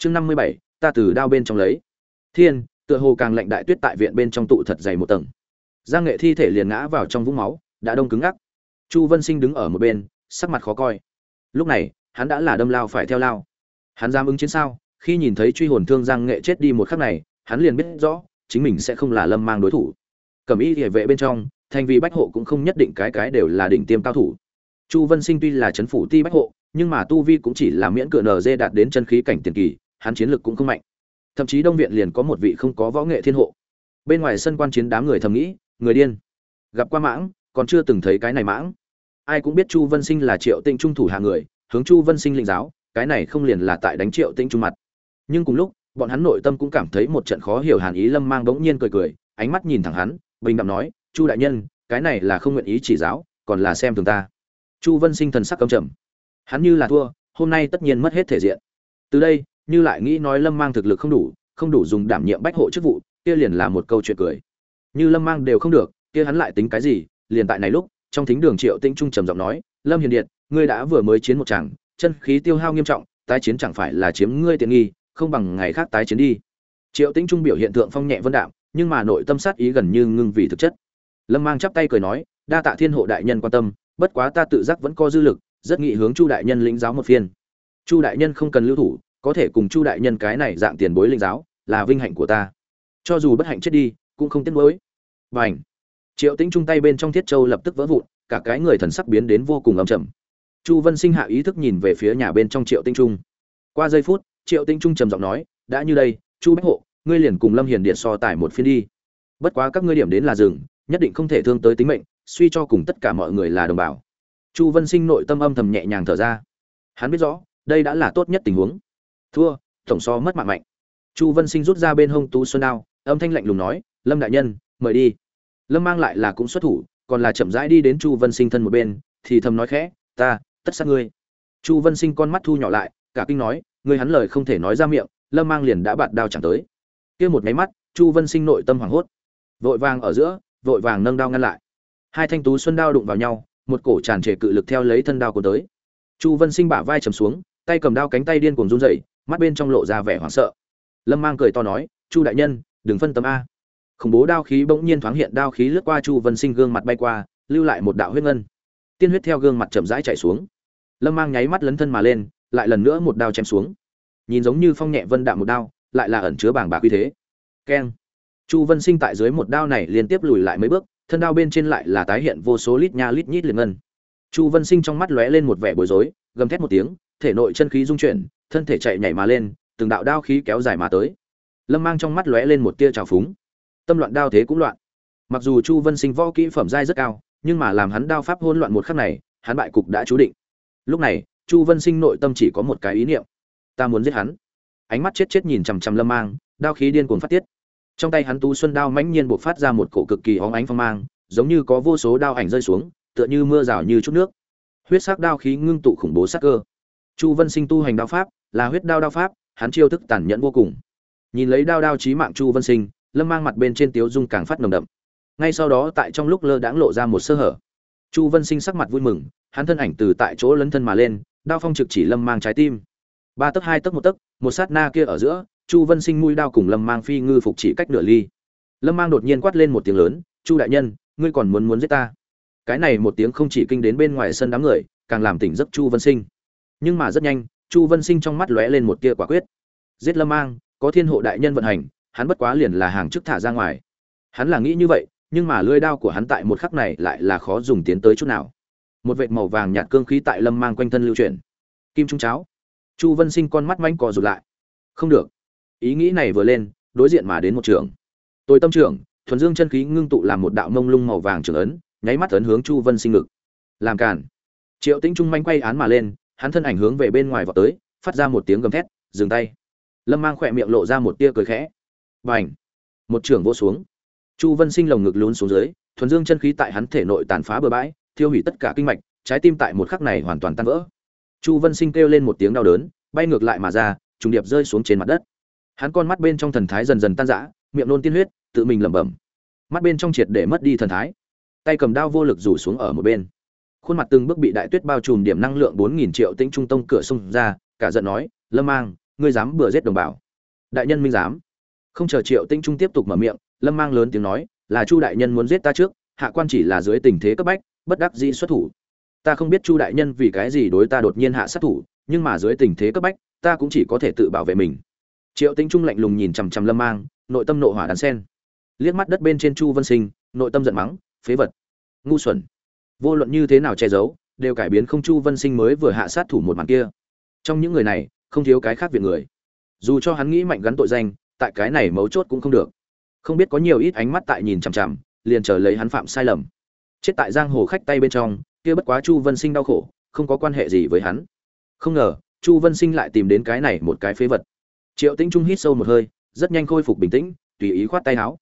chương năm mươi bảy, ta từ đao bên trong lấy. Thiên, tựa hồ càng lạnh đại tuyết tại viện bên trong tụ thật dày một tầng. Giang nghệ thi thể liền ngã vào trong vũng máu, đã đông cứng ngắc. Chu vân sinh đứng ở một bên, sắc mặt khó coi. Lúc này, hắn đã là đâm lao phải theo lao. Hắn dám ứng chiến sao? Khi nhìn thấy truy hồn thương giang nghệ chết đi một khắc này, hắn liền biết rõ, chính mình sẽ không là lâm mang đối thủ. Cẩm y địa vệ bên trong, thành vì bách hộ cũng không nhất định cái cái đều là đỉnh tiêm cao thủ. Chu vân sinh tuy là c h ấ n phủ ti bách hộ, nhưng mà tu vi cũng chỉ là miễn cửa nd đạt đến chân khí cảnh tiền kỳ hắn chiến lực cũng không mạnh. Thậm chí đông viện liền có một vị không có võ nghệ thiên hộ. Bên ngoài sân quan chiến đám người thầm nghĩ, người điên, gặp qua mãng, còn chưa từng thấy cái này mãng. Ai cũng biết chu vân sinh là triệu tinh trung thủ hạ người, hướng chu vân sinh lĩnh giáo, cái này không liền là tại đánh triệu tinh trung mặt. Nhưng cùng lúc, bọn hắn nội tâm cũng cảm thấy một trận khó hiểu hàn ý lâm mang bỗng nhiên cười cười, ánh mắt nhìn thẳng hắn, bình đạm nói, chu đại nhân, cái này là không nguyện ý chỉ giáo, còn là xem thường ta. Chu vân sinh thần sắc căm trầm. Hắn như là thua, hôm nay tất nhiên mất hết thể diện. Từ đây như lại nghĩ nói lâm mang thực lực không đủ không đủ dùng đảm nhiệm bách hộ chức vụ, kia liền là một câu chuyện cười. Như lâm mang đều không được, kia hắn lại tính cái gì? Liền tại này lúc, trong thính đường triệu tĩnh trung trầm giọng nói, lâm hiền điện, ngươi đã vừa mới chiến một chàng chân khí tiêu hao nghiêm trọng, tái chiến chẳng phải là chiếm ngươi tiện nghi, không bằng ngày khác tái chiến đi. Triệu tĩnh trung biểu hiện tượng phong nhẹ vân đạm, nhưng mà nội tâm sát ý gần như ngưng vì thực chất. Lâm mang chắp tay cười nói, đa tạ thiên hộ đại nhân quan tâm, bất quá ta tự giác vẫn có dư lực, rất nghị hướng chu đại nhân lĩnh giáo một phiên. Chu đại nhân không cần lưu thủ có thể cùng chu đại nhân cái này dạng tiền bối linh giáo, là vinh hạnh của ta. Cho dù bất hạnh chết đi, cũng không tiếc nuối. Và ảnh triệu tĩnh trung tay bên trong thiết châu lập tức vỡ vụn, cả cái người thần sắc biến đến vô cùng âm trầm. Chu vân sinh hạ ý thức nhìn về phía nhà bên trong triệu tinh trung. Qua giây phút, triệu tinh trung trầm giọng nói, đã như đây, chu bách hộ, ngươi liền cùng lâm hiền điện so tải một phiên đi. Bất quá các ngươi điểm đến là rừng nhất định không thể thương tới tính mệnh, suy cho cùng tất cả mọi người là đồng bào. Chu vân sinh nội tâm âm thầm nhẹ nhàng thở ra. Hắn biết rõ, đây đã là tốt nhất tình huống thua, tổng so mất mạng mạnh. Chu vân sinh rút ra bên hông tú xuân đao, âm thanh lạnh lùng nói, lâm đại nhân, mời đi. Lâm mang lại là cũng xuất thủ, còn là chậm rãi đi đến chu vân sinh thân một bên, thì thầm nói khẽ, ta, tất sát ngươi. Chu vân sinh con mắt thu nhỏ lại, cả kinh nói, ngươi hắn lời không thể nói ra miệng, lâm mang liền đã bạt đao chẳng tới. Kia một máy mắt, chu vân sinh nội tâm hoảng hốt. Vội vàng ở giữa, vội vàng nâng đao ngăn lại. Hai thanh tú xuân đao đụng vào nhau, một cổ tràn trề cự lực theo lấy thân đao của tới. Chu vân sinh bả vai trầm xuống, tay cầm đao cánh tay điên cuồng run rẩy mắt bên trong lộ ra vẻ hoảng sợ. Lâm mang cười to nói, chu đại nhân, đừng phân tâm a. Khủng bố đao khí bỗng nhiên thoáng hiện, đao khí lướt qua chu vân sinh gương mặt bay qua, lưu lại một đạo huyết ngân. Tiên huyết theo gương mặt chậm rãi chạy xuống. Lâm mang nháy mắt lấn thân mà lên, lại lần nữa một đao chém xuống. Nhìn giống như phong nhẹ vân đạm một đao, lại là ẩn chứa bảng bạc uy thế. Keng. Chu vân sinh tại dưới một đao này liên tiếp lùi lại mấy bước, thân đao bên trên lại là tái hiện vô số lít nha lít nhít liền ngân. Chu vân sinh trong mắt lóe lên một vẻ bối rối, gầm thét một tiếng thể nội chân khí dung chuyển, thân thể chạy nhảy mà lên, từng đạo đao khí kéo dài mà tới. Lâm mang trong mắt lóe lên một tia trào phúng. Tâm loạn đao thế cũng loạn. Mặc dù chu vân sinh võ kỹ phẩm giai rất cao, nhưng mà làm hắn đao pháp hỗn loạn một khắc này, hắn bại cục đã chú định. Lúc này, chu vân sinh nội tâm chỉ có một cái ý niệm. Ta muốn giết hắn. Ánh mắt chết chết nhìn chằm chằm lâm mang, đao khí điên cuồng phát tiết. Trong tay hắn tú xuân đao mãnh nhiên bộc phát ra một cổ cực kỳ óng ánh phong mang, giống như có vô số đao ảnh rơi xuống, tựa như mưa rào như chút nước. Huyết sắc đao khí ngưng tụ khủng bố sắc cơ chu vân sinh tu hành đao pháp, là huyết đao đao pháp, hắn chiêu thức tàn nhẫn vô cùng. Nhìn lấy đao đao chí mạng chu vân sinh, lâm mang mặt bên trên tiếu dung càng phát nồng đậm. Ngay sau đó tại trong lúc lơ đãng lộ ra một sơ hở. Chu vân sinh sắc mặt vui mừng, hắn thân ảnh từ tại chỗ lấn thân mà lên, đao phong trực chỉ lâm mang trái tim. Ba tấc, hai tấc, một tấc, một sát na kia ở giữa, chu vân sinh mũi đao cùng lâm mang phi ngư phục chỉ cách nửa ly. Lâm mang đột nhiên quát lên một tiếng lớn, chu đại nhân, ngươi còn muốn muốn giết ta? Cái này một tiếng không chỉ kinh đến bên ngoài sân đám người, càng làm tỉnh giấc chu vân sinh nhưng mà rất nhanh, chu vân sinh trong mắt lóe lên một tia quả quyết. Giết lâm mang, có thiên hộ đại nhân vận hành, hắn bất quá liền là hàng chức thả ra ngoài. Hắn là nghĩ như vậy, nhưng mà lưỡi đao của hắn tại một khắc này lại là khó dùng tiến tới chút nào. Một vệt màu vàng nhạt cương khí tại lâm mang quanh thân lưu chuyển. Kim trung cháo. Chu vân sinh con mắt manh cò rụt lại. Không được. Ý nghĩ này vừa lên, đối diện mà đến một trường. Tôi tâm trưởng, thuần dương chân khí ngưng tụ làm một đạo mông lung màu vàng trưởng ấn, nháy mắt ấn hướng chu vân sinh ngực. Làm cản triệu tĩnh trung manh quay án mà lên hắn thân ảnh hướng về bên ngoài vọt tới phát ra một tiếng gầm thét dừng tay. Lâm mang khỏe miệng lộ ra một tia cười khẽ. Bành, một trường vô xuống. Chu vân sinh lồng ngực lún xuống dưới thuần dương chân khí tại hắn thể nội tàn phá bừa bãi thiêu hủy tất cả kinh mạch trái tim tại một khắc này hoàn toàn tan vỡ. Chu vân sinh kêu lên một tiếng đau đớn bay ngược lại mà ra trùng điệp rơi xuống trên mặt đất. Hắn con mắt bên trong thần thái dần dần tan rã miệng nôn tiên huyết tự mình lẩm bẩm. Mắt bên trong triệt để mất đi thần thái. Tay cầm đao vô lực rủ xuống ở một bên khuôn mặt từng bước bị đại tuyết bao trùm điểm năng lượng bốn nghìn triệu tĩnh trung tông cửa sông ra, cả giận nói, lâm mang, ngươi dám bừa giết đồng bào? Đại nhân minh dám. Không chờ triệu tinh trung tiếp tục mở miệng, lâm mang lớn tiếng nói, là chu đại nhân muốn giết ta trước, hạ quan chỉ là dưới tình thế cấp bách, bất đắc dĩ xuất thủ. Ta không biết chu đại nhân vì cái gì đối ta đột nhiên hạ sát thủ, nhưng mà dưới tình thế cấp bách, ta cũng chỉ có thể tự bảo vệ mình. Triệu tinh trung lạnh lùng nhìn chằm chằm lâm mang, nội tâm nộ hỏa đàn sen. Liếc mắt đất bên trên chu vân sinh, nội tâm giận mắng, phế vật, ngu xuẩn vô luận như thế nào che giấu, đều cải biến không chu vân sinh mới vừa hạ sát thủ một màn kia. Trong những người này, không thiếu cái khác việc người. Dù cho hắn nghĩ mạnh gắn tội danh, tại cái này mấu chốt cũng không được. Không biết có nhiều ít ánh mắt tại nhìn chằm chằm, liền chờ lấy hắn phạm sai lầm. Chết tại giang hồ khách tay bên trong, kia bất quá chu vân sinh đau khổ, không có quan hệ gì với hắn. Không ngờ, chu vân sinh lại tìm đến cái này một cái phế vật. Triệu tĩnh trung hít sâu một hơi, rất nhanh khôi phục bình tĩnh, tùy ý khoát tay áo.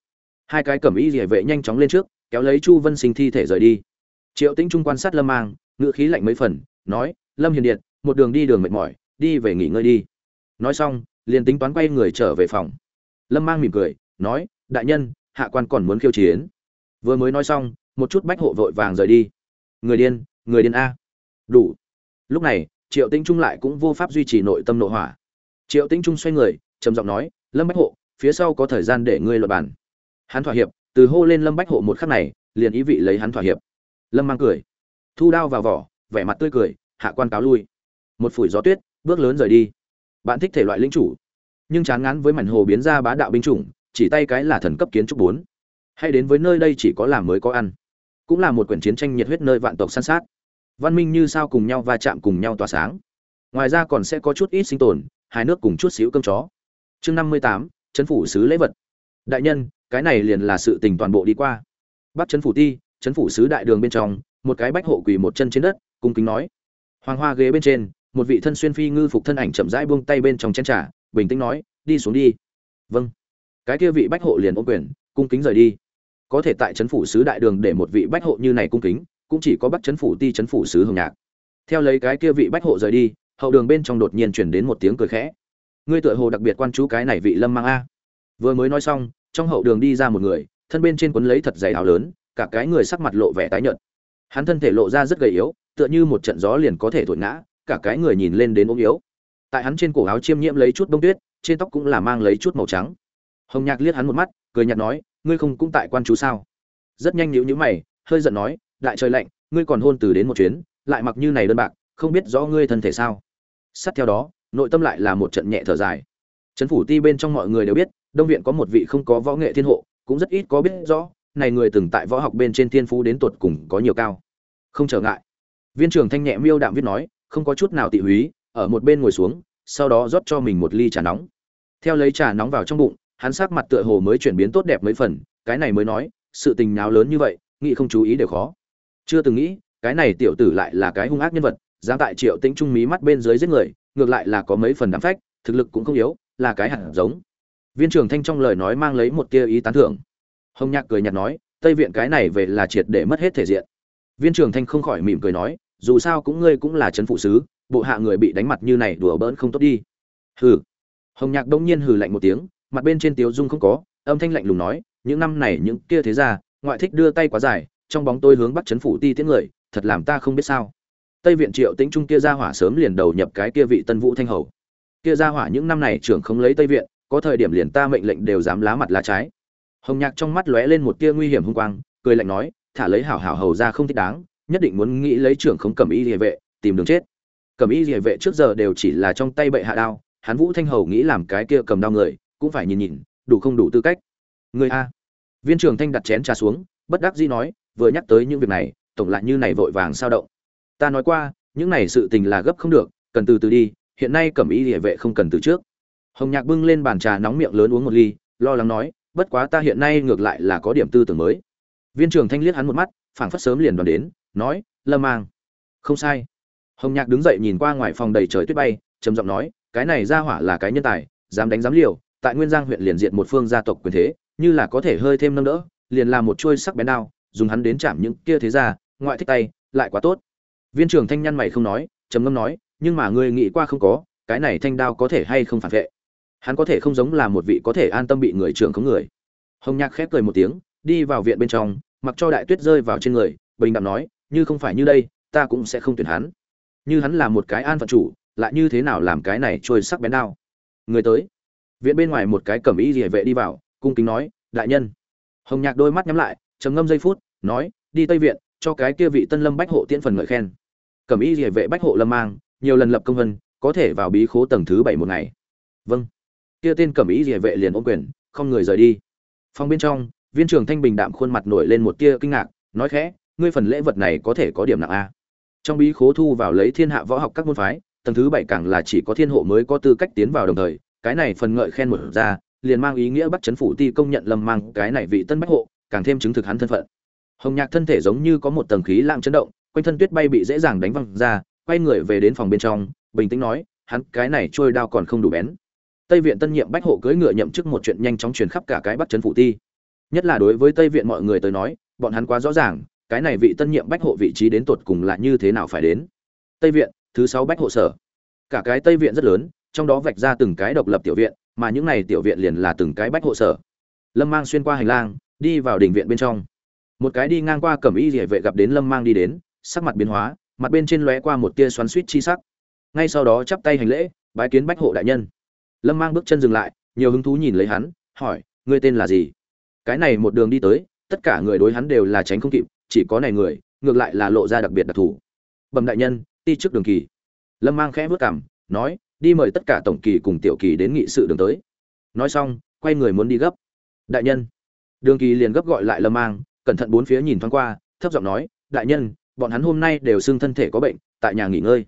Hai cái cẩm y địa vệ nhanh chóng lên trước, kéo lấy chu vân sinh thi thể rời đi triệu tĩnh trung quan sát lâm mang ngựa khí lạnh mấy phần, nói, lâm hiền điện một đường đi đường mệt mỏi, đi về nghỉ ngơi đi. Nói xong, liền tính toán quay người trở về phòng. Lâm mang mỉm cười, nói, đại nhân, hạ quan còn muốn khiêu chiến. Vừa mới nói xong, một chút bách hộ vội vàng rời đi. Người điên người điên a. Đủ. Lúc này, triệu tĩnh trung lại cũng vô pháp duy trì nội tâm nội hỏa. Triệu tĩnh trung xoay người, trầm giọng nói, lâm bách hộ, phía sau có thời gian để ngươi luật bản hắn thỏa hiệp, từ hô lên lâm bách hộ một khắc này, liền ý vị lấy hắn thỏa hiệp lâm mang cười. Thu đao vào vỏ, vẻ mặt tươi cười, hạ quan cáo lui. Một phủi gió tuyết, bước lớn rời đi. Bạn thích thể loại linh chủ, nhưng chán ngán với mảnh hồ biến ra bá đạo binh chủng, chỉ tay cái là thần cấp kiến trúc bốn. Hay đến với nơi đây chỉ có làm mới có ăn. Cũng là một quyển chiến tranh nhiệt huyết nơi vạn tộc san sát. Văn minh như sao cùng nhau va chạm cùng nhau tỏa sáng. Ngoài ra còn sẽ có chút ít sinh tồn, hai nước cùng chút xíu cơm chó. Chương năm mươi tám, chấn phủ sứ lễ vật. Đại nhân, cái này liền là sự tình toàn bộ đi qua. Bắt chấn phủ ti chấn phủ sứ đại đường bên trong, một cái bách hộ quỳ một chân trên đất, cung kính nói. Hoàng hoa ghế bên trên, một vị thân xuyên phi ngư phục thân ảnh chậm rãi buông tay bên trong chén trà, bình tĩnh nói, đi xuống đi. Vâng. Cái kia vị bách hộ liền ôm quyền, cung kính rời đi. Có thể tại chấn phủ sứ đại đường để một vị bách hộ như này cung kính, cũng chỉ có bắt chấn phủ ti chấn phủ sứ hồng nhạc. Theo lấy cái kia vị bách hộ rời đi, hậu đường bên trong đột nhiên chuyển đến một tiếng cười khẽ. Ngươi tựa hồ đặc biệt quan chú cái này vị lâm mang a. Vừa mới nói xong, trong hậu đường đi ra một người, thân bên trên quấn lấy thật dày áo lớn cả cái người sắc mặt lộ vẻ tái nhợt. Hắn thân thể lộ ra rất gầy yếu, tựa như một trận gió liền có thể thổi ngã, cả cái người nhìn lên đến ốm yếu. Tại hắn trên cổ áo chiêm nhiễm lấy chút bông tuyết, trên tóc cũng là mang lấy chút màu trắng. Hồng nhạc liếc hắn một mắt, cười nhạt nói, ngươi không cũng tại quan chú sao? Rất nhanh nhíu nhíu mày, hơi giận nói, đại trời lạnh, ngươi còn hôn từ đến một chuyến, lại mặc như này đơn bạc, không biết rõ ngươi thân thể sao? Sát theo đó, nội tâm lại là một trận nhẹ thở dài. Trấn phủ ti bên trong mọi người đều biết, đông viện có một vị không có võ nghệ thiên hộ, cũng rất ít có biết rõ này người từng tại võ học bên trên thiên phú đến tuột cùng có nhiều cao. Không trở ngại. Viên trưởng thanh nhẹ miêu đạm viết nói, không có chút nào tị húy, ở một bên ngồi xuống, sau đó rót cho mình một ly trà nóng. Theo lấy trà nóng vào trong bụng, hắn sắc mặt tựa hồ mới chuyển biến tốt đẹp mấy phần, cái này mới nói, sự tình nào lớn như vậy, nghĩ không chú ý đều khó. Chưa từng nghĩ, cái này tiểu tử lại là cái hung ác nhân vật, dám tại triệu tĩnh trung mí mắt bên dưới giết người, ngược lại là có mấy phần đám phách, thực lực cũng không yếu, là cái hẳn giống. Viên trưởng thanh trong lời nói mang lấy một tia ý tán thưởng hồng nhạc cười nhạt nói, tây viện cái này về là triệt để mất hết thể diện. Viên Trường thanh không khỏi mỉm cười nói, dù sao cũng ngươi cũng là trấn phụ sứ, bộ hạ người bị đánh mặt như này đùa bỡn không tốt đi. Hừ. Hồng nhạc đông nhiên hừ lạnh một tiếng, mặt bên trên tiếu dung không có, âm thanh lạnh lùng nói, những năm này những kia thế ra ngoại thích đưa tay quá dài, trong bóng tôi hướng bắt chấn phủ ti tiễn người, thật làm ta không biết sao. Tây viện triệu tĩnh trung kia ra hỏa sớm liền đầu nhập cái kia vị tân vũ thanh hầu. Kia ra hỏa những năm này trưởng không lấy tây viện, có thời điểm liền ta mệnh lệnh đều dám lá mặt lá trái hồng nhạc trong mắt lóe lên một tia nguy hiểm hung quang, cười lạnh nói, thả lấy hảo hảo hầu ra không thích đáng, nhất định muốn nghĩ lấy trưởng không cầm y địa vệ, tìm đường chết. Cầm y địa vệ trước giờ đều chỉ là trong tay bệ hạ đao, hắn vũ thanh hầu nghĩ làm cái kia cầm đao người, cũng phải nhìn nhìn, đủ không đủ tư cách. Người a. Viên trưởng thanh đặt chén trà xuống, bất đắc dĩ nói, vừa nhắc tới những việc này, tổng lại như này vội vàng sao động. Ta nói qua, những này sự tình là gấp không được, cần từ từ đi, hiện nay cẩm y địa vệ không cần từ trước. Hồng nhạc bưng lên bàn trà nóng miệng lớn uống một ly, lo lắng nói bất quá ta hiện nay ngược lại là có điểm tư tưởng mới. Viên trưởng thanh liếc hắn một mắt, phảng phất sớm liền đoàn đến, nói, lâm mang. Không sai. Hồng nhạc đứng dậy nhìn qua ngoài phòng đầy trời tuyết bay, trầm giọng nói, cái này ra hỏa là cái nhân tài, dám đánh dám liều, tại nguyên giang huyện liền diện một phương gia tộc quyền thế, như là có thể hơi thêm nâng đỡ, liền làm một chuôi sắc bén đao, dùng hắn đến chạm những kia thế ra ngoại thích tay, lại quá tốt. Viên trưởng thanh nhăn mày không nói, trầm ngâm nói, nhưng mà ngươi nghĩ qua không có, cái này thanh đao có thể hay không phản vệ? Hắn có thể không giống là một vị có thể an tâm bị người trưởng khống người. Hồng nhạc khép cười một tiếng, đi vào viện bên trong, mặc cho đại tuyết rơi vào trên người, bình đẳng nói, như không phải như đây, ta cũng sẽ không tuyển hắn. Như hắn là một cái an phận chủ, lại như thế nào làm cái này trôi sắc bén đao? Người tới. Viện bên ngoài một cái cẩm y rỉa vệ đi vào, cung kính nói, đại nhân. Hồng nhạc đôi mắt nhắm lại, trầm ngâm giây phút, nói, đi tây viện, cho cái kia vị tân lâm bách hộ tiễn phần ngợi khen. Cẩm y rỉa vệ bách hộ lâm mang, nhiều lần lập công vân, có thể vào bí khố tầng thứ bảy một ngày. Vâng kia tên cẩm ý địa vệ liền ôm quyền, không người rời đi. Phòng bên trong, viên trưởng thanh bình đạm khuôn mặt nổi lên một tia kinh ngạc, nói khẽ, ngươi phần lễ vật này có thể có điểm nặng a. Trong bí khố thu vào lấy thiên hạ võ học các môn phái, tầng thứ bảy càng là chỉ có thiên hộ mới có tư cách tiến vào đồng thời, cái này phần ngợi khen một ra, liền mang ý nghĩa bắt chấn phủ ti công nhận lâm mang cái này vị tân bách hộ, càng thêm chứng thực hắn thân phận. Hồng nhạc thân thể giống như có một tầng khí lạng chấn động, quanh thân tuyết bay bị dễ dàng đánh văng ra, quay người về đến phòng bên trong, bình tĩnh nói, hắn cái này trôi đao còn không đủ bén tây viện tân nhiệm bách hộ cưỡi ngựa nhậm chức một chuyện nhanh chóng truyền khắp cả cái bắc trấn phủ ti. Nhất là đối với tây viện mọi người tới nói, bọn hắn quá rõ ràng, cái này vị tân nhiệm bách hộ vị trí đến tột cùng là như thế nào phải đến. Tây viện, thứ sáu bách hộ sở. Cả cái tây viện rất lớn, trong đó vạch ra từng cái độc lập tiểu viện, mà những này tiểu viện liền là từng cái bách hộ sở. Lâm mang xuyên qua hành lang, đi vào đỉnh viện bên trong. Một cái đi ngang qua cẩm y rỉa vệ gặp đến lâm mang đi đến, sắc mặt biến hóa, mặt bên trên lóe qua một tia xoắn suýt chi sắc. Ngay sau đó chắp tay hành lễ, bái kiến bách hộ đại nhân lâm mang bước chân dừng lại, nhiều hứng thú nhìn lấy hắn, hỏi, ngươi tên là gì? Cái này một đường đi tới, tất cả người đối hắn đều là tránh không kịp, chỉ có này người, ngược lại là lộ ra đặc biệt đặc thù. Bẩm đại nhân ti trước đường kỳ. Lâm mang khẽ vớt cảm nói, đi mời tất cả tổng kỳ cùng tiểu kỳ đến nghị sự đường tới. Nói xong, quay người muốn đi gấp. Đại nhân. Đường kỳ liền gấp gọi lại lâm mang, cẩn thận bốn phía nhìn thoáng qua, thấp giọng nói, đại nhân, bọn hắn hôm nay đều xưng thân thể có bệnh, tại nhà nghỉ ngơi.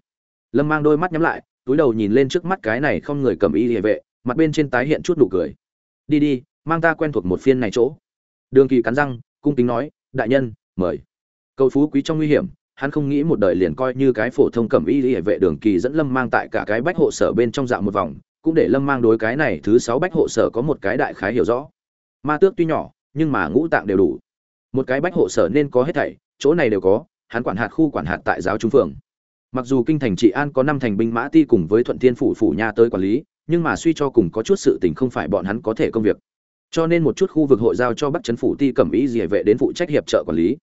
Lâm mang đôi mắt nhắm lại túi đầu nhìn lên trước mắt cái này không người cầm y hệ vệ, mặt bên trên tái hiện chút nụ cười. Đi đi, mang ta quen thuộc một phiên này chỗ. Đường kỳ cắn răng, cung kính nói, đại nhân, mời. Cầu phú quý trong nguy hiểm, hắn không nghĩ một đời liền coi như cái phổ thông cầm y hệ vệ đường kỳ dẫn lâm mang tại cả cái bách hộ sở bên trong dạo một vòng, cũng để lâm mang đối cái này thứ sáu bách hộ sở có một cái đại khái hiểu rõ. Ma tước tuy nhỏ, nhưng mà ngũ tạng đều đủ. Một cái bách hộ sở nên có hết thảy, chỗ này đều có, hắn quản hạt khu quản hạt tại giáo trung phường mặc dù kinh thành trị an có năm thành binh mã ti cùng với thuận thiên phủ phủ nha tới quản lý, nhưng mà suy cho cùng có chút sự tình không phải bọn hắn có thể công việc. Cho nên một chút khu vực hội giao cho bắc chấn phủ ti cẩm ý địa vệ đến phụ trách hiệp trợ quản lý.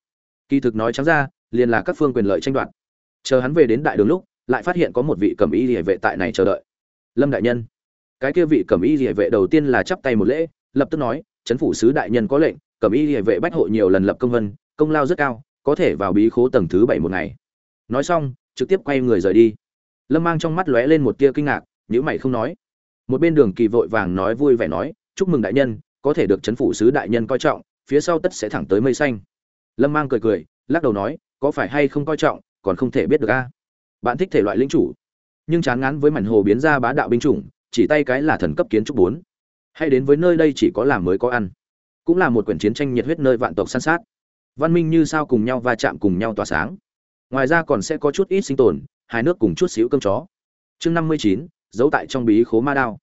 Kỳ thực nói trắng ra, liền là các phương quyền lợi tranh đoạt. Chờ hắn về đến đại đường lúc, lại phát hiện có một vị cẩm ý địa vệ tại này chờ đợi. Lâm đại nhân. Cái kia vị cẩm ý địa vệ đầu tiên là chắp tay một lễ, lập tức nói, chấn phủ sứ đại nhân có lệnh, cẩm ý địa vệ bách hộ nhiều lần lập công vân, công lao rất cao, có thể vào bí khố tầng thứ bảy một ngày. Nói xong trực tiếp quay người rời đi. Lâm mang trong mắt lóe lên một tia kinh ngạc nhữ mày không nói. Một bên đường kỳ vội vàng nói vui vẻ nói, chúc mừng đại nhân, có thể được chấn phủ sứ đại nhân coi trọng, phía sau tất sẽ thẳng tới mây xanh. Lâm mang cười cười, lắc đầu nói, có phải hay không coi trọng, còn không thể biết được a. Bạn thích thể loại linh chủ, nhưng chán ngán với mảnh hồ biến ra bá đạo binh chủng, chỉ tay cái là thần cấp kiến trúc bốn. Hay đến với nơi đây chỉ có làm mới có ăn, cũng là một quyển chiến tranh nhiệt huyết nơi vạn tộc san sát. Văn minh như sao cùng nhau va chạm cùng nhau tỏa sáng ngoài ra còn sẽ có chút ít sinh tồn hai nước cùng chút xíu cơm chó. Chương năm mươi chín, giấu tại trong bí khố ma đao.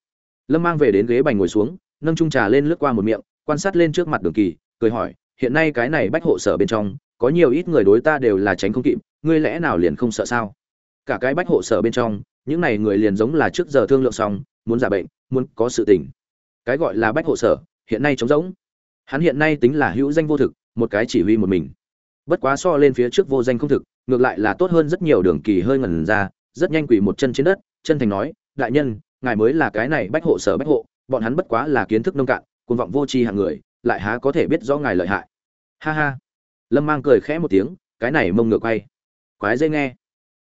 Lâm mang về đến ghế bành ngồi xuống, nâng trung trà lên lướt qua một miệng, quan sát lên trước mặt đường kỳ, cười hỏi, hiện nay cái này bách hộ sở bên trong, có nhiều ít người đối ta đều là tránh không kịp, ngươi lẽ nào liền không sợ sao? Cả cái bách hộ sở bên trong, những này người liền giống là trước giờ thương lượng xong, muốn giả bệnh, muốn có sự tình. Cái gọi là bách hộ sở, hiện nay trống rỗng. Hắn hiện nay tính là hữu danh vô thực, một cái chỉ huy một mình bất quá so lên phía trước vô danh không thực, ngược lại là tốt hơn rất nhiều đường kỳ hơi ngẩn ra, rất nhanh quỳ một chân trên đất, chân thành nói, đại nhân, ngài mới là cái này bách hộ sở bách hộ, bọn hắn bất quá là kiến thức nông cạn, cuồng vọng vô tri hạng người, lại há có thể biết rõ ngài lợi hại. Ha ha. Lâm mang cười khẽ một tiếng, cái này mông ngựa quay. Quái dây nghe.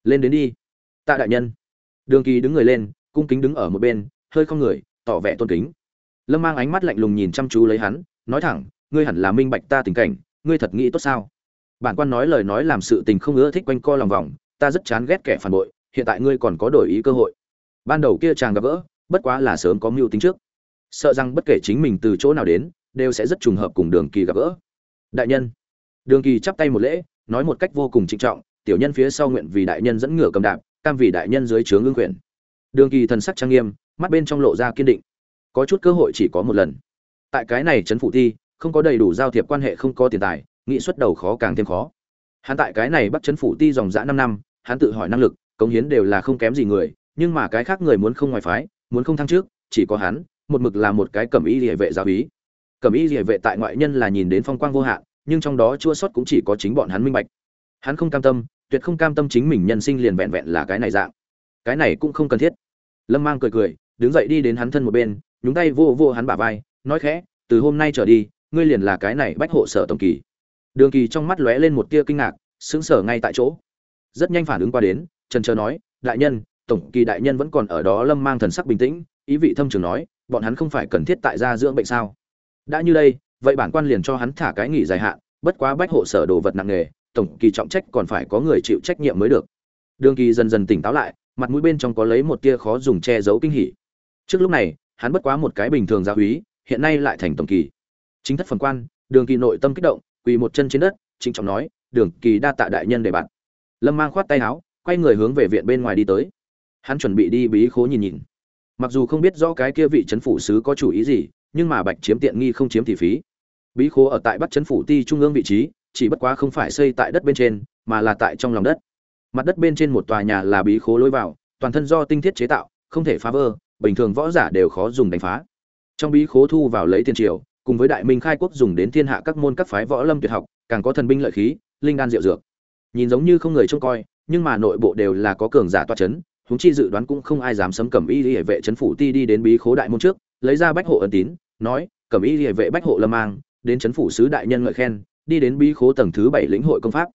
Lên đến đi. Tạ đại nhân. Đường kỳ đứng người lên, cung kính đứng ở một bên, hơi không người, tỏ vẻ tôn kính. Lâm mang ánh mắt lạnh lùng nhìn chăm chú lấy hắn, nói thẳng, ngươi hẳn là minh bạch ta tình cảnh, ngươi thật nghĩ tốt sao? Bản quan nói lời nói làm sự tình không ưa thích quanh co lòng vòng, ta rất chán ghét kẻ phản bội, hiện tại ngươi còn có đổi ý cơ hội. Ban đầu kia chàng gặp gỡ, bất quá là sớm có mưu tính trước. Sợ rằng bất kể chính mình từ chỗ nào đến, đều sẽ rất trùng hợp cùng đường kỳ gặp gỡ. Đại nhân. Đường kỳ chắp tay một lễ, nói một cách vô cùng trịnh trọng, tiểu nhân phía sau nguyện vì đại nhân dẫn ngựa cầm đạp, cam vì đại nhân dưới trướng ương quyền. Đường kỳ thần sắc trang nghiêm, mắt bên trong lộ ra kiên định. Có chút cơ hội chỉ có một lần. Tại cái này trấn phụ thi, không có đầy đủ giao thiệp quan hệ, không có tiền tài nghị xuất đầu khó càng thêm khó. Hắn tại cái này bắt chấn phủ ti dòng dã năm năm, hắn tự hỏi năng lực, cống hiến đều là không kém gì người, nhưng mà cái khác người muốn không ngoài phái, muốn không thăng trước, chỉ có hắn, một mực là một cái cẩm y địa vệ giáo ý cẩm y địa vệ tại ngoại nhân là nhìn đến phong quang vô hạn, nhưng trong đó chua sót cũng chỉ có chính bọn hắn minh bạch. Hắn không cam tâm, tuyệt không cam tâm chính mình nhân sinh liền vẹn vẹn là cái này dạng. Cái này cũng không cần thiết. Lâm mang cười cười, đứng dậy đi đến hắn thân một bên, nhúng tay vô vô hắn bả vai, nói khẽ, từ hôm nay trở đi, ngươi liền là cái này bách hộ sở tổng kỳ đường kỳ trong mắt lóe lên một tia kinh ngạc, sững sờ ngay tại chỗ. Rất nhanh phản ứng qua đến, trần trờ nói, đại nhân, tổng kỳ đại nhân vẫn còn ở đó lâm mang thần sắc bình tĩnh, ý vị thâm trường nói, bọn hắn không phải cần thiết tại gia dưỡng bệnh sao? Đã như đây, vậy bản quan liền cho hắn thả cái nghỉ dài hạn, bất quá bách hộ sở đồ vật nặng nề, tổng kỳ trọng trách còn phải có người chịu trách nhiệm mới được. Đường kỳ dần dần tỉnh táo lại, mặt mũi bên trong có lấy một tia khó dùng che giấu kinh hỉ. Trước lúc này, hắn bất quá một cái bình thường gia úy, hiện nay lại thành tổng kỳ. Chính thất phần quan, đường kỳ nội tâm kích động quỳ một chân trên đất, trịnh trọng nói, đường kỳ đa tạ đại nhân để bạn lâm mang khoát tay áo, quay người hướng về viện bên ngoài đi tới. Hắn chuẩn bị đi bí khố nhìn nhìn. Mặc dù không biết rõ cái kia vị trấn phủ sứ có chủ ý gì, nhưng mà bạch chiếm tiện nghi không chiếm thì phí. Bí khố ở tại bắc trấn phủ ti trung ương vị trí, chỉ bất quá không phải xây tại đất bên trên, mà là tại trong lòng đất. Mặt đất bên trên một tòa nhà là bí khố lối vào, toàn thân do tinh thiết chế tạo, không thể phá vỡ, bình thường võ giả đều khó dùng đánh phá. Trong bí khố thu vào lấy tiền triều cùng với đại minh khai quốc dùng đến thiên hạ các môn các phái võ lâm tuyệt học, càng có thần binh lợi khí, linh đan diệu dược. Nhìn giống như không người trông coi, nhưng mà nội bộ đều là có cường giả toa chấn, huống chi dự đoán cũng không ai dám sấm cẩm y hệ vệ chấn phủ ti đi đến bí khố đại môn trước, lấy ra bách hộ ân tín, nói cẩm y hệ vệ bách hộ lâm mang, đến chấn phủ sứ đại nhân ngợi khen, đi đến bí khố tầng thứ bảy lĩnh hội công pháp.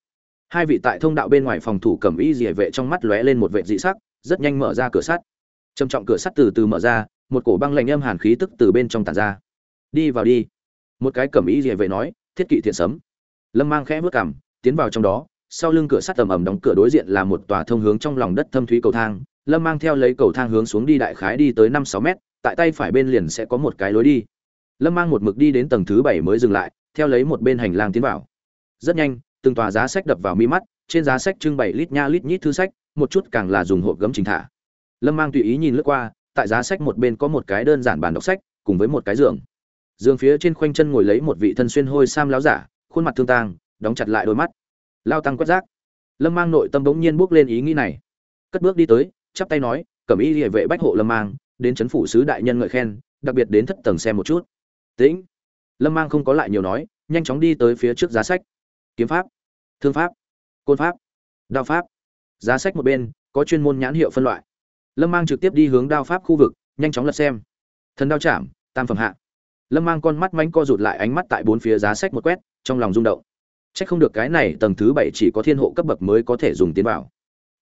Hai vị tại thông đạo bên ngoài phòng thủ cẩm y hệ vệ trong mắt lóe lên một vệ dị sắc, rất nhanh mở ra cửa sắt. Trầm trọng cửa sắt từ từ mở ra, một cổ băng lạnh âm hàn khí tức từ bên trong tàn ra đi vào đi. Một cái cẩm ý gì vậy nói, thiết kỵ thiện sấm. Lâm mang khẽ vớt cảm tiến vào trong đó, sau lưng cửa sắt tầm ầm đóng cửa đối diện là một tòa thông hướng trong lòng đất thâm thúy cầu thang. Lâm mang theo lấy cầu thang hướng xuống đi đại khái đi tới năm sáu mét, tại tay phải bên liền sẽ có một cái lối đi. Lâm mang một mực đi đến tầng thứ bảy mới dừng lại, theo lấy một bên hành lang tiến vào. Rất nhanh, từng tòa giá sách đập vào mi mắt, trên giá sách trưng bày lít nha lít nhít thư sách, một chút càng là dùng hộp gấm trình thả. Lâm mang tùy ý nhìn lướt qua, tại giá sách một bên có một cái đơn giản bàn đọc sách, cùng với một cái giường giường phía trên khoanh chân ngồi lấy một vị thân xuyên hôi sam láo giả, khuôn mặt thương tang, đóng chặt lại đôi mắt. Lao tăng quét rác. Lâm mang nội tâm bỗng nhiên bước lên ý nghĩ này. Cất bước đi tới, chắp tay nói, cẩm y địa vệ bách hộ lâm mang, đến chấn phủ sứ đại nhân ngợi khen, đặc biệt đến thất tầng xem một chút. Tĩnh. Lâm mang không có lại nhiều nói, nhanh chóng đi tới phía trước giá sách. Kiếm pháp, thương pháp, côn pháp, đao pháp. Giá sách một bên, có chuyên môn nhãn hiệu phân loại. Lâm mang trực tiếp đi hướng đao pháp khu vực, nhanh chóng lật xem. Thần đao chạm, tam phẩm hạ lâm mang con mắt mánh co rụt lại ánh mắt tại bốn phía giá sách một quét, trong lòng rung động. C h ắ c không được cái này tầng thứ bảy chỉ có thiên hộ cấp bậc mới có thể dùng tiến vào.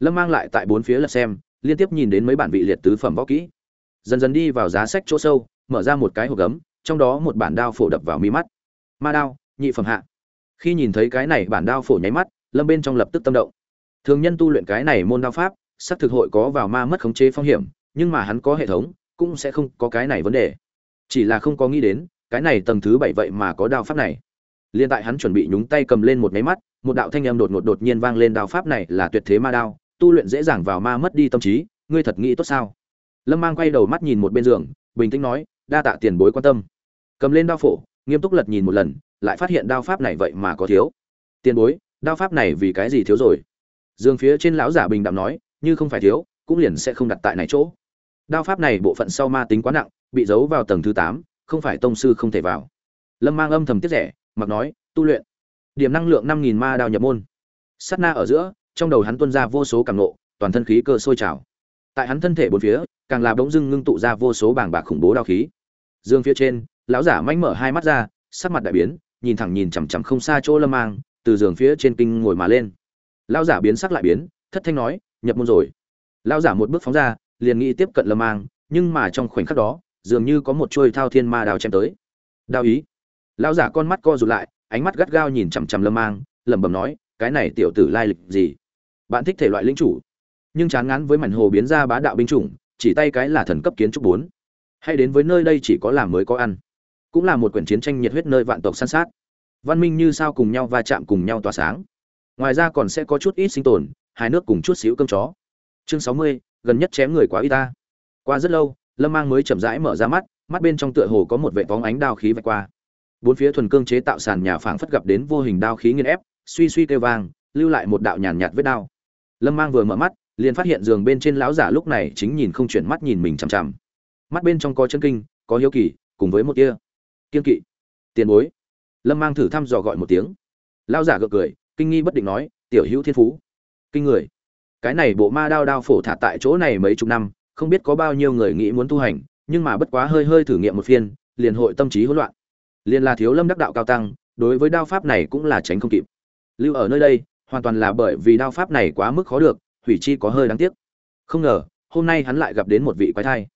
Lâm mang lại tại bốn phía lật xem, liên tiếp nhìn đến mấy bản vị liệt tứ phẩm võ kỹ. Dần dần đi vào giá sách chỗ sâu, mở ra một cái hộp gấm, trong đó một bản đao phổ đập vào mi mắt. Ma đao, nhị phẩm hạ. Khi nhìn thấy cái này bản đao phổ nháy mắt, lâm bên trong lập tức tâm động. Thường nhân tu luyện cái này môn đao pháp sắc thực hội có vào ma mất khống chế phong hiểm, nhưng mà hắn có hệ thống, cũng sẽ không có cái này vấn đề chỉ là không có nghĩ đến, cái này tầng thứ bảy vậy mà có đao pháp này. Liên tại hắn chuẩn bị nhúng tay cầm lên một máy mắt, một đạo thanh âm đột ngột đột nhiên vang lên đao pháp này là tuyệt thế ma đao, tu luyện dễ dàng vào ma mất đi tâm trí, ngươi thật nghĩ tốt sao? Lâm mang quay đầu mắt nhìn một bên giường, bình tĩnh nói, đa tạ tiền bối quan tâm. Cầm lên đao phổ, nghiêm túc lật nhìn một lần, lại phát hiện đao pháp này vậy mà có thiếu. Tiền bối, đao pháp này vì cái gì thiếu rồi? Giường phía trên lão giả bình đạm nói, như không phải thiếu, cũng liền sẽ không đặt tại này chỗ. Đao pháp này bộ phận sau ma tính quá nặng bị giấu vào tầng thứ tám, không phải tông sư không thể vào. Lâm mang âm thầm tiết rẻ, mặc nói, tu luyện. Điểm năng lượng năm nghìn ma đao nhập môn. Sát na ở giữa, trong đầu hắn tuôn ra vô số cảm nộ, toàn thân khí cơ sôi trào. Tại hắn thân thể bốn phía, càng là bỗng dưng ngưng tụ ra vô số bảng bạc khủng bố đao khí. Dương phía trên, lão giả manh mở hai mắt ra, sắc mặt đại biến, nhìn thẳng nhìn chằm chằm không xa chỗ lâm mang, từ giường phía trên kinh ngồi mà lên. Lão giả biến sắc lại biến, thất thanh nói, nhập môn rồi. Lão giả một bước phóng ra, liền nghĩ tiếp cận lâm mang, nhưng mà trong khoảnh khắc đó dường như có một chuôi thao thiên ma đào chém tới. Đao ý. Lão giả con mắt co rụt lại, ánh mắt gắt gao nhìn chằm chằm lâm mang, lẩm bẩm nói, cái này tiểu tử lai lịch gì? Bạn thích thể loại linh chủ, nhưng chán ngán với mảnh hồ biến ra bá đạo binh chủng, chỉ tay cái là thần cấp kiến trúc bốn. Hay đến với nơi đây chỉ có làm mới có ăn, cũng là một quyển chiến tranh nhiệt huyết nơi vạn tộc săn sát. Văn minh như sao cùng nhau va chạm cùng nhau tỏa sáng. Ngoài ra còn sẽ có chút ít sinh tồn hai nước cùng chút xíu cơm chó. Chương sáu mươi, gần nhất chém người quá y ta. Qua rất lâu lâm mang mới chậm rãi mở ra mắt mắt bên trong tựa hồ có một vệ vóng ánh đao khí vạch qua. Bốn phía thuần cương chế tạo sàn nhà phảng phất gặp đến vô hình đao khí nghiền ép, suy suy kêu vang, lưu lại một đạo nhàn nhạt vết đao. Lâm mang vừa mở mắt, liền phát hiện giường bên trên lão giả lúc này chính nhìn không chuyển mắt nhìn mình chằm chằm. Mắt bên trong có chân kinh, có hiếu kỳ, cùng với một kia kiên kỵ. Tiền bối. Lâm mang thử thăm dò gọi một tiếng. Lão giả gượng cười, kinh nghi bất định nói, tiểu hữu thiên phú. Kinh người. Cái này bộ ma đao đao phổ thả tại chỗ này mấy chục năm không biết có bao nhiêu người nghĩ muốn tu hành, nhưng mà bất quá hơi hơi thử nghiệm một phiên, liền hội tâm trí hỗn loạn. Liền là thiếu lâm đắc đạo cao tăng, đối với đao pháp này cũng là tránh không kịp. Lưu ở nơi đây, hoàn toàn là bởi vì đao pháp này quá mức khó được, hủy chi có hơi đáng tiếc. Không ngờ, hôm nay hắn lại gặp đến một vị quái thai.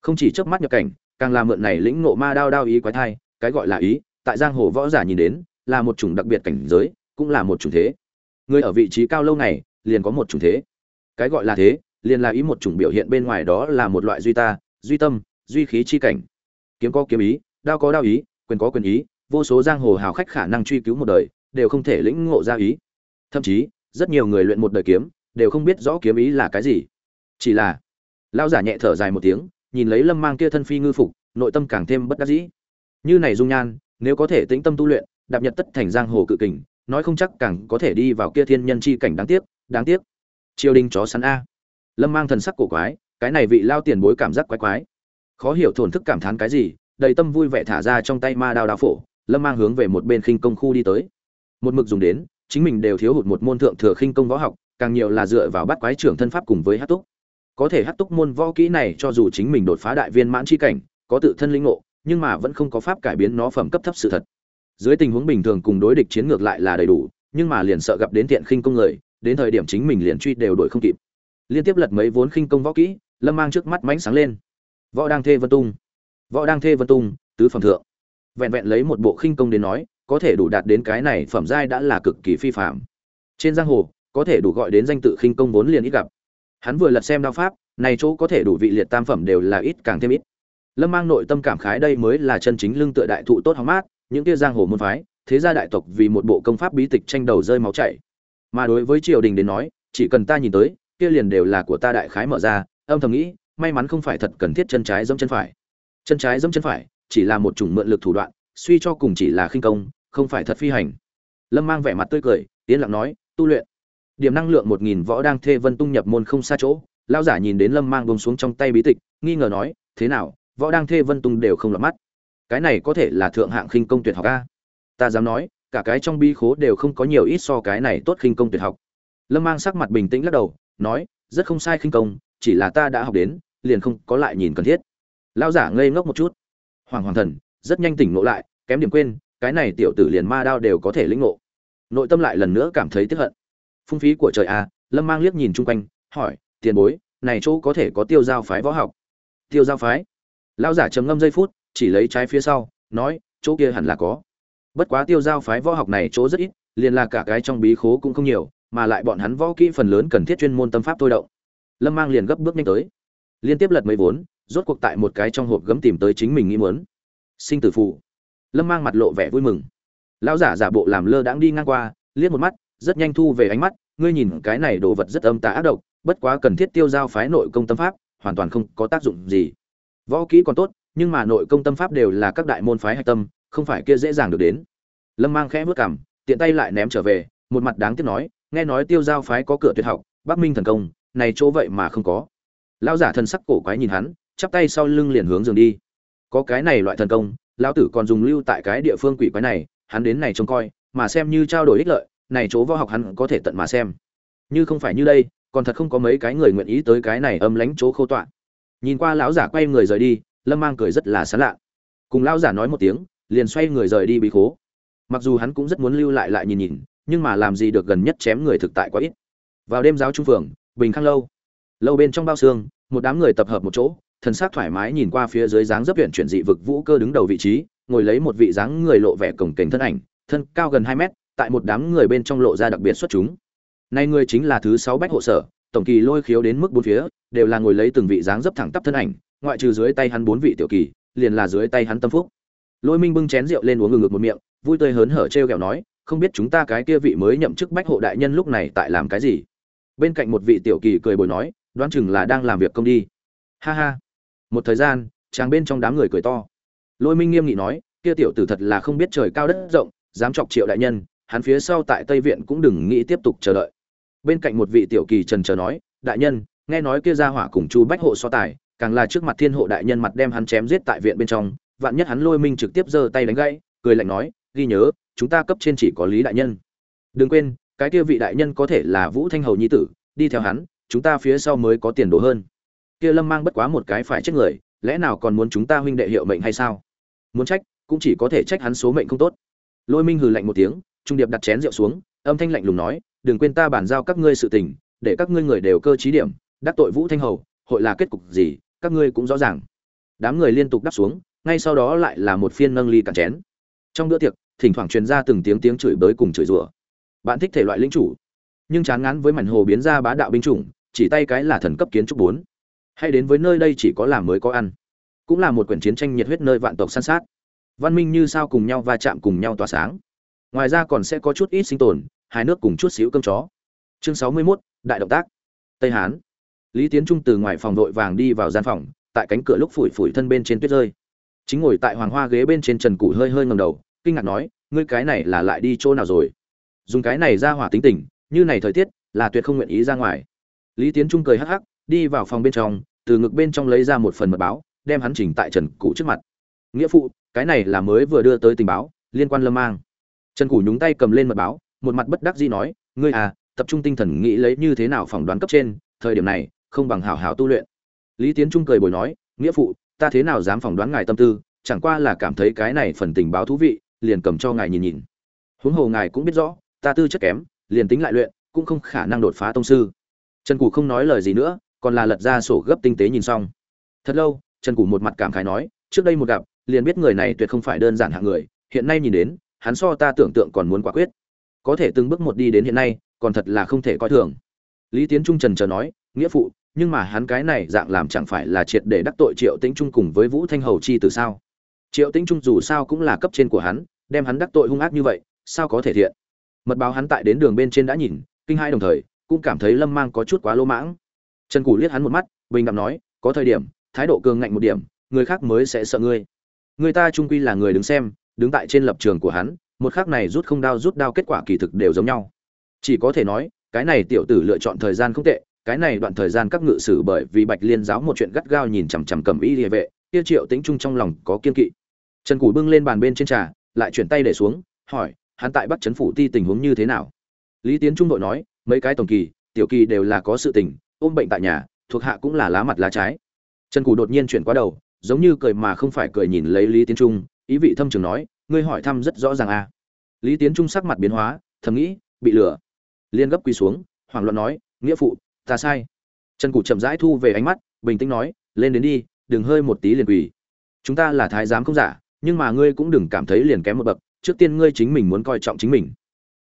Không chỉ chớp mắt nhập cảnh, càng là mượn này lĩnh ngộ ma đao đao ý quái thai, cái gọi là ý, tại giang hồ võ giả nhìn đến, là một chủng đặc biệt cảnh giới, cũng là một chủng thế. Người ở vị trí cao lâu này, liền có một chủng thế. Cái gọi là thế liền là ý một chủng biểu hiện bên ngoài đó là một loại duy ta, duy tâm, duy khí chi cảnh. Kiếm có kiếm ý, đao có đao ý, quyền có quyền ý, vô số giang hồ hào khách khả năng truy cứu một đời, đều không thể lĩnh ngộ ra ý. Thậm chí, rất nhiều người luyện một đời kiếm, đều không biết rõ kiếm ý là cái gì. Chỉ là, lão giả nhẹ thở dài một tiếng, nhìn lấy lâm mang kia thân phi ngư phục, nội tâm càng thêm bất đắc dĩ. Như này dung nhan, nếu có thể tĩnh tâm tu luyện, đạp nhật tất thành giang hồ cự kình, nói không chắc càng có thể đi vào kia thiên nhân chi cảnh đáng tiếc đáng tiếc. Triều đình chó săn a lâm mang thần sắc cổ quái, cái này vị lao tiền bối cảm giác quái quái. Khó hiểu thổn thức cảm thán cái gì, đầy tâm vui vẻ thả ra trong tay ma đao đao phổ, lâm mang hướng về một bên khinh công khu đi tới. Một mực dùng đến, chính mình đều thiếu hụt một môn thượng thừa khinh công võ học, càng nhiều là dựa vào bắt quái trưởng thân pháp cùng với hát túc. Có thể hát túc môn võ kỹ này cho dù chính mình đột phá đại viên mãn chi cảnh, có tự thân linh ngộ, nhưng mà vẫn không có pháp cải biến nó phẩm cấp thấp sự thật. Dưới tình huống bình thường cùng đối địch chiến ngược lại là đầy đủ, nhưng mà liền sợ gặp đến tiện khinh công người, đến thời điểm chính mình liền truy đều đổi không kịp liên tiếp lật mấy vốn khinh công võ kỹ, lâm mang trước mắt mánh sáng lên. Võ đang thê vân tung. Võ đang thê vân tung, tứ phẩm thượng. Vẹn vẹn lấy một bộ khinh công đến nói, có thể đủ đạt đến cái này phẩm giai đã là cực kỳ phi phạm trên giang hồ, có thể đủ gọi đến danh tự khinh công vốn liền ít gặp. Hắn vừa lật xem đao pháp, này chỗ có thể đủ vị liệt tam phẩm đều là ít càng thêm ít. Lâm mang nội tâm cảm khái đây mới là chân chính lưng tựa đại thụ tốt hóng mát, những kia giang hồ môn phái, thế gia đại tộc vì một bộ công pháp bí tịch tranh đầu rơi máu chảy. Mà đối với triều đình đến nói, chỉ cần ta nhìn tới kia liền đều là của ta đại khái mở ra, âm thầm nghĩ, may mắn không phải thật cần thiết chân trái dẫm chân phải. Chân trái dẫm chân phải, chỉ là một chủng mượn lực thủ đoạn, suy cho cùng chỉ là khinh công, không phải thật phi hành. Lâm mang vẻ mặt tươi cười tiến lặng nói, tu luyện. Điểm năng lượng một nghìn võ đang thê vân tung nhập môn không xa chỗ lao giả nhìn đến lâm mang bông xuống trong tay bí tịch, nghi ngờ nói, thế nào, võ đang thê vân tung đều không lọt mắt? Cái này có thể là thượng hạng khinh công tuyệt học a? Ta dám nói, cả cái trong bi khố đều không có nhiều ít so cái này tốt khinh công tuyệt học. Lâm mang sắc mặt bình tĩnh lắc đầu nói, rất không sai khinh công, chỉ là ta đã học đến, liền không có lại nhìn cần thiết. Lao giả ngây ngốc một chút. Hoàng hoàng thần, rất nhanh tỉnh ngộ lại, kém điểm quên, cái này tiểu tử liền ma đao đều có thể lĩnh ngộ. Nội tâm lại lần nữa cảm thấy tiếc hận. Phung phí của trời a lâm mang liếc nhìn chung quanh, hỏi, tiền bối, này chỗ có thể có tiêu giao phái võ học? Tiêu giao phái? Lao giả trầm ngâm giây phút, chỉ lấy trái phía sau, nói, chỗ kia hẳn là có. Bất quá tiêu giao phái võ học này chỗ rất ít, liền là cả cái trong bí khố cũng không nhiều mà lại bọn hắn võ kỹ phần lớn cần thiết chuyên môn tâm pháp thôi động. Lâm mang liền gấp bước nhanh tới. Liên tiếp lật mấy vốn, rốt cuộc tại một cái trong hộp gấm tìm tới chính mình nghĩ muốn. Sinh tử phụ lâm mang mặt lộ vẻ vui mừng. Lão giả giả bộ làm lơ đãng đi ngang qua, liếc một mắt, rất nhanh thu về ánh mắt, ngươi nhìn cái này đồ vật rất âm tà ác độc, bất quá cần thiết tiêu giao phái nội công tâm pháp, hoàn toàn không có tác dụng gì. Võ kỹ còn tốt, nhưng mà nội công tâm pháp đều là các đại môn phái hạch tâm, không phải kia dễ dàng được đến. Lâm mang khẽ vớt cảm tiện tay lại ném trở về, một mặt đáng tiếc nói nghe nói tiêu giao phái có cửa tuyệt học, bắc minh thần công, này chỗ vậy mà không có. Lão giả thần sắc cổ quái nhìn hắn, chắp tay sau lưng liền hướng giường đi. Có cái này loại thần công, lão tử còn dùng lưu tại cái địa phương quỷ quái này, hắn đến này trông coi, mà xem như trao đổi ích lợi, này chỗ võ học hắn có thể tận mà xem. Như không phải như đây, còn thật không có mấy cái người nguyện ý tới cái này âm lánh chỗ khâu tọa. Nhìn qua lão giả quay người rời đi, lâm mang cười rất là sán lạ. Cùng lão giả nói một tiếng, liền xoay người rời đi bí khố. Mặc dù hắn cũng rất muốn lưu lại lại nhìn nhìn nhưng mà làm gì được gần nhất chém người thực tại quá ít. Vào đêm giáo trung phường, bình khang lâu. Lâu bên trong bao xương, một đám người tập hợp một chỗ, thần sắc thoải mái nhìn qua phía dưới dáng dấp huyện chuyển dị vực vũ cơ đứng đầu vị trí, ngồi lấy một vị dáng người lộ vẻ cổng kềnh thân ảnh, thân cao gần hai mét, tại một đám người bên trong lộ ra đặc biệt xuất chúng. Nay người chính là thứ sáu bách hộ sở, tổng kỳ lôi khiếu đến mức bốn phía, đều là ngồi lấy từng vị dáng dấp thẳng tắp thân ảnh, ngoại trừ dưới tay hắn bốn vị tiểu kỳ, liền là dưới tay hắn tâm phúc. Lôi minh bưng chén rượu lên uống ngừng ngực một miệng, vui tươi hớn hở treo gẹo nói không biết chúng ta cái kia vị mới nhậm chức bách hộ đại nhân lúc này tại làm cái gì. Bên cạnh một vị tiểu kỳ cười bồi nói, đoán chừng là đang làm việc công đi. Ha ha. Một thời gian, chàng bên trong đám người cười to. Lôi minh nghiêm nghị nói, kia tiểu tử thật là không biết trời cao đất rộng, dám chọc triệu đại nhân, hắn phía sau tại tây viện cũng đừng nghĩ tiếp tục chờ đợi. Bên cạnh một vị tiểu kỳ trần chờ nói, đại nhân, nghe nói kia ra hỏa cùng chu bách hộ so tài, càng là trước mặt thiên hộ đại nhân mặt đem hắn chém giết tại viện bên trong, vạn nhất hắn lôi minh trực tiếp giơ tay đánh gãy, cười lạnh nói, ghi nhớ chúng ta cấp trên chỉ có lý đại nhân. Đừng quên, cái kia vị đại nhân có thể là vũ thanh hầu nhi tử, đi theo hắn, chúng ta phía sau mới có tiền đồ hơn. Kia lâm mang bất quá một cái phải chết người, lẽ nào còn muốn chúng ta huynh đệ hiệu mệnh hay sao? Muốn trách, cũng chỉ có thể trách hắn số mệnh không tốt. Lôi minh hừ lạnh một tiếng, trung điệp đặt chén rượu xuống, âm thanh lạnh lùng nói, đừng quên ta bàn giao các ngươi sự tình, để các ngươi người đều cơ trí điểm, đắc tội vũ thanh hầu, hội là kết cục gì, các ngươi cũng rõ ràng. Đám người liên tục đáp xuống, ngay sau đó lại là một phiên nâng ly cạn chén. Trong bữa tiệc thỉnh thoảng truyền ra từng tiếng tiếng chửi bới cùng chửi rủa. Bạn thích thể loại linh chủ nhưng chán ngán với mảnh hồ biến ra bá đạo binh chủng chỉ tay cái là thần cấp kiến trúc bốn. Hay đến với nơi đây chỉ có làm mới có ăn cũng là một quyển chiến tranh nhiệt huyết nơi vạn tộc săn sát. Văn minh như sao cùng nhau va chạm cùng nhau tỏa sáng. Ngoài ra còn sẽ có chút ít sinh tồn hai nước cùng chút xíu cơm chó. Chương sáu mươi 61, đại động tác. Tây hán. Lý tiến trung từ ngoài phòng đội vàng đi vào gian phòng tại cánh cửa lúc phủi phủi thân bên trên tuyết rơi. Chính ngồi tại hoàng hoa ghế bên trên trần cụ hơi hơi ngầm đầu kinh ngạc nói, ngươi cái này là lại đi chỗ nào rồi? Dùng cái này ra hỏa tính tình, như này thời tiết là tuyệt không nguyện ý ra ngoài. Lý tiến trung cười hắc hắc, đi vào phòng bên trong, từ ngực bên trong lấy ra một phần mật báo, đem hắn chỉnh tại trần cụ trước mặt. Nghĩa phụ, cái này là mới vừa đưa tới tình báo, liên quan lâm mang. Trần cụ nhúng tay cầm lên mật báo, một mặt bất đắc dĩ nói, ngươi à tập trung tinh thần nghĩ lấy như thế nào phỏng đoán cấp trên, thời điểm này, không bằng hảo hảo tu luyện. Lý tiến trung cười bồi nói, nghĩa phụ, ta thế nào dám phỏng đoán ngài tâm tư, chẳng qua là cảm thấy cái này phần tình báo thú vị liền cầm cho ngài nhìn nhìn. Huống hồ ngài cũng biết rõ, ta tư chất kém, liền tính lại luyện, cũng không khả năng đột phá tông sư. Trần cụ không nói lời gì nữa, còn là lật ra sổ gấp tinh tế nhìn xong. Thật lâu, trần cụ một mặt cảm khái nói, trước đây một gặp, liền biết người này tuyệt không phải đơn giản hạng người, hiện nay nhìn đến, hắn so ta tưởng tượng còn muốn quả quyết. Có thể từng bước một đi đến hiện nay, còn thật là không thể coi thường. Lý tiến trung trần chờ nói, nghĩa phụ, nhưng mà hắn cái này dạng làm chẳng phải là triệt để đắc tội triệu tĩnh trung cùng với vũ thanh hầu chi từ sao? Triệu tĩnh trung dù sao cũng là cấp trên của hắn, đem hắn đắc tội hung ác như vậy, sao có thể thiện? Mật báo hắn tại đến đường bên trên đã nhìn, kinh hai đồng thời, cũng cảm thấy lâm mang có chút quá lỗ mãng. Trần củ liếc hắn một mắt, bình đẳng nói, có thời điểm, thái độ cường ngạnh một điểm, người khác mới sẽ sợ ngươi. Người ta trung quy là người đứng xem, đứng tại trên lập trường của hắn, một khác này rút không đao rút đao kết quả kỳ thực đều giống nhau. Chỉ có thể nói, cái này tiểu tử lựa chọn thời gian không tệ, cái này đoạn thời gian các ngự sử bởi vì bạch liên giáo một chuyện gắt gao nhìn chằm chằm cầm y địa vệ Tiêu triệu tính trung trong lòng có kiên kỵ trần củ bưng lên bàn bên trên trà, lại chuyển tay để xuống, hỏi, hắn tại bắc trấn phủ ti tình huống như thế nào? Lý tiến trung đội nói, mấy cái tổng kỳ, tiểu kỳ đều là có sự tình, ôm bệnh tại nhà, thuộc hạ cũng là lá mặt lá trái. Trần củ đột nhiên chuyển qua đầu, giống như cười mà không phải cười nhìn lấy lý tiến trung, ý vị thâm trường nói, ngươi hỏi thăm rất rõ ràng à. Lý tiến trung sắc mặt biến hóa, thầm nghĩ, bị lừa. Liên gấp quỳ xuống, hoảng loạn nói, nghĩa phụ, ta sai. Trần cụ chậm rãi thu về ánh mắt, bình tĩnh nói, lên đến đi, đừng hơi một tí liền quỳ. Chúng ta là thái giám không giả nhưng mà ngươi cũng đừng cảm thấy liền kém một bậc, trước tiên ngươi chính mình muốn coi trọng chính mình.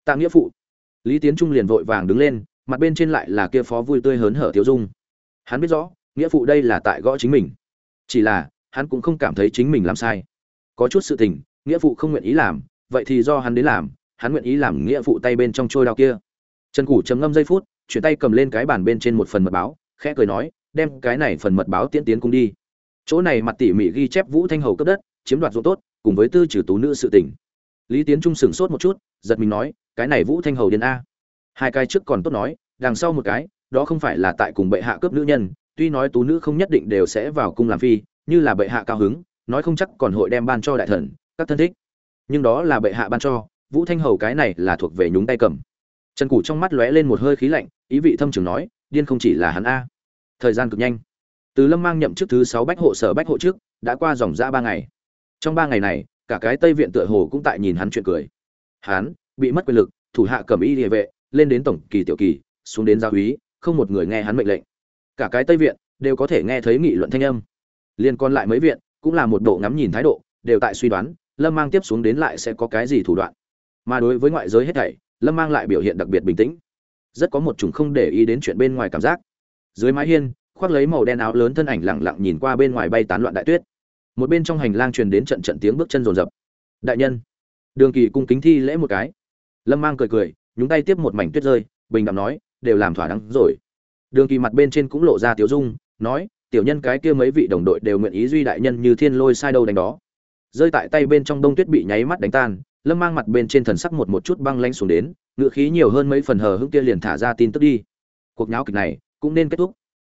Tạ nghĩa phụ. Lý tiến trung liền vội vàng đứng lên, mặt bên trên lại là kia phó vui tươi hớn hở thiếu dung. Hắn biết rõ, nghĩa phụ đây là tại gõ chính mình. Chỉ là, hắn cũng không cảm thấy chính mình làm sai. Có chút sự tình, nghĩa phụ không nguyện ý làm, vậy thì do hắn đến làm, hắn nguyện ý làm nghĩa phụ tay bên trong trôi đao kia. Trần củ trầm ngâm giây phút, chuyển tay cầm lên cái bàn bên trên một phần mật báo, khẽ cười nói, đem cái này phần mật báo tiễn tiến cung đi. Chỗ này mặt tỉ mỉ ghi chép vũ thanh hầu cấp đất chiếm đoạt ruộng tốt, cùng với tư trừ tú nữ sự tình. Lý tiến trung sửng sốt một chút, giật mình nói, cái này vũ thanh hầu điên a. Hai cái trước còn tốt nói, đằng sau một cái, đó không phải là tại cùng bệ hạ cướp nữ nhân, tuy nói tú nữ không nhất định đều sẽ vào cung làm phi, như là bệ hạ cao hứng, nói không chắc còn hội đem ban cho đại thần, các thân thích. Nhưng đó là bệ hạ ban cho, vũ thanh hầu cái này là thuộc về nhúng tay cầm. Trần củ trong mắt lóe lên một hơi khí lạnh, ý vị thâm trường nói, điên không chỉ là hắn a. Thời gian cực nhanh. Từ lâm mang nhậm chức thứ sáu bách hộ sở bách hộ trước, đã qua dòng ra ba ngày trong ba ngày này, cả cái tây viện tựa hồ cũng tại nhìn hắn chuyện cười. Hắn bị mất quyền lực, thủ hạ cầm y địa vệ, lên đến tổng kỳ tiểu kỳ, xuống đến gia úy, không một người nghe hắn mệnh lệnh. Cả cái tây viện đều có thể nghe thấy nghị luận thanh âm. Liên còn lại mấy viện, cũng là một độ ngắm nhìn thái độ, đều tại suy đoán, lâm mang tiếp xuống đến lại sẽ có cái gì thủ đoạn. Mà đối với ngoại giới hết thảy, lâm mang lại biểu hiện đặc biệt bình tĩnh. Rất có một chủng không để ý đến chuyện bên ngoài cảm giác. Dưới mái hiên, khoác lấy màu đen áo lớn thân ảnh lẳng lặng nhìn qua bên ngoài bay tán loạn đại tuyết một bên trong hành lang truyền đến trận trận tiếng bước chân rồn rập. Đại nhân, đường kỳ cung kính thi lễ một cái. Lâm mang cười cười, nhúng tay tiếp một mảnh tuyết rơi, bình đẳng nói, đều làm thỏa đáng rồi. Đường kỳ mặt bên trên cũng lộ ra tiểu dung, nói, tiểu nhân cái kia mấy vị đồng đội đều nguyện ý duy đại nhân như thiên lôi sai đâu đánh đó. Rơi tại tay bên trong đông tuyết bị nháy mắt đánh tan, lâm mang mặt bên trên thần sắc một một chút băng lanh xuống đến, ngựa khí nhiều hơn mấy phần hờ hững kia liền thả ra tin tức đi. Cuộc nháo kịch này cũng nên kết thúc.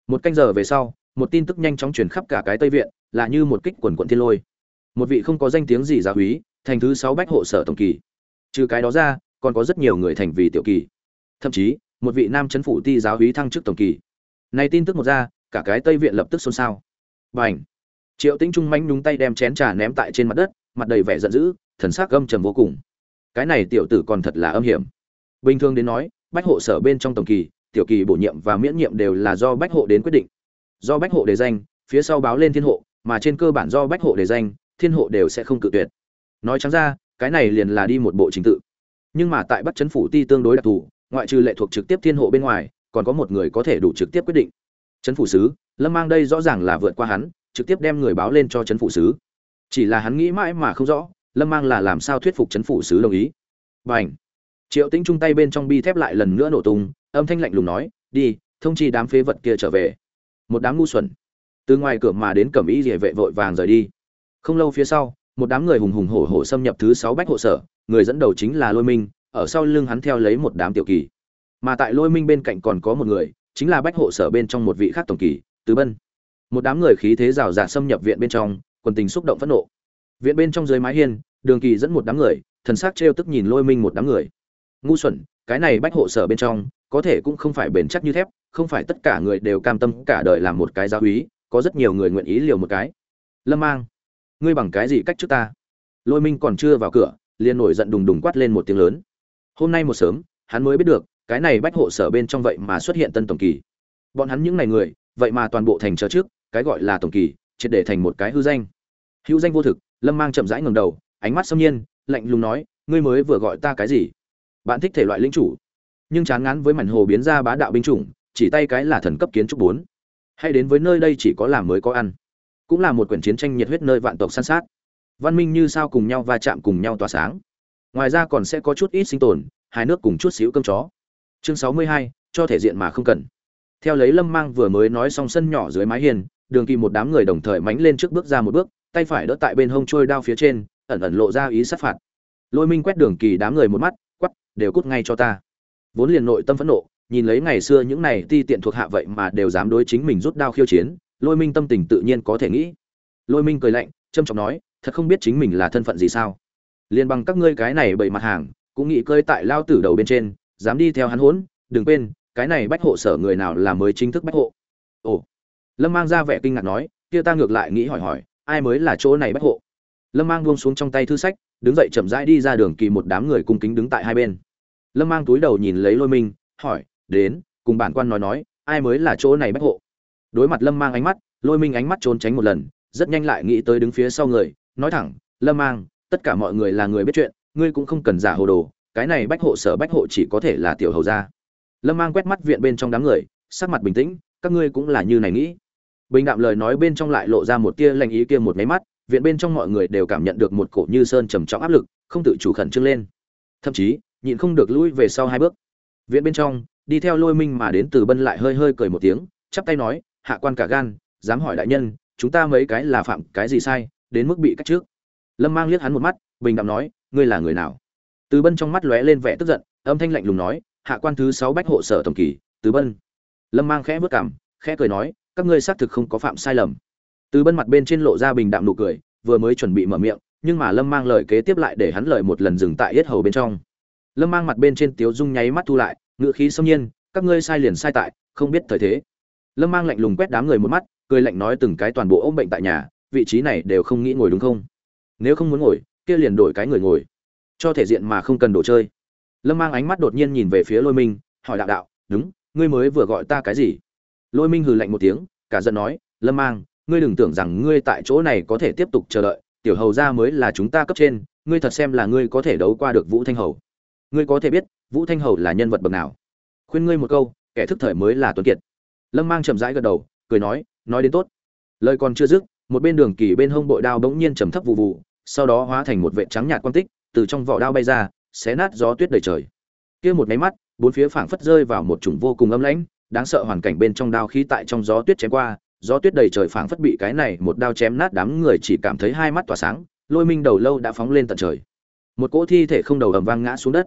Một canh giờ về sau, một tin tức nhanh chóng truyền khắp cả cái tây viện là như một kích quần quận thiên lôi. Một vị không có danh tiếng gì gia húy thành thứ sáu bách hộ sở tổng kỳ. Trừ cái đó ra, còn có rất nhiều người thành vì tiểu kỳ. Thậm chí, một vị nam chấn phủ ti giáo húy thăng chức tổng kỳ. Này tin tức một ra, cả cái tây viện lập tức xôn xao. Bành! Triệu tĩnh trung manh nhúng tay đem chén trà ném tại trên mặt đất, mặt đầy vẻ giận dữ, thần sắc âm trầm vô cùng. Cái này tiểu tử còn thật là âm hiểm. Bình thường đến nói, bách hộ sở bên trong tổng kỳ, tiểu kỳ bổ nhiệm và miễn nhiệm đều là do bách hộ đến quyết định. Do bách hộ đề danh, phía sau báo lên thiên hộ mà trên cơ bản do bách hộ đề danh, thiên hộ đều sẽ không cự tuyệt. Nói trắng ra, cái này liền là đi một bộ trình tự. Nhưng mà tại bắt chấn phủ ti tương đối đặc thù, ngoại trừ lệ thuộc trực tiếp thiên hộ bên ngoài, còn có một người có thể đủ trực tiếp quyết định. Chấn phủ sứ, lâm mang đây rõ ràng là vượt qua hắn, trực tiếp đem người báo lên cho chấn phủ sứ. Chỉ là hắn nghĩ mãi mà không rõ, lâm mang là làm sao thuyết phục chấn phủ sứ đồng ý. B à n h triệu tĩnh chung tay bên trong bi thép lại lần nữa nổ tung, âm thanh lạnh lùng nói, đi, thông chi đám phế vật kia trở về. Một đám ngu xuẩn từ ngoài cửa mà đến cẩm ý địa vệ vội vàng rời đi. Không lâu phía sau, một đám người hùng hùng hổ hổ xâm nhập thứ sáu bách hộ sở, người dẫn đầu chính là lôi minh, ở sau lưng hắn theo lấy một đám tiểu kỳ. Mà tại lôi minh bên cạnh còn có một người, chính là bách hộ sở bên trong một vị khác tổng kỳ tứ bân. Một đám người khí thế rào rạt xâm nhập viện bên trong, quần tình xúc động phẫn nộ. Viện bên trong dưới mái hiên, đường kỳ dẫn một đám người, thần sắc trêu tức nhìn lôi minh một đám người. Ngu xuẩn, cái này bách hộ sở bên trong, có thể cũng không phải bền chắc như thép, không phải tất cả người đều cam tâm cả đời làm một cái giáo úy có rất nhiều người nguyện ý liều một cái. Lâm mang, ngươi bằng cái gì cách trước ta? Lôi minh còn chưa vào cửa, liền nổi giận đùng đùng quát lên một tiếng lớn. Hôm nay một sớm, hắn mới biết được, cái này bách hộ sở bên trong vậy mà xuất hiện tân tổng kỳ. Bọn hắn những ngày người, vậy mà toàn bộ thành chờ trước, cái gọi là tổng kỳ, triệt để thành một cái hư danh. Hữu danh vô thực, lâm mang chậm rãi ngầm đầu, ánh mắt xâm nhiên, lạnh lùng nói, ngươi mới vừa gọi ta cái gì? Bạn thích thể loại linh chủ. Nhưng chán ngán với mảnh hồ biến ra bá đạo binh chủng, chỉ tay cái là thần cấp kiến trúc bốn hay đến với nơi đây chỉ có làm mới có ăn. Cũng là một quyển chiến tranh nhiệt huyết nơi vạn tộc săn sát. Văn minh như sao cùng nhau va chạm cùng nhau tỏa sáng. Ngoài ra còn sẽ có chút ít sinh tồn hai nước cùng chút xíu cơm chó. Chương sáu mươi hai, cho thể diện mà không cần. Theo lấy lâm mang vừa mới nói xong sân nhỏ dưới mái hiên, đường kỳ một đám người đồng thời mánh lên trước bước ra một bước, tay phải đỡ tại bên hông trôi đao phía trên, ẩn ẩn lộ ra ý sát phạt. Lôi minh quét đường kỳ đám người một mắt, quắp, đều cút ngay cho ta. Vốn liền nội tâm phẫn nộ nhìn lấy ngày xưa những này ti tiện thuộc hạ vậy mà đều dám đối chính mình rút đao khiêu chiến, lôi minh tâm tình tự nhiên có thể nghĩ. Lôi minh cười lạnh, trâm trọng nói, thật không biết chính mình là thân phận gì sao? Liền bằng các ngươi cái này bậy mặt hàng, cũng nghĩ cơi tại lao tử đầu bên trên, dám đi theo hắn hốn, đừng quên, cái này bách hộ sở người nào là mới chính thức bách hộ. Ồ. Lâm mang ra vẻ kinh ngạc nói, kia ta ngược lại nghĩ hỏi hỏi, ai mới là chỗ này bách hộ? Lâm mang buông xuống trong tay thư sách, đứng dậy chậm rãi đi ra đường kỳ một đám người cung kính đứng tại hai bên. Lâm mang túi đầu nhìn lấy lôi minh, hỏi đến, cùng bản quan nói nói, ai mới là chỗ này bách hộ. Đối mặt lâm mang ánh mắt, lôi minh ánh mắt trốn tránh một lần, rất nhanh lại nghĩ tới đứng phía sau người, nói thẳng, lâm mang, tất cả mọi người là người biết chuyện, ngươi cũng không cần giả hồ đồ, cái này bách hộ sở bách hộ chỉ có thể là tiểu hầu gia. Lâm mang quét mắt viện bên trong đám người, sắc mặt bình tĩnh, các ngươi cũng là như này nghĩ. Bình đạm lời nói bên trong lại lộ ra một tia lành ý kia một máy mắt, viện bên trong mọi người đều cảm nhận được một cổ như sơn trầm trọng áp lực, không tự chủ khẩn trương lên. Thậm chí, nhịn không được lui về sau hai bước. Viện bên trong đi theo lôi minh mà đến từ bân lại hơi hơi cười một tiếng, chắp tay nói, hạ quan cả gan, dám hỏi đại nhân, chúng ta mấy cái là phạm cái gì sai, đến mức bị cách trước. Lâm mang liếc hắn một mắt, bình đạm nói, ngươi là người nào? Từ bân trong mắt lóe lên vẻ tức giận, âm thanh lạnh lùng nói, hạ quan thứ sáu bách hộ sở tổng kỳ, từ bân. Lâm mang khẽ vất cảm, khẽ cười nói, các ngươi xác thực không có phạm sai lầm. Từ bân mặt bên trên lộ ra bình đạm nụ cười, vừa mới chuẩn bị mở miệng, nhưng mà lâm mang lời kế tiếp lại để hắn lời một lần dừng tại yết hầu bên trong. Lâm mang mặt bên trên tiếu dung nháy mắt thu lại ngựa khí xâm nhiên, các ngươi sai liền sai tại, không biết thời thế. Lâm mang lạnh lùng quét đám người một mắt, cười lạnh nói từng cái toàn bộ ôm bệnh tại nhà, vị trí này đều không nghĩ ngồi đúng không? Nếu không muốn ngồi, kia liền đổi cái người ngồi. Cho thể diện mà không cần đồ chơi. Lâm mang ánh mắt đột nhiên nhìn về phía lôi minh, hỏi đạo đạo, đúng, ngươi mới vừa gọi ta cái gì? Lôi minh hừ lạnh một tiếng, cả giận nói, lâm mang, ngươi đừng tưởng rằng ngươi tại chỗ này có thể tiếp tục chờ đợi, tiểu hầu ra mới là chúng ta cấp trên, ngươi thật xem là ngươi có thể đấu qua được vũ thanh hầu ngươi có thể biết, vũ thanh hầu là nhân vật bậc nào. Khuyên ngươi một câu, kẻ thức thời mới là tuấn kiệt. Lâm mang chậm rãi gật đầu, cười nói nói đến tốt. Lời còn chưa dứt, một bên đường kỳ bên hông bội đao bỗng nhiên trầm thấp vụ vụ sau đó hóa thành một vệ trắng nhạt quan tích, từ trong vỏ đao bay ra, xé nát gió tuyết đầy trời. Kia một máy mắt, bốn phía phảng phất rơi vào một chủng vô cùng âm lãnh, đáng sợ hoàn cảnh bên trong đao khí tại trong gió tuyết chém qua, gió tuyết đầy trời phảng phất bị cái này một đao chém nát đám người chỉ cảm thấy hai mắt tỏa sáng, lôi minh đầu lâu đã phóng lên tận trời. Một cỗ thi thể không đầu ầm vang ngã xuống đất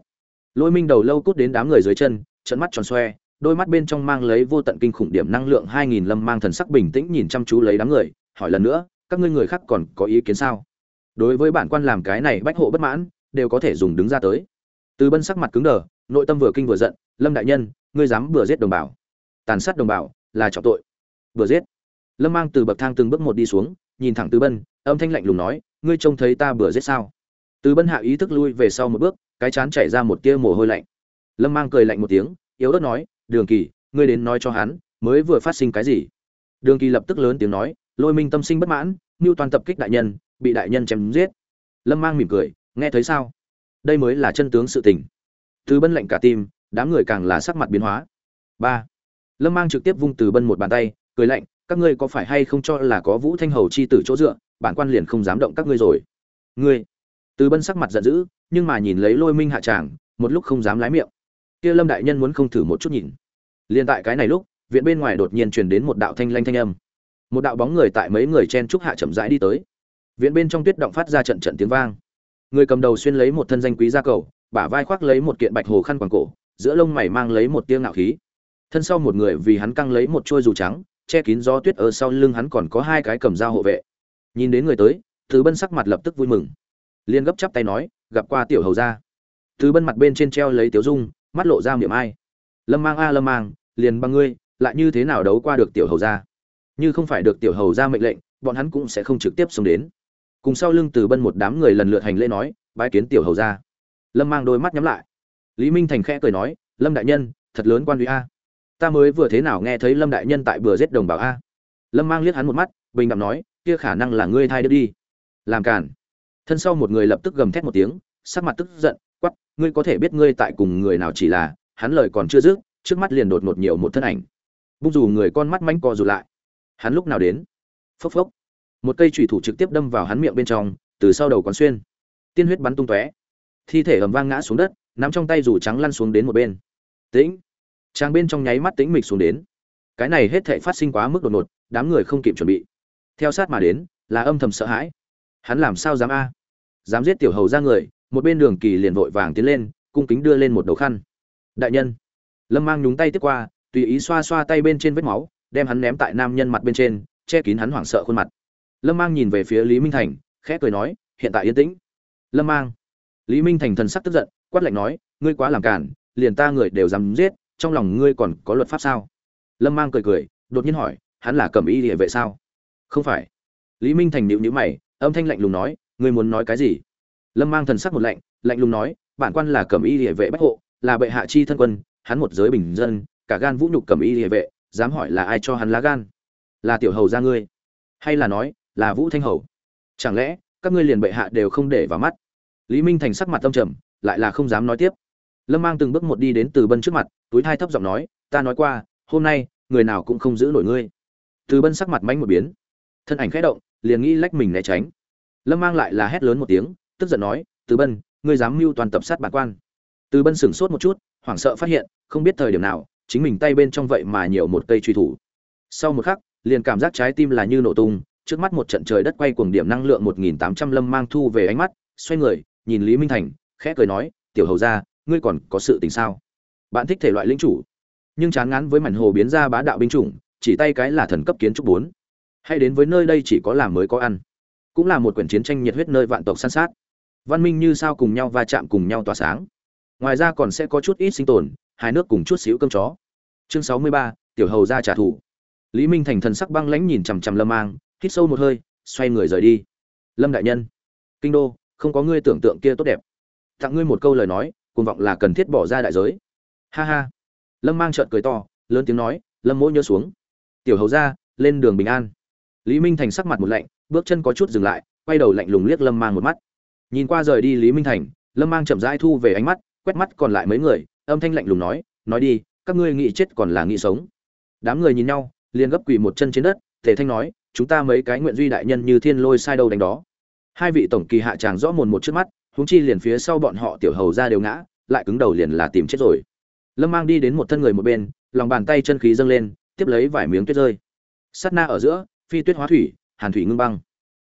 lôi minh đầu lâu cút đến đám người dưới chân trận mắt tròn xoe, đôi mắt bên trong mang lấy vô tận kinh khủng điểm năng lượng hai nghìn lâm mang thần sắc bình tĩnh nhìn chăm chú lấy đám người, hỏi lần nữa, các ngươi người khác còn có ý kiến sao? Đối với bản quan làm cái này bách hộ bất mãn, đều có thể dùng đứng ra tới. Từ bân sắc mặt cứng đờ, nội tâm vừa kinh vừa giận, lâm đại nhân, ngươi dám vừa giết đồng bào? Tàn sát đồng bào, là trọng tội. Vừa giết? Lâm mang từ bậc thang từng bước một đi xuống, nhìn thẳng từ bân, âm thanh lạnh lùng nói, ngươi trông thấy ta vừa giết sao? Từ bân hạ ý thức lui về sau một bước cái chán chảy ra một tia mồ hôi lạnh. Lâm mang cười lạnh một tiếng, yếu ớt nói, đường kỳ, ngươi đến nói cho hắn, mới vừa phát sinh cái gì? Đường kỳ lập tức lớn tiếng nói, lôi minh tâm sinh bất mãn mưu toàn tập kích đại nhân, bị đại nhân chém giết. Lâm mang mỉm cười, nghe thấy sao? Đây mới là chân tướng sự tình. Từ bân lệnh cả tim, đám người càng là sắc mặt biến hóa. Ba. Lâm mang trực tiếp vung từ bân một bàn tay, cười lạnh, các ngươi có phải hay không cho là có vũ thanh hầu chi tử chỗ dựa, bản quan liền không dám động các ngươi rồi? Ngươi? Từ bân sắc mặt giận dữ nhưng mà nhìn lấy lôi minh hạ tràng, một lúc không dám lái miệng. Kia lâm đại nhân muốn không thử một chút nhìn. Liền tại cái này lúc, viện bên ngoài đột nhiên truyền đến một đạo thanh lanh thanh âm. Một đạo bóng người tại mấy người chen trúc hạ chậm rãi đi tới. Viện bên trong tuyết động phát ra trận trận tiếng vang. Người cầm đầu xuyên lấy một thân danh quý gia cầu, bả vai khoác lấy một kiện bạch hồ khăn quàng cổ, giữa lông mày mang lấy một tia ngạo khí. Thân sau một người vì hắn căng lấy một trôi dù trắng, che kín gió tuyết ở sau lưng hắn còn có hai cái cầm dao hộ vệ. Nhìn đến người tới thứ bân sắc mặt lập tức vui mừng. Liên gấp chắp tay nói gặp qua tiểu hầu gia. Từ bân mặt bên trên treo lấy tiểu dung, mắt lộ ra miệng ai. Lâm mang a, lâm mang, liền bằng ngươi, lại như thế nào đấu qua được tiểu hầu gia? Như không phải được tiểu hầu gia mệnh lệnh, bọn hắn cũng sẽ không trực tiếp xông đến. Cùng sau lưng từ bân một đám người lần lượt hành lễ nói, bái kiến tiểu hầu gia. Lâm mang đôi mắt nhắm lại. Lý minh thành khẽ cười nói, lâm đại nhân, thật lớn quan uy a. Ta mới vừa thế nào nghe thấy lâm đại nhân tại bừa giết đồng bào a. Lâm mang liếc hắn một mắt, bình đẳng nói, kia khả năng là ngươi thai đứa đi. Làm cản thân sau một người lập tức gầm thét một tiếng, sắc mặt tức giận quắp ngươi có thể biết ngươi tại cùng người nào chỉ là? Hắn lời còn chưa dứt, trước mắt liền đột ngột nhiều một thân ảnh. Bung dù người con mắt manh co rụt lại. Hắn lúc nào đến? Phốc phốc. Một cây chủy thủ trực tiếp đâm vào hắn miệng bên trong, từ sau đầu còn xuyên. Tiên huyết bắn tung tóe. Thi thể ầm vang ngã xuống đất, nắm trong tay dù trắng lăn xuống đến một bên. Tĩnh. Trang bên trong nháy mắt tĩnh mịch xuống đến. Cái này hết thảy phát sinh quá mức đột ngột, đám người không kịp chuẩn bị. Theo sát mà đến, là âm thầm sợ hãi hắn làm sao dám a? Dám giết tiểu hầu ra người, một bên đường kỳ liền vội vàng tiến lên, cung kính đưa lên một đầu khăn. Đại nhân. Lâm mang nhúng tay tiếp qua, tùy ý xoa xoa tay bên trên vết máu, đem hắn ném tại nam nhân mặt bên trên, che kín hắn hoảng sợ khuôn mặt. Lâm mang nhìn về phía lý minh thành, khẽ cười nói, hiện tại yên tĩnh. Lâm mang. Lý minh thành thần sắc tức giận, quát lạnh nói, ngươi quá làm cản, liền ta người đều dám giết, trong lòng ngươi còn có luật pháp sao? Lâm mang cười cười, đột nhiên hỏi, hắn là cầm y địa vệ sao? Không phải. Lý minh thành nịu nhữ mày âm thanh lạnh lùng nói, ngươi muốn nói cái gì? Lâm mang thần sắc một lạnh lạnh lùng nói, bản quan là cẩm y địa vệ bách hộ, là bệ hạ chi thân quân, hắn một giới bình dân, cả gan vũ nhục cẩm y địa vệ, dám hỏi là ai cho hắn lá gan? Là tiểu hầu ra ngươi, hay là nói, là vũ thanh hầu? Chẳng lẽ, các ngươi liền bệ hạ đều không để vào mắt? Lý minh thành sắc mặt tâm trầm, lại là không dám nói tiếp. Lâm mang từng bước một đi đến từ bân trước mặt, túi thai thấp giọng nói, ta nói qua, hôm nay, người nào cũng không giữ nổi ngươi. Từ bân sắc mặt mánh một biến. Thân ảnh khẽ động liền nghĩ lách mình né tránh. Lâm mang lại là hét lớn một tiếng, tức giận nói, từ bân, ngươi dám mưu toàn tập sát bản quan. Từ bân sửng sốt một chút, hoảng sợ phát hiện, không biết thời điểm nào, chính mình tay bên trong vậy mà nhiều một cây truy thủ. Sau một khắc, liền cảm giác trái tim là như nổ tung, trước mắt một trận trời đất quay cuồng điểm năng lượng một nghìn tám trăm lâm mang thu về ánh mắt, xoay người, nhìn lý minh thành, khẽ cười nói, tiểu hầu ra ngươi còn có sự tình sao? Bạn thích thể loại linh chủ, nhưng chán ngán với mảnh hồ biến ra bá đạo binh chủng, chỉ tay cái là thần cấp kiến trúc bốn hay đến với nơi đây chỉ có làm mới có ăn. Cũng là một quyển chiến tranh nhiệt huyết nơi vạn tộc săn sát. Văn minh như sao cùng nhau va chạm cùng nhau tỏa sáng. Ngoài ra còn sẽ có chút ít sinh tồn, hai nước cùng chút xíu cơm chó. Chương sáu mươi ba, tiểu hầu ra trả thù. Lý minh thành thần sắc băng lãnh nhìn chằm chằm lâm mang, hít sâu một hơi, xoay người rời đi. Lâm đại nhân, kinh đô, không có ngươi tưởng tượng kia tốt đẹp. Tặng ngươi một câu lời nói, cuồng vọng là cần thiết bỏ ra đại giới. Ha ha. Lâm mang trợn cười to, lớn tiếng nói, lâm mỗi nhớ xuống. Tiểu hầu ra, lên đường bình an lý minh thành sắc mặt một lạnh, bước chân có chút dừng lại, quay đầu lạnh lùng liếc lâm mang một mắt. Nhìn qua rời đi lý minh thành, lâm mang chậm rãi thu về ánh mắt, quét mắt còn lại mấy người, âm thanh lạnh lùng nói nói đi, các ngươi nghĩ chết còn là nghĩ sống. Đám người nhìn nhau, liền gấp quỳ một chân trên đất, tề thanh nói, chúng ta mấy cái nguyện duy đại nhân như thiên lôi sai đâu đánh đó. Hai vị tổng kỳ hạ chàng rõ mồn một trước mắt, huống chi liền phía sau bọn họ tiểu hầu ra đều ngã, lại cứng đầu liền là tìm chết rồi. Lâm mang đi đến một thân người một bên, lòng bàn tay chân khí dâng lên, tiếp lấy vài miếng tuyết rơi. Sát na ở giữa phi tuyết hóa thủy, hàn thủy ngưng băng.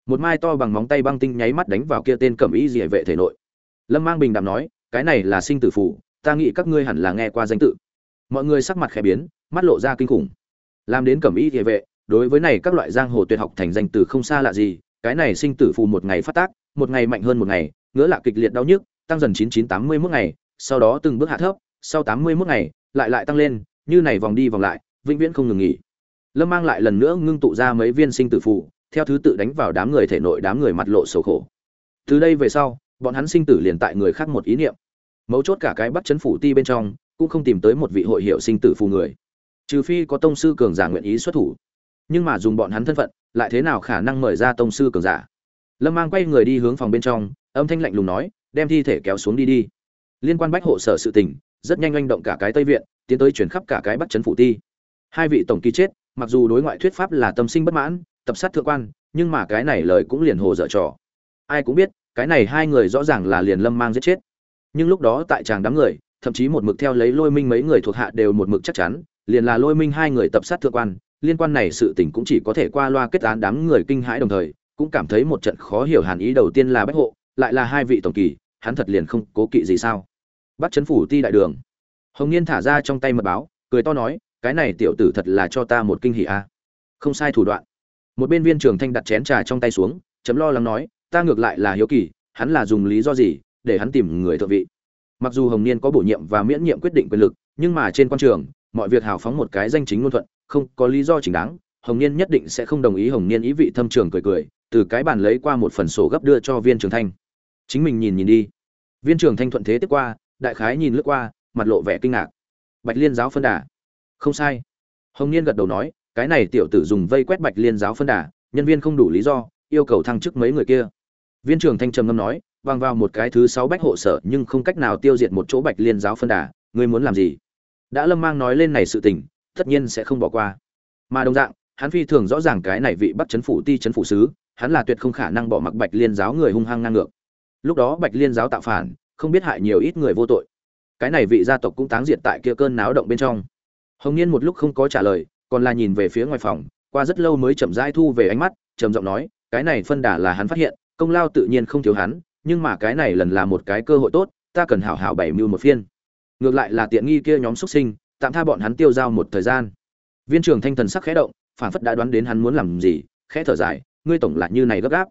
Một mai to bằng móng tay băng tinh nháy mắt đánh vào kia tên cẩm ý dị vệ thể nội. Lâm mang bình đạm nói, cái này là sinh tử phủ ta nghĩ các ngươi hẳn là nghe qua danh tự. Mọi người sắc mặt khẽ biến, mắt lộ ra kinh khủng. Làm đến cẩm ý địa vệ, đối với này các loại giang hồ tuyệt học thành danh từ không xa lạ gì, cái này sinh tử phù một ngày phát tác, một ngày mạnh hơn một ngày, ngứa lạ kịch liệt đau nhức, tăng dần chín chín tám mươi mức ngày, sau đó từng bước hạ thấp, sau tám mươi mức ngày, lại lại tăng lên, như này vòng đi vòng lại, vĩnh viễn không ngừng nghỉ lâm mang lại lần nữa ngưng tụ ra mấy viên sinh tử phù, theo thứ tự đánh vào đám người thể nội đám người mặt lộ sầu khổ. Từ đây về sau, bọn hắn sinh tử liền tại người khác một ý niệm. Mấu chốt cả cái bắt chấn phủ ti bên trong, cũng không tìm tới một vị hội hiệu sinh tử phù người. Trừ phi có tông sư cường giả nguyện ý xuất thủ. Nhưng mà dùng bọn hắn thân phận, lại thế nào khả năng mời ra tông sư cường giả? Lâm mang quay người đi hướng phòng bên trong, âm thanh lạnh lùng nói, đem thi thể kéo xuống đi đi. Liên quan bách hộ sở sự tình, rất nhanh oanh động cả cái tây viện, tiến tới chuyển khắp cả cái bắt chấn phủ ti. Hai vị tổng kỳ chết mặc dù đối ngoại thuyết pháp là tâm sinh bất mãn, tập sát thượng quan, nhưng mà cái này lời cũng liền hồ dở trò. Ai cũng biết, cái này hai người rõ ràng là liền lâm mang giết chết. Nhưng lúc đó tại tràng đám người, thậm chí một mực theo lấy lôi minh mấy người thuộc hạ đều một mực chắc chắn, liền là lôi minh hai người tập sát thượng quan, liên quan này sự tình cũng chỉ có thể qua loa kết án đám người kinh hãi đồng thời, cũng cảm thấy một trận khó hiểu hàn ý đầu tiên là bách hộ, lại là hai vị tổng kỳ, hắn thật liền không cố kỵ gì sao. Bắt chấn phủ ti đại đường. Hồng niên thả ra trong tay mật báo, cười to nói cái này tiểu tử thật là cho ta một kinh hỉ a. Không sai thủ đoạn. Một bên viên trường thanh đặt chén trà trong tay xuống, chấm lo lắng nói, ta ngược lại là hiếu kỳ, hắn là dùng lý do gì, để hắn tìm người thượng vị. Mặc dù hồng niên có bổ nhiệm và miễn nhiệm quyết định quyền lực, nhưng mà trên quan trường, mọi việc hào phóng một cái danh chính ngôn thuận, không có lý do chính đáng, hồng niên nhất định sẽ không đồng ý hồng niên ý vị thâm trường cười cười, từ cái bàn lấy qua một phần sổ gấp đưa cho viên trường thanh. Chính mình nhìn nhìn đi. Viên trường thanh thuận thế tiếp qua, đại khái nhìn lướt qua, mặt lộ vẻ kinh ngạc. Bạch liên giáo phân đà không sai. Hồng niên gật đầu nói, cái này tiểu tử dùng vây quét bạch liên giáo phân đà, nhân viên không đủ lý do, yêu cầu thăng chức mấy người kia. Viên trưởng thanh trầm ngâm nói, bằng vào một cái thứ sáu bách hộ sở nhưng không cách nào tiêu diệt một chỗ bạch liên giáo phân đà, ngươi muốn làm gì? Đã lâm mang nói lên này sự tình, tất nhiên sẽ không bỏ qua. Mà đồng dạng, hắn phi thường rõ ràng cái này vị bắt chấn phủ, ti chấn phủ sứ, hắn là tuyệt không khả năng bỏ mặc bạch liên giáo người hung hăng ngang ngược. Lúc đó bạch liên giáo tạo phản, không biết hại nhiều ít người vô tội. Cái này vị gia tộc cũng táng diệt tại kia cơn náo động bên trong hồng niên một lúc không có trả lời, còn là nhìn về phía ngoài phòng, qua rất lâu mới chậm rãi thu về ánh mắt, trầm giọng nói, cái này phân đà là hắn phát hiện, công lao tự nhiên không thiếu hắn, nhưng mà cái này lần là một cái cơ hội tốt, ta cần hảo hảo bảy mưu một phiên. Ngược lại là tiện nghi kia nhóm xuất sinh, tạm tha bọn hắn tiêu giao một thời gian. Viên trưởng thanh thần sắc khẽ động, phản phất đã đoán đến hắn muốn làm gì, khẽ thở dài, ngươi tổng lại như này gấp gáp.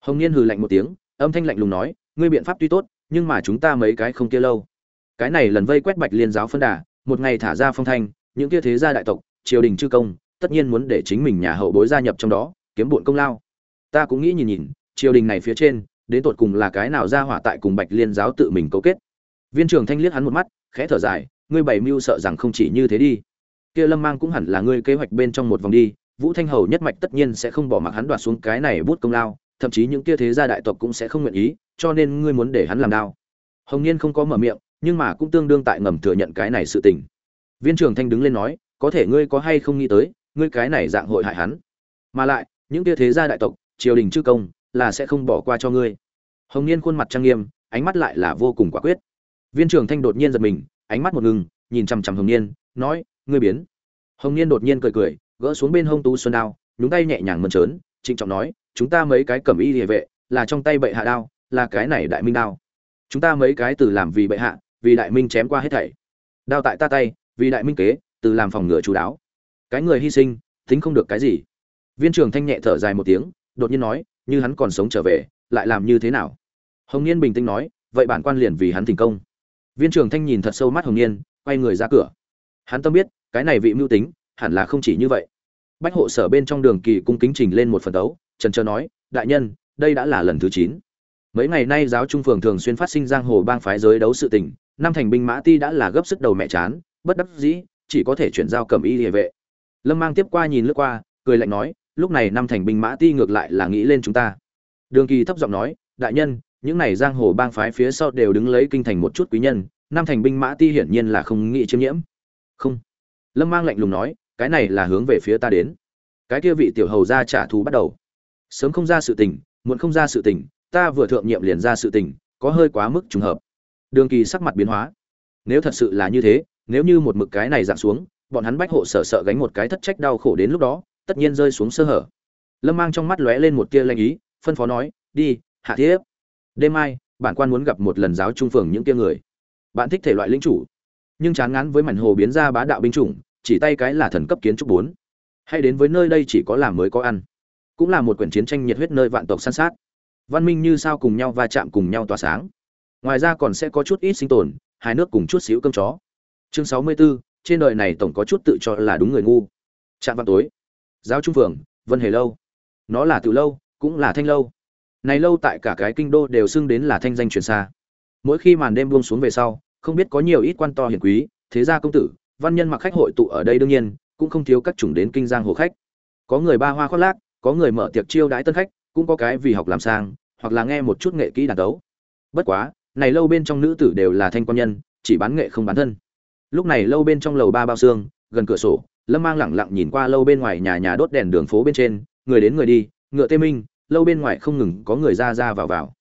Hồng niên hừ lạnh một tiếng, âm thanh lạnh lùng nói, ngươi biện pháp tuy tốt, nhưng mà chúng ta mấy cái không kia lâu. Cái này lần vây quét bạch liên giáo phân đà, một ngày thả ra phong thanh những kia thế gia đại tộc, triều đình chư công, tất nhiên muốn để chính mình nhà hậu bối gia nhập trong đó, kiếm bộn công lao. Ta cũng nghĩ nhìn nhìn, triều đình này phía trên, đến tột cùng là cái nào ra hỏa tại cùng bạch liên giáo tự mình cấu kết. Viên trưởng thanh liếc hắn một mắt, khẽ thở dài, ngươi bảy mưu sợ rằng không chỉ như thế đi. Kia lâm mang cũng hẳn là ngươi kế hoạch bên trong một vòng đi, vũ thanh hầu nhất mạch tất nhiên sẽ không bỏ mặc hắn đoạt xuống cái này bút công lao, thậm chí những kia thế gia đại tộc cũng sẽ không nguyện ý, cho nên ngươi muốn để hắn làm đao. Hồng niên không có mở miệng, nhưng mà cũng tương đương tại ngầm thừa nhận cái này sự tình viên trưởng thanh đứng lên nói, có thể ngươi có hay không nghĩ tới, ngươi cái này dạng hội hại hắn? Mà lại, những kia thế gia đại tộc, triều đình chư công, là sẽ không bỏ qua cho ngươi. Hồng niên khuôn mặt trang nghiêm, ánh mắt lại là vô cùng quả quyết. Viên trưởng thanh đột nhiên giật mình, ánh mắt một ngừng, nhìn chằm chằm hồng niên, nói, ngươi biến. Hồng niên đột nhiên cười cười, gỡ xuống bên hông tú xuân đao, nhúng tay nhẹ nhàng mơn trớn, trịnh trọng nói, chúng ta mấy cái cầm y địa vệ, là trong tay bệ hạ đao, là cái này đại minh đao. Chúng ta mấy cái từ làm vì bệ hạ, vì đại minh chém qua hết thảy. Đao tại ta tay vì đại minh kế, từ làm phòng ngừa chú đáo. Cái người hy sinh tính không được cái gì. Viên trưởng thanh nhẹ thở dài một tiếng, đột nhiên nói, như hắn còn sống trở về, lại làm như thế nào? Hồng niên bình tĩnh nói, vậy bản quan liền vì hắn thành công. Viên trưởng thanh nhìn thật sâu mắt hồng niên, quay người ra cửa. Hắn tâm biết, cái này vị mưu tính, hẳn là không chỉ như vậy. Bách hộ sở bên trong đường kỳ cung kính trình lên một phần tấu trần trơ nói, đại nhân, đây đã là lần thứ chín. Mấy ngày nay giáo trung phường thường xuyên phát sinh giang hồ bang phái giới đấu sự tình, năm thành binh mã ti đã là gấp sức đầu mẹ chán bất đắc dĩ, chỉ có thể chuyển giao cầm y địa vệ. Lâm mang tiếp qua nhìn lướt qua, cười lạnh nói, lúc này năm thành binh mã ti ngược lại là nghĩ lên chúng ta. Đường kỳ thấp giọng nói, đại nhân, những này giang hồ bang phái phía sau đều đứng lấy kinh thành một chút quý nhân, năm thành binh mã ti hiển nhiên là không nghĩ chiếm nhiễm. Không. Lâm mang lạnh lùng nói, cái này là hướng về phía ta đến. Cái kia vị tiểu hầu ra trả thù bắt đầu. Sớm không ra sự tình, muộn không ra sự tình, ta vừa thượng nhiệm liền ra sự tình, có hơi quá mức trùng hợp. Đường kỳ sắc mặt biến hóa. Nếu thật sự là như thế nếu như một mực cái này dạng xuống, bọn hắn bách hộ sợ sợ gánh một cái thất trách đau khổ đến lúc đó, tất nhiên rơi xuống sơ hở. Lâm mang trong mắt lóe lên một tia lanh ý, phân phó nói, đi, hạ thiếp. Đêm mai, bản quan muốn gặp một lần giáo trung phường những tia người. Bạn thích thể loại linh chủ, nhưng chán ngán với mảnh hồ biến ra bá đạo binh chủng, chỉ tay cái là thần cấp kiến trúc bốn. Hay đến với nơi đây chỉ có làm mới có ăn. Cũng là một quyển chiến tranh nhiệt huyết nơi vạn tộc săn sát. Văn minh như sao cùng nhau va chạm cùng nhau tỏa sáng. Ngoài ra còn sẽ có chút ít sinh tồn, hai nước cùng chút xíu cơm chó chương sáu mươi 64, trên đời này tổng có chút tự cho là đúng người ngu. Trạm vào tối. Giáo trung phường vân hề lâu. Nó là từ lâu cũng là thanh lâu. Này lâu tại cả cái kinh đô đều xưng đến là thanh danh truyền xa. Mỗi khi màn đêm buông xuống về sau không biết có nhiều ít quan to hiển quý thế gia công tử văn nhân mặc khách hội tụ ở đây đương nhiên cũng không thiếu các chủng đến kinh giang hồ khách. Có người ba hoa khoác lác có người mở tiệc chiêu đãi tân khách cũng có cái vì học làm sang hoặc là nghe một chút nghệ kỹ đàn tấu. Bất quá này lâu bên trong nữ tử đều là thanh quan nhân chỉ bán nghệ không bán thân lúc này lâu bên trong lầu ba bao xương, gần cửa sổ, lâm mang lẳng lặng nhìn qua lâu bên ngoài nhà nhà đốt đèn đường phố bên trên, người đến người đi, ngựa tê minh, lâu bên ngoài không ngừng có người ra ra vào vào.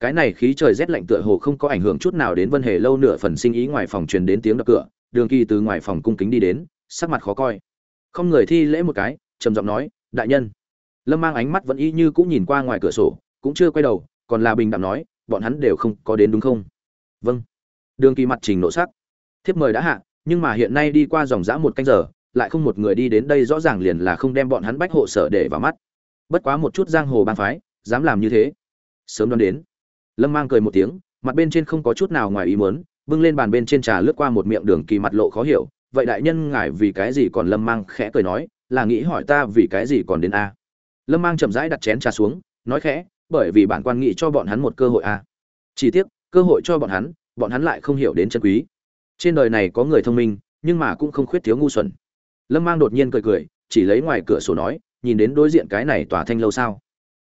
Cái này khí trời rét lạnh tựa hồ không có ảnh hưởng chút nào đến vân hề lâu nửa phần sinh ý ngoài phòng truyền đến tiếng đập cửa, đường kỳ từ ngoài phòng cung kính đi đến, sắc mặt khó coi. Không người thi lễ một cái, trầm giọng nói, đại nhân. Lâm mang ánh mắt vẫn y như cũng nhìn qua ngoài cửa sổ, cũng chưa quay đầu, còn là bình đạm nói, bọn hắn đều không có đến đúng không? Vâng. Đường kỳ mặt trình nộ sắc thiếp mời đã hạ, nhưng mà hiện nay đi qua dòng dã một canh giờ, lại không một người đi đến đây rõ ràng liền là không đem bọn hắn bách hộ sở để vào mắt. Bất quá một chút giang hồ bang phái, dám làm như thế. Sớm đoán đến. Lâm mang cười một tiếng, mặt bên trên không có chút nào ngoài ý muốn, bưng lên bàn bên trên trà lướt qua một miệng đường kỳ mặt lộ khó hiểu. Vậy đại nhân ngại vì cái gì còn lâm mang khẽ cười nói, là nghĩ hỏi ta vì cái gì còn đến a. Lâm mang chậm rãi đặt chén trà xuống, nói khẽ, bởi vì bản quan nghĩ cho bọn hắn một cơ hội a. Chỉ tiếc, cơ hội cho bọn hắn bọn hắn lại không hiểu đến chân quý trên đời này có người thông minh, nhưng mà cũng không khuyết thiếu ngu xuẩn. Lâm mang đột nhiên cười cười, chỉ lấy ngoài cửa sổ nói, nhìn đến đối diện cái này tòa thanh lâu sao?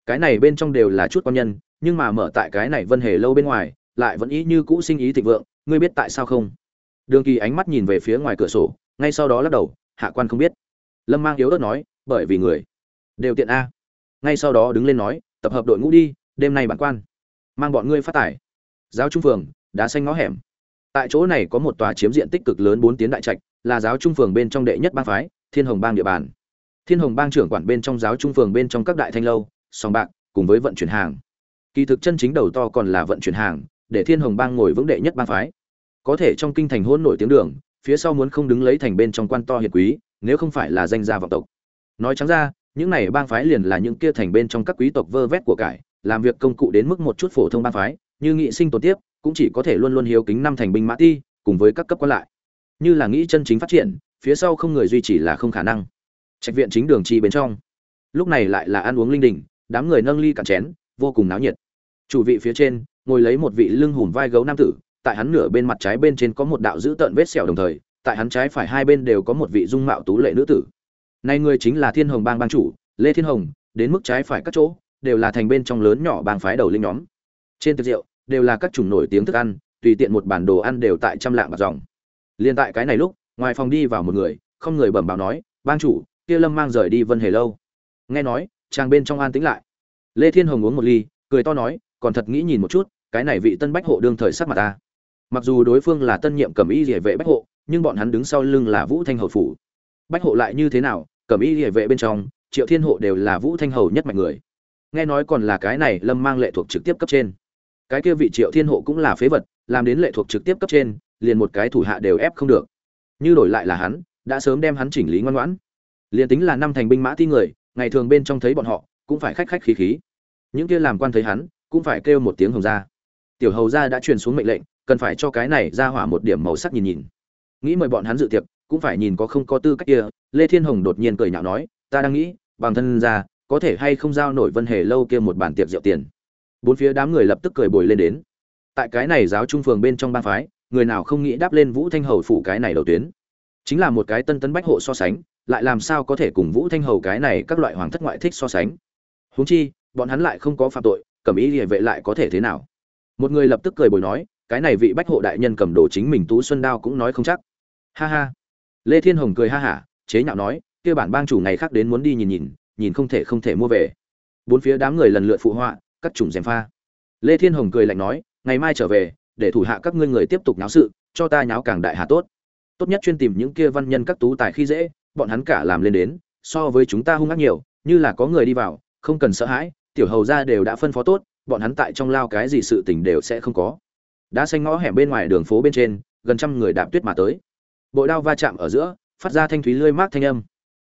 Cái này bên trong đều là chút quan nhân, nhưng mà mở tại cái này vân hề lâu bên ngoài, lại vẫn ý như cũ sinh ý thịnh vượng, ngươi biết tại sao không? Đường kỳ ánh mắt nhìn về phía ngoài cửa sổ, ngay sau đó lắc đầu, hạ quan không biết. Lâm mang yếu ớt nói, bởi vì người đều tiện a. Ngay sau đó đứng lên nói, tập hợp đội ngũ đi, đêm nay bản quan. Mang bọn ngươi phát tải. Giáo trung phường, đá xanh ngõ hẻm tại chỗ này có một tòa chiếm diện tích cực lớn bốn tiến đại trạch, là giáo trung phường bên trong đệ nhất bang phái, thiên hồng bang địa bàn. Thiên hồng bang trưởng quản bên trong giáo trung phường bên trong các đại thanh lâu, sòng bạc, cùng với vận chuyển hàng. Kỳ thực chân chính đầu to còn là vận chuyển hàng, để thiên hồng bang ngồi vững đệ nhất bang phái. Có thể trong kinh thành hôn nổi tiếng đường, phía sau muốn không đứng lấy thành bên trong quan to hiệt quý, nếu không phải là danh gia vọng tộc. Nói trắng ra, những này bang phái liền là những kia thành bên trong các quý tộc vơ vét của cải, làm việc công cụ đến mức một chút phổ thông bang phái, như nghị sinh tồn tiếp cũng chỉ có thể luôn luôn hiếu kính năm thành binh mã ti, cùng với các cấp quan lại. Như là nghĩ chân chính phát triển, phía sau không người duy trì là không khả năng. Trạch viện chính đường chi bên trong. Lúc này lại là ăn uống linh đình, đám người nâng ly cạn chén, vô cùng náo nhiệt. Chủ vị phía trên, ngồi lấy một vị lưng hùm vai gấu nam tử, tại hắn nửa bên mặt trái bên trên có một đạo dữ tợn vết sẹo đồng thời, tại hắn trái phải hai bên đều có một vị dung mạo tú lệ nữ tử. Nay người chính là thiên hồng bang bang chủ, lê thiên hồng, đến mức trái phải các chỗ, đều là thành bên trong lớn nhỏ bang phái đầu linh nhóm. Trên tiệc rượu đều là các chủng nổi tiếng thức ăn, tùy tiện một bản đồ ăn đều tại trăm lạng bạc dòng. Liên tại cái này lúc, ngoài phòng đi vào một người, không người bẩm báo nói, bang chủ, kia lâm mang rời đi vân hề lâu. Nghe nói, chàng bên trong an tĩnh lại. Lê thiên hồng uống một ly, cười to nói, còn thật nghĩ nhìn một chút, cái này vị tân bách hộ đương thời sắc mặt ta. Mặc dù đối phương là tân nhiệm cẩm y địa vệ bách hộ, nhưng bọn hắn đứng sau lưng là vũ thanh hầu phủ. Bách hộ lại như thế nào, cẩm y địa vệ bên trong, triệu thiên hộ đều là vũ thanh hầu nhất mạnh người. Nghe nói còn là cái này lâm mang lệ thuộc trực tiếp cấp trên cái kia vị triệu thiên hộ cũng là phế vật, làm đến lệ thuộc trực tiếp cấp trên, liền một cái thủ hạ đều ép không được. Như đổi lại là hắn, đã sớm đem hắn chỉnh lý ngoan ngoãn. Liền tính là năm thành binh mã thi người, ngày thường bên trong thấy bọn họ, cũng phải khách khách khí khí. Những kia làm quan thấy hắn, cũng phải kêu một tiếng hồng ra. tiểu hầu gia đã truyền xuống mệnh lệnh, cần phải cho cái này ra hỏa một điểm màu sắc nhìn nhìn. Nghĩ mời bọn hắn dự tiệc, cũng phải nhìn có không có tư cách kia, lê thiên hồng đột nhiên cười nhạo nói, ta đang nghĩ, bằng thân ra, có thể hay không giao nổi vân hề lâu kia một bản tiệc rượu tiền? Bốn phía đám người lập tức cười bồi lên đến. Tại cái này giáo trung phường bên trong bang phái, người nào không nghĩ đáp lên vũ thanh hầu phủ cái này đầu tuyến? Chính là một cái tân tấn bách hộ so sánh, lại làm sao có thể cùng vũ thanh hầu cái này các loại hoàng thất ngoại thích so sánh? Huống chi, bọn hắn lại không có phạm tội cẩm ý địa vệ lại có thể thế nào? Một người lập tức cười bồi nói, cái này vị bách hộ đại nhân cầm đồ chính mình tú xuân đao cũng nói không chắc. Ha ha. Lê thiên hồng cười ha hả, chế nhạo nói, kia bản bang chủ ngày khác đến muốn đi nhìn nhìn nhìn không thể không thể mua về. Bốn phía đám người lần lượt phụ họa các chủng dèm pha. Lê thiên hồng cười lạnh nói, ngày mai trở về, để thủ hạ các ngươi người tiếp tục náo sự, cho ta nháo càng đại hà tốt. Tốt nhất chuyên tìm những kia văn nhân các tú tài khi dễ, bọn hắn cả làm lên đến, so với chúng ta hung ác nhiều, như là có người đi vào, không cần sợ hãi, tiểu hầu ra đều đã phân phó tốt, bọn hắn tại trong lao cái gì sự tình đều sẽ không có. Đã xanh ngõ hẻm bên ngoài đường phố bên trên, gần trăm người đạp tuyết mà tới. Bội đao va chạm ở giữa, phát ra thanh thúy lươi mát thanh âm.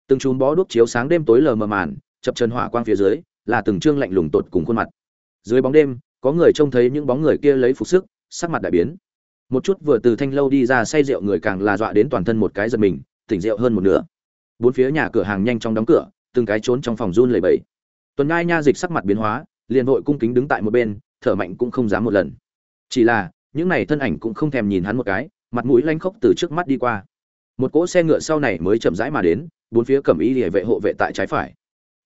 Từng chùm bó đuốc chiếu sáng đêm tối lờ mờ màn, chập chân hỏa quang phía dưới, là từng trương lạnh lùng tột cùng khuôn mặt dưới bóng đêm, có người trông thấy những bóng người kia lấy phục sức, sắc mặt đại biến. Một chút vừa từ thanh lâu đi ra say rượu người càng là dọa đến toàn thân một cái giật mình, tỉnh rượu hơn một nửa. Bốn phía nhà cửa hàng nhanh chóng đóng cửa, từng cái trốn trong phòng run lẩy bẩy. Tuần ngai nha dịch sắc mặt biến hóa, liền vội cung kính đứng tại một bên, thở mạnh cũng không dám một lần. Chỉ là, những này thân ảnh cũng không thèm nhìn hắn một cái, mặt mũi lanh khốc từ trước mắt đi qua. Một cỗ xe ngựa sau này mới chậm rãi mà đến, bốn phía cầm ý địa vệ hộ vệ tại trái phải.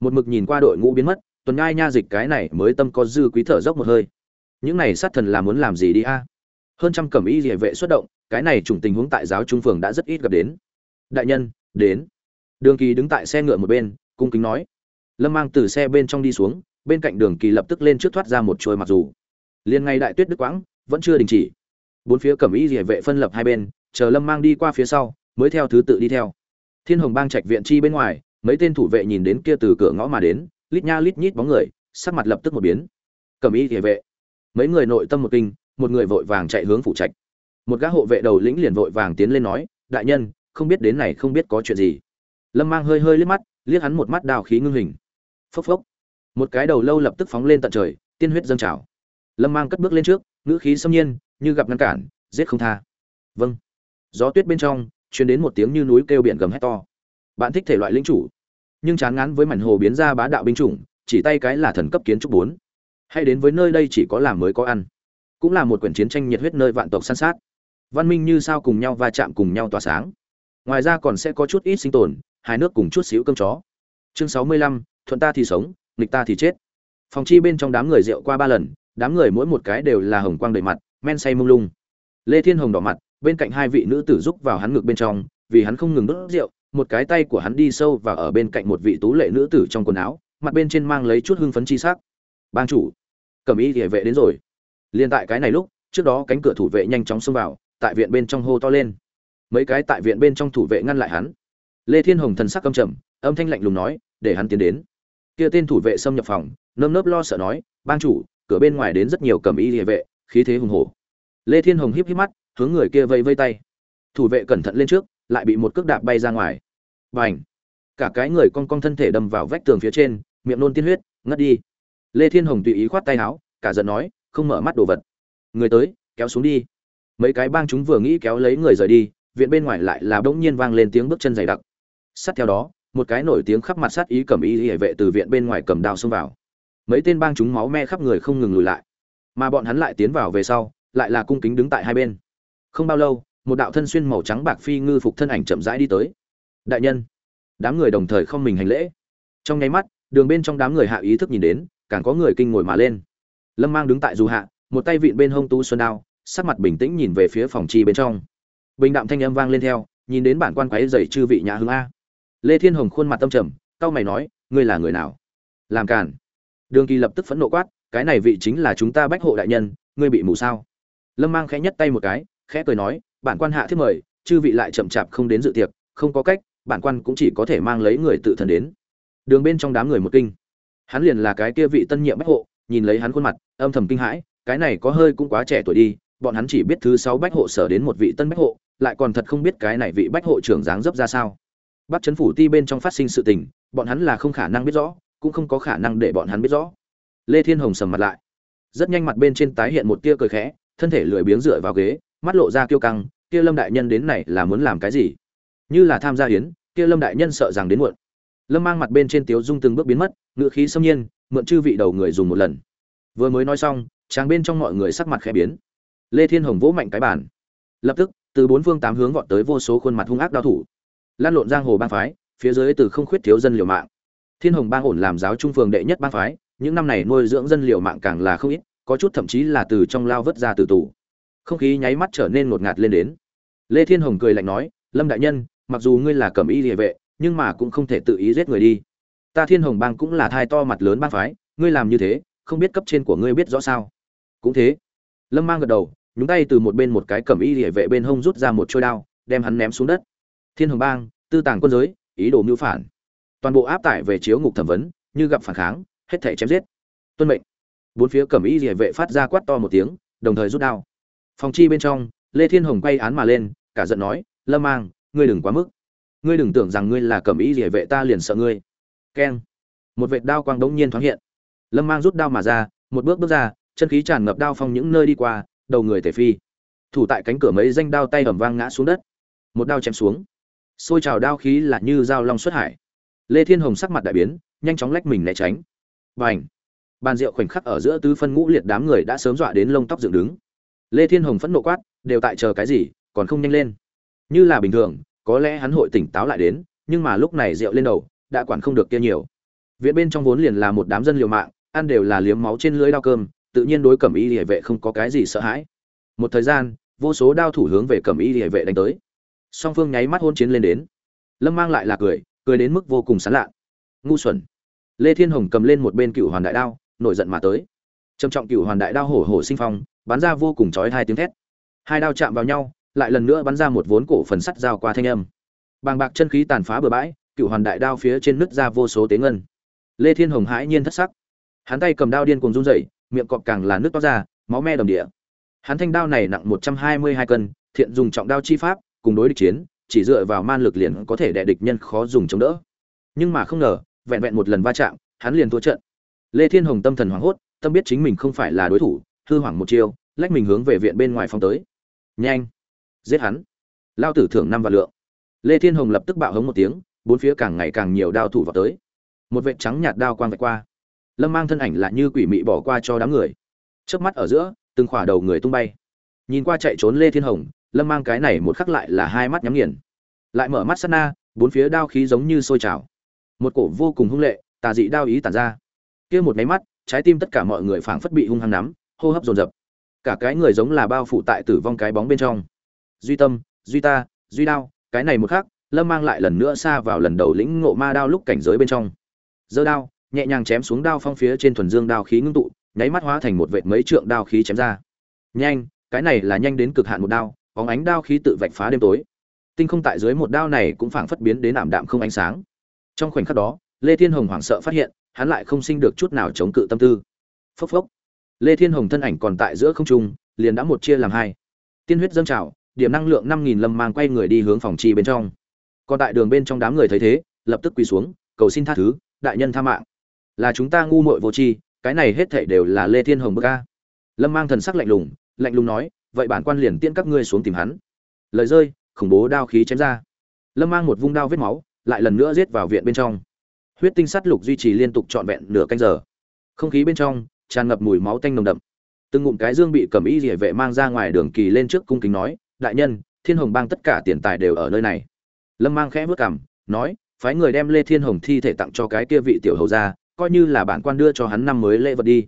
Một mực nhìn qua đội ngũ biến mất tuần ngai nha dịch cái này mới tâm có dư quý thở dốc một hơi. Những này sát thần là muốn làm gì đi a? Hơn trăm cẩm y địa vệ xuất động, cái này trùng tình huống tại giáo trung phường đã rất ít gặp đến. Đại nhân, đến. Đường kỳ đứng tại xe ngựa một bên, cung kính nói. Lâm mang từ xe bên trong đi xuống, bên cạnh đường kỳ lập tức lên trước thoát ra một trôi mặc dù. Liền ngay đại tuyết đức quãng, vẫn chưa đình chỉ. Bốn phía cẩm y địa vệ phân lập hai bên, chờ lâm mang đi qua phía sau, mới theo thứ tự đi theo. Thiên hồng bang trạch viện chi bên ngoài, mấy tên thủ vệ nhìn đến kia từ cửa ngõ mà đến lít nha lít nhít bóng người, sắc mặt lập tức một biến. Cầm y địa vệ. Mấy người nội tâm một kinh, một người vội vàng chạy hướng phủ trạch. Một gã hộ vệ đầu lĩnh liền vội vàng tiến lên nói, đại nhân, không biết đến này không biết có chuyện gì. Lâm mang hơi hơi liếc mắt, liếc hắn một mắt đào khí ngưng hình. Phốc phốc. Một cái đầu lâu lập tức phóng lên tận trời, tiên huyết dâng trào. Lâm mang cất bước lên trước, ngữ khí xâm nhiên, như gặp ngăn cản, giết không tha. Vâng. Gió tuyết bên trong, truyền đến một tiếng như núi kêu biển gầm hét to. Bạn thích thể loại linh chủ nhưng chán ngán với mảnh hồ biến ra bá đạo binh chủng, chỉ tay cái là thần cấp kiến trúc bốn. Hay đến với nơi đây chỉ có làm mới có ăn. Cũng là một quyển chiến tranh nhiệt huyết nơi vạn tộc săn sát. Văn minh như sao cùng nhau va chạm cùng nhau tỏa sáng. Ngoài ra còn sẽ có chút ít sinh tồn hai nước cùng chút xíu cơm chó. Chương sáu mươi lăm, thuận ta thì sống, nghịch ta thì chết. Phòng chi bên trong đám người rượu qua ba lần, đám người mỗi một cái đều là hồng quang đầy mặt, men say mông lung. Lê thiên hồng đỏ mặt, bên cạnh hai vị nữ tử giúp vào hắn ngực bên trong vì hắn không ngừng đốt rượu, một cái tay của hắn đi sâu và ở bên cạnh một vị tú lệ nữ tử trong quần áo, mặt bên trên mang lấy chút hưng phấn chi sắc. Bang chủ cầm y địa vệ đến rồi. Liền tại cái này lúc, trước đó cánh cửa thủ vệ nhanh chóng xông vào, tại viện bên trong hô to lên. Mấy cái tại viện bên trong thủ vệ ngăn lại hắn. Lê thiên hồng thần sắc căm trầm, âm thanh lạnh lùng nói, để hắn tiến đến. Kia tên thủ vệ xâm nhập phòng, nơm nớp lo sợ nói, bang chủ, cửa bên ngoài đến rất nhiều cầm y địa vệ, khí thế hùng hổ. Lê thiên hồng híp híp mắt, hướng người kia vây vây tay. Thủ vệ cẩn thận lên trước lại bị một cước đạp bay ra ngoài. Và ảnh cả cái người con con thân thể đâm vào vách tường phía trên, miệng nôn tiên huyết, ngất đi. Lê thiên hồng tùy ý khoát tay áo, cả giận nói, không mở mắt đồ vật. Người tới, kéo xuống đi. Mấy cái bang chúng vừa nghĩ kéo lấy người rời đi, viện bên ngoài lại là bỗng nhiên vang lên tiếng bước chân dày đặc. Sát theo đó, một cái nổi tiếng khắp mặt sát ý cầm ý hệ vệ từ viện bên ngoài cầm đao xông vào. Mấy tên bang chúng máu me khắp người không ngừng lùi lại. Mà bọn hắn lại tiến vào về sau, lại là cung kính đứng tại hai bên. Không bao lâu một đạo thân xuyên màu trắng bạc phi ngư phục thân ảnh chậm rãi đi tới. Đại nhân, đám người đồng thời không mình hành lễ. Trong nháy mắt, đường bên trong đám người hạ ý thức nhìn đến, càng có người kinh ngồi mà lên. Lâm mang đứng tại dù hạ, một tay vịn bên hông tu xuân đao, sắc mặt bình tĩnh nhìn về phía phòng chi bên trong. Bình đạm thanh âm vang lên theo, nhìn đến bản quan quái dày chư vị nhà hương a. Lê thiên hồng khuôn mặt tâm trầm, cau mày nói, ngươi là người nào? Làm cản đường kỳ lập tức phẫn nộ quát, cái này vị chính là chúng ta bách hộ đại nhân, ngươi bị mù sao? Lâm mang khẽ nhất tay một cái, khẽ cười nói bản quan hạ thiết mời, chư vị lại chậm chạp không đến dự tiệc, không có cách, bản quan cũng chỉ có thể mang lấy người tự thân đến. Đường bên trong đám người một kinh. Hắn liền là cái kia vị tân nhiệm bách hộ, nhìn lấy hắn khuôn mặt, âm thầm kinh hãi, cái này có hơi cũng quá trẻ tuổi đi, bọn hắn chỉ biết thứ sáu bách hộ sở đến một vị tân bách hộ, lại còn thật không biết cái này vị bách hộ trưởng dáng dấp ra sao. Bắt chấn phủ ti bên trong phát sinh sự tình, bọn hắn là không khả năng biết rõ, cũng không có khả năng để bọn hắn biết rõ. Lê thiên hồng sầm mặt lại. Rất nhanh mặt bên trên tái hiện một tia cười khẽ, thân thể lười biếng dựa vào ghế mắt lộ ra kiêu căng, kia lâm đại nhân đến này là muốn làm cái gì? Như là tham gia hiến, kia lâm đại nhân sợ rằng đến muộn. Lâm mang mặt bên trên tiếu dung từng bước biến mất ngự khí xâm nhiên, mượn chư vị đầu người dùng một lần. Vừa mới nói xong tráng bên trong mọi người sắc mặt khẽ biến. Lê thiên hồng vỗ mạnh cái bàn. Lập tức, từ bốn phương tám hướng vọt tới vô số khuôn mặt hung ác đao thủ. Lan lộn giang hồ bang phái, phía dưới từ không khuyết thiếu dân liều mạng. Thiên hồng bang ổn làm giáo trung phường đệ nhất bang phái, những năm này nuôi dưỡng dân liều mạng càng là không ít, có chút thậm chí là từ trong lao vớt ra từ tù không khí nháy mắt trở nên ngột ngạt lên đến. Lê thiên hồng cười lạnh nói, lâm đại nhân, mặc dù ngươi là cẩm y địa vệ, nhưng mà cũng không thể tự ý giết người đi. Ta thiên hồng bang cũng là thai to mặt lớn bang phái, ngươi làm như thế, không biết cấp trên của ngươi biết rõ sao? Cũng thế. Lâm mang gật đầu, nhúng tay từ một bên một cái cẩm y địa vệ bên hông rút ra một trôi đao, đem hắn ném xuống đất. Thiên hồng bang, tư tàng quân giới, ý đồ mưu phản. Toàn bộ áp tải về chiếu ngục thẩm vấn, như gặp phản kháng, hết thể chém giết. Tuân mệnh. Bốn phía cẩm y địa vệ phát ra quát to một tiếng, đồng thời rút đao phòng chi bên trong, lê thiên hồng quay án mà lên, cả giận nói, lâm mang, ngươi đừng quá mức. Ngươi đừng tưởng rằng ngươi là cẩm y địa vệ ta liền sợ ngươi. Keng. Một vệt đao quang đống nhiên thoáng hiện. Lâm mang rút đao mà ra, một bước bước ra, chân khí tràn ngập đao phong những nơi đi qua, đầu người tể phi. Thủ tại cánh cửa mấy danh đao tay ẩm vang ngã xuống đất. Một đao chém xuống. Xôi trào đao khí là như dao long xuất hải. Lê thiên hồng sắc mặt đại biến, nhanh chóng lách mình né tránh. B à n h bàn rượu khoảnh khắc ở giữa tứ phân ngũ liệt đám người đã sớm dọa đến lông tóc dựng đứng lê thiên hồng phẫn nộ quát, đều tại chờ cái gì, còn không nhanh lên? Như là bình thường, có lẽ hắn hội tỉnh táo lại đến, nhưng mà lúc này rượu lên đầu, đã quản không được kia nhiều. Viện bên trong vốn liền là một đám dân liều mạng, ăn đều là liếm máu trên lưới đao cơm, tự nhiên đối cẩm y liễu vệ không có cái gì sợ hãi. Một thời gian, vô số đao thủ hướng về cẩm y liễu vệ đánh tới. Song phương nháy mắt hôn chiến lên đến. Lâm mang lại là cười cười đến mức vô cùng sán lạ ngu xuẩn. Lê thiên hồng cầm lên một bên cựu hoàn đại đao, nổi giận mà tới. Trầm trọng cựu hoàn đại đao hổ hổ sinh phong bắn ra vô cùng chói hai tiếng thét. Hai đao chạm vào nhau, lại lần nữa bắn ra một vốn cổ phần sắt dao qua thanh âm. Bàng bạc chân khí tàn phá bừa bãi, cựu hoàn đại đao phía trên nứt ra vô số tế ngân. Lê thiên hồng hãi nhiên thất sắc. Hắn tay cầm đao điên cuồng run rẩy, miệng cọp càng là nước toát ra, máu me đầm địa. Hắn thanh đao này nặng một trăm hai mươi hai cân, thiện dùng trọng đao chi pháp, cùng đối địch chiến, chỉ dựa vào man lực liền có thể đè địch nhân khó dùng chống đỡ. Nhưng mà không ngờ, vẹn vẹn một lần va chạm, hắn liền thua trận. Lê thiên hồng tâm thần hoảng hốt, tâm biết chính mình không phải là đối thủ hư hoảng một chiêu, lách mình hướng về viện bên ngoài phong tới. Nhanh! Giết hắn! Lao tử thưởng năm và lượng. Lê thiên hồng lập tức bạo hống một tiếng, bốn phía càng ngày càng nhiều đao thủ vào tới. Một vệt trắng nhạt đao quang vạch qua. Lâm mang thân ảnh lại như quỷ mị bỏ qua cho đám người. Trước mắt ở giữa, từng khỏa đầu người tung bay. Nhìn qua chạy trốn lê thiên hồng, lâm mang cái này một khắc lại là hai mắt nhắm nghiền. Lại mở mắt sát na, bốn phía đao khí giống như sôi trào. Một cổ vô cùng hung lệ, tà dị đao ý tàn ra. Kia một máy mắt, trái tim tất cả mọi người phảng phất bị hung hăng nắm hô hấp dồn dập. Cả cái người giống là bao phủ tại tử vong cái bóng bên trong. Duy tâm, duy ta, duy đao, cái này một khắc lâm mang lại lần nữa xa vào lần đầu lĩnh ngộ ma đao lúc cảnh giới bên trong. Giơ đao, nhẹ nhàng chém xuống đao phong phía trên thuần dương đao khí ngưng tụ, nháy mắt hóa thành một vệt mấy trượng đao khí chém ra. Nhanh, cái này là nhanh đến cực hạn một đao, bóng ánh đao khí tự vạch phá đêm tối. Tinh không tại dưới một đao này cũng phảng phất biến đến ảm đạm không ánh sáng. Trong khoảnh khắc đó, lê thiên hồng hoảng sợ phát hiện, hắn lại không sinh được chút nào chống cự tâm tư. Phốc phốc lê thiên hồng thân ảnh còn tại giữa không trung, liền đã một chia làm hai. Tiên huyết dâng trào, điểm năng lượng năm nghìn lâm mang quay người đi hướng phòng chi bên trong. Còn tại đường bên trong đám người thấy thế, lập tức quỳ xuống, cầu xin tha thứ, đại nhân tha mạng. Là chúng ta ngu muội vô tri, cái này hết thảy đều là lê thiên hồng bức a. Lâm mang thần sắc lạnh lùng lạnh lùng nói, vậy bản quan liền tiễn các ngươi xuống tìm hắn. Lời rơi, khủng bố đao khí chém ra. Lâm mang một vung đao vết máu, lại lần nữa giết vào viện bên trong. Huyết tinh sắt lục duy trì liên tục trọn vẹn nửa canh giờ. Không khí bên trong tràn ngập mùi máu tanh nồng đậm. Từng ngụm cái dương bị cầm y rỉa vệ mang ra ngoài đường kỳ lên trước cung kính nói, đại nhân, thiên hồng bang tất cả tiền tài đều ở nơi này. Lâm mang khẽ vớt cảm nói, phái người đem lê thiên hồng thi thể tặng cho cái kia vị tiểu hầu ra coi như là bản quan đưa cho hắn năm mới lễ vật đi.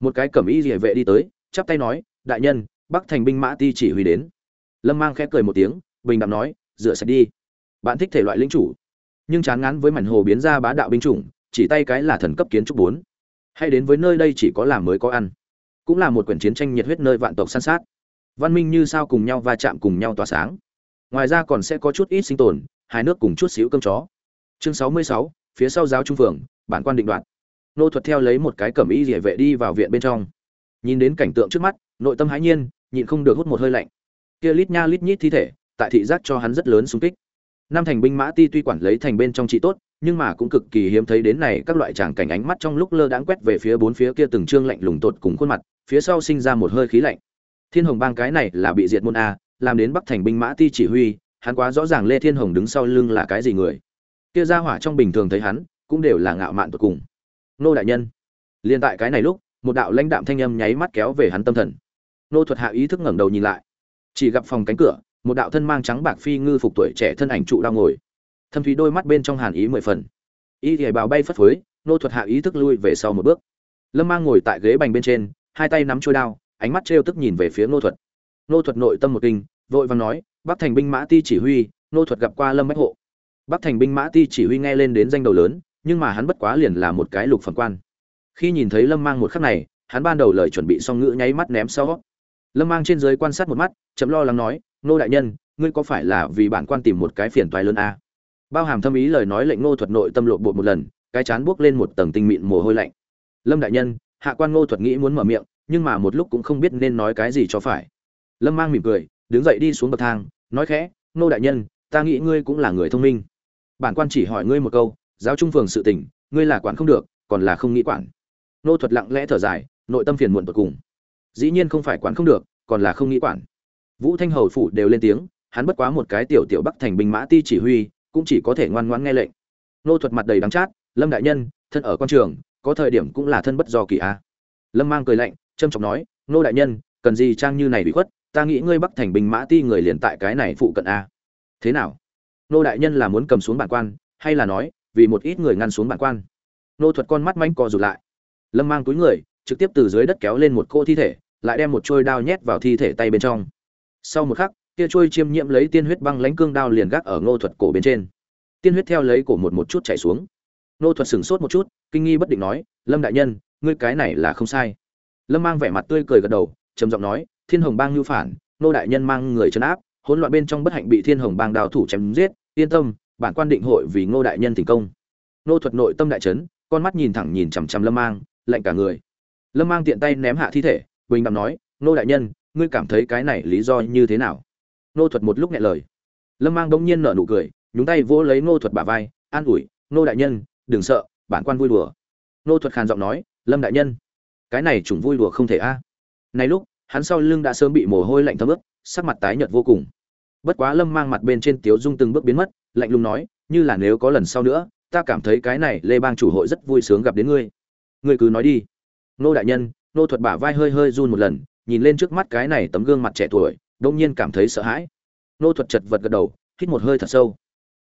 Một cái cẩm y rỉa vệ đi tới, chắp tay nói, đại nhân, bắc thành binh mã ti chỉ huy đến. Lâm mang khẽ cười một tiếng, bình đạm nói, rửa sạch đi. Bạn thích thể loại lính chủ. Nhưng chán ngán với mảnh hồ biến ra bá đạo binh chủng, chỉ tay cái là thần cấp kiến trúc bốn hay đến với nơi đây chỉ có làm mới có ăn. Cũng là một quyển chiến tranh nhiệt huyết nơi vạn tộc săn sát. Văn minh như sao cùng nhau va chạm cùng nhau tỏa sáng. Ngoài ra còn sẽ có chút ít sinh tồn hai nước cùng chút xíu cơm chó. Chương sáu mươi sáu, phía sau giáo trung phường, bản quan định đoạt. Nô thuật theo lấy một cái cẩm y rỉa vệ đi vào viện bên trong. Nhìn đến cảnh tượng trước mắt, nội tâm hãi nhiên, nhịn không được hút một hơi lạnh. Kia lít nha lít nhít thi thể, tại thị giác cho hắn rất lớn xung kích. Năm thành binh mã ti tuy quản lấy thành bên trong trị tốt nhưng mà cũng cực kỳ hiếm thấy đến này các loại tràng cảnh ánh mắt trong lúc lơ đãng quét về phía bốn phía kia từng trương lạnh lùng tột cùng khuôn mặt, phía sau sinh ra một hơi khí lạnh. Thiên hồng bang cái này là bị diệt môn a, làm đến bắc thành binh mã ti chỉ huy, hắn quá rõ ràng lê thiên hồng đứng sau lưng là cái gì người. Kia ra hỏa trong bình thường thấy hắn, cũng đều là ngạo mạn tột cùng. Nô đại nhân. Liên tại cái này lúc, một đạo lãnh đạm thanh âm nháy mắt kéo về hắn tâm thần. Nô thuật hạ ý thức ngẩng đầu nhìn lại. Chỉ gặp phòng cánh cửa, một đạo thân mang trắng bạc phi ngư phục tuổi trẻ thân ảnh trụ đang ngồi thâm thúy đôi mắt bên trong hàn ý mười phần. Y thì bào bay phất phới, nô thuật hạ ý thức lui về sau một bước. Lâm mang ngồi tại ghế bành bên trên, hai tay nắm trôi đao, ánh mắt trêu tức nhìn về phía nô thuật. Nô thuật nội tâm một kinh, vội vàng nói, bắc thành binh mã ti chỉ huy, nô thuật gặp qua lâm bách hộ. Bắc thành binh mã ti chỉ huy nghe lên đến danh đầu lớn, nhưng mà hắn bất quá liền là một cái lục phẩm quan. Khi nhìn thấy lâm mang một khắc này, hắn ban đầu lời chuẩn bị xong ngữ nháy mắt ném sau. Lâm mang trên dưới quan sát một mắt chấm lo lắng nói, nô đại nhân, ngươi có phải là vì bản quan tìm một cái phiền toái lớn à? Bao hàm thâm ý lời nói lệnh ngô thuật nội tâm lộ bột một lần, cái chán buốc lên một tầng tinh mịn mồ hôi lạnh. Lâm đại nhân, hạ quan ngô thuật nghĩ muốn mở miệng, nhưng mà một lúc cũng không biết nên nói cái gì cho phải. Lâm mang mỉm cười, đứng dậy đi xuống bậc thang, nói khẽ, ngô đại nhân, ta nghĩ ngươi cũng là người thông minh. Bản quan chỉ hỏi ngươi một câu, giáo trung phường sự tình, ngươi là quản không được, còn là không nghĩ quản. Ngô thuật lặng lẽ thở dài, nội tâm phiền muộn tột cùng. Dĩ nhiên không phải quản không được, còn là không nghĩ quản. Vũ thanh hầu phủ đều lên tiếng, hắn bất quá một cái tiểu tiểu bắc thành binh mã ti chỉ huy cũng chỉ có thể ngoan ngoãn nghe lệnh. Nô thuật mặt đầy đắng chát, lâm đại nhân, thân ở quan trường, có thời điểm cũng là thân bất do kỳ a. Lâm mang cười lạnh trâm trọng nói, nô đại nhân, cần gì trang như này bị khuất, ta nghĩ ngươi bắc thành binh mã ti người liền tại cái này phụ cận a. Thế nào? Nô đại nhân là muốn cầm xuống bản quan, hay là nói, vì một ít người ngăn xuống bản quan? Nô thuật con mắt manh co rụt lại. Lâm mang túi người, trực tiếp từ dưới đất kéo lên một cô thi thể, lại đem một trôi đao nhét vào thi thể tay bên trong. Sau một khắc kia trôi chiêm nhiễm lấy tiên huyết băng lãnh cương đao liền gác ở ngô thuật cổ bên trên. Tiên huyết theo lấy cổ một một chút chảy xuống. Ngô thuật sửng sốt một chút, kinh nghi bất định nói, lâm đại nhân, ngươi cái này là không sai. Lâm mang vẻ mặt tươi cười gật đầu, trầm giọng nói, thiên hồng bang nhu phản nô đại nhân mang người trấn áp, hỗn loạn bên trong bất hạnh bị thiên hồng bang đào thủ chém giết, yên tâm, bản quan định hội vì ngô đại nhân thành công. Nô thuật nội tâm đại trấn con mắt nhìn thẳng nhìn chằm chằm lâm mang, lạnh cả người. Lâm mang tiện tay ném hạ thi thể, bình đạm nói nô đại nhân, ngươi cảm thấy cái này lý do như thế nào? Nô thuật một lúc nghẹn lời. Lâm mang đông nhiên nở nụ cười, nhúng tay vỗ lấy nô thuật bả vai, an ủi nô đại nhân, đừng sợ, bản quan vui đùa. Nô thuật khàn giọng nói, lâm đại nhân, cái này chủng vui đùa không thể a. Này lúc, hắn sau lưng đã sớm bị mồ hôi lạnh thấm ướt, sắc mặt tái nhợt vô cùng. Bất quá lâm mang mặt bên trên tiếu dung từng bước biến mất, lạnh lùng nói, như là nếu có lần sau nữa, ta cảm thấy cái này lê bang chủ hội rất vui sướng gặp đến ngươi. Ngươi cứ nói đi. Nô đại nhân nô thuật bả vai hơi hơi run một lần, nhìn lên trước mắt cái này tấm gương mặt trẻ tuổi đông nhiên cảm thấy sợ hãi. Nô thuật chật vật gật đầu, hít một hơi thật sâu.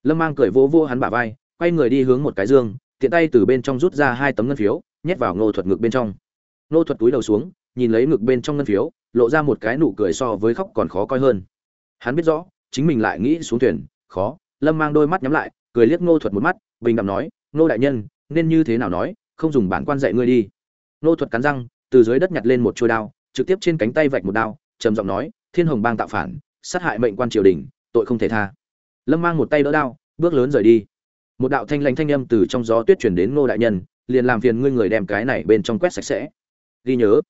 Lâm mang cười vô vỗ hắn bả vai, quay người đi hướng một cái dương, tiện tay từ bên trong rút ra hai tấm ngân phiếu, nhét vào nô thuật ngực bên trong. Nô thuật túi đầu xuống, nhìn lấy ngực bên trong ngân phiếu, lộ ra một cái nụ cười so với khóc còn khó coi hơn. Hắn biết rõ, chính mình lại nghĩ xuống thuyền, khó. Lâm mang đôi mắt nhắm lại, cười liếc nô thuật một mắt, bình đẳng nói, nô đại nhân, nên như thế nào nói, không dùng bản quan dạy ngươi đi. Nô thuật cắn răng, từ dưới đất nhặt lên một chuôi đao, trực tiếp trên cánh tay vạch một đao, trầm giọng nói thiên hồng bang tạo phản, sát hại mệnh quan triều đình, tội không thể tha. Lâm mang một tay đỡ đao, bước lớn rời đi. Một đạo thanh lãnh thanh âm từ trong gió tuyết chuyển đến ngô đại nhân, liền làm phiền ngươi người đem cái này bên trong quét sạch sẽ. Ghi nhớ,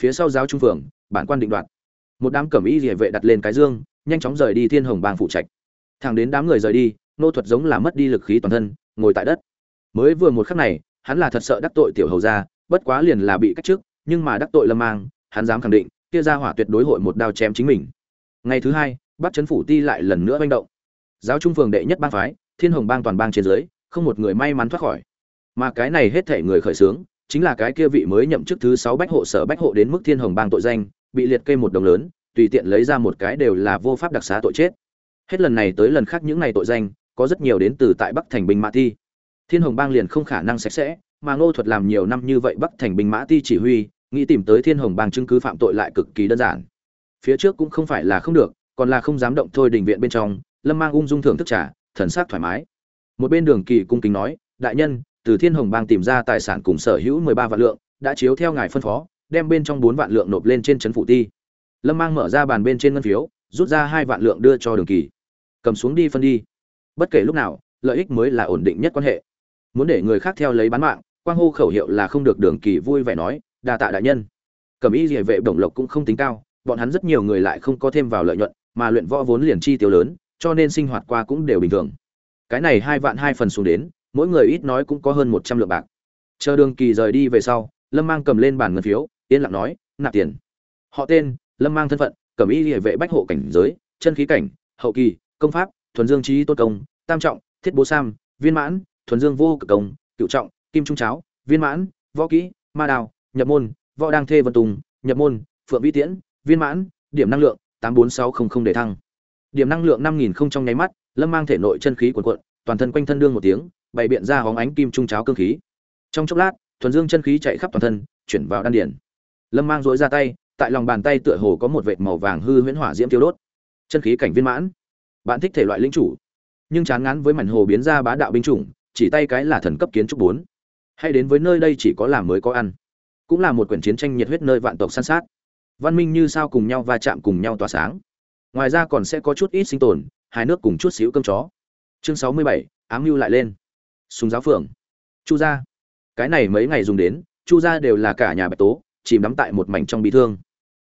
phía sau giáo trung phường, bản quan định đoạt. Một đám cẩm y địa vệ đặt lên cái dương, nhanh chóng rời đi thiên hồng bang phụ trạch. Thẳng đến đám người rời đi nô thuật giống là mất đi lực khí toàn thân, ngồi tại đất. Mới vừa một khắc này, hắn là thật sợ đắc tội tiểu hầu gia, bất quá liền là bị cách chức, nhưng mà đắc tội lâm mang, hắn dám khẳng định kia ra hỏa tuyệt đối hội một đao chém chính mình. Ngày thứ hai, bắc chấn phủ ti lại lần nữa manh động. Giáo trung phường đệ nhất bang phái, thiên hồng bang toàn bang trên dưới, không một người may mắn thoát khỏi. Mà cái này hết thể người khởi xướng, chính là cái kia vị mới nhậm chức thứ sáu bách hộ sở bách hộ đến mức thiên hồng bang tội danh, bị liệt kê một đồng lớn, tùy tiện lấy ra một cái đều là vô pháp đặc xá tội chết. Hết lần này tới lần khác những này tội danh, có rất nhiều đến từ tại bắc thành binh mã thi thiên hồng bang liền không khả năng sạch sẽ, mà ngô thuật làm nhiều năm như vậy bắc thành binh mã ti chỉ huy nghĩ tìm tới thiên hồng bang chứng cứ phạm tội lại cực kỳ đơn giản. Phía trước cũng không phải là không được, còn là không dám động thôi đình viện bên trong, lâm mang ung dung thưởng thức trả thần sắc thoải mái. Một bên đường kỳ cung kính nói, đại nhân, từ thiên hồng bang tìm ra tài sản cùng sở hữu mười ba vạn lượng, đã chiếu theo ngài phân phó, đem bên trong bốn vạn lượng nộp lên trên trấn phủ ti. Lâm mang mở ra bàn bên trên ngân phiếu, rút ra hai vạn lượng đưa cho đường kỳ. Cầm xuống đi phân đi. Bất kể lúc nào, lợi ích mới là ổn định nhất quan hệ. Muốn để người khác theo lấy bán mạng, quang hô khẩu hiệu là không được. Đường kỳ vui vẻ nói đa tạ đại nhân. Cẩm y địa vệ bổng lộc cũng không tính cao, bọn hắn rất nhiều người lại không có thêm vào lợi nhuận, mà luyện võ vốn liền chi tiêu lớn, cho nên sinh hoạt qua cũng đều bình thường. Cái này hai vạn hai phần xuống đến, mỗi người ít nói cũng có hơn một trăm lượng bạc. Chờ đường kỳ rời đi về sau, lâm mang cầm lên bản ngân phiếu, yên lặng nói, nạp tiền. Họ tên, lâm mang thân phận, cẩm y địa vệ bách hộ cảnh giới, chân khí cảnh, hậu kỳ, công pháp, thuần dương trí tốt công, tam trọng, thiết bố sam, viên mãn, thuần dương vô cực công cựu trọng, kim trung cháo, viên mãn, võ kỹ, ma đào nhập môn, võ đang thê vân tùng, nhập môn, phượng vi tiễn, viên mãn, điểm năng lượng, tám bốn sáu không không để thăng. Điểm năng lượng năm nghìn không trong nháy mắt, lâm mang thể nội chân khí cuồn cuộn, toàn thân quanh thân đương một tiếng, bày biện ra hóng ánh kim trung cháo cơ khí. Trong chốc lát, thuần dương chân khí chạy khắp toàn thân, chuyển vào đan điển lâm mang dối ra tay, tại lòng bàn tay tựa hồ có một vệt màu vàng hư huyễn hỏa diễm tiêu đốt. Chân khí cảnh viên mãn. Bạn thích thể loại linh chủ. Nhưng chán ngán với mảnh hồ biến ra bá đạo binh chủng, chỉ tay cái là thần cấp kiến trúc bốn. Hay đến với nơi đây chỉ có làm mới có ăn cũng là một quyển chiến tranh nhiệt huyết nơi vạn tộc san sát. Văn minh như sao cùng nhau va chạm cùng nhau tỏa sáng. Ngoài ra còn sẽ có chút ít sinh tồn hai nước cùng chút xíu cơm chó. Chương sáu mươi bảy, ám mưu lại lên. Súng giáo phượng. Chu gia. Cái này mấy ngày dùng đến, chu gia đều là cả nhà bạch tố, chìm đắm tại một mảnh trong bị thương.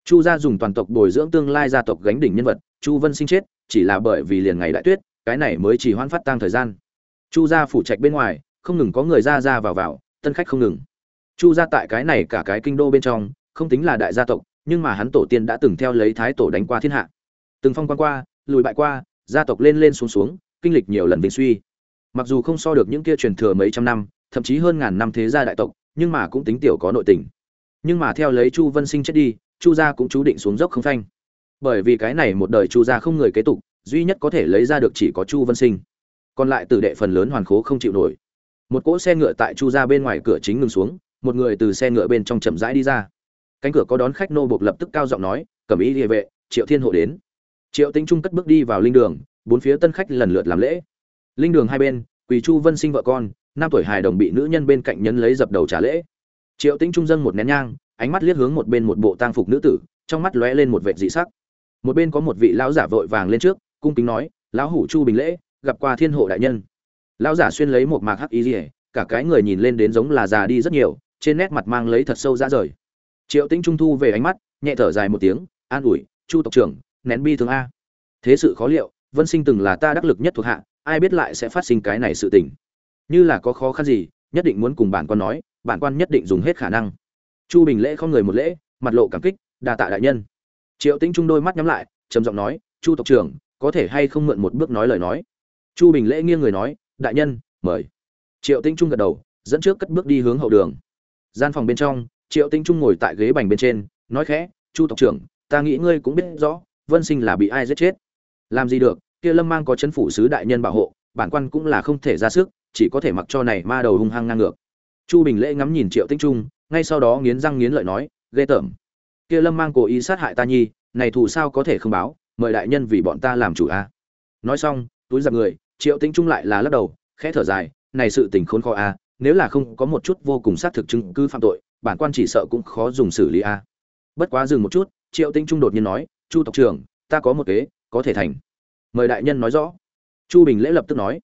Chu gia dùng toàn tộc bồi dưỡng tương lai gia tộc gánh đỉnh nhân vật, chu vân sinh chết, chỉ là bởi vì liền ngày đại tuyết, cái này mới chỉ hoãn phát tăng thời gian. Chu gia phủ trạch bên ngoài, không ngừng có người ra ra vào vào, tân khách không ngừng chu gia tại cái này cả cái kinh đô bên trong, không tính là đại gia tộc, nhưng mà hắn tổ tiên đã từng theo lấy thái tổ đánh qua thiên hạ. Từng phong quan qua, lùi bại qua, gia tộc lên lên xuống xuống, kinh lịch nhiều lần vinh suy. Mặc dù không so được những kia truyền thừa mấy trăm năm, thậm chí hơn ngàn năm thế gia đại tộc, nhưng mà cũng tính tiểu có nội tình. Nhưng mà theo lấy chu vân sinh chết đi, chu gia cũng chú định xuống dốc không phanh. Bởi vì cái này một đời chu gia không người kế tục, duy nhất có thể lấy ra được chỉ có chu vân sinh. Còn lại tử đệ phần lớn hoàn khố không chịu nổi. Một cỗ xe ngựa tại chu gia bên ngoài cửa chính ngừng xuống một người từ xe ngựa bên trong chậm rãi đi ra. Cánh cửa có đón khách nô buộc lập tức cao giọng nói cầm ý địa vệ, triệu thiên hộ đến. Triệu tính trung cất bước đi vào linh đường, bốn phía tân khách lần lượt làm lễ. Linh đường hai bên, quỳ chu vân sinh vợ con, năm tuổi hài đồng bị nữ nhân bên cạnh nhấn lấy dập đầu trả lễ. Triệu tính trung dâng một nén nhang, ánh mắt liếc hướng một bên một bộ tang phục nữ tử, trong mắt lóe lên một vệt dị sắc. Một bên có một vị lão giả vội vàng lên trước, cung kính nói, lão hủ chu bình lễ, gặp qua thiên hộ đại nhân. Lão giả xuyên lấy một mạc hắc y rỉa cả cái người nhìn lên đến giống là già đi rất nhiều trên nét mặt mang lấy thật sâu ra rời. Triệu tĩnh trung thu về ánh mắt, nhẹ thở dài một tiếng, an ủi, chu tộc trưởng, nén bi thương a. Thế sự khó liệu, vân sinh từng là ta đắc lực nhất thuộc hạ, ai biết lại sẽ phát sinh cái này sự tình. Như là có khó khăn gì, nhất định muốn cùng bản quan nói, bản quan nhất định dùng hết khả năng. Chu bình lễ không người một lễ, mặt lộ cảm kích, đa tạ đại nhân. Triệu tĩnh trung đôi mắt nhắm lại, trầm giọng nói, chu tộc trưởng, có thể hay không mượn một bước nói lời nói? Chu bình lễ nghiêng người nói, đại nhân, mời. Triệu tĩnh trung gật đầu, dẫn trước cất bước đi hướng hậu đường gian phòng bên trong, triệu tinh trung ngồi tại ghế bành bên trên, nói khẽ, chu tộc trưởng, ta nghĩ ngươi cũng biết rõ, vân sinh là bị ai giết chết. Làm gì được, kia lâm mang có chấn phủ sứ đại nhân bảo hộ, bản quan cũng là không thể ra sức, chỉ có thể mặc cho này ma đầu hung hăng ngang ngược. Chu bình lễ ngắm nhìn triệu tinh trung, ngay sau đó nghiến răng nghiến lợi nói, ghê tởm. Kia lâm mang cố ý sát hại ta nhi, này thù sao có thể không báo, mời đại nhân vì bọn ta làm chủ a. Nói xong, túi giặc người, triệu tinh trung lại là lắc đầu, khẽ thở dài, này sự tình khốn khó a nếu là không có một chút vô cùng xác thực chứng cứ phạm tội, bản quan chỉ sợ cũng khó dùng xử lý a. Bất quá dừng một chút, triệu tĩnh trung đột nhiên nói, chu tộc trưởng, ta có một kế, có thể thành. Mời đại nhân nói rõ. Chu bình lễ lập tức nói.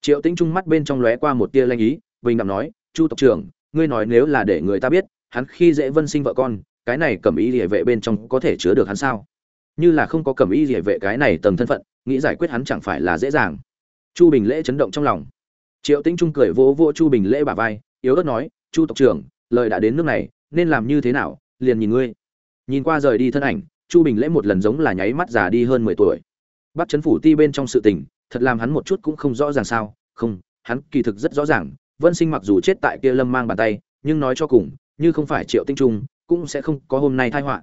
Triệu tĩnh trung mắt bên trong lóe qua một tia lanh ý, bình đẳng nói, chu tộc trưởng, ngươi nói nếu là để người ta biết, hắn khi dễ vân sinh vợ con, cái này cầm ý địa vệ bên trong có thể chứa được hắn sao? Như là không có cầm ý địa vệ cái này tầng thân phận, nghĩ giải quyết hắn chẳng phải là dễ dàng. Chu bình lễ chấn động trong lòng triệu tĩnh trung cười vỗ vỗ chu bình lễ bả vai, yếu ớt nói, chu tộc trưởng, lời đã đến nước này, nên làm như thế nào, liền nhìn ngươi. Nhìn qua rời đi thân ảnh, chu bình lễ một lần giống là nháy mắt già đi hơn mười tuổi. Bắt chấn phủ ti bên trong sự tình, thật làm hắn một chút cũng không rõ ràng sao. Không, hắn kỳ thực rất rõ ràng, vân sinh mặc dù chết tại kia lâm mang bàn tay, nhưng nói cho cùng, như không phải triệu tinh trung, cũng sẽ không có hôm nay thai họa.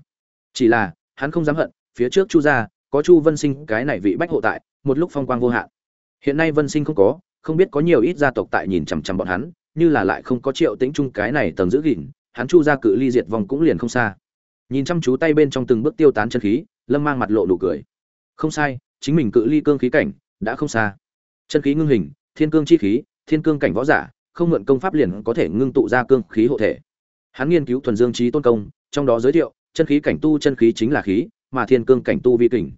Chỉ là, hắn không dám hận, phía trước chu gia, có chu vân sinh, cái này vị bách hộ tại, một lúc phong quang vô hạn. Hiện nay vân sinh không có không biết có nhiều ít gia tộc tại nhìn chằm chằm bọn hắn, như là lại không có triệu tĩnh chung cái này tầng giữ gìn, hắn chu ra cự ly diệt vòng cũng liền không xa. Nhìn chăm chú tay bên trong từng bước tiêu tán chân khí, lâm mang mặt lộ nụ cười. Không sai, chính mình cự ly cương khí cảnh đã không xa. Chân khí ngưng hình, thiên cương chi khí, thiên cương cảnh võ giả, không mượn công pháp liền có thể ngưng tụ ra cương khí hộ thể. Hắn nghiên cứu thuần dương trí tôn công, trong đó giới thiệu, chân khí cảnh tu chân khí chính là khí, mà thiên cương cảnh tu vi kình.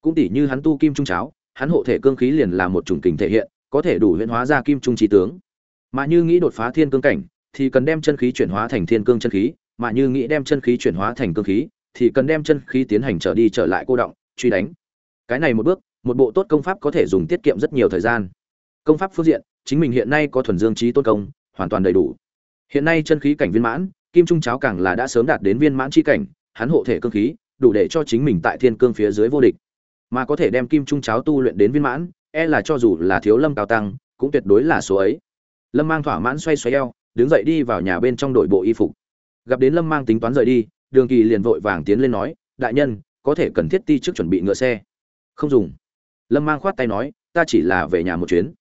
Cũng tỷ như hắn tu kim trung cháo, hắn hộ thể cương khí liền là một chủng kình thể hiện có thể đủ huyễn hóa ra kim trung trí tướng. Mà như nghĩ đột phá thiên cương cảnh, thì cần đem chân khí chuyển hóa thành thiên cương chân khí. Mà như nghĩ đem chân khí chuyển hóa thành cương khí, thì cần đem chân khí tiến hành trở đi trở lại cô động, truy đánh. Cái này một bước, một bộ tốt công pháp có thể dùng tiết kiệm rất nhiều thời gian. Công pháp phương diện, chính mình hiện nay có thuần dương trí tôn công, hoàn toàn đầy đủ. Hiện nay chân khí cảnh viên mãn, kim trung cháo càng là đã sớm đạt đến viên mãn chi cảnh, hắn hộ thể cương khí, đủ để cho chính mình tại thiên cương phía dưới vô địch. Mà có thể đem kim trung cháo tu luyện đến viên mãn e là cho dù là thiếu lâm cao tăng, cũng tuyệt đối là số ấy. Lâm mang thỏa mãn xoay xoay eo, đứng dậy đi vào nhà bên trong đội bộ y phục. Gặp đến lâm mang tính toán rời đi, đường kỳ liền vội vàng tiến lên nói, đại nhân, có thể cần thiết ti trước chuẩn bị ngựa xe. Không dùng. Lâm mang khoát tay nói, ta chỉ là về nhà một chuyến.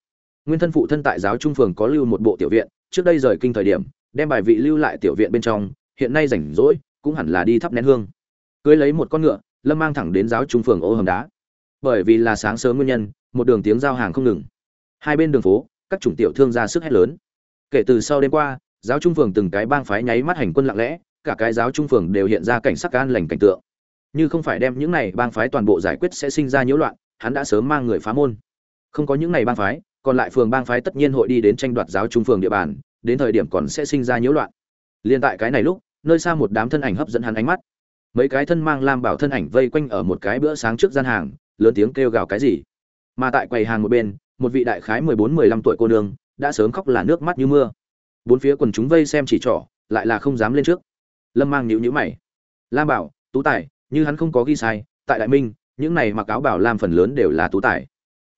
Nguyên thân phụ thân tại giáo trung phường có lưu một bộ tiểu viện, trước đây rời kinh thời điểm, đem bài vị lưu lại tiểu viện bên trong, hiện nay rảnh rỗi, cũng hẳn là đi thắp nén hương. Cưới lấy một con ngựa, lâm mang thẳng đến giáo trung phường ô hầm đá. Bởi vì là sáng sớm nguyên nhân một đường tiếng giao hàng không ngừng. Hai bên đường phố, các chủng tiểu thương ra sức hét lớn. Kể từ sau đêm qua, giáo trung phường từng cái bang phái nháy mắt hành quân lặng lẽ, cả cái giáo trung phường đều hiện ra cảnh sắc an lành cảnh tượng. Như không phải đem những này bang phái toàn bộ giải quyết sẽ sinh ra nhiễu loạn, hắn đã sớm mang người phá môn. Không có những này bang phái, còn lại phường bang phái tất nhiên hội đi đến tranh đoạt giáo trung phường địa bàn, đến thời điểm còn sẽ sinh ra nhiễu loạn. Liên tại cái này lúc, nơi xa một đám thân ảnh hấp dẫn hắn ánh mắt. Mấy cái thân mang lam bảo thân ảnh vây quanh ở một cái bữa sáng trước gian hàng, lớn tiếng kêu gào cái gì? Mà tại quầy hàng một bên, một vị đại khái mười bốn, mười lăm tuổi cô nương đã sớm khóc là nước mắt như mưa. Bốn phía quần chúng vây xem chỉ trỏ, lại là không dám lên trước. Lâm mang nhíu nhíu mày. Lam bảo, tú tài, như hắn không có ghi sai, tại đại minh, những này mặc áo bảo lam phần lớn đều là tú tài.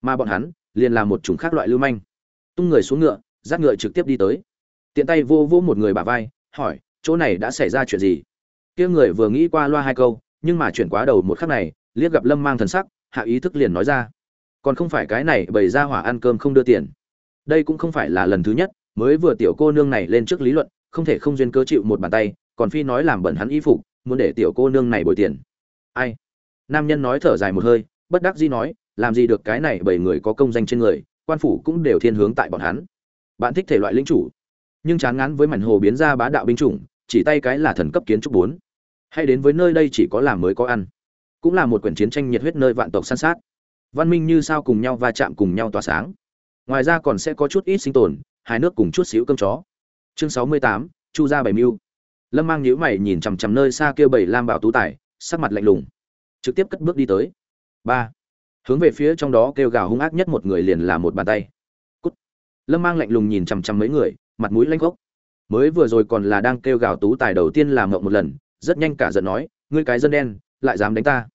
Mà bọn hắn, liền là một chủng khác loại lưu manh. Tung người xuống ngựa, dắt ngựa trực tiếp đi tới. Tiện tay vô vô một người bả vai, hỏi, chỗ này đã xảy ra chuyện gì? Kia người vừa nghĩ qua loa hai câu, nhưng mà chuyển quá đầu một khắc này, liếc gặp lâm mang thần sắc, hạ ý thức liền nói ra còn không phải cái này bày ra hỏa ăn cơm không đưa tiền. Đây cũng không phải là lần thứ nhất, mới vừa tiểu cô nương này lên trước lý luận, không thể không duyên cơ chịu một bàn tay, còn phi nói làm bẩn hắn y phục, muốn để tiểu cô nương này bồi tiền. Ai? Nam nhân nói thở dài một hơi, bất đắc dĩ nói, làm gì được cái này bảy người có công danh trên người, quan phủ cũng đều thiên hướng tại bọn hắn. Bạn thích thể loại linh chủ. Nhưng chán ngán với mảnh hồ biến ra bá đạo binh chủng, chỉ tay cái là thần cấp kiến trúc bốn. Hay đến với nơi đây chỉ có làm mới có ăn. Cũng là một quyển chiến tranh nhiệt huyết nơi vạn tộc san sát văn minh như sao cùng nhau va chạm cùng nhau tỏa sáng. Ngoài ra còn sẽ có chút ít sinh tồn hai nước cùng chút xíu cơm chó. Chương sáu mươi tám, chu gia bảy mưu. Lâm mang nhíu mày nhìn chằm chằm nơi xa kia bảy lam bảo tú tài, sắc mặt lạnh lùng. Trực tiếp cất bước đi tới. Ba. Hướng về phía trong đó kêu gào hung ác nhất một người liền là một bàn tay. Cút. Lâm mang lạnh lùng nhìn chằm chằm mấy người, mặt mũi lanh gốc mới vừa rồi còn là đang kêu gào tú tài đầu tiên làm mộng một lần, rất nhanh cả giận nói, ngươi cái dân đen, lại dám đánh ta.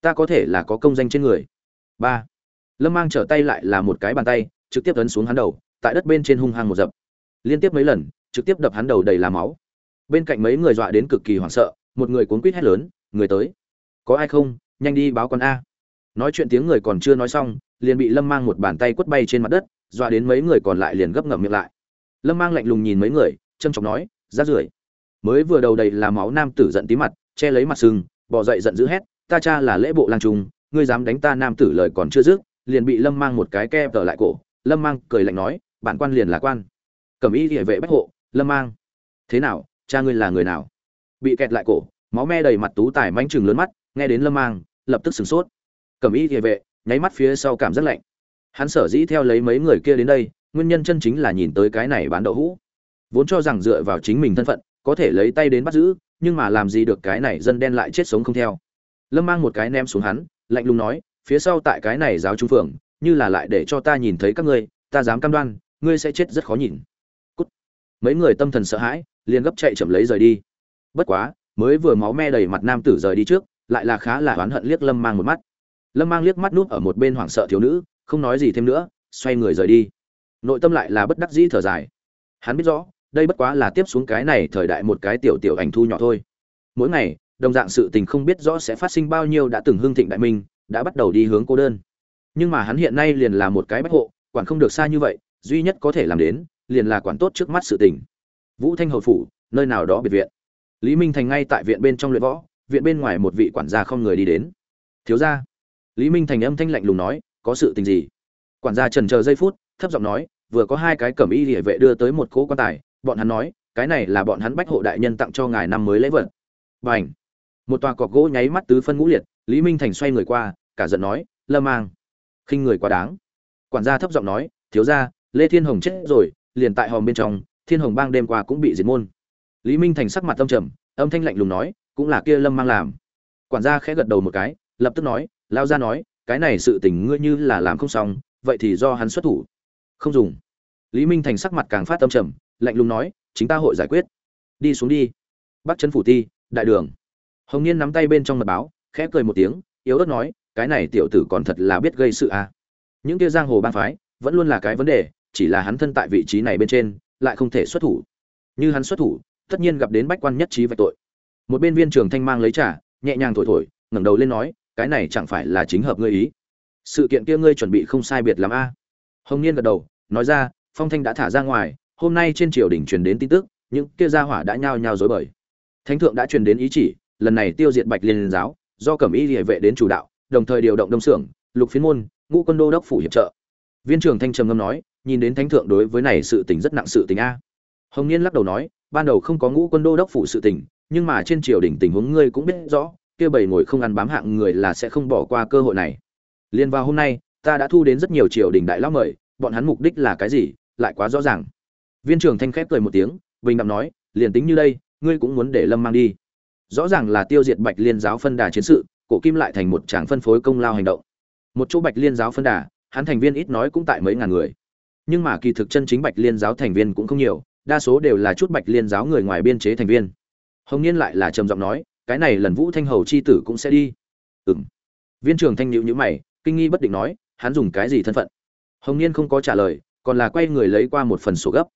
Ta có thể là có công danh trên người ba. Lâm mang trở tay lại là một cái bàn tay, trực tiếp ấn xuống hắn đầu, tại đất bên trên hung hăng một dập. Liên tiếp mấy lần, trực tiếp đập hắn đầu đầy là máu. Bên cạnh mấy người dọa đến cực kỳ hoảng sợ, một người cuốn quýt hét lớn, người tới! Có ai không? Nhanh đi báo con a. Nói chuyện tiếng người còn chưa nói xong, liền bị lâm mang một bàn tay quất bay trên mặt đất, dọa đến mấy người còn lại liền gấp ngậm miệng lại. Lâm mang lạnh lùng nhìn mấy người trâm trọng nói, rát rưởi. Mới vừa đầu đầy là máu nam tử giận tí mặt, che lấy mặt sưng bỏ dậy giận dữ hét, ta cha là lễ bộ lang trung ngươi dám đánh ta nam tử lời còn chưa dứt, liền bị lâm mang một cái ke tở lại cổ. Lâm mang cười lạnh nói, bản quan liền là quan. Cẩm y địa vệ bách hộ, lâm mang, thế nào, cha ngươi là người nào? Bị kẹt lại cổ, máu me đầy mặt tú tài manh chừng lớn mắt, nghe đến lâm mang, lập tức sửng sốt. Cẩm y địa vệ, nháy mắt phía sau cảm rất lạnh. Hắn sở dĩ theo lấy mấy người kia đến đây, nguyên nhân chân chính là nhìn tới cái này bán đậu hũ. Vốn cho rằng dựa vào chính mình thân phận, có thể lấy tay đến bắt giữ, nhưng mà làm gì được cái này dân đen lại chết sống không theo. Lâm mang một cái ném xuống hắn lạnh lùng nói, phía sau tại cái này giáo trung phường như là lại để cho ta nhìn thấy các ngươi, ta dám cam đoan, ngươi sẽ chết rất khó nhìn. Cút. mấy người tâm thần sợ hãi, liền gấp chạy chậm lấy rời đi. Bất quá, mới vừa máu me đầy mặt nam tử rời đi trước, lại là khá là oán hận liếc lâm mang một mắt. Lâm mang liếc mắt núp ở một bên hoảng sợ thiếu nữ, không nói gì thêm nữa, xoay người rời đi. Nội tâm lại là bất đắc dĩ thở dài. Hắn biết rõ, đây bất quá là tiếp xuống cái này thời đại một cái tiểu tiểu ảnh thu nhỏ thôi. Mỗi ngày đồng dạng sự tình không biết rõ sẽ phát sinh bao nhiêu đã từng hưng thịnh đại minh, đã bắt đầu đi hướng cô đơn. Nhưng mà hắn hiện nay liền là một cái bách hộ, quản không được xa như vậy, duy nhất có thể làm đến, liền là quản tốt trước mắt sự tình. Vũ thanh hầu phủ, nơi nào đó biệt viện. Lý minh thành ngay tại viện bên trong luyện võ, viện bên ngoài một vị quản gia không người đi đến. Thiếu gia. Lý minh thành âm thanh lạnh lùng nói, có sự tình gì? Quản gia trần chờ giây phút, thấp giọng nói, vừa có hai cái cẩm y địa vệ đưa tới một cỗ quan tài, bọn hắn nói, cái này là bọn hắn bách hộ đại nhân tặng cho ngài năm mới lễ vật. B à một tòa cọc gỗ nháy mắt tứ phân ngũ liệt, lý minh thành xoay người qua, cả giận nói, lâm mang, khinh người quá đáng. Quản gia thấp giọng nói, thiếu ra lê thiên hồng chết rồi, liền tại hòm bên trong, thiên hồng bang đêm qua cũng bị diệt môn. Lý minh thành sắc mặt âm trầm, âm thanh lạnh lùng nói, cũng là kia lâm mang làm. Quản gia khẽ gật đầu một cái, lập tức nói lao ra nói, cái này sự tình ngươi như là làm không xong, vậy thì do hắn xuất thủ. Không dùng. Lý minh thành sắc mặt càng phát âm trầm, lạnh lùng nói, chính ta hội giải quyết. Đi xuống đi. Bắc chân phủ ti, đại đường hồng niên nắm tay bên trong mật báo, khẽ cười một tiếng, yếu ớt nói, cái này tiểu tử còn thật là biết gây sự à. những kia giang hồ bang phái, vẫn luôn là cái vấn đề, chỉ là hắn thân tại vị trí này bên trên, lại không thể xuất thủ như hắn xuất thủ, tất nhiên gặp đến bách quan nhất trí vạch tội một bên viên trường thanh mang lấy trà, nhẹ nhàng thổi thổi, ngẩng đầu lên nói, cái này chẳng phải là chính hợp ngươi ý sự kiện kia ngươi chuẩn bị không sai biệt lắm a à. hồng niên gật đầu, nói ra, phong thanh đã thả ra ngoài, hôm nay trên triều đình truyền đến tin tức, những kia gia hỏa đã nhao nhao dối bời thánh thượng đã truyền đến ý chỉ lần này tiêu diệt bạch liên giáo, do cẩm y địa vệ đến chủ đạo, đồng thời điều động đông xưởng lục phiến môn, ngũ quân đô đốc phủ hiệp trợ. Viên trưởng thanh trầm ngâm nói, nhìn đến thánh thượng đối với này sự tình rất nặng sự tình a. Hồng niên lắc đầu nói, ban đầu không có ngũ quân đô đốc phủ sự tình, nhưng mà trên triều đình tình huống ngươi cũng biết rõ, kia bảy ngồi không ăn bám hạng người là sẽ không bỏ qua cơ hội này. Liên vào hôm nay, ta đã thu đến rất nhiều triều đình đại lão mời, bọn hắn mục đích là cái gì, lại quá rõ ràng. Viên trưởng thanh khép cười một tiếng, bình đạm nói, liền tính như đây, ngươi cũng muốn để lâm mang đi rõ ràng là tiêu diệt bạch liên giáo phân đà chiến sự, cổ kim lại thành một tràng phân phối công lao hành động. Một chỗ bạch liên giáo phân đà, hắn thành viên ít nói cũng tại mấy ngàn người. Nhưng mà kỳ thực chân chính bạch liên giáo thành viên cũng không nhiều, đa số đều là chút bạch liên giáo người ngoài biên chế thành viên. Hồng niên lại là trầm giọng nói, cái này lần vũ thanh hầu c h i tử cũng sẽ đi. Ừ m viên trưởng thanh nhữ nhữ mày, kinh nghi bất định nói, hắn dùng cái gì thân phận? Hồng niên không có trả lời, còn là quay người lấy qua một phần sổ gấp.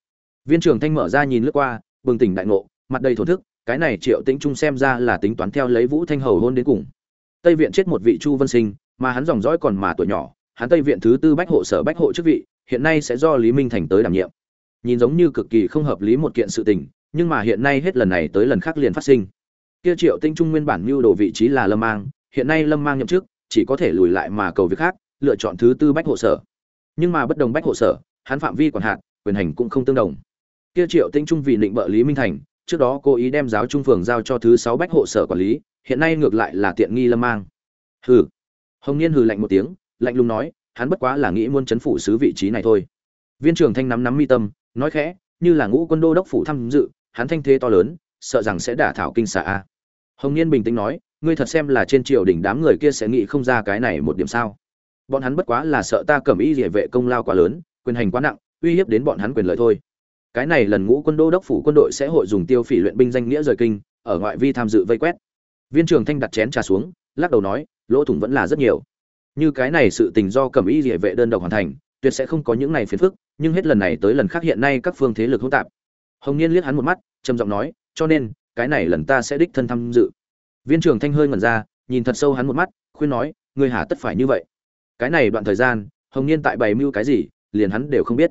Viên trưởng thanh mở ra nhìn lướt qua, bừng tỉnh đại ngộ, mặt đầy thổn thức cái này triệu tĩnh trung xem ra là tính toán theo lấy vũ thanh hầu hôn đến cùng. Tây viện chết một vị chu vân sinh, mà hắn dòng dõi còn mà tuổi nhỏ, hắn tây viện thứ tư bách hộ sở bách hộ chức vị, hiện nay sẽ do lý minh thành tới đảm nhiệm. Nhìn giống như cực kỳ không hợp lý một kiện sự tình, nhưng mà hiện nay hết lần này tới lần khác liền phát sinh. Kia triệu tinh trung nguyên bản mưu đồ vị trí là lâm mang, hiện nay lâm mang nhậm chức, chỉ có thể lùi lại mà cầu việc khác, lựa chọn thứ tư bách hộ sở. Nhưng mà bất đồng bách hộ sở, hắn phạm vi còn hạn, quyền hành cũng không tương đồng. Kia triệu tinh trung vì định bợ lý minh thành trước đó cố ý đem giáo trung phường giao cho thứ sáu bách hộ sở quản lý, hiện nay ngược lại là tiện nghi lâm mang. Hừ. Hồng niên hừ lạnh một tiếng, lạnh lùng nói, hắn bất quá là nghĩ muốn chấn phủ xứ vị trí này thôi. Viên trưởng thanh nắm nắm mi tâm, nói khẽ, như là ngũ quân đô đốc phủ tham dự, hắn thanh thế to lớn, sợ rằng sẽ đả thảo kinh xạ a. Hồng niên bình tĩnh nói, ngươi thật xem là trên triều đình đám người kia sẽ nghĩ không ra cái này một điểm sao. Bọn hắn bất quá là sợ ta cầm ý địa vệ công lao quá lớn, quyền hành quá nặng, uy hiếp đến bọn hắn quyền lợi thôi cái này lần ngũ quân đô đốc phủ quân đội sẽ hội dùng tiêu phỉ luyện binh danh nghĩa rời kinh, ở ngoại vi tham dự vây quét. Viên trường thanh đặt chén trà xuống, lắc đầu nói, lỗ thủng vẫn là rất nhiều. Như cái này sự tình do cầm ý địa vệ đơn độc hoàn thành, tuyệt sẽ không có những này phiền phức, nhưng hết lần này tới lần khác hiện nay các phương thế lực hỗn tạp. Hồng niên liếc hắn một mắt, trầm giọng nói, cho nên, cái này lần ta sẽ đích thân tham dự. Viên trưởng thanh hơi ngẩn ra, nhìn thật sâu hắn một mắt, khuyên nói, ngươi hà tất phải như vậy. Cái này đoạn thời gian, hồng niên tại bày mưu cái gì, liền hắn đều không biết.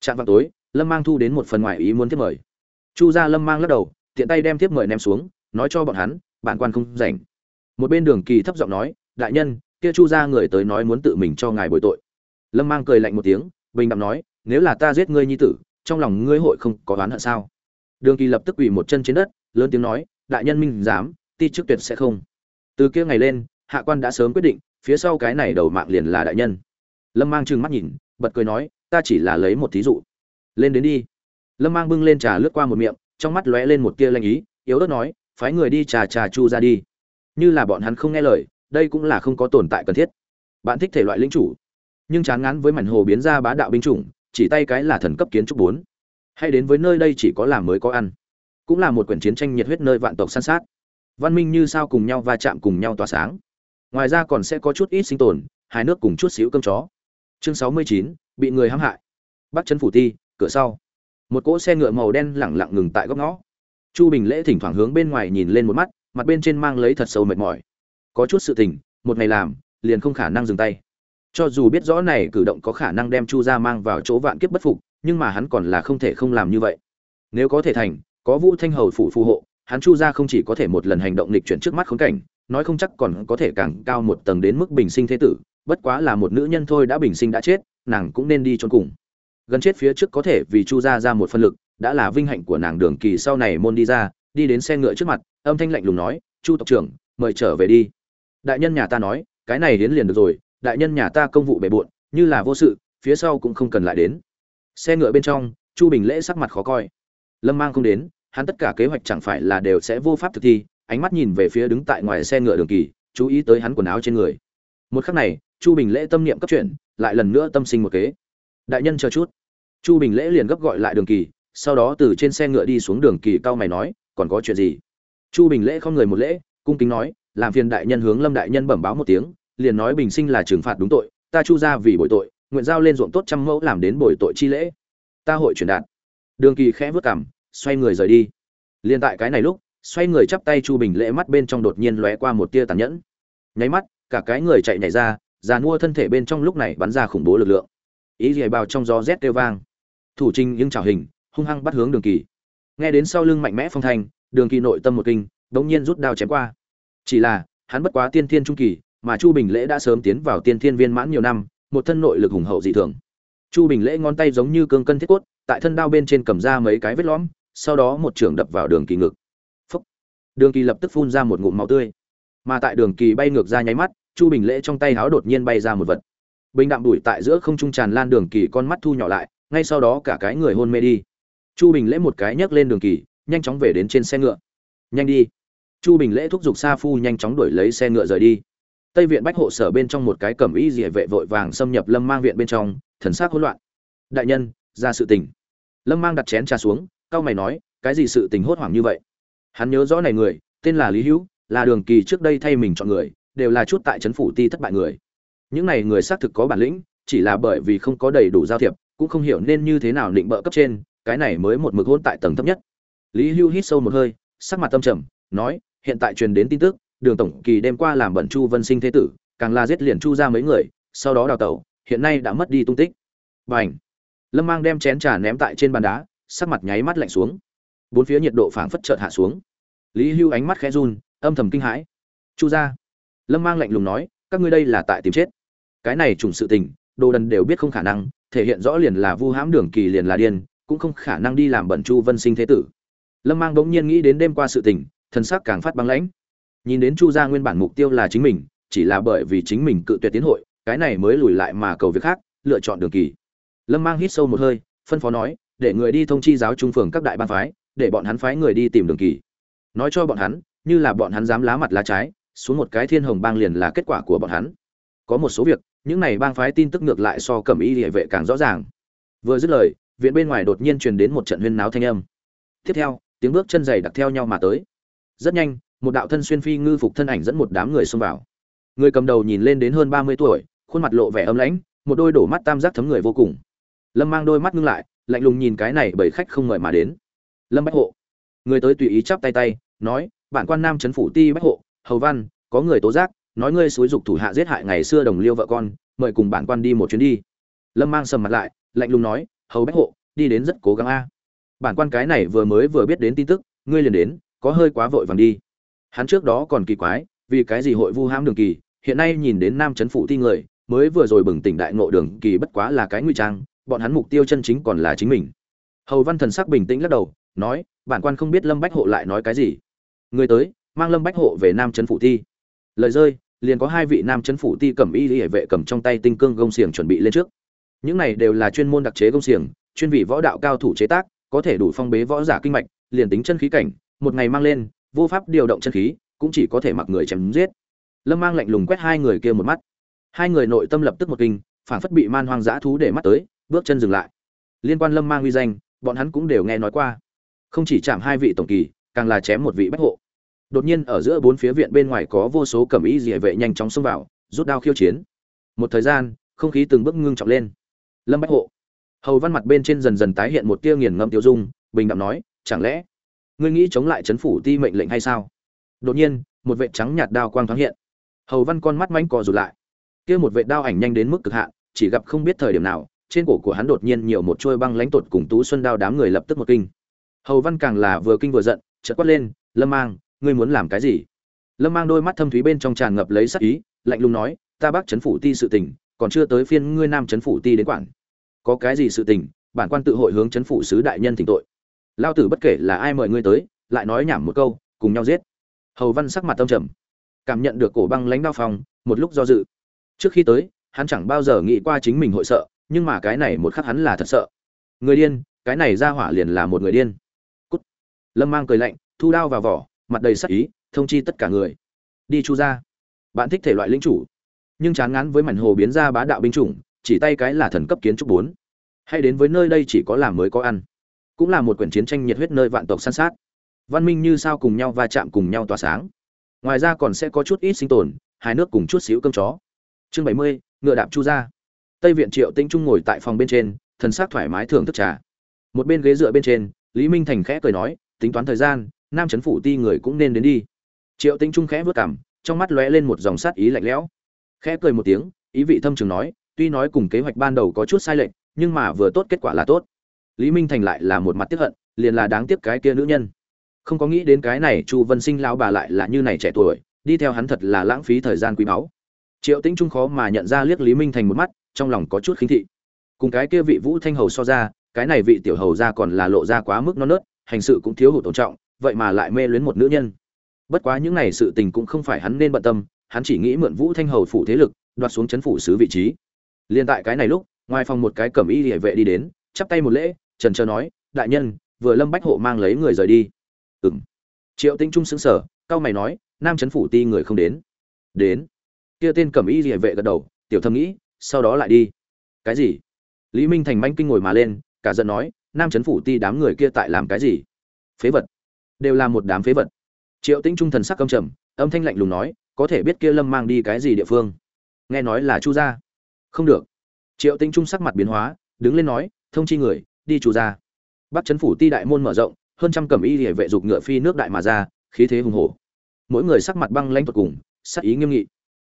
Chạm vào tối lâm mang thu đến một phần ngoại ý muốn tiếp mời. Chu gia lâm mang lắc đầu, tiện tay đem tiếp mời ném xuống, nói cho bọn hắn, bản quan không rảnh. Một bên đường kỳ thấp giọng nói, đại nhân, kia chu gia người tới nói muốn tự mình cho ngài bồi tội. Lâm mang cười lạnh một tiếng, bình đạm nói, nếu là ta giết ngươi nhi tử, trong lòng ngươi hội không có oán hận sao? Đường kỳ lập tức quỳ một chân trên đất, lớn tiếng nói, đại nhân minh dám ti chức tuyệt sẽ không. Từ kia ngày lên, hạ quan đã sớm quyết định, phía sau cái này đầu mạng liền là đại nhân. Lâm mang trừng mắt nhìn, bật cười nói, ta chỉ là lấy một thí dụ lên đến đi. Lâm mang bưng lên trà lướt qua một miệng, trong mắt lóe lên một tia lanh ý, yếu ớt nói, phái người đi trà trà chu ra đi. Như là bọn hắn không nghe lời, đây cũng là không có tồn tại cần thiết. Bạn thích thể loại lính chủ, nhưng chán ngán với mảnh hồ biến ra bá đạo binh chủng, chỉ tay cái là thần cấp kiến trúc bốn. Hay đến với nơi đây chỉ có làm mới có ăn. Cũng là một quyển chiến tranh nhiệt huyết nơi vạn tộc san sát. Văn minh như sao cùng nhau va chạm cùng nhau tỏa sáng. Ngoài ra còn sẽ có chút ít sinh tồn hai nước cùng chút xíu cơm chó. Chương sáu mươi chín, bị người hãm hại. Bắt chân phủ ti cửa sau. Một cỗ xe ngựa màu đen lẳng lặng ngừng tại góc ngõ. Chu bình lễ thỉnh thoảng hướng bên ngoài nhìn lên một mắt, mặt bên trên mang lấy thật sâu mệt mỏi. Có chút sự tình, một ngày làm, liền không khả năng dừng tay. Cho dù biết rõ này cử động có khả năng đem chu gia mang vào chỗ vạn kiếp bất phục, nhưng mà hắn còn là không thể không làm như vậy. Nếu có thể thành, có vũ thanh hầu phủ phù hộ, hắn chu gia không chỉ có thể một lần hành động lịch chuyển trước mắt khốn cảnh, nói không chắc còn có thể càng cao một tầng đến mức bình sinh thế tử, bất quá là một nữ nhân thôi đã bình sinh đã chết, nàng cũng nên đi trốn cùng gần chết phía trước có thể vì chu gia ra một phân lực, đã là vinh hạnh của nàng đường kỳ sau này môn đi ra, đi đến xe ngựa trước mặt, âm thanh lạnh lùng nói, chu tộc trưởng, mời trở về đi. Đại nhân nhà ta nói, cái này hiến liền được rồi, đại nhân nhà ta công vụ bề bộn, như là vô sự, phía sau cũng không cần lại đến. Xe ngựa bên trong, chu bình lễ sắc mặt khó coi. Lâm mang không đến, hắn tất cả kế hoạch chẳng phải là đều sẽ vô pháp thực thi, ánh mắt nhìn về phía đứng tại ngoài xe ngựa đường kỳ, chú ý tới hắn quần áo trên người. Một khắc này, chu bình lễ tâm niệm cấp chuyển, lại lần nữa tâm sinh một kế. Đại nhân chờ chút chu bình lễ liền gấp gọi lại đường kỳ, sau đó từ trên xe ngựa đi xuống đường kỳ cao mày nói, còn có chuyện gì? Chu bình lễ không người một lễ, cung kính nói, làm phiền đại nhân hướng lâm đại nhân bẩm báo một tiếng, liền nói bình sinh là trừng phạt đúng tội, ta chu ra vì bội tội, nguyện giao lên ruộng tốt trăm mẫu làm đến bồi tội chi lễ. Ta hội truyền đạt. Đường kỳ khẽ vớt cảm xoay người rời đi. Liền tại cái này lúc, xoay người chắp tay chu bình lễ mắt bên trong đột nhiên lóe qua một tia tàn nhẫn. Nháy mắt, cả cái người chạy nhảy ra, già mua thân thể bên trong lúc này bắn ra khủng bố lực lượng. Ý gì bào trong gió rét kêu vang thủ trinh nhưng trào hình, hung hăng bắt hướng đường kỳ. Nghe đến sau lưng mạnh mẽ phong thanh, đường kỳ nội tâm một kinh, đống nhiên rút đao chém qua. Chỉ là, hắn bất quá tiên thiên trung kỳ, mà chu bình lễ đã sớm tiến vào tiên thiên viên mãn nhiều năm, một thân nội lực hùng hậu dị thường. Chu bình lễ ngón tay giống như cương cân thiết cốt, tại thân đao bên trên cầm ra mấy cái vết lõm, sau đó một trưởng đập vào đường kỳ ngực. Phúc. đường kỳ lập tức phun ra một ngụm máu tươi. Mà tại đường kỳ bay ngược ra nháy mắt, chu bình lễ trong tay háo đột nhiên bay ra một vật. Bình đạm đuổi tại giữa không trung tràn lan đường kỳ con mắt thu nhỏ lại ngay sau đó cả cái người hôn mê đi. Chu bình lễ một cái nhấc lên đường kỳ, nhanh chóng về đến trên xe ngựa. Nhanh đi. Chu bình lễ thúc giục sa phu nhanh chóng đuổi lấy xe ngựa rời đi. Tây viện bách hộ sở bên trong một cái cẩm y dỉa vệ vội vàng xâm nhập lâm mang viện bên trong, thần sắc hỗn loạn. Đại nhân, ra sự tình. Lâm mang đặt chén trà xuống cao mày nói, cái gì sự tình hốt hoảng như vậy? Hắn nhớ rõ này người, tên là lý hữu, là đường kỳ trước đây thay mình chọn người, đều là chút tại trấn phủ ti thất bại người. Những này người xác thực có bản lĩnh, chỉ là bởi vì không có đầy đủ giao thiệp cũng không hiểu nên như thế nào định bợ cấp trên, cái này mới một mực hôn tại tầng thấp nhất. Lý hưu hít sâu một hơi, sắc mặt tâm trầm, nói, hiện tại truyền đến tin tức, đường tổng kỳ đêm qua làm bẩn chu vân sinh thế tử, càng là giết liền chu ra mấy người, sau đó đào tẩu, hiện nay đã mất đi tung tích. B à n h lâm mang đem chén trà ném tại trên bàn đá, sắc mặt nháy mắt lạnh xuống. Bốn phía nhiệt độ phảng phất chợt hạ xuống. Lý hưu ánh mắt khẽ run, âm thầm kinh hãi. Chu ra lâm mang lạnh lùng nói, các ngươi đây là tại tìm chết. Cái này trùng sự tình, đồ đần đều biết không khả năng thể hiện rõ liền là vu hãm đường kỳ liền là điên, cũng không khả năng đi làm bẩn chu vân sinh thế tử. Lâm mang bỗng nhiên nghĩ đến đêm qua sự tình, thân xác càng phát băng lãnh. Nhìn đến chu gia nguyên bản mục tiêu là chính mình, chỉ là bởi vì chính mình cự tuyệt tiến hội, cái này mới lùi lại mà cầu việc khác, lựa chọn đường kỳ. Lâm mang hít sâu một hơi, phân phó nói, để người đi thông chi giáo trung phường các đại ban phái, để bọn hắn phái người đi tìm đường kỳ. Nói cho bọn hắn, như là bọn hắn dám lá mặt lá trái, xuống một cái thiên hồng bang liền là kết quả của bọn hắn. Có một số việc những này bang phái tin tức ngược lại so cẩm y địa vệ càng rõ ràng. Vừa dứt lời, viện bên ngoài đột nhiên truyền đến một trận huyên náo thanh âm. Tiếp theo, tiếng bước chân dày đặc theo nhau mà tới. Rất nhanh, một đạo thân xuyên phi ngư phục thân ảnh dẫn một đám người xông vào. Người cầm đầu nhìn lên đến hơn ba mươi tuổi, khuôn mặt lộ vẻ âm lãnh, một đôi đổ mắt tam giác thấm người vô cùng. Lâm mang đôi mắt ngưng lại, lạnh lùng nhìn cái này bởi khách không mời mà đến. Lâm bách hộ. Người tới tùy ý chắp tay tay, nói, bản quan nam trấn phủ ti bách hộ, hầu văn, có người tố giác nói ngươi xúi dục thủ hạ giết hại ngày xưa đồng liêu vợ con, mời cùng bản quan đi một chuyến đi. Lâm mang sầm mặt lại, lạnh lùng nói, hầu bách hộ, đi đến rất cố gắng a. Bản quan cái này vừa mới vừa biết đến tin tức, ngươi liền đến, có hơi quá vội vàng đi. Hắn trước đó còn kỳ quái, vì cái gì hội vu ham đường kỳ, hiện nay nhìn đến nam trấn phủ ti người, mới vừa rồi bừng tỉnh đại ngộ đường kỳ bất quá là cái nguy trang, bọn hắn mục tiêu chân chính còn là chính mình. Hầu văn thần sắc bình tĩnh lắc đầu, nói, bản quan không biết lâm bách hộ lại nói cái gì. Người tới, mang lâm bách hộ về nam trấn phủ ti lời rơi, liền có hai vị nam chấn phủ ti cầm y hệ vệ cầm trong tay tinh cương gông xiềng chuẩn bị lên trước. Những này đều là chuyên môn đặc chế gông xiềng, chuyên vị võ đạo cao thủ chế tác, có thể đủ phong bế võ giả kinh mạch, liền tính chân khí cảnh, một ngày mang lên, vô pháp điều động chân khí, cũng chỉ có thể mặc người chém giết. Lâm mang lạnh lùng quét hai người kia một mắt. Hai người nội tâm lập tức một kinh phản phất bị man hoang dã thú để mắt tới, bước chân dừng lại. Liên quan lâm mang uy danh, bọn hắn cũng đều nghe nói qua. Không chỉ chạm hai vị tổng kỳ, càng là chém một vị bách hộ đột nhiên ở giữa bốn phía viện bên ngoài có vô số cẩm y địa vệ nhanh chóng xông vào, rút đao khiêu chiến. Một thời gian, không khí từng bước ngưng trọng lên. Lâm bách hộ. Hầu văn mặt bên trên dần dần tái hiện một tia nghiền ngâm tiêu dung, bình đạm nói, chẳng lẽ ngươi nghĩ chống lại chấn phủ ti mệnh lệnh hay sao? Đột nhiên, một vệ trắng nhạt đao quang thoáng hiện. Hầu văn con mắt manh cò rụt lại. Kia một vệ đao ảnh nhanh đến mức cực hạn, chỉ gặp không biết thời điểm nào, trên cổ của hắn đột nhiên nhiều một trôi băng lãnh tột cùng tú xuân đao đám người lập tức một kinh. Hầu văn càng là vừa kinh vừa giận, chợt quát lên, lâm mang ngươi muốn làm cái gì? Lâm mang đôi mắt thâm thúy bên trong tràn ngập lấy sắc ý, lạnh lùng nói, ta bắc chấn phủ ti sự tình, còn chưa tới phiên ngươi nam chấn phủ ti đến quản. Có cái gì sự tình, bản quan tự hội hướng chấn phủ sứ đại nhân thỉnh tội. Lao tử bất kể là ai mời ngươi tới, lại nói nhảm một câu, cùng nhau giết. Hầu văn sắc mặt tâm trầm. Cảm nhận được cổ băng lãnh đao phòng một lúc do dự. Trước khi tới, hắn chẳng bao giờ nghĩ qua chính mình hội sợ, nhưng mà cái này một khắc hắn là thật sợ. Người điên, cái này ra hỏa liền là một người điên. Cút. Lâm mang cười lạnh, thu đao vào vỏ mặt đầy sắc ý, thông chi tất cả người. Đi chu ra bạn thích thể loại lính chủ. Nhưng chán ngán với mảnh hồ biến ra bá đạo binh chủng, chỉ tay cái là thần cấp kiến trúc bốn. Hay đến với nơi đây chỉ có làm mới có ăn. Cũng là một quyển chiến tranh nhiệt huyết nơi vạn tộc săn sát. Văn minh như sao cùng nhau va chạm cùng nhau tỏa sáng. Ngoài ra còn sẽ có chút ít sinh tồn, hai nước cùng chút xíu cơm chó. Chương bảy mươi, ngựa đạp chu ra tây viện triệu tĩnh trung ngồi tại phòng bên trên, thần sắc thoải mái thưởng thức trà. Một bên ghế dựa bên trên, lý minh thành khẽ cười nói, tính toán thời gian nam trấn phủ ti người cũng nên đến đi. Triệu tĩnh trung khẽ vớt cảm trong mắt lóe lên một dòng sát ý lạnh lẽo. Khẽ cười một tiếng, ý vị thâm trường nói, tuy nói cùng kế hoạch ban đầu có chút sai lệch, nhưng mà vừa tốt kết quả là tốt. Lý minh thành lại là một mặt tiếp hận, liền là đáng tiếc cái kia nữ nhân. Không có nghĩ đến cái này chu vân sinh lão bà lại là như này trẻ tuổi, đi theo hắn thật là lãng phí thời gian quý báu. Triệu tĩnh trung khó mà nhận ra liếc lý minh thành một mắt, trong lòng có chút khinh thị. Cùng cái kia vị vũ thanh hầu so ra, cái này vị tiểu hầu ra còn là lộ ra quá mức non nớt, hành sự cũng thiếu hụt tôn trọng vậy mà lại mê luyến một nữ nhân. Bất quá những này sự tình cũng không phải hắn nên bận tâm, hắn chỉ nghĩ mượn vũ thanh hầu phủ thế lực, đoạt xuống chấn phủ sứ vị trí. Liên tại cái này lúc, ngoài phòng một cái cẩm y địa vệ đi đến, chắp tay một lễ, trần trơ nói, đại nhân, vừa lâm bách hộ mang lấy người rời đi. Ừng triệu tinh trung xứng sở cao mày nói, nam chấn phủ ti người không đến. Đến? Kia tên cẩm y địa vệ gật đầu, tiểu thâm nghĩ, sau đó lại đi. Cái gì? Lý minh thành manh kinh ngồi mà lên, cả giận nói, nam chấn phủ ti đám người kia tại làm cái gì? Phế vật đều là một đám phế vật. Triệu tĩnh trung thần sắc căm trầm, âm thanh lạnh lùng nói, có thể biết kia lâm mang đi cái gì địa phương? Nghe nói là chu gia. Không được. Triệu tĩnh trung sắc mặt biến hóa, đứng lên nói, thông chi người, đi Chu gia. bắc chấn phủ ti đại môn mở rộng, hơn trăm cẩm y địa vệ dục ngựa phi nước đại mà ra, khí thế hùng hổ. Mỗi người sắc mặt băng lãnh tuột cùng, sắc ý nghiêm nghị.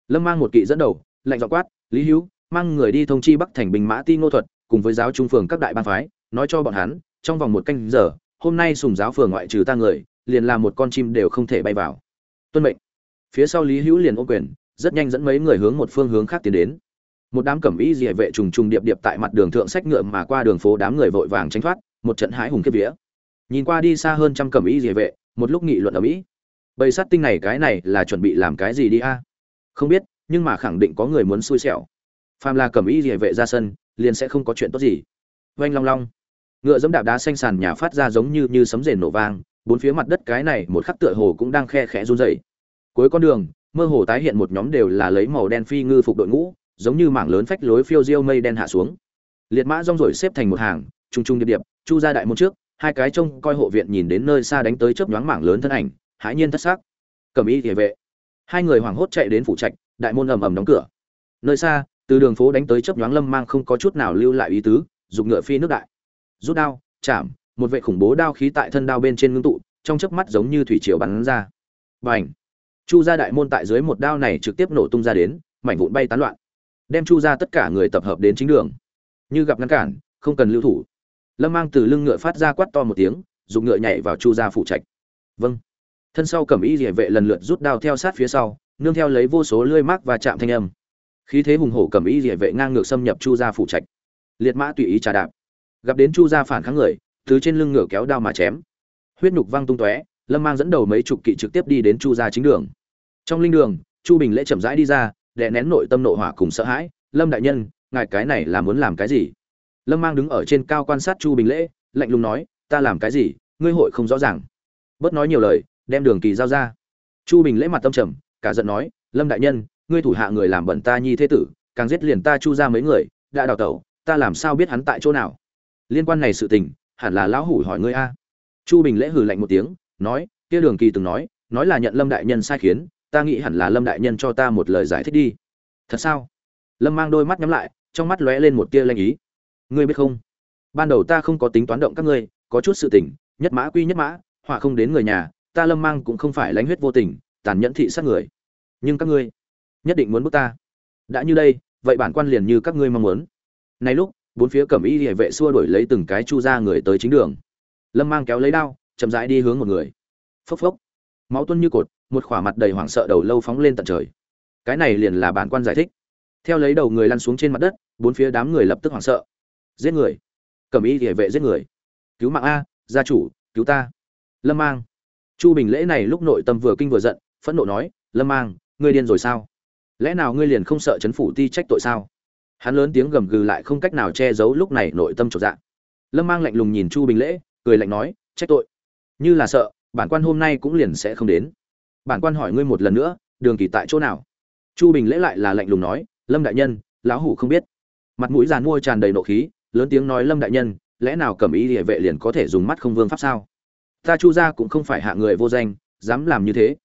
Lâm mang một kỵ dẫn đầu, lạnh dọ quát, lý hữu, mang người đi thông chi bắc thành bình mã ti ngô thuật, cùng với giáo trung phường các đại ban phái, nói cho bọn hắn, trong vòng một canh giờ hôm nay sùng giáo phường ngoại trừ ta người, liền làm một con chim đều không thể bay vào. Tuân mệnh. Phía sau lý hữu liền ô quyền, rất nhanh dẫn mấy người hướng một phương hướng khác tiến đến. Một đám cẩm y dỉa vệ trùng trùng điệp điệp tại mặt đường thượng sách ngựa mà qua đường phố đám người vội vàng tránh thoát, một trận hãi hùng kiếp vía. Nhìn qua đi xa hơn trăm cẩm y dỉa vệ, một lúc nghị luận ở mỹ. Bầy sát tinh này, cái này là chuẩn bị làm cái gì đi a? Không biết, nhưng mà khẳng định có người muốn xui xẻo. Phàm là cẩm y dỉa vệ ra sân, liền sẽ không có chuyện tốt gì. Oanh long long ngựa dẫm đạp đá xanh sàn nhà phát ra giống như như sấm rền nổ vang, bốn phía mặt đất cái này một khắc tựa hồ cũng đang khe khẽ run rẩy. Cuối con đường, mơ hồ tái hiện một nhóm đều là lấy màu đen phi ngư phục đội ngũ, giống như mảng lớn phách lối phiêu diêu mây đen hạ xuống. Liệt mã rong rổi xếp thành một hàng trung trung điệp điệp, chu ra đại môn trước, hai cái trông coi hộ viện nhìn đến nơi xa đánh tới chớp nhoáng mảng lớn thân ảnh, hãi nhiên thất xác cầm y địa vệ. Hai người hoảng hốt chạy đến phủ trạch, đại môn ầm ầm đóng cửa. Nơi xa, từ đường phố đánh tới chớp nhoáng lâm mang không có chút nào lưu lại ý tứ dùng ngựa phi nước đại rút đao, chạm, một vệ khủng bố đao khí tại thân đao bên trên ngưng tụ, trong chớp mắt giống như thủy triều bắn ra. Bành! Chu gia đại môn tại dưới một đao này trực tiếp nổ tung ra đến, mảnh vụn bay tán loạn. Đem chu ra tất cả người tập hợp đến chính đường. Như gặp ngăn cản, không cần lưu thủ. Lâm mang từ lưng ngựa phát ra quát to một tiếng, dùng ngựa nhảy vào chu ra phủ trạch. Vâng! Thân sau cầm y địa vệ lần lượt rút đao theo sát phía sau, nương theo lấy vô số lưỡi mác và chạm thanh âm. Khí thế hùng hổ cầm y địa vệ ngang ngược xâm nhập chu ra phủ trạch. Liệt mã tùy ý trà đạp gặp đến chu Gia phản kháng người thứ trên lưng ngựa kéo đao mà chém. Huyết nhục văng tung tóe, lâm mang dẫn đầu mấy chục kỵ trực tiếp đi đến chu Gia chính đường. Trong linh đường, chu bình lễ chậm rãi đi ra, đè nén nội tâm nội hỏa cùng sợ hãi, lâm đại nhân, ngài cái này là muốn làm cái gì? Lâm mang đứng ở trên cao quan sát chu bình lễ, lạnh lùng nói, ta làm cái gì? Ngươi hội không rõ ràng. Bớt nói nhiều lời, đem đường kỳ giao ra. Chu bình lễ mặt tâm trầm, cả giận nói, lâm đại nhân, ngươi thủ hạ người làm bẩn ta nhi thế tử, càng giết liền ta chu ra mấy người, đã đào tẩu, ta làm sao biết hắn tại chỗ nào? Liên quan này sự tình, hẳn là lão hủ hỏi ngươi a. Chu bình lễ hừ lạnh một tiếng, nói, kia đường kỳ từng nói nói là nhận lâm đại nhân sai khiến, ta nghĩ hẳn là lâm đại nhân cho ta một lời giải thích đi. Thật sao? Lâm mang đôi mắt nhắm lại, trong mắt lóe lên một tia lanh ý. Ngươi biết không? Ban đầu ta không có tính toán động các ngươi, có chút sự tình, nhất mã quy nhất mã, họa không đến người nhà, ta lâm mang cũng không phải lãnh huyết vô tình, tàn nhẫn thị sát người. Nhưng các ngươi nhất định muốn bước ta. Đã như đây, vậy bản quan liền như các ngươi mong muốn. Này lúc bốn phía cẩm y hệ vệ xua đuổi lấy từng cái chu ra người tới chính đường. Lâm mang kéo lấy đao, chậm rãi đi hướng một người. Phốc phốc. Máu tuôn như cột, một khỏa mặt đầy hoảng sợ đầu lâu phóng lên tận trời. Cái này liền là bản quan giải thích. Theo lấy đầu người lăn xuống trên mặt đất, bốn phía đám người lập tức hoảng sợ. Giết người. Cẩm y hệ vệ giết người. Cứu mạng a, gia chủ, cứu ta. Lâm mang. Chu bình lễ này lúc nội tâm vừa kinh vừa giận, phẫn nộ nói, lâm mang, ngươi điên rồi sao? Lẽ nào ngươi liền không sợ chấn phủ ti trách tội sao? Hắn lớn tiếng gầm gừ lại không cách nào che giấu lúc này nội tâm trột dạ. Lâm mang lạnh lùng nhìn chu bình lễ, cười lạnh nói, trách tội. Như là sợ, bản quan hôm nay cũng liền sẽ không đến. Bản quan hỏi ngươi một lần nữa, đường kỳ tại chỗ nào? Chu bình lễ lại là lạnh lùng nói, lâm đại nhân, lão hủ không biết. Mặt mũi giàn mua tràn đầy nộ khí, lớn tiếng nói, lâm đại nhân, lẽ nào cầm ý địa vệ liền có thể dùng mắt không vương pháp sao? Ta chu ra cũng không phải hạ người vô danh, dám làm như thế.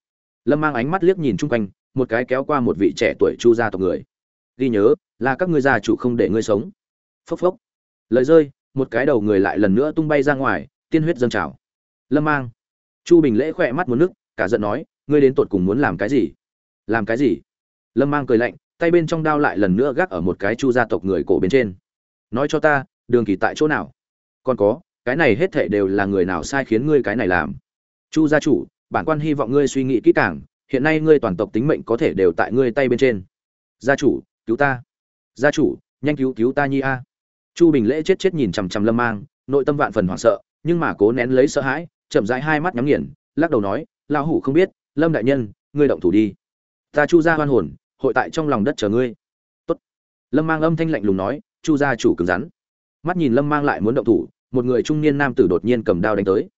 Lâm mang ánh mắt liếc nhìn chung quanh, một cái kéo qua một vị trẻ tuổi chu gia tộc người. Ghi nhớ là các ngươi gia chủ không để ngươi sống. Phốc phốc. Lời rơi, một cái đầu người lại lần nữa tung bay ra ngoài, tiên huyết dâng trào. Lâm mang. Chu bình lễ khỏe mắt muốn nước cả giận nói, ngươi đến tột cùng muốn làm cái gì? Làm cái gì? Lâm mang cười lạnh, tay bên trong đao lại lần nữa gác ở một cái chu gia tộc người cổ bên trên. Nói cho ta, đường kỳ tại chỗ nào? Còn có, cái này hết thảy đều là người nào sai khiến ngươi cái này làm? Chu gia chủ, bản quan hy vọng ngươi suy nghĩ kỹ càng, hiện nay ngươi toàn tộc tính mệnh có thể đều tại ngươi tay bên trên. Gia chủ, cứu ta gia chủ, nhanh cứu cứu ta nhi a. Chu bình lễ chết chết nhìn chằm chằm lâm mang, nội tâm vạn phần hoảng sợ, nhưng mà cố nén lấy sợ hãi, chậm rãi hai mắt nhắm nghiền, lắc đầu nói, lão hủ không biết, lâm đại nhân, ngươi động thủ đi. Ta chu gia hoan hồn, hội tại trong lòng đất chờ ngươi. Tốt. lâm mang âm thanh lạnh lùng nói, chu gia chủ cứng rắn. Mắt nhìn lâm mang lại muốn động thủ, một người trung niên nam tử đột nhiên cầm đao đánh tới.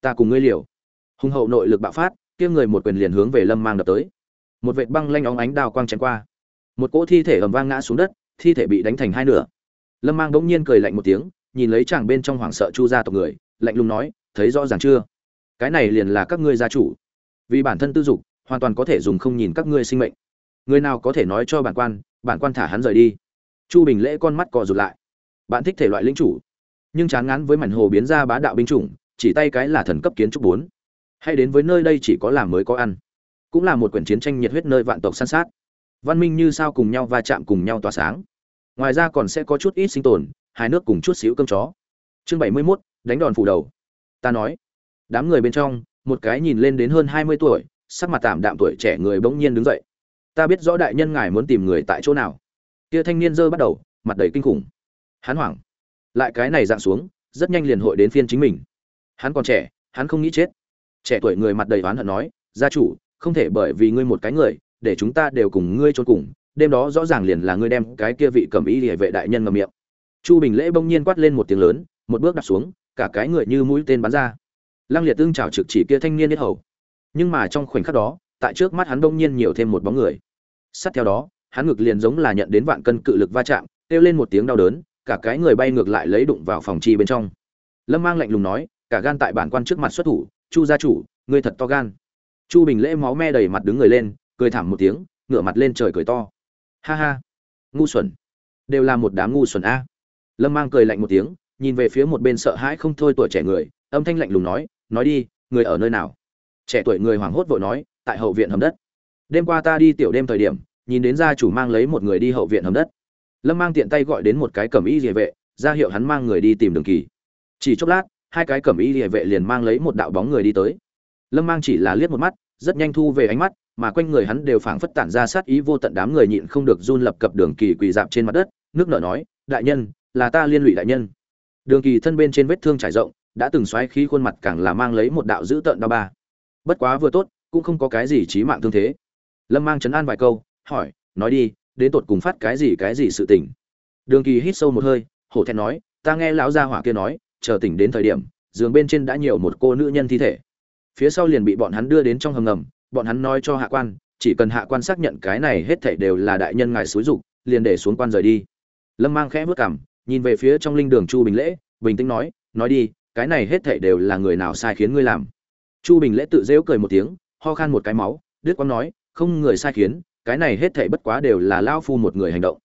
Ta cùng ngươi liều. Hùng hậu nội lực bạo phát, kia người một quyền liền hướng về lâm mang đập tới. Một vệt băng lanh óng ánh đào quang chém qua. Một cỗ thi thể ầm vang ngã xuống đất thi thể bị đánh thành hai nửa. Lâm mang bỗng nhiên cười lạnh một tiếng, nhìn lấy chàng bên trong hoảng sợ chu gia tộc người, lạnh lùng nói, thấy rõ ràng chưa? Cái này liền là các ngươi gia chủ. Vì bản thân tư dục, hoàn toàn có thể dùng không nhìn các ngươi sinh mệnh. Người nào có thể nói cho bản quan bản quan thả hắn rời đi. Chu bình lễ con mắt cò rụt lại. Bạn thích thể loại linh chủ, nhưng chán ngán với mảnh hồ biến ra bá đạo binh chủng, chỉ tay cái là thần cấp kiến trúc bốn. Hay đến với nơi đây chỉ có làm mới có ăn. Cũng là một quyển chiến tranh nhiệt huyết nơi vạn tộc săn sát văn minh như sao cùng nhau va chạm cùng nhau tỏa sáng. Ngoài ra còn sẽ có chút ít sinh tồn hai nước cùng chút xíu cơm chó. Chương bảy mươi 71, đánh đòn phủ đầu. Ta nói đám người bên trong một cái nhìn lên đến hơn hai mươi tuổi sắc mặt tạm đạm tuổi trẻ người bỗng nhiên đứng dậy. Ta biết rõ đại nhân ngài muốn tìm người tại chỗ nào. Kia thanh niên dơ bắt đầu mặt đầy kinh khủng. Hắn hoảng. Lại cái này dạng xuống rất nhanh liền hội đến phiên chính mình. Hắn còn trẻ hắn không nghĩ chết. Trẻ tuổi người mặt đầy oán hận nói gia chủ không thể bởi vì ngươi một cái người để chúng ta đều cùng ngươi trốn cùng, đêm đó rõ ràng liền là ngươi đem cái kia vị cầm ý địa vệ đại nhân ngầm miệng. Chu bình lễ bỗng nhiên quát lên một tiếng lớn, một bước đặt xuống, cả cái người như mũi tên bắn ra. Lăng liệt tương chào trực chỉ kia thanh niên nhất hầu. Nhưng mà trong khoảnh khắc đó, tại trước mắt hắn bỗng nhiên nhiều thêm một bóng người. Sát theo đó, hắn ngực liền giống là nhận đến vạn cân cự lực va chạm, kêu lên một tiếng đau đớn, cả cái người bay ngược lại lấy đụng vào phòng chi bên trong. Lâm mang lạnh lùng nói, cả gan tại bản quan trước mặt xuất thủ, chu gia chủ, ngươi thật to gan. Chu bình lễ máu me đầy mặt đứng người lên cười thảm một tiếng, ngửa mặt lên trời cười to. Ha ha, ngu xuẩn. Đều là một đám ngu xuẩn a. Lâm mang cười lạnh một tiếng, nhìn về phía một bên sợ hãi không thôi tuổi trẻ người, âm thanh lạnh lùng nói nói đi, người ở nơi nào? Trẻ tuổi người hoảng hốt vội nói, tại hậu viện hầm đất. Đêm qua ta đi tiểu đêm thời điểm, nhìn đến gia chủ mang lấy một người đi hậu viện hầm đất. Lâm mang tiện tay gọi đến một cái cẩm y địa vệ, ra hiệu hắn mang người đi tìm đường kỳ. Chỉ chốc lát, hai cái cẩm y địa vệ liền mang lấy một đạo bóng người đi tới. Lâm mang chỉ là liếc một mắt, rất nhanh thu về ánh mắt mà quanh người hắn đều phảng phất tản ra sát ý vô tận đám người nhịn không được run lập cập đường kỳ quỳ dạp trên mặt đất, nước nở nói, đại nhân, là ta liên lụy đại nhân. Đường kỳ thân bên trên vết thương trải rộng, đã từng xoáy khí khuôn mặt càng là mang lấy một đạo dữ tợn đau ba. Bất quá vừa tốt, cũng không có cái gì chí mạng thương thế. Lâm mang chấn an vài câu, hỏi, nói đi, đến tột cùng phát cái gì cái gì sự tình? Đường kỳ hít sâu một hơi, hổ thẹn nói, ta nghe lão gia hỏa kia nói, chờ tỉnh đến thời điểm, giường bên trên đã nhiều một cô nữ nhân thi thể. Phía sau liền bị bọn hắn đưa đến trong hầm ngầm bọn hắn nói cho hạ quan, chỉ cần hạ quan xác nhận cái này hết thảy đều là đại nhân ngài xúi dục, liền để xuống quan rời đi. Lâm mang khẽ vớt cảm nhìn về phía trong linh đường chu bình lễ, bình tĩnh nói nói đi, cái này hết thảy đều là người nào sai khiến ngươi làm? Chu bình lễ tự dễu cười một tiếng, ho khan một cái máu, đứt quang nói, không người sai khiến, cái này hết thảy bất quá đều là lao phu một người hành động.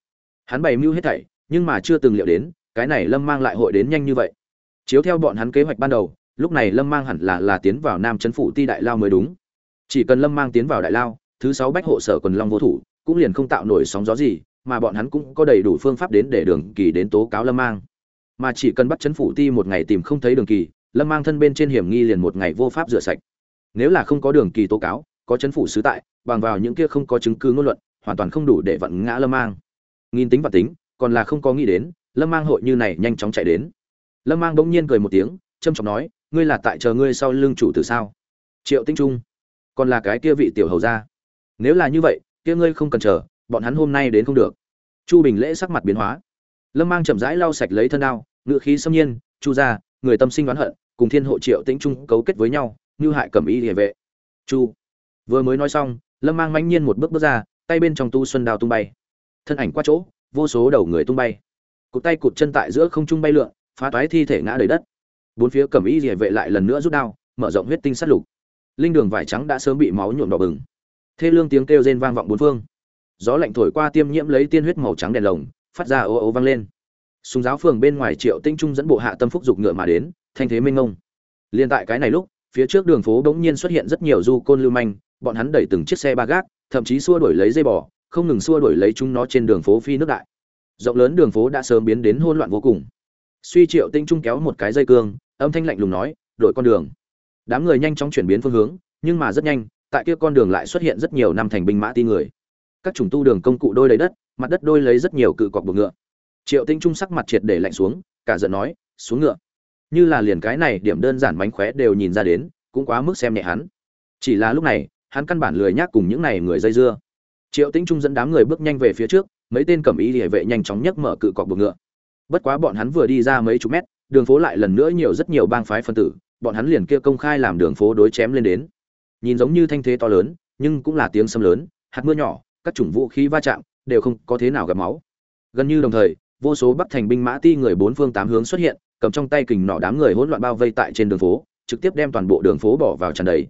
Hắn bày mưu hết thảy, nhưng mà chưa từng liệu đến, cái này lâm mang lại hội đến nhanh như vậy. Chiếu theo bọn hắn kế hoạch ban đầu, lúc này lâm mang hẳn là là tiến vào nam chấn phủ ti đại lao mới đúng chỉ cần lâm mang tiến vào đại lao, thứ sáu bách hộ sở quần long vô thủ, cũng liền không tạo nổi sóng gió gì, mà bọn hắn cũng có đầy đủ phương pháp đến để đường kỳ đến tố cáo lâm mang. Mà chỉ cần bắt chấn phủ ti một ngày tìm không thấy đường kỳ, lâm mang thân bên trên hiểm nghi liền một ngày vô pháp rửa sạch. Nếu là không có đường kỳ tố cáo, có chấn phủ sứ tại, bằng vào những kia không có chứng cứ ngôn luận, hoàn toàn không đủ để vận ngã lâm mang. Nghìn tính và tính, còn là không có nghĩ đến, lâm mang hội như này nhanh chóng chạy đến. Lâm mang bỗng nhiên cười một tiếng trâm trọng nói, ngươi là tại chờ ngươi sau lưng chủ từ sao? Triệu tinh trung còn là cái kia vị tiểu hầu gia. Nếu là như vậy, kia ngươi không cần chờ, bọn hắn hôm nay đến không được. Chu bình lễ sắc mặt biến hóa. Lâm mang chậm rãi lau sạch lấy thân đao ngự khí xâm nhiên, chu gia, người tâm sinh đoán hận, cùng thiên hộ triệu tĩnh trung cấu kết với nhau, như hại cẩm y địa vệ. Chu, vừa mới nói xong, lâm mang mãnh nhiên một bước bước ra, tay bên trong tu xuân đao tung bay. Thân ảnh qua chỗ, vô số đầu người tung bay. Cụt tay cụt chân tại giữa không trung bay lượn, phá toái thi thể ngã đầy đất. Bốn phía cẩm y địa vệ lại lần nữa rút đao, mở rộng huyết tinh sát lục linh đường vải trắng đã sớm bị máu nhuộm đỏ bừng. Thê lương tiếng kêu rên vang vọng bốn phương. Gió lạnh thổi qua tiêm nhiễm lấy tiên huyết màu trắng đèn lồng, phát ra ô ô vang lên. Súng giáo phường bên ngoài triệu tinh trung dẫn bộ hạ tâm phúc dục ngựa mà đến, thanh thế minh ngông liên tại cái này lúc, phía trước đường phố bỗng nhiên xuất hiện rất nhiều du côn lưu manh, bọn hắn đẩy từng chiếc xe ba gác, thậm chí xua đuổi lấy dây bò, không ngừng xua đuổi lấy chúng nó trên đường phố phi nước đại. Rộng lớn đường phố đã sớm biến đến hỗn loạn vô cùng. Suy triệu tinh trung kéo một cái dây cương, âm thanh lạnh lùng nói đổi con đường đám người nhanh chóng chuyển biến phương hướng, nhưng mà rất nhanh, tại kia con đường lại xuất hiện rất nhiều năm thành binh mã ti người. Các chủng tu đường công cụ đôi lấy đất, mặt đất đôi lấy rất nhiều cự cọc buộc ngựa. Triệu tinh trung sắc mặt triệt để lạnh xuống, cả giận nói, xuống ngựa. Như là liền cái này điểm đơn giản mánh khóe đều nhìn ra đến, cũng quá mức xem nhẹ hắn. Chỉ là lúc này, hắn căn bản lười nhác cùng những này người dây dưa. Triệu tinh trung dẫn đám người bước nhanh về phía trước, mấy tên cẩm ý địa vệ nhanh chóng nhấc mở cự cọc buộc ngựa. Bất quá bọn hắn vừa đi ra mấy chục mét, đường phố lại lần nữa nhiều rất nhiều bang phái phân tử bọn hắn liền kia công khai làm đường phố đối chém lên đến. Nhìn giống như thanh thế to lớn, nhưng cũng là tiếng sấm lớn, hạt mưa nhỏ, các chủng vũ khí va chạm, đều không có thế nào gặp máu. Gần như đồng thời, vô số bắc thành binh mã ti người bốn phương tám hướng xuất hiện, cầm trong tay kình nỏ đám người hỗn loạn bao vây tại trên đường phố, trực tiếp đem toàn bộ đường phố bỏ vào tràn đầy.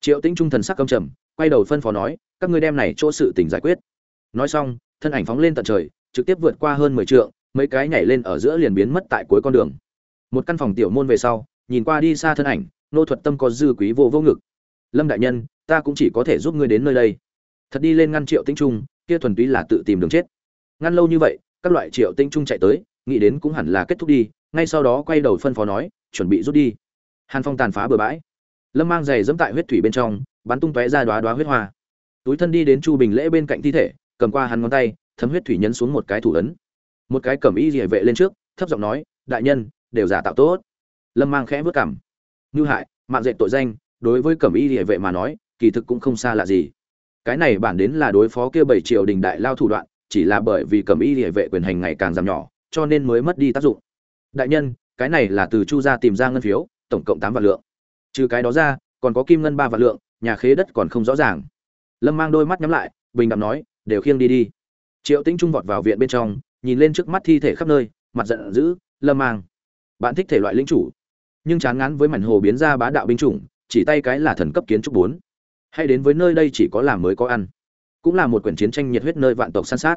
Triệu tĩnh trung thần sắc căm trầm, quay đầu phân phó nói, các ngươi đem này chỗ sự tình giải quyết. Nói xong, thân ảnh phóng lên tận trời, trực tiếp vượt qua hơn mười trượng, mấy cái nhảy lên ở giữa liền biến mất tại cuối con đường. Một căn phòng tiểu môn về sau nhìn qua đi xa thân ảnh, nô thuật tâm có dư quý vô vô ngực. Lâm đại nhân, ta cũng chỉ có thể giúp ngươi đến nơi đây. Thật đi lên ngăn triệu tinh trung, kia thuần túy là tự tìm đường chết. Ngăn lâu như vậy, các loại triệu tinh trung chạy tới, nghĩ đến cũng hẳn là kết thúc đi, ngay sau đó quay đầu phân phó nói, chuẩn bị rút đi. Hàn phong tàn phá bừa bãi. Lâm mang giày dẫm tại huyết thủy bên trong, bắn tung tóe ra đoá đoá huyết hoa. Túi thân đi đến chu bình lễ bên cạnh thi thể, cầm qua hắn ngón tay, thấm huyết thủy nhấn xuống một cái thủ ấn. Một cái cẩm y địa vệ lên trước, thấp giọng nói, đại nhân, đều giả tạo tốt lâm mang khẽ vớt cảm. Như hại, mạng dạy tội danh, đối với cẩm y địa vệ mà nói, kỳ thực cũng không xa lạ gì. Cái này bản đến là đối phó kia bảy triệu đình đại lao thủ đoạn, chỉ là bởi vì cẩm y địa vệ quyền hành ngày càng giảm nhỏ, cho nên mới mất đi tác dụng. Đại nhân, cái này là từ chu gia tìm ra ngân phiếu, tổng cộng tám vạn lượng. Trừ cái đó ra, còn có kim ngân ba vạn lượng, nhà khế đất còn không rõ ràng. Lâm mang đôi mắt nhắm lại, bình đạm nói, đều khiêng đi đi. Triệu tĩnh trung vọt vào viện bên trong, nhìn lên trước mắt thi thể khắp nơi, mặt giận dữ, lâm mang, bạn thích thể loại linh chủ nhưng chán ngán với mảnh hồ biến ra bá đạo binh chủng, chỉ tay cái là thần cấp kiến trúc bốn. Hay đến với nơi đây chỉ có làm mới có ăn. Cũng là một quyển chiến tranh nhiệt huyết nơi vạn tộc san sát.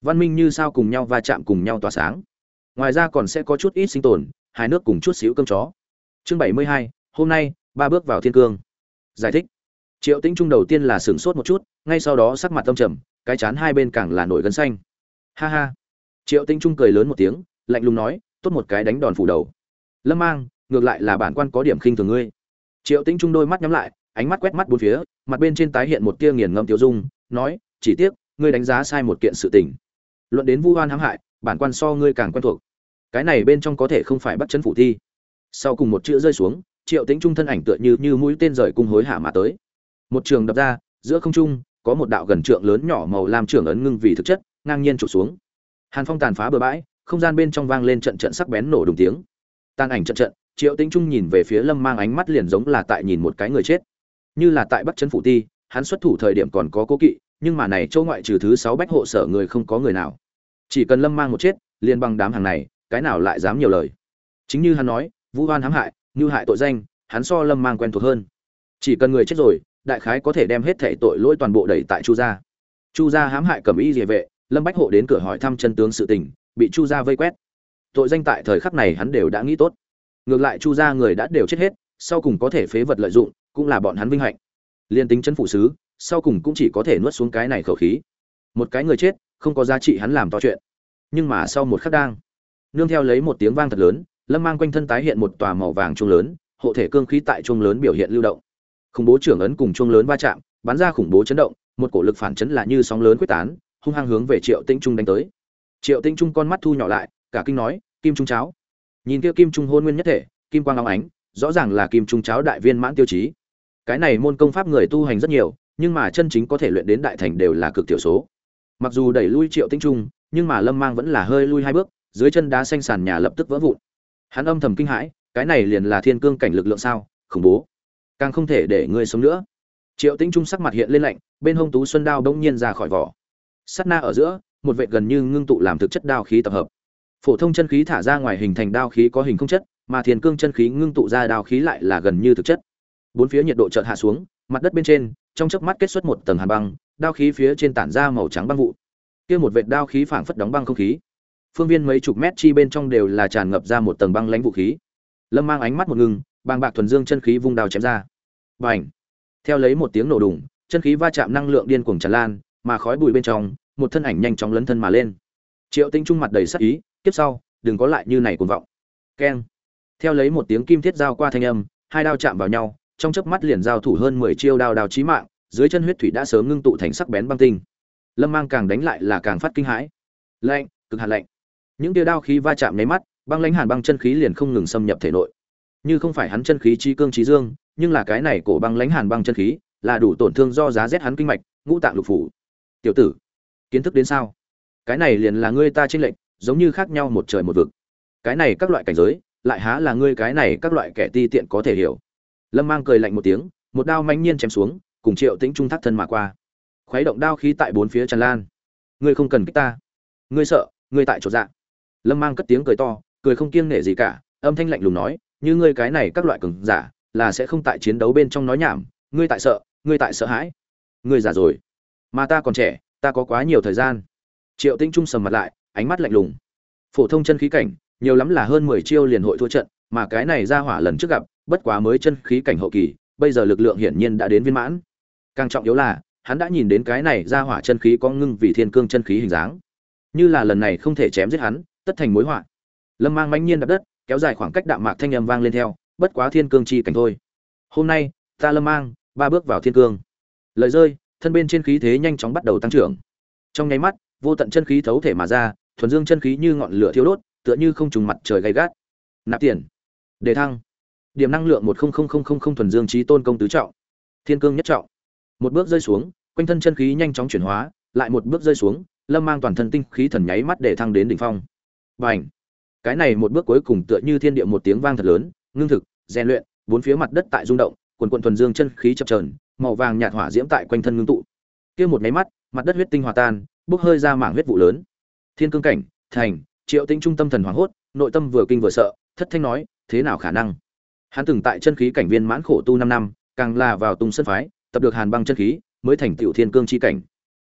Văn minh như sao cùng nhau va chạm cùng nhau tỏa sáng. Ngoài ra còn sẽ có chút ít sinh tồn hai nước cùng chút xíu cơm chó. Chương bảy mươi hai, hôm nay, ba bước vào thiên cương. Giải thích. Triệu tĩnh trung đầu tiên là sửng sốt một chút, ngay sau đó sắc mặt tâm trầm, cái chán hai bên càng là nổi gân xanh. Ha ha. Triệu tĩnh trung cười lớn một tiếng, lạnh lùng nói, tốt một cái đánh đòn phủ đầu. Lâm mang ngược lại là bản quan có điểm khinh thường ngươi. Triệu tĩnh trung đôi mắt nhắm lại, ánh mắt quét mắt bốn phía, mặt bên trên tái hiện một tia nghiền ngâm tiêu dung, nói, chỉ tiếc, ngươi đánh giá sai một kiện sự tình. Luận đến vu oan hãm hại, bản quan so ngươi càng quen thuộc. Cái này bên trong có thể không phải bắt chấn phủ thi. Sau cùng một chữ rơi xuống, triệu tĩnh trung thân ảnh tựa như như mũi tên rời cung hối hạ mà tới. Một trường đập ra, giữa không trung, có một đạo gần trượng lớn nhỏ màu lam trưởng ấn ngưng vì thực chất, ngang nhiên trụ xuống. Hàn phong tàn phá bờ bãi, không gian bên trong vang lên trận trận sắc bén nổ đùng tiếng. Tàn ảnh trận trận triệu tĩnh trung nhìn về phía lâm mang ánh mắt liền giống là tại nhìn một cái người chết. Như là tại bắc chân phủ ti, hắn xuất thủ thời điểm còn có cố kỵ, nhưng mà này châu ngoại trừ thứ sáu bách hộ sở người không có người nào. Chỉ cần lâm mang một chết, liền bằng đám hàng này, cái nào lại dám nhiều lời? Chính như hắn nói, vũ hoan hãm hại, như hại tội danh, hắn so lâm mang quen thuộc hơn. Chỉ cần người chết rồi, đại khái có thể đem hết thể tội lỗi toàn bộ đẩy tại chu gia. Chu gia hãm hại cầm y địa vệ, lâm bách hộ đến cửa hỏi thăm chân tướng sự tình, bị chu gia vây quét. Tội danh tại thời khắc này hắn đều đã nghĩ tốt ngược lại chu gia người đã đều chết hết, sau cùng có thể phế vật lợi dụng, cũng là bọn hắn vinh hạnh. Liên tính chân phụ sứ, sau cùng cũng chỉ có thể nuốt xuống cái này khẩu khí. Một cái người chết, không có giá trị hắn làm to chuyện. Nhưng mà sau một khắc đang, nương theo lấy một tiếng vang thật lớn, lâm mang quanh thân tái hiện một tòa màu vàng chuông lớn, hộ thể cương khí tại chuông lớn biểu hiện lưu động. Khủng bố trưởng ấn cùng chuông lớn va chạm, bắn ra khủng bố chấn động, một cổ lực phản chấn là như sóng lớn quyết tán, hung hăng hướng về triệu tinh trung đánh tới. Triệu tinh trung con mắt thu nhỏ lại, cả kinh nói, kim trung cháo nhìn kia kim trung hôn nguyên nhất thể, kim quang long ánh, rõ ràng là kim trung cháo đại viên mãn tiêu chí. Cái này môn công pháp người tu hành rất nhiều, nhưng mà chân chính có thể luyện đến đại thành đều là cực tiểu số. Mặc dù đẩy lui triệu tinh trung, nhưng mà lâm mang vẫn là hơi lui hai bước, dưới chân đá xanh sàn nhà lập tức vỡ vụn. Hắn âm thầm kinh hãi, cái này liền là thiên cương cảnh lực lượng sao, khủng bố. Càng không thể để ngươi sống nữa. Triệu tinh trung sắc mặt hiện lên lạnh, bên hông tú xuân đao đông nhiên ra khỏi vỏ. Sắt na ở giữa, một vệ gần như ngưng tụ làm thực chất đao khí tập hợp phổ thông chân khí thả ra ngoài hình thành đao khí có hình không chất, mà thiên cương chân khí ngưng tụ ra đao khí lại là gần như thực chất. Bốn phía nhiệt độ chợt hạ xuống, mặt đất bên trên, trong chớp mắt kết xuất một tầng hàn băng, đao khí phía trên tản ra màu trắng băng vụ. Kia một vệt đao khí phảng phất đóng băng không khí. Phương viên mấy chục mét chi bên trong đều là tràn ngập ra một tầng băng lãnh vũ khí. Lâm mang ánh mắt một ngừng, bàng bạc thuần dương chân khí vung đao chém ra. Và ảnh theo lấy một tiếng nổ đùng, chân khí va chạm năng lượng điên cuồng tràn lan, mà khói bụi bên trong, một thân ảnh nhanh chóng lấn thân mà lên. Triệu tinh trung mặt đầy sắc ý tiếp sau, đừng có lại như này cuồng vọng. Keng. Theo lấy một tiếng kim thiết giao qua thanh âm, hai đao chạm vào nhau, trong chớp mắt liền giao thủ hơn mười chiêu đao đao chí mạng, dưới chân huyết thủy đã sớm ngưng tụ thành sắc bén băng tinh. Lâm mang càng đánh lại là càng phát kinh hãi. Lạnh, cực hạt lạnh. Những tia đao khí va chạm nháy mắt, băng lãnh hàn băng chân khí liền không ngừng xâm nhập thể nội. Như không phải hắn chân khí chi cương trí dương, nhưng là cái này cổ băng lãnh hàn băng chân khí, là đủ tổn thương do giá rét hắn kinh mạch, ngũ tạng lục phủ. Tiểu tử, kiến thức đến sao? Cái này liền là ngươi ta trên lệnh giống như khác nhau một trời một vực. Cái này các loại cảnh giới, lại há là ngươi cái này các loại kẻ ti tiện có thể hiểu. Lâm mang cười lạnh một tiếng, một đao mãnh nhiên chém xuống, cùng triệu tĩnh trung thắt thân mà qua. Khuấy động đao khí tại bốn phía tràn lan. Ngươi không cần kích ta. Ngươi sợ, ngươi tại chỗ dạ. Lâm mang cất tiếng cười to, cười không kiêng nể gì cả, âm thanh lạnh lùng nói, như ngươi cái này các loại cường giả, là sẽ không tại chiến đấu bên trong nói nhảm, ngươi tại sợ, ngươi tại sợ hãi. Ngươi già rồi. Mà ta còn trẻ, ta có quá nhiều thời gian. Triệu tĩnh trung sầm mặt lại ánh mắt lạnh lùng. Phổ thông chân khí cảnh, nhiều lắm là hơn mười chiêu liền hội thua trận, mà cái này ra hỏa lần trước gặp, bất quá mới chân khí cảnh hậu kỳ, bây giờ lực lượng hiển nhiên đã đến viên mãn. Càng trọng yếu là, hắn đã nhìn đến cái này ra hỏa chân khí có ngưng vì thiên cương chân khí hình dáng. Như là lần này không thể chém giết hắn, tất thành mối họa. Lâm mang mãnh nhiên đập đất, kéo dài khoảng cách đạm mạc thanh âm vang lên theo, bất quá thiên cương chi cảnh thôi. Hôm nay, ta lâm mang, ba bước vào thiên cương. Lời rơi, thân bên trên khí thế nhanh chóng bắt đầu tăng trưởng. Trong nháy mắt, vô tận chân khí thấu thể mà ra thuần dương chân khí như ngọn lửa thiêu đốt, tựa như không trùng mặt trời gay gắt. Nạp tiền. Đề thăng. Điểm năng lượng một thuần dương trí tôn công tứ trọng. Thiên cương nhất trọng. Một bước rơi xuống, quanh thân chân khí nhanh chóng chuyển hóa, lại một bước rơi xuống, lâm mang toàn thân tinh khí thần nháy mắt để thăng đến đỉnh phong. Và ảnh cái này một bước cuối cùng tựa như thiên địa một tiếng vang thật lớn, ngưng thực, rèn luyện, bốn phía mặt đất tại rung động, quần quận thuần dương chân khí chập trờn màu vàng nhạt hỏa diễm tại quanh thân ngưng tụ. Kia một nháy mắt, mặt đất huyết tinh hòa tan, bốc hơi ra mảng huyết vụ lớn thiên cương cảnh, thành, triệu tĩnh trung tâm thần hoảng hốt, nội tâm vừa kinh vừa sợ, thất thanh nói, thế nào khả năng? Hắn từng tại chân khí cảnh viên mãn khổ tu năm năm, càng là vào tung sân phái, tập được hàn băng chân khí, mới thành tiểu thiên cương chi cảnh.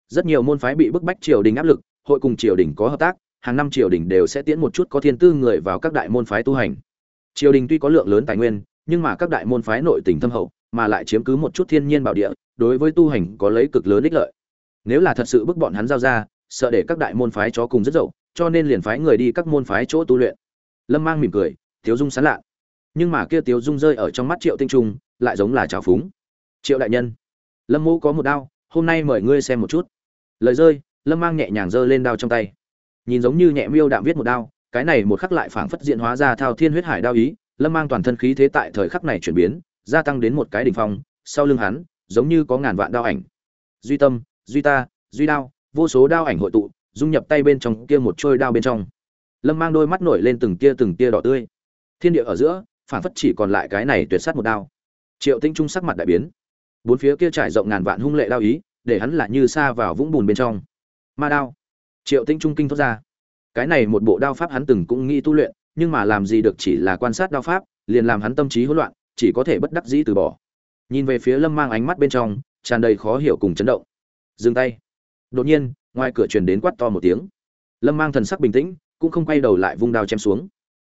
Rất nhiều môn phái bị bức bách triều đình áp lực, hội cùng triều đình có hợp tác, hàng năm triều đình đều sẽ tiễn một chút có thiên tư người vào các đại môn phái tu hành. Triều đình tuy có lượng lớn tài nguyên, nhưng mà các đại môn phái nội tình thâm hậu, mà lại chiếm cứ một chút thiên nhiên bảo địa, đối với tu hành có lấy cực lớn ích lợi. Nếu là thật sự bức bọn hắn giao ra sợ để các đại môn phái chó cùng rất dậu, cho nên liền phái người đi các môn phái chỗ tu luyện. Lâm mang mỉm cười, tiếu dung sán lạ. Nhưng mà kia tiếu dung rơi ở trong mắt triệu tinh trung, lại giống là trào phúng. Triệu đại nhân, lâm mô có một đao, hôm nay mời ngươi xem một chút. Lời rơi, lâm mang nhẹ nhàng giơ lên đao trong tay. Nhìn giống như nhẹ miêu đạm viết một đao, cái này một khắc lại phảng phất diện hóa ra thao thiên huyết hải đao ý, lâm mang toàn thân khí thế tại thời khắc này chuyển biến, gia tăng đến một cái đỉnh phong, sau lưng hắn, giống như có ngàn vạn đao ảnh. Duy tâm, duy ta, duy đao vô số đao ảnh hội tụ, dung nhập tay bên trong kia một trôi đao bên trong. Lâm mang đôi mắt nổi lên từng tia từng tia đỏ tươi. Thiên địa ở giữa phảng phất chỉ còn lại cái này tuyệt sát một đao. Triệu tinh trung sắc mặt đại biến. Bốn phía kia trải rộng ngàn vạn hung lệ đao ý, để hắn lại như xa vào vũng bùn bên trong. Ma đao. Triệu tinh trung kinh thốt ra. Cái này một bộ đao pháp hắn từng cũng nghĩ tu luyện, nhưng mà làm gì được chỉ là quan sát đao pháp, liền làm hắn tâm trí hỗn loạn, chỉ có thể bất đắc dĩ từ bỏ. Nhìn về phía lâm mang ánh mắt bên trong, tràn đầy khó hiểu cùng chấn động. Dừng tay đột nhiên, ngoài cửa truyền đến quát to một tiếng. Lâm mang thần sắc bình tĩnh, cũng không quay đầu lại vung đao chém xuống.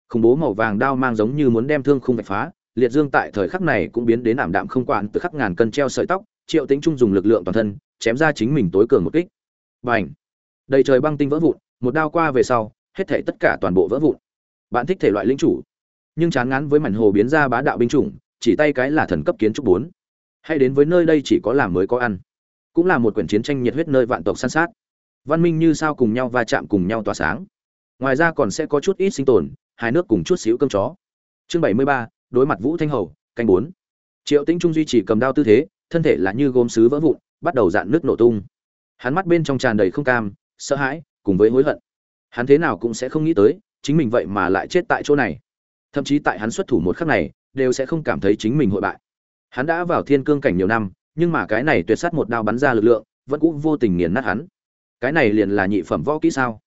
Khủng bố màu vàng đao mang giống như muốn đem thương không vạch phá, liệt dương tại thời khắc này cũng biến đến ảm đạm không quản, từ khắc ngàn cân treo sợi tóc, triệu tính trung dùng lực lượng toàn thân, chém ra chính mình tối cường một kích. Và ảnh đầy trời băng tinh vỡ vụn, một đao qua về sau, hết thể tất cả toàn bộ vỡ vụn. Bạn thích thể loại linh chủ, nhưng chán ngán với mảnh hồ biến ra bá đạo binh chủng, chỉ tay cái là thần cấp kiến trúc bốn. Hay đến với nơi đây chỉ có làm mới có ăn cũng là một quyển chiến tranh nhiệt huyết nơi vạn tộc săn sát. Văn minh như sao cùng nhau va chạm cùng nhau tỏa sáng. Ngoài ra còn sẽ có chút ít sinh tồn hai nước cùng chút xíu cơm chó. Chương bảy mươi ba, đối mặt vũ thanh hầu, canh bốn. Triệu tĩnh trung duy trì cầm đao tư thế, thân thể là như gốm sứ vỡ vụn, bắt đầu dạn nước nổ tung. Hắn mắt bên trong tràn đầy không cam, sợ hãi, cùng với hối hận. Hắn thế nào cũng sẽ không nghĩ tới, chính mình vậy mà lại chết tại chỗ này. Thậm chí tại hắn xuất thủ một khắc này, đều sẽ không cảm thấy chính mình hội bại. Hắn đã vào thiên cương cảnh nhiều năm nhưng mà cái này tuyệt sát một đao bắn ra lực lượng, vẫn cũng vô tình nghiền nát hắn. Cái này liền là nhị phẩm võ kỹ sao?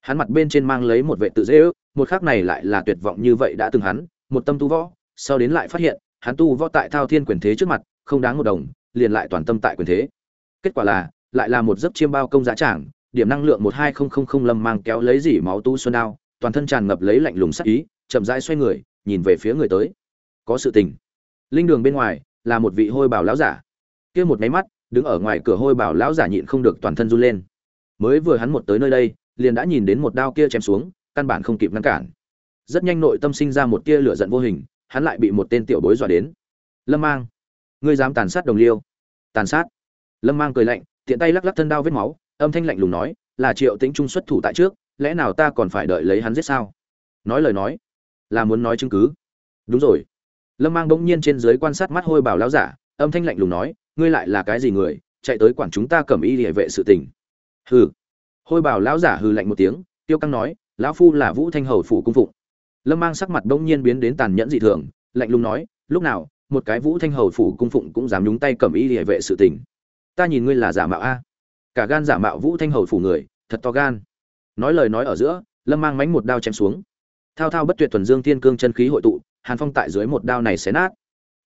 Hắn mặt bên trên mang lấy một vệ tự dễ ước, một khắc này lại là tuyệt vọng như vậy đã từng hắn, một tâm tu võ, sau đến lại phát hiện, hắn tu võ tại thao thiên quyền thế trước mặt, không đáng một đồng, liền lại toàn tâm tại quyền thế. Kết quả là, lại là một giấc chiêm bao công giá trảng điểm năng lượng một hai không không không lâm mang kéo lấy dỉ máu tu xuân đao, toàn thân tràn ngập lấy lạnh lùng sắc ý, chậm rãi xoay người, nhìn về phía người tới. Có sự tình. Linh đường bên ngoài, là một vị hôi bảo lão giả kia một máy mắt, đứng ở ngoài cửa hôi bảo lão giả nhịn không được toàn thân run lên. Mới vừa hắn một tới nơi đây, liền đã nhìn đến một đao kia chém xuống, căn bản không kịp ngăn cản. Rất nhanh nội tâm sinh ra một tia lửa giận vô hình, hắn lại bị một tên tiểu bối dọa đến. Lâm mang, ngươi dám tàn sát đồng liêu? Tàn sát? Lâm mang cười lạnh, tiện tay lắc lắc thân đao vết máu, âm thanh lạnh lùng nói, là triệu tĩnh trung xuất thủ tại trước, lẽ nào ta còn phải đợi lấy hắn giết sao? Nói lời nói, là muốn nói chứng cứ. Đúng rồi. Lâm mang bỗng nhiên trên dưới quan sát mắt hôi bảo lão giả, âm thanh lạnh lùng nói ngươi lại là cái gì người, chạy tới quản chúng ta cầm y địa vệ sự tình. Hừ. Hôi bảo lão giả hừ lạnh một tiếng, tiêu căng nói, lão phu là vũ thanh hầu phủ cung phụng. Lâm mang sắc mặt bỗng nhiên biến đến tàn nhẫn dị thường, lạnh lùng nói, lúc nào, một cái vũ thanh hầu phủ cung phụng cũng dám nhúng tay cầm y địa vệ sự tình. Ta nhìn ngươi là giả mạo a. Cả gan giả mạo vũ thanh hầu phủ người, thật to gan. Nói lời nói ở giữa, lâm mang mánh một đao chém xuống. Thao thao bất tuyệt thuần dương thiên cương chân khí hội tụ, hàn phong tại dưới một đao này xé nát.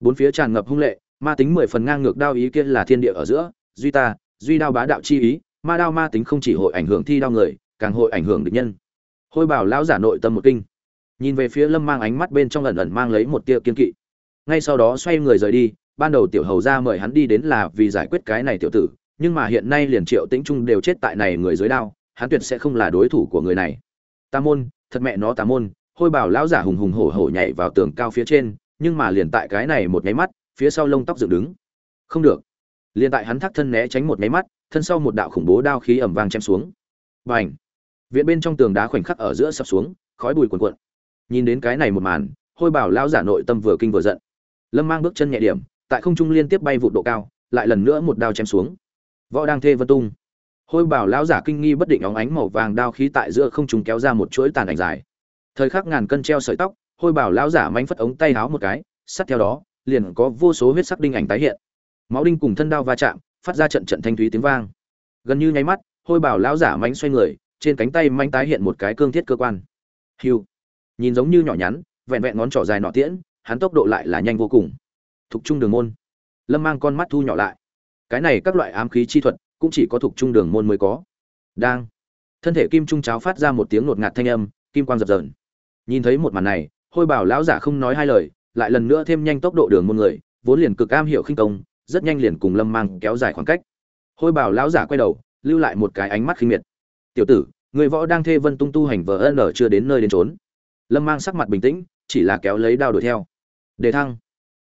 Bốn phía tràn ngập hung lệ ma tính mười phần ngang ngược đao ý kia là thiên địa ở giữa, duy ta, duy đao bá đạo chi ý, ma đao ma tính không chỉ hội ảnh hưởng thi đao người, càng hội ảnh hưởng địch nhân. Hôi bảo lão giả nội tâm một kinh. Nhìn về phía lâm mang ánh mắt bên trong ẩn ẩn mang lấy một tia kiên kỵ. Ngay sau đó xoay người rời đi, ban đầu tiểu hầu ra mời hắn đi đến là vì giải quyết cái này tiểu tử, nhưng mà hiện nay liền triệu tĩnh trung đều chết tại này người dưới đao, hắn tuyệt sẽ không là đối thủ của người này. Tà môn, thật mẹ nó tà môn, hôi bảo lão giả hùng hùng hổ hổ nhảy vào tường cao phía trên, nhưng mà liền tại cái này một nháy mắt phía sau lông tóc dựng đứng. Không được. Liền tại hắn thắt thân né tránh một mấy mắt, thân sau một đạo khủng bố đao khí ẩm vang chém xuống. Bành! Viện bên trong tường đá khoảnh khắc ở giữa sập xuống, khói bùi cuồn cuộn. Nhìn đến cái này một màn, hôi bảo lão giả nội tâm vừa kinh vừa giận. Lâm mang bước chân nhẹ điểm, tại không trung liên tiếp bay vụ độ cao, lại lần nữa một đao chém xuống. Võ đang thê vân tung. Hôi bảo lão giả kinh nghi bất định óng ánh màu vàng đao khí tại giữa không trung kéo ra một chuỗi tàn ảnh dài. Thời khắc ngàn cân treo sợi tóc, hôi bảo lão giả manh phất ống tay háo một cái sát theo đó liền có vô số huyết sắc đinh ảnh tái hiện. Máu đinh cùng thân đao va chạm, phát ra trận trận thanh thúy tiếng vang. Gần như nháy mắt, hôi bảo lão giả mánh xoay người, trên cánh tay manh tái hiện một cái cương thiết cơ quan. Hiu. Nhìn giống như nhỏ nhắn, vẹn vẹn ngón trỏ dài nọ tiễn, hắn tốc độ lại là nhanh vô cùng. Thục trung đường môn. Lâm mang con mắt thu nhỏ lại. Cái này các loại ám khí chi thuật, cũng chỉ có thuộc trung đường môn mới có. Đang. Thân thể kim trung cháo phát ra một tiếng ngột ngạt thanh âm, kim quang dập dờn. Nhìn thấy một màn này, hôi bảo lão giả không nói hai lời lại lần nữa thêm nhanh tốc độ đường môn người, vốn liền cực am hiểu khinh công, rất nhanh liền cùng lâm mang kéo dài khoảng cách. Hôi bảo lão giả quay đầu, lưu lại một cái ánh mắt khinh miệt. Tiểu tử, người võ đang thê vân tung tu hành vờ ân chưa đến nơi đến trốn lâm mang sắc mặt bình tĩnh, chỉ là kéo lấy đao đuổi theo. Đề thăng.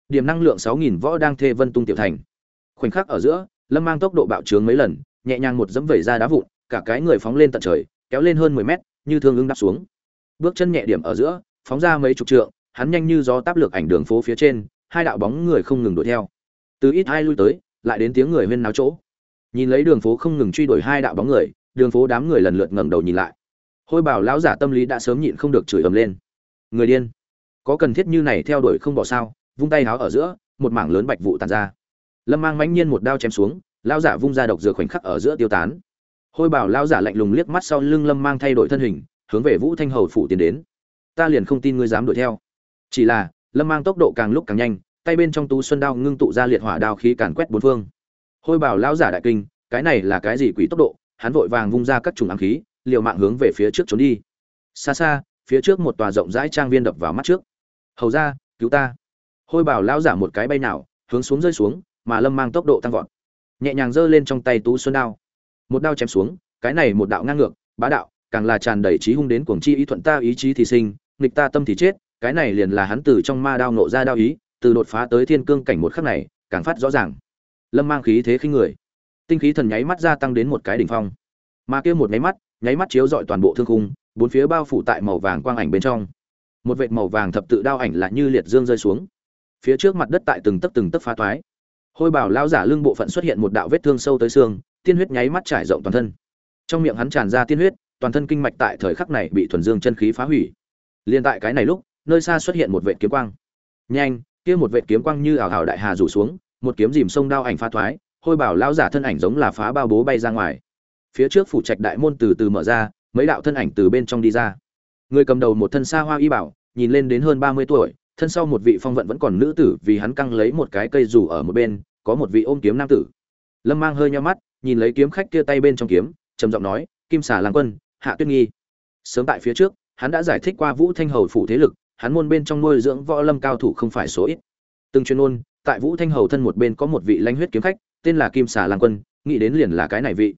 Điểm năng lượng sáu nghìn võ đang thê vân tung tiểu thành. Khoảnh khắc ở giữa, lâm mang tốc độ bạo trướng mấy lần, nhẹ nhàng một dẫm vẩy ra đá vụn, cả cái người phóng lên tận trời, kéo lên hơn mười mét, như thương ưng đáp xuống. Bước chân nhẹ điểm ở giữa, phóng ra mấy chục trượng hắn nhanh như gió táp lược ảnh đường phố phía trên, hai đạo bóng người không ngừng đuổi theo. Từ ít hai lui tới, lại đến tiếng người huyên náo chỗ. Nhìn lấy đường phố không ngừng truy đuổi hai đạo bóng người, đường phố đám người lần lượt ngẩng đầu nhìn lại. Hôi bảo lão giả tâm lý đã sớm nhịn không được chửi ầm lên. Người điên, có cần thiết như này theo đuổi không bỏ sao? Vung tay háo ở giữa, một mảng lớn bạch vụ tàn ra. Lâm mang mãnh nhiên một đao chém xuống, lão giả vung ra độc dược khoảnh khắc ở giữa tiêu tán. Hôi bảo lão giả lạnh lùng liếc mắt sau lưng lâm mang thay đổi thân hình, hướng về vũ thanh hầu phủ tiến đến. Ta liền không tin ngươi dám đuổi theo chỉ là, lâm mang tốc độ càng lúc càng nhanh, tay bên trong tú xuân đao ngưng tụ ra liệt hỏa đao khí càn quét bốn phương. Hôi bảo lão giả đại kinh, cái này là cái gì quỷ tốc độ? Hắn vội vàng vung ra các trùng ám khí, liều mạng hướng về phía trước trốn đi. Xa xa, phía trước một tòa rộng rãi trang viên đập vào mắt trước. Hầu ra, cứu ta. Hôi bảo lão giả một cái bay nào, hướng xuống rơi xuống, mà lâm mang tốc độ tăng vọt. Nhẹ nhàng giơ lên trong tay tú xuân đao. Một đao chém xuống, cái này một đạo ngang ngược, bá đạo, càng là tràn đầy trí hung đến cuồng chi ý thuận ta ý chí thì sinh, nghịch ta tâm thì chết cái này liền là hắn từ trong ma đao nộ ra đao ý, từ đột phá tới thiên cương cảnh một khắc này, càng phát rõ ràng. Lâm mang khí thế khinh người. Tinh khí thần nháy mắt gia tăng đến một cái đỉnh phong. Mà kia một nháy mắt nháy mắt chiếu dọi toàn bộ thương khung, bốn phía bao phủ tại màu vàng quang ảnh bên trong. Một vệt màu vàng thập tự đao ảnh lại như liệt dương rơi xuống. Phía trước mặt đất tại từng tấc từng tấc phá toái. Hôi bảo lao giả lưng bộ phận xuất hiện một đạo vết thương sâu tới xương, tiên huyết nháy mắt trải rộng toàn thân. Trong miệng hắn tràn ra tiên huyết, toàn thân kinh mạch tại thời khắc này bị thuần dương chân khí phá hủy. Liên tại cái này lúc nơi xa xuất hiện một vệt kiếm quang. Nhanh, kia một vệt kiếm quang như ảo ảo đại hà rủ xuống, một kiếm dìm sông đao ảnh phá thoái, hôi bảo lao giả thân ảnh giống là phá bao bố bay ra ngoài. Phía trước phủ trạch đại môn từ từ mở ra, mấy đạo thân ảnh từ bên trong đi ra. Người cầm đầu một thân xa hoa y bảo, nhìn lên đến hơn ba mươi tuổi, thân sau một vị phong vận vẫn còn nữ tử vì hắn căng lấy một cái cây rủ ở một bên, có một vị ôm kiếm nam tử. Lâm mang hơi nho mắt, nhìn lấy kiếm khách kia tay bên trong kiếm, trầm giọng nói, kim xà lang quân, hạ tuyết nghi. Sớm tại phía trước, hắn đã giải thích qua vũ thanh hầu phủ thế lực hắn môn bên trong nuôi dưỡng võ lâm cao thủ không phải số ít. Từng chuyên ôn tại vũ thanh hầu thân một bên có một vị lãnh huyết kiếm khách, tên là kim xà lang quân, nghĩ đến liền là cái này vị.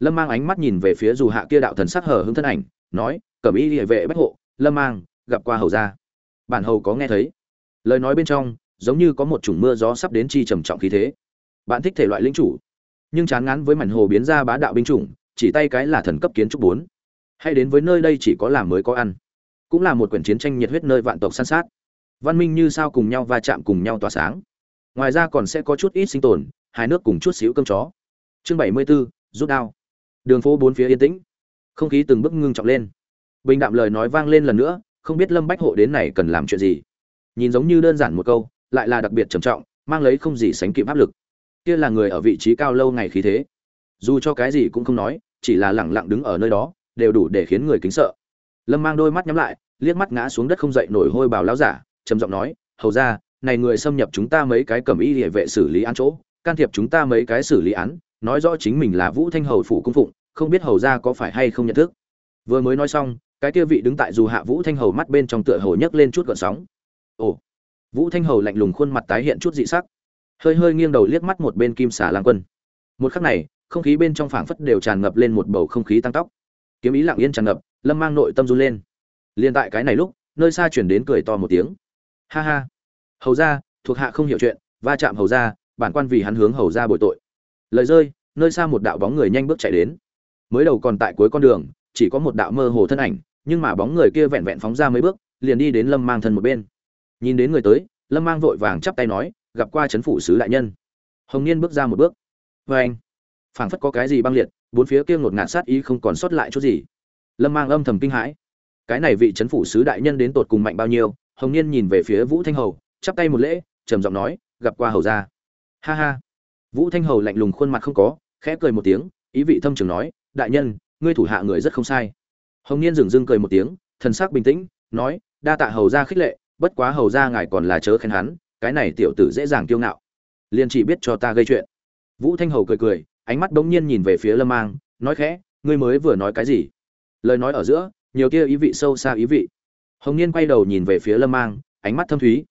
Lâm mang ánh mắt nhìn về phía dù hạ kia đạo thần sắc hở hứng thân ảnh, nói, cẩm y địa vệ bách hộ, lâm mang, gặp qua hầu gia. Bản hầu có nghe thấy. Lời nói bên trong, giống như có một chủng mưa gió sắp đến chi trầm trọng khí thế. Bạn thích thể loại lĩnh chủ, nhưng chán ngán với mảnh hồ biến ra bá đạo binh chủng, chỉ tay cái là thần cấp kiến trúc bốn. Hay đến với nơi đây chỉ có làm mới có ăn cũng là một quyển chiến tranh nhiệt huyết nơi vạn tộc săn sát. Văn minh như sao cùng nhau va chạm cùng nhau tỏa sáng. Ngoài ra còn sẽ có chút ít sinh tồn hai nước cùng chút xíu cơm chó. Chương bảy mươi 74, rút đao. Đường phố bốn phía yên tĩnh. Không khí từng bước ngưng trọng lên. Bình đạm lời nói vang lên lần nữa không biết lâm bách hộ đến này cần làm chuyện gì. Nhìn giống như đơn giản một câu lại là đặc biệt trầm trọng mang lấy không gì sánh kịp áp lực. Kia là người ở vị trí cao lâu ngày khí thế. Dù cho cái gì cũng không nói chỉ là lẳng lặng đứng ở nơi đó đều đủ để khiến người kính sợ. Lâm mang đôi mắt nhắm lại liếc mắt ngã xuống đất không dậy nổi hôi bào lão giả, trầm giọng nói, hầu ra này người xâm nhập chúng ta mấy cái cầm y địa vệ xử lý án chỗ, can thiệp chúng ta mấy cái xử lý án, nói rõ chính mình là vũ thanh hầu phủ cung phụng, không biết hầu ra có phải hay không nhận thức. Vừa mới nói xong, cái kia vị đứng tại dù hạ vũ thanh hầu mắt bên trong tựa hồ nhấc lên chút gợn sóng. Ồ. Vũ thanh hầu lạnh lùng khuôn mặt tái hiện chút dị sắc, hơi hơi nghiêng đầu liếc mắt một bên kim xà lang quân. Một khắc này, không khí bên trong phảng phất đều tràn ngập lên một bầu không khí tăng tóc kiếm ý lặng yên tràn ngập, lâm mang nội tâm run lên liền tại cái này lúc, nơi xa chuyển đến cười to một tiếng. Ha ha. Hầu ra thuộc hạ không hiểu chuyện, va chạm hầu ra bản quan vì hắn hướng hầu ra bồi tội. Lời rơi, nơi xa một đạo bóng người nhanh bước chạy đến. Mới đầu còn tại cuối con đường, chỉ có một đạo mơ hồ thân ảnh, nhưng mà bóng người kia vẹn vẹn phóng ra mấy bước, liền đi đến lâm mang thân một bên. Nhìn đến người tới, lâm mang vội vàng chắp tay nói, gặp qua c phủ sứ đại nhân. Hồng niên bước ra một bước. Vê anh, phảng phất có cái gì băng liệt, bốn phía kia ngột ngạt sát ý không còn sót lại chút gì. Lâm mang âm thầm kinh hãi cái này vị trấn phủ sứ đại nhân đến tột cùng mạnh bao nhiêu, hồng niên nhìn về phía vũ thanh hầu, chắp tay một lễ, trầm giọng nói, gặp qua hầu ra ha ha. Vũ thanh hầu lạnh lùng khuôn mặt không có, khẽ cười một tiếng, ý vị thâm trường nói, đại nhân, ngươi thủ hạ người rất không sai. Hồng niên dừng dưng cười một tiếng, thần sắc bình tĩnh, nói, đa tạ hầu ra khích lệ, bất quá hầu ra ngài còn là chớ khen hắn, cái này tiểu tử dễ dàng kiêu ngạo. Liền chỉ biết cho ta gây chuyện. Vũ thanh hầu cười cười, ánh mắt bỗng nhiên nhìn về phía lâm mang, nói khẽ, ngươi mới vừa nói cái gì? Lời nói ở giữa nhiều kia ý vị sâu xa ý vị. Hồng niên quay đầu nhìn về phía lâm mang, ánh mắt thâm thúy.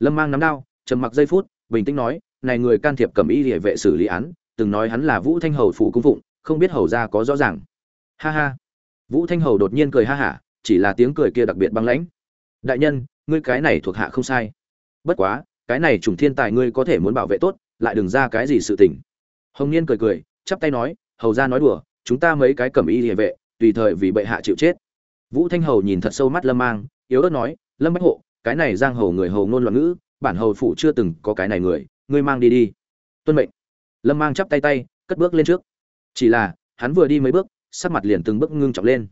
Lâm mang nắm đao, trầm mặc giây phút, bình tĩnh nói, này người can thiệp cầm ý địa vệ xử lý án, từng nói hắn là vũ thanh hầu phủ cung phụng, không biết hầu ra có rõ ràng. Ha ha. Vũ thanh hầu đột nhiên cười ha hả, chỉ là tiếng cười kia đặc biệt băng lãnh. Đại nhân, ngươi cái này thuộc hạ không sai. Bất quá, cái này trùng thiên tài ngươi có thể muốn bảo vệ tốt, lại đừng ra cái gì sự tình. Hồng niên cười cười, chắp tay nói, hầu ra nói đùa, chúng ta mấy cái cầm y địa vệ, tùy thời vì bệ hạ chịu chết vũ thanh hầu nhìn thật sâu mắt lâm mang, yếu ớt nói, lâm bách hộ, cái này giang hầu người hầu ngôn loạn ngữ, bản hầu phụ chưa từng có cái này người, ngươi mang đi đi. Tuân mệnh. Lâm mang chắp tay tay, cất bước lên trước. Chỉ là, hắn vừa đi mấy bước, sắc mặt liền từng bước ngưng trọng lên.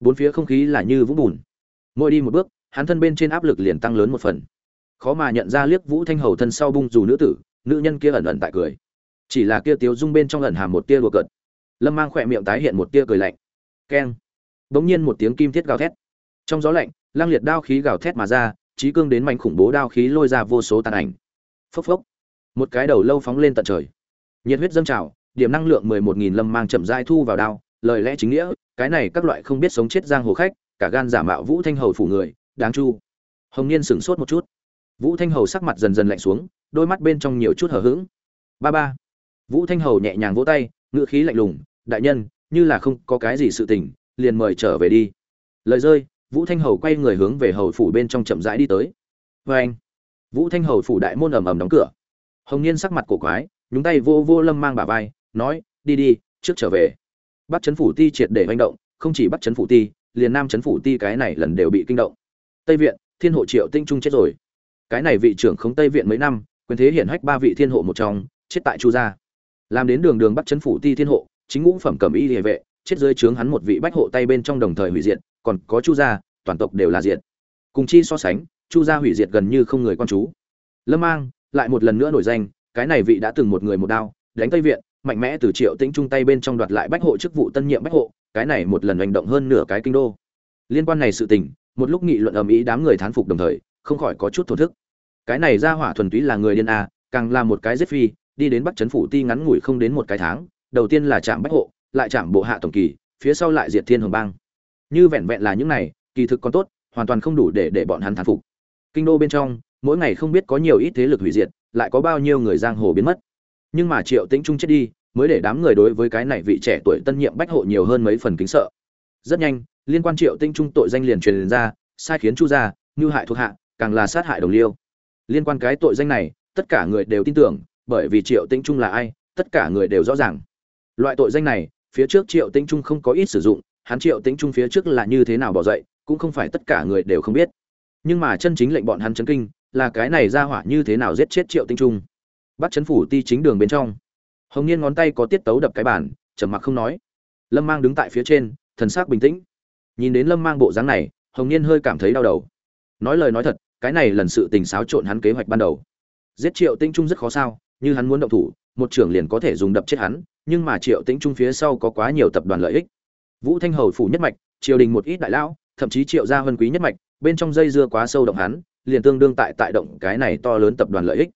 Bốn phía không khí là như vũng bùn. Mỗi đi một bước, hắn thân bên trên áp lực liền tăng lớn một phần. Khó mà nhận ra liếc vũ thanh hầu thân sau bung dù nữ tử, nữ nhân kia ẩn ẩn tại cười. Chỉ là kia tiếu dung bên trong ẩn hàm một tia đùa cợt. Lâm mang khỏe miệng tái hiện một tia cười lạnh. Keng bỗng nhiên một tiếng kim thiết gào thét. Trong gió lạnh, lang liệt đao khí gào thét mà ra trí cương đến mảnh khủng bố đao khí lôi ra vô số tàn ảnh. Phốc phốc. Một cái đầu lâu phóng lên tận trời. Nhiệt huyết dâng trào, điểm năng lượng mười một nghìn lâm mang chậm rãi thu vào đao, lời lẽ chính nghĩa, cái này các loại không biết sống chết giang hồ khách, cả gan giả mạo vũ thanh hầu phủ người, đáng chu. Hồng niên sửng sốt một chút. Vũ thanh hầu sắc mặt dần dần lạnh xuống, đôi mắt bên trong nhiều chút hở h ữ g ba ba. Vũ thanh hầu nhẹ nhàng vỗ tay, ngữ khí lạnh lùng, đại nhân, như là không có cái gì sự tình liền mời trở về đi. Lời rơi, vũ thanh hầu quay người hướng về hầu phủ bên trong chậm rãi đi tới. Vê anh, vũ thanh hầu phủ đại môn ầm ầm đóng cửa. Hồng niên sắc mặt cổ quái, nhúng tay vô vô lâm mang bà vai, nói, đi đi, trước trở về. Bắt chấn phủ ti triệt để manh động, không chỉ bắt chấn phủ ti, liền nam chấn phủ ti cái này lần đều bị kinh động. Tây viện, thiên hộ triệu tinh trung chết rồi. Cái này vị trưởng không tây viện mấy năm, quyền thế hiển hách ba vị thiên hộ một trong, chết tại chu gia. Làm đến đường đường bắt chấn phủ ti thiên hộ, chính ngũ phẩm cầm y địa vệ chết dưới trướng hắn một vị bách hộ tay bên trong đồng thời hủy diệt, còn có chu gia, toàn tộc đều là diệt. Cùng chi so sánh, chu gia hủy diệt gần như không người quan chú. Lâm mang, lại một lần nữa nổi danh, cái này vị đã từng một người một đao, đánh tây viện, mạnh mẽ từ triệu tĩnh trung tay bên trong đoạt lại bách hộ chức vụ tân nhiệm bách hộ, cái này một lần hành động hơn nửa cái kinh đô. Liên quan này sự tình, một lúc nghị luận ầm ĩ đám người thán phục đồng thời, không khỏi có chút thổ thức. Cái này ra hỏa thuần túy là người điên a, càng là một cái giết phi, đi đến bắc chấn phủ ti ngắn ngủi không đến một cái tháng, đầu tiên là chạm bách hộ lại chạm bộ hạ tổng kỳ, phía sau lại diệt thiên hồng bang. Như vẹn vẹn là những này, kỳ thực còn tốt, hoàn toàn không đủ để để bọn hắn thán phục. Kinh đô bên trong, mỗi ngày không biết có nhiều ít thế lực hủy diệt, lại có bao nhiêu người giang hồ biến mất. Nhưng mà triệu tĩnh trung chết đi, mới để đám người đối với cái này vị trẻ tuổi tân nhiệm bách hộ nhiều hơn mấy phần kính sợ. Rất nhanh, liên quan triệu tĩnh trung tội danh liền truyền ra, sai khiến chu gia như hại thuộc hạ, càng là sát hại đồng liêu. Liên quan cái tội danh này, tất cả người đều tin tưởng, bởi vì triệu tĩnh trung là ai, tất cả người đều rõ ràng. Loại tội danh này phía trước triệu tĩnh trung không có ít sử dụng, hắn triệu tĩnh trung phía trước là như thế nào bỏ dậy, cũng không phải tất cả người đều không biết. Nhưng mà chân chính lệnh bọn hắn chấn kinh, là cái này ra hỏa như thế nào giết chết triệu tinh trung. Bắt chấn phủ ti chính đường bên trong. Hồng niên ngón tay có tiết tấu đập cái bàn, trầm mặc không nói. Lâm mang đứng tại phía trên, thần sắc bình tĩnh. Nhìn đến lâm mang bộ dáng này, hồng niên hơi cảm thấy đau đầu. Nói lời nói thật, cái này lần sự tình xáo trộn hắn kế hoạch ban đầu. Giết triệu tinh trung rất khó sao, như hắn muốn động thủ một trưởng liền có thể dùng đập chết hắn, nhưng mà triệu tĩnh trung phía sau có quá nhiều tập đoàn lợi ích. Vũ thanh hầu phủ nhất mạch, triều đình một ít đại lão, thậm chí triệu gia huân quý nhất mạch, bên trong dây dưa quá sâu động hắn, liền tương đương tại tại động cái này to lớn tập đoàn lợi ích.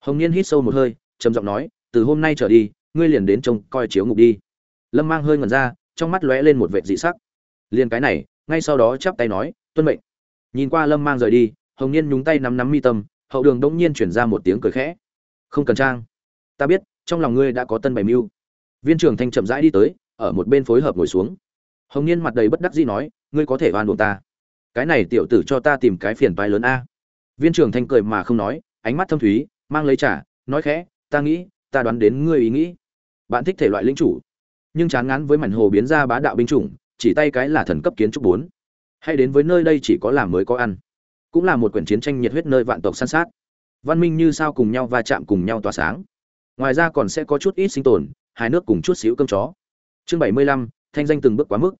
Hồng niên hít sâu một hơi, trầm giọng nói, từ hôm nay trở đi, ngươi liền đến trông coi chiếu ngục đi. Lâm mang hơi ngẩn ra, trong mắt lóe lên một vệt dị sắc. Liền cái này, ngay sau đó chắp tay nói, tuân mệnh. Nhìn qua lâm mang rời đi, hồng niên nhúng tay nắm nắm mi tâm, hậu đường đống nhiên chuyển ra một tiếng cười khẽ. Không cần trang ta biết, trong lòng ngươi đã có tân bày mưu. Viên trưởng thanh chậm rãi đi tới, ở một bên phối hợp ngồi xuống. Hồng niên mặt đầy bất đắc dĩ nói, ngươi có thể oan buộc ta. Cái này tiểu tử cho ta tìm cái phiền toái lớn a. Viên trưởng thanh cười mà không nói, ánh mắt thâm thúy, mang lấy trả nói khẽ, ta nghĩ, ta đoán đến ngươi ý nghĩ. Bạn thích thể loại linh chủ, nhưng chán ngán với mảnh hồ biến ra bá đạo binh chủng, chỉ tay cái là thần cấp kiến trúc bốn. Hay đến với nơi đây chỉ có làm mới có ăn. Cũng là một quyển chiến tranh nhiệt huyết nơi vạn tộc săn sát. Văn minh như sao cùng nhau va chạm cùng nhau tỏa sáng ngoài ra còn sẽ có chút ít sinh tồn hai nước cùng chút xíu cơm chó. Chương bảy mươi lăm, thanh danh từng bước quá mức.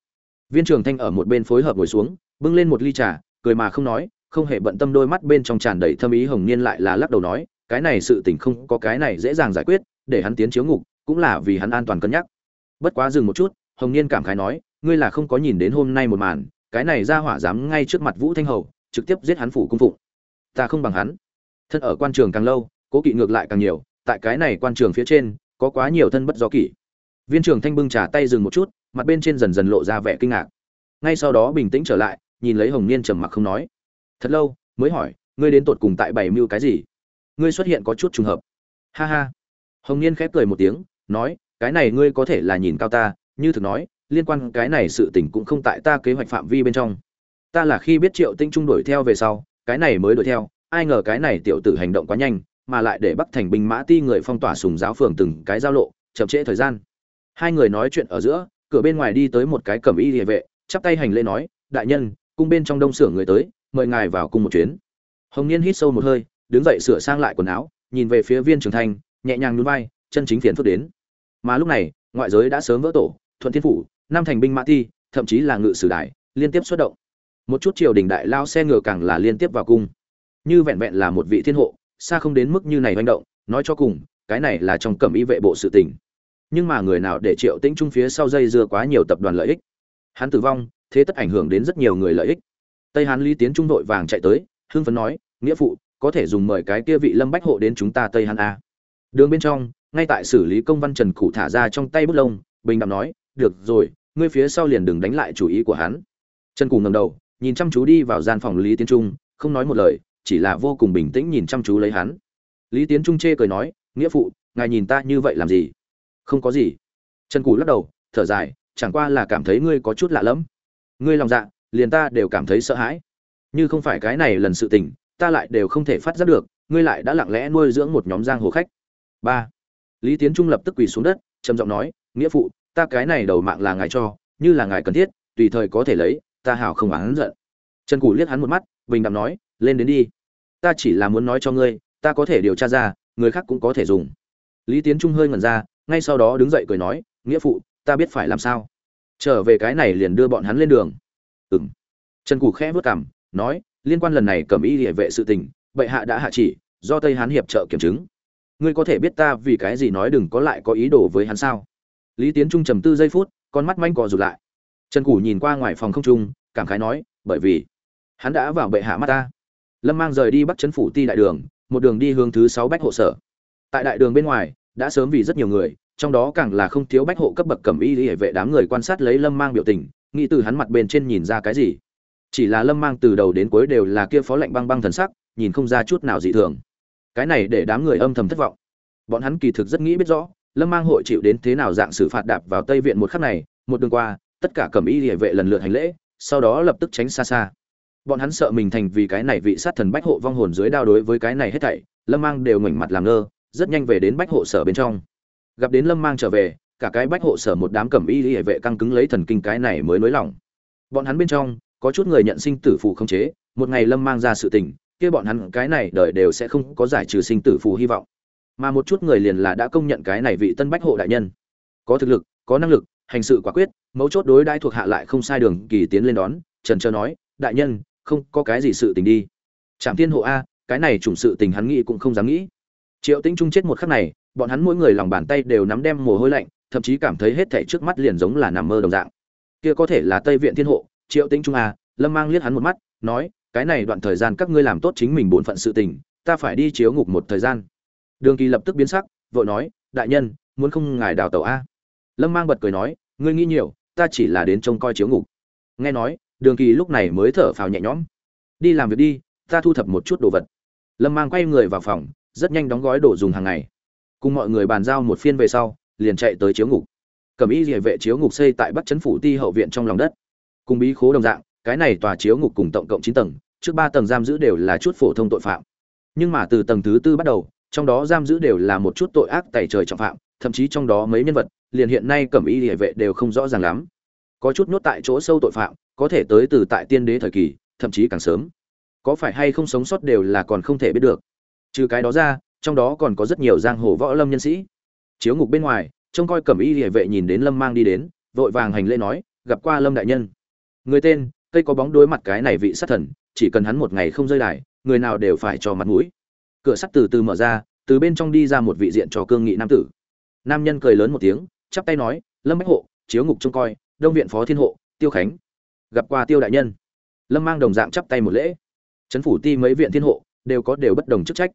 Viên trường thanh ở một bên phối hợp ngồi xuống, bưng lên một ly trà, cười mà không nói, không hề bận tâm đôi mắt bên trong tràn đầy thâm ý hồng niên lại là lắc đầu nói, cái này sự tình không có cái này dễ dàng giải quyết, để hắn tiến chiếu ngục, cũng là vì hắn an toàn cân nhắc. Bất quá dừng một chút, hồng niên cảm khái nói, ngươi là không có nhìn đến hôm nay một màn, cái này ra hỏa dám ngay trước mặt vũ thanh hầu, trực tiếp giết hắn phủ cung phụng. Ta không bằng hắn. Thân ở quan trường càng lâu, cố kỵ ngược lại càng nhiều tại cái này quan trường phía trên, có quá nhiều thân bất do kỷ. Viên trưởng thanh bưng trà tay dừng một chút, mặt bên trên dần dần lộ ra vẻ kinh ngạc. Ngay sau đó bình tĩnh trở lại, nhìn lấy hồng niên trầm mặc không nói. Thật lâu, mới hỏi, ngươi đến tột cùng tại bảy mưu cái gì? Ngươi xuất hiện có chút trùng hợp. Ha ha. Hồng niên khép cười một tiếng, nói, cái này ngươi có thể là nhìn cao ta, như thực nói, liên quan cái này sự tình cũng không tại ta kế hoạch phạm vi bên trong. Ta là khi biết triệu tinh trung đuổi theo về sau, cái này mới đuổi theo, ai ngờ cái này tiểu tử hành động quá nhanh mà lại để bắc thành binh mã ti người phong tỏa sùng giáo phường từng cái giao lộ, chậm trễ thời gian. Hai người nói chuyện ở giữa, cửa bên ngoài đi tới một cái cẩm y địa vệ, chắp tay hành lễ nói, đại nhân, cung bên trong đông xưởng người tới, mời ngài vào cung một chuyến. Hồng niên hít sâu một hơi, đứng dậy sửa sang lại quần áo, nhìn về phía viên trường thanh, nhẹ nhàng nhún vai, chân chính phiền phức đến. Mà lúc này, ngoại giới đã sớm vỡ tổ, thuận thiên phủ nam thành binh mã ti, thậm chí là ngự sử đại, liên tiếp xuất động. Một chút triều đình đại lao xe ngựa càng là liên tiếp vào cung. Như vẹn vẹn là một vị thiên hộ xa không đến mức như này manh động, nói cho cùng, cái này là trong cẩm y vệ bộ sự tình. Nhưng mà người nào để triệu tĩnh trung phía sau dây dưa quá nhiều tập đoàn lợi ích? Hắn tử vong, thế tất ảnh hưởng đến rất nhiều người lợi ích. Tây hán lý tiến trung đội vàng chạy tới, hưng phấn nói, nghĩa phụ, có thể dùng mời cái kia vị lâm bách hộ đến chúng ta tây hán a. Đường bên trong, ngay tại xử lý công văn trần cụ thả ra trong tay bút lông, bình đạm nói, được rồi, ngươi phía sau liền đừng đánh lại chủ ý của hắn. Trần cụ ngầm đầu, nhìn chăm chú đi vào gian phòng lý tiến trung, không nói một lời chỉ là vô cùng bình tĩnh nhìn chăm chú lấy hắn. Lý tiến trung chê cười nói, nghĩa phụ, ngài nhìn ta như vậy làm gì? Không có gì. Trần cù lắc đầu, thở dài, chẳng qua là cảm thấy ngươi có chút lạ lẫm. Ngươi lòng dạ liền ta đều cảm thấy sợ hãi. Như không phải cái này lần sự tình, ta lại đều không thể phát giác được, ngươi lại đã lặng lẽ nuôi dưỡng một nhóm giang hồ khách. Ba. Lý tiến trung lập tức quỳ xuống đất, trầm giọng nói, nghĩa phụ, ta cái này đầu mạng là ngài cho, như là ngài cần thiết, tùy thời có thể lấy, ta hảo không oán giận. Trần cù liếc hắn một mắt, bình đạm nói lên đến đi. Ta chỉ là muốn nói cho ngươi, ta có thể điều tra ra, người khác cũng có thể dùng. Lý tiến trung hơi ngẩn ra, ngay sau đó đứng dậy cười nói, nghĩa phụ, ta biết phải làm sao. Trở về cái này liền đưa bọn hắn lên đường. Ừng trần cù khẽ vớt cảm nói, liên quan lần này cầm y địa vệ sự tình, bệ hạ đã hạ chỉ, do tây hán hiệp trợ kiểm chứng. Ngươi có thể biết ta vì cái gì nói đừng có lại có ý đồ với hắn sao? Lý tiến trung trầm tư giây phút, con mắt manh cò rụt lại. Trần cù nhìn qua ngoài phòng không trung, cảm khái nói, bởi vì hắn đã vào bệ hạ mắt ta lâm mang rời đi bắt chấn phủ ti đại đường, một đường đi hướng thứ sáu bách hộ sở. Tại đại đường bên ngoài, đã sớm vì rất nhiều người, trong đó càng là không thiếu bách hộ cấp bậc cẩm y hệ vệ đám người quan sát lấy lâm mang biểu tình, nghĩ từ hắn mặt bên trên nhìn ra cái gì. Chỉ là lâm mang từ đầu đến cuối đều là kia phó lệnh băng băng thần sắc, nhìn không ra chút nào dị thường. Cái này để đám người âm thầm thất vọng. Bọn hắn kỳ thực rất nghĩ biết rõ, lâm mang hội chịu đến thế nào dạng xử phạt đạp vào tây viện một khắc này, một đường qua, tất cả cẩm y hệ vệ lần lượt hành lễ, sau đó lập tức tránh xa xa bọn hắn sợ mình thành vì cái này vị sát thần bách hộ vong hồn dưới đao đối với cái này hết thảy, lâm mang đều ngoảnh mặt làm ngơ, rất nhanh về đến bách hộ sở bên trong. Gặp đến lâm mang trở về, cả cái bách hộ sở một đám cẩm y hệ vệ căng cứng lấy thần kinh cái này mới nới lỏng. Bọn hắn bên trong, có chút người nhận sinh tử phù không chế, một ngày lâm mang ra sự tình, kia bọn hắn cái này đời đều sẽ không có giải trừ sinh tử phù hy vọng. Mà một chút người liền là đã công nhận cái này vị tân bách hộ đại nhân. Có thực lực, có năng lực, hành sự quả quyết, mấu chốt đối đãi thuộc hạ lại không sai đường kỳ tiến lên đón, trần trơ nói, đại nhân không có cái gì sự tình đi. Trạm Thiên hộ a, cái này chủng sự tình hắn nghĩ cũng không dám nghĩ. Triệu tĩnh trung chết một khắc này, bọn hắn mỗi người lòng bàn tay đều nắm đem mồ hôi lạnh, thậm chí cảm thấy hết thảy trước mắt liền giống là nằm mơ đồng dạng. Kia có thể là tây viện thiên hộ, triệu tĩnh trung a, lâm mang liếc hắn một mắt, nói, cái này đoạn thời gian các ngươi làm tốt chính mình bổn phận sự tình, ta phải đi chiếu ngục một thời gian. Đường kỳ lập tức biến sắc, vội nói, đại nhân, muốn không ngài đào tẩu a? Lâm mang bật cười nói, ngươi nghĩ nhiều, ta chỉ là đến trông coi chiếu ngục. Nghe nói đường kỳ lúc này mới thở phào nhẹ nhõm. Đi làm việc đi, ta thu thập một chút đồ vật. Lâm mang quay người vào phòng, rất nhanh đóng gói đồ dùng hàng ngày. Cùng mọi người bàn giao một phiên về sau, liền chạy tới chiếu ngục. Cầm y địa vệ chiếu ngục xây tại bắc trấn phủ ti hậu viện trong lòng đất. Cùng bí khố đồng dạng, cái này tòa chiếu ngục cùng tổng cộng chín tầng, trước ba tầng giam giữ đều là chút phổ thông tội phạm. Nhưng mà từ tầng thứ tư bắt đầu, trong đó giam giữ đều là một chút tội ác tày trời trọng phạm, thậm chí trong đó mấy nhân vật, liền hiện nay cẩm y địa vệ đều không rõ ràng lắm có chút nhốt tại chỗ sâu tội phạm, có thể tới từ tại tiên đế thời kỳ, thậm chí càng sớm. Có phải hay không sống sót đều là còn không thể biết được. Trừ cái đó ra, trong đó còn có rất nhiều giang hồ võ lâm nhân sĩ. Chiếu ngục bên ngoài, trông coi cẩm y hệ vệ nhìn đến lâm mang đi đến, vội vàng hành lễ nói, gặp qua lâm đại nhân. Người tên, cây có bóng đối mặt cái này vị sát thần, chỉ cần hắn một ngày không rơi đài, người nào đều phải cho mặt mũi. Cửa sắt từ từ mở ra, từ bên trong đi ra một vị diện trò cương nghị nam tử. Nam nhân cười lớn một tiếng, chắp tay nói, lâm bách hộ, chiếu ngục trông coi đông viện phó thiên hộ, tiêu khánh. Gặp qua tiêu đại nhân. Lâm mang đồng dạng chắp tay một lễ. Trấn phủ ti mấy viện thiên hộ đều có đều bất đồng chức trách.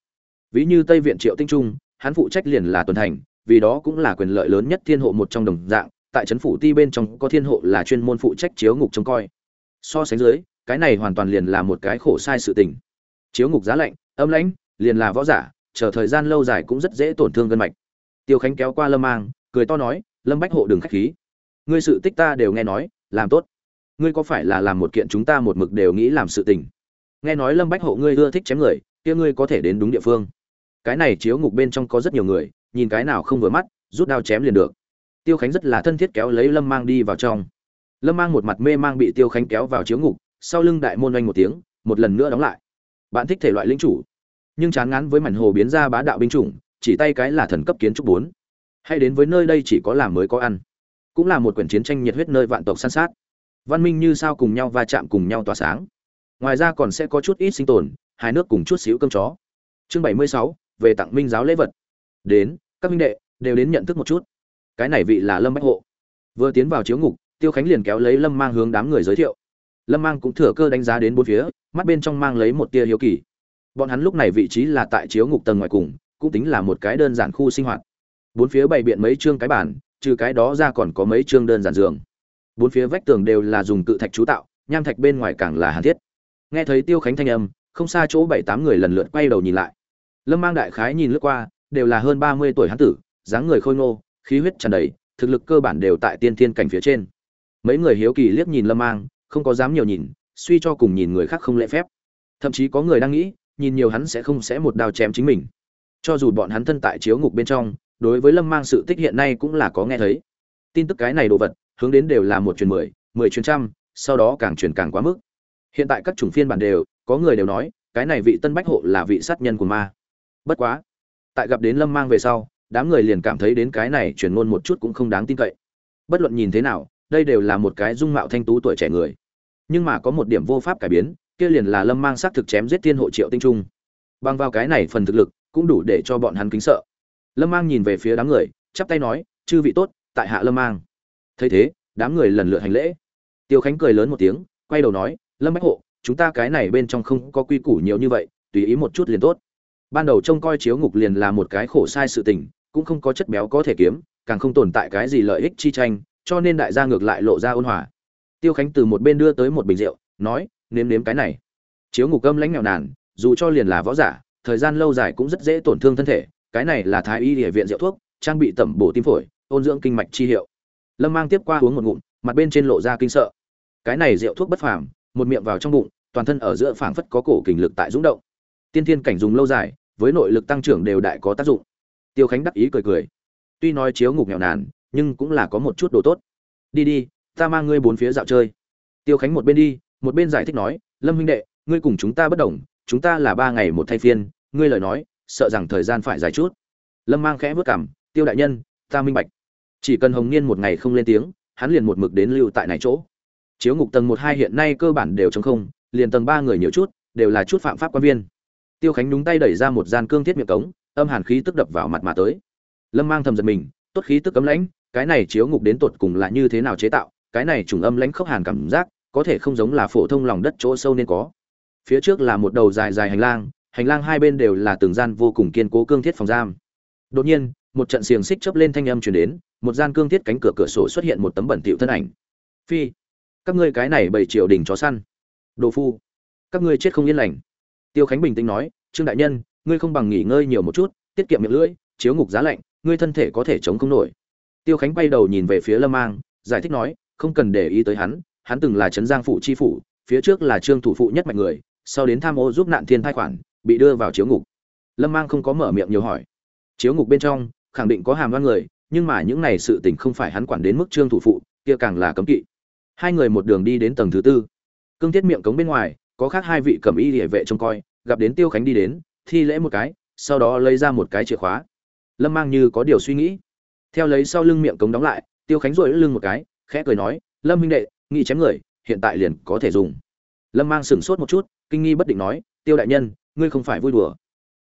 Ví như tây viện triệu tinh trung, hắn phụ trách liền là tuần thành vì đó cũng là quyền lợi lớn nhất thiên hộ một trong đồng dạng. Tại trấn phủ ti bên trong có thiên hộ là chuyên môn phụ trách chiếu ngục trông coi. So sánh dưới, cái này hoàn toàn liền là một cái khổ sai sự tình. Chiếu ngục giá lạnh, âm lãnh, liền là võ giả, chờ thời gian lâu dài cũng rất dễ tổn thương gân mạch. Tiêu khánh kéo qua lâm mang, cười to nói, lâm bách hộ đừng khách khí ngươi sự tích ta đều nghe nói, làm tốt. Ngươi có phải là làm một kiện chúng ta một mực đều nghĩ làm sự tình? Nghe nói lâm bách hộ ngươi ưa thích chém người, kia ngươi có thể đến đúng địa phương. Cái này chiếu ngục bên trong có rất nhiều người, nhìn cái nào không vừa mắt, rút đao chém liền được. Tiêu khánh rất là thân thiết kéo lấy lâm mang đi vào trong. Lâm mang một mặt mê mang bị tiêu khánh kéo vào chiếu ngục, sau lưng đại môn oanh một tiếng, một lần nữa đóng lại. Bạn thích thể loại linh chủ, nhưng chán ngán với mảnh hồ biến ra bá đạo binh chủng, chỉ tay cái là thần cấp kiến trúc bốn. Hay đến với nơi đây chỉ có làm mới có ăn cũng là một quyển chiến tranh nhiệt huyết nơi vạn tộc san sát. Văn minh như sao cùng nhau va chạm cùng nhau tỏa sáng. Ngoài ra còn sẽ có chút ít sinh tồn hai nước cùng chút xíu cơm chó. Chương bảy mươi sáu, về tặng minh giáo lễ vật. Đến, các minh đệ, đều đến nhận thức một chút. Cái này vị là lâm bách hộ. Vừa tiến vào chiếu ngục, tiêu khánh liền kéo lấy lâm mang hướng đám người giới thiệu. Lâm mang cũng thừa cơ đánh giá đến bốn phía, mắt bên trong mang lấy một tia hiếu kỳ. Bọn hắn lúc này vị trí là tại chiếu ngục tầng ngoài cùng, cũng tính là một cái đơn giản khu sinh hoạt. Bốn phía bày biện mấy chương cái bản trừ cái đó ra còn có mấy chương đơn giản giường. Bốn phía vách tường đều là dùng cự thạch chú tạo, nham thạch bên ngoài càng là hàn thiết. Nghe thấy tiêu khánh thanh âm, không xa chỗ bảy tám người lần lượt quay đầu nhìn lại. Lâm mang đại khái nhìn lướt qua, đều là hơn ba mươi tuổi hán tử, dáng người khôi ngô, khí huyết tràn đầy, thực lực cơ bản đều tại tiên thiên cảnh phía trên. Mấy người hiếu kỳ liếc nhìn lâm mang, không có dám nhiều nhìn, suy cho cùng nhìn người khác không lễ phép. Thậm chí có người đang nghĩ, nhìn nhiều hắn sẽ không sẽ một đao chém chính mình. Cho dù bọn hắn thân tại chiếu ngục bên trong đối với lâm mang sự tích hiện nay cũng là có nghe thấy. Tin tức cái này đồ vật, hướng đến đều là một truyền mười mười truyền trăm, sau đó càng truyền càng quá mức. Hiện tại các chủng phiên bản đều, có người đều nói, cái này vị tân bách hộ là vị sát nhân của ma. Bất quá, tại gặp đến lâm mang về sau, đám người liền cảm thấy đến cái này truyền ngôn một chút cũng không đáng tin cậy. Bất luận nhìn thế nào, đây đều là một cái dung mạo thanh tú tuổi trẻ người. Nhưng mà có một điểm vô pháp cải biến, kia liền là lâm mang xác thực chém giết thiên hộ triệu tinh trung. Bằng vào cái này phần thực lực, cũng đủ để cho bọn hắn kính sợ lâm mang nhìn về phía đám người, chắp tay nói, chư vị tốt, tại hạ lâm mang. Thấy thế, đám người lần lượt hành lễ. Tiêu khánh cười lớn một tiếng, quay đầu nói, lâm bách hộ, chúng ta cái này bên trong không có quy củ nhiều như vậy, tùy ý một chút liền tốt. Ban đầu trông coi chiếu ngục liền là một cái khổ sai sự tình, cũng không có chất béo có thể kiếm, càng không tồn tại cái gì lợi ích chi tranh, cho nên đại gia ngược lại lộ ra ôn hòa. Tiêu khánh từ một bên đưa tới một bình rượu, nói, nếm nếm cái này. Chiếu ngục cơm lãnh nghèo nàn, dù cho liền là võ giả, thời gian lâu dài cũng rất dễ tổn thương thân thể cái này là thái y địa viện rượu thuốc, trang bị tẩm bổ tim phổi, ôn dưỡng kinh mạch chi hiệu. Lâm mang tiếp qua uống một ngụm, mặt bên trên lộ ra kinh sợ. Cái này rượu thuốc bất phàm, một miệng vào trong bụng, toàn thân ở giữa phảng phất có cổ kình lực tại rung động. Tiên thiên cảnh dùng lâu dài, với nội lực tăng trưởng đều đại có tác dụng. Tiêu khánh đắc ý cười cười. Tuy nói chiếu ngục nghèo nàn, nhưng cũng là có một chút đồ tốt. Đi đi, ta mang ngươi bốn phía dạo chơi. Tiêu khánh một bên đi, một bên giải thích nói, lâm huynh đệ, ngươi cùng chúng ta bất đồng, chúng ta là ba ngày một thay phiên, ngươi lời nói sợ rằng thời gian phải dài chút. Lâm mang khẽ vớt cảm tiêu đại nhân, ta minh bạch. Chỉ cần hồng niên một ngày không lên tiếng, hắn liền một mực đến lưu tại này chỗ. Chiếu ngục tầng một hai hiện nay cơ bản đều t không, liền tầng ba người nhiều chút, đều là chút phạm pháp quan viên. Tiêu khánh đúng tay đẩy ra một gian cương thiết miệng cống, âm hàn khí tức đập vào mặt mà tới. Lâm mang thầm giật mình, tốt khí tức cấm lãnh, cái này chiếu ngục đến tột cùng là như thế nào chế tạo, cái này trùng âm lãnh khốc hàn cảm giác, có thể không giống là phổ thông lòng đất chỗ sâu nên có. Phía trước là một đầu dài dài hành lang hành lang hai bên đều là từng gian vô cùng kiên cố cương thiết phòng giam. Đột nhiên, một trận xiềng xích chớp lên thanh âm truyền đến, một gian cương thiết cánh cửa cửa sổ xuất hiện một tấm bẩn tiểu thân ảnh. Phi, các ngươi cái này bảy triệu đỉnh chó săn. Đồ phu, các ngươi chết không yên lành. Tiêu khánh bình tĩnh nói, trương đại nhân, ngươi không bằng nghỉ ngơi nhiều một chút, tiết kiệm miệng lưỡi, chiếu ngục giá lạnh, ngươi thân thể có thể chống không nổi. Tiêu khánh bay đầu nhìn về phía lâm mang, giải thích nói, không cần để ý tới hắn hắn từng là trấn giang phụ chi phủ, phía trước là trương thủ phụ nhất mạnh người, sau đến tham ô giúp nạn thiên thai khoản bị đưa vào chiếu ngục. Lâm mang không có mở miệng nhiều hỏi. Chiếu ngục bên trong, khẳng định có hàm đoan người, nhưng mà những này sự tình không phải hắn quản đến mức trương thủ phụ, kia càng là cấm kỵ. Hai người một đường đi đến tầng thứ tư. Cương thiết miệng cống bên ngoài, có khác hai vị cầm y địa vệ trông coi, gặp đến tiêu khánh đi đến, thi lễ một cái, sau đó lấy ra một cái chìa khóa. Lâm mang như có điều suy nghĩ. Theo lấy sau lưng miệng cống đóng lại, tiêu khánh rội lưng một cái, khẽ cười nói, lâm huynh đệ nghĩ chém người, hiện tại liền có thể dùng. Lâm mang sửng sốt một chút, kinh nghi bất định nói, tiêu đại nhân ngươi không phải vui đùa.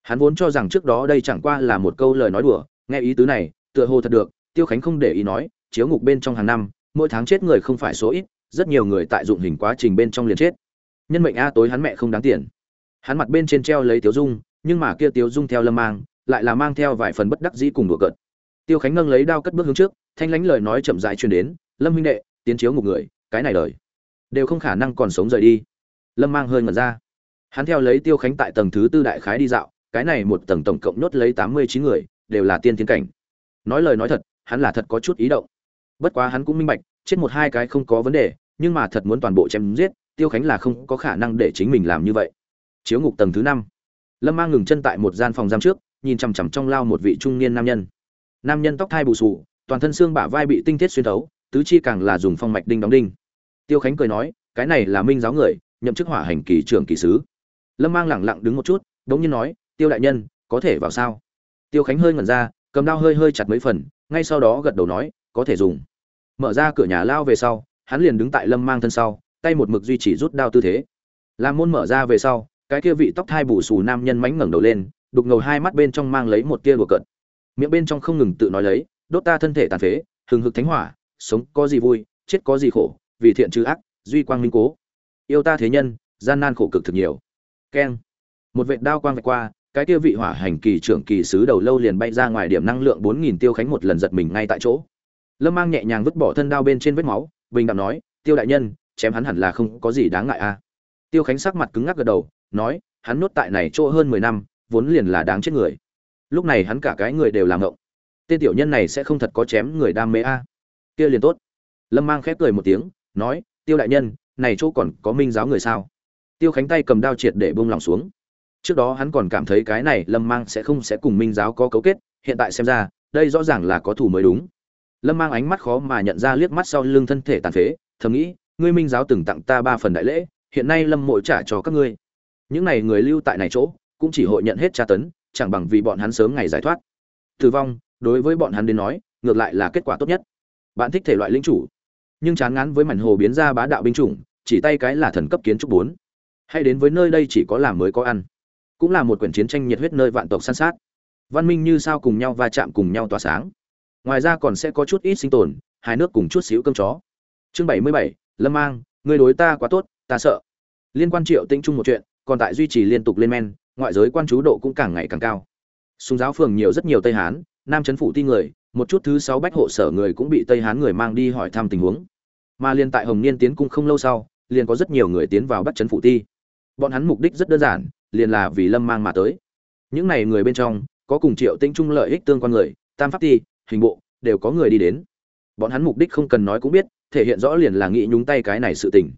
Hắn vốn cho rằng trước đó đây chẳng qua là một câu lời nói đùa, nghe ý tứ này, tựa hồ thật được, tiêu khánh không để ý nói, chiếu ngục bên trong hàng năm, mỗi tháng chết người không phải số ít, rất nhiều người tại dụng hình quá trình bên trong liền chết. Nhân mệnh a tối hắn mẹ không đáng tiền. Hắn mặt bên trên treo lấy tiếu dung, nhưng mà kia tiếu dung theo lâm mang, lại là mang theo vài phần bất đắc dĩ cùng đùa cợt. Tiêu khánh nâng lấy đao cất bước hướng trước, thanh lánh lời nói chậm dại truyền đến, lâm huynh đệ, tiến chiếu ngục người, cái này đời đều không khả năng còn sống rời đi. Lâm mang hơi ngẩn ra hắn theo lấy tiêu khánh tại tầng thứ tư đại khái đi dạo, cái này một tầng tổng cộng nhốt lấy tám mươi chín người, đều là tiên tiến cảnh. Nói lời nói thật, hắn là thật có chút ý động. Bất quá hắn cũng minh bạch, chết một hai cái không có vấn đề, nhưng mà thật muốn toàn bộ chém giết, tiêu khánh là không có khả năng để chính mình làm như vậy. Chiếu ngục tầng thứ năm. Lâm mang ngừng chân tại một gian phòng giam trước, nhìn chằm chằm trong lao một vị trung niên nam nhân. Nam nhân tóc thai bù sù toàn thân xương bả vai bị tinh thiết xuyên thấu, tứ chi càng là dùng phong mạch đinh đóng đinh. Tiêu khánh cười nói, cái này là minh giáo người, nhậm chức hỏa hành kỳ trưởng kỳ sứ lâm mang lẳng lặng đứng một chút, đống nhiên nói, tiêu đại nhân, có thể vào sao? Tiêu khánh hơi ngẩn ra, cầm đao hơi hơi chặt mấy phần, ngay sau đó gật đầu nói, có thể dùng. Mở ra cửa nhà lao về sau, hắn liền đứng tại lâm mang thân sau, tay một mực duy trì rút đao tư thế. Làm môn mở ra về sau, cái kia vị tóc thai bù xù nam nhân mánh ngẩng đầu lên, đục ngầu hai mắt bên trong mang lấy một tia đùa cợt. Miệng bên trong không ngừng tự nói lấy, đốt ta thân thể tàn phế, hừng hực thánh hỏa, sống có gì vui, chết có gì khổ, vì thiện trừ ác, duy quang minh cố. Yêu ta thế nhân, gian nan khổ cực thực nhiều keng. Một vệt đao quang vạch qua, cái kia vị hỏa hành kỳ trưởng kỳ sứ đầu lâu liền bay ra ngoài điểm năng lượng bốn nghìn tiêu khánh một lần giật mình ngay tại chỗ. Lâm mang nhẹ nhàng vứt bỏ thân đao bên trên vết máu, bình đạm nói, tiêu đại nhân, chém hắn hẳn là không có gì đáng ngại a tiêu khánh sắc mặt cứng ngắc gật đầu, nói, hắn nuốt tại này chỗ hơn mười năm, vốn liền là đáng chết người. Lúc này hắn cả cái người đều làm ngộng. Tên tiểu nhân này sẽ không thật có chém người đam mê a kia liền tốt. Lâm mang khép cười một tiếng, nói, tiêu đại nhân, này chỗ còn có minh giáo người sao? Tiêu khánh tay cầm đao triệt để bông lòng xuống. Trước đó hắn còn cảm thấy cái này lâm mang sẽ không sẽ cùng minh giáo có cấu kết, hiện tại xem ra, đây rõ ràng là có thủ mới đúng. Lâm mang ánh mắt khó mà nhận ra liếc mắt sau lưng thân thể tàn phế, thầm nghĩ, ngươi minh giáo từng tặng ta ba phần đại lễ, hiện nay lâm mộ trả cho các ngươi. Những này người lưu tại này chỗ, cũng chỉ hội nhận hết tra tấn, chẳng bằng vì bọn hắn sớm ngày giải thoát. Tử vong, đối với bọn hắn đến nói, ngược lại là kết quả tốt nhất. Bạn thích thể loại linh chủ. Nhưng chán ngán với mảnh hồ biến ra bá đạo binh chủng, chỉ tay cái là thần cấp kiến trúc bốn hay đến với nơi đây chỉ có làm mới có ăn. Cũng là một quyển chiến tranh nhiệt huyết nơi vạn tộc săn sát. Văn minh như sao cùng nhau va chạm cùng nhau tỏa sáng. Ngoài ra còn sẽ có chút ít sinh tồn hai nước cùng chút xíu cơm chó. Chương bảy mươi bảy, lâm mang người đối ta quá tốt, ta sợ. Liên quan triệu tĩnh chung một chuyện, còn tại duy trì liên tục lên men, ngoại giới quan chú độ cũng càng ngày càng cao. Súng giáo phường nhiều rất nhiều tây hán, nam chấn phủ ti người, một chút thứ sáu bách hộ sở người cũng bị tây hán người mang đi hỏi thăm tình huống. Mà liên tại hồng niên tiến cung không lâu sau, liền có rất nhiều người tiến vào bắt chấn phủ ti bọn hắn mục đích rất đơn giản, liền là vì lâm mang mà tới. Những này người bên trong, có cùng triệu tinh trung lợi ích tương quan người, tam pháp ti, hình bộ, đều có người đi đến. Bọn hắn mục đích không cần nói cũng biết, thể hiện rõ liền là nghĩ nhúng tay cái này sự tình.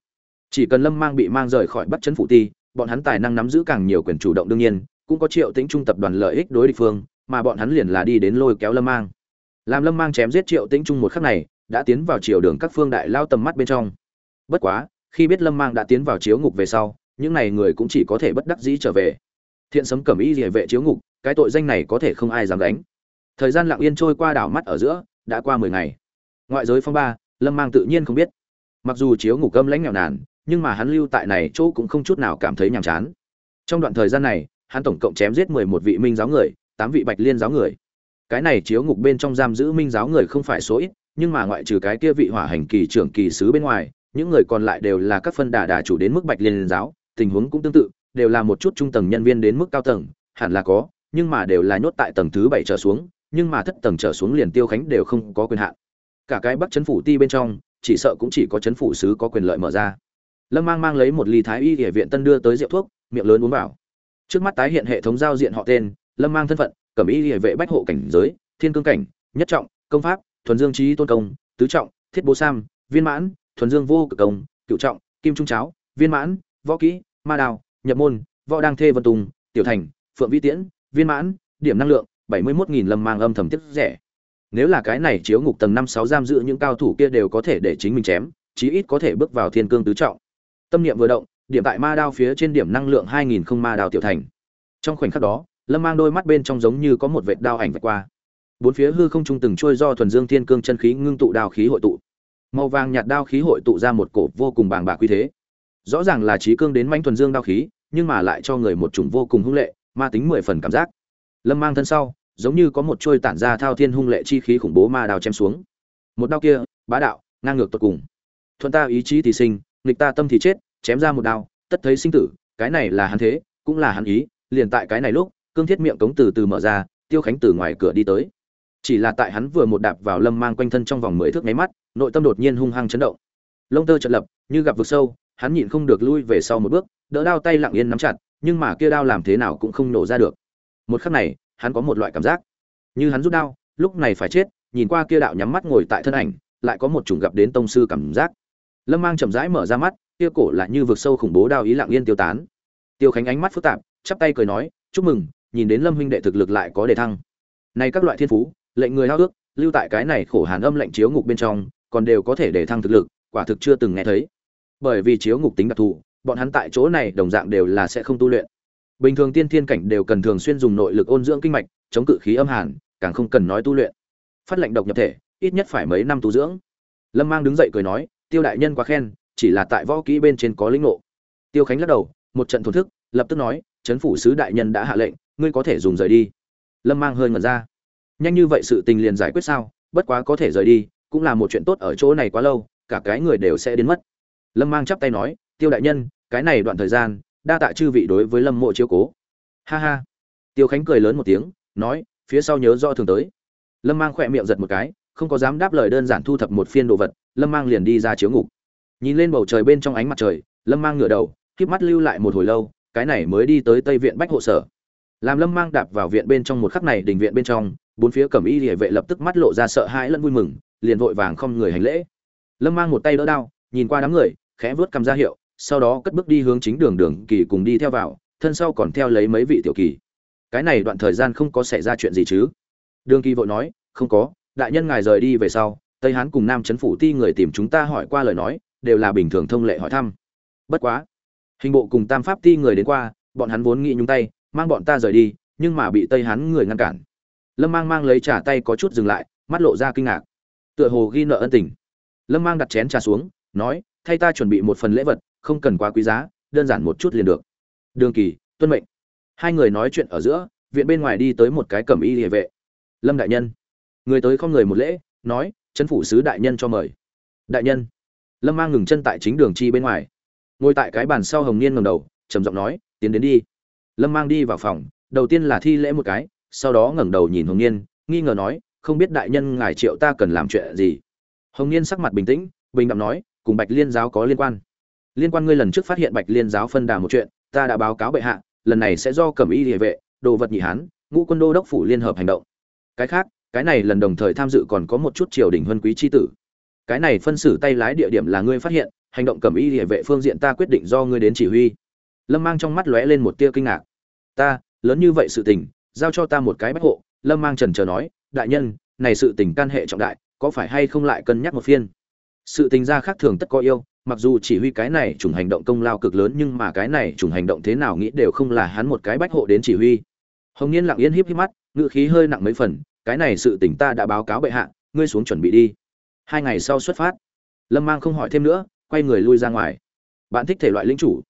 Chỉ cần lâm mang bị mang rời khỏi bắt chấn phủ ti, bọn hắn tài năng nắm giữ càng nhiều quyền chủ động đương nhiên, cũng có triệu tĩnh trung tập đoàn lợi ích đối địch phương, mà bọn hắn liền là đi đến lôi kéo lâm mang. Làm lâm mang chém giết triệu tĩnh trung một khắc này, đã tiến vào chiều đường các phương đại lao tầm mắt bên trong. Bất quá, khi biết lâm mang đã tiến vào chiếu ngục về sau những này người cũng chỉ có thể bất đắc dĩ trở về. Thiện sấm cẩm y địa vệ chiếu ngục, cái tội danh này có thể không ai dám đánh thời gian lặng yên trôi qua đảo mắt ở giữa, đã qua mười ngày. Ngoại giới phong ba, lâm mang tự nhiên không biết. Mặc dù chiếu ngục cơm lãnh nghèo nàn, nhưng mà hắn lưu tại này chỗ cũng không chút nào cảm thấy nhàm chán. Trong đoạn thời gian này, hắn tổng cộng chém giết mười một vị minh giáo người, tám vị bạch liên giáo người. Cái này chiếu ngục bên trong giam giữ minh giáo người không phải số ít, nhưng mà ngoại trừ cái kia vị hỏa hành kỳ trưởng kỳ sứ bên ngoài, những người còn lại đều là các phân đà đà chủ đến mức bạch liên giáo tình huống cũng tương tự, đều là một chút trung tầng nhân viên đến mức cao tầng, hẳn là có, nhưng mà đều là nhốt tại tầng thứ bảy trở xuống, nhưng mà thất tầng trở xuống liền tiêu khánh đều không có quyền hạn. Cả cái bắc trấn phủ ti bên trong, chỉ sợ cũng chỉ có trấn phủ sứ có quyền lợi mở ra. Lâm mang mang lấy một ly thái y y viện tân đưa tới rượu thuốc, miệng lớn uống vào. Trước mắt tái hiện hệ thống giao diện họ tên, lâm mang thân phận, cẩm y địa vệ bách hộ cảnh giới, thiên cương cảnh, nhất trọng, công pháp, thuần dương trí tôn công, tứ trọng, thiết bố sam, viên mãn, thuần dương vô cực công, cửu trọng, kim trung cháo, viên mãn võ kỹ, ma đào nhập môn, võ đang thê vân tùng, tiểu thành, phượng vi tiễn, viên mãn, điểm năng lượng, bảy mươi một nghìn lâm mang âm thầm tiết rẻ. Nếu là cái này chiếu ngục tầng năm sáu giam giữ những cao thủ kia đều có thể để chính mình chém, chí ít có thể bước vào thiên cương tứ trọng. Tâm niệm vừa động, điểm tại ma đao phía trên điểm năng lượng hai nghìn không ma đao tiểu thành. Trong khoảnh khắc đó, lâm mang đôi mắt bên trong giống như có một vệt đao ảnh vạch qua. Bốn phía hư không trung từng trôi do thuần dương thiên cương chân khí ngưng tụ đao khí hội tụ. Màu vàng nhạt đao khí hội tụ ra một cổ vô cùng bàng bạc quy thế rõ ràng là trí cương đến manh thuần dương đao khí, nhưng mà lại cho người một chủng vô cùng hung lệ, ma tính mười phần cảm giác. Lâm mang thân sau, giống như có một trôi tản ra thao thiên hung lệ chi khí khủng bố ma đào chém xuống. Một đao kia, bá đạo, ngang ngược tột cùng. Thuận ta ý chí thì sinh, nghịch ta tâm thì chết, chém ra một đao, tất thấy sinh tử, cái này là hắn thế, cũng là hắn ý, liền tại cái này lúc, cương thiết miệng cống từ từ mở ra, tiêu khánh từ ngoài cửa đi tới. Chỉ là tại hắn vừa một đạp vào lâm mang quanh thân trong vòng mười thước máy mắt, nội tâm đột nhiên hung hăng chấn động. Lông tơ trật lập, như gặp vực sâu hắn nhịn không được lui về sau một bước, đỡ đao tay lặng yên nắm chặt, nhưng mà kia đao làm thế nào cũng không nổ ra được. Một khắc này, hắn có một loại cảm giác. Như hắn rút đao, lúc này phải chết, nhìn qua kia đạo nhắm mắt ngồi tại thân ảnh, lại có một chủng gặp đến tông sư cảm giác. Lâm mang chậm rãi mở ra mắt, kia cổ lại như vực sâu khủng bố đao ý lặng yên tiêu tán. Tiêu khánh ánh mắt phức tạp, chắp tay cười nói, chúc mừng, nhìn đến lâm huynh đệ thực lực lại có đề thăng. Nay các loại thiên phú, lệnh người hao ước, lưu tại cái này khổ hàn âm lệnh chiếu ngục bên trong, còn đều có thể đề thăng thực lực, quả thực chưa từng nghe thấy bởi vì chiếu ngục tính đặc thù, bọn hắn tại chỗ này đồng dạng đều là sẽ không tu luyện. Bình thường tiên thiên cảnh đều cần thường xuyên dùng nội lực ôn dưỡng kinh mạch, chống cự khí âm hàn, càng không cần nói tu luyện. Phát lệnh độc nhập thể, ít nhất phải mấy năm tu dưỡng. Lâm mang đứng dậy cười nói, tiêu đại nhân quá khen, chỉ là tại võ kỹ bên trên có lĩnh ngộ. Tiêu khánh lắc đầu, một trận thổn thức, lập tức nói, chấn phủ sứ đại nhân đã hạ lệnh, ngươi có thể dùng rời đi. Lâm mang hơi ngẩn ra. Nhanh như vậy sự tình liền giải quyết sao? Bất quá có thể rời đi, cũng là một chuyện tốt ở chỗ này quá lâu, cả cái người đều sẽ đến mất lâm mang chắp tay nói, tiêu đại nhân, cái này đoạn thời gian, đa tạ chư vị đối với lâm mộ chiếu cố. Ha ha. Tiêu khánh cười lớn một tiếng, nói, phía sau nhớ do thường tới. Lâm mang khỏe miệng giật một cái, không có dám đáp lời đơn giản thu thập một phiên đồ vật, lâm mang liền đi ra chiếu ngục. Nhìn lên bầu trời bên trong ánh mặt trời, lâm mang ngửa đầu k mắt lưu lại một hồi lâu, cái này mới đi tới tây viện bách hộ sở. Làm lâm mang đạp vào viện bên trong một khắc này đình viện bên trong, bốn phía cẩm y địa vệ lập tức mắt lộ ra sợ hãi lẫn vui mừng, liền vội vàng không người hành lễ. Lâm mang một tay đỡ đao, nhìn qua đám người khẽ vớt cầm ra hiệu, sau đó cất bước đi hướng chính đường đường kỳ cùng đi theo vào, thân sau còn theo lấy mấy vị tiểu kỳ. Cái này đoạn thời gian không có xảy ra chuyện gì chứ? Đường kỳ vội nói, không có, đại nhân ngài rời đi về sau, tây hán cùng nam trấn phủ ti người tìm chúng ta hỏi qua lời nói, đều là bình thường thông lệ hỏi thăm. Bất quá, hình bộ cùng tam pháp ti người đến qua, bọn hắn vốn nghĩ nhúng tay, mang bọn ta rời đi, nhưng mà bị tây hán người ngăn cản. Lâm mang mang lấy trả tay có chút dừng lại, mắt lộ ra kinh ngạc. Tựa hồ ghi nợ ân tình. Lâm mang đặt chén trà xuống, nói thay ta chuẩn bị một phần lễ vật, không cần quá quý giá, đơn giản một chút liền được. Đường kỳ, tuân mệnh. Hai người nói chuyện ở giữa, viện bên ngoài đi tới một cái cẩm y địa vệ. Lâm đại nhân. Người tới không người một lễ, nói chân phủ sứ đại nhân cho mời. Đại nhân. Lâm mang ngừng chân tại chính đường chi bên ngoài. Ngồi tại cái bàn sau hồng niên ngầm đầu, trầm giọng nói, tiến đến đi. Lâm mang đi vào phòng, đầu tiên là thi lễ một cái, sau đó ngẩng đầu nhìn hồng niên, nghi ngờ nói, không biết đại nhân ngài triệu ta cần làm chuyện gì? Hồng niên sắc mặt bình tĩnh, bình đạm nói cùng bạch liên giáo có liên quan. Liên quan ngươi lần trước phát hiện bạch liên giáo phân đà một chuyện, ta đã báo cáo bệ hạ, lần này sẽ do cẩm y địa vệ, đồ vật nhị hán, ngũ quân đô đốc phủ liên hợp hành động. Cái khác, cái này lần đồng thời tham dự còn có một chút triều đình huân quý chi tử. Cái này phân xử tay lái địa điểm là ngươi phát hiện, hành động cẩm y địa vệ phương diện ta quyết định do ngươi đến chỉ huy. Lâm mang trong mắt lóe lên một tia kinh ngạc. Ta, lớn như vậy sự tình, giao cho ta một cái bách hộ, lâm mang trần chờ nói, đại nhân, này sự tình can hệ trọng đại, có phải hay không lại cân nhắc một phiên? Sự tình ra khác thường tất có yêu, mặc dù chỉ huy cái này chủng hành động công lao cực lớn nhưng mà cái này chủng hành động thế nào nghĩ đều không là hắn một cái bách hộ đến chỉ huy. Hồng niên lặng yên híp híp mắt ngựa khí hơi nặng mấy phần, cái này sự tình ta đã báo cáo bệ hạ, ngươi xuống chuẩn bị đi. Hai ngày sau xuất phát. Lâm mang không hỏi thêm nữa, quay người lui ra ngoài. Bạn thích thể loại linh chủ,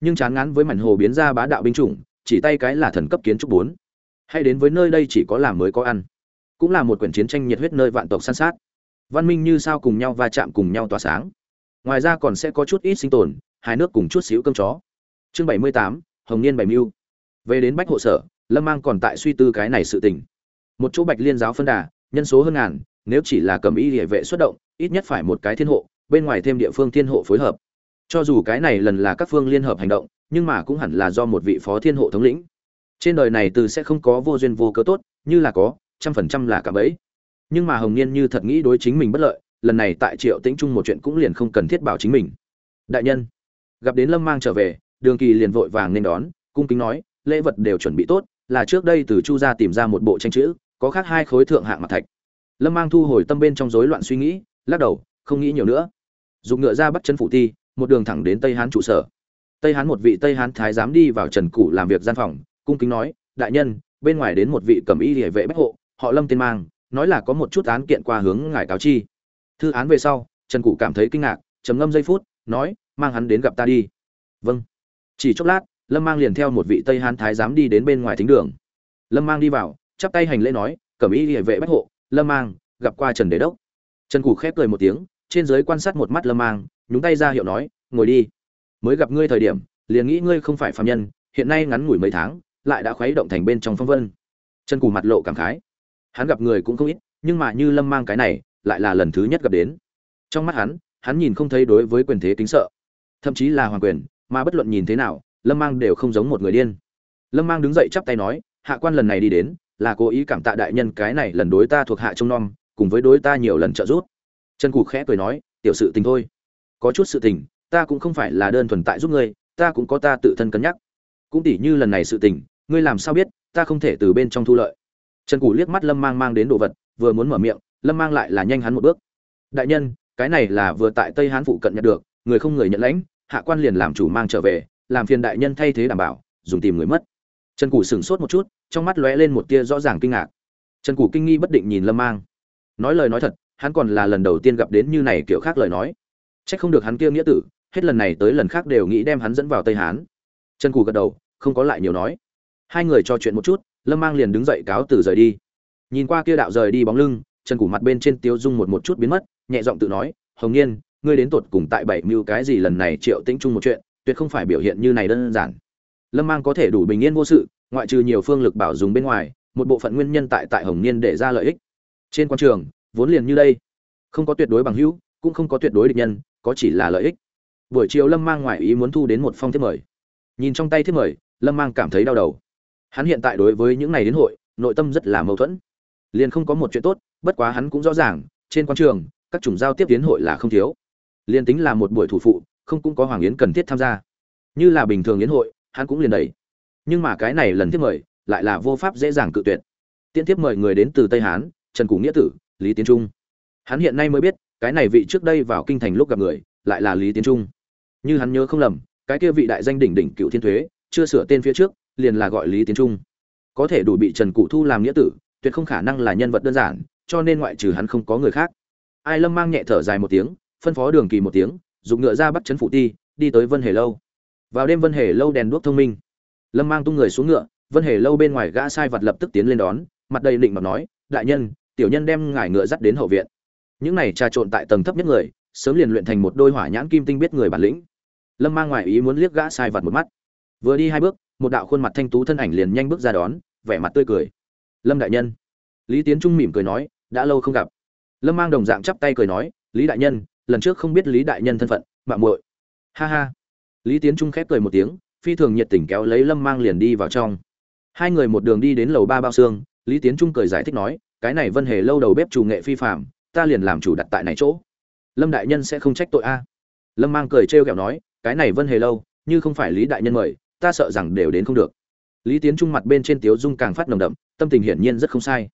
nhưng chán ngán với mảnh hồ biến ra bá đạo binh chủng, chỉ tay cái là thần cấp kiến trúc bốn. Hay đến với nơi đây chỉ có làm mới có ăn. Cũng là một quyển chiến tranh nhiệt huyết nơi vạn tộc san sát văn minh như sao cùng nhau va chạm cùng nhau tỏa sáng. Ngoài ra còn sẽ có chút ít sinh tồn, hai nước cùng chút xíu cơm chó. Chương bảy mươi tám, hồng niên bảy mưu. Về đến bách hộ sở, lâm mang còn tại suy tư cái này sự tình. Một chỗ bạch liên giáo phân đà, nhân số hơn ngàn, nếu chỉ là cầm y địa vệ xuất động, ít nhất phải một cái thiên hộ, bên ngoài thêm địa phương thiên hộ phối hợp. Cho dù cái này lần là các phương liên hợp hành động, nhưng mà cũng hẳn là do một vị phó thiên hộ thống lĩnh. Trên đời này từ sẽ không có vô duyên vô cớ tốt, như là có, trăm phần trăm là cả bấy nhưng mà hồng niên như thật nghĩ đối chính mình bất lợi, lần này tại triệu tĩnh trung một chuyện cũng liền không cần thiết bảo chính mình. Đại nhân, gặp đến lâm mang trở về, đường kỳ liền vội vàng nên đón, cung kính nói, lễ vật đều chuẩn bị tốt, là trước đây từ chu gia tìm ra một bộ tranh chữ, có khác hai khối thượng hạng mặt thạch. Lâm mang thu hồi tâm bên trong rối loạn suy nghĩ, lắc đầu, không nghĩ nhiều nữa. Dùng ngựa ra bắt chân phủ ti, một đường thẳng đến tây hán trụ sở. Tây hán một vị tây hán thái giám đi vào trần cụ làm việc gian phòng, cung kính nói, đại nhân, bên ngoài đến một vị cầm y địa vệ bách hộ, họ lâm tên mang nói là có một chút án kiện qua hướng ngài cáo chi. Thư án về sau, trần cụ cảm thấy kinh ngạc, trầm ngâm giây phút, nói, mang hắn đến gặp ta đi. Vâng. Chỉ chốc lát, lâm mang liền theo một vị tây hán thái giám đi đến bên ngoài thính đường. Lâm mang đi vào, chắp tay hành lễ nói, cẩm y địa vệ bách hộ, lâm mang, gặp qua trần đế đốc. Trần cụ khép cười một tiếng, trên dưới quan sát một mắt lâm mang, nhúng tay ra hiệu nói, ngồi đi. Mới gặp ngươi thời điểm, liền nghĩ ngươi không phải phạm nhân, hiện nay ngắn ngủi mấy tháng, lại đã khuấy động thành bên trong phong vân. Trần cụ mặt lộ cảm khái hắn gặp người cũng không ít, nhưng mà như lâm mang cái này, lại là lần thứ nhất gặp đến. Trong mắt hắn hắn nhìn không thấy đối với quyền thế kính sợ. Thậm chí là hoàng quyền, mà bất luận nhìn thế nào, lâm mang đều không giống một người điên. Lâm mang đứng dậy chắp tay nói, hạ quan lần này đi đến, là cố ý cảm tạ đại nhân cái này lần đối ta thuộc hạ trông nom, cùng với đối ta nhiều lần trợ giúp. Trần cục khẽ cười nói, tiểu sự tình thôi. Có chút sự tình, ta cũng không phải là đơn thuần tại giúp ngươi, ta cũng có ta tự thân cân nhắc. Cũng tỉ như lần này sự tình, ngươi làm sao biết, ta không thể từ bên trong thu lợi trần Củ liếc mắt lâm mang mang đến đồ vật vừa muốn mở miệng lâm mang lại là nhanh hắn một bước. Đại nhân cái này là vừa tại tây hán phụ cận nhận được người không người nhận lãnh hạ quan liền làm chủ mang trở về làm phiền đại nhân thay thế đảm bảo dùng tìm người mất. Trần Củ sửng sốt một chút trong mắt lóe lên một tia rõ ràng kinh ngạc. Trần Củ kinh nghi bất định nhìn lâm mang. Nói lời nói thật hắn còn là lần đầu tiên gặp đến như này kiểu khác lời nói. Chắc không được hắn kia nghĩa tử, hết lần này tới lần khác đều nghĩ đem hắn dẫn vào Tây Hán. Trần Cù gật đầu, không có lại nhiều nói. Hai người trò chuyện một chút, Lâm Mang liền đứng dậy cáo từ rời đi. Nhìn qua kia đạo rời đi bóng lưng, Trần củ mặt bên trên tiêu dung một một chút biến mất, nhẹ giọng tự nói, "Hồng Nhiên, ngươi đến tột cùng tại bảy mưu cái gì lần này Triệu Tĩnh chung một chuyện, tuyệt không phải biểu hiện như này đơn giản." Lâm Mang có thể đủ bình yên vô sự, ngoại trừ nhiều phương lực bảo dùng bên ngoài, một bộ phận nguyên nhân tại tại Hồng Niên để ra lợi ích. Trên quan trường, vốn liền như đây, không có tuyệt đối bằng hữu, cũng không có tuyệt đối địch nhân, có chỉ là lợi ích buổi chiều lâm mang ngoại ý muốn thu đến một phong thiết mời nhìn trong tay thiết mời lâm mang cảm thấy đau đầu hắn hiện tại đối với những này đến hội, nội tâm rất là mâu thuẫn. Liền không có một chuyện tốt, bất quá hắn cũng rõ ràng, trên quan trường, các chủng giao tiếp tiến hội là không thiếu. Liền tính là một buổi thủ phụ, không cũng có hoàng yến cần thiết tham gia. Như là bình thường yến hội, hắn cũng liền đẩy. Nhưng mà cái này lần tiếp mời, lại là vô pháp dễ dàng cự tuyệt. Tiễn tiếp mời người đến từ tây hán, trần củ nghĩa tử, lý tiến trung. Hắn hiện nay mới biết, cái này vị trước đây vào kinh thành lúc gặp người, lại là lý tiến trung. Như hắn nhớ không lầm, cái kia vị đại danh đỉnh đỉnh cựu thiên thuế, chưa sửa tên phía trước liền là gọi lý tiến trung. Có thể đủ bị trần cụ thu làm nghĩa tử, tuyệt không khả năng là nhân vật đơn giản, cho nên ngoại trừ hắn không có người khác. Ai lâm mang nhẹ thở dài một tiếng, phân phó đường kỳ một tiếng dùng ngựa ra bắt chấn phụ ti, đi tới vân hề lâu. Vào đêm vân hề lâu đèn đuốc thông minh. Lâm mang tung người xuống ngựa, vân hề lâu bên ngoài gã sai vật lập tức tiến lên đón, mặt đầy định mà nói, đại nhân, tiểu nhân đem ngải ngựa dắt đến hậu viện. Những này trà trộn tại tầng thấp nhất người, sớm liền luyện thành một đôi hỏa nhãn kim tinh biết người bản lĩnh. Lâm mang ngoài ý muốn liếc gã sai vật một mắt. Vừa đi hai bước một đạo khuôn mặt thanh tú thân ảnh liền nhanh bước ra đón, vẻ mặt tươi cười. Lâm đại nhân. Lý tiến trung mỉm cười nói, đã lâu không gặp. Lâm mang đồng dạng chắp tay cười nói, lý đại nhân, lần trước không biết lý đại nhân thân phận, mạng muội. Ha ha. Lý tiến trung khép cười một tiếng, phi thường nhiệt tình kéo lấy lâm mang liền đi vào trong. Hai người một đường đi đến lầu ba bao xương, lý tiến trung cười giải thích nói, cái này vân hề lâu đầu bếp chủ nghệ phi phạm ta liền làm chủ đặt tại này chỗ. Lâm đại nhân sẽ không trách tội a. Lâm mang cười trêu ghẹo nói, cái này vân hề lâu, như không phải lý đại nhân mời ta sợ rằng đều đến không được. Lý tiến trung mặt bên trên tiếu dung càng phát nồng đậm, tâm tình hiển nhiên rất không sai.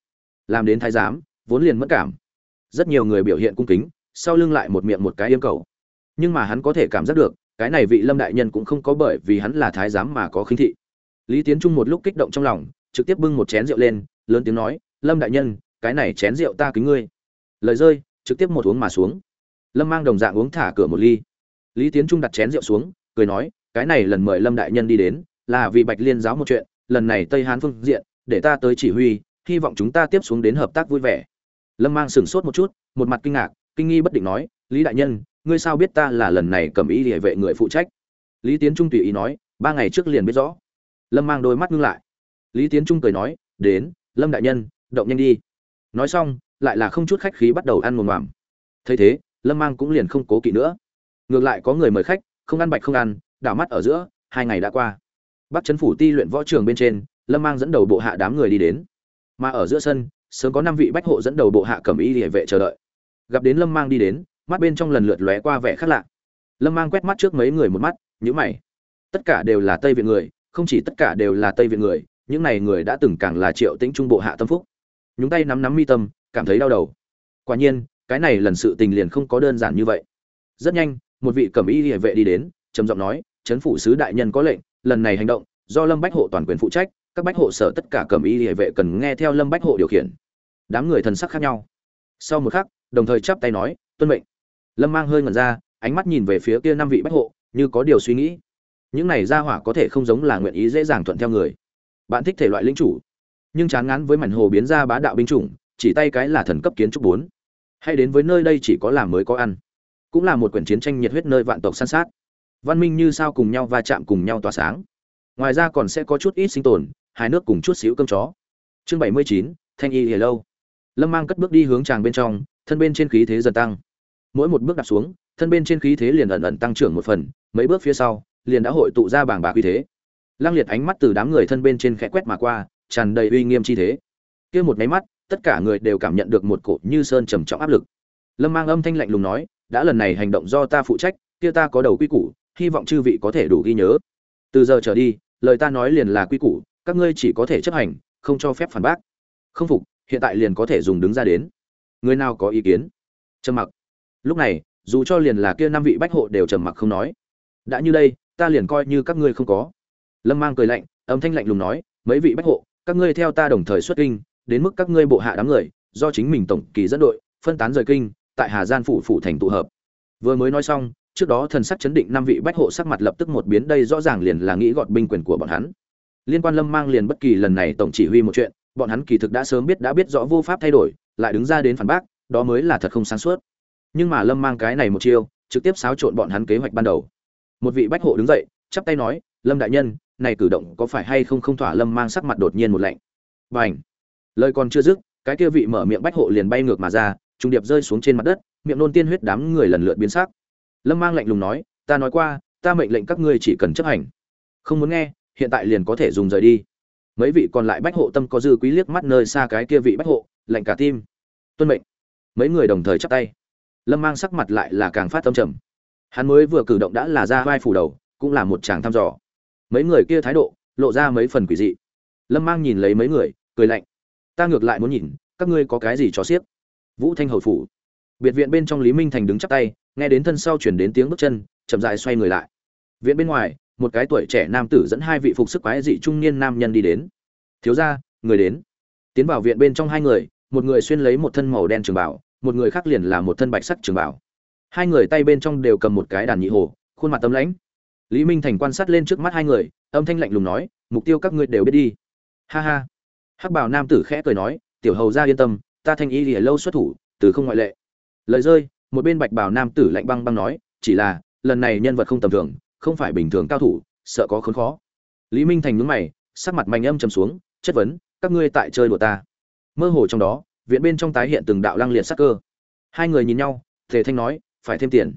Làm đến thái giám, vốn liền mất cảm. Rất nhiều người biểu hiện cung kính, sau lưng lại một miệng một cái yêu cầu. Nhưng mà hắn có thể cảm giác được, cái này vị lâm đại nhân cũng không có bởi vì hắn là thái giám mà có khinh thị. Lý tiến trung một lúc kích động trong lòng, trực tiếp bưng một chén rượu lên, lớn tiếng nói, lâm đại nhân, cái này chén rượu ta kính ngươi. Lời rơi, trực tiếp một uống mà xuống. Lâm mang đồng dạng uống thả cửa một ly. Lý tiến trung đặt chén rượu xuống, cười nói cái này lần mời lâm đại nhân đi đến, là vì bạch liên giáo một chuyện, lần này tây hán phương diện, để ta tới chỉ huy, hy vọng chúng ta tiếp xuống đến hợp tác vui vẻ. Lâm mang sửng sốt một chút, một mặt kinh ngạc, kinh nghi bất định nói, lý đại nhân, ngươi sao biết ta là lần này cầm ý địa vệ người phụ trách? Lý tiến trung tùy ý nói, ba ngày trước liền biết rõ. Lâm mang đôi mắt ngưng lại. Lý tiến trung cười nói, đến, lâm đại nhân, động nhanh đi. Nói xong, lại là không chút khách khí bắt đầu ăn mồm mòm thấy thế, lâm mang cũng liền không cố kỵ nữa. Ngược lại có người mời khách, không ăn bạch không ăn đảo mắt ở giữa, hai ngày đã qua. Bắc trấn phủ ti luyện võ trường bên trên, lâm mang dẫn đầu bộ hạ đám người đi đến. Mà ở giữa sân, sớm có năm vị bách hộ dẫn đầu bộ hạ cầm y địa vệ chờ đợi. Gặp đến lâm mang đi đến, mắt bên trong lần lượt lóe qua vẻ khác lạ. Lâm mang quét mắt trước mấy người một mắt nhữ mày. Tất cả đều là tây viện người, không chỉ tất cả đều là tây viện người, những này người đã từng càng là triệu tĩnh trung bộ hạ tâm phúc. Nhúng tay nắm nắm mi tâm, cảm thấy đau đầu. Quả nhiên, cái này lần sự tình liền không có đơn giản như vậy. Rất nhanh, một vị cẩm y địa vệ đi đến, trầm giọng nói chấn phủ sứ đại nhân có lệnh, lần này hành động, do lâm bách hộ toàn quyền phụ trách, các bách hộ sở tất cả cẩm y hệ vệ cần nghe theo lâm bách hộ điều khiển. Đám người thần sắc khác nhau. Sau một khắc, đồng thời chắp tay nói, tuân mệnh. Lâm mang hơi ngẩn ra, ánh mắt nhìn về phía kia năm vị bách hộ, như có điều suy nghĩ. Những này ra hỏa có thể không giống là nguyện ý dễ dàng thuận theo người. Bạn thích thể loại linh chủ, nhưng chán ngán với mảnh hồ biến ra bá đạo binh chủng, chỉ tay cái là thần cấp kiến trúc bốn. Hay đến với nơi đây chỉ có làm mới có ăn. Cũng là một quyển chiến tranh nhiệt huyết nơi vạn tộc săn sát văn minh như sao cùng nhau va chạm cùng nhau tỏa sáng. Ngoài ra còn sẽ có chút ít sinh tồn hai nước cùng chút xíu cơm chó. Chương bảy mươi chín, thanh y hề lâu. Lâm mang cất bước đi hướng tràng bên trong, thân bên trên khí thế dần tăng. Mỗi một bước đặt xuống, thân bên trên khí thế liền ẩn ẩn tăng trưởng một phần, mấy bước phía sau, liền đã hội tụ ra bảng bạc uy thế. Lăng liệt ánh mắt từ đám người thân bên trên khẽ quét mà qua, tràn đầy uy nghiêm chi thế. Kia một máy mắt, tất cả người đều cảm nhận được một cột như sơn trầm trọng áp lực. Lâm mang âm thanh lạnh lùng nói, đã lần này hành động do ta phụ trách, kia ta có đầu quy củ hy vọng chư vị có thể đủ ghi nhớ. Từ giờ trở đi, lời ta nói liền là quy củ, các ngươi chỉ có thể chấp hành, không cho phép phản bác. Không phục, hiện tại liền có thể dùng đứng ra đến. Người nào có ý kiến? Trầm mặc. Lúc này, dù cho liền là kia năm vị bách hộ đều trầm mặc không nói. Đã như đây, ta liền coi như các ngươi không có. Lâm mang cười lạnh, âm thanh lạnh lùng nói, mấy vị bách hộ, các ngươi theo ta đồng thời xuất kinh, đến mức các ngươi bộ hạ đám người, do chính mình tổng kỳ dẫn đội, phân tán rời kinh, tại hà gian phủ phủ thành tụ hợp. Vừa mới nói xong trước đó thần sắc chấn định năm vị bách hộ sắc mặt lập tức một biến, đây rõ ràng liền là nghĩ gọt binh quyền của bọn hắn. Liên quan lâm mang liền bất kỳ lần này tổng chỉ huy một chuyện, bọn hắn kỳ thực đã sớm biết đã biết rõ vô pháp thay đổi, lại đứng ra đến phản bác, đó mới là thật không sáng suốt. Nhưng mà lâm mang cái này một chiêu, trực tiếp xáo trộn bọn hắn kế hoạch ban đầu. Một vị bách hộ đứng dậy, chắp tay nói, lâm đại nhân, này cử động có phải hay không không thỏa lâm mang sắc mặt đột nhiên một lạnh? B à n h lời còn chưa dứt, cái kia vị mở miệng bách hộ liền bay ngược mà ra trung điệp rơi xuống trên mặt đất, miệng nôn tiên huyết đám người lần lượt biến sắc lâm mang lạnh lùng nói, ta nói qua, ta mệnh lệnh các ngươi chỉ cần chấp hành. Không muốn nghe, hiện tại liền có thể dùng rời đi. Mấy vị còn lại bách hộ tâm có dư quý liếc mắt nơi xa cái kia vị bách hộ, lạnh cả tim. Tuân mệnh. Mấy người đồng thời chắp tay. Lâm mang sắc mặt lại là càng phát tâm trầm. Hắn mới vừa cử động đã là ra vai phủ đầu, cũng là một chàng thăm dò. Mấy người kia thái độ, lộ ra mấy phần quỷ dị. Lâm mang nhìn lấy mấy người, cười lạnh. Ta ngược lại muốn nhìn, các ngươi có cái gì cho xiếc vũ thanh hầu phủ. Biệt viện bên trong lý minh thành đứng chắp tay nghe đến thân sau chuyển đến tiếng bước chân, chậm dài xoay người lại. Viện bên ngoài, một cái tuổi trẻ nam tử dẫn hai vị phục sức quái dị trung niên nam nhân đi đến. Thiếu ra người đến. Tiến vào viện bên trong hai người, một người xuyên lấy một thân màu đen trường bảo, một người khác liền là một thân bạch sắc trường bảo. Hai người tay bên trong đều cầm một cái đàn nhị hồ khuôn mặt tấm lãnh. Lý minh thành quan sát lên trước mắt hai người, âm thanh lạnh lùng nói, mục tiêu các ngươi đều biết đi. Ha ha. Hắc bảo nam tử khẽ cười nói, tiểu hầu ra yên tâm, ta thanh y lìa lâu xuất thủ, từ không ngoại lệ. Lời rơi một bên bạch bảo nam tử lạnh băng băng nói, chỉ là, lần này nhân vật không tầm thường, không phải bình thường cao thủ, sợ có khốn khó. Lý minh thành nhướng mày, sắc mặt mạnh âm trầm xuống, chất vấn, các ngươi tại chơi đùa ta. Mơ hồ trong đó, viện bên trong tái hiện từng đạo lăng liệt sắc cơ. Hai người nhìn nhau thể thanh nói, phải thêm tiền.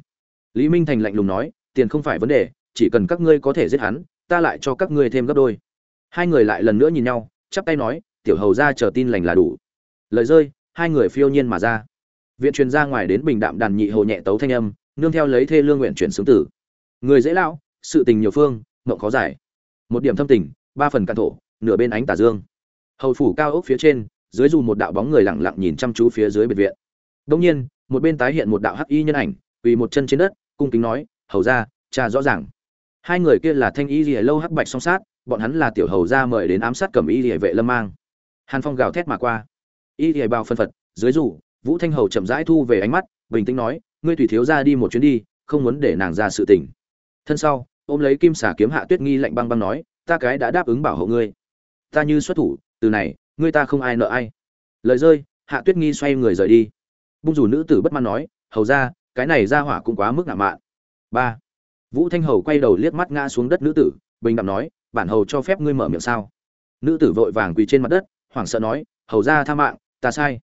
Lý minh thành lạnh lùng nói, tiền không phải vấn đề, chỉ cần các ngươi có thể giết hắn, ta lại cho các ngươi thêm gấp đôi. Hai người lại lần nữa nhìn nhau, chắp tay nói, tiểu hầu ra chờ tin lành là đủ. Lời rơi, hai người phiêu nhiên mà ra viện truyền ra ngoài đến bình đạm đàn nhị hồ nhẹ tấu thanh âm, nương theo lấy thê lương nguyện chuyển xướng tử. Người dễ lão, sự tình nhiều phương, mộng khó giải. Một điểm thâm tình, ba phần cạn thổ, nửa bên ánh tà dương. Hầu phủ cao ốc phía trên, dưới dù một đạo bóng người lặng lặng nhìn chăm chú phía dưới biệt viện. Đông nhiên, một bên tái hiện một đạo hắc y nhân ảnh, quỳ một chân trên đất, cung kính nói, hầu ra cha rõ ràng. Hai người kia là thanh y lìa lâu hắc bạch song sát, bọn hắn là tiểu hầu ra mời đến ám sát cầm y lìa vệ lâm mang. Hàn phong gào thét mà qua. Y lìa bao phân phật, dưới dù vũ thanh hầu chậm rãi thu về ánh mắt, bình tĩnh nói, ngươi tùy thiếu ra đi một chuyến đi, không muốn để nàng ra sự tình. Thân sau, ôm lấy kim Xà kiếm hạ tuyết nghi lạnh băng băng nói, ta cái đã đáp ứng bảo hộ ngươi. Ta như xuất thủ, từ này, ngươi ta không ai nợ ai. Lời rơi, hạ tuyết nghi xoay người rời đi. Bung dù nữ tử bất mãn nói, hầu ra, cái này ra hỏa cũng quá mức ngạo mạn. Ba. Vũ thanh hầu quay đầu liếc mắt ngã xuống đất nữ tử, bình đạm nói, bản hầu cho phép ngươi mở miệng sao? Nữ tử vội vàng quỳ trên mặt đất, hoảng sợ nói, hầu ra tha mạng, ta sai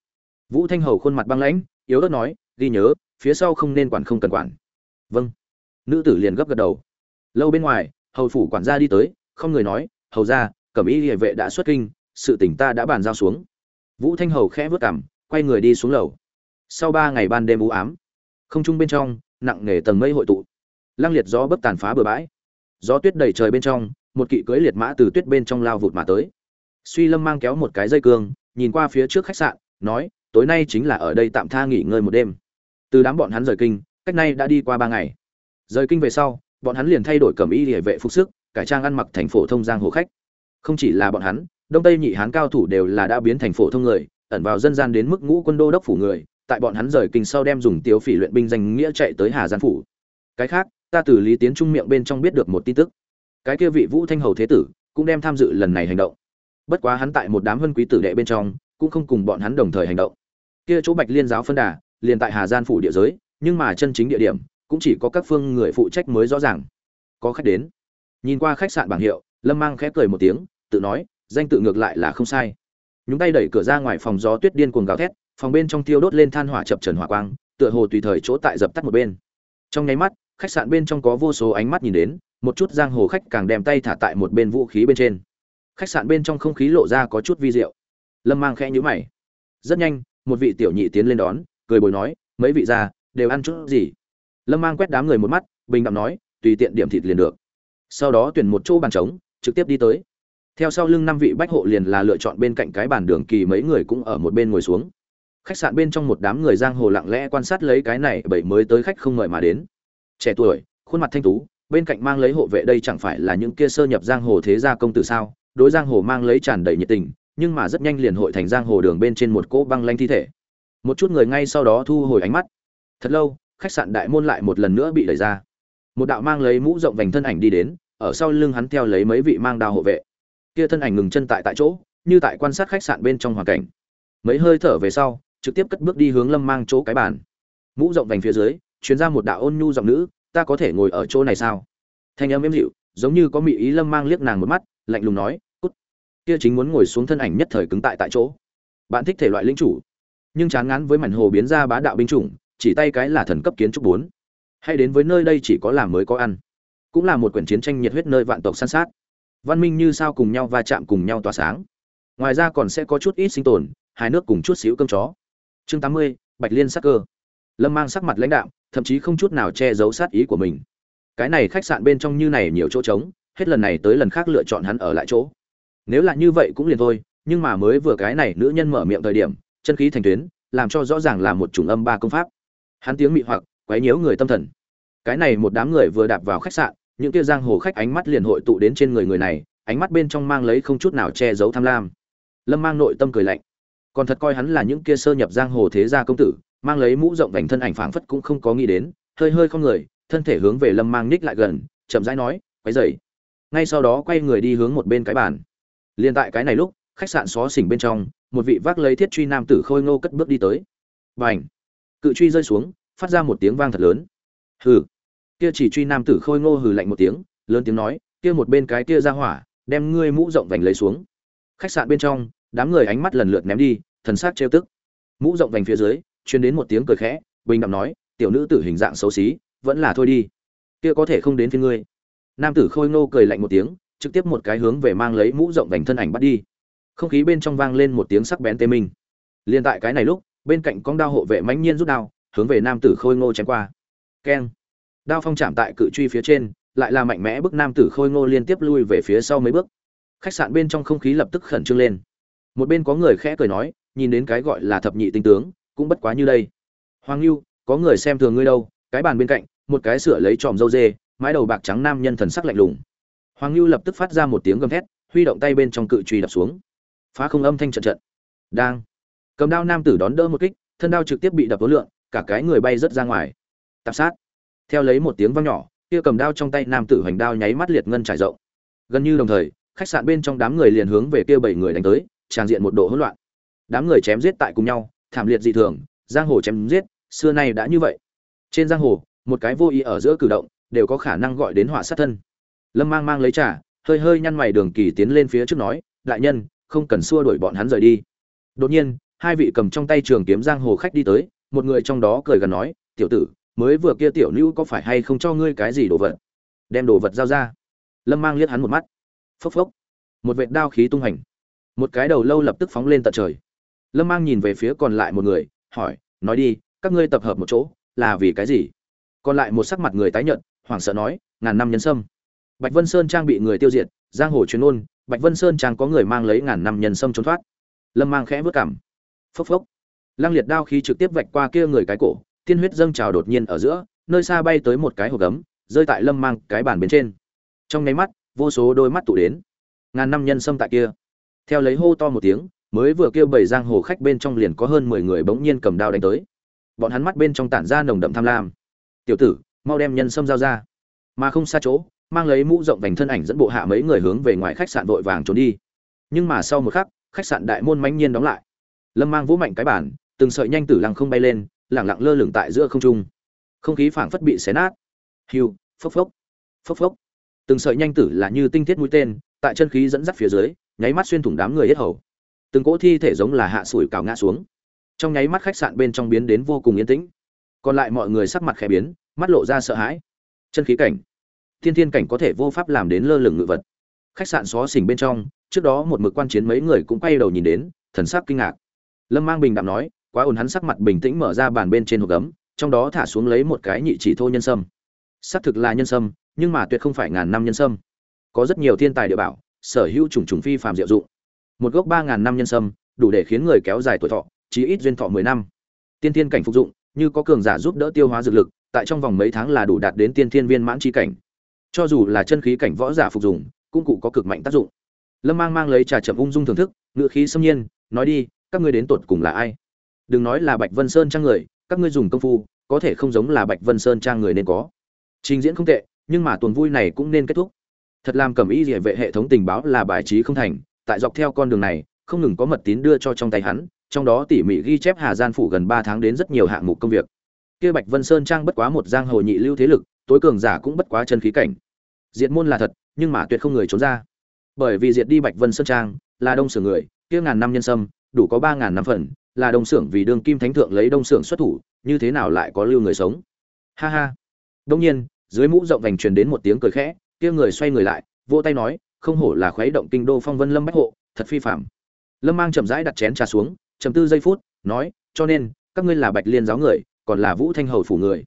vũ thanh hầu khuôn mặt băng lãnh, yếu ớt nói, ghi nhớ, phía sau không nên quản không cần quản. Vâng. Nữ tử liền gấp gật đầu. Lâu bên ngoài, hầu phủ quản gia đi tới, không người nói, hầu ra cẩm y địa vệ đã xuất kinh, sự tỉnh ta đã bàn giao xuống. Vũ thanh hầu khẽ vớt cảm quay người đi xuống lầu. Sau ba ngày ban đêm u ám, không trung bên trong, nặng nề tầng mây hội tụ. Lăng liệt gió bấp tàn phá bừa bãi. Gió tuyết đầy trời bên trong, một kỵ cưỡi liệt mã từ tuyết bên trong lao vụt mà tới. Suy lâm mang kéo một cái dây cương, nhìn qua phía trước khách sạn, nói tối nay chính là ở đây tạm tha nghỉ ngơi một đêm. Từ đám bọn hắn rời kinh, cách nay đã đi qua ba ngày. Rời kinh về sau, bọn hắn liền thay đổi cẩm y địa vệ phục sức, cải trang ăn mặc thành phổ thông giang hồ khách. Không chỉ là bọn hắn, đông tây nhị hán cao thủ đều là đã biến thành phổ thông người, ẩn vào dân gian đến mức ngũ quân đô đốc phủ người, tại bọn hắn rời kinh sau đem dùng tiêu phỉ luyện binh danh nghĩa chạy tới hà giang phủ. Cái khác, ta từ lý tiến trung miệng bên trong biết được một tin tức. Cái kia vị vũ thanh hầu thế tử cũng đem tham dự lần này hành động. Bất quá hắn tại một đám vân quý tử đệ bên trong, cũng không cùng bọn hắn đồng thời hành động kia chỗ bạch liên giáo phân đà, liền tại hà gian phủ địa giới, nhưng mà chân chính địa điểm, cũng chỉ có các phương người phụ trách mới rõ ràng. Có khách đến. Nhìn qua khách sạn bảng hiệu, lâm mang khẽ cười một tiếng, tự nói, danh tự ngược lại là không sai. Nhúng tay đẩy cửa ra ngoài phòng gió tuyết điên cuồng gào thét, phòng bên trong tiêu đốt lên than hỏa chập trần hỏa quang, tựa hồ tùy thời chỗ tại dập tắt một bên. Trong nháy mắt, khách sạn bên trong có vô số ánh mắt nhìn đến, một chút giang hồ khách càng đem tay thả tại một bên vũ khí bên trên. Khách sạn bên trong không khí lộ ra có chút vi diệu. Lâm mang khẽ nhíu mày. Rất nhanh một vị tiểu nhị tiến lên đón, cười bồi nói, mấy vị già đều ăn chút gì? Lâm mang quét đám người một mắt, bình đẳng nói, tùy tiện điểm thịt liền được. Sau đó tuyển một chỗ bàn trống, trực tiếp đi tới. Theo sau lưng năm vị bách hộ liền là lựa chọn bên cạnh cái bàn đường kỳ mấy người cũng ở một bên ngồi xuống. Khách sạn bên trong một đám người giang hồ lặng lẽ quan sát lấy cái này bởi mới tới khách không mời mà đến. Trẻ tuổi, khuôn mặt thanh tú, bên cạnh mang lấy hộ vệ đây chẳng phải là những kia sơ nhập giang hồ thế gia công tử sao? Đối giang hồ mang lấy tràn đầy nhiệt tình nhưng mà rất nhanh liền hội thành giang hồ đường bên trên một cỗ băng lanh thi thể. Một chút người ngay sau đó thu hồi ánh mắt. Thật lâu, khách sạn đại môn lại một lần nữa bị đẩy ra. Một đạo mang lấy mũ rộng vành thân ảnh đi đến, ở sau lưng hắn theo lấy mấy vị mang đao hộ vệ. Kia thân ảnh ngừng chân tại tại chỗ, như tại quan sát khách sạn bên trong hoàn cảnh. Mấy hơi thở về sau, trực tiếp cất bước đi hướng lâm mang chỗ cái bàn. Mũ rộng vành phía dưới chuyến ra một đạo ôn nhu giọng nữ, ta có thể ngồi ở chỗ này sao? Thanh âm êm dịu, giống như có mị ý lâm mang liếc nàng một mắt, lạnh lùng nói kia chính muốn ngồi xuống thân ảnh nhất thời cứng tại tại chỗ. Bạn thích thể loại linh chủ, nhưng chán ngán với mảnh hồ biến ra bá đạo binh chủng, chỉ tay cái là thần cấp kiến trúc bốn. Hay đến với nơi đây chỉ có làm mới có ăn, cũng là một quyển chiến tranh nhiệt huyết nơi vạn tộc săn sát. Văn minh như sao cùng nhau va chạm cùng nhau tỏa sáng. Ngoài ra còn sẽ có chút ít sinh tồn hai nước cùng chút xíu cơm chó. Chương tám mươi, bạch liên sắc cơ. Lâm mang sắc mặt lãnh đạo thậm chí không chút nào che giấu sát ý của mình. Cái này khách sạn bên trong như này nhiều chỗ trống, hết lần này tới lần khác lựa chọn hắn ở lại chỗ nếu là như vậy cũng liền thôi, nhưng mà mới vừa cái này nữ nhân mở miệng thời điểm, chân khí thành tuyến, làm cho rõ ràng là một chủng âm ba công pháp. Hắn tiếng mị hoặc, quấy nhiễu người tâm thần. Cái này một đám người vừa đạp vào khách sạn, những kia giang hồ khách ánh mắt liền hội tụ đến trên người người này, ánh mắt bên trong mang lấy không chút nào che giấu tham lam. Lâm mang nội tâm cười lạnh. Còn thật coi hắn là những kia sơ nhập giang hồ thế gia công tử, mang lấy mũ rộng vành thân ảnh phảng phất cũng không có nghĩ đến, hơi hơi không người, thân thể hướng về lâm mang ních lại gần, chậm rãi nói, quấy dậy ngay sau đó quay người đi hướng một bên cái bàn liền tại cái này lúc, khách sạn xó xỉnh bên trong, một vị vác lấy thiết truy nam tử khôi ngô cất bước đi tới. Bành! Cự truy rơi xuống, phát ra một tiếng vang thật lớn. Hừ! Kia chỉ truy nam tử khôi ngô hừ lạnh một tiếng, lớn tiếng nói, kia một bên cái kia ra hỏa, đem ngươi mũ rộng vành lấy xuống. Khách sạn bên trong, đám người ánh mắt lần lượt ném đi, thần sắc trêu tức. Mũ rộng vành phía dưới, truyền đến một tiếng cười khẽ, bình đạm nói, tiểu nữ tử hình dạng xấu xí, vẫn là thôi đi. Kia có thể không đến phía ngươi. Nam tử khôi ngô cười lạnh một tiếng trực tiếp một cái hướng về mang lấy mũ rộng vành thân ảnh bắt đi. Không khí bên trong vang lên một tiếng sắc bén tê minh. Liền tại cái này lúc, bên cạnh con đao hộ vệ mãnh nhiên rút đao, hướng về nam tử khôi ngô chém qua. Keng. Đao phong chạm tại cự truy phía trên, lại là mạnh mẽ bức nam tử khôi ngô liên tiếp lui về phía sau mấy bước. Khách sạn bên trong không khí lập tức khẩn trương lên. Một bên có người khẽ cười nói, nhìn đến cái gọi là thập nhị tinh tướng, cũng bất quá như đây. Hoàng lưu có người xem thường ngươi đâu, cái bàn bên cạnh, một cái sửa lấy tròm dâu dê, mái đầu bạc trắng nam nhân thần sắc lạnh lùng hoàng lưu lập tức phát ra một tiếng gầm thét, huy động tay bên trong cự truy đập xuống. Phá không âm thanh trận trận. Đang. Cầm đao nam tử đón đỡ một kích, thân đao trực tiếp bị đập tối lượng cả cái người bay rất ra ngoài. Tạp sát. Theo lấy một tiếng vang nhỏ, kia cầm đao trong tay nam tử hoành đao nháy mắt liệt ngân trải rộng. Gần như đồng thời, khách sạn bên trong đám người liền hướng về kia bảy người đánh tới, tràn diện một độ hỗn loạn. Đám người chém giết tại cùng nhau, thảm liệt dị thường, giang hồ chém giết, xưa nay đã như vậy. Trên giang hồ, một cái vô ý ở giữa cử động, đều có khả năng gọi đến họa sát thân lâm mang mang lấy trà, hơi hơi nhăn mày đường kỳ tiến lên phía trước nói, đại nhân, không cần xua đuổi bọn hắn rời đi. Đột nhiên, hai vị cầm trong tay trường kiếm giang hồ khách đi tới, một người trong đó cười gần nói, tiểu tử, mới vừa kia tiểu nữ có phải hay không cho ngươi cái gì đồ vật? Đem đồ vật giao ra. Lâm mang liếc hắn một mắt. Phốc phốc. Một vệt đao khí tung hành. Một cái đầu lâu lập tức phóng lên tận trời. Lâm mang nhìn về phía còn lại một người, hỏi, nói đi, các ngươi tập hợp một chỗ, là vì cái gì? Còn lại một sắc mặt người tái nhợt, hoảng sợ nói, ngàn năm nhân sâm bạch vân sơn trang bị người tiêu diệt, giang hồ truyền ôn bạch vân sơn trang có người mang lấy ngàn năm nhân sâm trốn thoát. Lâm mang khẽ bước cảm. Phốc phốc. Lăng liệt đao khí trực tiếp vạch qua kia người cái cổ, tiên huyết dâng trào đột nhiên ở giữa, nơi xa bay tới một cái hộp gấm, rơi tại lâm mang cái bàn bên trên. Trong nháy mắt, vô số đôi mắt tụ đến. Ngàn năm nhân sâm tại kia. Theo lấy hô to một tiếng, mới vừa kêu bảy giang hồ khách bên trong liền có hơn mười người bỗng nhiên cầm đao đánh tới. Bọn hắn mắt bên trong tản ra nồng đậm tham lam. Tiểu tử, mau đem nhân sâm giao ra. Mà không xa chỗ mang lấy mũ rộng vành thân ảnh dẫn bộ hạ mấy người hướng về ngoài khách sạn vội vàng trốn đi. Nhưng mà sau một khắc, khách sạn đại môn mãnh nhiên đóng lại. Lâm mang vũ mạnh cái bản từng sợi nhanh tử lăng không bay lên, lẳng lặng lơ lửng tại giữa không trung. Không khí phảng phất bị xé nát. Hiu phốc phốc phốc phốc. Từng sợi nhanh tử là như tinh thiết mũi tên, tại chân khí dẫn dắt phía dưới, nháy mắt xuyên thủng đám người hết hầu. Từng cỗ thi thể giống là hạ sủi cào ngã xuống. Trong nháy mắt khách sạn bên trong biến đến vô cùng yên tĩnh. Còn lại mọi người sắc mặt khẽ biến, mắt lộ ra sợ hãi. Chân khí cảnh thiên thiên cảnh có thể vô pháp làm đến lơ lửng ngự vật. Khách sạn xó xỉnh bên trong, trước đó một mực quan chiến mấy người cũng quay đầu nhìn đến, thần sắc kinh ngạc. Lâm mang bình đạm nói, quá ồn hắn sắc mặt bình tĩnh mở ra bàn bên trên hộp gấm, trong đó thả xuống lấy một cái nhị chỉ thô nhân sâm. Xác thực là nhân sâm, nhưng mà tuyệt không phải ngàn năm nhân sâm. Có rất nhiều thiên tài địa bảo, sở hữu trùng trùng phi phàm diệu dụng. Một gốc ba ngàn năm nhân sâm, đủ để khiến người kéo dài tuổi thọ, chí ít duyên thọ mười năm. Tiên thiên cảnh phục dụng, như có cường giả giúp đỡ tiêu hóa dược lực, tại trong vòng mấy tháng là đủ đạt đến tiên thiên viên mãn chi cảnh cho dù là chân khí cảnh võ giả phục dụng, cũng cụ có cực mạnh tác dụng. Lâm mang mang lấy trà chậm ung dung thưởng thức ngựa khí xâm nhiên, nói đi, các ngươi đến tột cùng là ai? Đừng nói là bạch vân sơn trang người, các ngươi dùng công phu, có thể không giống là bạch vân sơn trang người nên có. Trình diễn không tệ, nhưng mà tuần vui này cũng nên kết thúc. Thật làm cầm ý địa vệ hệ thống tình báo là bài trí không thành, tại dọc theo con đường này, không ngừng có mật tín đưa cho trong tay hắn, trong đó tỉ mỉ ghi chép hà gian phủ gần ba tháng đến rất nhiều hạng mục công việc. Kia bạch vân sơn trang bất quá một giang hồ nhị lưu thế lực, tối cường giả cũng bất quá chân khí cảnh diệt môn là thật, nhưng mà tuyệt không người trốn ra. Bởi vì diệt đi bạch vân sơn trang, là đông xưởng người, kia ngàn năm nhân sâm, đủ có ba ngàn năm phần, là đông sưởng vì đường kim thánh thượng lấy đông sưởng xuất thủ, như thế nào lại có lưu người sống? Ha ha. Đông nhiên, dưới mũ rộng vành truyền đến một tiếng cười khẽ, kia người xoay người lại, vỗ tay nói, không hổ là khuấy động kinh đô phong vân lâm bách hộ, thật phi phạm lâm mang chậm rãi đặt chén trà xuống chầm tư giây phút, nói, cho nên, các ngươi là bạch liên giáo người, còn là vũ thanh hầu phủ người.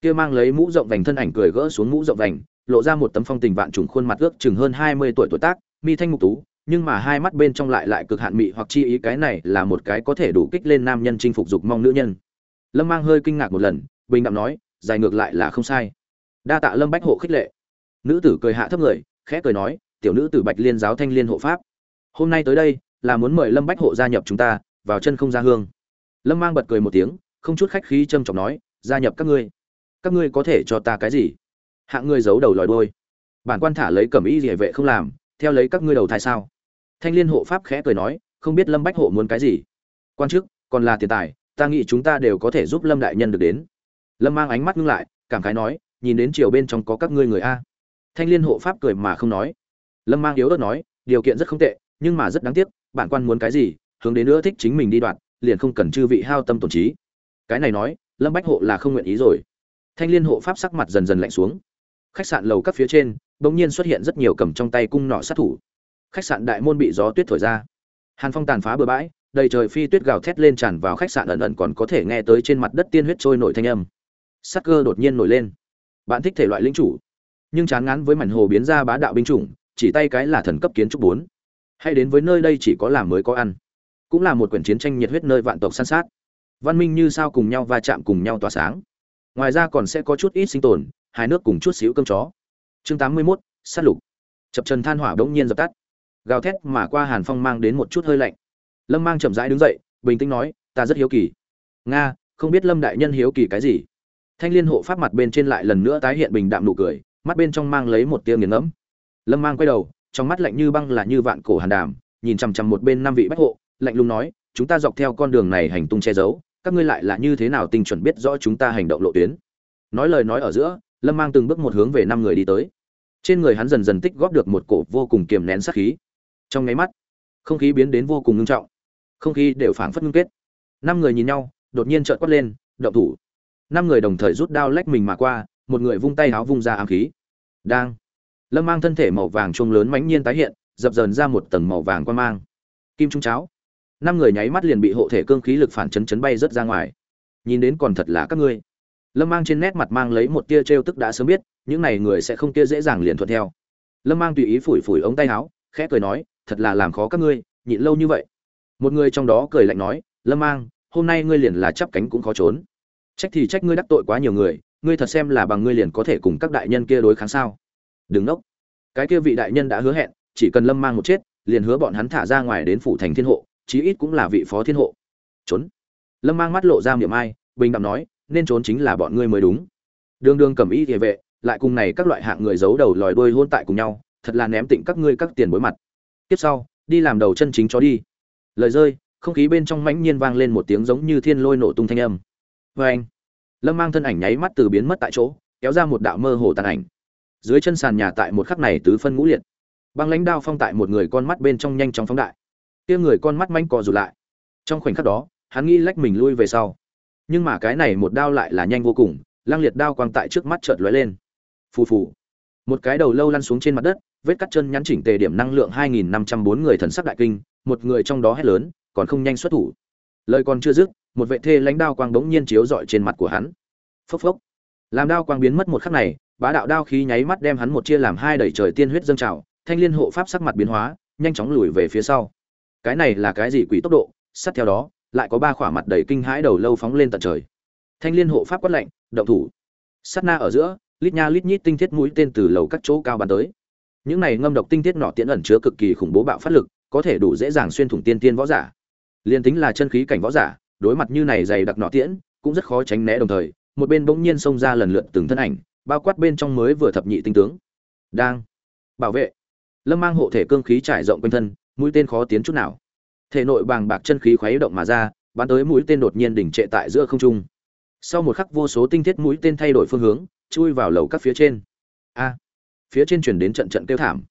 Kia mang lấy mũ rộng vành thân ảnh cười gỡ xuống mũ rộng vành lộ ra một tấm phong tình vạn trùng khuôn mặt ước chừng hơn hai mươi tuổi tuổi tác, mi thanh mục tú, nhưng mà hai mắt bên trong lại lại cực hạn mị hoặc chi ý cái này là một cái có thể đủ kích lên nam nhân chinh phục dục mong nữ nhân. Lâm mang hơi kinh ngạc một lần, bình đạm nói, dài ngược lại là không sai. Đa tạ lâm bách hộ khích lệ. Nữ tử cười hạ thấp người, khẽ cười nói, tiểu nữ tử bạch liên giáo thanh liên hộ pháp. Hôm nay tới đây, là muốn mời lâm bách hộ gia nhập chúng ta, vào chân không ra hương. Lâm mang bật cười một tiếng, không chút khách khí trâm trọng nói, gia nhập các ngươi. Các ngươi có thể cho ta cái gì? Hạng ngươi giấu đầu lòi đôi bản quan thả lấy cẩm y địa vệ không làm, theo lấy các ngươi đầu thai sao? Thanh liên hộ pháp khẽ cười nói, không biết lâm bách hộ muốn cái gì. Quan chức, còn là tiền tài, ta nghĩ chúng ta đều có thể giúp lâm đại nhân được đến. Lâm mang ánh mắt ngưng lại, cảm khái nói, nhìn đến chiều bên trong có các ngươi người a. Thanh liên hộ pháp cười mà không nói. Lâm mang yếu ớt nói, điều kiện rất không tệ, nhưng mà rất đáng tiếc, bản quan muốn cái gì, hướng đến nữa thích chính mình đi đoạn liền không cần chư vị hao tâm tổn trí. Cái này nói, lâm bách hộ là không nguyện ý rồi. Thanh liên hộ pháp sắc mặt dần dần lạnh xuống khách sạn lầu các phía trên, bỗng nhiên xuất hiện rất nhiều cầm trong tay cung nọ sát thủ. Khách sạn đại môn bị gió tuyết thổi ra. Hàn phong tàn phá bừa bãi, đầy trời phi tuyết gào thét lên tràn vào khách sạn ẩn ẩn còn có thể nghe tới trên mặt đất tiên huyết trôi nổi thanh âm. Sắc cơ đột nhiên nổi lên. Bạn thích thể loại linh chủ, nhưng chán ngán với mảnh hồ biến ra bá đạo binh chủng, chỉ tay cái là thần cấp kiến trúc bốn. Hay đến với nơi đây chỉ có làm mới có ăn. Cũng là một quyển chiến tranh nhiệt huyết nơi vạn tộc san sát. Văn minh như sao cùng nhau va chạm cùng nhau tỏa sáng. Ngoài ra còn sẽ có chút ít sinh tồn hai nước cùng chút xíu cơm chó. Chương tám mươi 81, sát lục. Chập trần than hỏa bỗng nhiên dập tắt. Gào thét mà qua hàn phong mang đến một chút hơi lạnh. Lâm mang chậm rãi đứng dậy bình tĩnh nói ta rất hiếu kỳ. Nga không biết lâm đại nhân hiếu kỳ cái gì? Thanh liên hộ pháp mặt bên trên lại lần nữa tái hiện bình đạm nụ cười mắt bên trong mang lấy một tia nghiền ngẫm. Lâm mang quay đầu trong mắt lạnh như băng là như vạn cổ hàn đàm nhìn chằm chằm một bên năm vị bách hộ lạnh lùng nói chúng ta dọc theo con đường này hành tung che giấu các ngươi lại là như thế nào tinh chuẩn biết rõ chúng ta hành động lộ tuyến? Nói lời nói ở giữa lâm mang từng bước một hướng về năm người đi tới. Trên người hắn dần dần tích góp được một cổ vô cùng kiềm nén sát khí. Trong nháy mắt, không khí biến đến vô cùng ngưng trọng. Không khí đều phảng phất ngưng kết. Năm người nhìn nhau, đột nhiên trợn quát lên, động thủ. Năm người đồng thời rút đao lách mình mà qua, một người vung tay áo vung ra ám khí. Đang. Lâm mang thân thể màu vàng chuông lớn mãnh nhiên tái hiện, dập dờn ra một tầng màu vàng quan mang. Kim trung cháo. Năm người nháy mắt liền bị hộ thể cương khí lực phản chấn chấn bay rớt ra ngoài. Nhìn đến còn thật là các ngươi lâm mang trên nét mặt mang lấy một tia trêu tức đã sớm biết, những này người sẽ không tia dễ dàng liền thuận theo. Lâm mang tùy ý phủi phủi ống tay áo, khẽ cười nói, thật là làm khó các ngươi, nhịn lâu như vậy. Một người trong đó cười lạnh nói, lâm mang, hôm nay ngươi liền là chắp cánh cũng khó trốn. Trách thì trách ngươi đắc tội quá nhiều người, ngươi thật xem là bằng ngươi liền có thể cùng các đại nhân kia đối kháng sao. Đừng nốc. Cái kia vị đại nhân đã hứa hẹn, chỉ cần lâm mang một chết, liền hứa bọn hắn thả ra ngoài đến phủ thành thiên hộ, chí ít cũng là vị phó thiên hộ. Trốn. Lâm mang mắt lộ ra miệng ai, bình đạm nói nên trốn chính là bọn ngươi mới đúng. Đường đường cầm ý địa vệ, lại cùng này các loại hạng người giấu đầu lòi đuôi hôn tại cùng nhau, thật là ném tịnh các ngươi các tiền bối mặt. Tiếp sau, đi làm đầu chân chính cho đi. Lời rơi, không khí bên trong mãnh nhiên vang lên một tiếng giống như thiên lôi nổ tung thanh âm. Vê anh. Lâm mang thân ảnh nháy mắt từ biến mất tại chỗ, kéo ra một đạo mơ hồ tàn ảnh. Dưới chân sàn nhà tại một khắc này tứ phân ngũ liệt. Băng lãnh đao phong tại một người con mắt bên trong nhanh chóng phóng đại. Kia người con mắt manh cò rụt lại. Trong khoảnh khắc đó, hắn nghĩ lách mình lui về sau nhưng mà cái này một đao lại là nhanh vô cùng lang liệt đao quang tại trước mắt chợt lóe lên. Phù phù. Một cái đầu lâu lăn xuống trên mặt đất, vết cắt chân nhắn chỉnh tề điểm năng lượng 2.504 người thần sắc đại kinh, một người trong đó hét lớn, còn không nhanh xuất thủ. Lời còn chưa dứt, một vệ thê lãnh đao quang bỗng nhiên chiếu rọi trên mặt của hắn. Phốc phốc. Làm đao quang biến mất một khắc này, bá đạo đao khí nháy mắt đem hắn một chia làm hai đẩy trời tiên huyết dâng trào, thanh liên hộ pháp sắc mặt biến hóa, nhanh chóng lùi về phía sau. Cái này là cái gì quỷ tốc độ? Sát theo đó lại có ba khỏa mặt đầy kinh hãi đầu lâu phóng lên tận trời. Thanh liên hộ pháp quát lạnh, động thủ. Sát na ở giữa, lít nha lít nhít tinh thiết mũi tên từ lầu các chỗ cao bắn tới. Những này ngâm độc tinh thiết nọ tiễn ẩn chứa cực kỳ khủng bố bạo phát lực, có thể đủ dễ dàng xuyên thủng tiên tiên võ giả. Liên tính là chân khí cảnh võ giả, đối mặt như này dày đặc nọ tiễn, cũng rất khó tránh né đồng thời, một bên bỗng nhiên xông ra lần lượt từng thân ảnh, bao quát bên trong mới vừa thập nhị tinh tướng. Đang bảo vệ. Lâm mang hộ thể cương khí trải rộng quanh thân, mũi tên khó tiến chút nào thể nội bàng bạc chân khí khuấy động mà ra, bắn tới mũi tên đột nhiên đỉnh trệ tại giữa không trung. Sau một khắc vô số tinh thiết mũi tên thay đổi phương hướng, chui vào lầu các phía trên. A! Phía trên chuyển đến trận trận kêu thảm.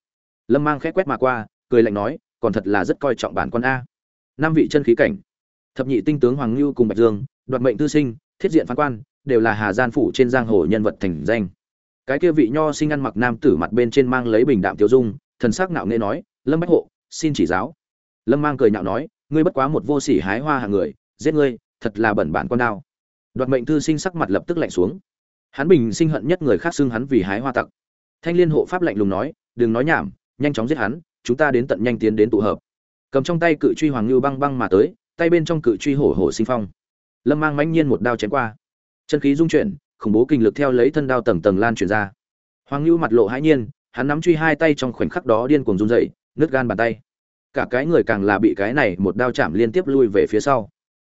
Lâm mang khẽ quét mà qua, cười lạnh nói, còn thật là rất coi trọng bản con a. Năm vị chân khí cảnh. Thập nhị tinh tướng hoàng lưu cùng bạch dương, đoạt mệnh tư sinh, thiết diện phán quan, đều là hà gian phủ trên giang hồ nhân vật thành danh. Cái kia vị nho sinh ăn mặc nam tử mặt bên trên mang lấy bình đạm tiêu dung, thần sắc nạo nghễ nói, lâm bách hộ, xin chỉ giáo lâm mang cười nhạo nói, ngươi bất quá một vô sỉ hái hoa hàng người, giết ngươi, thật là bẩn bản con đao. Đoạt mệnh thư sinh sắc mặt lập tức lạnh xuống. Hắn bình sinh hận nhất người khác xưng hắn vì hái hoa tặc. Thanh liên hộ pháp lạnh lùng nói, đừng nói nhảm, nhanh chóng giết hắn, chúng ta đến tận nhanh tiến đến tụ hợp. Cầm trong tay cự truy hoàng lưu băng băng mà tới, tay bên trong cự truy hổ hổ sinh phong. Lâm mang mãnh nhiên một đao chém qua. Chân khí dung chuyển, khủng bố kinh lực theo lấy thân đao tầng tầng lan truyền ra. Hoàng lưu mặt lộ hãi nhiên, hắn nắm truy hai tay trong khoảnh khắc đó điên cuồng run dậy nứt gan bàn tay cả cái người càng là bị cái này một đao chạm liên tiếp lui về phía sau.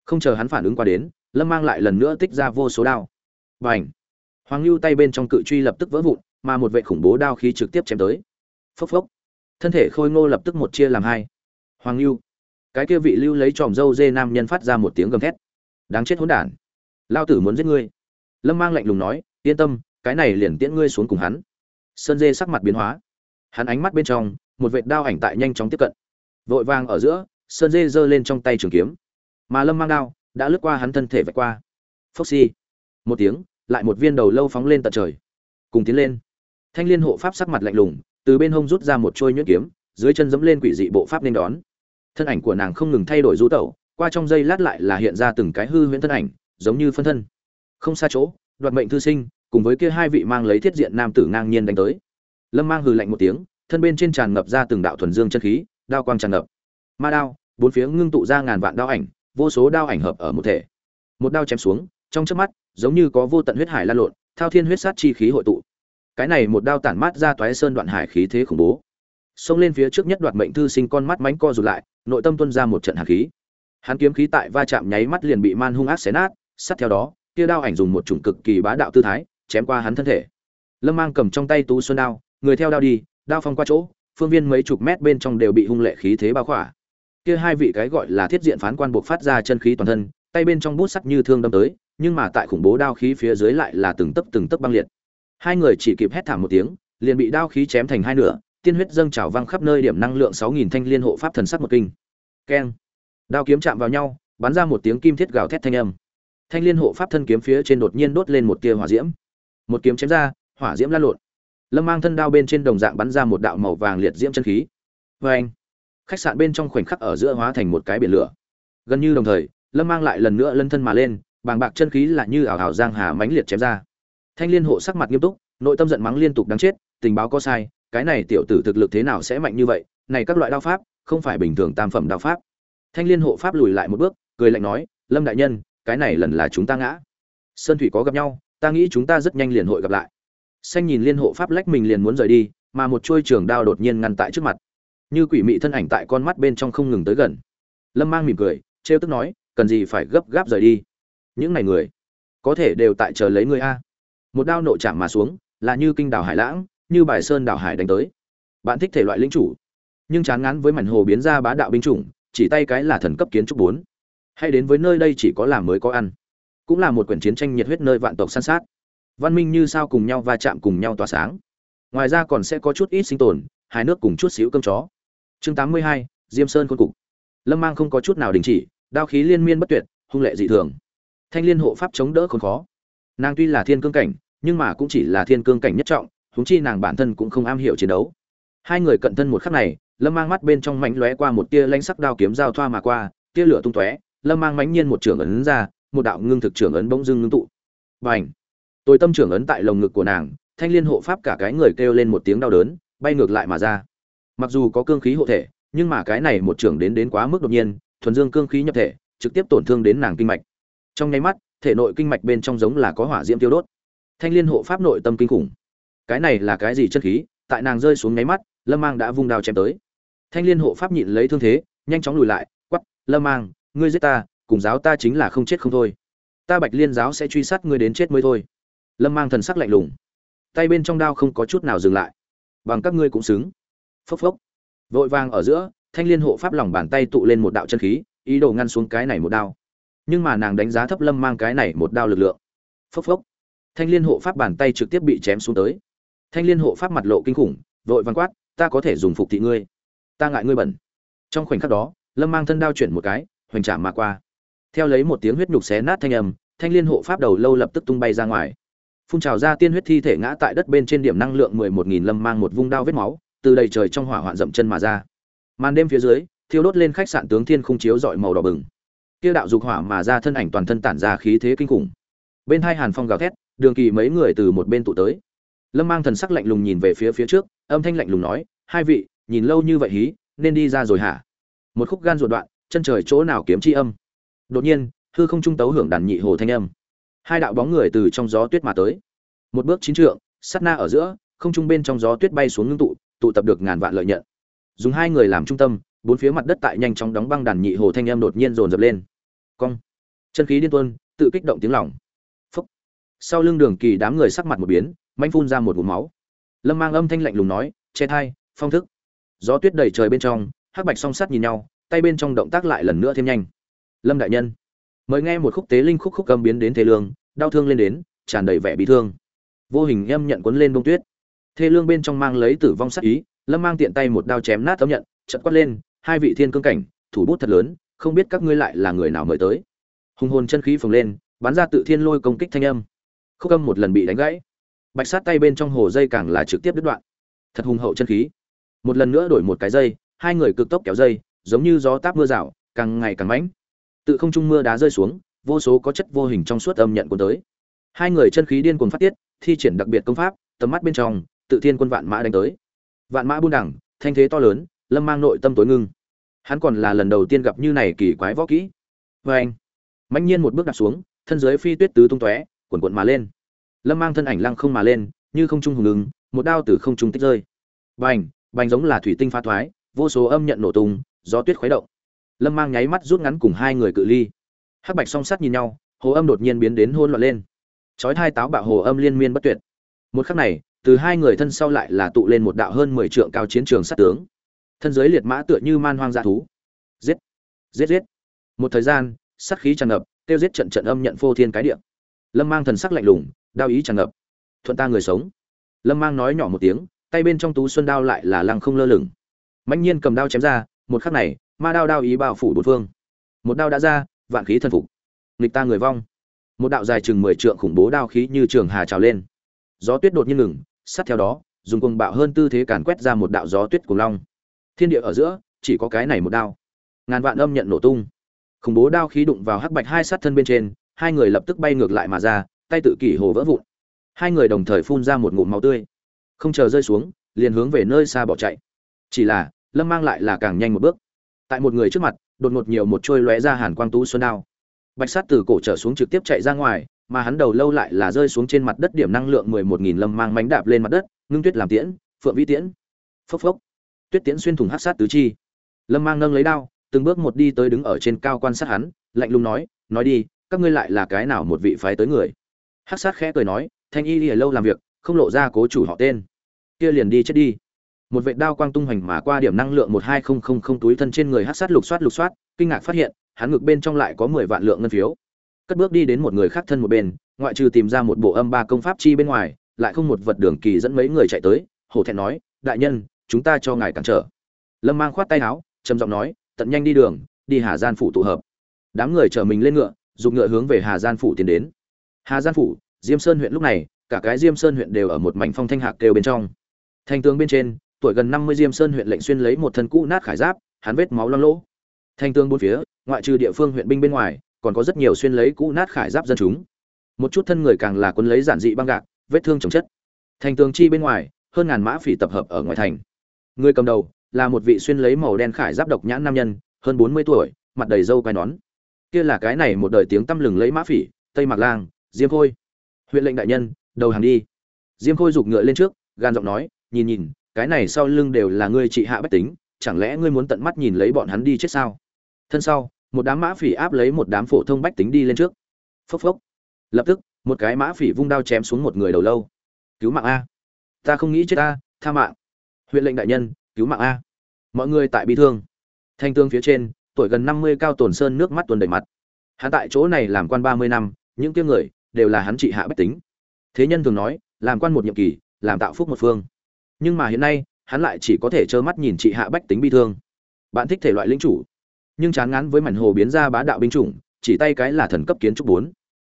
Không chờ hắn phản ứng qua đến, lâm mang lại lần nữa tích ra vô số đao. B à n h hoàng lưu tay bên trong cự truy lập tức vỡ vụn, mà một vệ khủng bố đao khí trực tiếp chém tới. Phốc phốc! Thân thể khôi ngô lập tức một chia làm hai. Hoàng lưu cái kia vị lưu lấy tròm dâu dê nam nhân phát ra một tiếng gầm thét. Đáng chết hỗn đản! Lao tử muốn giết ngươi! Lâm mang lạnh lùng nói, yên tâm, cái này liền tiễn ngươi xuống cùng hắn. Sơn dê sắc mặt biến hóa. Hắn ánh mắt bên trong, một vệt đao ảnh tại nhanh chóng tiếp cận vội vàng ở giữa, sơn dê giơ lên trong tay trường kiếm. Mà lâm mang đao đã lướt qua hắn thân thể vạch qua. Phốc xi một tiếng, lại một viên đầu lâu phóng lên tận trời. Cùng tiến lên. Thanh liên hộ pháp sắc mặt lạnh lùng, từ bên hông rút ra một trôi nhuyễn kiếm, dưới chân dẫm lên quỷ dị bộ pháp nên đón. Thân ảnh của nàng không ngừng thay đổi rú tẩu, qua trong giây lát lại là hiện ra từng cái hư huyễn thân ảnh, giống như phân thân. Không xa chỗ, đoạt mệnh thư sinh, cùng với kia hai vị mang lấy thiết diện nam tử ngang nhiên đánh tới. Lâm mang hừ lạnh một tiếng, thân bên trên tràn ngập ra từng đạo thuần dương chân khí đao quang tràn ngập. Ma đao, bốn phía ngưng tụ ra ngàn vạn đao ảnh, vô số đao ảnh hợp ở một thể. Một đao chém xuống, trong chớp mắt, giống như có vô tận huyết hải lan lộn, thao thiên huyết sát chi khí hội tụ. Cái này một đao tản mát ra toái sơn đoạn hải khí thế khủng bố. Xông lên phía trước nhất đoạt mệnh thư sinh con mắt mánh co rụt lại, nội tâm tuân ra một trận hàn khí. Hắn kiếm khí tại va chạm nháy mắt liền bị man hung ác xé nát, sát theo đó, kia đao ảnh dùng một chủng cực kỳ bá đạo tư thái, chém qua hắn thân thể. Lâm mang cầm trong tay tú xuân đao, người theo đao đi, đao phong qua chỗ phương viên mấy chục mét bên trong đều bị hung lệ khí thế bao khỏa. Kia hai vị cái gọi là thiết diện phán quan buộc phát ra chân khí toàn thân, tay bên trong bút sắt như thương đâm tới, nhưng mà tại khủng bố đao khí phía dưới lại là từng tấc từng tấc băng liệt. Hai người chỉ kịp hét thảm một tiếng, liền bị đao khí chém thành hai nửa, tiên huyết dâng trào văng khắp nơi điểm năng lượng sáu nghìn thanh liên hộ pháp thần sắc một kinh. Keng. Đao kiếm chạm vào nhau, bắn ra một tiếng kim thiết gào thét thanh âm. Thanh liên hộ pháp thân kiếm phía trên đột nhiên đốt lên một tia hỏa diễm. Một kiếm chém ra, hỏa diễm lan lộn lâm mang thân đao bên trên đồng dạng bắn ra một đạo màu vàng liệt diễm chân khí. Vê anh, khách sạn bên trong khoảnh khắc ở giữa hóa thành một cái biển lửa. Gần như đồng thời, lâm mang lại lần nữa lân thân mà lên, bàng bạc chân khí lại như ảo ảo giang hà mãnh liệt chém ra. Thanh liên hộ sắc mặt nghiêm túc, nội tâm giận mắng liên tục đáng chết, tình báo có sai, cái này tiểu tử thực lực thế nào sẽ mạnh như vậy, này các loại đao pháp, không phải bình thường tam phẩm đao pháp. Thanh liên hộ pháp lùi lại một bước, cười lạnh nói, lâm đại nhân, cái này lần là chúng ta ngã. Sơn thủy có gặp nhau, ta nghĩ chúng ta rất nhanh liền hội gặp lại xanh nhìn liên hộ pháp lách mình liền muốn rời đi, mà một chuôi trường đao đột nhiên ngăn tại trước mặt. Như quỷ mị thân ảnh tại con mắt bên trong không ngừng tới gần. Lâm mang mỉm cười, trêu tức nói, cần gì phải gấp gáp rời đi? Những này người, có thể đều tại chờ lấy người a. Một đao nộ chạm mà xuống, là như kinh đảo hải lãng, như bài sơn đảo hải đánh tới. Bạn thích thể loại lính chủ, nhưng chán ngán với mảnh hồ biến ra bá đạo binh chủng, chỉ tay cái là thần cấp kiến trúc bốn. Hay đến với nơi đây chỉ có làm mới có ăn. Cũng là một quyển chiến tranh nhiệt huyết nơi vạn tộc san sát văn minh như sao cùng nhau va chạm cùng nhau tỏa sáng. Ngoài ra còn sẽ có chút ít sinh tồn hai nước cùng chút xíu cơm chó. Chương tám mươi hai, diêm sơn côn cục. Lâm mang không có chút nào đình chỉ, đao khí liên miên bất tuyệt, hung lệ dị thường. Thanh liên hộ pháp chống đỡ khốn khó. Nàng tuy là thiên cương cảnh, nhưng mà cũng chỉ là thiên cương cảnh nhất trọng, huống chi nàng bản thân cũng không am hiểu chiến đấu. Hai người cận thân một khắc này, lâm mang mắt bên trong mảnh lóe qua một tia lanh sắc đao kiếm giao thoa mà qua, tia lửa tung tóe, lâm mang mãnh nhiên một trường ấn ra, một đạo ngưng thực trường ấn bỗng dưng ngưng tụ. Bành! Tôi tâm trưởng ấn tại lồng ngực của nàng, thanh liên hộ pháp cả cái người kêu lên một tiếng đau đớn, bay ngược lại mà ra. Mặc dù có cương khí hộ thể, nhưng mà cái này một trưởng đến đến quá mức đột nhiên, thuần dương cương khí nhập thể, trực tiếp tổn thương đến nàng kinh mạch. Trong nháy mắt, thể nội kinh mạch bên trong giống là có hỏa diễm tiêu đốt. Thanh liên hộ pháp nội tâm kinh khủng. Cái này là cái gì chất khí? Tại nàng rơi xuống nháy mắt, lâm mang đã vung đao chém tới. Thanh liên hộ pháp nhịn lấy thương thế, nhanh chóng lùi lại quắp lâm mang, ngươi giết ta, cùng giáo ta chính là không chết không thôi. Ta bạch liên giáo sẽ truy sát ngươi đến chết mới thôi lâm mang thần sắc lạnh lùng. Tay bên trong đao không có chút nào dừng lại. Bằng các ngươi cũng xứng. Phốc phốc. Vội vàng ở giữa, thanh liên hộ pháp lòng bàn tay tụ lên một đạo chân khí, ý đồ ngăn xuống cái này một đao. Nhưng mà nàng đánh giá thấp lâm mang cái này một đao lực lượng. Phốc phốc. Thanh liên hộ pháp bàn tay trực tiếp bị chém xuống tới. Thanh liên hộ pháp mặt lộ kinh khủng, vội vàng quát, ta có thể dùng phục thị ngươi. Ta ngại ngươi bẩn. Trong khoảnh khắc đó, lâm mang thân đao chuyển một cái, hoành trảm mà qua. Theo lấy một tiếng huyết nhục xé nát thanh âm, thanh liên hộ pháp đầu lâu lập tức tung bay ra ngoài phun trào ra tiên huyết thi thể ngã tại đất bên trên điểm năng lượng mười một nghìn lâm mang một vung đao vết máu, từ đầy trời trong hỏa hoạn dậm chân mà ra. Màn đêm phía dưới, thiêu đốt lên khách sạn tướng thiên khung chiếu dọi màu đỏ bừng. Kia đạo dục hỏa mà ra thân ảnh toàn thân tản ra khí thế kinh khủng. Bên hai hàn phong gào thét, đường kỳ mấy người từ một bên tụ tới. Lâm mang thần sắc lạnh lùng nhìn về phía phía trước, âm thanh lạnh lùng nói, hai vị, nhìn lâu như vậy hí, nên đi ra rồi hả? Một khúc gan ruột đoạn, chân trời chỗ nào kiếm chi âm? Đột nhiên, hư không trung tấu hưởng đàn nhị hồ thanh âm hai đạo bóng người từ trong gió tuyết mà tới. Một bước chín trượng sát na ở giữa không trung bên trong gió tuyết bay xuống ngưng tụ tụ tập được ngàn vạn lợi nhận. Dùng hai người làm trung tâm bốn phía mặt đất tại nhanh chóng đóng băng đàn nhị hồ thanh em đột nhiên dồn dập lên. Cong. Chân khí điên tuôn tự kích động tiếng lỏng, phúc. Sau lưng đường kỳ đám người sắc mặt một biến manh phun ra một vùng máu. Lâm mang âm thanh lạnh lùng nói che thai phong thức. Gió tuyết đầy trời bên trong hắc bạch song sắt nhìn nhau tay bên trong động tác lại lần nữa thêm nhanh. Lâm đại nhân mời nghe một khúc tế linh khúc khúc cầm biến đến thế lương, đau thương lên đến, tràn đầy vẻ bị thương. Vô hình âm nhận quấn lên bông tuyết. Thế lương bên trong mang lấy tử vong sắc ý, lâm mang tiện tay một đao chém nát tấm nhận chật quát lên, hai vị thiên cương cảnh, thủ bút thật lớn, không biết các ngươi lại là người nào mời tới. Hùng hồn chân khí phồng lên, bắn ra tự thiên lôi công kích thanh âm. Khúc âm một lần bị đánh gãy. Bạch sát tay bên trong hồ dây càng là trực tiếp đứt đoạn. Thật hùng hậu chân khí. Một lần nữa đổi một cái dây, hai người cực tốc kéo dây, giống như gió táp mưa rào, càng ngày càng mãnh tự không trung mưa đá rơi xuống, vô số có chất vô hình trong suốt âm nhận cuốn tới. Hai người chân khí điên cuồng phát tiết, thi triển đặc biệt công pháp, tầm mắt bên trong, tự thiên quân vạn mã đánh tới. Vạn mã buôn đẳng, thanh thế to lớn, lâm mang nội tâm tối ngưng. Hắn còn là lần đầu tiên gặp như này kỳ quái võ kỹ. Vê anh mạnh nhiên một bước đặt xuống, thân dưới phi tuyết tứ tung tóe quần quận mà lên. Lâm mang thân ảnh lăng không mà lên, như không trung hùng ứng, một đao từ không trung tích rơi. Bành bành giống là thủy tinh pha thoái, vô số âm nhận nổ tung, gió tuyết khuấy động lâm mang nháy mắt rút ngắn cùng hai người cự ly. Hắc bạch song sắt nhìn nhau, hồ âm đột nhiên biến đến hôn loạn lên. Chói hai táo bạo hồ âm liên miên bất tuyệt. Một khắc này, từ hai người thân sau lại là tụ lên một đạo hơn mười trượng cao chiến trường sát tướng. Thân giới liệt mã tựa như man hoang dã thú. Giết! Giết giết! Một thời gian, sát khí tràn ngập tiêu giết trận trận âm nhận phô thiên cái địa. Lâm mang thần sắc lạnh lùng, đao ý tràn ngập. Thuận ta người sống. Lâm mang nói nhỏ một tiếng, tay bên trong tú xuân đao lại là lăng không lơ lửng. Mạnh nhiên cầm đao chém ra, một khắc này ma đao đao ý bao phủ bốn phương. Một đao đã ra, vạn khí thần phục. Nghịch ta người vong. Một đạo dài chừng mười trượng khủng bố đao khí như trường hà trào lên. Gió tuyết đột nhiên ngừng, sát theo đó, dùng cuồng bạo hơn tư thế càn quét ra một đạo gió tuyết cùng long. Thiên địa ở giữa, chỉ có cái này một đao. Ngàn vạn âm nhận nổ tung. Khủng bố đao khí đụng vào hắc bạch hai sát thân bên trên, hai người lập tức bay ngược lại mà ra, tay tự kỷ hồ vỡ vụn. Hai người đồng thời phun ra một ngụm máu tươi. Không chờ rơi xuống, liền hướng về nơi xa bỏ chạy. Chỉ là, lâm mang lại là càng nhanh một bước tại một người trước mặt, đột ngột nhiều một trôi lóe ra hàn quang tú xuân đao. Bạch sát từ cổ trở xuống trực tiếp chạy ra ngoài, mà hắn đầu lâu lại là rơi xuống trên mặt đất điểm năng lượng mười một nghìn lâm mang mánh đạp lên mặt đất, ngưng tuyết làm tiễn, phượng vĩ tiễn. Phốc phốc. Tuyết tiễn xuyên thủng hát sát tứ chi. Lâm mang nâng lấy đao, từng bước một đi tới đứng ở trên cao quan sát hắn, lạnh lùng nói nói đi, các ngươi lại là cái nào một vị phái tới người? Hát sát khẽ cười nói, thanh y lìa lâu làm việc, không lộ ra cố chủ họ tên. Kia liền đi chết đi một vệ đao quang tung hoành mà qua điểm năng lượng một hai không không không túi thân trên người hát sát lục soát lục soát, kinh ngạc phát hiện, hắn ngực bên trong lại có mười vạn lượng ngân phiếu. Cất bước đi đến một người khác thân một bên, ngoại trừ tìm ra một bộ âm ba công pháp chi bên ngoài, lại không một vật đường kỳ dẫn mấy người chạy tới, hổ thẹn nói, đại nhân, chúng ta cho ngài cản trở. Lâm mang khoát tay áo, trầm giọng nói, tận nhanh đi đường, đi hà gian phủ tụ hợp. Đám người chở mình lên ngựa, dùng ngựa hướng về hà gian phủ tiến đến. Hà gian phủ, diêm sơn huyện lúc này, cả cái diêm sơn huyện đều ở một mảnh phong thanh hạc kêu bên trong. Thành tướng bên trên tuổi gần năm mươi diêm sơn huyện lệnh xuyên lấy một thân cũ nát khải giáp, hắn vết máu loang lỗ. Thành tướng bốn phía, ngoại trừ địa phương huyện binh bên ngoài, còn có rất nhiều xuyên lấy cũ nát khải giáp dân chúng. Một chút thân người càng là quân lấy giản dị băng gạc, vết thương chồng chất. Thành tường chi bên ngoài, hơn ngàn mã phỉ tập hợp ở ngoài thành. Người cầm đầu là một vị xuyên lấy màu đen khải giáp độc nhãn nam nhân, hơn bốn mươi tuổi, mặt đầy râu quai nón. Kia là cái này một đời tiếng tăm lừng lấy mã phỉ, tây mạc lang, diêm khôi. Huyện lệnh đại nhân, đầu hàng đi. Diêm khôi giục ngựa lên trước, gan giọng nói, nhìn nhìn cái này sau lưng đều là ngươi trị hạ bách tính, chẳng lẽ ngươi muốn tận mắt nhìn lấy bọn hắn đi chết sao? Thân sau, một đám mã phỉ áp lấy một đám phổ thông bách tính đi lên trước. Phốc phốc. Lập tức, một cái mã phỉ vung đao chém xuống một người đầu lâu. Cứu mạng a. Ta không nghĩ chết a tha mạng. Huyện lệnh đại nhân, cứu mạng a. Mọi người tại bi thương. Thanh tương phía trên, tuổi gần năm mươi cao tổn sơn nước mắt tuần đầy mặt. Hắn tại chỗ này làm quan ba mươi năm, những tiếng người, đều là hắn trị hạ bách tính. Thế nhân thường nói, làm quan một nhiệm kỳ, làm tạo phúc một phương nhưng mà hiện nay, hắn lại chỉ có thể trơ mắt nhìn chị hạ bách tính bi thương. Bạn thích thể loại linh chủ, nhưng chán ngán với mảnh hồ biến ra bá đạo binh chủng, chỉ tay cái là thần cấp kiến trúc bốn.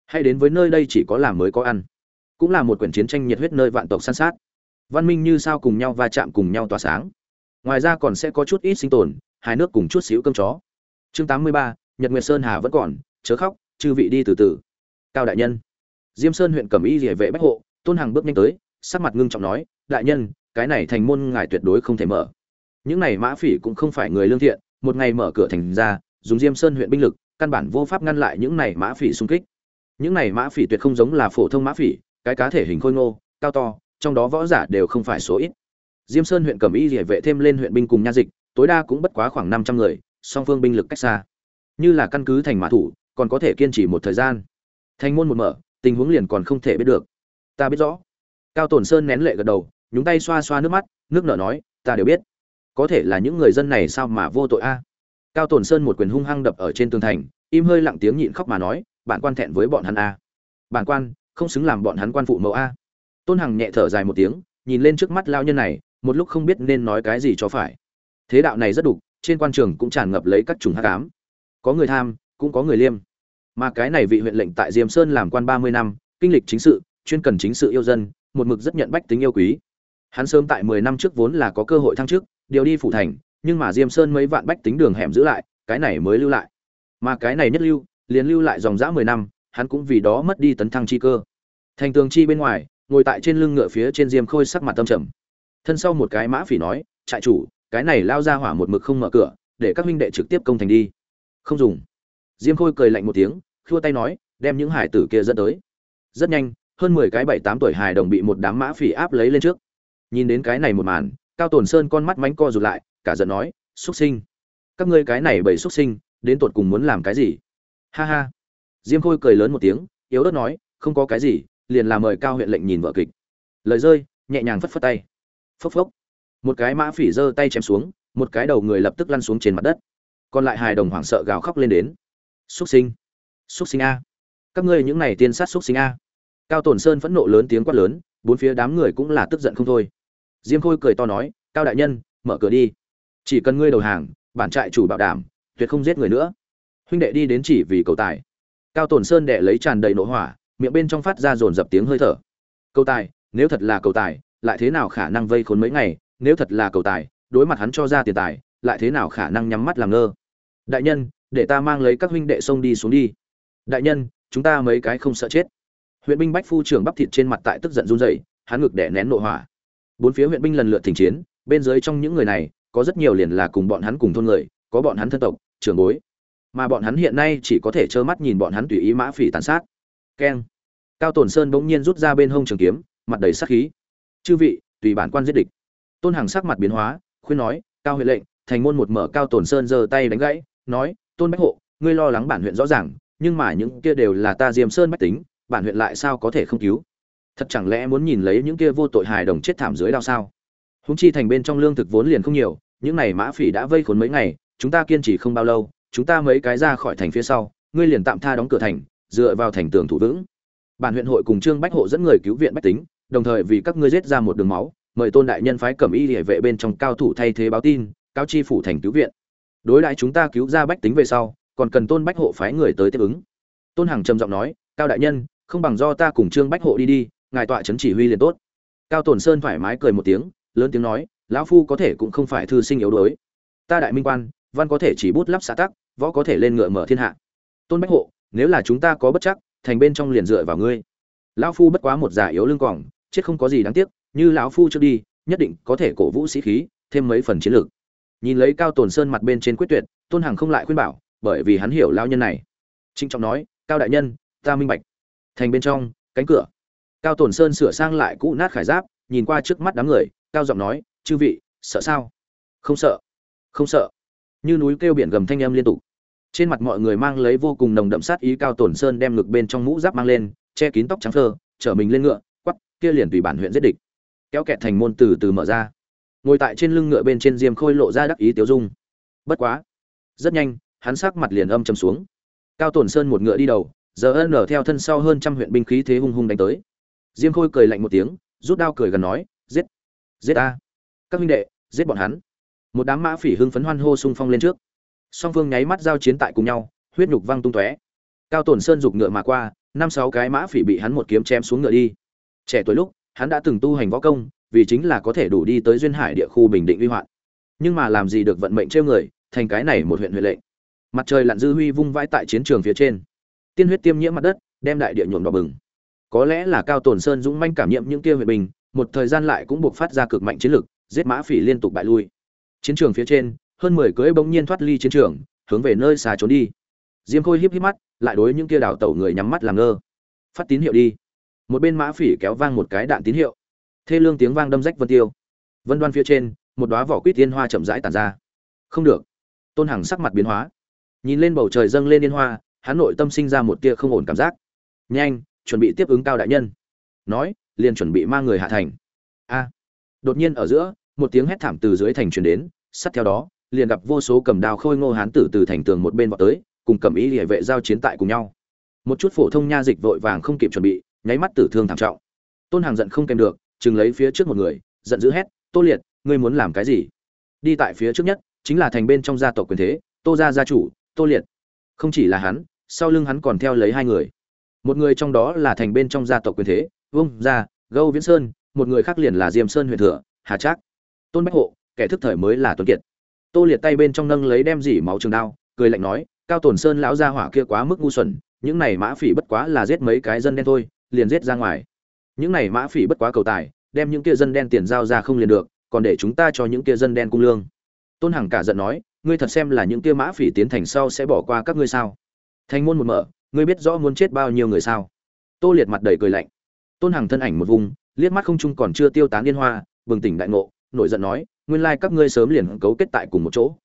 Hay đến với nơi đây chỉ có làm mới có ăn. Cũng là một quyển chiến tranh nhiệt huyết nơi vạn tộc san sát. Văn minh như sao cùng nhau va chạm cùng nhau tỏa sáng. Ngoài ra còn sẽ có chút ít sinh tồn hai nước cùng chút xíu cơm chó. Chương tám mươi ba, nhật nguyệt sơn hà vẫn còn, chớ khóc, chư vị đi từ từ. Cao đại nhân. Diêm sơn huyện cẩm y địa vệ bách hộ, tôn hằng bước nhanh tới, sắc mặt ngưng trọng nói, đại nhân cái này thành môn ngài tuyệt đối không thể mở. Những này mã phỉ cũng không phải người lương thiện, một ngày mở cửa thành ra, dùng diêm sơn huyện binh lực, căn bản vô pháp ngăn lại những này mã phỉ xung kích. Những này mã phỉ tuyệt không giống là phổ thông mã phỉ, cái cá thể hình khôi ngô, cao to, trong đó võ giả đều không phải số ít. Diêm sơn huyện cẩm y địa vệ thêm lên huyện binh cùng nha dịch, tối đa cũng bất quá khoảng năm trăm người, song phương binh lực cách xa. Như là căn cứ thành mã thủ, còn có thể kiên trì một thời gian. Thành môn một mở, tình huống liền còn không thể biết được. Ta biết rõ. Cao tổn sơn nén lệ gật đầu nhúng tay xoa xoa nước mắt, nước nở nói, ta đều biết. Có thể là những người dân này sao mà vô tội a? Cao tồn sơn một quyền hung hăng đập ở trên tường thành, im hơi lặng tiếng nhịn khóc mà nói bạn quan thẹn với bọn hắn a. Bản quan, không xứng làm bọn hắn quan phụ mẫu a. Tôn hằng nhẹ thở dài một tiếng, nhìn lên trước mắt lao nhân này, một lúc không biết nên nói cái gì cho phải. Thế đạo này rất đục, trên quan trường cũng tràn ngập lấy các chủng hắc ám. Có người tham, cũng có người liêm. Mà cái này vị huyện lệnh tại diêm sơn làm quan ba mươi năm, kinh lịch chính sự, chuyên cần chính sự yêu dân, một mực rất nhận bách tính yêu quý hắn sớm tại mười năm trước vốn là có cơ hội thăng chức, điều đi phủ thành, nhưng mà diêm sơn mấy vạn bách tính đường hẻm giữ lại, cái này mới lưu lại. Mà cái này nhất lưu, liền lưu lại dòng dã mười năm, hắn cũng vì đó mất đi tấn thăng chi cơ. Thành tường chi bên ngoài, ngồi tại trên lưng ngựa phía trên diêm khôi sắc mặt tâm trầm. Thân sau một cái mã phỉ nói, trại chủ, cái này lao ra hỏa một mực không mở cửa, để các huynh đệ trực tiếp công thành đi. Không dùng. Diêm khôi cười lạnh một tiếng, khua tay nói, đem những hải tử kia dẫn tới. Rất nhanh, hơn mười cái bảy tám tuổi hài đồng bị một đám mã phỉ áp lấy lên trước nhìn đến cái này một màn, cao tổn sơn con mắt mánh co rụt lại, cả giận nói xuất sinh, các ngươi cái này bảy xuất sinh, đến tột cùng muốn làm cái gì? Ha ha. Diêm khôi cười lớn một tiếng, yếu ớt nói, không có cái gì, liền là mời cao huyện lệnh nhìn vợ kịch. Lời rơi, nhẹ nhàng phất phất tay. Phốc phốc. Một cái mã phỉ giơ tay chém xuống, một cái đầu người lập tức lăn xuống trên mặt đất. Còn lại hài đồng hoảng sợ gào khóc lên đến. Xuất sinh xuất sinh a, các ngươi những này tiên sát xuất sinh a. Cao tổn sơn phẫn nộ lớn tiếng quát lớn, bốn phía đám người cũng là tức giận không thôi diêm khôi cười to nói, cao đại nhân, mở cửa đi. Chỉ cần ngươi đầu hàng, bản trại chủ bảo đảm, tuyệt không giết người nữa. Huynh đệ đi đến chỉ vì cầu tài. Cao tồn sơn đệ lấy tràn đầy nổ hỏa, miệng bên trong phát ra dồn dập tiếng hơi thở. Cầu tài, nếu thật là cầu tài, lại thế nào khả năng vây khốn mấy ngày? Nếu thật là cầu tài, đối mặt hắn cho ra tiền tài, lại thế nào khả năng nhắm mắt làm ngơ? Đại nhân, để ta mang lấy các huynh đệ sông đi xuống đi. Đại nhân, chúng ta mấy cái không sợ chết. Huyện binh bách phu trưởng bắp thịt trên mặt tại tức giận run rẩy, hắn ngực đẻ nén nội hỏa bốn phía huyện binh lần lượt thỉnh chiến, bên dưới trong những người này, có rất nhiều liền là cùng bọn hắn cùng thôn người, có bọn hắn thân tộc, trưởng bối. Mà bọn hắn hiện nay chỉ có thể trơ mắt nhìn bọn hắn tùy ý mã phỉ tàn sát. Keng. Cao tổn sơn bỗng nhiên rút ra bên hông trường kiếm, mặt đầy sắc khí. Chư vị, tùy bản quan giết địch. Tôn hàng sắc mặt biến hóa, khuyên nói, cao huyện lệnh, thành môn một mở cao tổn sơn giơ tay đánh gãy, nói, tôn bách hộ, ngươi lo lắng bản huyện rõ ràng, nhưng mà những kia đều là ta diêm sơn bách tính, bản huyện lại sao có thể không cứu? Thật chẳng lẽ muốn nhìn lấy những kia vô tội hài đồng chết thảm dưới đao sao? Húng chi thành bên trong lương thực vốn liền không nhiều, những này mã phỉ đã vây khốn mấy ngày, chúng ta kiên trì không bao lâu, chúng ta mấy cái ra khỏi thành phía sau, ngươi liền tạm tha đóng cửa thành, dựa vào thành tường thủ vững. Bản huyện hội cùng trương bách hộ dẫn người cứu viện bách tính, đồng thời vì các ngươi giết ra một đường máu, mời tôn đại nhân phái cẩm y địa vệ bên trong cao thủ thay thế báo tin cao chi phủ thành cứu viện. Đối đãi chúng ta cứu ra bách tính về sau, còn cần tôn bách hộ phái người tới tiếp ứng. Tôn hằng trầm giọng nói, cao đại nhân, không bằng do ta cùng trương bách hộ đi đi ngài tọa chấn chỉ huy liền tốt. Cao tổn sơn thoải mái cười một tiếng lớn tiếng nói lão phu có thể cũng không phải thư sinh yếu đuối. Ta đại minh quan văn có thể chỉ bút lắp xã tắc võ có thể lên ngựa mở thiên hạ. Tôn bách hộ nếu là chúng ta có bất chắc thành bên trong liền dựa vào ngươi. Lão phu bất quá một giả yếu lưng quỏng, chết không có gì đáng tiếc như lão phu trước đi nhất định có thể cổ vũ sĩ khí thêm mấy phần chiến lược. Nhìn lấy cao tồn sơn mặt bên trên quyết tuyệt tôn hằng không lại khuyên bảo bởi vì hắn hiểu lao nhân này. Trinh trọng nói cao đại nhân ta minh bạch. Thành bên trong cánh cửa cao tồn sơn sửa sang lại cũ nát khải giáp, nhìn qua trước mắt đám người, cao giọng nói, chư vị, sợ sao? Không sợ không sợ. Như núi kêu biển gầm thanh âm liên tục. Trên mặt mọi người mang lấy vô cùng nồng đậm sát ý, cao tổn sơn đem ngực bên trong mũ giáp mang lên, che kín tóc trắng thơ, chở mình lên ngựa quắp kia liền tùy bản huyện giết địch. Kéo kẹt thành môn từ từ mở ra. Ngồi tại trên lưng ngựa bên trên diêm khôi lộ ra đắc ý tiêu dung. Bất quá, rất nhanh, hắn sắc mặt liền âm chầm xuống. Cao tổn sơn một ngựa đi đầu, giờ ân ở theo thân sau hơn trăm huyện binh khí thế hung hung đánh tới diêm khôi cười lạnh một tiếng, rút đao cười gần nói, giết giết a các huynh đệ, giết bọn hắn. Một đám mã phỉ hưng phấn hoan hô xung phong lên trước. Song phương nháy mắt giao chiến tại cùng nhau, huyết nhục văng tung tóe. Cao tổn sơn giục ngựa mà qua, năm sáu cái mã phỉ bị hắn một kiếm chém xuống ngựa đi. Trẻ tuổi lúc, hắn đã từng tu hành võ công, vì chính là có thể đủ đi tới duyên hải địa khu bình định uy hoạn. Nhưng mà làm gì được vận mệnh trêu người, thành cái này một huyện huệ lệnh. Mặt trời lặn dư huy vung vãi tại chiến trường phía trên. Tiên huyết tiêm nhiễm mặt đất, đem đại địa nhuộm đỏ bừng có lẽ là cao tồn sơn dũng manh cảm nhiệm những kia huyện bình một thời gian lại cũng buộc phát ra cực mạnh chiến lực, giết mã phỉ liên tục bại lui. Chiến trường phía trên, hơn mười cưỡi bỗng nhiên thoát ly chiến trường, hướng về nơi xa trốn đi. Diêm khôi híp híp mắt, lại đối những kia đào tẩu người nhắm mắt làm ngơ. Phát tín hiệu đi. Một bên mã phỉ kéo vang một cái đạn tín hiệu. Thê lương tiếng vang đâm rách vân tiêu. Vân đoan phía trên, một đóa vỏ quýt tiên hoa chậm rãi tàn ra. Không được. Tôn hằng sắc mặt biến hóa. Nhìn lên bầu trời dâng lên yên hoa, hắn nội tâm sinh ra một tia không ổn cảm giác. Nhanh chuẩn bị tiếp ứng cao đại nhân. Nói, liền chuẩn bị mang người hạ thành. A. Đột nhiên ở giữa, một tiếng hét thảm từ dưới thành truyền đến sát theo đó, liền gặp vô số cầm đao khôi ngô hán tử từ thành tường một bên vào tới, cùng cầm ý địa vệ giao chiến tại cùng nhau. Một chút phổ thông nha dịch vội vàng không kịp chuẩn bị, nháy mắt tử thương thảm trọng. Tôn hàng giận không kèm được, chừng lấy phía trước một người, giận dữ hét, tô liệt, ngươi muốn làm cái gì? Đi tại phía trước nhất, chính là thành bên trong gia tộc quyền thế, tô gia gia chủ, tô liệt. Không chỉ là hắn, sau lưng hắn còn theo lấy hai người một người trong đó là thành bên trong gia tộc quyền thế vung gia, gâu viễn sơn, một người khác liền là diêm sơn huyện thừa, hà trác. Tôn bách hộ, kẻ thức thời mới là tuấn kiệt. Tô liệt tay bên trong nâng lấy đem dỉ máu trường đao, cười lạnh nói, cao tổn sơn lão gia hỏa kia quá mức ngu xuẩn, những này mã phỉ bất quá là giết mấy cái dân đen thôi, liền giết ra ngoài. Những này mã phỉ bất quá cầu tài, đem những kia dân đen tiền giao ra không liền được, còn để chúng ta cho những kia dân đen cung lương. Tôn hằng cả giận nói, ngươi thật xem là những kia mã phỉ tiến thành sau sẽ bỏ qua các ngươi sao? Thành môn một mở ngươi biết rõ muốn chết bao nhiêu người sao? Tô liệt mặt đầy cười lạnh. Tôn hằng thân ảnh một vùng, liếc mắt không trung còn chưa tiêu tán liên hoa, bừng tỉnh đại ngộ, nổi giận nói, nguyên lai các ngươi sớm liền cấu kết tại cùng một chỗ.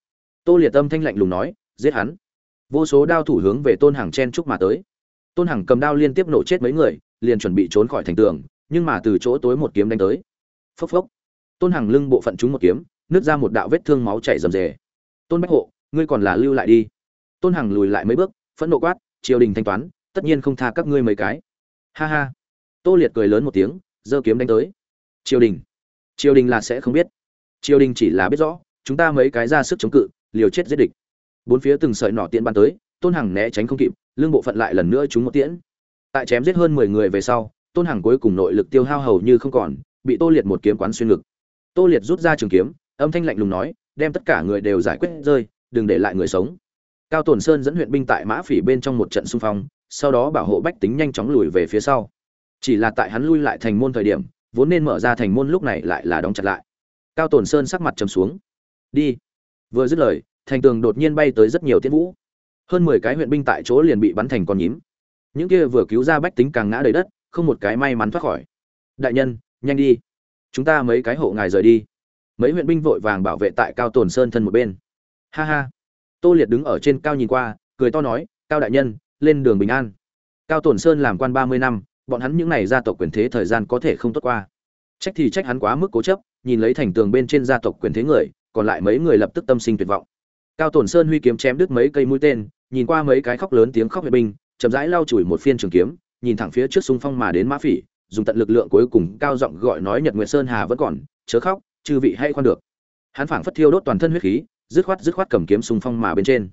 Tô liệt tâm thanh lạnh lùng nói, giết hắn. Vô số đao thủ hướng về tôn hằng chen chúc mà tới. Tôn hằng cầm đao liên tiếp nổ chết mấy người, liền chuẩn bị trốn khỏi thành tường, nhưng mà từ chỗ tối một kiếm đánh tới. Phốc phốc. Tôn hằng lưng bộ phận trúng một kiếm, nứt ra một đạo vết thương máu chảy rầm rề. Tôn bách hộ, ngươi còn là lưu lại đi. Tôn hằng lùi lại mấy bước, phẫn nộ quát triều đình thanh toán, tất nhiên không tha các ngươi mấy cái. Ha ha. Tô liệt cười lớn một tiếng, giơ kiếm đánh tới. Triều đình. Triều đình là sẽ không biết. Triều đình chỉ là biết rõ, chúng ta mấy cái ra sức chống cự, liều chết giết địch. Bốn phía từng sợi nỏ tiện ban tới, tôn hằng né tránh không kịp lương bộ phận lại lần nữa trúng một tiễn. Tại chém giết hơn mười người về sau, tôn hằng cuối cùng nội lực tiêu hao hầu như không còn, bị tô liệt một kiếm quán xuyên ngực. Tô liệt rút ra trường kiếm, âm thanh lạnh lùng nói, đem tất cả người đều giải quyết rơi, đừng để lại người sống cao tồn sơn dẫn huyện binh tại mã phỉ bên trong một trận xung phong, sau đó bảo hộ bách tính nhanh chóng lùi về phía sau. Chỉ là tại hắn lui lại thành môn thời điểm, vốn nên mở ra thành môn lúc này lại là đóng chặt lại. Cao tồn sơn sắc mặt trầm xuống. Đi. Vừa dứt lời, thành tường đột nhiên bay tới rất nhiều tiết vũ. Hơn mười cái huyện binh tại chỗ liền bị bắn thành con nhím. Những kia vừa cứu ra bách tính càng ngã đầy đất, không một cái may mắn thoát khỏi. Đại nhân, nhanh đi. Chúng ta mấy cái hộ ngài rời đi. Mấy huyện binh vội vàng bảo vệ tại cao tồn sơn thân một bên. Ha ha tô liệt đứng ở trên cao nhìn qua, cười to nói, cao đại nhân, lên đường bình an. Cao tổn sơn làm quan ba mươi năm, bọn hắn những n à y gia tộc quyền thế thời gian có thể không tốt qua. Trách thì trách hắn quá mức cố chấp, nhìn lấy thành tường bên trên gia tộc quyền thế người, còn lại mấy người lập tức tâm sinh tuyệt vọng. Cao tổn sơn huy kiếm chém đứt mấy cây mũi tên, nhìn qua mấy cái khóc lớn tiếng khóc vệ binh, chậm rãi lau chùi một phiên trường kiếm, nhìn thẳng phía trước xung phong mà đến mã phỉ, dùng tận lực lượng cuối cùng cao giọng gọi nói nhật nguyệt sơn hà vẫn còn, chớ khóc, chư vị hay khoan được. Hắn phảng phất thiêu đốt toàn thân huyết khí dứt khoát dứt khoát cầm kiếm xung phong mà bên trên.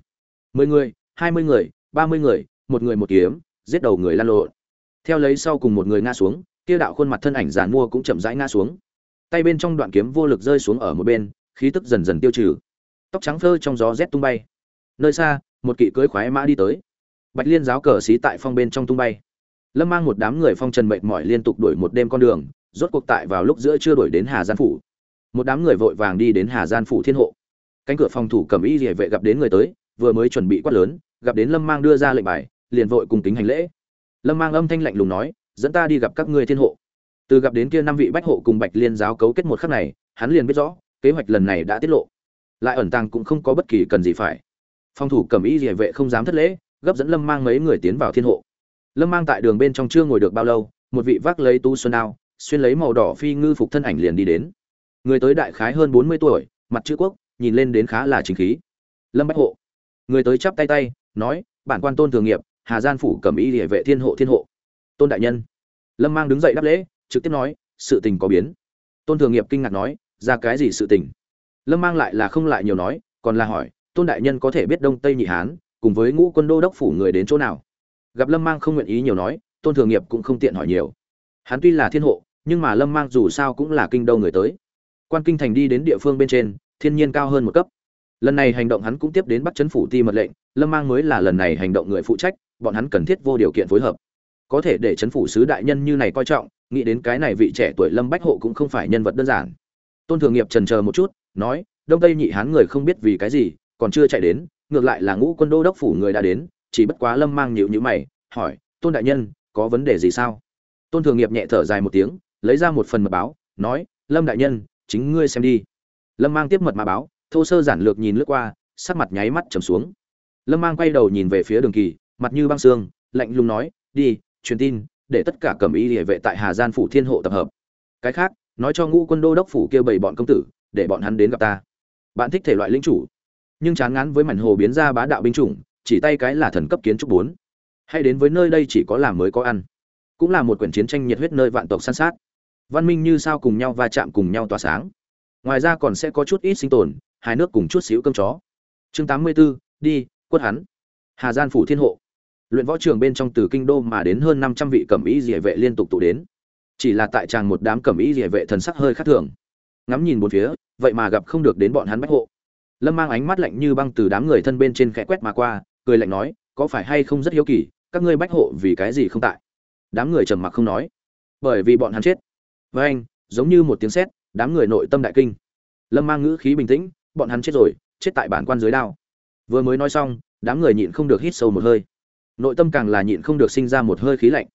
Mười người, hai mươi người, ba mươi người, một người một kiếm, giết đầu người lan lộn. Theo lấy sau cùng một người ngã xuống, kia đạo khuôn mặt thân ảnh giàn mua cũng chậm rãi ngã xuống. Tay bên trong đoạn kiếm vô lực rơi xuống ở một bên, khí tức dần dần tiêu trừ. Tóc trắng phơ trong gió rét tung bay. Nơi xa, một kỵ cưới khoái mã đi tới. Bạch liên giáo cờ xí tại phong bên trong tung bay. Lâm mang một đám người phong trần mệt mỏi liên tục đuổi một đêm con đường, rốt cuộc tại vào lúc giữa chưa đuổi đến hà gian phủ. Một đám người vội vàng đi đến hà gian phủ thiên hộ cánh cửa phòng thủ cầm y rỉa vệ gặp đến người tới, vừa mới chuẩn bị quát lớn, gặp đến lâm mang đưa ra lệnh bài, liền vội cùng kính hành lễ. Lâm mang âm thanh lạnh lùng nói, dẫn ta đi gặp các ngươi thiên hộ. Từ gặp đến kia năm vị bách hộ cùng bạch liên giáo cấu kết một khắc này, hắn liền biết rõ, kế hoạch lần này đã tiết lộ. Lại ẩn tàng cũng không có bất kỳ cần gì phải. Phòng thủ cầm y rỉa vệ không dám thất lễ, gấp dẫn lâm mang mấy người tiến vào thiên hộ. Lâm mang tại đường bên trong chưa ngồi được bao lâu, một vị vác lấy tu xuân đao, xuyên lấy màu đỏ phi ngư phục thân ảnh liền đi đến. Người tới đại khái hơn bốn mươi tuổi, mặt chữ quốc nhìn lên đến khá là chính khí. Lâm bách hộ, người tới chắp tay tay, nói, bản quan tôn thường nghiệp, hà gian phủ cầm y địa vệ thiên hộ thiên hộ. Tôn đại nhân. Lâm mang đứng dậy đáp lễ, trực tiếp nói, sự tình có biến. Tôn thường nghiệp kinh ngạc nói, ra cái gì sự tình? Lâm mang lại là không lại nhiều nói, còn là hỏi, tôn đại nhân có thể biết đông tây nhị hán, cùng với ngũ quân đô đốc phủ người đến chỗ nào? Gặp lâm mang không nguyện ý nhiều nói, tôn thường nghiệp cũng không tiện hỏi nhiều. Hắn tuy là thiên hộ, nhưng mà lâm mang dù sao cũng là kinh đô người tới. Quan kinh thành đi đến địa phương bên trên thiên nhiên cao hơn một cấp. Lần này hành động hắn cũng tiếp đến bắt chấn phủ ti mật lệnh, lâm mang mới là lần này hành động người phụ trách, bọn hắn cần thiết vô điều kiện phối hợp. Có thể để chấn phủ sứ đại nhân như này coi trọng, nghĩ đến cái này vị trẻ tuổi lâm bách hộ cũng không phải nhân vật đơn giản. Tôn thường nghiệp trần chờ một chút, nói, đông tây nhị hán người không biết vì cái gì, còn chưa chạy đến, ngược lại là ngũ quân đô đốc phủ người đã đến, chỉ bất quá lâm mang nhịu nhữ mày, hỏi, tôn đại nhân, có vấn đề gì sao? Tôn thường nghiệp nhẹ thở dài một tiếng, lấy ra một phần mật báo, nói, lâm đại nhân, chính ngươi xem đi lâm mang tiếp mật mã báo, thô sơ giản lược nhìn lướt qua, sắc mặt nháy mắt trầm xuống. Lâm mang quay đầu nhìn về phía đường kỳ, mặt như băng xương, lạnh lùng nói, đi, truyền tin, để tất cả cầm y địa vệ tại hà gian phủ thiên hộ tập hợp. Cái khác, nói cho ngũ quân đô đốc phủ kêu bảy bọn công tử, để bọn hắn đến gặp ta. Bạn thích thể loại linh chủ. Nhưng chán ngán với mảnh hồ biến ra bá đạo binh chủng, chỉ tay cái là thần cấp kiến trúc bốn. Hay đến với nơi đây chỉ có làm mới có ăn. Cũng là một quyển chiến tranh nhiệt huyết nơi vạn tộc săn sát. Văn minh như sao cùng nhau va chạm cùng nhau tỏa sáng ngoài ra còn sẽ có chút ít sinh tồn hai nước cùng chút xíu cơm chó. Chương tám mươi 84, đi quất hắn. Hà gian phủ thiên hộ. Luyện võ trường bên trong từ kinh đô mà đến hơn năm trăm vị cẩm ý địa vệ liên tục tụ đến. Chỉ là tại tràng một đám cẩm ý địa vệ thần sắc hơi khác thường. Ngắm nhìn bốn phía vậy mà gặp không được đến bọn hắn bách hộ. Lâm mang ánh mắt lạnh như băng từ đám người thân bên trên khẽ quét mà qua cười lạnh nói có phải hay không rất hiếu kỳ các ngươi bách hộ vì cái gì không tại? Đám người trầm mặc không nói. Bởi vì bọn hắn chết. Với anh giống như một tiếng sét đám người nội tâm đại kinh. Lâm mang ngữ khí bình tĩnh, bọn hắn chết rồi, chết tại bản quan dưới đao. Vừa mới nói xong, đám người nhịn không được hít sâu một hơi. Nội tâm càng là nhịn không được sinh ra một hơi khí lạnh.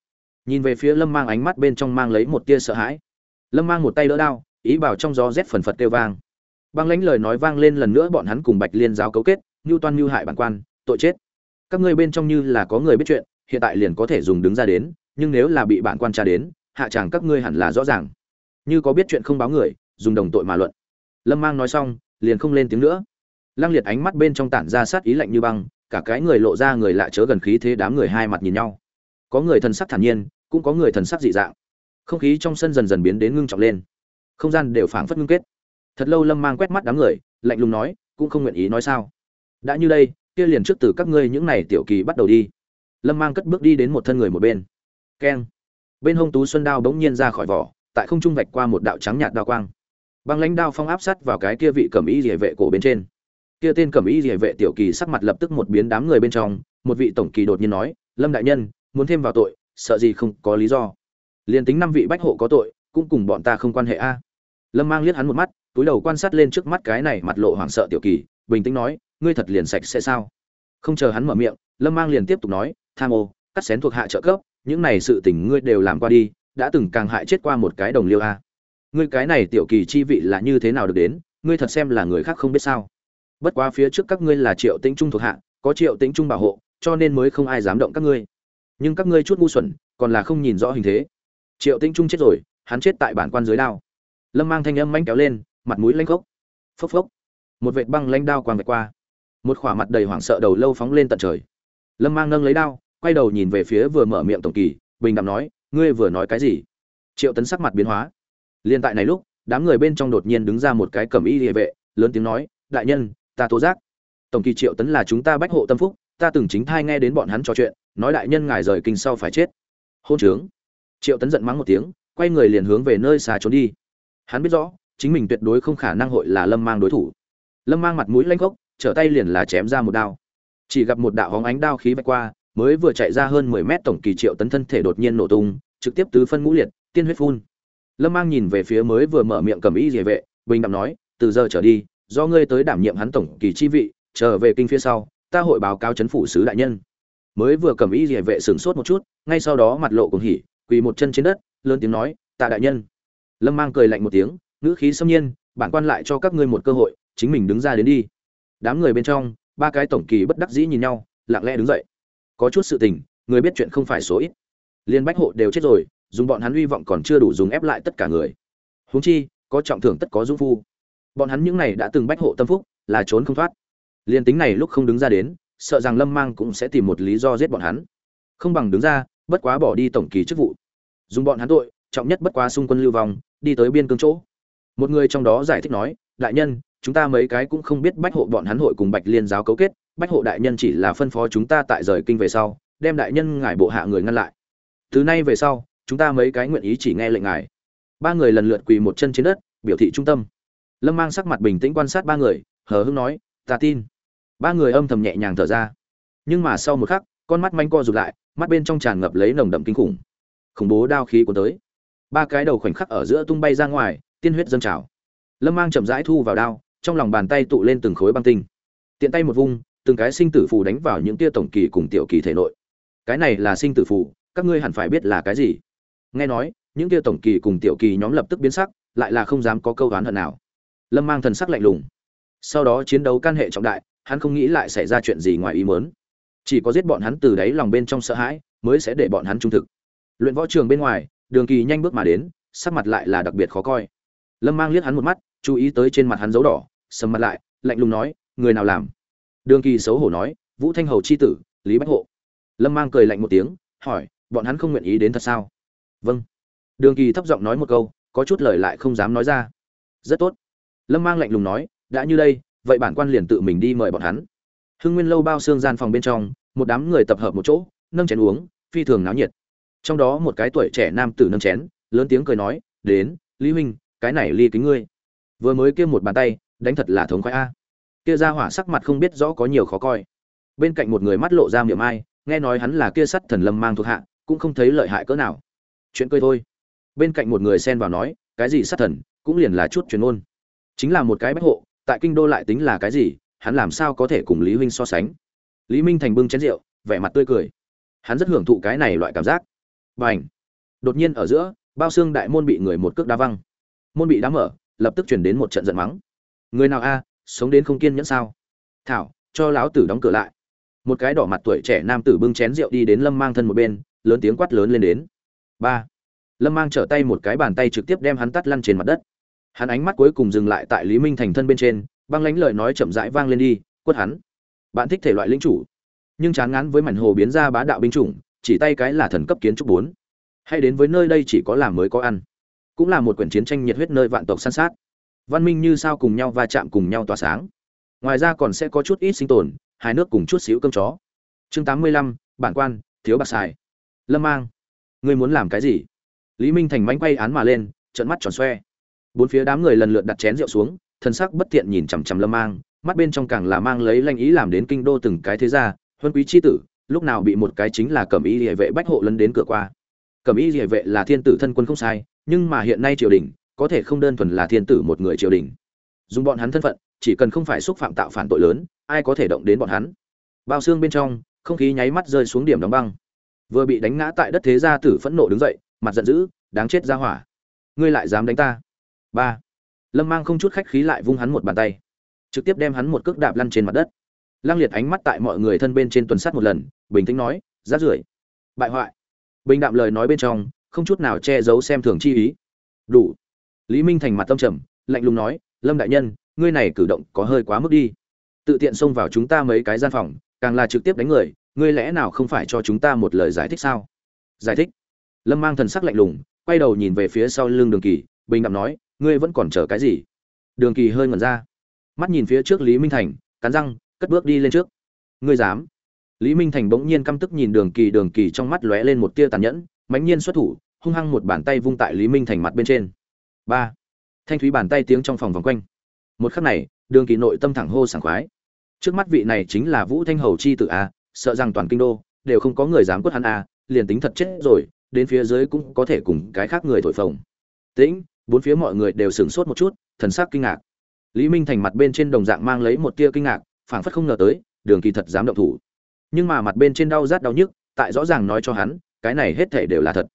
Nhìn về phía lâm mang ánh mắt bên trong mang lấy một tia sợ hãi. Lâm mang một tay đỡ đao, ý bảo trong gió rét phần phật kêu vang. Băng lãnh lời nói vang lên lần nữa bọn hắn cùng bạch liên giáo cấu kết ngưu toan ngưu hại bản quan, tội chết. Các ngươi bên trong như là có người biết chuyện, hiện tại liền có thể dùng đứng ra đến, nhưng nếu là bị bản quan tra đến, hạ chàng các ngươi hẳn là rõ ràng như có biết chuyện không báo người, dùng đồng tội mà luận. Lâm mang nói xong, liền không lên tiếng nữa. Lăng liệt ánh mắt bên trong tản ra sát ý lạnh như băng, cả cái người lộ ra người lạ chớ gần khí thế đám người hai mặt nhìn nhau. Có người thần sắc thản nhiên, cũng có người thần sắc dị dạng. Không khí trong sân dần dần biến đến ngưng trọng lên. Không gian đều phảng phất ngưng kết. Thật lâu lâm mang quét mắt đám người, lạnh lùng nói, cũng không nguyện ý nói sao? Đã như đây, kia liền trước từ các ngươi những này tiểu kỳ bắt đầu đi. Lâm mang cất bước đi đến một thân người một bên. Keng. Bên hông tú xuân đao bỗng nhiên ra khỏi vỏ tại không trung vạch qua một đạo trắng nhạt đao quang. Băng lãnh đao phong áp sát vào cái kia vị cẩm y địa vệ cổ bên trên. Kia tên cẩm y địa vệ tiểu kỳ sắc mặt lập tức một biến đám người bên trong, một vị tổng kỳ đột nhiên nói, lâm đại nhân, muốn thêm vào tội, sợ gì không có lý do. Liền tính năm vị bách hộ có tội, cũng cùng bọn ta không quan hệ a. Lâm mang liếc hắn một mắt, túi đầu quan sát lên trước mắt cái này mặt lộ hoảng sợ tiểu kỳ, bình tĩnh nói, ngươi thật liền sạch sẽ sao? Không chờ hắn mở miệng, lâm mang liền tiếp tục nói, tham ô, cắt xén thuộc hạ trợ cấp, những này sự tình ngươi đều làm qua đi đã từng càng hại chết qua một cái đồng liêu a. Ngươi cái này tiểu kỳ chi vị là như thế nào được đến, ngươi thật xem là người khác không biết sao. Bất quá phía trước các ngươi là triệu tĩnh trung thuộc hạ, có triệu tĩnh trung bảo hộ, cho nên mới không ai dám động các ngươi. Nhưng các ngươi chút ngu xuẩn, còn là không nhìn rõ hình thế. Triệu tĩnh trung chết rồi, hắn chết tại bản quan dưới đao. Lâm mang thanh âm manh kéo lên, mặt mũi lanh khốc. Phốc phốc. Một vệt băng lanh đao quàng vạch qua. Một khỏa mặt đầy hoảng sợ đầu lâu phóng lên tận trời. Lâm mang nâng lấy đao, quay đầu nhìn về phía vừa mở miệng tổng kỳ, bình đạm nói ngươi vừa nói cái gì? Triệu tấn sắc mặt biến hóa. Liên tại này lúc, đám người bên trong đột nhiên đứng ra một cái cầm y địa vệ, lớn tiếng nói, đại nhân, ta tố giác. Tổng kỳ triệu tấn là chúng ta bách hộ tâm phúc, ta từng chính thai nghe đến bọn hắn trò chuyện, nói đại nhân ngài rời kinh sau phải chết. Hôn trướng. Triệu tấn giận mắng một tiếng, quay người liền hướng về nơi xa trốn đi. Hắn biết rõ, chính mình tuyệt đối không khả năng hội là lâm mang đối thủ. Lâm mang mặt mũi lanh gốc trở tay liền là chém ra một đao. Chỉ gặp một đạo hóng ánh đao khí vạch qua mới vừa chạy ra hơn mười mét tổng kỳ triệu tấn thân thể đột nhiên nổ tung, trực tiếp tứ phân ngũ liệt, tiên huyết phun. Lâm mang nhìn về phía mới vừa mở miệng cầm ý liề vệ, bình đẳng nói, từ giờ trở đi, do ngươi tới đảm nhiệm hắn tổng kỳ chi vị, trở về kinh phía sau, ta hội báo cáo chấn phủ sứ đại nhân. Mới vừa cầm ý liề vệ sửng sốt một chút, ngay sau đó mặt lộ cùng hỉ, quỳ một chân trên đất, lớn tiếng nói, tạ đại nhân. Lâm mang cười lạnh một tiếng, ngữ khí xâm nhiên, bản quan lại cho các ngươi một cơ hội, chính mình đứng ra đến đi. Đám người bên trong, ba cái tổng kỳ bất đắc dĩ nhìn nhau, lặng lẽ đứng dậy có chút sự tình, người biết chuyện không phải số ít. Liên bách hộ đều chết rồi, dùng bọn hắn hy vọng còn chưa đủ dùng ép lại tất cả người. Huống chi, có trọng thưởng tất có dũng phu. Bọn hắn những này đã từng bách hộ tâm phúc, là trốn không thoát. Liên tính này lúc không đứng ra đến, sợ rằng lâm mang cũng sẽ tìm một lý do giết bọn hắn. Không bằng đứng ra, bất quá bỏ đi tổng kỳ chức vụ. Dùng bọn hắn tội, trọng nhất bất quá xung quân lưu vong, đi tới biên cương chỗ. Một người trong đó giải thích nói, đại nhân, chúng ta mấy cái cũng không biết bách hộ bọn hắn hội cùng bạch liên giáo cấu kết bách hộ đại nhân chỉ là phân phó chúng ta tại rời kinh về sau, đem đại nhân ngài bộ hạ người ngăn lại. Từ nay về sau, chúng ta mấy cái nguyện ý chỉ nghe lệnh ngài. Ba người lần lượt quỳ một chân trên đất, biểu thị trung tâm. Lâm mang sắc mặt bình tĩnh quan sát ba người, hờ hưng nói, ta tin. Ba người âm thầm nhẹ nhàng thở ra. Nhưng mà sau một khắc, con mắt manh co rụt lại, mắt bên trong tràn ngập lấy nồng đậm kinh khủng. Khủng bố đao khí cuốn tới. Ba cái đầu khoảnh khắc ở giữa tung bay ra ngoài, tiên huyết dâng trào. Lâm mang chậm rãi thu vào đao, trong lòng bàn tay tụ lên từng khối băng tinh. Tiện tay một vung từng cái sinh tử phù đánh vào những tia tổng kỳ cùng tiểu kỳ thể nội. Cái này là sinh tử phù, các ngươi hẳn phải biết là cái gì. Nghe nói, những tia tổng kỳ cùng tiểu kỳ nhóm lập tức biến sắc, lại là không dám có câu đoán hận nào. Lâm mang thần sắc lạnh lùng. Sau đó chiến đấu can hệ trọng đại, hắn không nghĩ lại xảy ra chuyện gì ngoài ý mớn chỉ có giết bọn hắn từ đáy lòng bên trong sợ hãi, mới sẽ để bọn hắn trung thực. Luyện võ trường bên ngoài, đường kỳ nhanh bước mà đến, sắc mặt lại là đặc biệt khó coi. Lâm mang liếc hắn một mắt, chú ý tới trên mặt hắn dấu đỏ, sầm mặt lại, lạnh lùng nói, người nào làm? Đường kỳ xấu hổ nói, vũ thanh hầu c h i tử, lý bách hộ. Lâm mang cười lạnh một tiếng, hỏi, bọn hắn không nguyện ý đến thật sao? Vâng. Đường kỳ thấp giọng nói một câu, có chút lời lại không dám nói ra. Rất tốt. Lâm mang lạnh lùng nói, đã như đây, vậy bản quan liền tự mình đi mời bọn hắn. Hưng nguyên lâu bao xương gian phòng bên trong, một đám người tập hợp một chỗ, nâng chén uống, phi thường náo nhiệt. Trong đó một cái tuổi trẻ nam tử nâng chén, lớn tiếng cười nói, đến, lý huynh, cái này ly kính ngươi. Vừa mới kia một bàn tay, đánh thật là thống khoái a kia ra hỏa sắc mặt không biết rõ có nhiều khó coi. Bên cạnh một người mắt lộ ra miệng ai, nghe nói hắn là kia sắt thần lâm mang thuộc hạ, cũng không thấy lợi hại cỡ nào. Chuyện cười thôi. Bên cạnh một người xen vào nói, cái gì sát thần, cũng liền là chút truyền ôn chính là một cái bách hộ, tại kinh đô lại tính là cái gì, hắn làm sao có thể cùng lý huynh so sánh? Lý minh thành bưng chén rượu, vẻ mặt tươi cười. Hắn rất hưởng thụ cái này loại cảm giác. B à n h đột nhiên ở giữa, bao xương đại môn bị người một cước đá văng. Môn bị đá mở, lập tức chuyển đến một trận giận mắng. Người nào a sống đến không kiên nhẫn sao? Thảo, cho lão tử đóng cửa lại. Một cái đỏ mặt tuổi trẻ nam tử bưng chén rượu đi đến lâm mang thân một bên, lớn tiếng quát lớn lên đến. Ba. Lâm mang trở tay một cái bàn tay trực tiếp đem hắn tắt lăn trên mặt đất. Hắn ánh mắt cuối cùng dừng lại tại lý minh thành thân bên trên, băng lánh lời nói chậm rãi vang lên đi, quất hắn. Bạn thích thể loại linh chủ. Nhưng chán ngán với mảnh hồ biến ra bá đạo binh chủng, chỉ tay cái là thần cấp kiến trúc bốn. Hay đến với nơi đây chỉ có làm mới có ăn. Cũng là một quyển chiến tranh nhiệt huyết nơi vạn tộc săn sát văn minh như sao cùng nhau va chạm cùng nhau tỏa sáng. Ngoài ra còn sẽ có chút ít sinh tồn hai nước cùng chút xíu cơm chó. Chương tám mươi lăm, bản quan, thiếu bạc xài. Lâm mang, ngươi muốn làm cái gì? Lý minh thành mánh quay án mà lên trận mắt tròn xoe. Bốn phía đám người lần lượt đặt chén rượu xuống, thân sắc bất thiện nhìn chằm chằm lâm mang, mắt bên trong càng là mang lấy lanh ý làm đến kinh đô từng cái thế gia, huân quý c h i tử, lúc nào bị một cái chính là cẩm y địa vệ bách hộ lân đến cửa qua. Cẩm y địa vệ là thiên tử thân quân không sai, nhưng mà hiện nay triều đình có thể không đơn thuần là thiên tử một người triều đình. Dùng bọn hắn thân phận, chỉ cần không phải xúc phạm tạo phản tội lớn, ai có thể động đến bọn hắn? Bao xương bên trong, không khí nháy mắt rơi xuống điểm đóng băng. Vừa bị đánh ngã tại đất thế gia tử phẫn nộ đứng dậy, mặt giận dữ, đáng chết ra hỏa. Ngươi lại dám đánh ta? Ba. Lâm mang không chút khách khí lại vung hắn một bàn tay. Trực tiếp đem hắn một cước đạp lăn trên mặt đất. Lăng liệt ánh mắt tại mọi người thân bên trên tuần sắt một lần, bình tĩnh nói, rát rưởi. Bại hoại. Bình đạm lời nói bên trong, không chút nào che giấu xem thường chi ý. Đủ lý minh thành mặt tâm trầm, lạnh lùng nói, lâm đại nhân, ngươi này cử động có hơi quá mức đi. Tự tiện xông vào chúng ta mấy cái gian phòng, càng là trực tiếp đánh người, ngươi lẽ nào không phải cho chúng ta một lời giải thích sao? Giải thích? Lâm mang thần sắc lạnh lùng, quay đầu nhìn về phía sau lưng đường kỳ, bình đạm nói, ngươi vẫn còn chờ cái gì? Đường kỳ hơi ngẩn ra, mắt nhìn phía trước lý minh thành, cắn răng, cất bước đi lên trước. Ngươi dám? Lý minh thành bỗng nhiên căm tức nhìn đường kỳ đường kỳ trong mắt lóe lên một tia tàn nhẫn, mãnh nhiên xuất thủ, hung hăng một bàn tay vung tại lý minh thành mặt bên trên ba. Thanh thúy bàn tay tiếng trong phòng vòng quanh. Một khắc này, đường kỳ nội tâm thẳng hô sảng khoái. Trước mắt vị này chính là vũ thanh hầu chi tử a, sợ rằng toàn kinh đô đều không có người dám quất hắn a, liền tính thật chết rồi, đến phía dưới cũng có thể cùng cái khác người thổi phồng. Tĩnh, bốn phía mọi người đều sửng sốt một chút, thần sắc kinh ngạc. Lý minh thành mặt bên trên đồng dạng mang lấy một tia kinh ngạc, phảng phất không ngờ tới, đường kỳ thật dám động thủ. Nhưng mà mặt bên trên đau rát đau nhức, tại rõ ràng nói cho hắn, cái này hết thể đều là thật.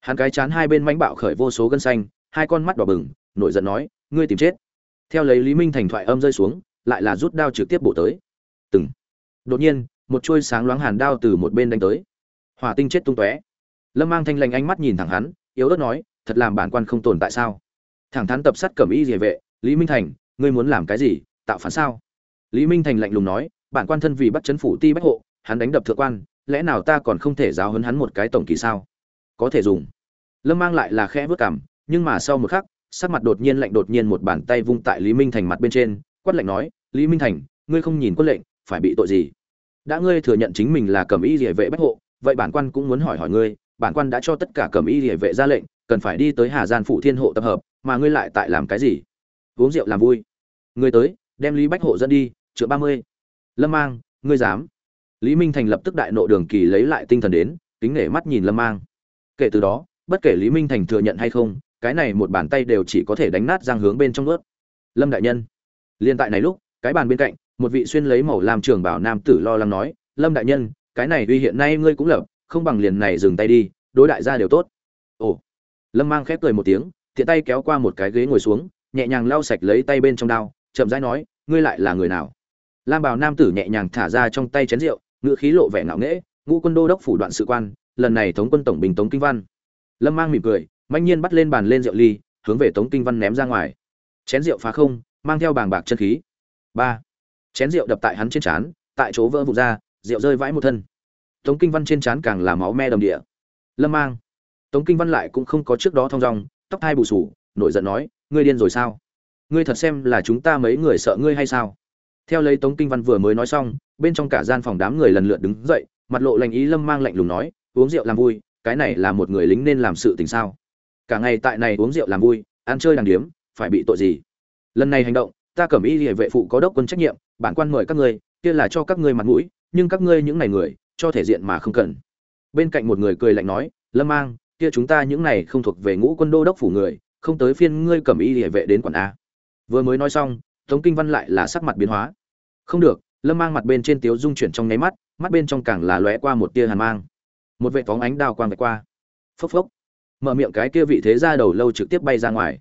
Hắn cái chán hai bên mánh bạo khởi vô số gân xanh hai con mắt đỏ bừng, nổi giận nói, ngươi tìm chết. Theo lấy lý minh thành thoại âm rơi xuống, lại là rút đao trực tiếp bổ tới. Từng. Đột nhiên, một chuôi sáng loáng hàn đao từ một bên đánh tới. Hỏa tinh chết tung tóe. Lâm mang thanh lành ánh mắt nhìn thẳng hắn, yếu ớt nói, thật làm bản quan không tồn tại sao? Thẳng thắn tập sát cẩm y địa vệ, lý minh thành, ngươi muốn làm cái gì? Tạo phản sao? Lý minh thành lạnh lùng nói, bản quan thân vì bắt chấn phủ ti bách hộ, hắn đánh đập thượng quan, lẽ nào ta còn không thể giáo hấn hắn một cái tổng kỳ sao? Có thể dùng. Lâm mang lại là khẽ vớt cảm nhưng mà sau một khắc, sắc mặt đột nhiên lạnh đột nhiên một bàn tay vung tại lý minh thành mặt bên trên, quát lạnh nói, lý minh thành, ngươi không nhìn quân lệnh, phải bị tội gì? Đã ngươi thừa nhận chính mình là cẩm y địa vệ bách hộ, vậy bản quan cũng muốn hỏi hỏi ngươi, bản quan đã cho tất cả cẩm y địa vệ ra lệnh, cần phải đi tới hà gian phủ thiên hộ tập hợp, mà ngươi lại tại làm cái gì? Uống rượu làm vui. Ngươi tới, đem lý bách hộ dẫn đi chữa ba mươi. Lâm mang, ngươi dám? Lý minh thành lập tức đại nộ đường kỳ lấy lại tinh thần đến, kính nể mắt nhìn lâm mang. Kể từ đó, bất kể lý minh thành thừa nhận hay không cái này một bàn tay đều chỉ có thể đánh nát giang hướng bên trong ướt. Lâm đại nhân. Liên tại này lúc, cái bàn bên cạnh, một vị xuyên lấy màu làm trường bảo nam tử lo lắng nói, lâm đại nhân, cái này uy hiện nay ngươi cũng lập, không bằng liền này dừng tay đi, đối đại gia đều tốt. Ồ. Lâm mang khép cười một tiếng, thiện tay kéo qua một cái ghế ngồi xuống, nhẹ nhàng lau sạch lấy tay bên trong đao, chậm rãi nói, ngươi lại là người nào? Lam bảo nam tử nhẹ nhàng thả ra trong tay chén rượu, ngữ khí lộ vẻ ngạo nghễ, ngũ quân đô đốc phủ đoạn sự quan, lần này thống quân tổng bình tống kinh văn. Lâm mang mỉm cười manh nhiên bắt lên bàn lên rượu ly, hướng về tống kinh văn ném ra ngoài. Chén rượu phá không, mang theo bàng bạc chân khí. Ba. Chén rượu đập tại hắn trên trán, tại chỗ vỡ vụt ra, rượu rơi vãi một thân. Tống kinh văn trên trán càng là máu me đầm địa. Lâm mang. Tống kinh văn lại cũng không có trước đó thong dong, tóc hai bù sù nổi giận nói, ngươi điên rồi sao? Ngươi thật xem là chúng ta mấy người sợ ngươi hay sao? Theo lấy tống kinh văn vừa mới nói xong, bên trong cả gian phòng đám người lần lượt đứng dậy, mặt lộ lành ý lâm mang lạnh lùng nói, uống rượu làm vui, cái này là một người lính nên làm sự tình sao? Cả ngày tại này uống rượu làm vui, ăn chơi đàng điếm, phải bị tội gì? Lần này hành động, ta cẩm y hệ vệ phụ có đốc quân trách nhiệm, bản quan mời các ngươi, kia là cho các ngươi mặt mũi, nhưng các ngươi những này người, cho thể diện mà không cần. Bên cạnh một người cười lạnh nói, lâm mang, kia chúng ta những này không thuộc về ngũ quân đô đốc phủ người, không tới phiên ngươi cẩm y hệ vệ đến quản a. Vừa mới nói xong, tống kinh văn lại là sắc mặt biến hóa. Không được. Lâm mang mặt bên trên tiếu dung chuyển trong nháy mắt mắt bên trong càng là lóe qua một tia hàn mang. Một vệ phóng ánh đao quang vạch qua. Phốc phốc mở miệng cái kia vị thế ra đầu lâu trực tiếp bay ra ngoài.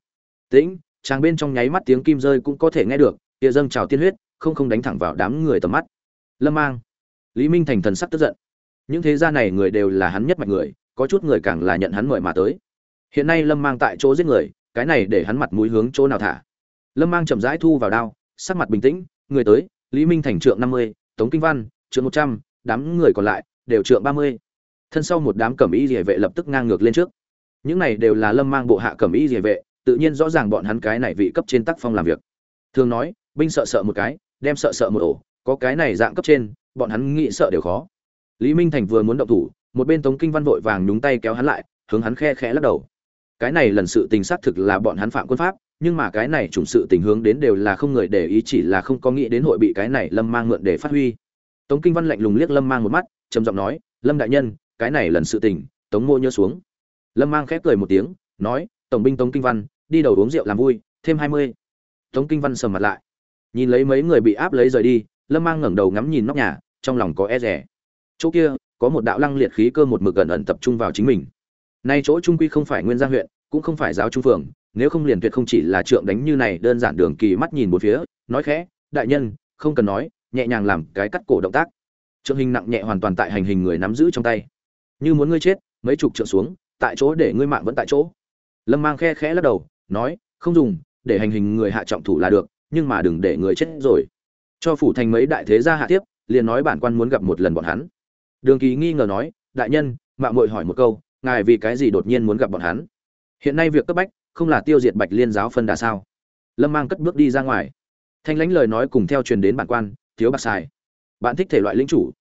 Tĩnh, chàng bên trong nháy mắt tiếng kim rơi cũng có thể nghe được tia dâng trào tiên huyết, không không đánh thẳng vào đám người tầm mắt. Lâm mang, lý minh thành thần sắc tức giận. Những thế gia này người đều là hắn nhất mạch người, có chút người càng là nhận hắn mời mà tới. Hiện nay lâm mang tại chỗ giết người, cái này để hắn mặt mũi hướng chỗ nào thả? Lâm mang chậm rãi thu vào đao, sắc mặt bình tĩnh, người tới, lý minh thành trượng năm mươi, tống kinh văn, trượng một trăm, đám người còn lại, đều trượng ba mươi. Thân sau một đám cẩm y địa vệ lập tức ngang ngược lên trước những này đều là lâm mang bộ hạ cẩm y địa vệ, tự nhiên rõ ràng bọn hắn cái này vị cấp trên tác phong làm việc. Thường nói, binh sợ sợ một cái, đem sợ sợ một ổ, có cái này dạng cấp trên, bọn hắn nghĩ sợ đều khó. Lý minh thành vừa muốn động thủ, một bên tống kinh văn vội vàng nhúng tay kéo hắn lại, hướng hắn khe khẽ lắc đầu. Cái này lần sự tình xác thực là bọn hắn phạm quân pháp, nhưng mà cái này chủng sự tình hướng đến đều là không người để ý, chỉ là không có nghĩ đến hội bị cái này lâm mang mượn để phát huy. Tống kinh văn lạnh lùng liếc lâm mang một mắt, trầm giọng nói, lâm đại nhân, cái này lần sự tình, tống mô nhớ xuống lâm mang khép cười một tiếng, nói, tổng binh tống kinh văn, đi đầu uống rượu làm vui, thêm hai mươi. Tống kinh văn sầm mặt lại. Nhìn lấy mấy người bị áp lấy rời đi, lâm mang ngẩng đầu ngắm nhìn nóc nhà, trong lòng có e rẻ chỗ kia, có một đạo lăng liệt khí cơ một mực gần ẩn tập trung vào chính mình. Nay chỗ trung quy không phải nguyên gia huyện, cũng không phải giáo trung phường, nếu không liền tuyệt không chỉ là trượng đánh như này, đơn giản đường kỳ mắt nhìn một phía, nói khẽ, đại nhân, không cần nói, nhẹ nhàng làm cái cắt cổ động tác. Trượng hình nặng nhẹ hoàn toàn tại hành hình người nắm giữ trong tay. Như muốn ngươi chết, mấy chục trượng xuống tại chỗ để ngươi mạng vẫn tại chỗ. Lâm mang khe khẽ lắc đầu, nói, không dùng, để hành hình người hạ trọng thủ là được, nhưng mà đừng để người chết rồi. Cho phủ thành mấy đại thế gia hạ tiếp, liền nói bản quan muốn gặp một lần bọn hắn. Đường kỳ nghi ngờ nói, đại nhân mạng mội hỏi một câu, ngài vì cái gì đột nhiên muốn gặp bọn hắn? Hiện nay việc cấp bách, không là tiêu diệt bạch liên giáo phân đà sao? Lâm mang cất bước đi ra ngoài. Thanh lãnh lời nói cùng theo truyền đến bản quan, thiếu bạc xài. Bạn thích thể loại lính chủ,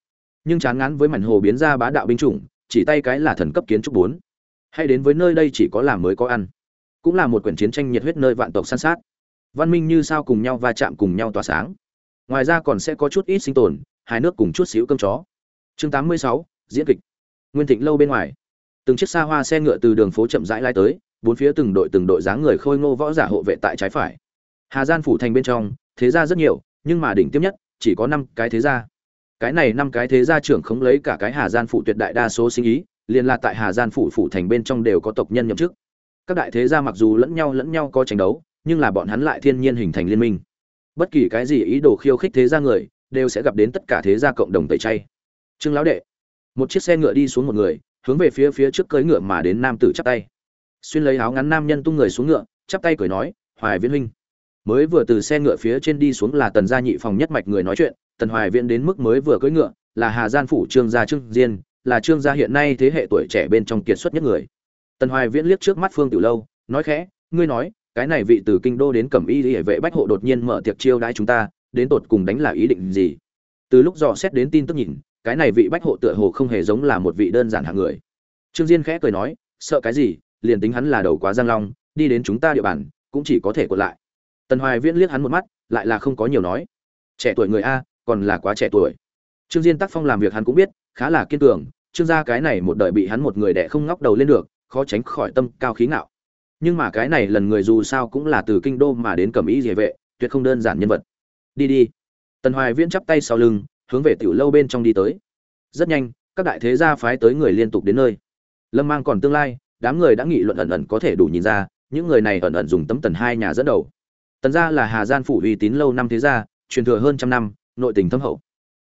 nhưng chán ngán với mảnh hồ biến ra bá đạo binh chủng, chỉ tay cái là thần cấp kiến trúc bốn hay đến với nơi đây chỉ có làm mới có ăn. Cũng là một quyển chiến tranh nhiệt huyết nơi vạn tộc san sát. Văn minh như sao cùng nhau va chạm cùng nhau tỏa sáng. Ngoài ra còn sẽ có chút ít sinh tồn hai nước cùng chút xíu cơm chó. Chương 86, diễn kịch. Nguyên thịnh lâu bên ngoài. Từng chiếc xa hoa xe ngựa từ đường phố chậm rãi lai tới bốn phía từng đội từng đội dáng người khôi ngô võ giả hộ vệ tại trái phải. Hà gian phủ thành bên trong thế gia rất nhiều nhưng mà đỉnh tiếp nhất chỉ có năm cái thế gia. Cái này năm cái thế gia trưởng không lấy cả cái hà gian phủ tuyệt đại đa số sinh ý liền là tại hà gian phủ phủ thành bên trong đều có tộc nhân nhậm chức. Các đại thế gia mặc dù lẫn nhau lẫn nhau có tranh đấu, nhưng là bọn hắn lại thiên nhiên hình thành liên minh. Bất kỳ cái gì ý đồ khiêu khích thế gia người, đều sẽ gặp đến tất cả thế gia cộng đồng tẩy chay. Trương lão đệ, một chiếc xe ngựa đi xuống một người, hướng về phía phía trước cưỡi ngựa mà đến nam tử chắp tay. Xuyên lấy áo ngắn nam nhân tung người xuống ngựa, chắp tay cười nói, hoài viễn huynh. Mới vừa từ xe ngựa phía trên đi xuống là tần gia nhị phòng nhất mạch người nói chuyện, tần hoài viễn đến mức mới vừa cưỡi ngựa, là hà gian phủ trương gia trương diên là trương gia hiện nay thế hệ tuổi trẻ bên trong kiệt xuất nhất người. Tần hoài viễn liếc trước mắt phương tiểu lâu, nói khẽ, ngươi nói, cái này vị từ kinh đô đến cẩm y hệ vệ bách hộ đột nhiên mở tiệc chiêu đãi chúng ta, đến tột cùng đánh là ý định gì? Từ lúc dò xét đến tin tức nhìn, cái này vị bách hộ tựa hồ không hề giống là một vị đơn giản hạng người. Trương diên khẽ cười nói, sợ cái gì, liền tính hắn là đầu quá giang long, đi đến chúng ta địa bàn, cũng chỉ có thể cột lại. Tần hoài viễn liếc hắn một mắt, lại là không có nhiều nói. Trẻ tuổi người a, còn là quá trẻ tuổi trương diên tác phong làm việc hắn cũng biết, khá là kiên cường, trương gia cái này một đời bị hắn một người đẻ không ngóc đầu lên được, khó tránh khỏi tâm cao khí ngạo. Nhưng mà cái này lần người dù sao cũng là từ kinh đô mà đến cẩm ý địa vệ, tuyệt không đơn giản nhân vật. Đi đi. Tần hoài viễn chắp tay sau lưng, hướng về tiểu lâu bên trong đi tới. Rất nhanh, các đại thế gia phái tới người liên tục đến nơi. Lâm mang còn tương lai, đám người đã nghị luận ẩn ẩn có thể đủ nhìn ra, những người này ẩn ẩn dùng tấm tần hai nhà dẫn đầu. Tần gia là hà gian phủ uy tín lâu năm thế gia, truyền thừa hơn trăm năm, nội tình thâm hậu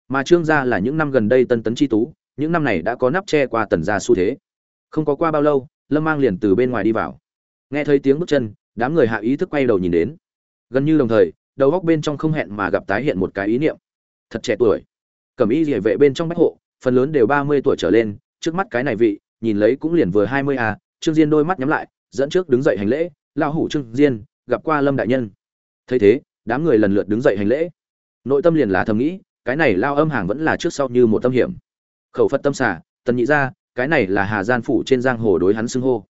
mà trương gia là những năm gần đây tân tấn chi tú, những năm này đã có nắp che qua tần gia xu thế. Không có qua bao lâu, lâm mang liền từ bên ngoài đi vào. Nghe thấy tiếng bước chân, đám người hạ ý thức quay đầu nhìn đến. Gần như đồng thời, đầu góc bên trong không hẹn mà gặp tái hiện một cái ý niệm. Thật trẻ tuổi. Cẩm y địa vệ bên trong bách hộ, phần lớn đều ba mươi tuổi trở lên, trước mắt cái này vị, nhìn lấy cũng liền vừa hai mươi à trương diên đôi mắt nhắm lại, dẫn trước đứng dậy hành lễ lao hủ trương diên, gặp qua lâm đại nhân. Thấy thế, đám người lần lượt đứng dậy hành lễ. Nội tâm liền là thầm nghĩ cái này lao âm hàng vẫn là trước sau như một tâm hiểm. Khẩu phật tâm xả tần nhị ra cái này là hà gian phủ trên giang hồ đối hắn xưng hô.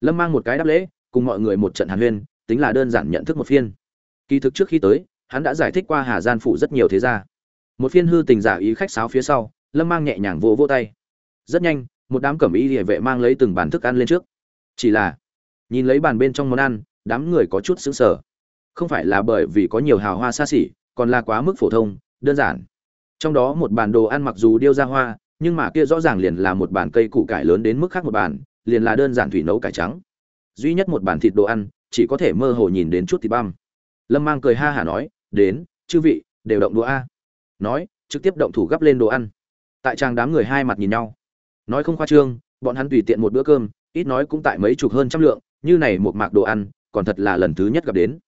Lâm mang một cái đáp lễ, cùng mọi người một trận hàn huyên, tính là đơn giản nhận thức một phiên. Kỳ thực trước khi tới, hắn đã giải thích qua hà gian phủ rất nhiều thế gia. Một phiên hư tình giả ý khách sáo phía sau, lâm mang nhẹ nhàng vỗ vỗ tay. Rất nhanh, một đám cẩm y địa vệ mang lấy từng bàn thức ăn lên trước. Chỉ là, nhìn lấy bàn bên trong món ăn, đám người có chút sững sờ. Không phải là bởi vì có nhiều hào hoa xa xỉ, còn là quá mức phổ thông, đơn giản trong đó một bàn đồ ăn mặc dù điêu ra hoa, nhưng mà kia rõ ràng liền là một bàn cây củ cải lớn đến mức khác một bàn, liền là đơn giản thủy nấu cải trắng. Duy nhất một bàn thịt đồ ăn, chỉ có thể mơ hồ nhìn đến chút thịt băm. Lâm mang cười ha hả nói, đến, chư vị, đều động đũa a. Nói, trực tiếp động thủ gắp lên đồ ăn. Tại trang đám người hai mặt nhìn nhau. Nói không khoa trương, bọn hắn tùy tiện một bữa cơm, ít nói cũng tại mấy chục hơn trăm lượng, như này một mạc đồ ăn, còn thật là lần thứ nhất gặp đến.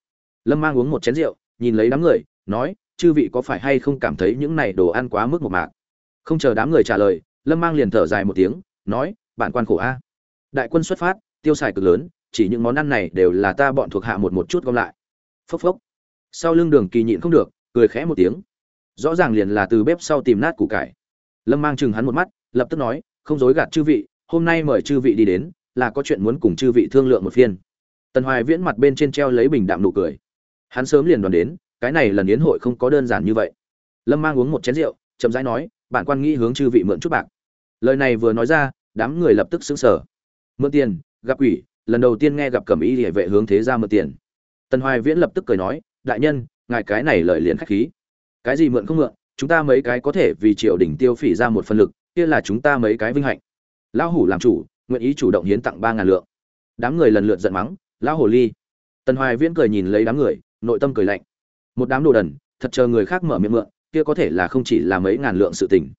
Lâm mang uống một chén rượu, nhìn lấy đám người, nói chư vị có phải hay không cảm thấy những này đồ ăn quá mức một mạc? Không chờ đám người trả lời, lâm mang liền thở dài một tiếng, nói bạn quan khổ a. Đại quân xuất phát, tiêu xài cực lớn, chỉ những món ăn này đều là ta bọn thuộc hạ một một chút gom lại. Phốc phốc. Sau lưng đường kỳ nhịn không được, cười khẽ một tiếng. Rõ ràng liền là từ bếp sau tìm nát củ cải. Lâm mang chừng hắn một mắt, lập tức nói, không dối gạt chư vị, hôm nay mời chư vị đi đến, là có chuyện muốn cùng chư vị thương lượng một phiên. Tần hoài viễn mặt bên trên treo lấy bình đạm nụ cười. Hắn sớm liền đoàn đến cái này lần yến hội không có đơn giản như vậy. Lâm mang uống một chén rượu, chậm rãi nói, bản quan nghĩ hướng chư vị mượn chút bạc. Lời này vừa nói ra, đám người lập tức sững sờ. Mượn tiền, gặp quỷ, lần đầu tiên nghe gặp cẩm y địa vệ hướng thế ra mượn tiền. Tần hoài viễn lập tức cười nói, đại nhân, ngài cái này lời liền khách khí. Cái gì mượn không mượn, chúng ta mấy cái có thể vì triều đình tiêu phỉ ra một phần lực, kia là chúng ta mấy cái vinh hạnh. Lão hủ làm chủ, nguyện ý chủ động hiến tặng ba ngàn lượng. Đám người lần lượt giận mắng, lão hồ ly. Tần hoài viễn cười nhìn lấy đám người, nội tâm cười lạnh một đám đồ đần, thật chờ người khác mở miệng mượn, kia có thể là không chỉ là mấy ngàn lượng sự tình.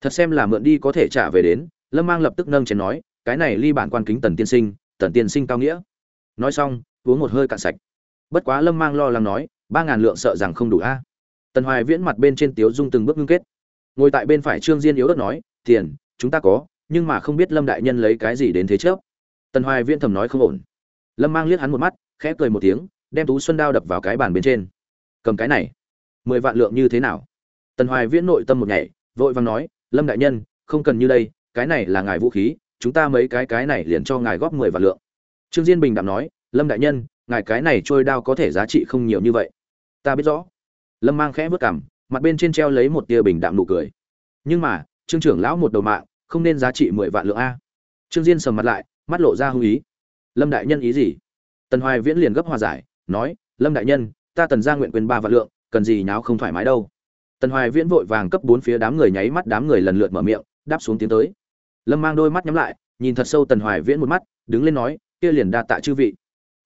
Thật xem là mượn đi có thể trả về đến, lâm mang lập tức nâng chén nói, cái này ly bản quan kính tần tiên sinh, tần tiên sinh cao nghĩa. Nói xong, uống một hơi cạn sạch. Bất quá lâm mang lo lắng nói, ba ngàn lượng sợ rằng không đủ a. Tần hoài viễn mặt bên trên tiếu dung từng bước ngưng kết. Ngồi tại bên phải trương diên yếu ớt nói, tiền, chúng ta có, nhưng mà không biết lâm đại nhân lấy cái gì đến thế trước tần hoài viễn thầm nói không ổn. Lâm mang liếc hắn một mắt, khẽ cười một tiếng, đem tú xuân đao đập vào cái bàn bên trên cầm cái này. Mười vạn lượng như thế nào? Tần hoài viễn nội tâm một nhảy, vội vàng nói, lâm đại nhân, không cần như đây, cái này là ngài vũ khí, chúng ta mấy cái cái này liền cho ngài góp mười vạn lượng. Trương diên bình đạm nói, lâm đại nhân, ngài cái này trôi đao có thể giá trị không nhiều như vậy. Ta biết rõ. Lâm mang khẽ vớt cảm mặt bên trên treo lấy một tia bình đạm nụ cười. Nhưng mà, trương trưởng lão một đầu mạng, không nên giá trị mười vạn lượng a. Trương diên sầm mặt lại, mắt lộ ra hung ý. Lâm đại nhân ý gì? Tần hoài viễn liền gấp hòa giải, nói, lâm đại nhân ta tần gia nguyện quyền ba vạn lượng, cần gì nháo không thoải mái đâu. Tần hoài viễn vội vàng cấp bốn phía đám người nháy mắt đám người lần lượt mở miệng, đáp xuống tiếng tới. Lâm mang đôi mắt nhắm lại, nhìn thật sâu tần hoài viễn một mắt, đứng lên nói, kia liền đa tạ chư vị.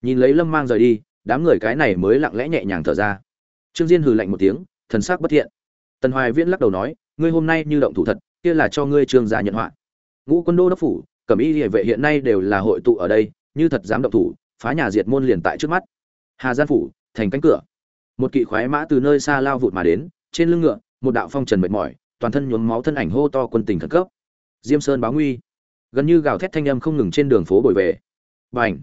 Nhìn lấy lâm mang rời đi, đám người cái này mới lặng lẽ nhẹ nhàng thở ra. Trương diên hừ lạnh một tiếng, thần sắc bất thiện. Tần hoài viễn lắc đầu nói, ngươi hôm nay như động thủ thật, kia là cho ngươi trương gia nhận họa. Ngũ quân đô đốc phủ, cẩm y địa vệ hiện nay đều là hội tụ ở đây, như thật dám động thủ, phá nhà diệt môn liền tại trước mắt. Hà gian phủ thành cánh cửa. Một kỵ khoái mã từ nơi xa lao vụt mà đến, trên lưng ngựa, một đạo phong trần mệt mỏi, toàn thân nhuốm máu thân ảnh hô to quân tình khẩn cấp. Diêm sơn báo nguy. Gần như gào thét thanh âm không ngừng trên đường phố bồi về. Bành!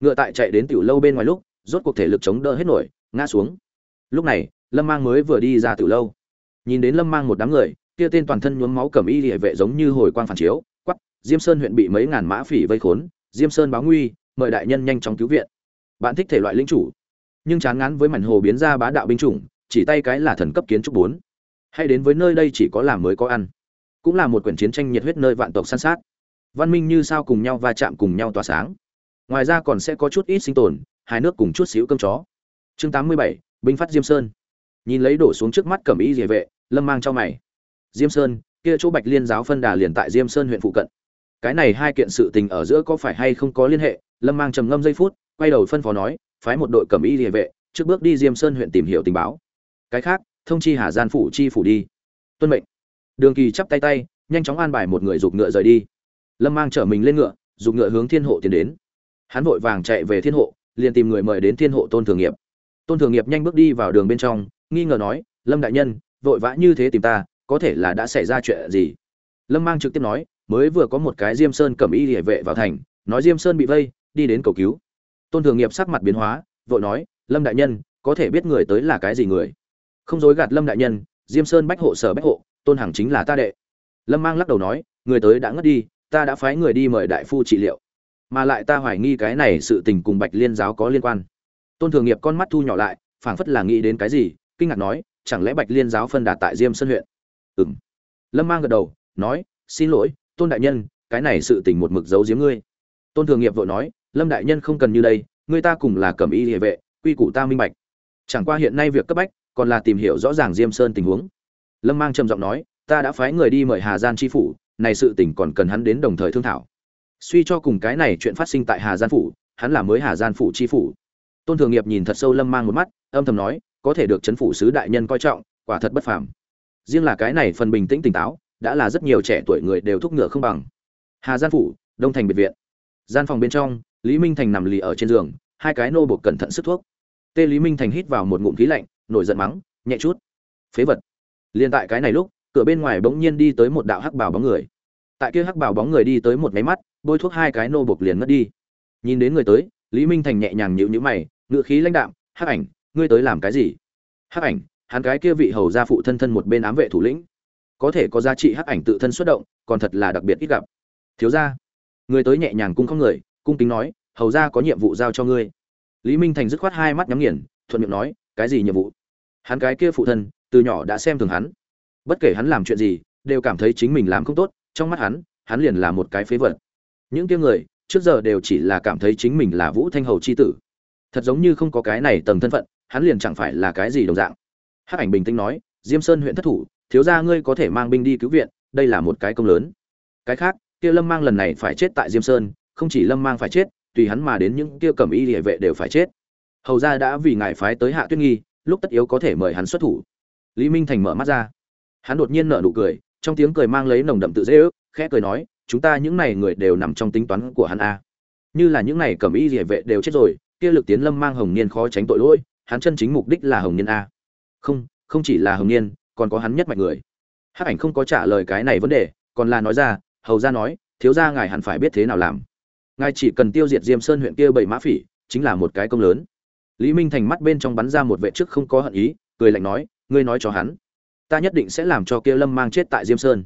Ngựa tại chạy đến tiểu lâu bên ngoài lúc, rốt cuộc thể lực chống đỡ hết nổi, ngã xuống. Lúc này, lâm mang mới vừa đi ra tiểu lâu. Nhìn đến lâm mang một đám người, kia tên toàn thân nhuốm máu cầm y địa vệ giống như hồi quang phản chiếu quắp diêm sơn huyện bị mấy ngàn mã phỉ vây khốn, diêm sơn báo nguy, mời đại nhân nhanh chóng cứu viện. Bạn thích thể loại lính chủ nhưng chán ngán với mảnh hồ biến ra bá đạo binh chủng, chỉ tay cái là thần cấp kiến trúc bốn. Hay đến với nơi đây chỉ có làm mới có ăn. Cũng là một quyển chiến tranh nhiệt huyết nơi vạn tộc săn sát. Văn minh như sao cùng nhau va chạm cùng nhau tỏa sáng. Ngoài ra còn sẽ có chút ít sinh tồn, hai nước cùng chút xíu cơm chó. Chương tám mươi bảy, binh phát diêm sơn. Nhìn lấy đổ xuống trước mắt cẩm y rìa vệ, lâm mang cho mày. Diêm sơn, kia chỗ bạch liên giáo phân đà liền tại diêm sơn huyện phụ cận. Cái này hai kiện sự tình ở giữa có phải hay không có liên hệ, lâm mang trầm ngâm giây phút, quay đầu phân phó nói phái một đội cẩm y địa vệ, trước bước đi diêm sơn huyện tìm hiểu tình báo. Cái khác, thông chi hà gian phủ chi phủ đi. Tuân mệnh. Đường kỳ chắp tay tay, nhanh chóng an bài một người giục ngựa rời đi. Lâm mang chở mình lên ngựa giục ngựa hướng thiên hộ tiến đến. Hắn vội vàng chạy về thiên hộ, liền tìm người mời đến thiên hộ tôn thường nghiệp. Tôn thường nghiệp nhanh bước đi vào đường bên trong, nghi ngờ nói, lâm đại nhân, vội vã như thế tìm ta, có thể là đã xảy ra chuyện gì? Lâm mang trực tiếp nói, mới vừa có một cái diêm sơn cầm y địa vệ vào thành, nói diêm sơn bị vây, đi đến cầu cứu tôn thường nghiệp sắc mặt biến hóa, vội nói, lâm đại nhân, có thể biết người tới là cái gì người? Không dối gạt lâm đại nhân, diêm sơn bách hộ sở bách hộ, tôn hằng chính là ta đệ. Lâm mang lắc đầu nói, người tới đã ngất đi, ta đã phái người đi mời đại phu trị liệu. Mà lại ta hoài nghi cái này sự tình cùng bạch liên giáo có liên quan. Tôn thường nghiệp con mắt thu nhỏ lại, phảng phất là nghĩ đến cái gì, kinh ngạc nói, chẳng lẽ bạch liên giáo phân đà tại diêm sơn huyện? Ừm. lâm mang gật đầu, nói, xin lỗi, tôn đại nhân, cái này sự tình một mực giấu giếm ngươi. Tôn thường nghiệp vội nói lâm đại nhân không cần như đây, người ta cùng là cầm y địa vệ, quy củ ta minh bạch. Chẳng qua hiện nay việc cấp bách, còn là tìm hiểu rõ ràng diêm sơn tình huống. Lâm mang trầm giọng nói, ta đã phái người đi mời hà gian tri phủ, này sự tình còn cần hắn đến đồng thời thương thảo. Suy cho cùng cái này chuyện phát sinh tại hà gian phủ, hắn là mới hà gian phủ tri phủ. Tôn thường nghiệp nhìn thật sâu lâm mang một mắt, âm thầm nói, có thể được chấn phủ sứ đại nhân coi trọng, quả thật bất phàm. Riêng là cái này phần bình tĩnh tỉnh táo, đã là rất nhiều trẻ tuổi người đều thúc ngựa không bằng. Hà gian phủ, đông thành biệt viện. Gian phòng bên trong lý minh thành nằm lì ở trên giường, hai cái nô buộc cẩn thận sức thuốc. Tê lý minh thành hít vào một ngụm khí lạnh, nổi giận mắng, nhẹ chút. Phế vật. Liền tại cái này lúc, cửa bên ngoài bỗng nhiên đi tới một đạo hắc bảo bóng người. Tại kia hắc bảo bóng người đi tới một máy mắt, bôi thuốc hai cái nô buộc liền mất đi. Nhìn đến người tới, lý minh thành nhẹ nhàng nhịu nhữ mày, ngựa khí lãnh đạm, hắc ảnh, ngươi tới làm cái gì? Hắc ảnh, hắn cái kia vị hầu gia phụ thân thân một bên ám vệ thủ lĩnh. Có thể có giá trị hắc ảnh tự thân xuất động, còn thật là đặc biệt ít gặp. Thiếu gia. Người tới nhẹ nhàng cung không người cung kính nói, hầu ra có nhiệm vụ giao cho ngươi. Lý minh thành dứt khoát hai mắt nhắm nghiền, thuận miệng nói, cái gì nhiệm vụ? Hắn cái kia phụ thân, từ nhỏ đã xem thường hắn. Bất kể hắn làm chuyện gì, đều cảm thấy chính mình làm không tốt, trong mắt hắn hắn liền là một cái phế vật. Những kia người, trước giờ đều chỉ là cảm thấy chính mình là vũ thanh hầu c h i tử. Thật giống như không có cái này tầng thân phận, hắn liền chẳng phải là cái gì đồng dạng. Hắc ảnh bình tĩnh nói, diêm sơn huyện thất thủ, thiếu gia ngươi có thể mang binh đi cứu viện, đây là một cái công lớn. Cái khác, kia lâm mang lần này phải chết tại diêm sơn không chỉ lâm mang phải chết, tùy hắn mà đến những kia cầm y địa vệ đều phải chết. Hầu ra đã vì ngài phái tới hạ tuyết nghi, lúc tất yếu có thể mời hắn xuất thủ. Lý minh thành mở mắt ra. Hắn đột nhiên nở nụ cười, trong tiếng cười mang lấy nồng đậm tự dễ ước, khẽ cười nói, chúng ta những này người đều nằm trong tính toán của hắn a. Như là những này cầm y địa vệ đều chết rồi, kia lực tiến lâm mang hồng niên khó tránh tội lỗi, hắn chân chính mục đích là hồng niên a. Không không chỉ là hồng niên, còn có hắn nhất mạch người. Hắc ảnh không có trả lời cái này vấn đề, còn là nói ra, hầu ra nói, thiếu ra ngài hẳn phải biết thế nào làm ngài chỉ cần tiêu diệt diêm sơn huyện kia bảy mã phỉ, chính là một cái công lớn. Lý minh thành mắt bên trong bắn ra một vệ trước không có hận ý, cười lạnh nói, ngươi nói cho hắn, ta nhất định sẽ làm cho kia lâm mang chết tại diêm sơn.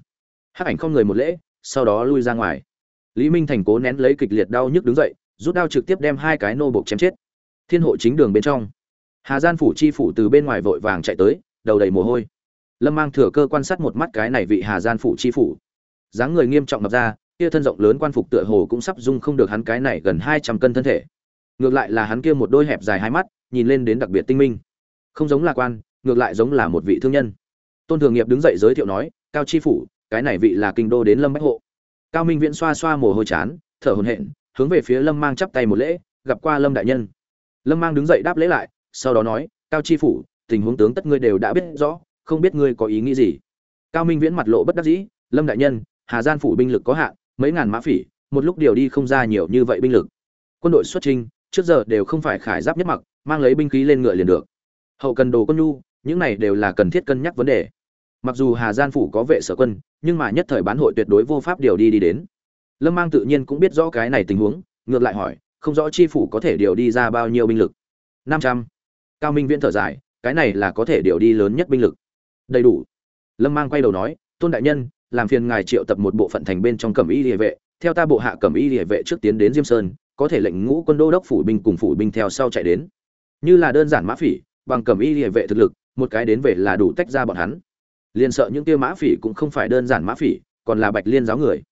Hắc ảnh không người một lễ, sau đó lui ra ngoài. Lý minh thành cố nén lấy kịch liệt đau nhức đứng dậy, rút đao trực tiếp đem hai cái nô bộc chém chết. Thiên hộ chính đường bên trong, hà gian phủ chi phủ từ bên ngoài vội vàng chạy tới, đầu đầy mồ hôi. Lâm mang thừa cơ quan sát một mắt cái này vị hà gian phủ chi phủ. Dáng người nghiêm trọng ngập ra kia thân rộng lớn quan phục tựa hồ cũng sắp dung không được hắn cái này gần hai trăm cân thân thể. Ngược lại là hắn kia một đôi hẹp dài hai mắt, nhìn lên đến đặc biệt tinh minh. Không giống là quan, ngược lại giống là một vị thương nhân. Tôn thường nghiệp đứng dậy giới thiệu nói, cao chi phủ, cái này vị là kinh đô đến lâm bách hộ. Cao minh viễn xoa xoa mồ hôi chán, thở hồn hện hướng về phía lâm mang chắp tay một lễ, gặp qua lâm đại nhân. Lâm mang đứng dậy đáp lễ lại, sau đó nói, cao chi phủ, tình huống tướng tất ngươi đều đã biết rõ, không biết ngươi có ý nghĩ gì. Cao minh viễn mặt lộ bất đắc dĩ, lâm đại nhân, hà gian phủ binh lực có hạn mấy ngàn mã phỉ, một lúc điều đi không ra nhiều như vậy binh lực. Quân đội xuất trinh trước giờ đều không phải khải giáp nhất mặc, mang lấy binh khí lên ngựa liền được. Hậu cần đồ quân nhu, những này đều là cần thiết cân nhắc vấn đề. Mặc dù hà gian phủ có vệ sở quân, nhưng mà nhất thời bán hội tuyệt đối vô pháp điều đi đi đến. Lâm mang tự nhiên cũng biết rõ cái này tình huống, ngược lại hỏi, không rõ chi phủ có thể điều đi ra bao nhiêu binh lực? Năm trăm. Cao minh viễn thở dài, cái này là có thể điều đi lớn nhất binh lực. Đầy đủ. Lâm mang quay đầu nói, tôn đại nhân làm phiền ngài triệu tập một bộ phận thành bên trong cẩm y địa vệ, theo ta bộ hạ cẩm y địa vệ trước tiến đến diêm sơn, có thể lệnh ngũ quân đô đốc phủ binh cùng phủ binh theo sau chạy đến. Như là đơn giản mã phỉ, bằng cẩm y địa vệ thực lực, một cái đến về là đủ tách ra bọn hắn. Liền sợ những kia mã phỉ cũng không phải đơn giản mã phỉ, còn là bạch liên giáo người.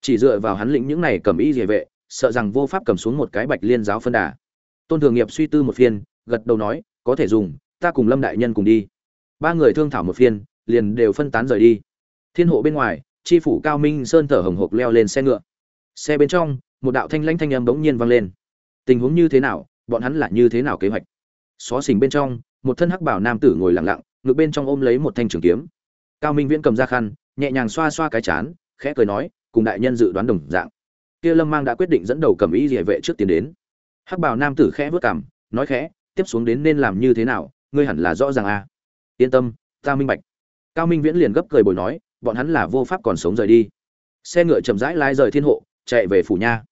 Chỉ dựa vào hắn lĩnh những này cẩm y địa vệ, sợ rằng vô pháp cầm xuống một cái bạch liên giáo phân đà. Tôn thường nghiệp suy tư một phiên, gật đầu nói, có thể dùng, ta cùng lâm đại nhân cùng đi. Ba người thương thảo một phiên, liền đều phân tán rời đi thiên hộ bên ngoài tri phủ cao minh sơn thở hồng hộc leo lên xe ngựa. Xe bên trong, một đạo thanh lãnh thanh âm bỗng nhiên vang lên. Tình huống như thế nào, bọn hắn là như thế nào kế hoạch? Xó xỉnh bên trong, một thân hắc bảo nam tử ngồi lặng lặng, ngực bên trong ôm lấy một thanh trường kiếm. Cao minh viễn cầm ra khăn, nhẹ nhàng xoa xoa cái chán, khẽ cười nói, cùng đại nhân dự đoán đồng dạng. Kia lâm mang đã quyết định dẫn đầu cầm ý địa vệ trước tiến đến. Hắc bảo nam tử khẽ vớt cảm nói khẽ, tiếp xuống đến nên làm như thế nào, ngươi hẳn là rõ ràng a à. yên tâm, ta minh bạch. Cao minh viễn liền gấp cười bồi nói bọn hắn là vô pháp còn sống rời đi. Xe ngựa chậm rãi lai rời thiên hộ, chạy về phủ nha.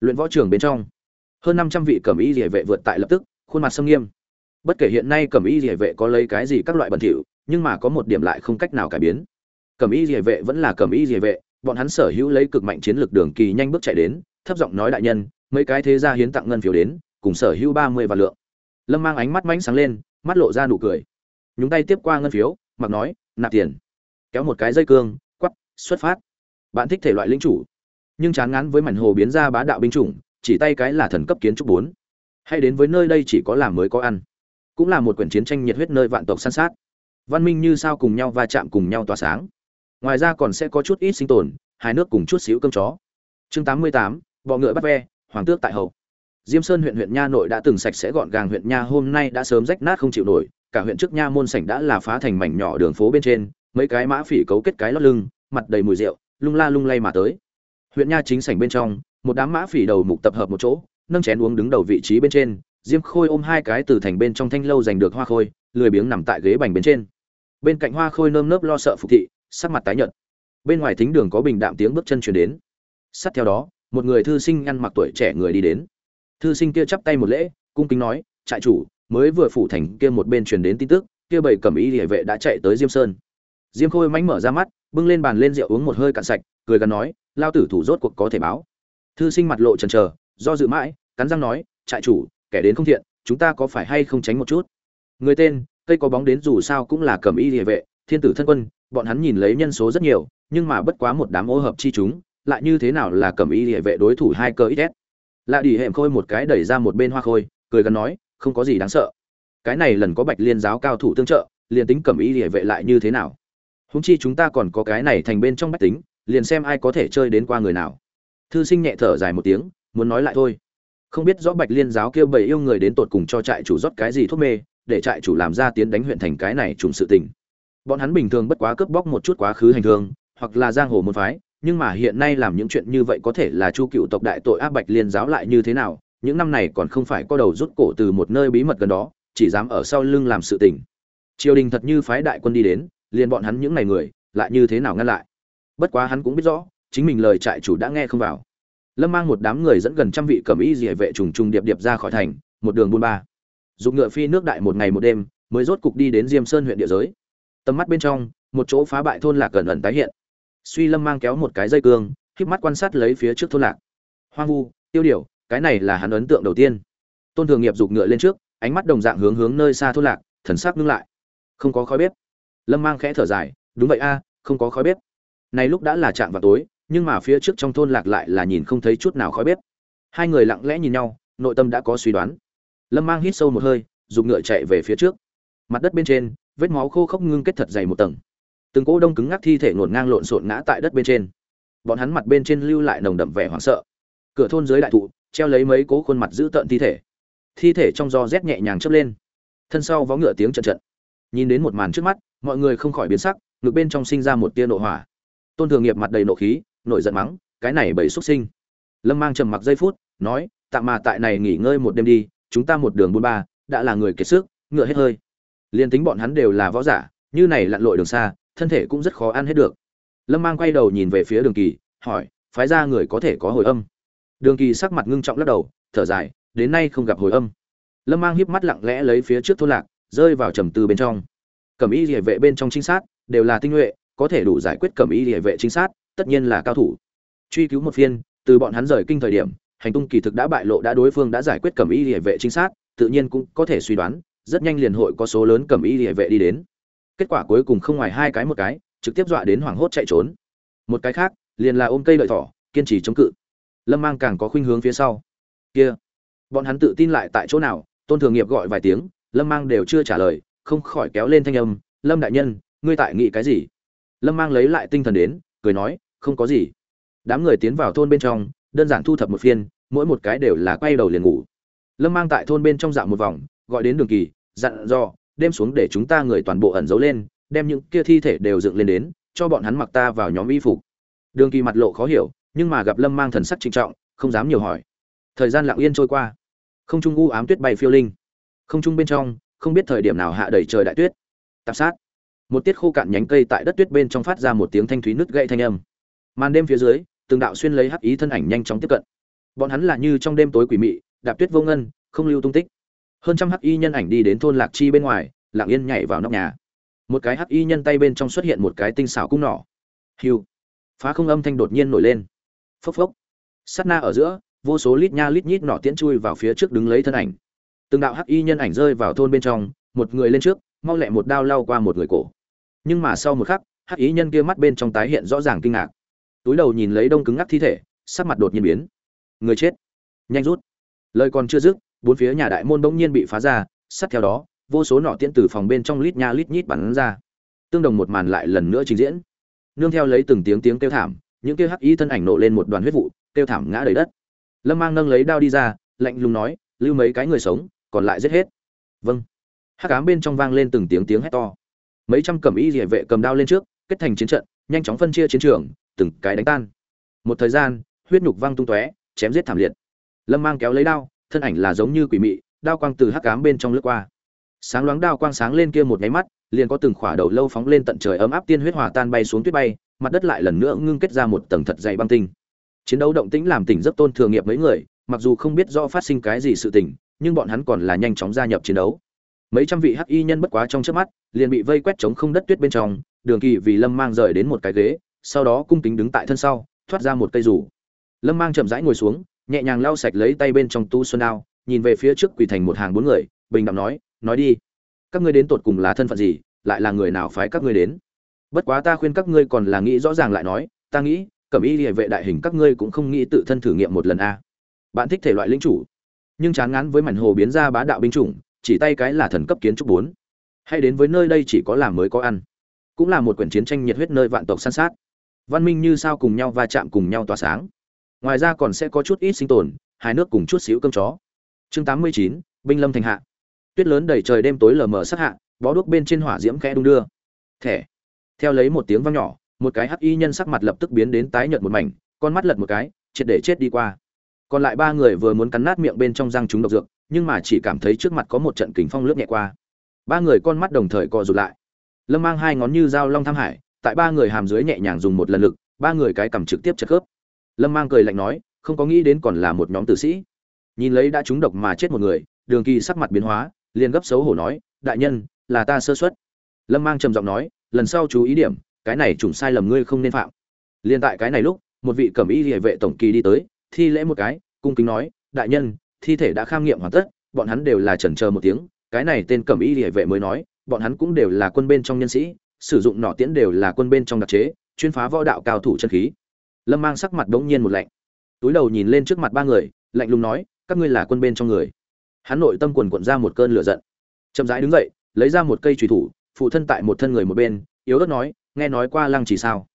Luyện võ trường bên trong, hơn năm trăm vị cẩm y địa vệ vượt tại lập tức, khuôn mặt sâm nghiêm. Bất kể hiện nay cẩm y địa vệ có lấy cái gì các loại bẩn thỉu, nhưng mà có một điểm lại không cách nào cải biến. Cẩm y địa vệ vẫn là cẩm y địa vệ, bọn hắn sở hữu lấy cực mạnh chiến lược đường kỳ nhanh bước chạy đến, thấp giọng nói đại nhân, mấy cái thế gia hiến tặng ngân phiếu đến, cùng sở hữu ba mươi vạn lượng. Lâm mang ánh mắt mánh sáng lên, mắt lộ ra nụ cười. Nhúng tay tiếp qua ngân phiếu, mặc nói, nạp tiền kéo một cái dây cương quắp xuất phát. Bạn thích thể loại linh chủ, nhưng chán ngán với mảnh hồ biến ra bá đạo binh chủng, chỉ tay cái là thần cấp kiến trúc bốn. Hay đến với nơi đây chỉ có làm mới có ăn, cũng là một quyển chiến tranh nhiệt huyết nơi vạn tộc săn sát. Văn minh như sao cùng nhau va chạm cùng nhau tỏa sáng. Ngoài ra còn sẽ có chút ít sinh tồn, hai nước cùng chút xíu cơm chó. Chương tám mươi tám, bọ ngựa bắt ve, hoàng tước tại hậu. Diêm sơn huyện huyện nha nội đã từng sạch sẽ gọn gàng huyện nha hôm nay đã sớm rách nát không chịu nổi, cả huyện trước nha môn sảnh đã là phá thành mảnh nhỏ đường phố bên trên mấy cái mã phỉ cấu kết cái lót lưng, mặt đầy mùi rượu, lung la lung lay mà tới. Huyện nha chính sảnh bên trong, một đám mã phỉ đầu mục tập hợp một chỗ, nâng chén uống đứng đầu vị trí bên trên, diêm khôi ôm hai cái từ thành bên trong thanh lâu giành được hoa khôi, lười biếng nằm tại ghế bành bên trên. Bên cạnh hoa khôi nơm nớp lo sợ phục thị, sắc mặt tái nhợt. Bên ngoài thính đường có bình đạm tiếng bước chân chuyển đến. Sát theo đó, một người thư sinh ăn mặc tuổi trẻ người đi đến. Thư sinh kia chắp tay một lễ, cung kính nói, trại chủ, mới vừa phủ thành kia một bên truyền đến tin tức, kia bảy cẩm y địa vệ đã chạy tới diêm sơn diêm khôi mánh mở ra mắt, bưng lên bàn lên rượu uống một hơi cạn sạch, cười gắn nói, lao tử thủ rốt cuộc có thể báo. Thư sinh mặt lộ trần trờ do dự mãi, cắn răng nói, trại chủ, kẻ đến không thiện, chúng ta có phải hay không tránh một chút? Người tên, cây có bóng đến dù sao cũng là cầm y địa vệ, thiên tử thân quân, bọn hắn nhìn lấy nhân số rất nhiều, nhưng mà bất quá một đám ô hợp chi chúng, lại như thế nào là cầm y địa vệ đối thủ hai cơ ít lạ đi hệm khôi một cái đẩy ra một bên hoa khôi, cười gắn nói, không có gì đáng sợ. Cái này lần có bạch liên giáo cao thủ tương trợ, liền tính cầm y địa vệ lại như thế nào? Húng chi chúng ta còn có cái này thành bên trong bách tính, liền xem ai có thể chơi đến qua người nào. Thư sinh nhẹ thở dài một tiếng, muốn nói lại thôi. Không biết rõ bạch liên giáo kêu bầy yêu người đến tột cùng cho trại chủ rót cái gì thuốc mê, để trại chủ làm ra tiến đánh huyện thành cái này trùng sự tình. Bọn hắn bình thường bất quá cướp bóc một chút quá khứ hành thương hoặc là giang hồ môn phái, nhưng mà hiện nay làm những chuyện như vậy có thể là chu cựu tộc đại tội áp bạch liên giáo lại như thế nào, những năm này còn không phải có đầu rút cổ từ một nơi bí mật gần đó, chỉ dám ở sau lưng làm sự tình. Triều đình thật như phái đại quân đi đến liền bọn hắn những ngày người lại như thế nào ngăn lại? Bất quá hắn cũng biết rõ, chính mình lời trại chủ đã nghe không vào. Lâm mang một đám người dẫn gần trăm vị cầm y dỉa vệ trùng trùng điệp điệp ra khỏi thành, một đường buôn ba. Dùng ngựa phi nước đại một ngày một đêm, mới rốt cục đi đến diêm sơn huyện địa giới. Tầm mắt bên trong, một chỗ phá bại thôn lạc gần ẩn tái hiện. Suy lâm mang kéo một cái dây cương khiếp mắt quan sát lấy phía trước thôn lạc. Hoang vu, tiêu điều, cái này là hắn ấn tượng đầu tiên. Tôn thường nghiệp giục ngựa lên trước, ánh mắt đồng dạng hướng hướng nơi xa thôn lạc, thần sắc ngưng lại. Không có khói bếp lâm mang khẽ thở dài, đúng vậy a, không có khói bếp. Này lúc đã là chạm vào tối, nhưng mà phía trước trong thôn lạc lại là nhìn không thấy chút nào khói bếp. Hai người lặng lẽ nhìn nhau, nội tâm đã có suy đoán. Lâm mang hít sâu một hơi, dùng ngựa chạy về phía trước. Mặt đất bên trên, vết máu khô khốc ngưng kết thật dày một tầng. Từng cỗ đông cứng ngắc thi thể ngổn ngang lộn xộn ngã tại đất bên trên. Bọn hắn mặt bên trên lưu lại nồng đậm vẻ hoảng sợ. Cửa thôn dưới đại thụ, treo lấy mấy cố khuôn mặt giữ tợn thi thể. Thi thể trong do rét nhẹ nhàng chớp lên. Thân sau vó ngựa tiếng trận trận nhìn đến một màn trước mắt mọi người không khỏi biến sắc, ngực bên trong sinh ra một tia nộ hỏa. Tôn thường nghiệp mặt đầy nộ khí, nổi giận mắng, cái này bầy xuất sinh. Lâm mang trầm mặc giây phút, nói tạm mà tại này nghỉ ngơi một đêm đi, chúng ta một đường buôn ba, đã là người kiệt sức, ngựa hết hơi. Liền tính bọn hắn đều là võ giả, như này lặn lội đường xa, thân thể cũng rất khó ăn hết được. Lâm mang quay đầu nhìn về phía đường kỳ, hỏi, phái ra người có thể có hồi âm? Đường kỳ sắc mặt ngưng trọng lắc đầu, thở dài, đến nay không gặp hồi âm. Lâm mang hiếp mắt lặng lẽ lấy phía trước thôn lạc, rơi vào trầm tư bên trong cẩm y địa vệ bên trong trinh sát, đều là tinh nhuệ, có thể đủ giải quyết cẩm y địa vệ trinh sát, tất nhiên là cao thủ. Truy cứu một phiên, từ bọn hắn rời kinh thời điểm, hành tung kỳ thực đã bại lộ đã đối phương đã giải quyết cẩm y địa vệ trinh sát, tự nhiên cũng có thể suy đoán, rất nhanh liền hội có số lớn cẩm y địa vệ đi đến. Kết quả cuối cùng không ngoài hai cái một cái, trực tiếp dọa đến hoảng hốt chạy trốn. Một cái khác, liền là ôm cây lợi thỏ, kiên trì chống cự. Lâm mang càng có khuynh hướng phía sau. Kia, bọn hắn tự tin lại tại chỗ nào? Tôn thường nghiệp gọi vài tiếng, lâm mang đều chưa trả lời không khỏi kéo lên thanh âm, lâm đại nhân, ngươi tại nghĩ cái gì? Lâm mang lấy lại tinh thần đến, cười nói, không có gì. Đám người tiến vào thôn bên trong, đơn giản thu thập một phiên, mỗi một cái đều là quay đầu liền ngủ. Lâm mang tại thôn bên trong dạo một vòng, gọi đến đường kỳ, dặn dò đêm xuống để chúng ta người toàn bộ ẩn giấu lên, đem những kia thi thể đều dựng lên đến, cho bọn hắn mặc ta vào nhóm y phục. Đường kỳ mặt lộ khó hiểu, nhưng mà gặp lâm mang thần sắc trinh trọng, không dám nhiều hỏi. Thời gian lặng yên trôi qua. Không trung u ám tuyết bay phiêu linh. Không trung bên trong không biết thời điểm nào hạ đầy trời đại tuyết. Tạp sát. Một tiết khô cạn nhánh cây tại đất tuyết bên trong phát ra một tiếng thanh thúy nứt gãy thanh âm. Màn đêm phía dưới, từng đạo xuyên lấy hắc ý thân ảnh nhanh chóng tiếp cận. Bọn hắn là như trong đêm tối quỷ mị, đạp tuyết vô ngân, không lưu tung tích. Hơn trăm hắc y nhân ảnh đi đến thôn lạc chi bên ngoài, lặng yên nhảy vào nóc nhà. Một cái hắc y nhân tay bên trong xuất hiện một cái tinh xảo cung nỏ. Hiu. Phá không âm thanh đột nhiên nổi lên. Phốc phốc. Sát na ở giữa, vô số lít nha lít nhít nỏ tiễn chui vào phía trước đứng lấy thân ảnh từng đạo hắc y nhân ảnh rơi vào thôn bên trong, một người lên trước, mau lẹ một đao lao qua một người cổ. Nhưng mà sau một khắc, hắc y nhân kia mắt bên trong tái hiện rõ ràng kinh ngạc. Túi đầu nhìn lấy đông cứng ngắc thi thể, sắc mặt đột nhiên biến. Người chết. Nhanh rút. Lời còn chưa dứt, bốn phía nhà đại môn bỗng nhiên bị phá ra, sát theo đó, vô số nọ tiễn từ phòng bên trong lít nha lít nhít bắn ra. Tương đồng một màn lại lần nữa trình diễn. Nương theo lấy từng tiếng tiếng kêu thảm, những kêu hắc y thân ảnh nổ lên một đoàn huyết vụ, kêu thảm ngã đầy đất. Lâm mang nâng lấy đao đi ra, lạnh lùng nói, lưu mấy cái người sống còn lại giết hết. Vâng. Hắc ám bên trong vang lên từng tiếng tiếng hét to. Mấy trăm cẩm y địa vệ cầm đao lên trước, kết thành chiến trận, nhanh chóng phân chia chiến trường, từng cái đánh tan. Một thời gian, huyết nhục văng tung tóe, chém giết thảm liệt. Lâm mang kéo lấy đao, thân ảnh là giống như quỷ mị, đao quang từ hắc ám bên trong lướt qua. Sáng loáng đao quang sáng lên kia một nháy mắt, liền có từng khỏa đầu lâu phóng lên tận trời ấm áp tiên huyết hòa tan bay xuống tuyết bay, mặt đất lại lần nữa ngưng kết ra một tầng thật dày băng tinh. Chiến đấu động tĩnh làm tỉnh giấc tôn thường nghiệp mấy người, mặc dù không biết rõ phát sinh cái gì sự tình nhưng bọn hắn còn là nhanh chóng gia nhập chiến đấu. Mấy trăm vị hắc y nhân bất quá trong chớp mắt liền bị vây quét chống không đất tuyết bên trong đường kỳ vì lâm mang rời đến một cái ghế sau đó cung kính đứng tại thân sau thoát ra một cây rủ. Lâm mang chậm rãi ngồi xuống nhẹ nhàng lau sạch lấy tay bên trong tu xuân ao, nhìn về phía trước quỳ thành một hàng bốn người bình đẳng nói nói đi các ngươi đến tột cùng là thân phận gì lại là người nào phái các ngươi đến? Bất quá ta khuyên các ngươi còn là nghĩ rõ ràng lại nói ta nghĩ cẩm y địa vệ đại hình các ngươi cũng không nghĩ tự thân thử nghiệm một lần a. Bạn thích thể loại lính chủ? Nhưng chán ngán với mảnh hồ biến ra bá đạo binh chủng, chỉ tay cái là thần cấp kiến trúc bốn. Hay đến với nơi đây chỉ có làm mới có ăn. Cũng là một quyển chiến tranh nhiệt huyết nơi vạn tộc san sát. Văn minh như sao cùng nhau va chạm cùng nhau tỏa sáng. Ngoài ra còn sẽ có chút ít sinh tồn, hai nước cùng chút xíu cơm chó. Chương tám mươi chín, binh lâm thành hạ. Tuyết lớn đầy trời đêm tối lờ mờ sắc hạ, bó đuốc bên trên hỏa diễm khẽ đung đưa. Thẻ. Theo lấy một tiếng vang nhỏ, một cái hắc y nhân sắc mặt lập tức biến đến tái nhợt một mảnh, con mắt lật một cái, triệt để chết đi qua còn lại ba người vừa muốn cắn nát miệng bên trong răng chúng độc dược, nhưng mà chỉ cảm thấy trước mặt có một trận kính phong lướt nhẹ qua. Ba người con mắt đồng thời co rụt lại. Lâm mang hai ngón như dao long tham hải, tại ba người hàm dưới nhẹ nhàng dùng một lần lực, ba người cái cầm trực tiếp chật khớp. Lâm mang cười lạnh nói, không có nghĩ đến còn là một nhóm tử sĩ. Nhìn lấy đã trúng độc mà chết một người, đường kỳ sắc mặt biến hóa, liền gấp xấu hổ nói, đại nhân, là ta sơ xuất lâm mang trầm giọng nói, lần sau chú ý điểm, cái này trùng sai lầm ngươi không nên phạm. Liền tại cái này lúc, một vị cẩm y địa vệ tổng kỳ đi tới thi lễ một cái, cung kính nói, đại nhân, thi thể đã kham nghiệm hoàn tất, bọn hắn đều là chần chờ một tiếng. Cái này tên cẩm y địa vệ mới nói, bọn hắn cũng đều là quân bên trong nhân sĩ, sử dụng nỏ tiễn đều là quân bên trong đặc chế, chuyên phá võ đạo cao thủ chân khí. Lâm mang sắc mặt đ n g nhiên một lạnh. Túi đầu nhìn lên trước mặt ba người, lạnh lùng nói, các ngươi là quân bên trong người. Hắn nội tâm quần quận ra một cơn lửa giận. Chậm rãi đứng dậy, lấy ra một cây trùy thủ, phụ thân tại một thân người một bên, yếu ớt nói, nghe nói qua lăng chỉ sao?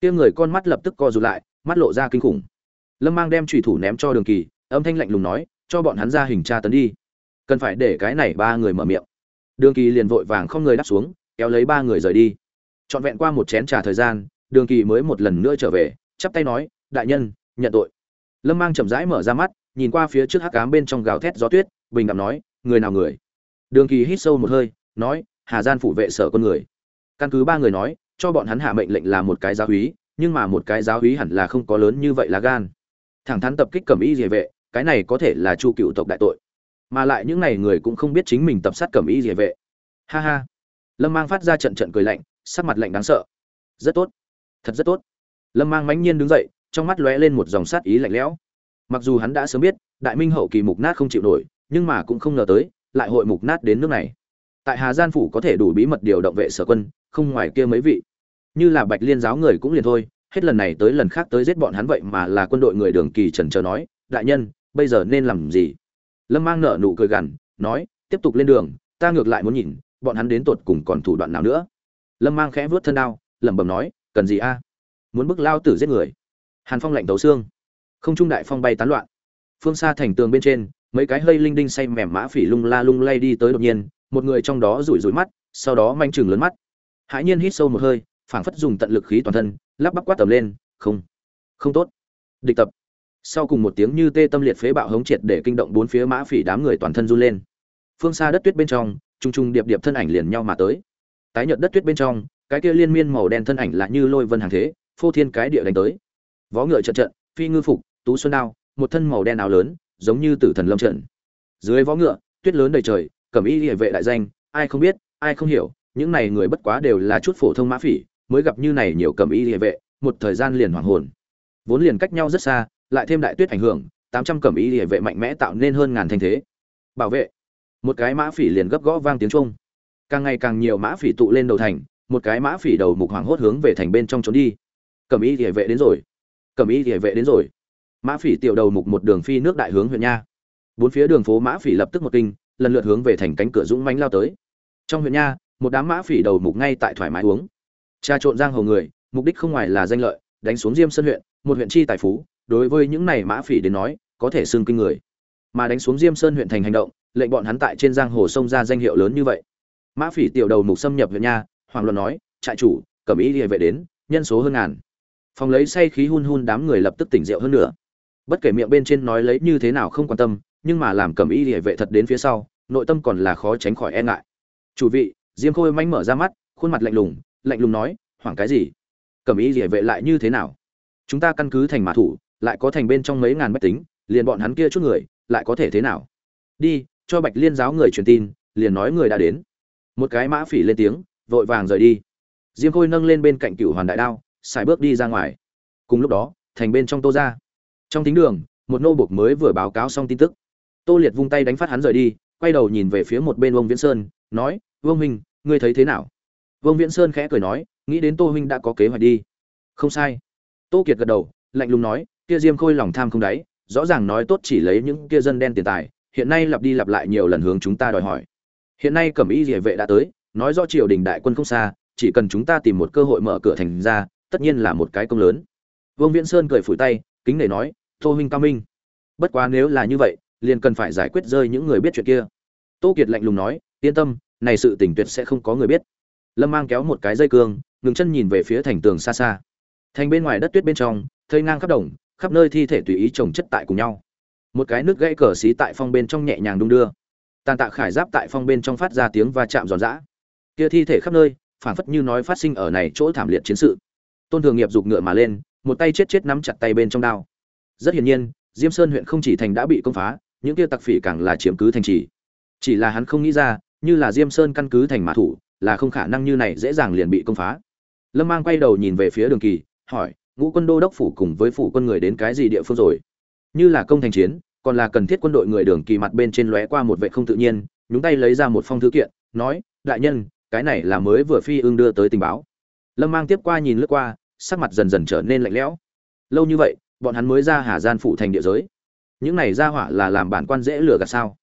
Kia người con mắt lập tức co rụt lại, mắt lộ ra kinh khủng lâm mang đem trùy thủ ném cho đường kỳ âm thanh lạnh lùng nói cho bọn hắn ra hình tra tấn đi. Cần phải để cái này ba người mở miệng. Đường kỳ liền vội vàng không người đáp xuống kéo lấy ba người rời đi. Trọn vẹn qua một chén trà thời gian đường kỳ mới một lần nữa trở về chắp tay nói đại nhân nhận tội. Lâm mang chậm rãi mở ra mắt nhìn qua phía trước hắc cám bên trong gào thét gió tuyết bình đạm nói người nào người? Đường kỳ hít sâu một hơi nói hà gian phủ vệ sở con người. Căn cứ ba người nói cho bọn hắn hạ mệnh lệnh là một cái giáo húy, nhưng mà một cái giáo húy hẳn là không có lớn như vậy là gan thẳng thắn tập kích cầm y địa vệ, cái này có thể là chu cựu tộc đại tội. Mà lại những này người cũng không biết chính mình tập sát cầm y địa vệ. Ha ha. Lâm mang phát ra trận trận cười lạnh, sắc mặt lạnh đáng sợ. Rất tốt. Thật rất tốt. Lâm mang mãnh nhiên đứng dậy, trong mắt lóe lên một dòng sát ý lạnh lẽo. Mặc dù hắn đã sớm biết, đại minh hậu kỳ mục nát không chịu nổi, nhưng mà cũng không ngờ tới, lại hội mục nát đến nước này. Tại hà gian phủ có thể đủ bí mật điều động vệ sở quân, không ngoài kia mấy vị. Như là bạch liên giáo người cũng liền thôi hết lần này tới lần khác tới giết bọn hắn vậy mà là quân đội người đường kỳ trần chờ nói, đại nhân, bây giờ nên làm gì? Lâm mang nở nụ cười gằn, nói, tiếp tục lên đường, ta ngược lại muốn nhìn, bọn hắn đến tột cùng còn thủ đoạn nào nữa? Lâm mang khẽ vớt thân đao, lẩm bẩm nói, cần gì a? Muốn bức lao tử giết người? Hàn phong lạnh tấu xương. Không trung đại phong bay tán loạn. Phương xa thành tường bên trên, mấy cái hơi linh đinh say mềm mã phỉ lung la lung lay đi tới đột nhiên, một người trong đó rủi rủi mắt, sau đó manh chừng lớn mắt. Hãi nhiên hít sâu một hơi, phảng phất dùng tận lực khí toàn thân lắp bắp quát tầm lên, không không tốt. Địch tập. Sau cùng một tiếng như tê tâm liệt phế bạo hống triệt để kinh động bốn phía mã phỉ đám người toàn thân run lên. Phương xa đất tuyết bên trong trung trung điệp điệp thân ảnh liền nhau mà tới. Tái nhợt đất tuyết bên trong, cái kia liên miên màu đen thân ảnh lại như lôi vân hàng thế, phô thiên cái địa đánh tới. Vó ngựa trận trận phi ngư phục, tú xuân đao, một thân màu đen áo lớn, giống như tử thần lâm trận. Dưới vó ngựa, tuyết lớn đầy trời, cẩm y địa vệ đại danh, ai không biết, ai không hiểu, những này người bất quá đều là chút phổ thông mã phỉ mới gặp như này nhiều cẩm y địa vệ, một thời gian liền hoàng hồn. Vốn liền cách nhau rất xa, lại thêm đại tuyết ảnh hưởng, tám trăm cẩm y địa vệ mạnh mẽ tạo nên hơn ngàn thanh thế. Bảo vệ. Một cái mã phỉ liền gấp gõ vang tiếng trung càng ngày càng nhiều mã phỉ tụ lên đầu thành, một cái mã phỉ đầu mục hoàng hốt hướng về thành bên trong trốn đi. Cẩm y địa vệ đến rồi. Cẩm y địa vệ đến rồi. Mã phỉ tiểu đầu mục một đường phi nước đại hướng huyện nha. Bốn phía đường phố mã phỉ lập tức một kinh, lần lượt hướng về thành cánh cửa dũng mãnh lao tới. Trong huyện nha, một đám mã phỉ đầu mục ngay tại thoải mái uống trà trộn giang hồ người, mục đích không ngoài là danh lợi, đánh xuống diêm sơn huyện, một huyện chi tài phú, đối với những này mã phỉ đến nói, có thể xưng kinh người. Mà đánh xuống diêm sơn huyện thành hành động, lệnh bọn hắn tại trên giang hồ sông ra danh hiệu lớn như vậy. Mã phỉ tiểu đầu mục xâm nhập huyện nha, hoàng luận nói, trại chủ cẩm ý liề vệ đến, nhân số hơn ngàn. Phòng lấy say khí hun hun đám người lập tức tỉnh rượu hơn nữa bất kể miệng bên trên nói lấy như thế nào không quan tâm, nhưng mà làm cẩm ý liề vệ thật đến phía sau, nội tâm còn là khó tránh khỏi e ngại. Chủ vị, diêm khôi manh mở ra mắt, khuôn mặt lạnh lùng lạnh lùng nói, hoảng cái gì? Cẩm ý địa vệ lại như thế nào? Chúng ta căn cứ thành mã thủ, lại có thành bên trong mấy ngàn bách tính, liền bọn hắn kia chút người, lại có thể thế nào? Đi, cho bạch liên giáo người truyền tin, liền nói người đã đến. Một cái mã phỉ lên tiếng, vội vàng rời đi. Diêm khôi nâng lên bên cạnh cửu hoàn đại đao, xài bước đi ra ngoài. Cùng lúc đó, thành bên trong tô ra trong thính đường, một nô buộc mới vừa báo cáo xong tin tức. Tô liệt vung tay đánh phát hắn rời đi, quay đầu nhìn về phía một bên ông viễn sơn, nói, vương huynh, ngươi thấy thế nào? Vương viễn sơn khẽ cười nói, nghĩ đến tô huynh đã có kế hoạch đi. Không sai. Tô kiệt gật đầu, lạnh lùng nói, kia diêm khôi lòng tham không đáy, rõ ràng nói tốt chỉ lấy những kia dân đen tiền tài, hiện nay lặp đi lặp lại nhiều lần hướng chúng ta đòi hỏi. Hiện nay cẩm y địa vệ đã tới, nói rõ triều đình đại quân không xa, chỉ cần chúng ta tìm một cơ hội mở cửa thành ra, tất nhiên là một cái công lớn. Vương viễn sơn cười phủi tay, kính nể nói, tô huynh cao minh. Bất quá nếu là như vậy, liền cần phải giải quyết rơi những người biết chuyện kia. Tô kiệt lạnh lùng nói, yên tâm, này sự tình tuyệt sẽ không có người biết lâm mang kéo một cái dây cương, ngừng chân nhìn về phía thành tường xa xa. Thành bên ngoài đất tuyết bên trong, thây ngang khắp đồng, khắp nơi thi thể tùy ý trồng chất tại cùng nhau. Một cái nước gãy cờ xí tại phong bên trong nhẹ nhàng đung đưa. Tàn tạ khải giáp tại phong bên trong phát ra tiếng va chạm giòn giã. Kia thi thể khắp nơi, phảng phất như nói phát sinh ở này chỗ thảm liệt chiến sự. Tôn thường nghiệp giục ngựa mà lên, một tay chết chết nắm chặt tay bên trong đao. Rất hiển nhiên, diêm sơn huyện không chỉ thành đã bị công phá, những kia tặc phỉ càng là chiếm cứ thành trì. Chỉ là hắn không nghĩ ra, như là diêm sơn căn cứ thành mã thủ là không khả năng như này dễ dàng liền bị công phá. Lâm mang quay đầu nhìn về phía đường kỳ, hỏi, ngũ quân đô đốc phủ cùng với phủ quân người đến cái gì địa phương rồi? Như là công thành chiến, còn là cần thiết quân đội người đường kỳ mặt bên trên lóe qua một vệ không tự nhiên, nhúng tay lấy ra một phong thư kiện, nói, đại nhân, cái này là mới vừa phi ương đưa tới tình báo. Lâm mang tiếp qua nhìn lướt qua, sắc mặt dần dần trở nên lạnh lẽo. Lâu như vậy, bọn hắn mới ra hà gian phụ thành địa giới. Những này ra hỏa là làm bản quan dễ lừa gạt sao?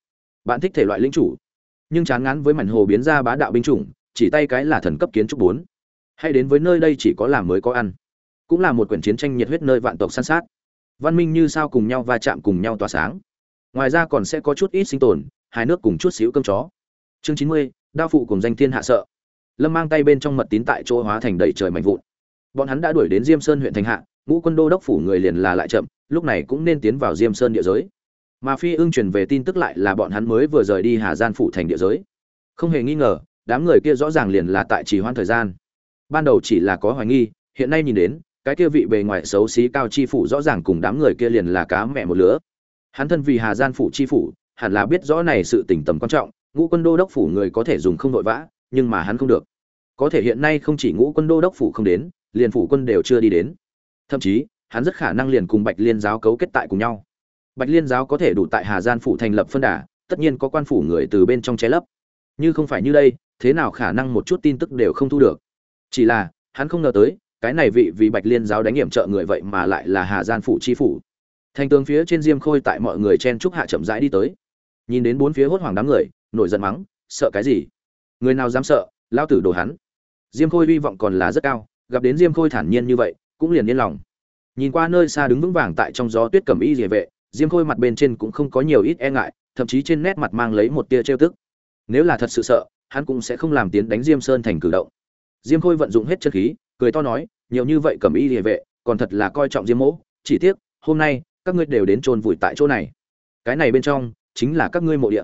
Bạn thích thể loại linh chủ, nhưng chán ngán với mảnh hồ biến ra bá đạo binh chủng chỉ tay cái là thần cấp kiến trúc bốn. Hay đến với nơi đây chỉ có làm mới có ăn. Cũng là một quyển chiến tranh nhiệt huyết nơi vạn tộc săn sát. Văn minh như sao cùng nhau va chạm cùng nhau tỏa sáng. Ngoài ra còn sẽ có chút ít sinh tồn hai nước cùng chút xíu cơm chó. Chương chín mươi, đao phụ cùng danh thiên hạ sợ. Lâm mang tay bên trong mật tín tại chỗ hóa thành đầy trời mạnh vụn. Bọn hắn đã đuổi đến diêm sơn huyện thành hạ, ngũ quân đô đốc phủ người liền là lại chậm, lúc này cũng nên tiến vào diêm sơn địa giới. Mà phi ưng truyền về tin tức lại là bọn hắn mới vừa rời đi hà gian phủ thành địa giới. Không hề nghi ngờ đám người kia rõ ràng liền là tại trì hoãn thời gian. Ban đầu chỉ là có hoài nghi, hiện nay nhìn đến, cái kia vị bề ngoài xấu xí cao chi phủ rõ ràng cùng đám người kia liền là cá mẹ một lứa. Hắn thân vì hà gian phủ chi phủ, hẳn là biết rõ này sự tình tầm quan trọng, ngũ quân đô đốc phủ người có thể dùng không vội vã, nhưng mà hắn không được. Có thể hiện nay không chỉ ngũ quân đô đốc phủ không đến, liền phủ quân đều chưa đi đến. Thậm chí, hắn rất khả năng liền cùng bạch liên giáo cấu kết tại cùng nhau. Bạch liên giáo có thể đủ tại hà gian phủ thành lập phân đà, tất nhiên có quan phủ người từ bên trong che lấp như không phải như đây, thế nào khả năng một chút tin tức đều không thu được? Chỉ là, hắn không ngờ tới, cái này vị vì bạch liên giáo đánh hiểm trợ người vậy mà lại là hà gian phủ chi phủ. Thành tướng phía trên diêm khôi tại mọi người chen trúc hạ chậm rãi đi tới. Nhìn đến bốn phía hốt hoảng đám người, nổi giận mắng, sợ cái gì? Người nào dám sợ? Lao tử đồ hắn. Diêm khôi hy vọng còn là rất cao, gặp đến diêm khôi thản nhiên như vậy, cũng liền yên lòng. Nhìn qua nơi xa đứng vững vàng tại trong gió tuyết cầm y địa vệ, diêm khôi mặt bên trên cũng không có nhiều ít e ngại, thậm chí trên nét mặt mang lấy một tia trêu tức nếu là thật sự sợ, hắn cũng sẽ không làm tiến đánh diêm sơn thành cử động. Diêm khôi vận dụng hết chân khí, cười to nói, nhiều như vậy cầm y địa vệ, còn thật là coi trọng diêm mỗ. Chỉ tiếc, hôm nay, các ngươi đều đến chôn vùi tại chỗ này. Cái này bên trong, chính là các ngươi mộ địa.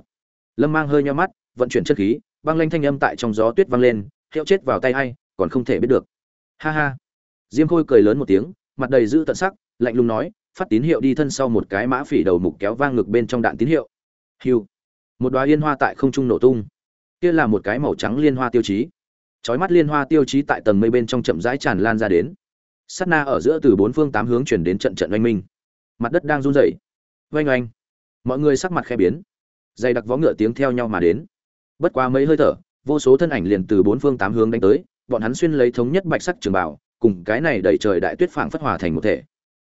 Lâm mang hơi nheo mắt, vận chuyển chân khí, băng lanh thanh âm tại trong gió tuyết vang lên, hiệu chết vào tay hay còn không thể biết được. Ha ha. Diêm khôi cười lớn một tiếng, mặt đầy dữ tận sắc, lạnh lùng nói, phát tín hiệu đi thân sau một cái mã phỉ đầu mục kéo vang ngực bên trong đạn tín hiệu. Hiu một đoá yên hoa tại không trung nổ tung. Kia là một cái màu trắng liên hoa tiêu chí. Chói mắt liên hoa tiêu chí tại tầng mây bên trong chậm rãi tràn lan ra đến. Sát na ở giữa từ bốn phương tám hướng chuyển đến trận trận oanh minh. Mặt đất đang run rẩy. Oanh oanh. Mọi người sắc mặt khe biến. Dày đặc vó ngựa tiếng theo nhau mà đến. Bất quá mấy hơi thở, vô số thân ảnh liền từ bốn phương tám hướng đánh tới, bọn hắn xuyên lấy thống nhất bạch sắc trường bảo, cùng cái này đẩy trời đại tuyết phảng phất hòa thành một thể.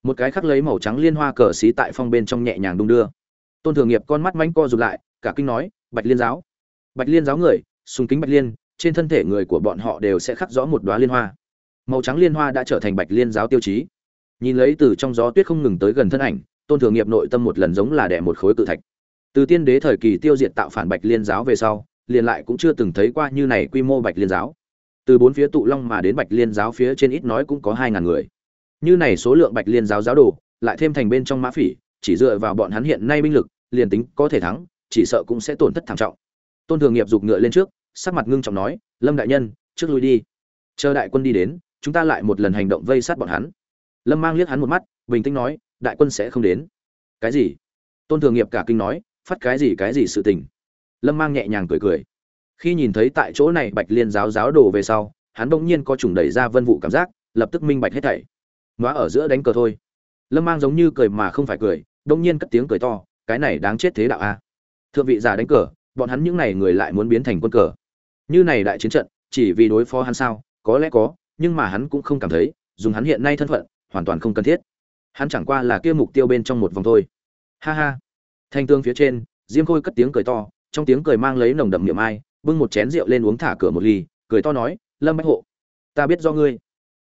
Một cái khắc lấy màu trắng liên hoa cờ xí tại phong bên trong nhẹ nhàng đung đưa. Tôn thường nghiệp con mắt mánh co rụt lại cả kinh nói, bạch liên giáo. Bạch liên giáo người, sùng kính bạch liên, trên thân thể người của bọn họ đều sẽ khắc rõ một đóa liên hoa. Màu trắng liên hoa đã trở thành bạch liên giáo tiêu chí. Nhìn lấy từ trong gió tuyết không ngừng tới gần thân ảnh, tôn thường nghiệp nội tâm một lần giống là đẻ một khối cự thạch. Từ tiên đế thời kỳ tiêu diệt tạo phản bạch liên giáo về sau, liền lại cũng chưa từng thấy qua như này quy mô bạch liên giáo. Từ bốn phía tụ long mà đến bạch liên giáo phía trên ít nói cũng có hai ngàn người. Như này số lượng bạch liên giáo giáo đồ, lại thêm thành bên trong mã phỉ, chỉ dựa vào bọn hắn hiện nay binh lực, liền tính có thể thắng chỉ sợ cũng sẽ tổn thất thảm trọng. Tôn thường nghiệp giục ngựa lên trước, sắc mặt ngưng trọng nói, lâm đại nhân, trước lui đi. Chờ đại quân đi đến, chúng ta lại một lần hành động vây sát bọn hắn. Lâm mang liếc hắn một mắt, bình tĩnh nói, đại quân sẽ không đến. Cái gì? Tôn thường nghiệp cả kinh nói, phát cái gì cái gì sự tình? Lâm mang nhẹ nhàng cười cười. Khi nhìn thấy tại chỗ này bạch liên giáo giáo đồ về sau, hắn bỗng nhiên có chủng đẩy ra vân vụ cảm giác, lập tức minh bạch hết thảy. Nói ở giữa đánh cờ thôi. Lâm mang giống như cười mà không phải cười, bỗng nhiên cất tiếng cười to, cái này đáng chết thế đạo a thượng vị giả đánh cờ, bọn hắn những này người lại muốn biến thành quân cờ. Như này đại chiến trận, chỉ vì đối phó hắn sao, có lẽ có, nhưng mà hắn cũng không cảm thấy, dùng hắn hiện nay thân phận, hoàn toàn không cần thiết. Hắn chẳng qua là kia mục tiêu bên trong một vòng thôi. Ha ha. Thanh tương phía trên, diêm khôi cất tiếng cười to, trong tiếng cười mang lấy nồng đậm niệm ai, bưng một chén rượu lên uống thả cửa một ly, cười to nói, lâm bách hộ, ta biết do ngươi.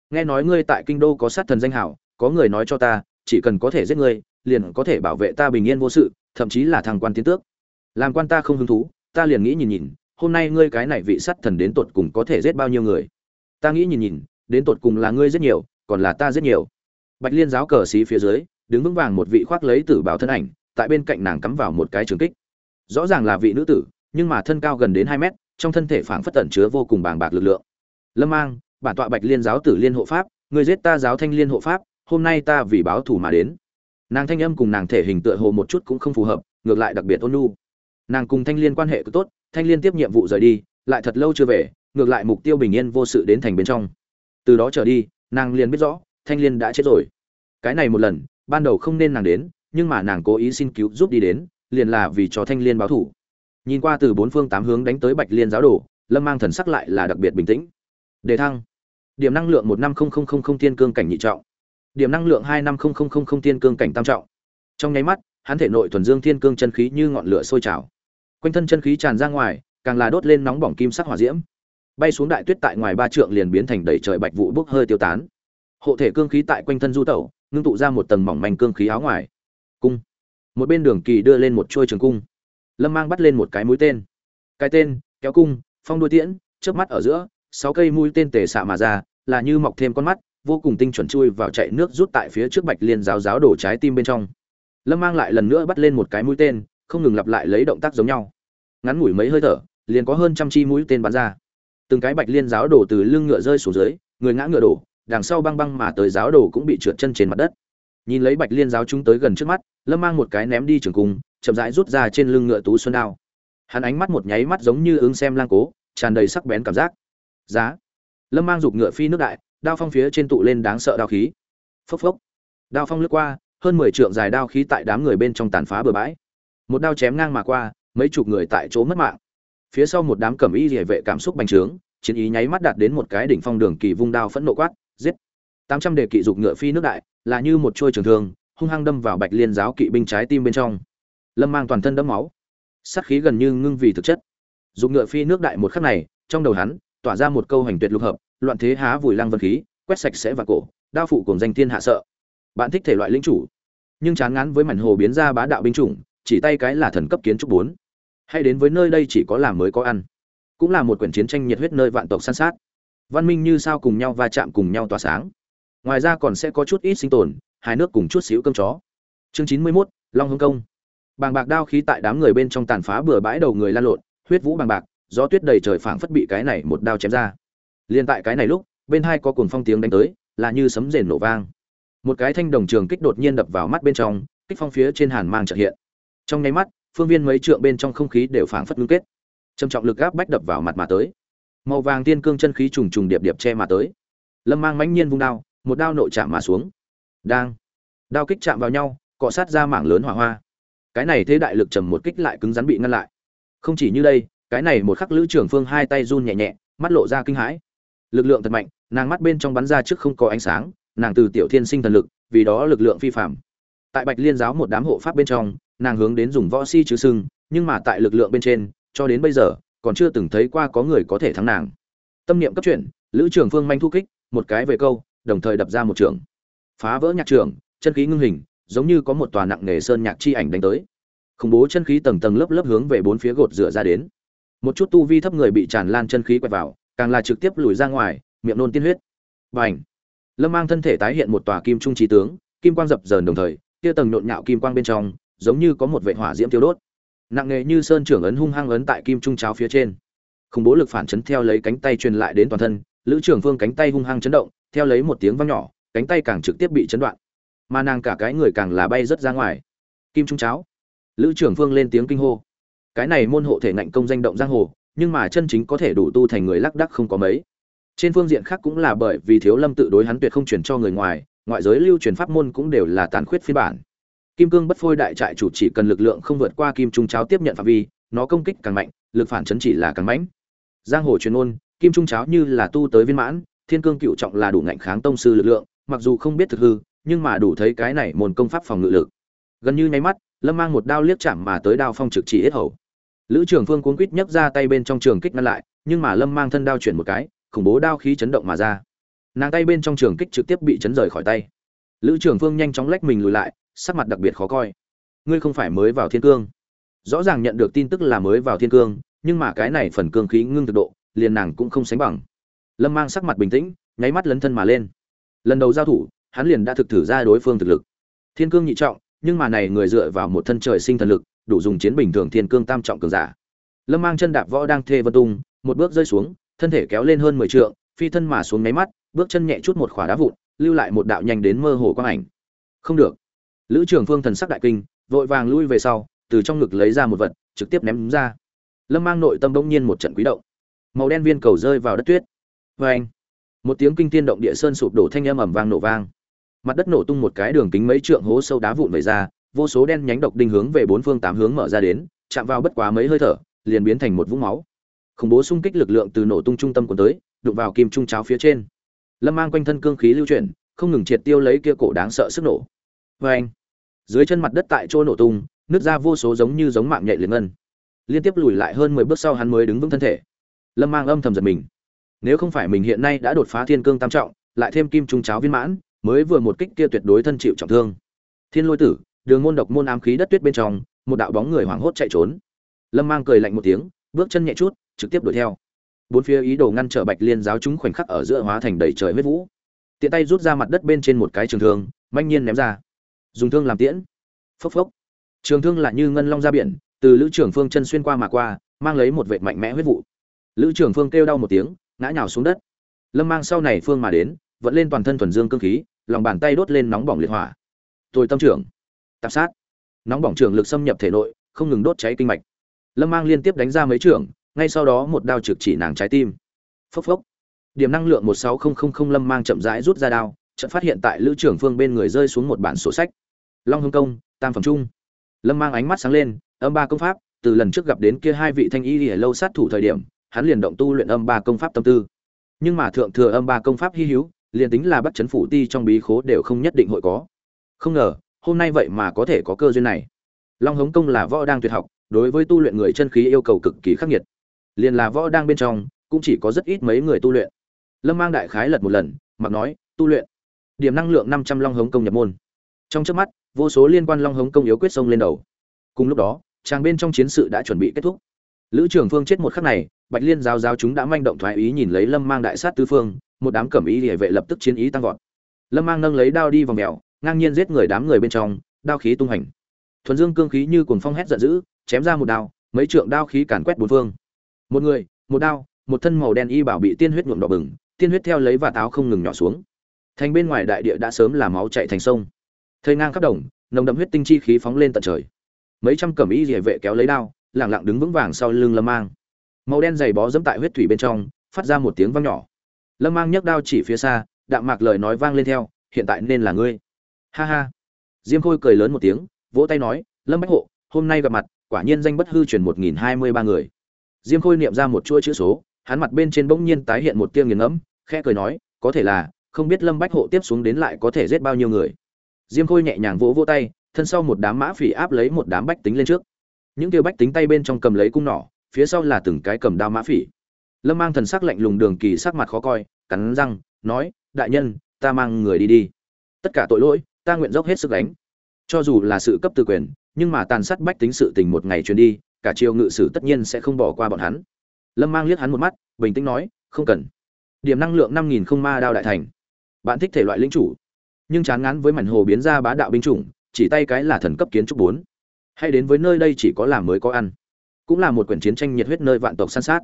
Nghe nói ngươi tại kinh đô có sát thần danh hảo, có người nói cho ta, chỉ cần có thể giết ngươi, liền có thể bảo vệ ta bình yên vô sự, thậm chí là thằng quan tiến tước làm quan ta không hứng thú, ta liền nghĩ nhìn nhìn, hôm nay ngươi cái này vị sát thần đến tột cùng có thể giết bao nhiêu người? Ta nghĩ nhìn nhìn, đến tột cùng là ngươi rất nhiều, còn là ta rất nhiều. Bạch liên giáo cờ xí phía dưới, đứng vững vàng một vị khoác lấy tử bảo thân ảnh, tại bên cạnh nàng cắm vào một cái trường kích. Rõ ràng là vị nữ tử, nhưng mà thân cao gần đến hai mét, trong thân thể phảng phất tẩn chứa vô cùng bàng bạc lực lượng. Lâm mang, bản tọa bạch liên giáo tử liên hộ pháp người giết ta giáo thanh liên hộ pháp, hôm nay ta vì báo thù mà đến. Nàng thanh âm cùng nàng thể hình tựa hồ một chút cũng không phù hợp, ngược lại đặc biệt ôn nhu nàng cùng thanh liên quan hệ cứ tốt, thanh liên tiếp nhiệm vụ rời đi, lại thật lâu chưa về, ngược lại mục tiêu bình yên vô sự đến thành bên trong. Từ đó trở đi, nàng liền biết rõ, thanh liên đã chết rồi. Cái này một lần, ban đầu không nên nàng đến, nhưng mà nàng cố ý xin cứu giúp đi đến, liền là vì cho thanh liên báo thủ. Nhìn qua từ bốn phương tám hướng đánh tới bạch liên giáo đồ, lâm mang thần sắc lại là đặc biệt bình tĩnh. Đề thăng. Điểm năng lượng một năm không không không không tiên cương cảnh nhị trọng. Điểm năng lượng hai năm không không không không tiên cương cảnh tam trọng. Trong nháy mắt, hắn thể nội thuần dương thiên cương chân khí như ngọn lửa sôi trào quanh thân chân khí tràn ra ngoài, càng là đốt lên nóng bỏng kim sắc hỏa diễm. Bay xuống đại tuyết tại ngoài ba trượng liền biến thành đầy trời bạch vụ bốc hơi tiêu tán. Hộ thể cương khí tại quanh thân du tẩu, ngưng tụ ra một tầng mỏng manh cương khí áo ngoài. Cung. Một bên đường kỳ đưa lên một trôi trường cung. Lâm mang bắt lên một cái mũi tên. Cái tên, kéo cung, phong đuôi tiễn trước mắt ở giữa, sáu cây mũi tên tề xạ mà ra, là như mọc thêm con mắt, vô cùng tinh chuẩn chui vào chạy nước rút tại phía trước bạch liên giáo giáo đổ trái tim bên trong. Lâm mang lại lần nữa bắt lên một cái mũi tên không ngừng lặp lại lấy động tác giống nhau. Ngắn ngủi mấy hơi thở, liền có hơn trăm chi mũi tên bắn ra. Từng cái bạch liên giáo đổ từ lưng ngựa rơi xuống dưới, người ngã ngựa đổ, đằng sau băng băng mà tới giáo đổ cũng bị trượt chân trên mặt đất. Nhìn lấy bạch liên giáo chúng tới gần trước mắt, lâm mang một cái ném đi trường cung, chậm rãi rút ra trên lưng ngựa tú xuân đao. Hắn ánh mắt một nháy mắt giống như ứng xem lang cố, tràn đầy sắc bén cảm giác. Giá. Lâm mang giục ngựa phi nước đại, đao phong phía trên tụ lên đáng sợ đao khí. Phốc phốc. Đao phong lướt qua, hơn mười trượng dài đao khí tại đám người bên trong tàn phá bừa bãi một đao chém ngang mà qua, mấy chục người tại chỗ mất mạng. Phía sau một đám cẩm y địa vệ cảm xúc bành trướng, chiến ý nháy mắt đạt đến một cái đỉnh phong đường kỳ vung đao phẫn nộ quát, giết. Tám trăm đề kỵ dục ngựa phi nước đại, là như một trôi trường thương, hung hăng đâm vào bạch liên giáo kỵ binh trái tim bên trong. Lâm mang toàn thân đẫm máu. Sát khí gần như ngưng vì thực chất. Dục ngựa phi nước đại một khắc này, trong đầu hắn, tỏa ra một câu hành tuyệt lục hợp, loạn thế há vùi lăng vân khí, quét sạch sẽ và cổ, đao phụ cùng danh thiên hạ sợ. Bạn thích thể loại linh chủ, nhưng chán ngán với mảnh hồ biến ra bá đạo binh chủng chỉ tay cái là thần cấp kiến trúc bốn. Hay đến với nơi đây chỉ có làm mới có ăn. Cũng là một quyển chiến tranh nhiệt huyết nơi vạn tộc san sát. Văn minh như sao cùng nhau va chạm cùng nhau tỏa sáng. Ngoài ra còn sẽ có chút ít sinh tồn hai nước cùng chút xíu cơm chó. Chương chín mươi 91, long hương công. Bàng bạc đao khí tại đám người bên trong tàn phá bừa bãi đầu người lan lộn huyết vũ bàng bạc gió tuyết đầy trời phảng phất bị cái này một đao chém ra. Liền tại cái này lúc bên hai có cuồng phong tiếng đánh tới là như sấm rền nổ vang. Một cái thanh đồng trường kích đột nhiên đập vào mắt bên trong kích phong phía trên hàn mang trợ hiện trong nháy mắt, phương viên mấy trượng bên trong không khí đều phảng phất ngưng kết. Trầm trọng lực áp bách đập vào mặt mà tới. Màu vàng tiên cương chân khí trùng trùng điệp điệp che mà tới. Lâm mang mãnh nhiên vung đao, một đao nội chạm mà xuống. Đang. Đao kích chạm vào nhau, cọ sát ra mảng lớn hỏa hoa. Cái này thế đại lực trầm một kích lại cứng rắn bị ngăn lại. Không chỉ như đây, cái này một khắc lữ trưởng phương hai tay run nhẹ nhẹ, mắt lộ ra kinh hãi. Lực lượng thật mạnh, nàng mắt bên trong bắn ra trước không có ánh sáng, nàng từ tiểu thiên sinh thần lực, vì đó lực lượng phi phạm tại bạch liên giáo một đám hộ pháp bên trong nàng hướng đến dùng võ si chứ sưng, nhưng mà tại lực lượng bên trên, cho đến bây giờ, còn chưa từng thấy qua có người có thể thắng nàng. Tâm niệm cấp chuyển, lữ trưởng phương manh thu kích, một cái về câu, đồng thời đập ra một trường. Phá vỡ nhạc trường, chân khí ngưng hình, giống như có một tòa nặng nề sơn nhạc chi ảnh đánh tới. Khủng bố chân khí tầng tầng lớp lớp hướng về bốn phía gột rửa ra đến. Một chút tu vi thấp người bị tràn lan chân khí quẹt vào, càng là trực tiếp lùi ra ngoài, miệng nôn tiên huyết. Và ảnh lâm mang thân thể tái hiện một tòa kim trung trí tướng, kim quang dập dờn đồng thời, kia tầng nhộn nhạo kim quang bên trong giống như có một vệ hỏa diễm tiêu đốt. Nặng nề như sơn trưởng ấn hung hăng ấn tại kim trung cháo phía trên. Khủng bố lực phản chấn theo lấy cánh tay truyền lại đến toàn thân, lữ trưởng phương cánh tay hung hăng chấn động, theo lấy một tiếng vang nhỏ, cánh tay càng trực tiếp bị chấn đoạn. Mà nàng cả cái người càng là bay rất ra ngoài. Kim trung cháo. Lữ trưởng phương lên tiếng kinh hô. Cái này môn hộ thể ngạnh công danh động giang hồ, nhưng mà chân chính có thể đủ tu thành người lắc đắc không có mấy. Trên phương diện khác cũng là bởi vì thiếu lâm tự đối hắn tuyệt không truyền cho người ngoài, ngoại giới lưu truyền pháp môn cũng đều là tàn khuyết phiên bản kim cương bất phôi đại trại chủ chỉ cần lực lượng không vượt qua kim trung cháo tiếp nhận phạm vi, nó công kích càng mạnh, lực phản chấn chỉ là càng mãnh. Giang hồ truyền ôn kim trung cháo như là tu tới viên mãn, thiên cương cựu trọng là đủ ngạnh kháng tông sư lực lượng, mặc dù không biết thực hư, nhưng mà đủ thấy cái này môn công pháp phòng ngự lực. Gần như nháy mắt, lâm mang một đao liếc chạm mà tới đao phong trực chỉ hết hầu. Lữ trường phương cuốn quýt nhấc ra tay bên trong trường kích ngăn lại, nhưng mà lâm mang thân đao chuyển một cái, khủng bố đao khí chấn động mà ra. Nàng tay bên trong trường kích trực tiếp bị chấn rời khỏi tay. Lữ trường phương nhanh chóng lách mình lùi lại sắc mặt đặc biệt khó coi. Ngươi không phải mới vào thiên cương. Rõ ràng nhận được tin tức là mới vào thiên cương, nhưng mà cái này phần cương khí ngưng thực độ, liền nàng cũng không sánh bằng. Lâm mang sắc mặt bình tĩnh, nháy mắt lấn thân mà lên. Lần đầu giao thủ, hắn liền đã thực thử ra đối phương thực lực. Thiên cương nhị trọng, nhưng mà này người dựa vào một thân trời sinh thần lực, đủ dùng chiến bình thường thiên cương tam trọng cường giả. Lâm mang chân đạp võ đang thê vân tung, một bước rơi xuống, thân thể kéo lên hơn mười trượng, phi thân mà xuống nháy mắt, bước chân nhẹ chút một khỏa đá vụn, lưu lại một đạo nhanh đến mơ hồ quang ảnh. Không được lữ trường phương thần sắc đại kinh, vội vàng lui về sau, từ trong ngực lấy ra một vật, trực tiếp ném ra. Lâm mang nội tâm bỗng nhiên một trận quý động. Màu đen viên cầu rơi vào đất tuyết. Vê anh, một tiếng kinh tiên động địa sơn sụp đổ thanh âm ầm vang nổ vang. Mặt đất nổ tung một cái đường kính mấy trượng hố sâu đá vụn về ra, vô số đen nhánh độc đinh hướng về bốn phương tám hướng mở ra đến, chạm vào bất quá mấy hơi thở, liền biến thành một vũng máu. Khủng bố xung kích lực lượng từ nổ tung trung tâm của tới, đụng vào kim trung cháo phía trên. Lâm mang quanh thân cương khí lưu chuyển, không ngừng triệt tiêu lấy kia cổ đáng sợ sức nổ. Vê anh dưới chân mặt đất tại chỗ nổ tung, nứt ra vô số giống như giống mạng nhạy liền ngân. Liên tiếp lùi lại hơn mười bước sau hắn mới đứng vững thân thể. Lâm mang âm thầm giật mình. Nếu không phải mình hiện nay đã đột phá thiên cương tam trọng, lại thêm kim trung cháo viên mãn, mới vừa một kích kia tuyệt đối thân chịu trọng thương. Thiên lôi tử, đường môn độc môn ám khí đất tuyết bên trong, một đạo bóng người hoảng hốt chạy trốn. Lâm mang cười lạnh một tiếng, bước chân nhẹ chút, trực tiếp đuổi theo. Bốn phía ý đồ ngăn trở bạch liên giáo chúng khoảnh khắc ở giữa hóa thành đầy trời huyết vũ. Tiện tay rút ra mặt đất bên trên một cái trường thương, manh nhiên ném ra dùng thương làm tiễn. Phốc phốc. Trường thương lại như ngân long ra biển, từ lữ trưởng phương chân xuyên qua mà qua, mang lấy một vệ mạnh mẽ huyết vụ. Lữ trưởng phương kêu đau một tiếng, ngã nhào xuống đất. Lâm mang sau này phương mà đến vẫn lên toàn thân thuần dương cương khí, lòng bàn tay đốt lên nóng bỏng liệt hỏa. Tôi tâm trưởng. Tạp sát. Nóng bỏng trường lực xâm nhập thể nội, không ngừng đốt cháy kinh mạch. Lâm mang liên tiếp đánh ra mấy trưởng, ngay sau đó một đao trực chỉ nàng trái tim. Phốc phốc. Điểm năng lượng một sáu không không không lâm mang chậm rãi rút ra đao, chợt phát hiện tại lữ trưởng phương bên người rơi xuống một bản sổ sách long hưng công, tam phẩm trung. Lâm mang ánh mắt sáng lên, âm ba công pháp, từ lần trước gặp đến kia hai vị thanh y lìa lâu sát thủ thời điểm, hắn liền động tu luyện âm ba công pháp tâm tư. Nhưng mà thượng thừa âm ba công pháp hy hữu, liền tính là bắt chấn phủ ti trong bí khố đều không nhất định hội có. Không ngờ, hôm nay vậy mà có thể có cơ duyên này. Long hống công là võ đang tuyệt học, đối với tu luyện người chân khí yêu cầu cực kỳ khắc nghiệt. Liền là võ đang bên trong, cũng chỉ có rất ít mấy người tu luyện. Lâm mang đại khái lật một lần, mặc nói, tu luyện. Điểm năng lượng năm trăm long hống công nhập môn. Trong trước mắt vô số liên quan long hống công yếu quyết sông lên đầu. Cùng lúc đó, chàng bên trong chiến sự đã chuẩn bị kết thúc. Lữ trường phương chết một khắc này, bạch liên giáo giáo chúng đã manh động thoái ý nhìn lấy lâm mang đại sát tứ phương, một đám cẩm ý địa vệ lập tức chiến ý tăng vọt. Lâm mang nâng lấy đao đi vào mèo, ngang nhiên giết người đám người bên trong, đao khí tung hành. Thuần dương cương khí như cuồng phong hét giận dữ, chém ra một đao, mấy trượng đao khí càn quét bốn phương. Một người, một đao, một thân màu đen y bảo bị tiên huyết nhuộm đỏ bừng, tiên huyết theo lấy và táo không ngừng nhỏ xuống. Thành bên ngoài đại địa đã sớm là máu chạy thành sông thời ngang khắp đồng, nồng đậm huyết tinh chi khí phóng lên tận trời. Mấy trăm cẩm y liễu vệ kéo lấy đao, lẳng lặng đứng vững vàng sau lưng lâm mang. Màu đen dày bó dẫm tại huyết thủy bên trong, phát ra một tiếng vang nhỏ. Lâm mang nhấc đao chỉ phía xa, đạm mạc lời nói vang lên theo, hiện tại nên là ngươi. Ha ha. Diêm khôi cười lớn một tiếng, vỗ tay nói, lâm bách hộ, hôm nay gặp mặt, quả nhiên danh bất hư truyền một nghìn hai mươi ba người. Diêm khôi niệm ra một chuỗi chữ số, hắn mặt bên trên bỗng nhiên tái hiện một tia nghiền ngẫm, khẽ cười nói, có thể là, không biết lâm bách hộ tiếp xuống đến lại có thể giết bao nhiêu người diêm khôi nhẹ nhàng vỗ vỗ tay, thân sau một đám mã phỉ áp lấy một đám bách tính lên trước. Những tiêu bách tính tay bên trong cầm lấy cung nỏ, phía sau là từng cái cầm đao mã phỉ. Lâm mang thần sắc lạnh lùng đường kỳ sắc mặt khó coi, cắn răng, nói, đại nhân, ta mang người đi đi. Tất cả tội lỗi, ta nguyện dốc hết sức đánh cho dù là sự cấp tư quyền, nhưng mà tàn sát bách tính sự tình một ngày truyền đi, cả triều ngự sử tất nhiên sẽ không bỏ qua bọn hắn. Lâm mang liếc hắn một mắt, bình tĩnh nói, không cần. Điểm năng lượng năm nghìn không ma đao đại thành. Bạn thích thể loại lính chủ nhưng chán ngán với mảnh hồ biến ra bá đạo binh chủng, chỉ tay cái là thần cấp kiến trúc bốn. Hay đến với nơi đây chỉ có làm mới có ăn. Cũng là một quyển chiến tranh nhiệt huyết nơi vạn tộc săn sát.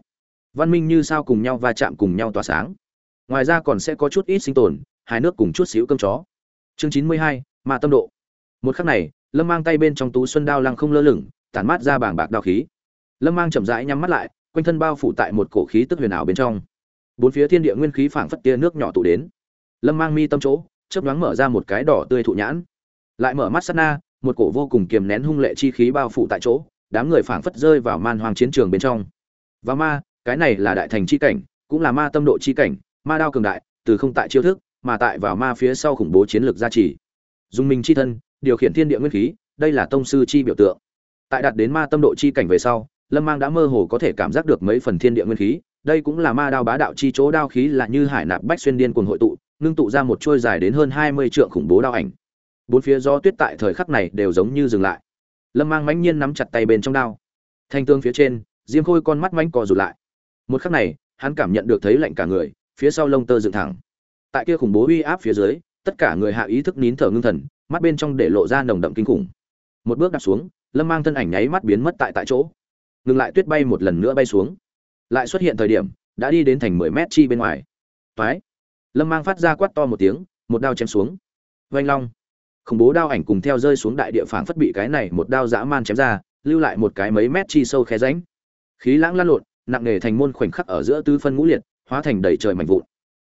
Văn minh như sao cùng nhau va chạm cùng nhau tỏa sáng. Ngoài ra còn sẽ có chút ít sinh tồn hai nước cùng chút xíu cơm chó. Chương chín mươi hai mà tâm độ. Một khắc này, lâm mang tay bên trong tú xuân đao lăng không lơ lửng, tản mát ra bảng bạc đao khí. Lâm mang chậm rãi nhắm mắt lại, quanh thân bao phủ tại một cổ khí tức huyền ảo bên trong. Bốn phía thiên địa nguyên khí phảng phất tia nước nhỏ tụ đến. Lâm mang mi tâm chỗ chớp nhoáng mở ra một cái đỏ tươi thụ nhãn. Lại mở mắt sát na, một cổ vô cùng kiềm nén hung lệ chi khí bao phủ tại chỗ, đám người phảng phất rơi vào man hoang chiến trường bên trong. Và ma, cái này là đại thành chi cảnh, cũng là ma tâm độ chi cảnh, ma đao cường đại, từ không tại chiêu thức, mà tại vào ma phía sau khủng bố chiến lược gia trì. Dùng mình chi thân, điều khiển thiên địa nguyên khí, đây là tông sư chi biểu tượng. Tại đạt đến ma tâm độ chi cảnh về sau, lâm mang đã mơ hồ có thể cảm giác được mấy phần thiên địa nguyên khí, đây cũng là ma đao bá đạo chi chỗ đao khí là như hải nạp bách xuyên điên cuồng hội tụ ngưng tụ ra một chuôi dài đến hơn hai mươi trượng khủng bố đao ảnh. Bốn phía do tuyết tại thời khắc này đều giống như dừng lại. Lâm mang mãnh nhiên nắm chặt tay bên trong đao. Thanh tương phía trên, diêm khôi con mắt mãnh co rụt lại. Một khắc này, hắn cảm nhận được thấy lạnh cả người, phía sau lông tơ dựng thẳng. Tại kia khủng bố uy áp phía dưới, tất cả người hạ ý thức nín thở ngưng thần, mắt bên trong để lộ ra nồng đậm kinh khủng. Một bước đạp xuống, lâm mang thân ảnh nháy mắt biến mất tại tại chỗ. Ngừng lại tuyết bay một lần nữa bay xuống. Lại xuất hiện thời điểm, đã đi đến thành mười mét chi bên ngoài. Toái! Lâm mang phát ra quát to một tiếng, một đao chém xuống. Vanh long. Khủng bố đao ảnh cùng theo rơi xuống đại địa phảng phất bị cái này một đao dã man chém ra, lưu lại một cái mấy mét chi sâu khe ránh khí lãng lan lộn, nặng nề thành môn khoảnh khắc ở giữa tứ phân ngũ liệt, hóa thành đầy trời mảnh vụn.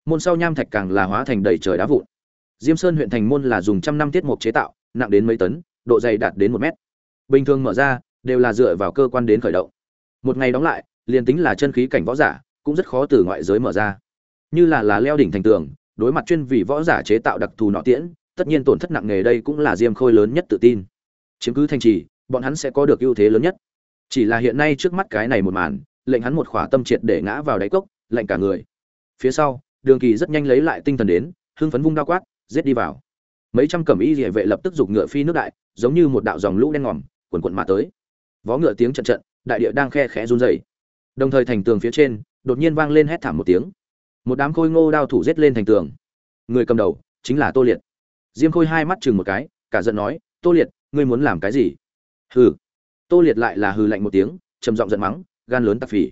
Môn sau nham thạch càng là hóa thành đầy trời đá vụn. Diêm sơn huyện thành môn là dùng trăm năm tiết mục chế tạo, nặng đến mấy tấn, độ dày đạt đến một mét. Bình thường mở ra, đều là dựa vào cơ quan đến khởi động. Một ngày đóng lại, liền tính là chân khí cảnh võ giả, cũng rất khó từ ngoại giới mở ra như là là leo đỉnh thành tường, đối mặt chuyên vì võ giả chế tạo đặc thù nọ tiễn, tất nhiên tổn thất nặng nề đây cũng là diêm khôi lớn nhất tự tin. Chiếm cứ thành trì, bọn hắn sẽ có được ưu thế lớn nhất. Chỉ là hiện nay trước mắt cái này một màn, lệnh hắn một khỏa tâm triệt để ngã vào đáy cốc lệnh cả người. Phía sau, đường kỳ rất nhanh lấy lại tinh thần đến, hưng phấn vung đao quát, giết đi vào. Mấy trăm cẩm y địa vệ lập tức giục ngựa phi nước đại, giống như một đạo dòng lũ đen ngòm, quần quần mà tới. Vó ngựa tiếng trận trận, đại địa đang khe khẽ run rẩy. Đồng thời thành tường phía trên, đột nhiên vang lên hét thảm một tiếng một đám khôi ngô đao thủ giết lên thành tường. Người cầm đầu chính là tô liệt. Diêm khôi hai mắt chừng một cái, cả giận nói, tô liệt, ngươi muốn làm cái gì? Hừ. Tô liệt lại là hừ lạnh một tiếng, trầm giọng giận mắng, gan lớn tạp phỉ.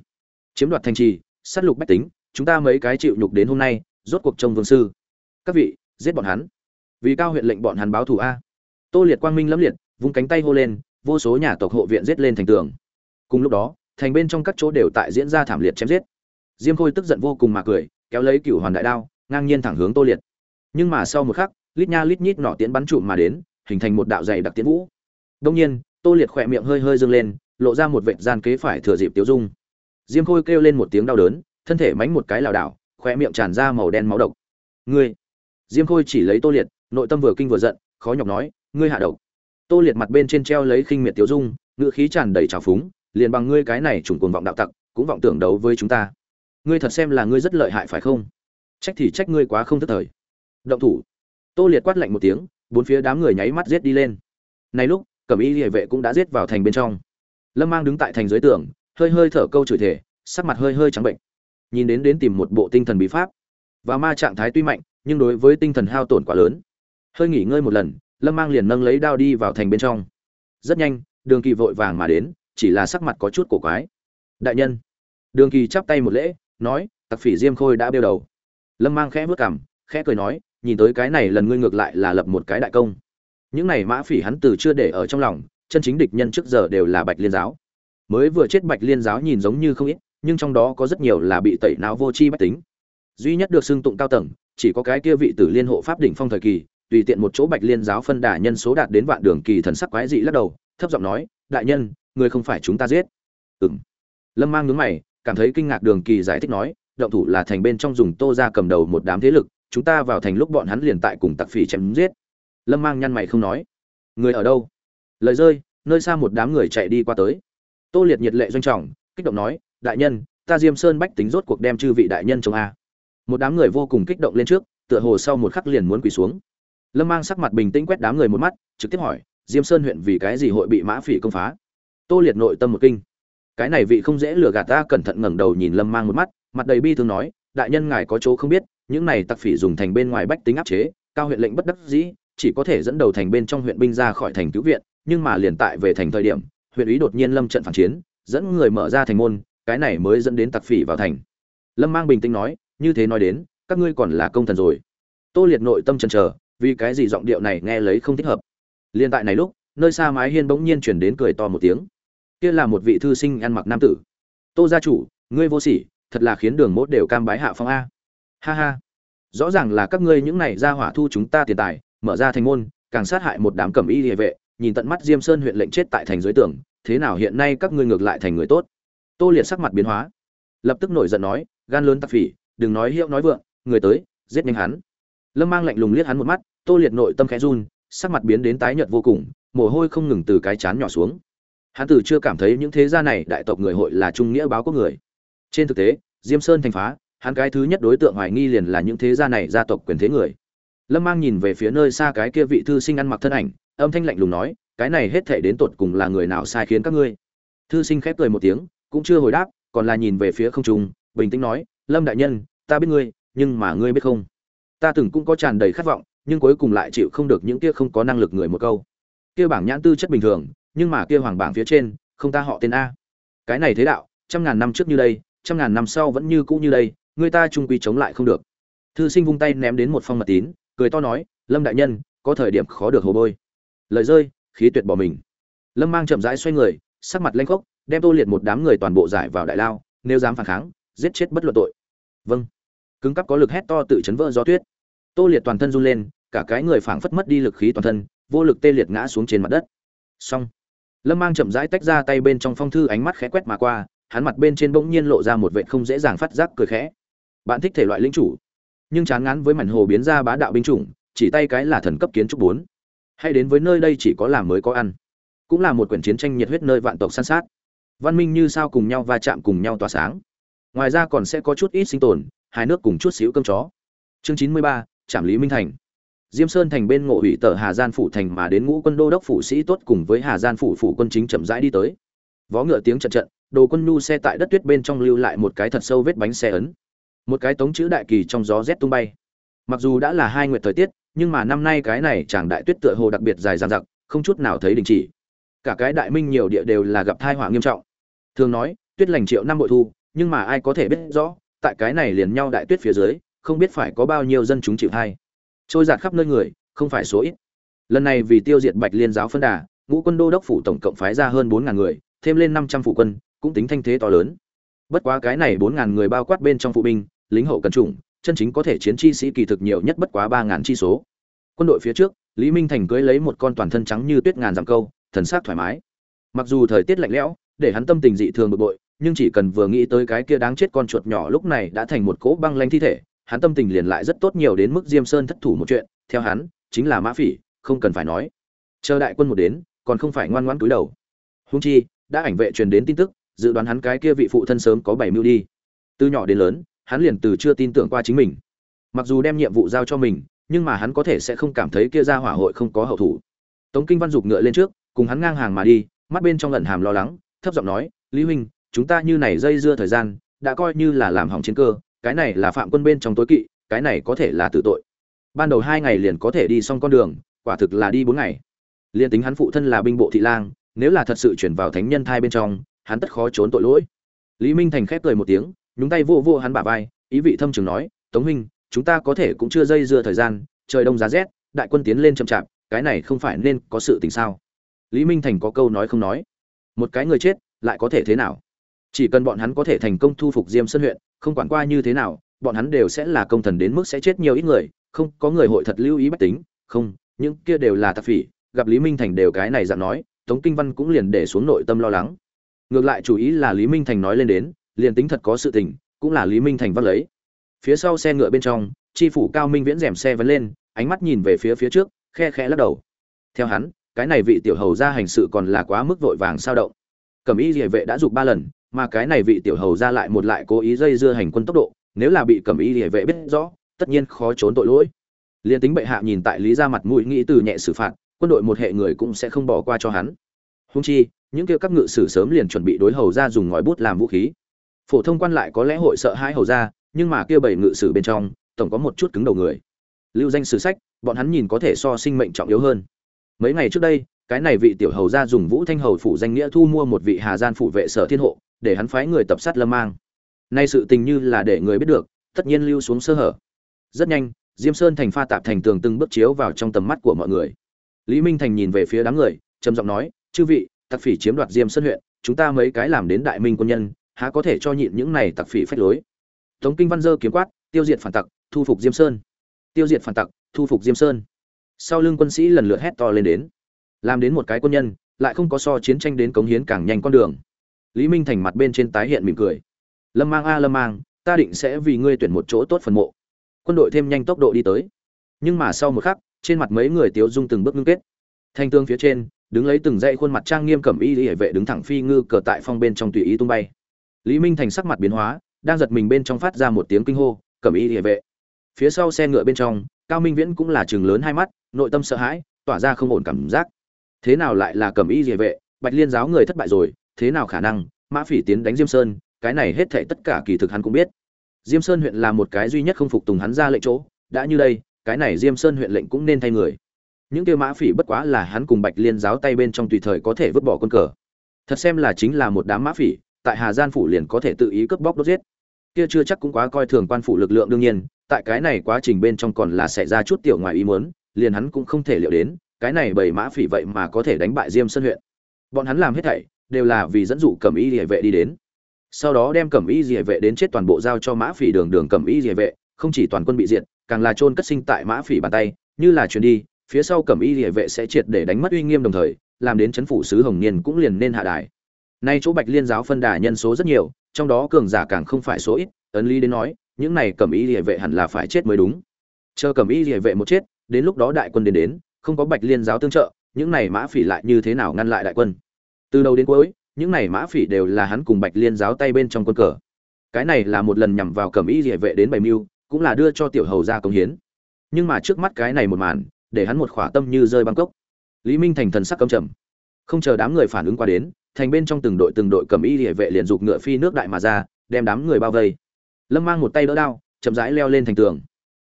Chiếm đoạt thành trì, sát lục bách tính, chúng ta mấy cái chịu nhục đến hôm nay, rốt cuộc trông vương sư. Các vị, giết bọn hắn. Vì cao huyện lệnh bọn hắn báo thù a. Tô liệt quang minh lẫm liệt, vung cánh tay hô lên, vô số nhà tộc hộ viện giết lên thành tường. Cùng lúc đó, thành bên trong các chỗ đều tại diễn ra thảm liệt chém giết. Diêm khôi tức giận vô cùng mà cười kéo lấy cửu hoàn đại đao, ngang nhiên thẳng hướng tô liệt. Nhưng mà sau một khắc, lít nha lít nhít nọ tiến bắn trụm mà đến, hình thành một đạo dày đặc tiến vũ. Đông nhiên, tô liệt khỏe miệng hơi hơi dâng lên, lộ ra một vệt gian kế phải thừa dịp tiêu dung. Diêm khôi kêu lên một tiếng đau đớn, thân thể mánh một cái lảo đảo, khỏe miệng tràn ra màu đen máu độc. Ngươi! Diêm khôi chỉ lấy tô liệt, nội tâm vừa kinh vừa giận, khó nhọc nói, ngươi hạ độc. Tô liệt mặt bên trên treo lấy khinh miệt tiêu dung ngự khí tràn đầy trào phúng, liền bằng ngươi cái này trùng cuồng vọng đạo tặc, cũng vọng tưởng đấu với chúng ta ngươi thật xem là ngươi rất lợi hại phải không? Trách thì trách ngươi quá không tức thời. Động thủ. Tô liệt quát lạnh một tiếng, bốn phía đám người nháy mắt giết đi lên. Này lúc, cẩm y địa vệ cũng đã giết vào thành bên trong. Lâm mang đứng tại thành dưới tường, hơi hơi thở câu chửi thể sắc mặt hơi hơi trắng bệnh. Nhìn đến đến tìm một bộ tinh thần bí pháp. Và ma trạng thái tuy mạnh, nhưng đối với tinh thần hao tổn quá lớn. Hơi nghỉ ngơi một lần, lâm mang liền nâng lấy đao đi vào thành bên trong. Rất nhanh, đường kỳ vội vàng mà đến, chỉ là sắc mặt có chút cổ quái. Đại nhân. Đường kỳ chắp tay một lễ nói, tặc phỉ diêm khôi đã bêu đầu. Lâm mang khẽ vớt cảm khẽ cười nói, nhìn tới cái này lần ngươi ngược lại là lập một cái đại công. Những này mã phỉ hắn từ chưa để ở trong lòng, chân chính địch nhân trước giờ đều là bạch liên giáo. Mới vừa chết bạch liên giáo nhìn giống như không ít, nhưng trong đó có rất nhiều là bị tẩy não vô chi bách tính. Duy nhất được xưng tụng cao tầng, chỉ có cái kia vị tử liên hộ pháp đỉnh phong thời kỳ, tùy tiện một chỗ bạch liên giáo phân đà nhân số đạt đến vạn đường kỳ thần sắc quái dị lắc đầu, thấp giọng nói, đại nhân người không phải chúng ta giết. Ừng lâm mang nhướng mày cảm thấy kinh ngạc đường kỳ giải thích nói, động thủ là thành bên trong dùng tô ra cầm đầu một đám thế lực, chúng ta vào thành lúc bọn hắn liền tại cùng tặc phỉ chém giết. Lâm mang nhăn mày không nói. Người ở đâu? Lời rơi, nơi xa một đám người chạy đi qua tới. Tô liệt nhiệt lệ doanh trọng, kích động nói, đại nhân, ta diêm sơn bách tính rốt cuộc đem chư vị đại nhân chống a. Một đám người vô cùng kích động lên trước, tựa hồ sau một khắc liền muốn quỳ xuống. Lâm mang sắc mặt bình tĩnh quét đám người một mắt, trực tiếp hỏi, diêm sơn huyện vì cái gì hội bị mã phỉ công phá? Tô liệt nội tâm một kinh cái này vị không dễ lừa gạt ta, cẩn thận ngẩng đầu nhìn lâm mang một mắt, mặt đầy bi thương nói, đại nhân ngài có chỗ không biết, những này tặc phỉ dùng thành bên ngoài bách tính áp chế, cao huyện lệnh bất đắc dĩ, chỉ có thể dẫn đầu thành bên trong huyện binh ra khỏi thành cứu viện, nhưng mà liền tại về thành thời điểm, huyện ý đột nhiên lâm trận phản chiến, dẫn người mở ra thành môn, cái này mới dẫn đến tặc phỉ vào thành. Lâm mang bình tĩnh nói, như thế nói đến, các ngươi còn là công thần rồi. Tô liệt nội tâm chần chờ, vì cái gì giọng điệu này nghe lấy không thích hợp. Liên tại này lúc, nơi xa mái hiên bỗng nhiên chuyển đến cười to một tiếng kia là một vị thư sinh ăn mặc nam tử. Tô gia chủ, ngươi vô sỉ, thật là khiến đường mốt đều cam bái hạ phong a. Ha ha. Rõ ràng là các ngươi những này ra hỏa thu chúng ta tiền tài, mở ra thành môn, càng sát hại một đám cẩm y địa vệ, nhìn tận mắt diêm sơn huyện lệnh chết tại thành dưới tường, thế nào hiện nay các ngươi ngược lại thành người tốt? Tô liệt sắc mặt biến hóa, lập tức nổi giận nói, gan lớn tặc phỉ, đừng nói hiệu nói vượng, người tới, giết nhanh hắn. Lâm mang lạnh lùng liếc hắn một mắt, tô liệt nội tâm khẽ run, sắc mặt biến đến tái nhợt vô cùng, mồ hôi không ngừng từ cái chán nhỏ xuống hắn từ chưa cảm thấy những thế gia này đại tộc người hội là trung nghĩa báo quốc người. Trên thực tế, diêm sơn thành phá, hắn cái thứ nhất đối tượng hoài nghi liền là những thế gia này gia tộc quyền thế người. Lâm mang nhìn về phía nơi xa cái kia vị thư sinh ăn mặc thân ảnh, âm thanh lạnh lùng nói, cái này hết thể đến tột cùng là người nào sai khiến các ngươi? Thư sinh khép cười một tiếng, cũng chưa hồi đáp, còn là nhìn về phía không trung, bình tĩnh nói, lâm đại nhân, ta biết ngươi, nhưng mà ngươi biết không? Ta từng cũng có tràn đầy khát vọng, nhưng cuối cùng lại chịu không được những kia không có năng lực người một câu. Kia bảng nhãn tư chất bình thường nhưng mà kia hoàng bảng phía trên, không ta họ tên a. Cái này thế đạo, trăm ngàn năm trước như đây, trăm ngàn năm sau vẫn như cũ như đây, người ta trung quy chống lại không được. Thư sinh vung tay ném đến một phong mật tín, cười to nói, lâm đại nhân, có thời điểm khó được hồ bôi. Lời rơi, khí tuyệt bỏ mình. Lâm mang chậm rãi xoay người, sắc mặt lanh khốc, đem tô liệt một đám người toàn bộ giải vào đại lao, nếu dám phản kháng, giết chết bất luận tội. Vâng. Cứng cắp có lực hét to tự chấn vỡ gió tuyết. Tô liệt toàn thân run lên, cả cái người phảng phất mất đi lực khí toàn thân, vô lực tê liệt ngã xuống trên mặt đất. Xong lâm mang chậm rãi tách ra tay bên trong phong thư ánh mắt khẽ quét mà qua, hắn mặt bên trên bỗng nhiên lộ ra một vệ không dễ dàng phát giác cười khẽ. Bạn thích thể loại lĩnh chủ, nhưng chán ngán với mảnh hồ biến ra bá đạo binh chủng, chỉ tay cái là thần cấp kiến trúc bốn. Hay đến với nơi đây chỉ có làm mới có ăn, cũng là một quyển chiến tranh nhiệt huyết nơi vạn tộc san sát. Văn minh như sao cùng nhau va chạm cùng nhau tỏa sáng. Ngoài ra còn sẽ có chút ít sinh tồn hai nước cùng chút xíu cơm chó. Chương chín mươi ba trạm lý minh thành diêm sơn thành bên ngộ hủy tờ hà gian phủ thành mà đến ngũ quân đô đốc phủ sĩ tốt cùng với hà gian phủ phủ quân chính chậm rãi đi tới. Vó ngựa tiếng trận trận, đồ quân nhu xe tại đất tuyết bên trong lưu lại một cái thật sâu vết bánh xe ấn. Một cái tống chữ đại kỳ trong gió rét tung bay. Mặc dù đã là hai nguyệt thời tiết, nhưng mà năm nay cái này chẳng đại tuyết tựa hồ đặc biệt dài dằng dặc, không chút nào thấy đình chỉ. Cả cái đại minh nhiều địa đều là gặp tai họa nghiêm trọng. Thường nói, tuyết lành triệu năm bội thu, nhưng mà ai có thể biết rõ, tại cái này liền nhau đại tuyết phía dưới, không biết phải có bao nhiêu dân chúng chịu hay trôi giạt khắp nơi người, không phải số ít. Lần này vì tiêu diệt bạch liên giáo phân đà, ngũ quân đô đốc phủ tổng cộng phái ra hơn bốn ngàn người, thêm lên năm trăm phụ quân, cũng tính thanh thế to lớn. Bất quá cái này bốn ngàn người bao quát bên trong phụ binh, lính hậu cần chủng, chân chính có thể chiến chi sĩ kỳ thực nhiều nhất bất quá ba ngàn chi số. Quân đội phía trước, lý minh thành cưới lấy một con toàn thân trắng như tuyết ngàn dặm câu, thần sắc thoải mái. Mặc dù thời tiết lạnh lẽo, để hắn tâm tình dị thường bực bội, nhưng chỉ cần vừa nghĩ tới cái kia đáng chết con chuột nhỏ lúc này đã thành một cỗ băng lanh thi thể hắn tâm tình liền lại rất tốt nhiều đến mức diêm sơn thất thủ một chuyện, theo hắn, chính là mã phỉ, không cần phải nói. Chờ đại quân một đến, còn không phải ngoan ngoãn túi đầu. Húng chi, đã ảnh vệ truyền đến tin tức, dự đoán hắn cái kia vị phụ thân sớm có bảy mưu đi. Từ nhỏ đến lớn, hắn liền từ chưa tin tưởng qua chính mình. Mặc dù đem nhiệm vụ giao cho mình, nhưng mà hắn có thể sẽ không cảm thấy kia ra hỏa hội không có hậu thủ. Tống kinh văn dục ngựa lên trước, cùng hắn ngang hàng mà đi, mắt bên trong lẩn hàm lo lắng, thấp giọng nói, lý huynh, chúng ta như này dây dưa thời gian, đã coi như là làm hỏng chiến cơ cái này là phạm quân bên trong tối kỵ, cái này có thể là tử tội. Ban đầu hai ngày liền có thể đi xong con đường, quả thực là đi bốn ngày. Liền tính hắn phụ thân là binh bộ thị lang, nếu là thật sự chuyển vào thánh nhân thai bên trong, hắn tất khó trốn tội lỗi. Lý minh thành khép cười một tiếng, nhúng tay vô vô hắn bả vai, ý vị thâm trường nói, tống huynh, chúng ta có thể cũng chưa dây dưa thời gian, trời đông giá rét, đại quân tiến lên chậm chạp, cái này không phải nên có sự tình sao? Lý minh thành có câu nói không nói. Một cái người chết, lại có thể thế nào? Chỉ cần bọn hắn có thể thành công thu phục diêm sơn huyện, không quản qua như thế nào, bọn hắn đều sẽ là công thần đến mức sẽ chết nhiều ít người, không, có người hội thật lưu ý bách tính, không, những kia đều là tạp phỉ, gặp lý minh thành đều cái này dặn nói, tống kinh văn cũng liền để xuống nội tâm lo lắng. Ngược lại chủ ý là lý minh thành nói lên đến, liền tính thật có sự tình, cũng là lý minh thành vắt lấy. Phía sau xe ngựa bên trong tri phủ cao minh viễn rèm xe vấn lên, ánh mắt nhìn về phía phía trước, khe khe lắc đầu. Theo hắn, cái này vị tiểu hầu ra hành sự còn là quá mức vội vàng sao động. Cẩm y địa vệ đã giục ba lần mà cái này vị tiểu hầu ra lại một lại cố ý dây dưa hành quân tốc độ, nếu là bị cẩm y địa vệ biết rõ, tất nhiên khó trốn tội lỗi. Liền tính bệ hạ nhìn tại lý ra mặt mũi nghĩ từ nhẹ xử phạt, quân đội một hệ người cũng sẽ không bỏ qua cho hắn. Húng chi, những kia các ngự sử sớm liền chuẩn bị đối hầu ra dùng ngòi bút làm vũ khí. Phổ thông quan lại có lẽ hội sợ hai hầu ra, nhưng mà kia bảy ngự sử bên trong, tổng có một chút cứng đầu người. Lưu danh sử sách, bọn hắn nhìn có thể so sinh mệnh trọng yếu hơn. Mấy ngày trước đây, cái này vị tiểu hầu ra dùng vũ thanh hầu phủ danh nghĩa thu mua một vị hà gian phủ vệ sở thiên hộ để hắn phái người tập sát lâm mang. Nay sự tình như là để người biết được, tất nhiên lưu xuống sơ hở. Rất nhanh, diêm sơn thành pha tạp thành tường từng bước chiếu vào trong tầm mắt của mọi người. Lý minh thành nhìn về phía đám người, trầm giọng nói, chư vị, tặc phỉ chiếm đoạt diêm sơn huyện, chúng ta mấy cái làm đến đại minh quân nhân, há có thể cho nhịn những này tặc phỉ phách lối? Tống kinh văn dơ kiếm quát, tiêu diệt phản tặc, thu phục diêm sơn. Tiêu diệt phản tặc, thu phục diêm sơn. Sau lưng quân sĩ lần lượt hét to lên đến. Làm đến một cái quân nhân, lại không có so chiến tranh đến cống hiến càng nhanh con đường lý minh thành mặt bên trên tái hiện mỉm cười. Lâm mang a, lâm mang, ta định sẽ vì ngươi tuyển một chỗ tốt phần mộ. Quân đội thêm nhanh tốc độ đi tới. Nhưng mà sau một khắc, trên mặt mấy người tiếu dung từng bước ngưng kết. Thanh tương phía trên, đứng lấy từng dãy khuôn mặt trang nghiêm cẩm y hệ vệ đứng thẳng phi ngư cờ tại phong bên trong tùy ý tung bay. Lý minh thành sắc mặt biến hóa, đang giật mình bên trong phát ra một tiếng kinh hô, cẩm y hệ vệ. Phía sau xe ngựa bên trong, cao minh viễn cũng là chừng lớn hai mắt, nội tâm sợ hãi, tỏa ra không ổn cảm giác. Thế nào lại là cẩm y hệ vệ? Bạch liên giáo người thất bại rồi thế nào khả năng, mã phỉ tiến đánh diêm sơn, cái này hết thảy tất cả kỳ thực hắn cũng biết. Diêm sơn huyện là một cái duy nhất không phục tùng hắn ra lệnh chỗ, đã như đây, cái này diêm sơn huyện lệnh cũng nên thay người. Những kêu mã phỉ bất quá là hắn cùng bạch liên giáo tay bên trong tùy thời có thể vứt bỏ quân cờ. Thật xem là chính là một đám mã phỉ, tại hà gian phủ liền có thể tự ý cướp bóc đốt giết. Kia chưa chắc cũng quá coi thường quan phủ lực lượng đương nhiên, tại cái này quá trình bên trong còn là xảy ra chút tiểu ngoài ý muốn, liền hắn cũng không thể liệu đến, cái này bảy mã phỉ vậy mà có thể đánh bại diêm sơn huyện. Bọn hắn làm hết thảy đều là vì dẫn dụ cẩm y địa vệ đi đến. Sau đó đem cẩm y địa vệ đến chết toàn bộ giao cho mã phỉ đường đường cẩm y địa vệ, không chỉ toàn quân bị diệt, càng là chôn cất sinh tại mã phỉ bàn tay, như là truyền đi, phía sau cẩm y địa vệ sẽ triệt để đánh mất uy nghiêm đồng thời, làm đến chấn phủ sứ hồng niên cũng liền nên hạ đài. Nay chỗ bạch liên giáo phân đà nhân số rất nhiều, trong đó cường giả càng không phải số ít, ấn lý đến nói, những này cẩm y địa vệ hẳn là phải chết mới đúng. Chờ cẩm y địa vệ một chết, đến lúc đó đại quân đến đến, không có bạch liên giáo tương trợ, những này mã phỉ lại như thế nào ngăn lại đại quân? Từ đầu đến cuối, những này mã phỉ đều là hắn cùng bạch liên giáo tay bên trong quân cờ. Cái này là một lần nhằm vào cẩm y địa vệ đến bày mưu, cũng là đưa cho tiểu hầu ra công hiến. Nhưng mà trước mắt cái này một màn, để hắn một khỏa tâm như rơi băng cốc. Lý minh thành thần sắc căm trầm. Không chờ đám người phản ứng qua đến, thành bên trong từng đội từng đội cầm y địa vệ liền dục ngựa phi nước đại mà ra, đem đám người bao vây. Lâm mang một tay đỡ đao, chậm rãi leo lên thành tường.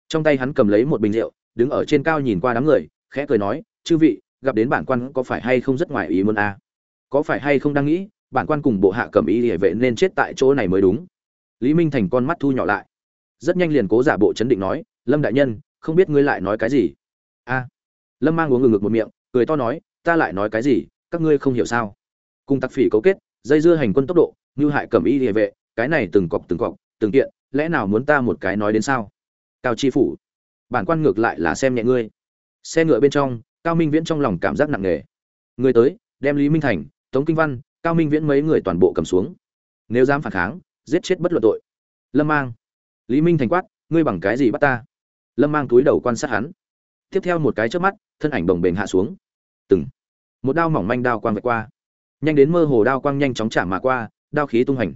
Trong tay hắn cầm lấy một bình rượu, đứng ở trên cao nhìn qua đám người, khẽ cười nói, chư vị, gặp đến bản quan có phải hay không rất ngoài ý muốn a à? Có phải hay không đang nghĩ, bản quan cùng bộ hạ cầm y địa vệ nên chết tại chỗ này mới đúng. Lý minh thành con mắt thu nhỏ lại. Rất nhanh liền cố giả bộ chấn định nói, lâm đại nhân, không biết ngươi lại nói cái gì? A. Lâm mang uống ngừng ngực một miệng, cười to nói, ta lại nói cái gì, các ngươi không hiểu sao? Cùng tặc phỉ cấu kết, dây dưa hành quân tốc độ, như hại cẩm y địa vệ, cái này từng cọc từng cọc, từng kiện, lẽ nào muốn ta một cái nói đến sao? Cao chi phủ, bản quan ngược lại là xem nhẹ ngươi. Xe ngựa bên trong, cao minh viễn trong lòng cảm giác nặng nề. Người tới, đem lý minh thành tống kinh văn, cao minh viễn mấy người toàn bộ cầm xuống. Nếu dám phản kháng, giết chết bất luận tội. Lâm mang. Lý minh thành quát, ngươi bằng cái gì bắt ta? Lâm mang túi đầu quan sát hắn. Tiếp theo một cái trước mắt, thân ảnh bồng bềnh hạ xuống. Từng. Một đao mỏng manh đao quang vạch qua. Nhanh đến mơ hồ đao quang nhanh chóng chạm mà qua, đao khí tung hành.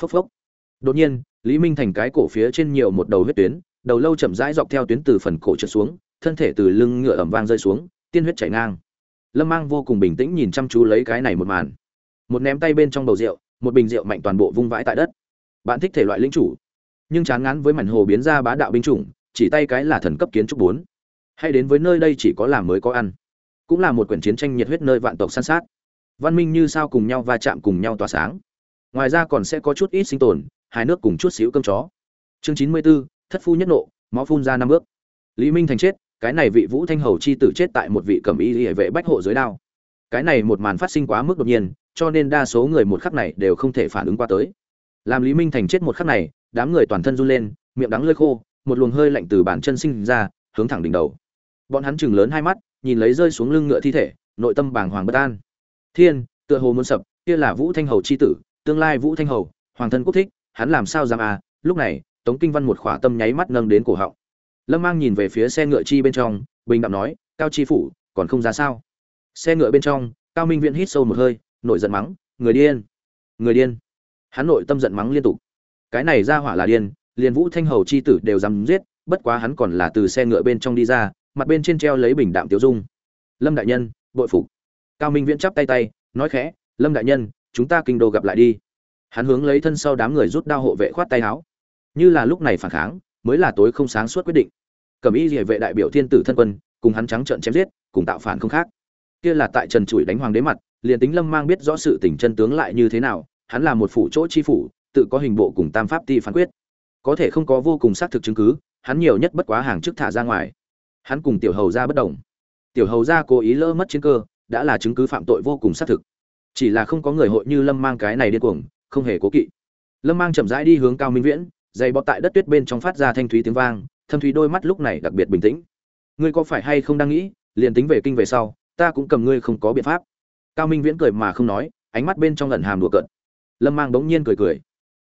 Phốc phốc. Đột nhiên, lý minh thành cái cổ phía trên nhiều một đầu huyết tuyến, đầu lâu chậm rãi dọc theo tuyến từ phần cổ trượt xuống, thân thể từ lưng ngựa ẩm vang rơi xuống, tiên huyết chảy ngang lâm mang vô cùng bình tĩnh nhìn chăm chú lấy cái này một màn. Một ném tay bên trong bầu rượu một bình rượu mạnh toàn bộ vung vãi tại đất. Bạn thích thể loại linh chủ nhưng chán ngán với mảnh hồ biến ra bá đạo binh chủng chỉ tay cái là thần cấp kiến trúc bốn. Hay đến với nơi đây chỉ có làm mới có ăn. Cũng là một quyển chiến tranh nhiệt huyết nơi vạn tộc san sát. Văn minh như sao cùng nhau va chạm cùng nhau tỏa sáng. Ngoài ra còn sẽ có chút ít sinh tồn hai nước cùng chút xíu cơm chó. Chương chín mươi 94, thất phu nhất nộ máu phun ra năm bước. Lý minh thành chết cái này vị vũ thanh hầu chi tử chết tại một vị cẩm y hệ vệ bách hộ dưới đao. Cái này một màn phát sinh quá mức đột nhiên, cho nên đa số người một khắc này đều không thể phản ứng qua tới. Làm lý minh thành chết một khắc này, đám người toàn thân run lên, miệng đắng lơi khô, một luồng hơi lạnh từ bàn chân sinh ra, hướng thẳng đỉnh đầu. Bọn hắn chừng lớn hai mắt, nhìn lấy rơi xuống lưng ngựa thi thể, nội tâm bàng hoàng bất an. Thiên, tựa hồ muốn sập, kia là vũ thanh hầu c h i tử, tương lai vũ thanh hầu, hoàng thân quốc thích, hắn làm sao dám à? Lúc này, tống kinh văn một khỏa tâm nháy mắt nâng đến cổ họng lâm mang nhìn về phía xe ngựa chi bên trong, bình đạm nói, cao chi phủ, còn không ra sao? Xe ngựa bên trong, cao minh viễn hít sâu một hơi, nội giận mắng, người điên người điên. Hắn nội tâm giận mắng liên tục. Cái này ra hỏa là điên, liền vũ thanh hầu chi tử đều dám giết, bất quá hắn còn là từ xe ngựa bên trong đi ra, mặt bên trên treo lấy bình đạm tiêu dung. Lâm đại nhân, bội phục. Cao minh viễn chắp tay tay, nói khẽ, lâm đại nhân, chúng ta kinh đô gặp lại đi. Hắn hướng lấy thân sau đám người rút đao hộ vệ khoát tay áo. Như là lúc này phản kháng mới là tối không sáng suốt quyết định. Cẩm y địa vệ đại biểu thiên tử thân quân, cùng hắn trắng trợn chém giết, cùng tạo phản không khác. Kia là tại trần chủi đánh hoàng đế mặt, liền tính lâm mang biết rõ sự tình chân tướng lại như thế nào, hắn là một phủ chỗ chi phủ, tự có hình bộ cùng tam pháp ti phán quyết. Có thể không có vô cùng xác thực chứng cứ, hắn nhiều nhất bất quá hàng trước thả ra ngoài. Hắn cùng tiểu hầu ra bất đồng. Tiểu hầu ra cố ý lỡ mất chiến cơ, đã là chứng cứ phạm tội vô cùng xác thực. Chỉ là không có người hội như lâm mang cái này điên cuồng, không hề cố kỵ. Lâm mang chậm rãi đi hướng cao minh viễn dày bọt tại đất tuyết bên trong phát ra thanh thúy tiếng vang, thâm thúy đôi mắt lúc này đặc biệt bình tĩnh. Ngươi có phải hay không đang nghĩ, liền tính về kinh về sau, ta cũng cầm ngươi không có biện pháp. Cao minh viễn cười mà không nói, ánh mắt bên trong lần hàm đùa cợt. Lâm mang bỗng nhiên cười cười.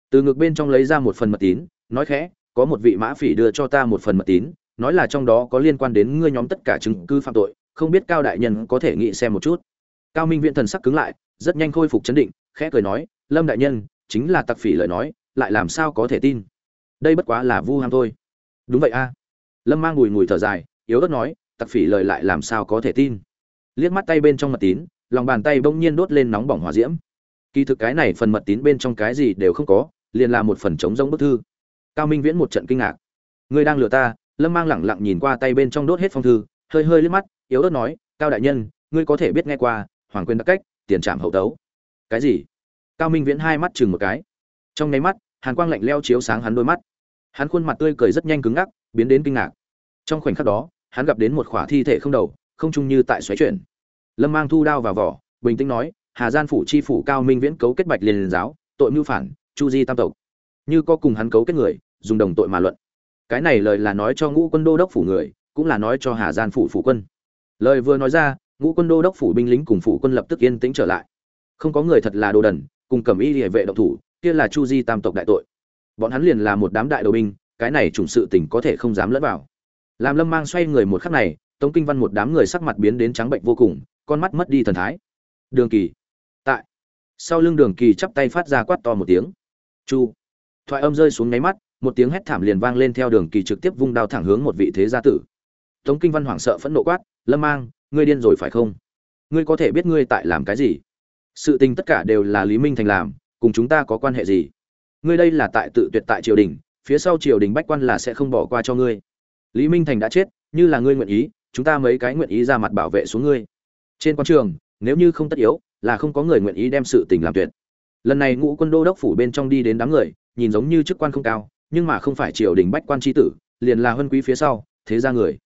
Từ ngực bên trong lấy ra một phần mật tín, nói khẽ, có một vị mã phỉ đưa cho ta một phần mật tín, nói là trong đó có liên quan đến ngươi nhóm tất cả chứng cứ phạm tội, không biết cao đại nhân có thể nghĩ xem một chút. Cao minh viễn thần sắc cứng lại, rất nhanh khôi phục chấn định, khẽ cười nói, lâm đại nhân, chính là tặc phỉ lời nói, lại làm sao có thể tin? Đây bất quá là vu ham thôi. Đúng vậy a. Lâm mang ngùi ngùi thở dài, yếu ớt nói, tặc phỉ lời lại làm sao có thể tin. Liếc mắt tay bên trong mật tín, lòng bàn tay bỗng nhiên đốt lên nóng bỏng hòa diễm. Kỳ thực cái này phần mật tín bên trong cái gì đều không có, liền là một phần trống rỗng bức thư. Cao minh viễn một trận kinh ngạc. Ngươi đang lừa ta, lâm mang lẳng lặng nhìn qua tay bên trong đốt hết phong thư, hơi hơi liếc mắt, yếu ớt nói, cao đại nhân, ngươi có thể biết nghe qua, hoàng quyền đặc cách, tiền trảm hậu tấu. Cái gì? Cao minh viễn hai mắt chừng một cái. Trong nháy mắt, hàn quang lạnh leo chiếu sáng hắn đôi mắt hắn khuôn mặt tươi cười rất nhanh cứng ngắc, biến đến kinh ngạc. Trong khoảnh khắc đó, hắn gặp đến một khỏa thi thể không đầu, không chung như tại xoáy chuyển. Lâm mang thu đao vào vỏ, bình tĩnh nói, hà gian phủ chi phủ cao minh viễn cấu kết bạch liền giáo, tội mưu phản, chu di tam tộc. Như có cùng hắn cấu kết người, dùng đồng tội mà luận. Cái này lời là nói cho ngũ quân đô đốc phủ người, cũng là nói cho hà gian phủ phủ quân. Lời vừa nói ra, ngũ quân đô đốc phủ binh lính cùng phủ quân lập tức yên tĩnh trở lại. Không có người thật là đồ đần, cùng cầm y địa vệ động thủ, kia là chu di tam tộc đại tội bọn hắn liền là một đám đại đầu binh, cái này chủng sự tình có thể không dám lẫn vào. Làm lâm mang xoay người một khắc này, tống kinh văn một đám người sắc mặt biến đến trắng bệnh vô cùng, con mắt mất đi thần thái. Đường kỳ, tại. Sau lưng đường kỳ chắp tay phát ra quát to một tiếng. Chu. Thoại âm rơi xuống nháy mắt, một tiếng hét thảm liền vang lên theo đường kỳ trực tiếp vung đao thẳng hướng một vị thế gia tử. Tống kinh văn hoảng sợ phẫn nộ quát, lâm mang, ngươi điên rồi phải không? Ngươi có thể biết ngươi tại làm cái gì? Sự tình tất cả đều là lý minh thành làm, cùng chúng ta có quan hệ gì? Ngươi đây là tại tự tuyệt tại triều đình, phía sau triều đình bách quan là sẽ không bỏ qua cho ngươi. Lý minh thành đã chết, như là ngươi nguyện ý, chúng ta mấy cái nguyện ý ra mặt bảo vệ xuống ngươi. Trên quan trường, nếu như không tất yếu, là không có người nguyện ý đem sự tình làm tuyệt. Lần này ngũ quân đô đốc phủ bên trong đi đến đám người, nhìn giống như chức quan không cao, nhưng mà không phải triều đình bách quan tri tử, liền là huân quý phía sau, thế ra người.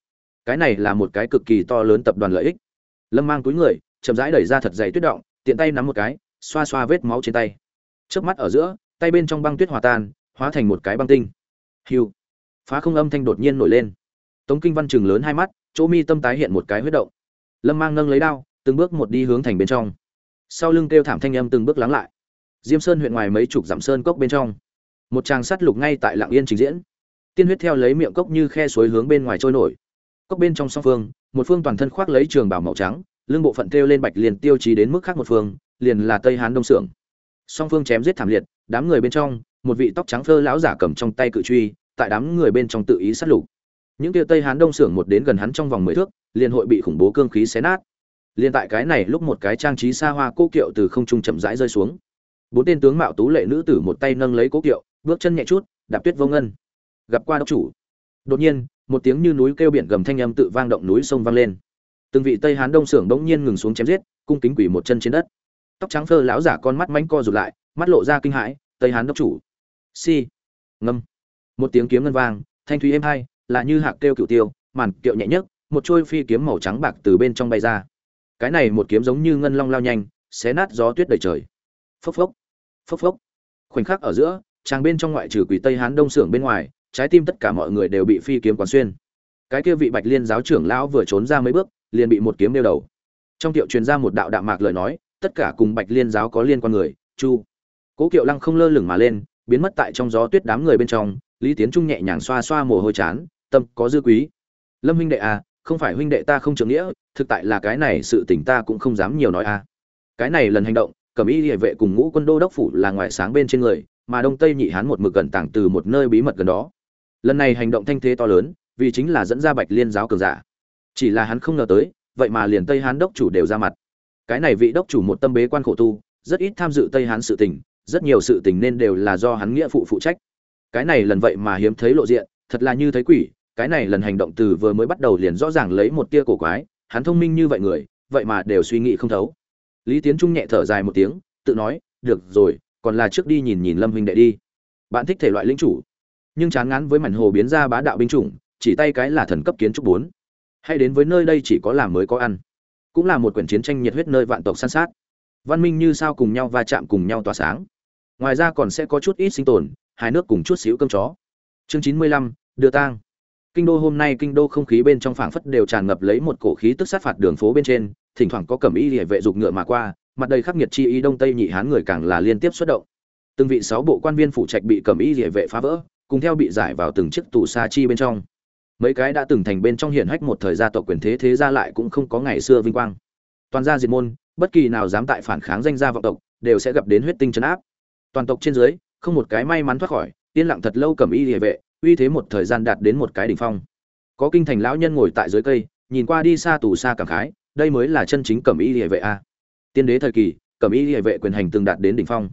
Cái này là một cái cực kỳ to lớn tập đoàn lợi ích. Lâm mang túi người, chậm rãi đẩy ra thật dày tuyết động, tiện tay nắm một cái, xoa xoa vết máu trên tay. Trước mắt ở giữa tay bên trong băng tuyết hòa tan, hóa thành một cái băng tinh. Hiu. Phá không âm thanh đột nhiên nổi lên. Tống kinh văn chừng lớn hai mắt, chỗ mi tâm tái hiện một cái huyết động. Lâm mang nâng lấy đao, từng bước một đi hướng thành bên trong. Sau lưng kêu thảm thanh âm từng bước lắng lại. Diêm sơn huyện ngoài mấy chục dặm sơn cốc bên trong. Một tràng sắt lục ngay tại lạng yên trình diễn. Tiên huyết theo lấy miệng cốc như khe suối hướng bên ngoài trôi nổi. Cốc bên trong song phương, một phương toàn thân khoác lấy trường bảo màu trắng, lưng bộ phận thêu lên bạch liền tiêu chí đến mức khác một phương, liền là tây hán đông sưởng song phương chém giết thảm liệt, đám người bên trong, một vị tóc trắng phơ lão giả cầm trong tay cự truy, tại đám người bên trong tự ý sát lục. Những tia tây hán đông sưởng một đến gần hắn trong vòng mười thước, liền hội bị khủng bố cương khí xé nát. Liền tại cái này lúc một cái trang trí xa hoa cố kiệu từ không trung chậm rãi rơi xuống. Bốn tên tướng mạo tú lệ nữ tử một tay nâng lấy cố kiệu, bước chân nhẹ chút, đạp tuyết vô ngân. Gặp qua đốc chủ. Đột nhiên, một tiếng như núi kêu biển gầm thanh âm tự vang động núi sông vang lên. Từng vị tây hán đông sưởng bỗng nhiên ngừng xuống chém giết, cung kính quỷ một chân trên đất tóc trắng phơ lão giả con mắt mánh co rụt lại, mắt lộ ra kinh hãi, tây hán đốc chủ. Si. Ngâm. Một tiếng kiếm ngân vang, thanh thúy êm hai, là như hạc kêu cựu tiêu, màn kiệu nhẹ nhất một trôi phi kiếm màu trắng bạc từ bên trong bay ra. Cái này một kiếm giống như ngân long lao nhanh, xé nát gió tuyết đầy trời. Phốc phốc. Phốc phốc. Khoảnh khắc ở giữa, chàng bên trong ngoại trừ quỷ tây hán đông xưởng bên ngoài, trái tim tất cả mọi người đều bị phi kiếm quán xuyên. Cái kia vị bạch liên giáo trưởng lão vừa trốn ra mấy bước, liền bị một kiếm đeo đầu. Trong tiệu truyền ra một đạo đạo mạc lời nói tất cả cùng bạch liên giáo có liên quan người, chu. Cố kiệu lăng không lơ lửng mà lên, biến mất tại trong gió tuyết đám người bên trong, lý tiến trung nhẹ nhàng xoa xoa mồ hôi chán, tâm, có dư quý. Lâm huynh đệ à không phải huynh đệ ta không trưởng nghĩa, thực tại là cái này sự tình ta cũng không dám nhiều nói à. Cái này lần hành động, cẩm y Liễu vệ cùng ngũ quân đô đốc phủ là ngoại sáng bên trên người, mà đông tây nhị hán một mực gần tảng từ một nơi bí mật gần đó. Lần này hành động thanh thế to lớn, vì chính là dẫn ra bạch liên giáo cường giả. Chỉ là hắn không ngờ tới, vậy mà liền tây hán đốc chủ đều ra mặt cái này vị đốc chủ một tâm bế quan khổ tu, rất ít tham dự tây hán sự tình, rất nhiều sự tình nên đều là do hắn nghĩa phụ phụ trách. Cái này lần vậy mà hiếm thấy lộ diện, thật là như thấy quỷ, cái này lần hành động từ vừa mới bắt đầu liền rõ ràng lấy một tia cổ quái, hắn thông minh như vậy người, vậy mà đều suy nghĩ không thấu. Lý tiến trung nhẹ thở dài một tiếng, tự nói, được rồi, còn là trước đi nhìn nhìn lâm huynh đệ đi. Bạn thích thể loại lính chủ. Nhưng chán ngán với mảnh hồ biến ra bá đạo binh chủng, chỉ tay cái là thần cấp kiến trúc bốn. Hay đến với nơi đây chỉ có làm mới có ăn cũng là một quyển chiến tranh nhiệt huyết nơi vạn tộc san sát. Văn minh như sao cùng nhau va chạm cùng nhau tỏa sáng. Ngoài ra còn sẽ có chút ít sinh tồn hai nước cùng chút xíu cơm chó. Chương chín mươi lăm, đưa tang. Kinh đô hôm nay kinh đô không khí bên trong phảng phất đều tràn ngập lấy một cổ khí tức sát phạt đường phố bên trên, thỉnh thoảng có cẩm y địa vệ dục ngựa mà qua, mặt đầy khắc nghiệt chi ý đông tây nhị hán người càng là liên tiếp xuất động. Từng vị sáu bộ quan viên phụ trạch bị cẩm y địa vệ phá vỡ, cùng theo bị giải vào từng chiếc tù sa chi bên trong mấy cái đã từng thành bên trong hiển hách một thời gia tộc quyền thế thế gia lại cũng không có ngày xưa vinh quang. Toàn gia diệt môn, bất kỳ nào dám tại phản kháng danh gia vọng tộc, đều sẽ gặp đến huyết tinh chấn áp. Toàn tộc trên dưới, không một cái may mắn thoát khỏi, yên lặng thật lâu cầm y địa vệ, uy thế một thời gian đạt đến một cái đỉnh phong. Có kinh thành lão nhân ngồi tại dưới cây, nhìn qua đi xa tù xa cảm khái, đây mới là chân chính cầm y địa vệ a. Tiên đế thời kỳ, cầm y địa vệ quyền hành từng đạt đến đỉnh phong.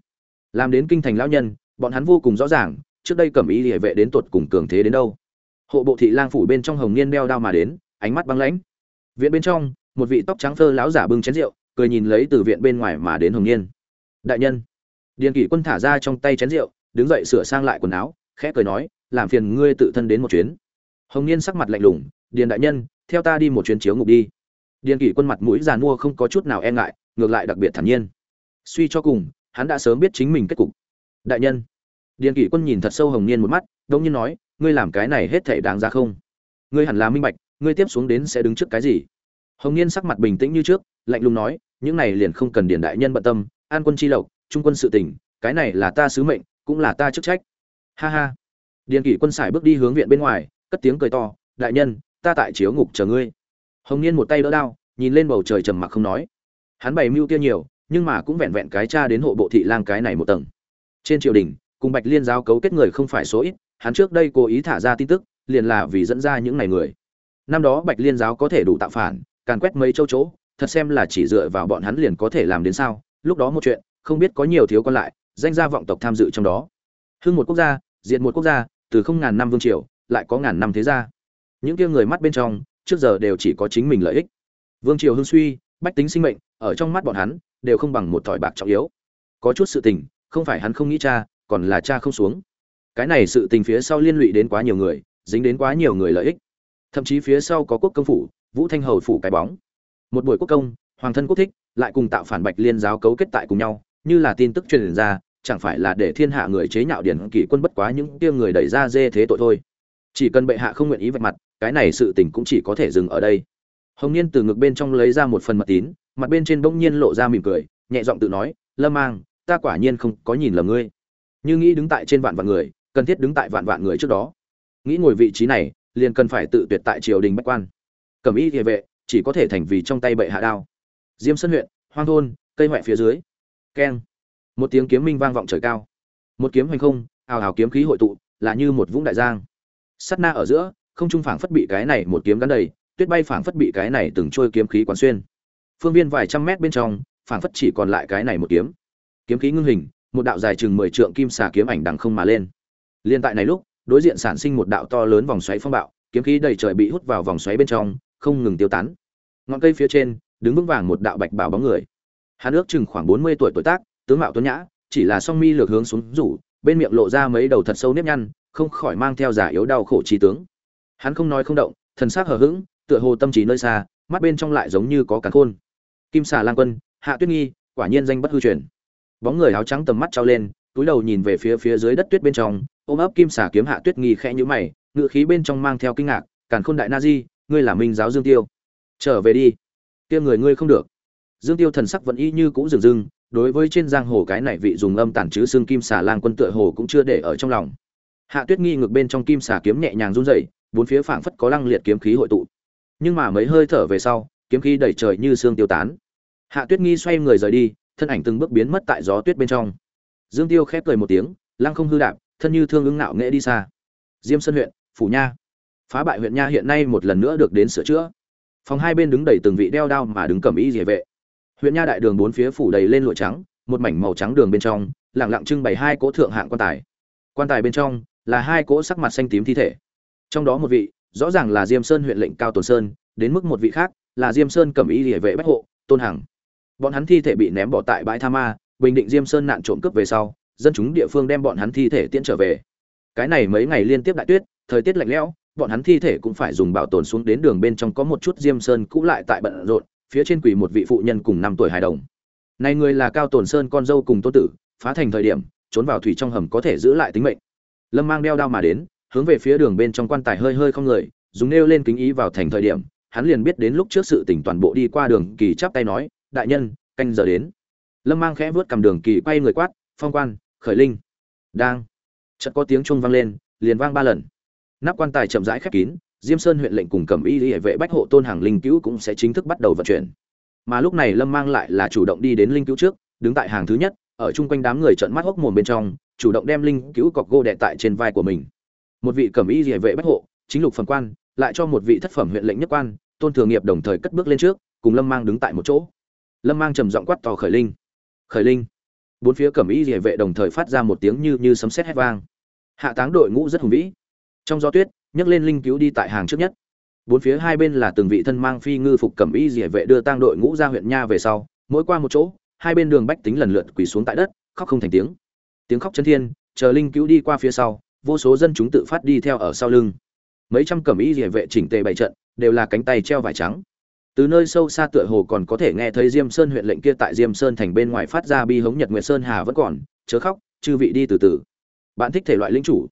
Làm đến kinh thành lão nhân, bọn hắn vô cùng rõ ràng, trước đây cầm y địa vệ đến tuột cùng cường thế đến đâu hộ bộ thị lang phủ bên trong hồng niên đeo đao mà đến, ánh mắt băng lãnh. Viện bên trong, một vị tóc trắng phơ lão giả bưng chén rượu, cười nhìn lấy từ viện bên ngoài mà đến hồng niên. Đại nhân. Điền kỷ quân thả ra trong tay chén rượu, đứng dậy sửa sang lại quần áo, khẽ cười nói, làm phiền ngươi tự thân đến một chuyến. Hồng niên sắc mặt lạnh lùng, điền đại nhân, theo ta đi một chuyến chiếu ngục đi. Điền kỷ quân mặt mũi giàn mua không có chút nào e ngại, ngược lại đặc biệt thản nhiên. Suy cho cùng, hắn đã sớm biết chính mình kết cục. Đại nhân. Điền kỷ quân nhìn thật sâu hồng niên một mắt đông nhiên nói ngươi làm cái này hết thể đáng ra không? Ngươi hẳn là minh bạch, ngươi tiếp xuống đến sẽ đứng trước cái gì? Hồng niên sắc mặt bình tĩnh như trước, lạnh lùng nói, những này liền không cần điển đại nhân bận tâm, an quân chi lộc, trung quân sự tỉnh cái này là ta sứ mệnh, cũng là ta chức trách. Ha ha. Điền kỷ quân xài bước đi hướng viện bên ngoài, cất tiếng cười to, đại nhân, ta tại chiếu ngục chờ ngươi. Hồng niên một tay đỡ đao, nhìn lên bầu trời trầm mặc không nói. Hắn bày mưu kia nhiều, nhưng mà cũng vẹn vẹn cái cha đến hộ bộ thị lang cái này một tầng. Trên triều đình, cùng bạch liên giao cấu kết người không phải số ít hắn trước đây cố ý thả ra tin tức, liền là vì dẫn ra những này người. Năm đó bạch liên giáo có thể đủ tạo phản, càn quét mấy châu chỗ, thật xem là chỉ dựa vào bọn hắn liền có thể làm đến sao. Lúc đó một chuyện, không biết có nhiều thiếu còn lại, danh gia vọng tộc tham dự trong đó. Hưng một quốc gia, diệt một quốc gia, từ không ngàn năm vương triều, lại có ngàn năm thế gia. Những kia người mắt bên trong, trước giờ đều chỉ có chính mình lợi ích. Vương triều hưng suy, bách tính sinh mệnh, ở trong mắt bọn hắn, đều không bằng một thỏi bạc trọng yếu. Có chút sự tình, không phải hắn không nghĩ cha, còn là cha không xuống cái này sự tình phía sau liên lụy đến quá nhiều người, dính đến quá nhiều người lợi ích. Thậm chí phía sau có quốc công phủ, vũ thanh hầu phủ cái bóng. Một buổi quốc công, hoàng thân quốc thích, lại cùng tạo phản bạch liên giáo cấu kết tại cùng nhau, như là tin tức truyền ra, chẳng phải là để thiên hạ người chế nhạo điển kỷ quân bất quá những kia người đẩy ra dê thế tội thôi. Chỉ cần bệ hạ không nguyện ý vạch mặt, cái này sự tình cũng chỉ có thể dừng ở đây. Hồng niên từ ngực bên trong lấy ra một phần mật tín, mặt bên trên bỗng nhiên lộ ra mỉm cười, nhẹ giọng tự nói, lâm mang, ta quả nhiên không có nhìn lầm ngươi. Như nghĩ đứng tại trên vạn vạn người cần thiết đứng tại vạn vạn người trước đó. Nghĩ ngồi vị trí này, liền cần phải tự tuyệt tại triều đình bách quan. Cẩm y địa vệ, chỉ có thể thành vì trong tay bệ hạ đao. Diêm sân huyện, hoang thôn, cây ngoại phía dưới. Keng. Một tiếng kiếm minh vang vọng trời cao. Một kiếm hoành không, ào ào kiếm khí hội tụ, là như một vũng đại giang. Sắt na ở giữa, không trung phảng phất bị cái này một kiếm gắn đầy, tuyết bay phảng phất bị cái này từng trôi kiếm khí quán xuyên. Phương viên vài trăm mét bên trong, phảng phất chỉ còn lại cái này một kiếm. Kiếm khí ngưng hình, một đạo dài chừng mười trượng kim xà kiếm ảnh đằng không mà lên liên tại này lúc, đối diện sản sinh một đạo to lớn vòng xoáy phong bạo, kiếm khí đầy trời bị hút vào vòng xoáy bên trong, không ngừng tiêu tán. Ngọn cây phía trên, đứng vững vàng một đạo bạch bảo bóng người. Hắn ước chừng khoảng bốn mươi tuổi tuổi tác, tướng mạo tuấn nhã, chỉ là song mi lược hướng xuống rủ, bên miệng lộ ra mấy đầu thật sâu nếp nhăn, không khỏi mang theo giả yếu đau khổ trí tướng. Hắn không nói không động, thần sắc hờ hững, tựa hồ tâm trí nơi xa, mắt bên trong lại giống như có cả khôn. Kim xà lang quân, hạ tuyết nghi, quả nhiên danh bất hư truyền. Bóng người áo trắng tầm mắt trao lên, túi đầu nhìn về phía phía dưới đất tuyết bên trong ôm ấp kim xà kiếm hạ tuyết nghi khẽ nhíu mày ngự khí bên trong mang theo kinh ngạc, càn khôn đại na di, ngươi là minh giáo dương tiêu. Trở về đi. Kia người ngươi không được. Dương tiêu thần sắc vẫn y như cũ dừng dưng đối với trên giang hồ cái này vị dùng âm tản chứ xương kim xà lang quân tựa hồ cũng chưa để ở trong lòng. Hạ tuyết nghi ngược bên trong kim xà kiếm nhẹ nhàng run rẩy, bốn phía phảng phất có lăng liệt kiếm khí hội tụ. Nhưng mà mấy hơi thở về sau, kiếm khí đẩy trời như xương tiêu tán. Hạ tuyết nghi xoay người rời đi, thân ảnh từng bước biến mất tại gió tuyết bên trong. Dương tiêu khép cười một tiếng, lăng không hư đạp thân như thương ứng ngạo nghệ đi xa. Diêm sơn huyện, phủ nha. Phá bại huyện nha hiện nay một lần nữa được đến sửa chữa. Phòng hai bên đứng đầy từng vị đeo đao mà đứng cầm ý địa vệ. Huyện nha đại đường bốn phía phủ đầy lên lụa trắng, một mảnh màu trắng đường bên trong, lặng lặng trưng bày hai cỗ thượng hạng quan tài. Quan tài bên trong là hai cỗ sắc mặt xanh tím thi thể. Trong đó một vị, rõ ràng là diêm sơn huyện lệnh cao tồn sơn, đến mức một vị khác là diêm sơn cầm ý địa vệ bách hộ, tôn hằng. Bọn hắn thi thể bị ném bỏ tại bãi tha ma, bình định diêm sơn nạn trộm cướp về sau dân chúng địa phương đem bọn hắn thi thể tiễn trở về. Cái này mấy ngày liên tiếp đại tuyết, thời tiết lạnh lẽo, bọn hắn thi thể cũng phải dùng bảo tồn xuống đến đường bên trong có một chút diêm sơn cũ lại tại bận rộn, phía trên quỳ một vị phụ nhân cùng năm tuổi hài đồng. Này người là cao tồn sơn con dâu cùng tô tử, phá thành thời điểm, trốn vào thủy trong hầm có thể giữ lại tính mệnh. Lâm mang đeo đao mà đến, hướng về phía đường bên trong quan tài hơi hơi không người, dùng nêu lên kính ý vào thành thời điểm, hắn liền biết đến lúc trước sự tỉnh toàn bộ đi qua đường, kỳ chắp tay nói, đại nhân, canh giờ đến. Lâm mang khẽ vớt cầm đường kỳ quay người quát, phong quan khởi linh. Đang. Chợt có tiếng chuông vang lên, liền vang ba lần. Nắp quan tài chậm rãi khép kín, diêm sơn huyện lệnh cùng cẩm y hệ vệ bách hộ tôn hàng linh cứu cũng sẽ chính thức bắt đầu vận chuyển. Mà lúc này lâm mang lại là chủ động đi đến linh cứu trước, đứng tại hàng thứ nhất, ở chung quanh đám người trợn mắt hốc mồm bên trong, chủ động đem linh cứu cọc gô đệ tại trên vai của mình. Một vị cẩm y hệ vệ bách hộ, chính lục phần quan, lại cho một vị thất phẩm huyện lệnh nhất quan, tôn thường nghiệp đồng thời cất bước lên trước, cùng lâm mang đứng tại một chỗ. Lâm mang trầm giọng quát to khởi linh. Khởi linh bốn phía cẩm y địa vệ đồng thời phát ra một tiếng như như sấm sét hét vang. Hạ táng đội ngũ rất hùng vĩ. Trong gió tuyết, nhấc lên linh cứu đi tại hàng trước nhất. Bốn phía hai bên là từng vị thân mang phi ngư phục cẩm y địa vệ đưa tang đội ngũ ra huyện nha về sau, mỗi qua một chỗ, hai bên đường bách tính lần lượt quỳ xuống tại đất, khóc không thành tiếng. Tiếng khóc chân thiên, chờ linh cứu đi qua phía sau, vô số dân chúng tự phát đi theo ở sau lưng. Mấy trăm cẩm y địa vệ chỉnh tề bày trận, đều là cánh tay treo vải trắng từ nơi sâu xa tựa hồ còn có thể nghe thấy diêm sơn huyện lệnh kia tại diêm sơn thành bên ngoài phát ra bi hống nhật nguyệt sơn hà vẫn còn, chớ khóc, chư vị đi từ từ. Bạn thích thể loại lính chủ.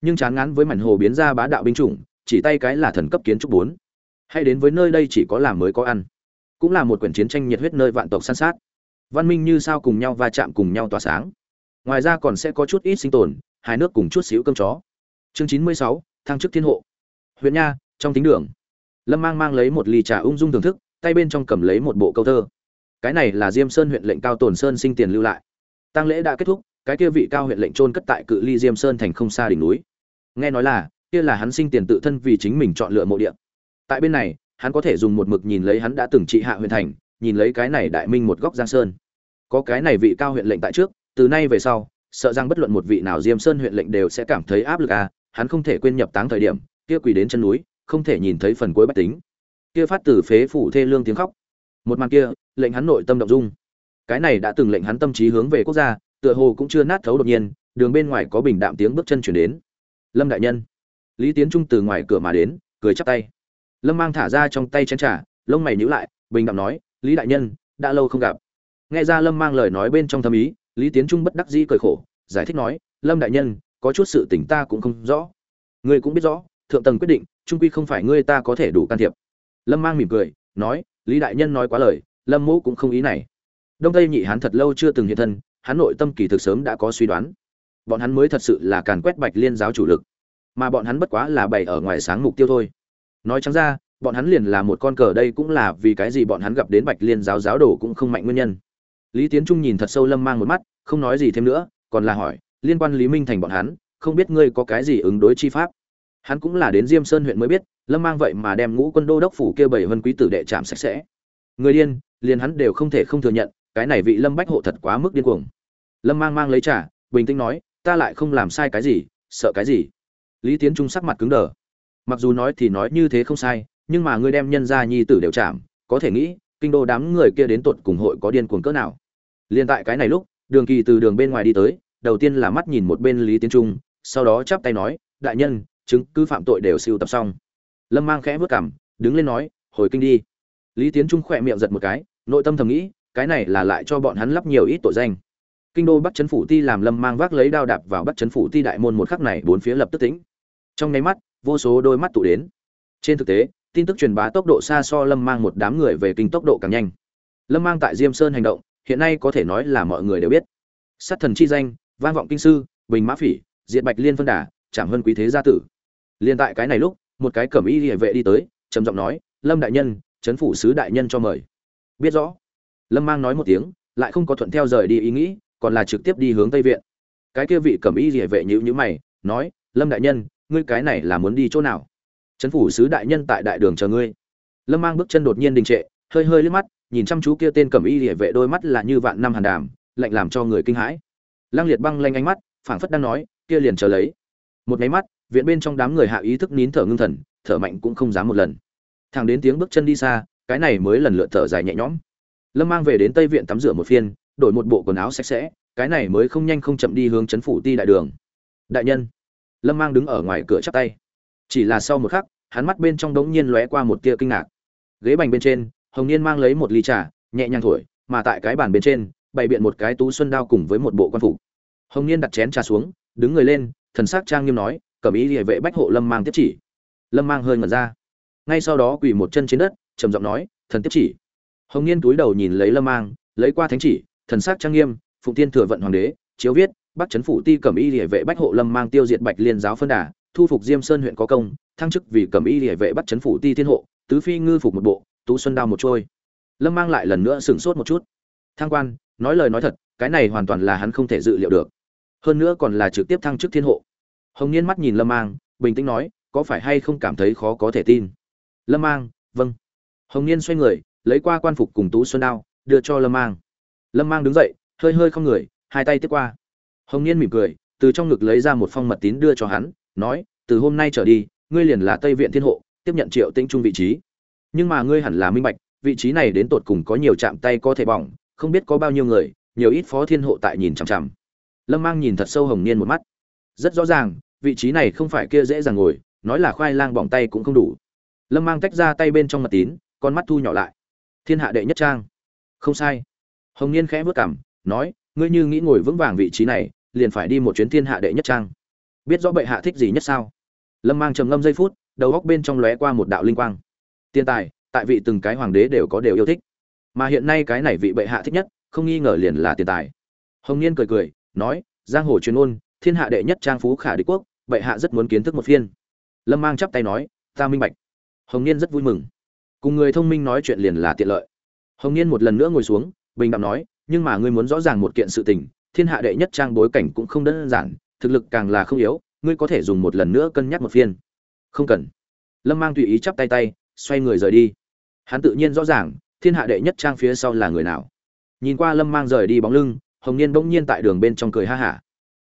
Nhưng chán ngán với mảnh hồ biến ra bá đạo binh chủng, chỉ tay cái là thần cấp kiến trúc bốn. Hay đến với nơi đây chỉ có làm mới có ăn. Cũng là một quyển chiến tranh nhiệt huyết nơi vạn tộc săn sát. Văn minh như sao cùng nhau va chạm cùng nhau tỏa sáng. Ngoài ra còn sẽ có chút ít sinh tồn, hai nước cùng chút xíu cơm chó. Chương chín mươi sáu, thăng chức thiên hộ. Huyện nha, trong tính đường lâm mang mang lấy một ly trà ung dung thưởng thức, tay bên trong cầm lấy một bộ câu thơ. Cái này là diêm sơn huyện lệnh cao tồn sơn sinh tiền lưu lại. Tăng lễ đã kết thúc, cái kia vị cao huyện lệnh trôn cất tại cự ly diêm sơn thành không xa đỉnh núi. Nghe nói là, kia là hắn sinh tiền tự thân vì chính mình chọn lựa mộ địa. Tại bên này, hắn có thể dùng một mực nhìn lấy hắn đã từng trị hạ huyện thành, nhìn lấy cái này đại minh một góc giang sơn. Có cái này vị cao huyện lệnh tại trước, từ nay về sau, sợ rằng bất luận một vị nào diêm sơn huyện lệnh đều sẽ cảm thấy áp lực à hắn không thể quên nhập táng thời điểm, kia quỳ đến chân núi không thể nhìn thấy phần cuối bách tính. Kia phát từ phế phủ thê lương tiếng khóc. Một màn kia, lệnh hắn nội tâm động dung. Cái này đã từng lệnh hắn tâm trí hướng về quốc gia, tựa hồ cũng chưa nát thấu đột nhiên, đường bên ngoài có bình đạm tiếng bước chân chuyển đến. Lâm đại nhân. Lý tiến trung từ ngoài cửa mà đến, cười chắp tay. Lâm mang thả ra trong tay chén trà, lông mày nhíu lại, bình đạm nói, lý đại nhân, đã lâu không gặp. Nghe ra lâm mang lời nói bên trong thâm ý, lý tiến trung bất đắc dĩ cười khổ, giải thích nói, lâm đại nhân, có chút sự tình ta cũng không rõ. Ngươi cũng biết rõ, thượng tầng quyết định trung quy không phải ngươi ta có thể đủ can thiệp. Lâm mang mỉm cười, nói, lý đại nhân nói quá lời, lâm mẫu cũng không ý này. Đông tây nhị hán thật lâu chưa từng hiện thân hắn nội tâm kỳ thực sớm đã có suy đoán. Bọn hắn mới thật sự là càn quét bạch liên giáo chủ lực, mà bọn hắn bất quá là bày ở ngoài sáng mục tiêu thôi. Nói trắng ra, bọn hắn liền là một con cờ đây cũng là vì cái gì bọn hắn gặp đến bạch liên giáo giáo đồ cũng không mạnh nguyên nhân. Lý tiến trung nhìn thật sâu lâm mang một mắt, không nói gì thêm nữa, còn là hỏi, liên quan lý minh thành bọn hắn, không biết ngươi có cái gì ứng đối chi pháp? Hắn cũng là đến diêm sơn huyện mới biết, lâm mang vậy mà đem ngũ quân đô đốc phủ kia bảy vân quý tử đệ chạm sạch sẽ. Người điên, liền hắn đều không thể không thừa nhận, cái này vị lâm bách hộ thật quá mức điên cuồng. Lâm mang mang lấy trả bình tĩnh nói, ta lại không làm sai cái gì, sợ cái gì? Lý tiến trung sắc mặt cứng đờ. Mặc dù nói thì nói như thế không sai, nhưng mà ngươi đem nhân gia nhi tử đều chạm có thể nghĩ, kinh đô đám người kia đến tột cùng hội có điên cuồng cỡ nào. Liền tại cái này lúc, đường kỳ từ đường bên ngoài đi tới, đầu tiên là mắt nhìn một bên lý tiến trung, sau đó chắp tay nói, đại nhân chứng cứ phạm tội đều siêu tập xong. Lâm mang khẽ vớt cảm đứng lên nói, hồi kinh đi. Lý tiến trung khỏe miệng giật một cái, nội tâm thầm nghĩ, cái này là lại cho bọn hắn lắp nhiều ít tội danh. Kinh đô bắc chấn phủ ti làm lâm mang vác lấy đao đạp vào bắc chấn phủ ti đại môn một khắc này, bốn phía lập tức tĩnh. Trong nháy mắt, vô số đôi mắt tụ đến. Trên thực tế, tin tức truyền bá tốc độ xa so lâm mang một đám người về kinh tốc độ càng nhanh. Lâm mang tại diêm sơn hành động, hiện nay có thể nói là mọi người đều biết. Sát thần chi danh, vang vọng kinh sư, bình mã phỉ, diệt bạch liên phân đà chẳng hơn quý thế gia tử liền tại cái này lúc, một cái cẩm y hệ vệ đi tới, trầm giọng nói, lâm đại nhân, chấn phủ sứ đại nhân cho mời. Biết rõ. Lâm mang nói một tiếng, lại không có thuận theo rời đi ý nghĩ, còn là trực tiếp đi hướng tây viện. Cái kia vị cẩm y hệ vệ nhữ nhữ mày, nói, lâm đại nhân, ngươi cái này là muốn đi chỗ nào? Chấn phủ sứ đại nhân tại đại đường chờ ngươi. Lâm mang bước chân đột nhiên đình trệ, hơi hơi liếc mắt, nhìn chăm chú kia tên cẩm y hệ vệ đôi mắt là như vạn năm hàn đàm, lạnh làm cho người kinh hãi. Lăng liệt băng lanh ánh mắt, phảng phất đang nói, kia liền chờ lấy. Một máy mắt viện bên trong đám người hạ ý thức nín thở ngưng thần, thở mạnh cũng không dám một lần. Thằng đến tiếng bước chân đi xa, cái này mới lần lượt thở dài nhẹ nhõm. Lâm mang về đến tây viện tắm rửa một phiên, đổi một bộ quần áo sạch sẽ, cái này mới không nhanh không chậm đi hướng chấn phủ ti đại đường. Đại nhân. Lâm mang đứng ở ngoài cửa chắp tay. Chỉ là sau một khắc, hắn mắt bên trong đống nhiên lóe qua một tia kinh ngạc. Ghế bành bên trên, hồng niên mang lấy một ly trà, nhẹ nhàng thổi, mà tại cái bàn bên trên, bày biện một cái tú xuân đao cùng với một bộ quan phục. Hồng niên đặt chén trà xuống, đứng người lên, thần sắc trang nghiêm nói cẩm ý địa vệ bách hộ lâm mang tiếp chỉ. Lâm mang hơi ngẩn ra. Ngay sau đó quỳ một chân trên đất, trầm giọng nói, thần tiếp chỉ. Hồng niên túi đầu nhìn lấy lâm mang, lấy qua thánh chỉ, thần sắc trang nghiêm, phụng tiên thừa vận hoàng đế, chiếu viết, bắc trấn phủ ti cẩm y địa vệ bách hộ lâm mang tiêu diệt bạch liên giáo phân đà, thu phục diêm sơn huyện có công, thăng chức vì cẩm y địa vệ bắt trấn phủ ti thiên hộ, tứ phi ngư phục một bộ, tú xuân đao một trôi. Lâm mang lại lần nữa sửng sốt một chút. Thang quan, nói lời nói thật, cái này hoàn toàn là hắn không thể dự liệu được. Hơn nữa còn là trực tiếp thăng chức thiên hộ hồng niên mắt nhìn lâm mang, bình tĩnh nói, có phải hay không cảm thấy khó có thể tin? Lâm mang vâng. Hồng niên xoay người, lấy qua quan phục cùng tú xuân đao, đưa cho lâm mang. Lâm mang đứng dậy, hơi hơi không người, hai tay tiếp qua. Hồng niên mỉm cười, từ trong ngực lấy ra một phong mật tín đưa cho hắn, nói, từ hôm nay trở đi, ngươi liền là tây viện thiên hộ, tiếp nhận triệu tĩnh trung vị trí. Nhưng mà ngươi hẳn là minh bạch, vị trí này đến tột cùng có nhiều chạm tay có thể bỏng, không biết có bao nhiêu người, nhiều ít phó thiên hộ tại nhìn chằm chằm. Lâm mang nhìn thật sâu hồng niên một mắt rất rõ ràng, vị trí này không phải kia dễ dàng ngồi, nói là khoai lang bỏng tay cũng không đủ. Lâm mang tách ra tay bên trong mặt tín, con mắt thu nhỏ lại. Thiên hạ đệ nhất trang. Không sai. Hồng niên khẽ vớt cảm nói, ngươi như nghĩ ngồi vững vàng vị trí này, liền phải đi một chuyến thiên hạ đệ nhất trang. Biết rõ bệ hạ thích gì nhất sao? Lâm mang trầm ngâm giây phút, đầu góc bên trong lóe qua một đạo linh quang. Tiền tài, tại vị từng cái hoàng đế đều có đều yêu thích. Mà hiện nay cái này vị bệ hạ thích nhất, không nghi ngờ liền là tiền tài. Hồng niên cười cười, nói, giang hồ truyền ôn thiên hạ đệ nhất trang phú khả đế quốc, bệ hạ rất muốn kiến thức một phiên. Lâm mang chắp tay nói, ta minh bạch. Hồng niên rất vui mừng. Cùng người thông minh nói chuyện liền là tiện lợi. Hồng niên một lần nữa ngồi xuống, bình đạm nói, nhưng mà ngươi muốn rõ ràng một kiện sự tình, thiên hạ đệ nhất trang bối cảnh cũng không đơn giản, thực lực càng là không yếu, ngươi có thể dùng một lần nữa cân nhắc một phiên. Không cần. Lâm mang tùy ý chắp tay tay, xoay người rời đi. Hắn tự nhiên rõ ràng, thiên hạ đệ nhất trang phía sau là người nào. Nhìn qua lâm mang rời đi bóng lưng, hồng niên bỗng nhiên tại đường bên trong cười ha hả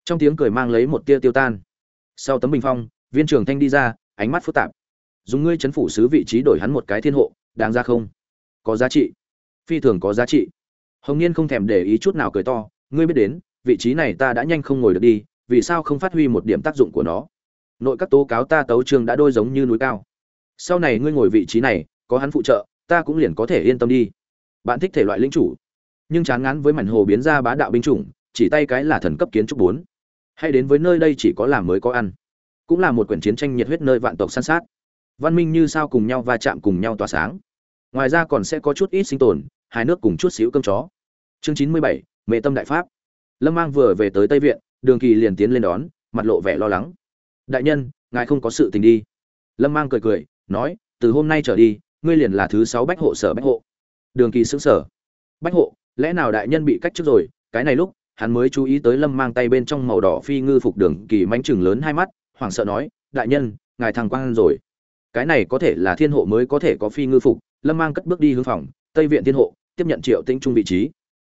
trong tiếng cười mang lấy một tia tiêu tan. Sau tấm bình phong, viên trưởng thanh đi ra, ánh mắt phức tạp. Dùng ngươi chấn phủ sứ vị trí đổi hắn một cái thiên hộ, đáng ra không? Có giá trị. Phi thường có giá trị. Hồng niên không thèm để ý chút nào cười to, ngươi biết đến, vị trí này ta đã nhanh không ngồi được đi, vì sao không phát huy một điểm tác dụng của nó? Nội các tố cáo ta tấu trường đã đôi giống như núi cao. Sau này ngươi ngồi vị trí này, có hắn phụ trợ, ta cũng liền có thể yên tâm đi. Bạn thích thể loại linh chủ. Nhưng chán ngán với mảnh hồ biến ra bá đạo binh chủng, chỉ tay cái là thần cấp kiến trúc bốn hay đến với nơi đây chỉ có làm mới có ăn. Cũng là một quyển chiến tranh nhiệt huyết nơi vạn tộc san sát. Văn minh như sao cùng nhau va chạm cùng nhau tỏa sáng. Ngoài ra còn sẽ có chút ít sinh tồn hai nước cùng chút xíu cơm chó. Chương chín mươi bảy, mệ tâm đại pháp. Lâm mang vừa về tới tây viện, đường kỳ liền tiến lên đón, mặt lộ vẻ lo lắng. Đại nhân, ngài không có sự tình đi. Lâm mang cười cười, nói, từ hôm nay trở đi, ngươi liền là thứ sáu bách hộ sở bách hộ. Đường kỳ xứng sở bách hộ, lẽ nào đại nhân bị cách trước rồi? Cái này lúc hắn mới chú ý tới lâm mang tay bên trong màu đỏ phi ngư phục đường kỳ mánh chừng lớn hai mắt, hoảng sợ nói, đại nhân, ngài thằng quang rồi. Cái này có thể là thiên hộ mới có thể có phi ngư phục. Lâm mang cất bước đi hướng phòng, tây viện thiên hộ, tiếp nhận triệu tĩnh trung vị trí.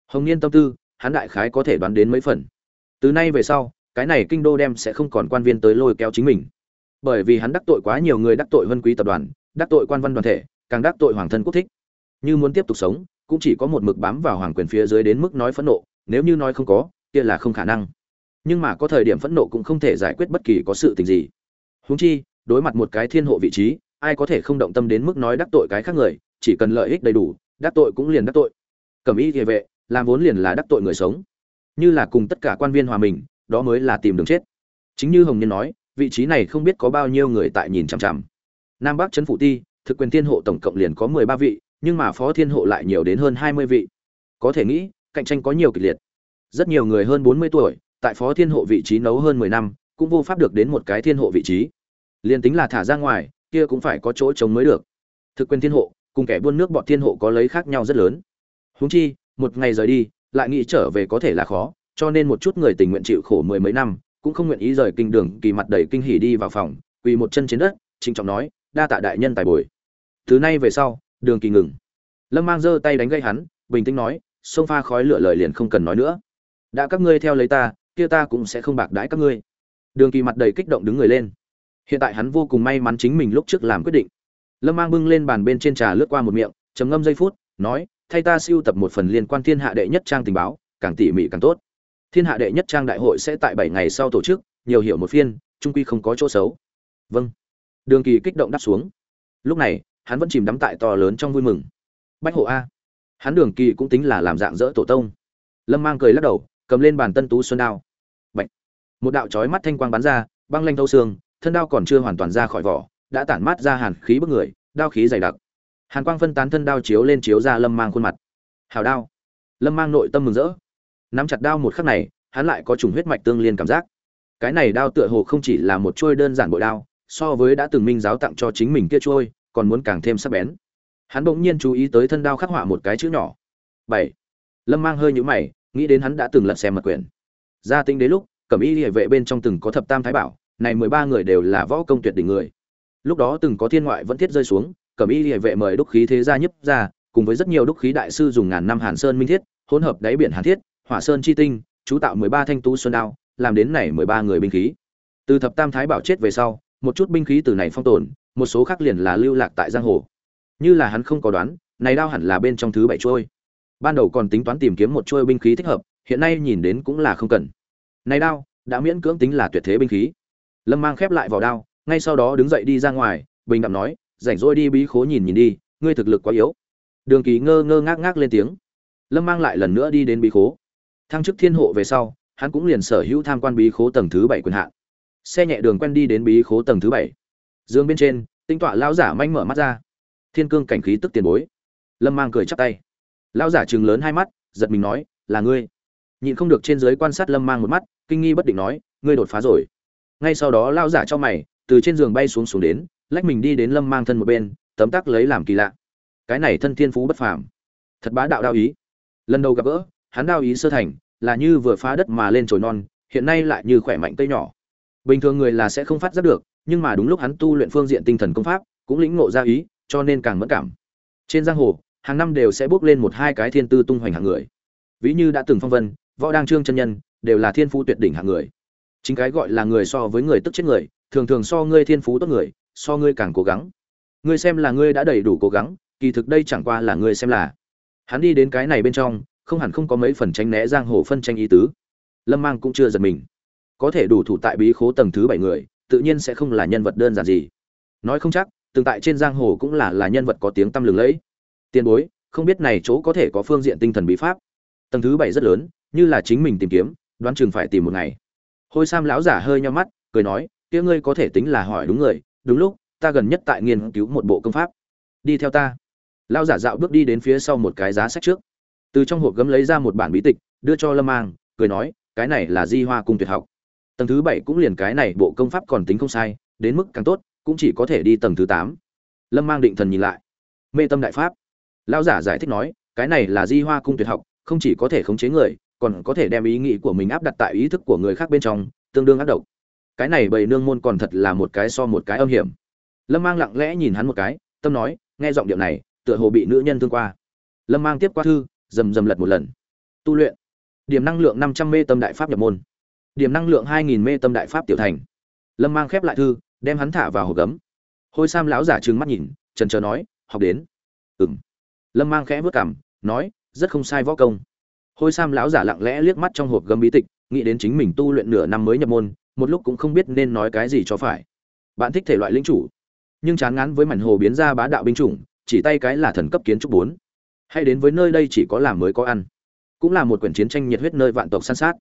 Hồng niên tâm tư, hắn đại khái có thể đoán đến mấy phần. Từ nay về sau, cái này kinh đô đem sẽ không còn quan viên tới lôi kéo chính mình. Bởi vì hắn đắc tội quá nhiều người đắc tội vân quý tập đoàn, đắc tội quan văn đoàn thể, càng đắc tội hoàng thân quốc thích. Như muốn tiếp tục sống, cũng chỉ có một mực bám vào hoàng quyền phía dưới đến mức nói phẫn nộ nếu như nói không có, kia là không khả năng. Nhưng mà có thời điểm phẫn nộ cũng không thể giải quyết bất kỳ có sự tình gì. Huống chi, đối mặt một cái thiên hộ vị trí, ai có thể không động tâm đến mức nói đắc tội cái khác người, chỉ cần lợi ích đầy đủ, đắc tội cũng liền đắc tội. Cầm ý địa vệ, làm vốn liền là đắc tội người sống. Như là cùng tất cả quan viên hòa mình, đó mới là tìm đường chết. Chính như hồng nhân nói, vị trí này không biết có bao nhiêu người tại nhìn chằm chằm. Nam bắc trấn phủ ti, thực quyền thiên hộ tổng cộng liền có mười ba vị, nhưng mà phó thiên hộ lại nhiều đến hơn hai mươi vị. Có thể nghĩ cạnh tranh có nhiều kịch liệt. Rất nhiều người hơn bốn mươi tuổi, tại phó thiên hộ vị trí nấu hơn mười năm, cũng vô pháp được đến một cái thiên hộ vị trí. Liền tính là thả ra ngoài, kia cũng phải có chỗ trống mới được. Thực quyền thiên hộ, cùng kẻ buôn nước bọn thiên hộ có lấy khác nhau rất lớn. Huống chi, một ngày rời đi, lại nghĩ trở về có thể là khó, cho nên một chút người tình nguyện chịu khổ mười mấy năm, cũng không nguyện ý rời kinh đường, kỳ mặt đầy kinh hỉ đi vào phòng, quỳ một chân trên đất, trịnh trọng nói, đa tạ đại nhân tài bồi. Từ nay về sau, đường kỳ ngừng. Lâm mang giơ tay đánh gây hắn, bình tĩnh nói sông pha khói lửa lời liền không cần nói nữa. Đã các ngươi theo lấy ta, kia ta cũng sẽ không bạc đãi các ngươi. Đường kỳ mặt đầy kích động đứng người lên. Hiện tại hắn vô cùng may mắn chính mình lúc trước làm quyết định. Lâm mang bưng lên bàn bên trên trà lướt qua một miệng, trầm ngâm giây phút, nói, thay ta siêu tập một phần liên quan thiên hạ đệ nhất trang tình báo, càng tỉ mỉ càng tốt. Thiên hạ đệ nhất trang đại hội sẽ tại bảy ngày sau tổ chức, nhiều hiểu một phiên, trung quy không có chỗ xấu. Vâng. Đường kỳ kích động đáp xuống. Lúc này, hắn vẫn chìm đắm tại to lớn trong vui mừng. Bách hộ a hắn đường kỳ cũng tính là làm dạng dỡ tổ tông. Lâm mang cười lắc đầu, cầm lên bàn tân tú xuân đao. Bạch. một đạo chói mắt thanh quang bắn ra, băng lanh thâu xương, thân đao còn chưa hoàn toàn ra khỏi vỏ, đã tản mát ra hàn khí bức người, đao khí dày đặc. Hàn quang phân tán thân đao chiếu lên chiếu ra lâm mang khuôn mặt. Hào đao. Lâm mang nội tâm mừng rỡ. Nắm chặt đao một khắc này, hắn lại có trùng huyết mạch tương liên cảm giác. Cái này đao tựa hồ không chỉ là một chuôi đơn giản bội đao, so với đã từng minh giáo tặng cho chính mình kia chuôi, còn muốn càng thêm sắc bén hắn bỗng nhiên chú ý tới thân đao khắc họa một cái chữ nhỏ. Bảy. Lâm mang hơi nhũ mày, nghĩ đến hắn đã từng lật xem mật quyển. Gia tính đến lúc, cẩm y hệ vệ bên trong từng có thập tam thái bảo, này mười ba người đều là võ công tuyệt đỉnh người. Lúc đó từng có thiên ngoại vẫn thiết rơi xuống, cẩm y hệ vệ mời đúc khí thế gia nhấp ra, cùng với rất nhiều đúc khí đại sư dùng ngàn năm hàn sơn minh thiết, hỗn hợp đáy biển hàn thiết, hỏa sơn chi tinh, chú tạo mười ba thanh tú xuân đao, làm đến này mười ba người binh khí. Từ thập tam thái bảo chết về sau, một chút binh khí từ này phong tồn, một số khác liền là lưu lạc tại giang hồ như là hắn không có đoán, này đao hẳn là bên trong thứ bảy trôi ban đầu còn tính toán tìm kiếm một trôi binh khí thích hợp, hiện nay nhìn đến cũng là không cần. Này đao, đã miễn cưỡng tính là tuyệt thế binh khí. Lâm mang khép lại vào đao, ngay sau đó đứng dậy đi ra ngoài, bình đạm nói, rảnh rỗi đi bí khố nhìn nhìn đi, ngươi thực lực quá yếu. Đường kỳ ngơ ngơ ngác ngác lên tiếng. Lâm mang lại lần nữa đi đến bí khố. Thăng chức thiên hộ về sau, hắn cũng liền sở hữu tham quan bí khố tầng thứ bảy quyền hạn. Xe nhẹ đường quen đi đến bí khố tầng thứ bảy. Dương bên trên, tinh tọa lão giả manh mở mắt ra thiên cương cảnh khí tức tiền bối. Lâm mang cười chắp tay. Lão giả chừng lớn hai mắt, giật mình nói, là ngươi. Nhịn không được trên dưới quan sát lâm mang một mắt, kinh nghi bất định nói, ngươi đột phá rồi. Ngay sau đó lão giả cho mày, từ trên giường bay xuống xuống đến, lách mình đi đến lâm mang thân một bên, tấm tắc lấy làm kỳ lạ. Cái này thân thiên phú bất phàm. Thật bá đạo đao ý. Lần đầu gặp gỡ, hắn đao ý sơ thành, là như vừa phá đất mà lên trồi non, hiện nay lại như khỏe mạnh cây nhỏ. Bình thường người là sẽ không phát giác được, nhưng mà đúng lúc hắn tu luyện phương diện tinh thần công pháp, cũng lĩnh ngộ ra ý cho nên càng mẫn cảm. Trên giang hồ, hàng năm đều sẽ bước lên một hai cái thiên tư tung hoành hạng người. Ví như đã từng phong vân, võ đăng trương chân nhân, đều là thiên phú tuyệt đỉnh hạng người. Chính cái gọi là người so với người tức chết người, thường thường so ngươi thiên phú tốt người, so ngươi càng cố gắng. Ngươi xem là ngươi đã đầy đủ cố gắng, kỳ thực đây chẳng qua là ngươi xem là. Hắn đi đến cái này bên trong, không hẳn không có mấy phần tránh né giang hồ phân tranh ý tứ. Lâm mang cũng chưa giật mình. Có thể đủ thủ tại bí khố tầng thứ bảy người, tự nhiên sẽ không là nhân vật đơn giản gì. Nói không chắc từng tại trên giang hồ cũng là là nhân vật có tiếng tăm lừng lẫy. Tiền bối, không biết này chỗ có thể có phương diện tinh thần bí pháp. Tầng thứ bảy rất lớn, như là chính mình tìm kiếm, đoán chừng phải tìm một ngày. Hôi sam lão giả hơi nhíu mắt, cười nói, kia ngươi có thể tính là hỏi đúng người, đúng lúc, ta gần nhất tại nghiên cứu một bộ công pháp. Đi theo ta. Lão giả dạo bước đi đến phía sau một cái giá sách trước. Từ trong hộp gấm lấy ra một bản bí tịch, đưa cho lâm mang, cười nói, cái này là di hoa cung tuyệt học. Tầng thứ bảy cũng liền cái này bộ công pháp còn tính không sai, đến mức càng tốt cũng chỉ có thể đi tầng thứ tám. Lâm mang định thần nhìn lại. Mê tâm đại pháp. Lão giả giải thích nói, cái này là di hoa cung tuyệt học, không chỉ có thể khống chế người, còn có thể đem ý nghĩ của mình áp đặt tại ý thức của người khác bên trong, tương đương ác độc. Cái này bầy nương môn còn thật là một cái so một cái âm hiểm. Lâm mang lặng lẽ nhìn hắn một cái, tâm nói, nghe giọng điệu này, tựa hồ bị nữ nhân thương qua. Lâm mang tiếp qua thư, rầm rầm lật một lần. Tu luyện. Điểm năng lượng năm trăm mê tâm đại pháp nhập môn. Điểm năng lượng hai nghìn mê tâm đại pháp tiểu thành. Lâm mang khép lại thư đem hắn thả vào hộp gấm. Hôi sam lão giả trừng mắt nhìn, trần trờ nói, học đến. Ừng lâm mang khẽ vớt cảm nói, rất không sai võ công. Hôi sam lão giả lặng lẽ liếc mắt trong hộp gấm bí tịch, nghĩ đến chính mình tu luyện nửa năm mới nhập môn, một lúc cũng không biết nên nói cái gì cho phải. Bạn thích thể loại linh chủ, nhưng chán ngán với mảnh hồ biến ra bá đạo binh chủng, chỉ tay cái là thần cấp kiến trúc bốn. Hay đến với nơi đây chỉ có làm mới có ăn, cũng là một quyển chiến tranh nhiệt huyết nơi vạn tộc săn sát.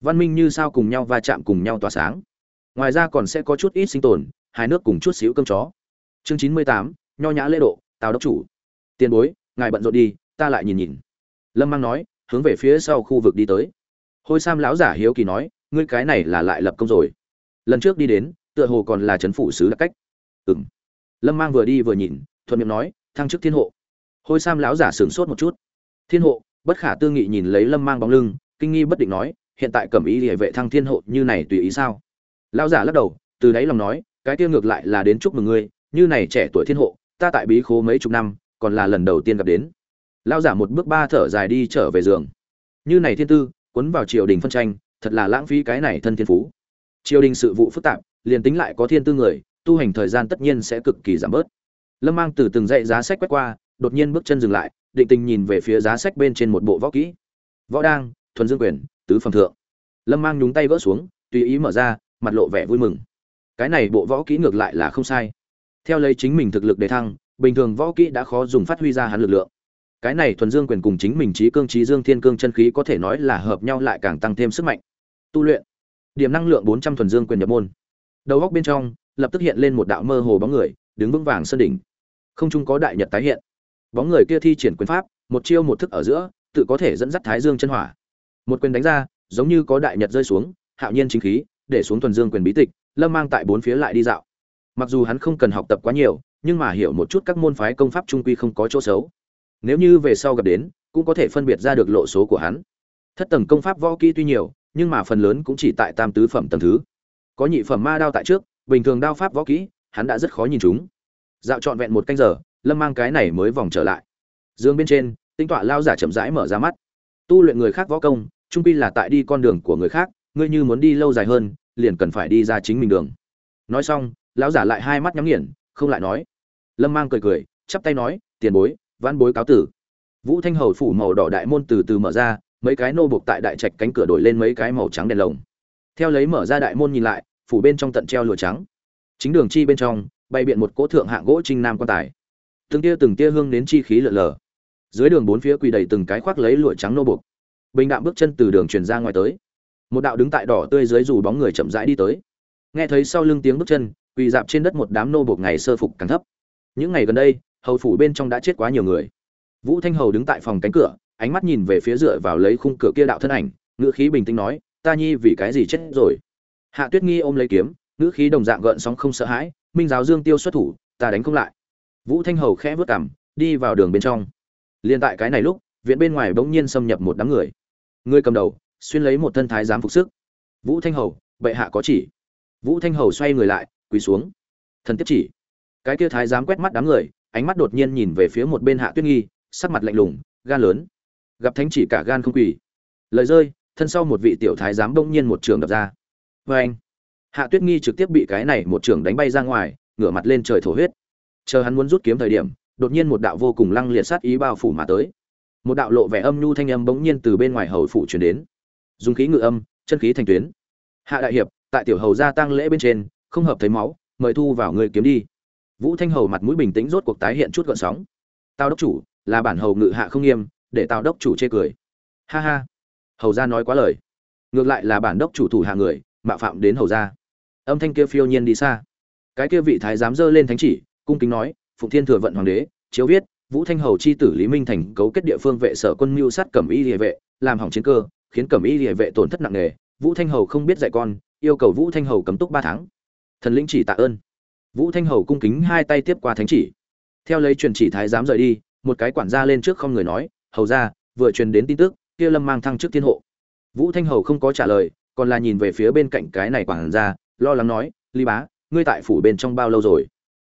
Văn minh như sao cùng nhau va chạm cùng nhau tỏa sáng ngoài ra còn sẽ có chút ít sinh tồn hai nước cùng chút xíu cơm chó. Chương chín mươi tám, nho nhã lễ độ, tào đốc chủ. Tiền bối, ngài bận rộn đi, ta lại nhìn nhìn. Lâm mang nói, hướng về phía sau khu vực đi tới. Hôi sam lão giả hiếu kỳ nói, ngươi cái này là lại lập công rồi. Lần trước đi đến, tựa hồ còn là trấn phủ sứ đặc cách. Ừ m lâm mang vừa đi vừa nhìn, thuận miệng nói, thăng chức thiên hộ. Hôi sam lão giả sửng sốt một chút. Thiên hộ, bất khả tư nghị nhìn lấy lâm mang bóng lưng, kinh nghi bất định nói, hiện tại cẩm ý địa vệ thăng thiên hộ như này tùy ý sao? Lão giả lắc đầu, từ đáy lòng nói, cái tiêu ngược lại là đến chúc mừng ngươi, như này trẻ tuổi thiên hộ, ta tại bí khố mấy chục năm, còn là lần đầu tiên gặp đến. Lão giả một bước ba thở dài đi trở về giường. Như này thiên tư, cuốn vào triều đình phân tranh, thật là lãng phí cái này thân thiên phú. Triều đình sự vụ phức tạp, liền tính lại có thiên tư người, tu hành thời gian tất nhiên sẽ cực kỳ giảm bớt. Lâm mang từ từng dãy giá sách quét qua, đột nhiên bước chân dừng lại, định tình nhìn về phía giá sách bên trên một bộ võ kỹ. Võ đang, thuần dương quyền, tứ phẩm thượng. Lâm mang nhúng tay vỡ xuống, tùy ý mở ra mặt lộ vẻ vui mừng. Cái này bộ võ kỹ ngược lại là không sai. Theo lấy chính mình thực lực để thăng, bình thường võ kỹ đã khó dùng phát huy ra hắn lực lượng. Cái này thuần dương quyền cùng chính mình trí cương, trí dương thiên cương chân khí có thể nói là hợp nhau lại càng tăng thêm sức mạnh. Tu luyện. Điểm năng lượng bốn trăm thuần dương quyền nhập môn. Đầu góc bên trong, lập tức hiện lên một đạo mơ hồ bóng người, đứng vững vàng sơn đỉnh. Không trung có đại nhật tái hiện. Bóng người kia thi triển quyền pháp, một chiêu một thức ở giữa, tự có thể dẫn dắt thái dương chân hỏa. Một quyền đánh ra, giống như có đại nhật rơi xuống, hạo nhiên chính khí để xuống thuần dương quyền bí tịch, lâm mang tại bốn phía lại đi dạo. Mặc dù hắn không cần học tập quá nhiều, nhưng mà hiểu một chút các môn phái công pháp trung quy không có chỗ xấu. Nếu như về sau gặp đến, cũng có thể phân biệt ra được lộ số của hắn. Thất tầng công pháp võ kỹ tuy nhiều, nhưng mà phần lớn cũng chỉ tại tam tứ phẩm tầng thứ. Có nhị phẩm ma đao tại trước, bình thường đao pháp võ kỹ, hắn đã rất khó nhìn chúng. Dạo trọn vẹn một canh giờ, lâm mang cái này mới vòng trở lại. Dương bên trên, tinh tọa lao giả chậm rãi mở ra mắt. Tu luyện người khác võ công, trung pi là tại đi con đường của người khác, ngươi như muốn đi lâu dài hơn liền cần phải đi ra chính mình đường. Nói xong, lão giả lại hai mắt nhắm nghiền, không lại nói. Lâm mang cười cười, chắp tay nói, tiền bối văn bối cáo tử. Vũ thanh hầu phủ màu đỏ đại môn từ từ mở ra, mấy cái nô buộc tại đại trạch cánh cửa đổi lên mấy cái màu trắng đèn lồng. Theo lấy mở ra đại môn nhìn lại, phủ bên trong tận treo lụa trắng. Chính đường chi bên trong bay biện một cỗ thượng hạng gỗ trinh nam quan tài. Từng tia từng tia hương đến chi khí lợn lờ. Dưới đường bốn phía quỳ đầy từng cái khoác lấy lụa trắng nô buộc. Bình đạm bước chân từ đường truyền ra ngoài tới một đạo đứng tại đỏ tươi dưới dù bóng người chậm rãi đi tới. Nghe thấy sau lưng tiếng bước chân, quỳ dạp trên đất một đám nô bột ngày sơ phục càng thấp. Những ngày gần đây, hầu phủ bên trong đã chết quá nhiều người. Vũ thanh hầu đứng tại phòng cánh cửa, ánh mắt nhìn về phía dựa vào lấy khung cửa kia đạo thân ảnh, ngữ khí bình tĩnh nói, ta nhi vì cái gì chết rồi? Hạ tuyết nghi ôm lấy kiếm, ngữ khí đồng dạng gợn sóng không sợ hãi, minh giáo dương tiêu xuất thủ, ta đánh không lại. Vũ thanh hầu khẽ vớt cảm đi vào đường bên trong. Liền tại cái này lúc, viện bên ngoài bỗng nhiên xâm nhập một đám người. Người cầm đầu xuyên lấy một thân thái giám phục sức. Vũ thanh hầu, bệ hạ có chỉ. Vũ thanh hầu xoay người lại, quỳ xuống. Thần tiếp chỉ. Cái kia thái giám quét mắt đám người, ánh mắt đột nhiên nhìn về phía một bên hạ tuyết nghi, sắc mặt lạnh lùng, gan lớn. Gặp thánh chỉ cả gan không quỳ. Lời rơi, thân sau một vị tiểu thái giám bỗng nhiên một trường đập ra. Vê anh, hạ tuyết nghi trực tiếp bị cái này một trường đánh bay ra ngoài, ngửa mặt lên trời thổ huyết. Chờ hắn muốn rút kiếm thời điểm, đột nhiên một đạo vô cùng lăng liệt sát ý bao phủ mà tới. Một đạo lộ vẻ âm nhu thanh âm bỗng nhiên từ bên ngoài hầu phủ truyền đến dùng khí ngự âm, chân khí thành tuyến. Hạ đại hiệp, tại tiểu hầu gia tăng lễ bên trên, không hợp thấy máu, mời thu vào người kiếm đi. Vũ thanh hầu mặt mũi bình tĩnh rốt cuộc tái hiện chút gợn sóng. Tao đốc chủ, là bản hầu ngự hạ không nghiêm, để tao đốc chủ chê cười. Ha ha. Hầu gia nói quá lời. Ngược lại là bản đốc chủ thủ hạ người, mạo phạm đến hầu gia. Âm thanh kia phiêu nhiên đi xa. Cái kia vị thái giám dơ lên thánh chỉ, cung kính nói, phụng thiên thừa vận hoàng đế, chiếu viết, vũ thanh hầu chi tử lý minh thành cấu kết địa phương vệ sở quân mưu sát cẩm y địa vệ, làm hỏng chiến cơ khiến cẩm y địa vệ tổn thất nặng nề, vũ thanh hầu không biết dạy con, yêu cầu vũ thanh hầu cấm túc ba tháng. Thần lĩnh chỉ tạ ơn. Vũ thanh hầu cung kính hai tay tiếp qua thánh chỉ. Theo lấy truyền chỉ thái giám rời đi, một cái quản gia lên trước không người nói, hầu ra vừa truyền đến tin tức, kia lâm mang thăng trước thiên hộ. Vũ thanh hầu không có trả lời, còn là nhìn về phía bên cạnh cái này quản gia, lo lắng nói ly bá, ngươi tại phủ bên trong bao lâu rồi?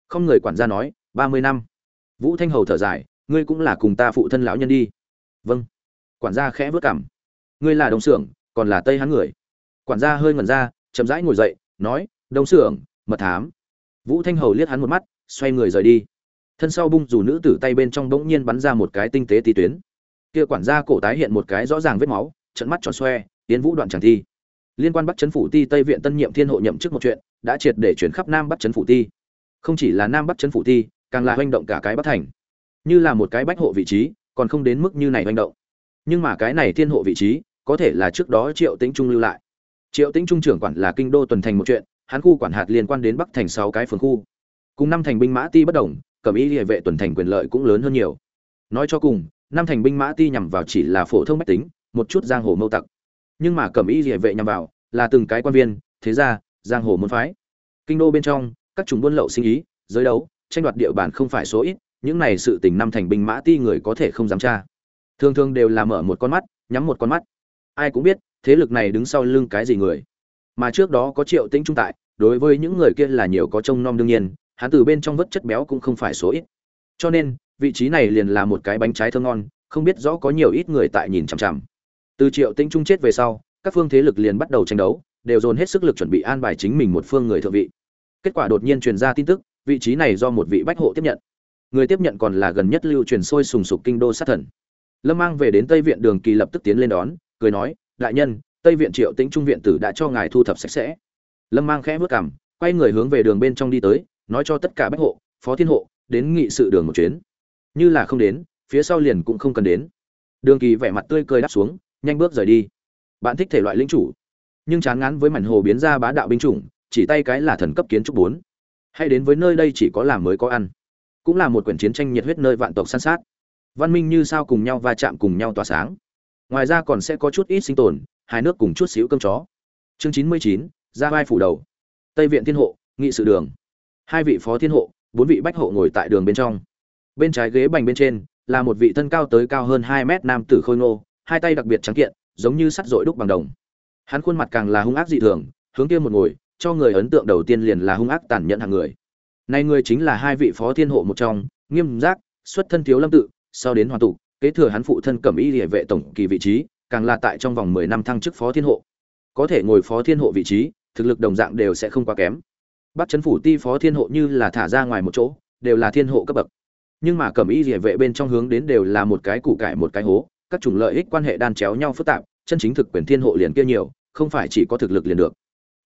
Không người quản gia nói, ba mươi năm. Vũ thanh hầu thở dài, ngươi cũng là cùng ta phụ thân lão nhân đi. Vâng. Quản gia khẽ vớt cảm ngươi là đông xưởng, còn là tây hán người. Quản gia hơi ngẩn ra, chậm rãi ngồi dậy, nói đông xưởng, mật thám. Vũ thanh hầu liếc hắn một mắt, xoay người rời đi. Thân sau bung dù nữ tử tay bên trong bỗng nhiên bắn ra một cái tinh tế tí tuyến. Kia quản gia cổ tái hiện một cái rõ ràng vết máu, trận mắt tròn xoe, tiến vũ đoạn tràng thi. Liên quan bắc chấn phủ ti tây viện tân nhiệm thiên hộ nhậm chức một chuyện, đã triệt để chuyển khắp nam bắc chấn phủ ti. Không chỉ là nam bắc chấn phủ ti, càng là hoành động cả cái bắc thành. Như là một cái bách hộ vị trí, còn không đến mức như này hoành động. Nhưng mà cái này thiên hộ vị trí có thể là trước đó triệu tĩnh trung lưu lại. Triệu tĩnh trung trưởng quản là kinh đô tuần thành một chuyện, hắn khu quản hạt liên quan đến bắc thành sáu cái phường khu. Cùng năm thành binh mã ti bất đồng, cẩm y địa vệ tuần thành quyền lợi cũng lớn hơn nhiều. Nói cho cùng, năm thành binh mã ti nhằm vào chỉ là phổ thông mách tính, một chút giang hồ mâu tặc. Nhưng mà cẩm y địa vệ nhằm vào là từng cái quan viên, thế gia, giang hồ môn phái. Kinh đô bên trong, các chủng buôn lậu sinh ý, giới đấu, tranh đoạt địa bàn không phải số ít, những này sự tình năm thành binh mã ti người có thể không dám tra. Thường thường đều là mở một con mắt, nhắm một con mắt ai cũng biết, thế lực này đứng sau lưng cái gì người. Mà trước đó có triệu tĩnh trung tại, đối với những người kia là nhiều có trông nom đương nhiên, hắn từ bên trong vất chất béo cũng không phải số ít. Cho nên, vị trí này liền là một cái bánh trái thơm ngon, không biết rõ có nhiều ít người tại nhìn chằm chằm. Từ triệu tĩnh trung chết về sau, các phương thế lực liền bắt đầu tranh đấu, đều dồn hết sức lực chuẩn bị an bài chính mình một phương người thượng vị. Kết quả đột nhiên truyền ra tin tức, vị trí này do một vị bách hộ tiếp nhận. Người tiếp nhận còn là gần nhất lưu truyền sôi sùng sục kinh đô sát thần. Lâm mang về đến tây viện đường kỳ lập tức tiến lên đón cười nói, đại nhân, tây viện triệu tĩnh trung viện tử đã cho ngài thu thập sạch sẽ. Lâm mang khẽ vớt cảm quay người hướng về đường bên trong đi tới, nói cho tất cả bách hộ, phó thiên hộ, đến nghị sự đường một chuyến. Như là không đến, phía sau liền cũng không cần đến. Đường kỳ vẻ mặt tươi cười đáp xuống, nhanh bước rời đi. Bạn thích thể loại lính chủ. Nhưng chán ngán với mảnh hồ biến ra bá đạo binh chủng, chỉ tay cái là thần cấp kiến trúc bốn. Hay đến với nơi đây chỉ có làm mới có ăn. Cũng là một quyển chiến tranh nhiệt huyết nơi vạn tộc săn sát. Văn minh như sao cùng nhau va chạm cùng nhau tỏa sáng ngoài ra còn sẽ có chút ít sinh tồn, hai nước cùng chút xíu cơm chó. Chương chín mươi chín, ra vai phủ đầu. Tây viện thiên hộ, nghị sự đường. Hai vị phó thiên hộ, bốn vị bách hộ ngồi tại đường bên trong. Bên trái ghế bành bên trên là một vị thân cao tới cao hơn hai mét nam tử khôi ngô, hai tay đặc biệt trắng kiện, giống như sắt dội đúc bằng đồng. Hắn khuôn mặt càng là hung ác dị thường, hướng kia một ngồi, cho người ấn tượng đầu tiên liền là hung ác tàn nhẫn hàng người. Nay người chính là hai vị phó thiên hộ một trong, nghiêm giác, xuất thân thiếu lâm tự, sau đến hoàn tụ kế thừa hắn phụ thân cẩm y địa vệ tổng kỳ vị trí, càng là tại trong vòng mười năm thăng chức phó thiên hộ. Có thể ngồi phó thiên hộ vị trí, thực lực đồng dạng đều sẽ không quá kém. Bắt chấn phủ ti phó thiên hộ như là thả ra ngoài một chỗ, đều là thiên hộ cấp bậc. Nhưng mà cẩm y địa vệ bên trong hướng đến đều là một cái củ cải một cái hố, các chủng lợi ích quan hệ đan chéo nhau phức tạp, chân chính thực quyền thiên hộ liền kia nhiều, không phải chỉ có thực lực liền được.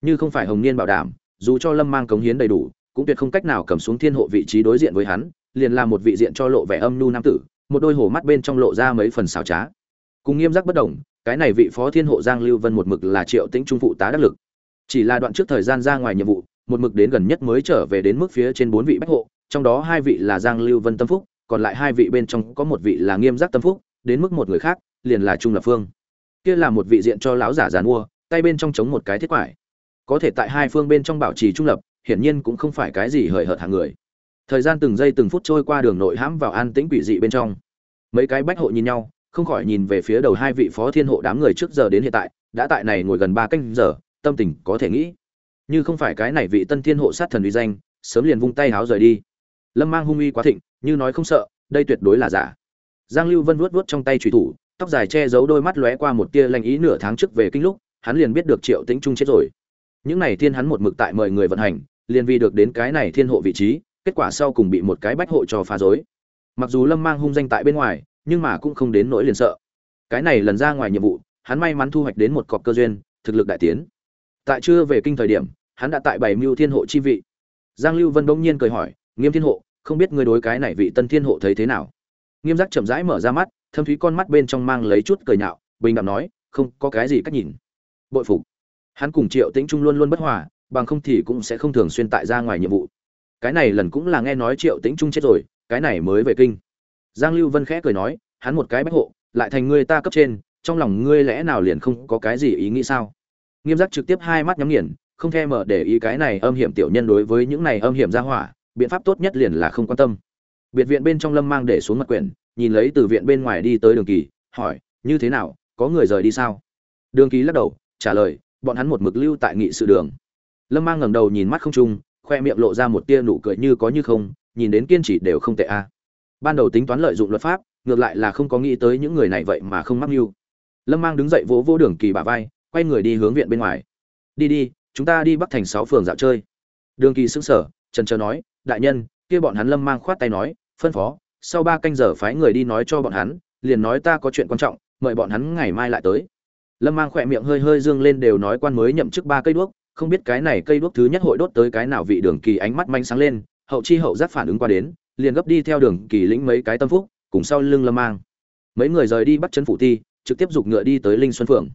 Như không phải hồng niên bảo đảm, dù cho lâm mang cống hiến đầy đủ, cũng tuyệt không cách nào cầm xuống thiên hộ vị trí đối diện với hắn, liền là một vị diện cho lộ vẻ âm nu nam tử một đôi hổ mắt bên trong lộ ra mấy phần xảo trá. Cùng nghiêm giác bất đồng, cái này vị phó thiên hộ giang lưu vân một mực là triệu tĩnh trung phụ tá đắc lực. Chỉ là đoạn trước thời gian ra ngoài nhiệm vụ, một mực đến gần nhất mới trở về đến mức phía trên bốn vị bách hộ, trong đó hai vị là giang lưu vân tâm phúc, còn lại hai vị bên trong có một vị là nghiêm giác tâm phúc, đến mức một người khác, liền là trung lập phương. Kia là một vị diện cho lão giả giàn mua tay bên trong chống một cái thiết quải. Có thể tại hai phương bên trong bảo trì trung lập, hiển nhiên cũng không phải cái gì hời hợt hàng người. Thời gian từng giây từng phút trôi qua đường nội hãm vào an tĩnh quỷ dị bên trong mấy cái bách hộ nhìn nhau, không khỏi nhìn về phía đầu hai vị phó thiên hộ đám người trước giờ đến hiện tại, đã tại này ngồi gần ba canh giờ, tâm tình có thể nghĩ. Như không phải cái này vị tân thiên hộ sát thần uy danh, sớm liền vung tay háo rời đi. Lâm mang hung uy quá thịnh, như nói không sợ, đây tuyệt đối là giả. Giang lưu vân vuốt vuốt trong tay trùy thủ, tóc dài che giấu đôi mắt lóe qua một tia lanh ý nửa tháng trước về kinh lúc, hắn liền biết được triệu tĩnh trung chết rồi. Những này thiên hắn một mực tại mời người vận hành, liền vì được đến cái này thiên hộ vị trí, kết quả sau cùng bị một cái bách hộ cho phá rối mặc dù lâm mang hung danh tại bên ngoài, nhưng mà cũng không đến nỗi liền sợ. Cái này lần ra ngoài nhiệm vụ, hắn may mắn thu hoạch đến một cọc cơ duyên, thực lực đại tiến. Tại chưa về kinh thời điểm, hắn đã tại bảy mưu thiên hộ chi vị. Giang lưu vân bỗng nhiên cười hỏi, nghiêm thiên hộ, không biết người đối cái này vị tân thiên hộ thấy thế nào? Nghiêm giác chậm rãi mở ra mắt, thâm thúy con mắt bên trong mang lấy chút cười nhạo, bình đạm nói, không, có cái gì cách nhìn. Bội phục. Hắn cùng triệu tĩnh trung luôn luôn bất hòa, bằng không thì cũng sẽ không thường xuyên tại ra ngoài nhiệm vụ. Cái này lần cũng là nghe nói triệu tĩnh trung chết rồi cái này mới về kinh. Giang lưu vân khẽ cười nói, hắn một cái bách hộ, lại thành ngươi ta cấp trên, trong lòng ngươi lẽ nào liền không có cái gì ý nghĩ sao? Nghiêm giác trực tiếp hai mắt nhắm nghiền, không thèm mở để ý cái này âm hiểm tiểu nhân đối với những này âm hiểm ra hỏa, biện pháp tốt nhất liền là không quan tâm. Biệt viện bên trong lâm mang để xuống mặt quyển, nhìn lấy từ viện bên ngoài đi tới đường kỳ, hỏi, như thế nào, có người rời đi sao? Đường kỳ lắc đầu, trả lời, bọn hắn một mực lưu tại nghị sự đường. Lâm mang ngẩng đầu nhìn mắt không trung, khoe miệng lộ ra một tia nụ cười như có như không nhìn đến kiên trì đều không tệ a. Ban đầu tính toán lợi dụng luật pháp, ngược lại là không có nghĩ tới những người này vậy mà không mắc mưu. Lâm mang đứng dậy vỗ vỗ đường kỳ bả vai, quay người đi hướng viện bên ngoài. Đi đi, chúng ta đi bắc thành sáu phường dạo chơi. Đường kỳ sững sờ trần trờ nói, đại nhân, kia bọn hắn lâm mang khoát tay nói, phân phó, sau ba canh giờ phái người đi nói cho bọn hắn, liền nói ta có chuyện quan trọng, mời bọn hắn ngày mai lại tới. Lâm mang khỏe miệng hơi hơi dương lên đều nói quan mới nhậm chức ba cây đuốc, không biết cái này cây đuốc thứ nhất hội đốt tới cái nào vị đường kỳ ánh mắt manh sáng lên hậu chi hậu giác phản ứng qua đến liền gấp đi theo đường kỳ lĩnh mấy cái tâm phúc cùng sau lưng lâm mang. Mấy người rời đi bắt chân phủ thi, trực tiếp giục ngựa đi tới linh xuân phường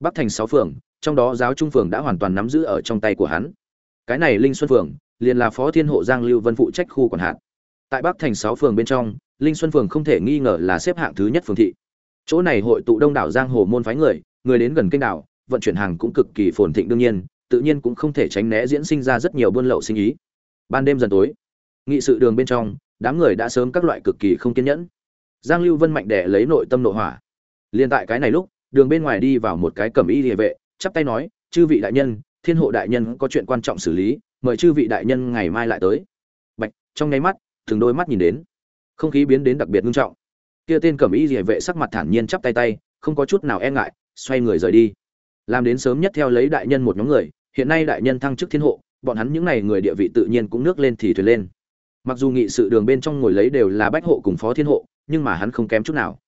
bắc thành sáu phường trong đó giáo trung phường đã hoàn toàn nắm giữ ở trong tay của hắn. Cái này linh xuân phường liền là phó thiên hộ giang lưu vân phụ trách khu quản hạt. Tại bắc thành sáu phường bên trong linh xuân phường không thể nghi ngờ là xếp hạng thứ nhất phường thị. Chỗ này hội tụ đông đảo giang hồ môn phái người người đến gần kênh đảo vận chuyển hàng cũng cực kỳ phồn thịnh đương nhiên tự nhiên cũng không thể tránh né diễn sinh ra rất nhiều buôn lậu sinh ý ban đêm dần tối. Nghị sự đường bên trong, đám người đã sớm các loại cực kỳ không kiên nhẫn. Giang lưu vân mạnh đẻ lấy nội tâm nội hỏa. Liền tại cái này lúc, đường bên ngoài đi vào một cái cẩm y địa vệ, chắp tay nói, chư vị đại nhân, thiên hộ đại nhân có chuyện quan trọng xử lý, mời chư vị đại nhân ngày mai lại tới. Bạch, trong nháy mắt, từng đôi mắt nhìn đến. Không khí biến đến đặc biệt nghiêm trọng. Kia tên cẩm y địa vệ sắc mặt thản nhiên chắp tay tay, không có chút nào e ngại, xoay người rời đi. Làm đến sớm nhất theo lấy đại nhân một nhóm người, hiện nay đại nhân thăng chức thiên hộ bọn hắn những n à y người địa vị tự nhiên cũng nước lên thì thuyền lên. Mặc dù nghị sự đường bên trong ngồi lấy đều là bách hộ cùng phó thiên hộ, nhưng mà hắn không kém chút nào.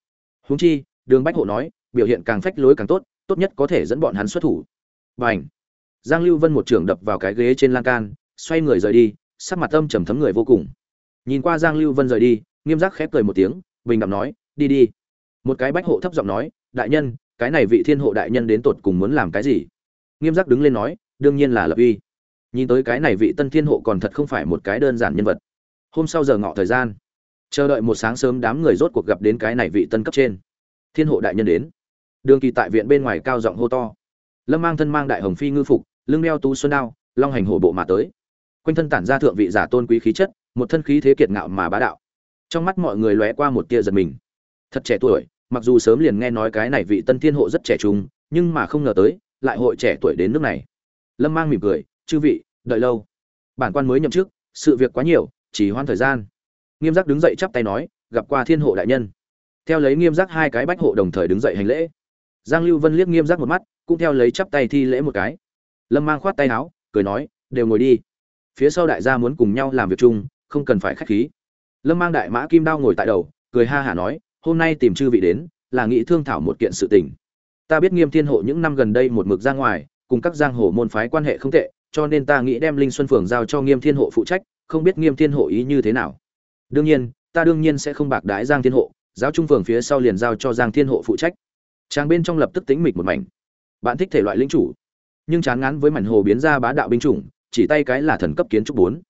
Húng chi, đường bách hộ nói, biểu hiện càng phách lối càng tốt tốt nhất có thể dẫn bọn hắn xuất thủ. B à n h giang lưu vân một trưởng đập vào cái ghế trên lan can, xoay người rời đi, sắc mặt tâm trầm thấm người vô cùng. Nhìn qua giang lưu vân rời đi, nghiêm giác khép cười một tiếng, bình đạm nói, đi đi. Một cái bách hộ thấp giọng nói, đại nhân, cái này vị thiên hộ đại nhân đến tột cùng muốn làm cái gì? Nghiêm giác đứng lên nói, đương nhiên là lập uy nhìn tới cái này vị tân thiên hộ còn thật không phải một cái đơn giản nhân vật. Hôm sau giờ ngọ thời gian, chờ đợi một sáng sớm đám người rốt cuộc gặp đến cái này vị tân cấp trên. Thiên hộ đại nhân đến. Đường kỳ tại viện bên ngoài cao giọng hô to. Lâm mang thân mang đại hồng phi ngư phục, lưng đeo tú xuân đao, long hành hổ bộ mà tới. Quanh thân tản ra thượng vị giả tôn quý khí chất, một thân khí thế kiệt ngạo mà bá đạo. Trong mắt mọi người lóe qua một tia giật mình. Thật trẻ tuổi, mặc dù sớm liền nghe nói cái này vị tân thiên hộ rất trẻ trung, nhưng mà không ngờ tới, lại hội trẻ tuổi đến nước này. Lâm mang mỉm cười chư vị, đợi lâu. Bản quan mới nhậm chức, sự việc quá nhiều, chỉ hoan thời gian. Nghiêm giác đứng dậy chắp tay nói, gặp qua thiên hộ đại nhân. Theo lấy nghiêm giác hai cái bách hộ đồng thời đứng dậy hành lễ. Giang lưu vân liếc nghiêm giác một mắt, cũng theo lấy chắp tay thi lễ một cái. Lâm mang khoát tay áo, cười nói, đều ngồi đi. Phía sau đại gia muốn cùng nhau làm việc chung, không cần phải khách khí. Lâm mang đại mã kim đao ngồi tại đầu, cười ha hả nói, hôm nay tìm chư vị đến, là nghĩ thương thảo một kiện sự tình. Ta biết nghiêm thiên hộ những năm gần đây một mực ra ngoài, cùng các giang hồ môn phái quan hệ không tệ cho nên ta nghĩ đem linh xuân phường giao cho nghiêm thiên hộ phụ trách, không biết nghiêm thiên hộ ý như thế nào. Đương nhiên, ta đương nhiên sẽ không bạc đái giang thiên hộ, giáo trung phường phía sau liền giao cho giang thiên hộ phụ trách. Trang bên trong lập tức tính mịch một mảnh. Bạn thích thể loại lính chủ, nhưng chán ngán với mảnh hồ biến ra bá đạo binh chủng, chỉ tay cái là thần cấp kiến trúc bốn.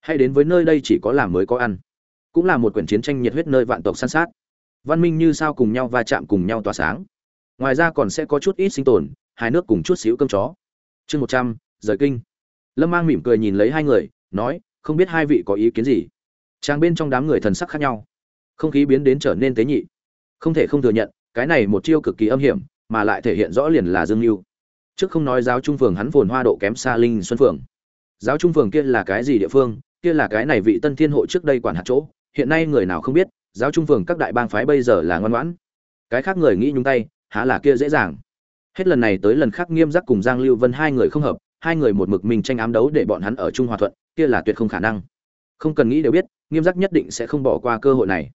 Hay đến với nơi đây chỉ có làm mới có ăn. Cũng là một quyển chiến tranh nhiệt huyết nơi vạn tộc san sát. Văn minh như sao cùng nhau va chạm cùng nhau tỏa sáng. Ngoài ra còn sẽ có chút ít sinh tồn hai nước cùng chút xíu cơm chó. Chương một trăm, rời kinh lâm mang mỉm cười nhìn lấy hai người, nói, không biết hai vị có ý kiến gì? Trang bên trong đám người thần sắc khác nhau. Không khí biến đến trở nên tế nhị. Không thể không thừa nhận, cái này một chiêu cực kỳ âm hiểm, mà lại thể hiện rõ liền là dương mưu trước không nói giáo trung phường hắn phồn hoa độ kém xa linh xuân phường. Giáo trung phường kia là cái gì địa phương? Kia là cái này vị tân thiên Hội trước đây quản hạt chỗ. Hiện nay người nào không biết, giáo trung phường các đại bang phái bây giờ là ngoan ngoãn. Cái khác người nghĩ nhung tay, há là kia dễ dàng. Hết lần này tới lần khác nghiêm giác cùng giang lưu vân hai người không hợp hai người một mực mình tranh ám đấu để bọn hắn ở chung hòa thuận, kia là tuyệt không khả năng. Không cần nghĩ đều biết, nghiêm giác nhất định sẽ không bỏ qua cơ hội này.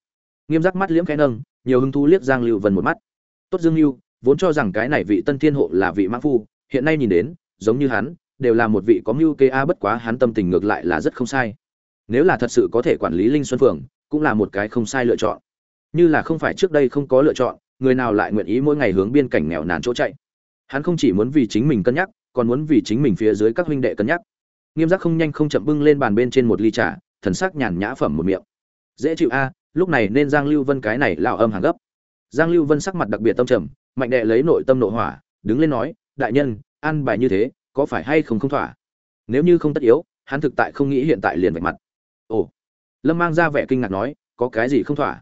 Nghiêm giác mắt liễm khẽ nâng, nhiều hứng thú liếc giang lưu vân một mắt. Tốt dương lưu, vốn cho rằng cái này vị tân thiên hộ là vị mã phu, hiện nay nhìn đến, giống như hắn, đều là một vị có mưu kê a, bất quá hắn tâm tình ngược lại là rất không sai. Nếu là thật sự có thể quản lý linh xuân phường cũng là một cái không sai lựa chọn. Như là không phải trước đây không có lựa chọn, người nào lại nguyện ý mỗi ngày hướng biên cảnh nghèo nàn chỗ chạy. Hắn không chỉ muốn vì chính mình cân nhắc còn muốn vì chính mình phía dưới các huynh đệ cân nhắc. Nghiêm giác không nhanh không chậm bưng lên bàn bên trên một ly trà, thần sắc nhàn nhã phẩm một miệng. Dễ chịu a, lúc này nên giang lưu vân cái này lão âm hàng gấp. Giang lưu vân sắc mặt đặc biệt tâm trầm, mạnh đệ lấy nội tâm nội hỏa, đứng lên nói, đại nhân ăn bài như thế, có phải hay không không thỏa? Nếu như không tất yếu, hắn thực tại không nghĩ hiện tại liền vạch mặt. Ồ. Lâm mang ra vẻ kinh ngạc nói, có cái gì không thỏa?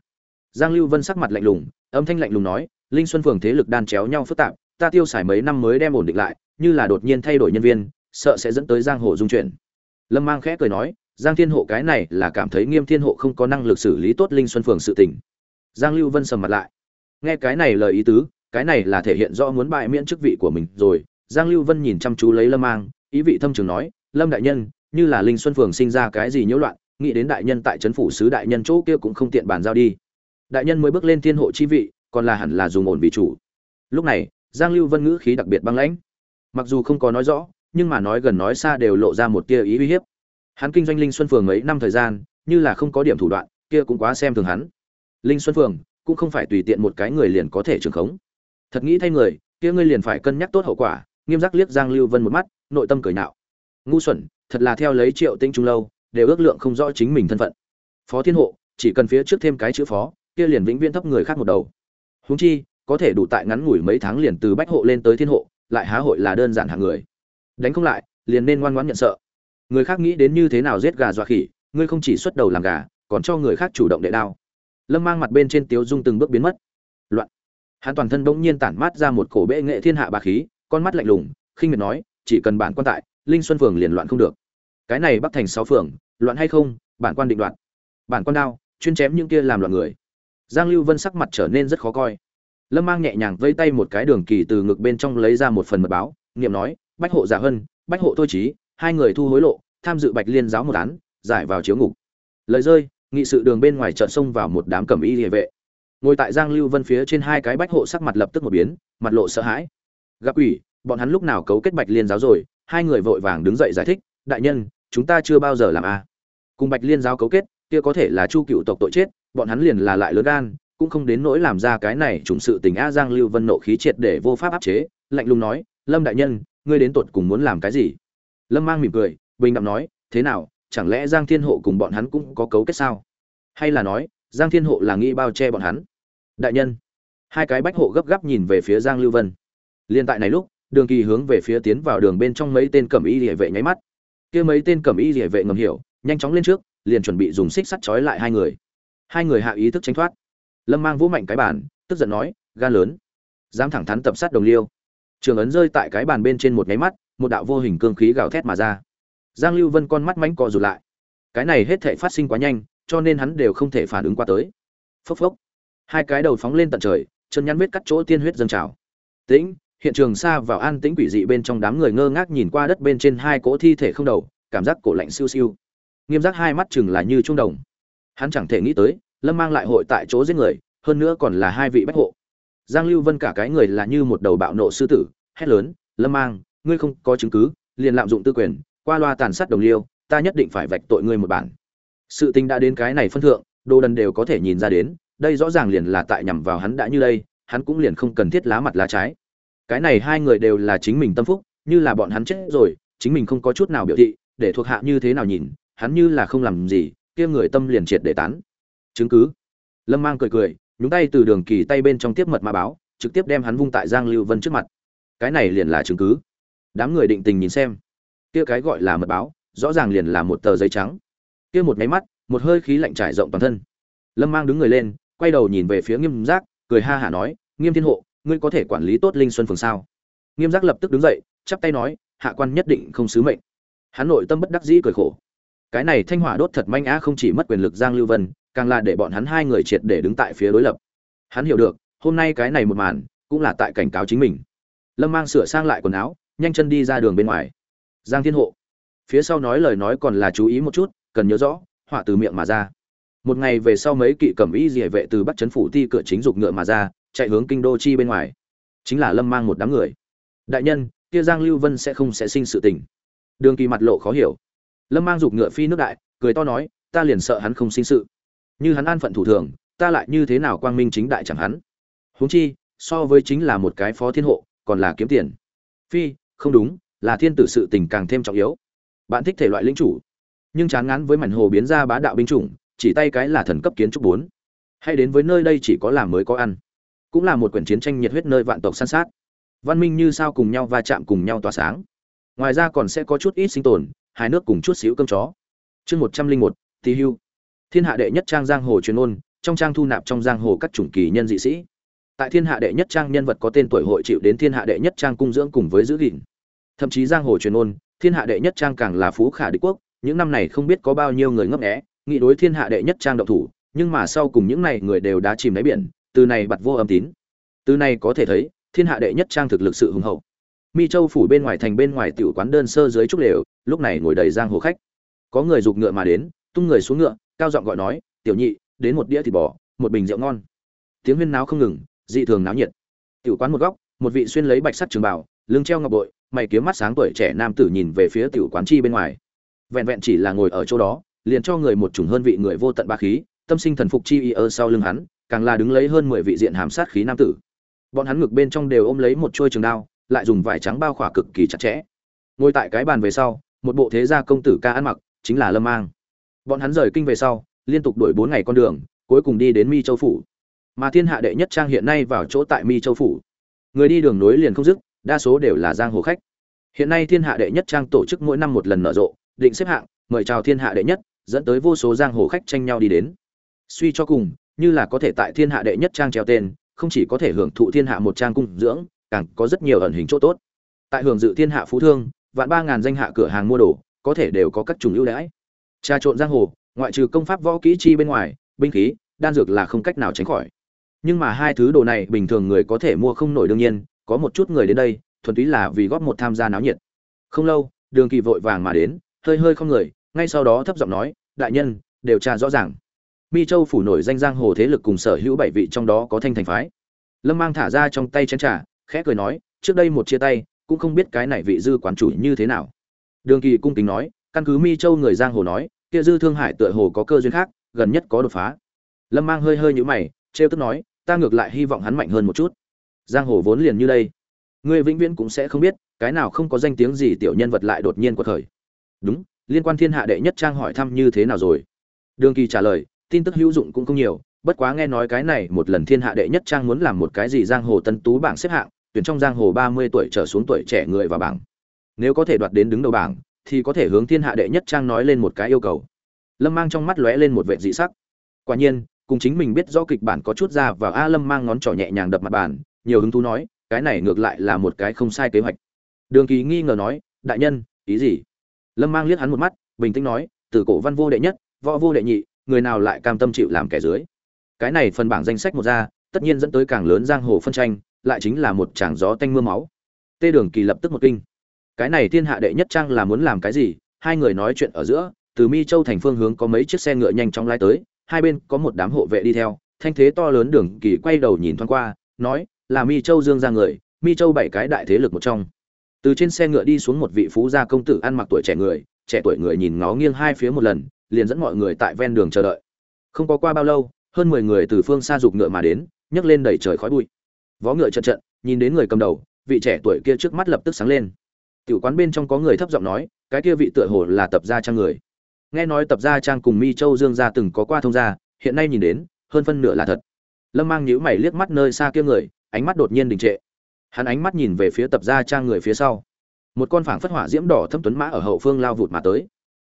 Giang lưu vân sắc mặt lạnh lùng, âm thanh lạnh lùng nói, linh xuân phường thế lực đan chéo nhau phức tạp ta tiêu xài mấy năm mới đem ổn định lại, như là đột nhiên thay đổi nhân viên, sợ sẽ dẫn tới giang hồ dung chuyển. Lâm mang khẽ cười nói, giang thiên hộ cái này là cảm thấy nghiêm thiên hộ không có năng lực xử lý tốt linh xuân phường sự tình. Giang lưu vân sầm mặt lại. Nghe cái này lời ý tứ, cái này là thể hiện rõ muốn bại miễn chức vị của mình rồi. Giang lưu vân nhìn chăm chú lấy lâm mang, ý vị thâm trường nói, lâm đại nhân, như là linh xuân phường sinh ra cái gì nhiễu loạn, nghĩ đến đại nhân tại trấn phủ sứ đại nhân chỗ kia cũng không tiện bàn giao đi. Đại nhân mới bước lên thiên hộ chi vị, còn là hẳn là dùng ổn vì chủ. Lúc này giang lưu vân ngữ khí đặc biệt băng lãnh. Mặc dù không có nói rõ, nhưng mà nói gần nói xa đều lộ ra một tia ý uy hiếp. Hắn kinh doanh linh xuân phường mấy năm thời gian, như là không có điểm thủ đoạn, kia cũng quá xem thường hắn. Linh xuân phường cũng không phải tùy tiện một cái người liền có thể trường khống. Thật nghĩ thay người, kia ngươi liền phải cân nhắc tốt hậu quả, nghiêm giác liếc giang lưu vân một mắt, nội tâm cười nạo ngu xuẩn, thật là theo lấy triệu tinh trung lâu, đều ước lượng không rõ chính mình thân phận. Phó thiên hộ, chỉ cần phía trước thêm cái chữ phó, kia liền vĩnh viễn thấp người khác một đầu. Huống chi có thể đủ tại ngắn ngủi mấy tháng liền từ bách hộ lên tới thiên hộ, lại há hội là đơn giản hạng người. Đánh không lại, liền nên ngoan ngoãn nhận sợ. Người khác nghĩ đến như thế nào giết gà dọa khỉ, ngươi không chỉ xuất đầu làm gà, còn cho người khác chủ động đệ đao. Lâm mang mặt bên trên tiếu dung từng bước biến mất. Loạn. Hắn toàn thân bỗng nhiên tản mát ra một cổ bệ nghệ thiên hạ bà khí, con mắt lạnh lùng, khinh miệt nói, chỉ cần bản quan tại, linh xuân phường liền loạn không được. Cái này bắc thành sáu phường, loạn hay không, bản quan định đoạt. Bản quan đao, chuyên chém những kia làm loạn người. Giang lưu vân sắc mặt trở nên rất khó coi lâm mang nhẹ nhàng vây tay một cái đường kỳ từ ngực bên trong lấy ra một phần mật báo, niệm nói, bách hộ giả hân, bách hộ thôi trí hai người thu hối lộ, tham dự bạch liên giáo một án, giải vào chiếu ngục. Lời rơi, nghị sự đường bên ngoài chợt xông vào một đám cẩm y địa vệ. Ngồi tại giang lưu vân phía trên hai cái bách hộ sắc mặt lập tức một biến, mặt lộ sợ hãi. Gặp ủy bọn hắn lúc nào cấu kết bạch liên giáo rồi? Hai người vội vàng đứng dậy giải thích, đại nhân, chúng ta chưa bao giờ làm a. Cùng bạch liên giáo cấu kết, kia có thể là chu cựu tộc tội chết, bọn hắn liền là lại lớn gan cũng không đến nỗi làm ra cái này trùng sự tình a giang lưu vân nộ khí triệt để vô pháp áp chế, lạnh lùng nói, lâm đại nhân, ngươi đến tột cùng muốn làm cái gì? Lâm mang mỉm cười, bình đạm nói, thế nào, chẳng lẽ giang thiên hộ cùng bọn hắn cũng có cấu kết sao? Hay là nói, giang thiên hộ là nghĩ bao che bọn hắn? Đại nhân, hai cái bách hộ gấp gáp nhìn về phía giang lưu vân. Liên tại này lúc, đường kỳ hướng về phía tiến vào đường bên trong mấy tên cẩm y địa vệ nháy mắt. Kia mấy tên cẩm y địa vệ ngầm hiểu, nhanh chóng lên trước, liền chuẩn bị dùng xích sắt trói lại hai người. Hai người hạ ý thức tránh thoát lâm mang vũ mạnh cái bàn, tức giận nói gan lớn, dám thẳng thắn tập sát đồng liêu. Trường ấn rơi tại cái bàn bên trên một nháy mắt, một đạo vô hình cương khí gào thét mà ra. Giang lưu vân con mắt mánh cọ rụt lại. Cái này hết thể phát sinh quá nhanh, cho nên hắn đều không thể phản ứng qua tới. Phốc phốc. Hai cái đầu phóng lên tận trời, chân nhăn vết cắt chỗ tiên huyết dâng trào. Tĩnh, hiện trường xa vào an tĩnh quỷ dị bên trong đám người ngơ ngác nhìn qua đất bên trên hai cỗ thi thể không đầu, cảm giác cổ lạnh siêu siêu. Nghiêm giác hai mắt chừng là như trung đồng. Hắn chẳng thể nghĩ tới lâm mang lại hội tại chỗ giết người, hơn nữa còn là hai vị bách hộ. Giang lưu vân cả cái người là như một đầu bạo nộ sư tử, hét lớn, lâm mang, ngươi không có chứng cứ, liền lạm dụng tư quyền, qua loa tàn sát đồng liêu, ta nhất định phải vạch tội ngươi một bản. Sự tình đã đến cái này phân thượng, đồ đần đều có thể nhìn ra đến, đây rõ ràng liền là tại nhằm vào hắn đã như đây, hắn cũng liền không cần thiết lá mặt lá trái. Cái này hai người đều là chính mình tâm phúc, như là bọn hắn chết rồi, chính mình không có chút nào biểu thị, để thuộc hạ như thế nào nhìn, hắn như là không làm gì, kia người tâm liền triệt để tán chứng cứ. Lâm mang cười cười, nhúng tay từ đường kỳ tay bên trong tiếp mật mà báo, trực tiếp đem hắn vung tại giang lưu vân trước mặt. Cái này liền là chứng cứ. Đám người định tình nhìn xem. Kia cái gọi là mật báo, rõ ràng liền là một tờ giấy trắng. Kia một máy mắt, một hơi khí lạnh trải rộng toàn thân. Lâm mang đứng người lên, quay đầu nhìn về phía nghiêm giác, cười ha hả nói, nghiêm thiên hộ, ngươi có thể quản lý tốt linh xuân phường sao? Nghiêm giác lập tức đứng dậy, chắp tay nói, hạ quan nhất định không sứ mệnh. Hắn nội tâm bất đắc dĩ cười khổ. Cái này thanh hỏa đốt thật manh á không chỉ mất quyền lực giang lưu vân càng là để bọn hắn hai người triệt để đứng tại phía đối lập. Hắn hiểu được, hôm nay cái này một màn, cũng là tại cảnh cáo chính mình. Lâm mang sửa sang lại quần áo, nhanh chân đi ra đường bên ngoài. Giang thiên hộ. Phía sau nói lời nói còn là chú ý một chút, cần nhớ rõ, họa từ miệng mà ra. Một ngày về sau mấy kỵ cẩm y dỉa vệ từ bắc trấn phủ ti cửa chính dục ngựa mà ra, chạy hướng kinh đô chi bên ngoài. Chính là lâm mang một đám người. Đại nhân, kia giang lưu vân sẽ không sẽ sinh sự tình. Đường kỳ mặt lộ khó hiểu. Lâm mang dục ngựa phi nước đại, cười to nói, ta liền sợ hắn không sinh sự như hắn an phận thủ thường, ta lại như thế nào quang minh chính đại chẳng hắn? Huống chi, so với chính là một cái phó thiên hộ, còn là kiếm tiền. Phi, không đúng, là thiên tử sự tình càng thêm trọng yếu. Bạn thích thể loại linh chủ. Nhưng chán ngán với mảnh hồ biến ra bá đạo binh chủng, chỉ tay cái là thần cấp kiến trúc bốn. Hay đến với nơi đây chỉ có làm mới có ăn. Cũng là một quyển chiến tranh nhiệt huyết nơi vạn tộc san sát. Văn minh như sao cùng nhau va chạm cùng nhau tỏa sáng. Ngoài ra còn sẽ có chút ít sinh tồn hai nước cùng chút xíu cơm chó. Chương một trăm linh một thì hưu thiên hạ đệ nhất trang giang hồ truyền ôn trong trang thu nạp trong giang hồ các chủng kỳ nhân dị sĩ. Tại thiên hạ đệ nhất trang nhân vật có tên tuổi hội chịu đến thiên hạ đệ nhất trang cung dưỡng cùng với giữ gìn. Thậm chí giang hồ truyền ôn thiên hạ đệ nhất trang càng là phú khả đế quốc, những năm này không biết có bao nhiêu người ngấp nghé nghị đối thiên hạ đệ nhất trang động thủ, nhưng mà sau cùng những này người đều đã chìm đáy biển, từ này bật vô âm tín. Từ này có thể thấy, thiên hạ đệ nhất trang thực lực sự hùng hậu. Mi châu phủ bên ngoài thành bên ngoài tiểu quán đơn sơ dưới trúc lều, lúc này ngồi đầy giang hồ khách. Có người giục ngựa mà đến, tung người xuống ngựa cao giọng gọi nói, tiểu nhị, đến một đĩa thịt bò, một bình rượu ngon. Tiếng huyên náo không ngừng, dị thường náo nhiệt. Tiểu quán một góc, một vị xuyên lấy bạch sắt trường bảo lưng treo ngọc bội, mày kiếm mắt sáng tuổi trẻ nam tử nhìn về phía tiểu quán chi bên ngoài. Vẹn vẹn chỉ là ngồi ở chỗ đó, liền cho người một chủng hơn vị người vô tận ba khí, tâm sinh thần phục chi y ở sau lưng hắn, càng là đứng lấy hơn mười vị diện hàm sát khí nam tử. Bọn hắn ngực bên trong đều ôm lấy một chuôi trường đao, lại dùng vải trắng bao khỏa cực kỳ chặt chẽ. Ngồi tại cái bàn về sau, một bộ thế gia công tử ca ăn mặc, chính là lâm mang bọn hắn rời kinh về sau, liên tục đuổi bốn ngày con đường, cuối cùng đi đến mi châu phủ. Mà thiên hạ đệ nhất trang hiện nay vào chỗ tại mi châu phủ. Người đi đường nối liền không dứt, đa số đều là giang hồ khách. Hiện nay thiên hạ đệ nhất trang tổ chức mỗi năm một lần nở rộ, định xếp hạng, mời chào thiên hạ đệ nhất, dẫn tới vô số giang hồ khách tranh nhau đi đến. Suy cho cùng, như là có thể tại thiên hạ đệ nhất trang treo tên, không chỉ có thể hưởng thụ thiên hạ một trang cung dưỡng, càng có rất nhiều ẩn hình chỗ tốt. Tại hưởng dự thiên hạ phú thương, vạn ba ngàn danh hạ cửa hàng mua đồ, có thể đều có các chủng ưu đãi trà trộn giang hồ, ngoại trừ công pháp võ kỹ chi bên ngoài, binh khí, đan dược là không cách nào tránh khỏi. Nhưng mà hai thứ đồ này bình thường người có thể mua không nổi đương nhiên, có một chút người đến đây, thuần túy là vì góp một tham gia náo nhiệt. Không lâu, đường kỳ vội vàng mà đến, hơi hơi không người, ngay sau đó thấp giọng nói, đại nhân, điều tra rõ ràng. Mi châu phủ nổi danh giang hồ thế lực cùng sở hữu bảy vị trong đó có thanh thành phái. Lâm mang thả ra trong tay chén trà, khẽ cười nói, trước đây một chia tay, cũng không biết cái này vị dư quán chủ như thế nào. Đường kỳ cung kính nói căn cứ mi châu người giang hồ nói, kia dư thương hải tựa hồ có cơ duyên khác, gần nhất có đột phá. Lâm mang hơi hơi nhũ mày, trêu tức nói, ta ngược lại hy vọng hắn mạnh hơn một chút. Giang hồ vốn liền như đây. Ngươi vĩnh viễn cũng sẽ không biết, cái nào không có danh tiếng gì tiểu nhân vật lại đột nhiên quật khởi. Đúng, liên quan thiên hạ đệ nhất trang hỏi thăm như thế nào rồi? Đường kỳ trả lời, tin tức hữu dụng cũng không nhiều, bất quá nghe nói cái này một lần thiên hạ đệ nhất trang muốn làm một cái gì giang hồ tân tú bảng xếp hạng, tuyển trong giang hồ ba mươi tuổi trở xuống tuổi trẻ người vào bảng. Nếu có thể đoạt đến đứng đầu bảng thì có thể hướng thiên hạ đệ nhất trang nói lên một cái yêu cầu. Lâm mang trong mắt lóe lên một vệ dị sắc. Quả nhiên, cùng chính mình biết rõ kịch bản có chút ra và a lâm mang ngón trỏ nhẹ nhàng đập mặt bàn, nhiều hứng thú nói, cái này ngược lại là một cái không sai kế hoạch. Đường kỳ nghi ngờ nói, đại nhân, ý gì? Lâm mang liếc hắn một mắt, bình tĩnh nói, từ cổ văn vô đệ nhất, võ vô đệ nhị, người nào lại cam tâm chịu làm kẻ dưới? Cái này phần bảng danh sách một ra, tất nhiên dẫn tới càng lớn giang hồ phân tranh, lại chính là một tràng gió tanh mưa máu. Tê đường kỳ lập tức một kinh cái này thiên hạ đệ nhất trang là muốn làm cái gì? Hai người nói chuyện ở giữa, từ mi châu thành phương hướng có mấy chiếc xe ngựa nhanh chóng lái tới, hai bên có một đám hộ vệ đi theo, thanh thế to lớn đường kỳ quay đầu nhìn thoáng qua, nói, là mi châu dương ra người, mi châu bảy cái đại thế lực một trong. Từ trên xe ngựa đi xuống một vị phú gia công tử ăn mặc tuổi trẻ người, trẻ tuổi người nhìn ngó nghiêng hai phía một lần, liền dẫn mọi người tại ven đường chờ đợi. Không có qua bao lâu, hơn mười người từ phương xa giục ngựa mà đến, nhấc lên đẩy trời khói bụi. Vó ngựa trận trận nhìn đến người cầm đầu, vị trẻ tuổi kia trước mắt lập tức sáng lên tiểu quán bên trong có người thấp giọng nói, cái kia vị tựa hồ là tập gia trang người. Nghe nói tập gia trang cùng mi châu dương gia từng có qua thông gia, hiện nay nhìn đến, hơn phân nửa là thật. Lâm mang nhíu mày liếc mắt nơi xa kia người, ánh mắt đột nhiên đình trệ. Hắn ánh mắt nhìn về phía tập gia trang người phía sau. Một con phảng phất hỏa diễm đỏ thâm tuấn mã ở hậu phương lao vụt mà tới.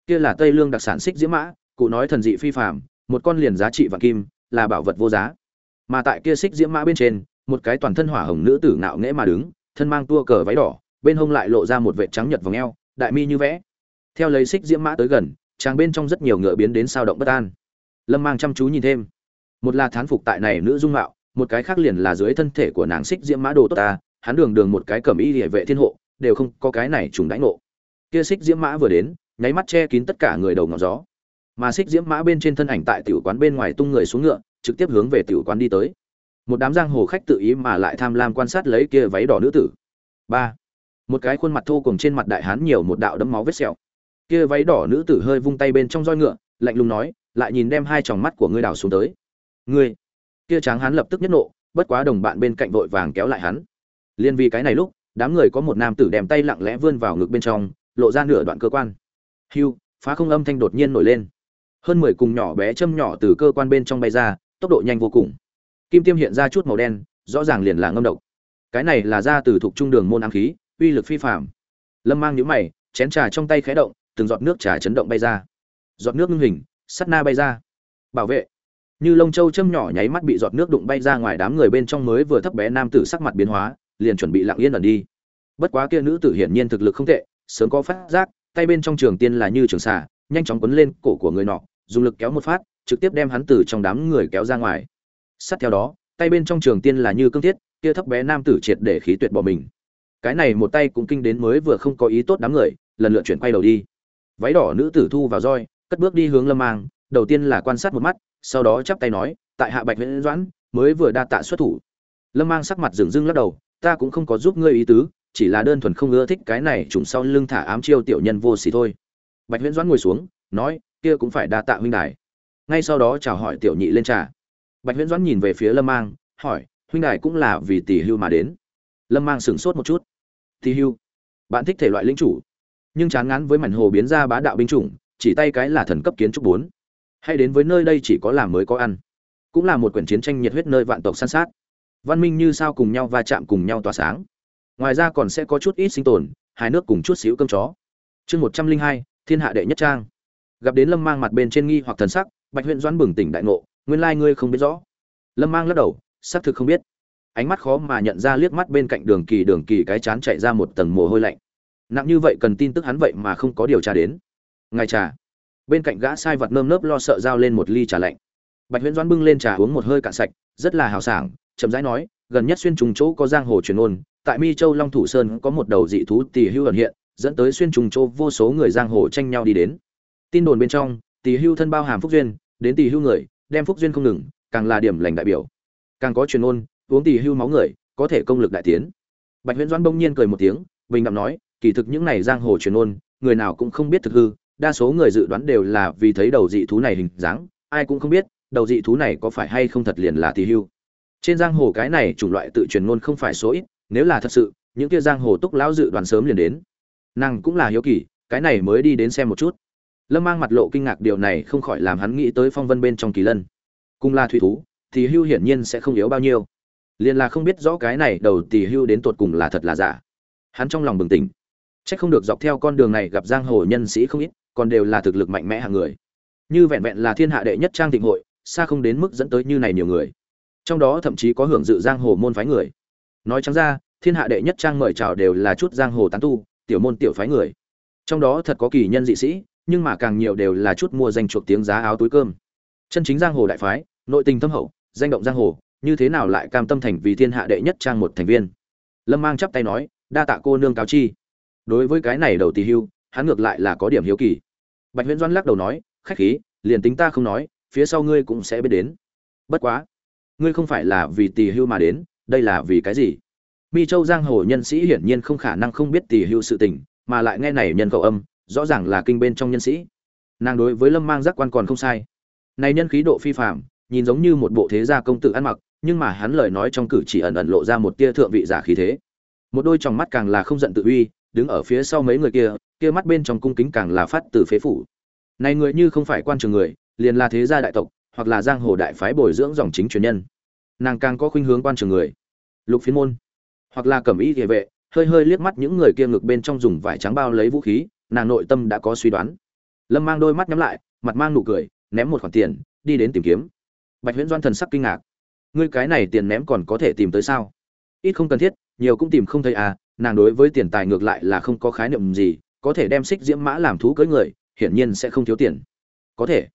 Kia là tây lương đặc sản xích diễm mã, cụ nói thần dị phi phàm, một con liền giá trị vạn kim, là bảo vật vô giá. Mà tại kia xích diễm mã bên trên, một cái toàn thân hỏa hồng nữ tử ngạo nghễ mà đứng, thân mang tua cờ váy đỏ bên hông lại lộ ra một vệt trắng nhật vòng eo, đại mi như vẽ. Theo lấy xích diễm mã tới gần chàng bên trong rất nhiều ngựa biến đến sao động bất an. Lâm mang chăm chú nhìn thêm. Một là thán phục tại này nữ dung mạo, một cái khác liền là dưới thân thể của nàng xích diễm mã đồ tốt ta, hắn đường đường một cái cẩm y liễu vệ thiên hộ, đều không có cái này trùng đãi ngộ. Kia xích diễm mã vừa đến, nháy mắt che kín tất cả người đầu ngọn gió. Mà xích diễm mã bên trên thân ảnh tại tiểu quán bên ngoài tung người xuống ngựa, trực tiếp hướng về tiểu quán đi tới. Một đám giang hồ khách tự ý mà lại tham lam quan sát lấy kia váy đỏ nữ tử. Ba một cái khuôn mặt thô cùng trên mặt đại hán nhiều một đạo đấm máu vết sẹo. Kia váy đỏ nữ tử hơi vung tay bên trong roi ngựa, lạnh lùng nói, lại nhìn đem hai tròng mắt của ngươi đào xuống tới. Ngươi, kia tráng hán lập tức nhất nộ, bất quá đồng bạn bên cạnh vội vàng kéo lại hắn. Liên vì cái này lúc, đám người có một nam tử đem tay lặng lẽ vươn vào ngực bên trong, lộ ra nửa đoạn cơ quan. Hưu, phá không âm thanh đột nhiên nổi lên. Hơn mười cùng nhỏ bé châm nhỏ từ cơ quan bên trong bay ra, tốc độ nhanh vô cùng. Kim tiêm hiện ra chút màu đen, rõ ràng liền là ngâm độc. Cái này là ra từ thuộc trung đường môn ám khí uy lực phi phạm lâm mang nhíu mày, chén trà trong tay khẽ động, từng giọt nước trà chấn động bay ra. Giọt nước ngưng hình, sắt na bay ra. Bảo vệ. Như lông châu châm nhỏ nháy mắt bị giọt nước đụng bay ra ngoài đám người bên trong mới vừa thấp bé nam tử sắc mặt biến hóa, liền chuẩn bị lặng yên ẩn đi. Bất quá kia nữ tử hiển nhiên thực lực không tệ, sớm có phát giác, tay bên trong trường tiên là như trường xà, nhanh chóng quấn lên cổ của người nọ, dùng lực kéo một phát, trực tiếp đem hắn từ trong đám người kéo ra ngoài. Sát theo đó, tay bên trong trường tiên là như cương thiết, kia thấp bé nam tử triệt để khí tuyệt bỏ mình cái này một tay cũng kinh đến mới vừa không có ý tốt đám người, lần lượt chuyển quay đầu đi. Váy đỏ nữ tử thu vào roi, cất bước đi hướng lâm mang, đầu tiên là quan sát một mắt, sau đó chắp tay nói, tại hạ bạch nguyễn doãn, mới vừa đa tạ xuất thủ. Lâm mang sắc mặt dửng dưng lắc đầu, ta cũng không có giúp ngươi ý tứ, chỉ là đơn thuần không ưa thích cái này trùng sau lưng thả ám chiêu tiểu nhân vô xỉ thôi. Bạch nguyễn doãn ngồi xuống, nói, kia cũng phải đa tạ huynh đài. Ngay sau đó chào hỏi tiểu nhị lên trà. Bạch nguyễn doãn nhìn về phía lâm mang, hỏi, huynh đài cũng là vì tỷ hưu mà đến? Lâm mang sửng sốt một chút thi hưu. Bạn thích thể loại lính chủ, nhưng chán ngán với mảnh hồ biến ra bá đạo binh chủng, chỉ tay cái là thần cấp kiến trúc bốn. Hay đến với nơi đây chỉ có làm mới có ăn, cũng là một quyển chiến tranh nhiệt huyết nơi vạn tộc san sát. Văn minh như sao cùng nhau va chạm cùng nhau tỏa sáng. Ngoài ra còn sẽ có chút ít sinh tồn hai nước cùng chút xíu cơm chó. Chương một trăm linh hai, thiên hạ đệ nhất trang. Gặp đến lâm mang mặt bên trên nghi hoặc thần sắc, bạch huyện doãn bừng tỉnh đại ngộ, nguyên lai ngươi không biết rõ. Lâm mang lắc đầu, xác thực không biết ánh mắt khó mà nhận ra liếc mắt bên cạnh đường kỳ đường kỳ cái chán chạy ra một tầng mồ hôi lạnh. Nặng như vậy cần tin tức hắn vậy mà không có điều tra đến. Ngài trà. Bên cạnh gã sai vật nơm nớp lo sợ giao lên một ly trà lạnh. Bạch huyễn doãn bưng lên trà uống một hơi cạn sạch, rất là hào sảng, chậm rãi nói, gần nhất xuyên trùng chỗ có giang hồ truyền ôn, tại mi châu long thủ sơn có một đầu dị thú tỷ hưu ẩn hiện, dẫn tới xuyên trùng chỗ vô số người giang hồ tranh nhau đi đến. Tin đồn bên trong tỷ hưu thân bao hàm phúc duyên, đến tỷ hưu người, đem phúc duyên không ngừng, càng là điểm lành đại biểu. Càng có truyền ôn uống tỷ hưu máu người, có thể công lực đại tiến. Bạch huyễn doãn bỗng nhiên cười một tiếng, bình đạm nói, kỳ thực những này giang hồ truyền ôn người nào cũng không biết thực hư, đa số người dự đoán đều là vì thấy đầu dị thú này hình dáng, ai cũng không biết, đầu dị thú này có phải hay không thật liền là tỷ hưu. Trên giang hồ cái này chủng loại tự truyền ngôn không phải số ít, nếu là thật sự, những kia giang hồ túc lão dự đoán sớm liền đến. Nàng cũng là hiếu kỳ, cái này mới đi đến xem một chút. Lâm mang mặt lộ kinh ngạc điều này không khỏi làm hắn nghĩ tới phong vân bên trong kỳ lân. Cùng là thủy thú thì hưu hiển nhiên sẽ không yếu bao nhiêu liền là không biết rõ cái này đầu tỷ hưu đến tột cùng là thật là giả. Hắn trong lòng bừng tỉnh. Trách không được dọc theo con đường này gặp giang hồ nhân sĩ không ít, còn đều là thực lực mạnh mẽ hàng người. Như vẹn vẹn là thiên hạ đệ nhất trang thịnh hội, xa không đến mức dẫn tới như này nhiều người. Trong đó thậm chí có hưởng dự giang hồ môn phái người. Nói chẳng ra, thiên hạ đệ nhất trang mời chào đều là chút giang hồ tán tu, tiểu môn tiểu phái người. Trong đó thật có kỳ nhân dị sĩ, nhưng mà càng nhiều đều là chút mua danh chuộc tiếng giá áo túi cơm. Chân chính giang hồ đại phái, nội tình thâm hậu, danh động giang hồ như thế nào lại cam tâm thành vì thiên hạ đệ nhất trang một thành viên? Lâm mang chắp tay nói, đa tạ cô nương cáo chi. Đối với cái này đầu Tì hưu, hắn ngược lại là có điểm hiếu kỳ. Bạch huyễn doan lắc đầu nói, khách khí, liền tính ta không nói, phía sau ngươi cũng sẽ biết đến. Bất quá, ngươi không phải là vì Tì hưu mà đến, đây là vì cái gì? Mi châu giang hồ nhân sĩ hiển nhiên không khả năng không biết Tì hưu sự tình, mà lại nghe này nhân khẩu âm, rõ ràng là kinh bên trong nhân sĩ. Nàng đối với lâm mang giác quan còn không sai. Này nhân khí độ phi phạm nhìn giống như một bộ thế gia công tử ăn mặc nhưng mà hắn lời nói trong cử chỉ ẩn ẩn lộ ra một tia thượng vị giả khí thế. Một đôi tròng mắt càng là không giận tự uy, đứng ở phía sau mấy người kia kia mắt bên trong cung kính càng là phát từ phế phủ. Này người như không phải quan trường người, liền là thế gia đại tộc, hoặc là giang hồ đại phái bồi dưỡng dòng chính truyền nhân. Nàng càng có khuynh hướng quan trường người. Lục phiến môn, hoặc là cẩm y địa vệ, hơi hơi liếc mắt những người kia ngực bên trong dùng vải trắng bao lấy vũ khí, nàng nội tâm đã có suy đoán. Lâm mang đôi mắt nhắm lại, mặt mang nụ cười, ném một khoản tiền, đi đến tìm kiếm. Bạch huyễn doan thần sắc kinh ngạc ngươi cái này tiền ném còn có thể tìm tới sao? Ít không cần thiết, nhiều cũng tìm không thấy à nàng đối với tiền tài ngược lại là không có khái niệm gì, có thể đem xích diễm mã làm thú cưới người, hiển nhiên sẽ không thiếu tiền. Có thể.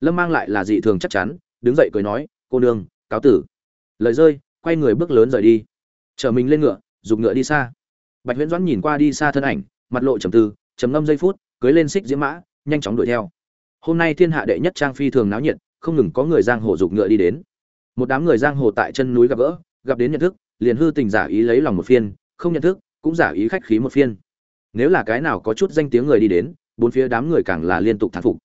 Lâm mang lại là dị thường chắc chắn, đứng dậy cười nói, cô nương, cáo tử. Lời rơi, quay người bước lớn rời đi. Chở mình lên ngựa, giục ngựa đi xa. Bạch viễn doãn nhìn qua đi xa thân ảnh, mặt lộ trầm tư, trầm ngâm giây phút, cưới lên xích diễm mã, nhanh chóng đuổi theo. Hôm nay thiên hạ đệ nhất trang phi thường náo nhiệt, không ngừng có người giang hồ giục ngựa đi đến một đám người giang hồ tại chân núi gặp gỡ, gặp đến nhận thức, liền hư tình giả ý lấy lòng một phiên, không nhận thức, cũng giả ý khách khí một phiên. Nếu là cái nào có chút danh tiếng người đi đến, bốn phía đám người càng là liên tục thán phục.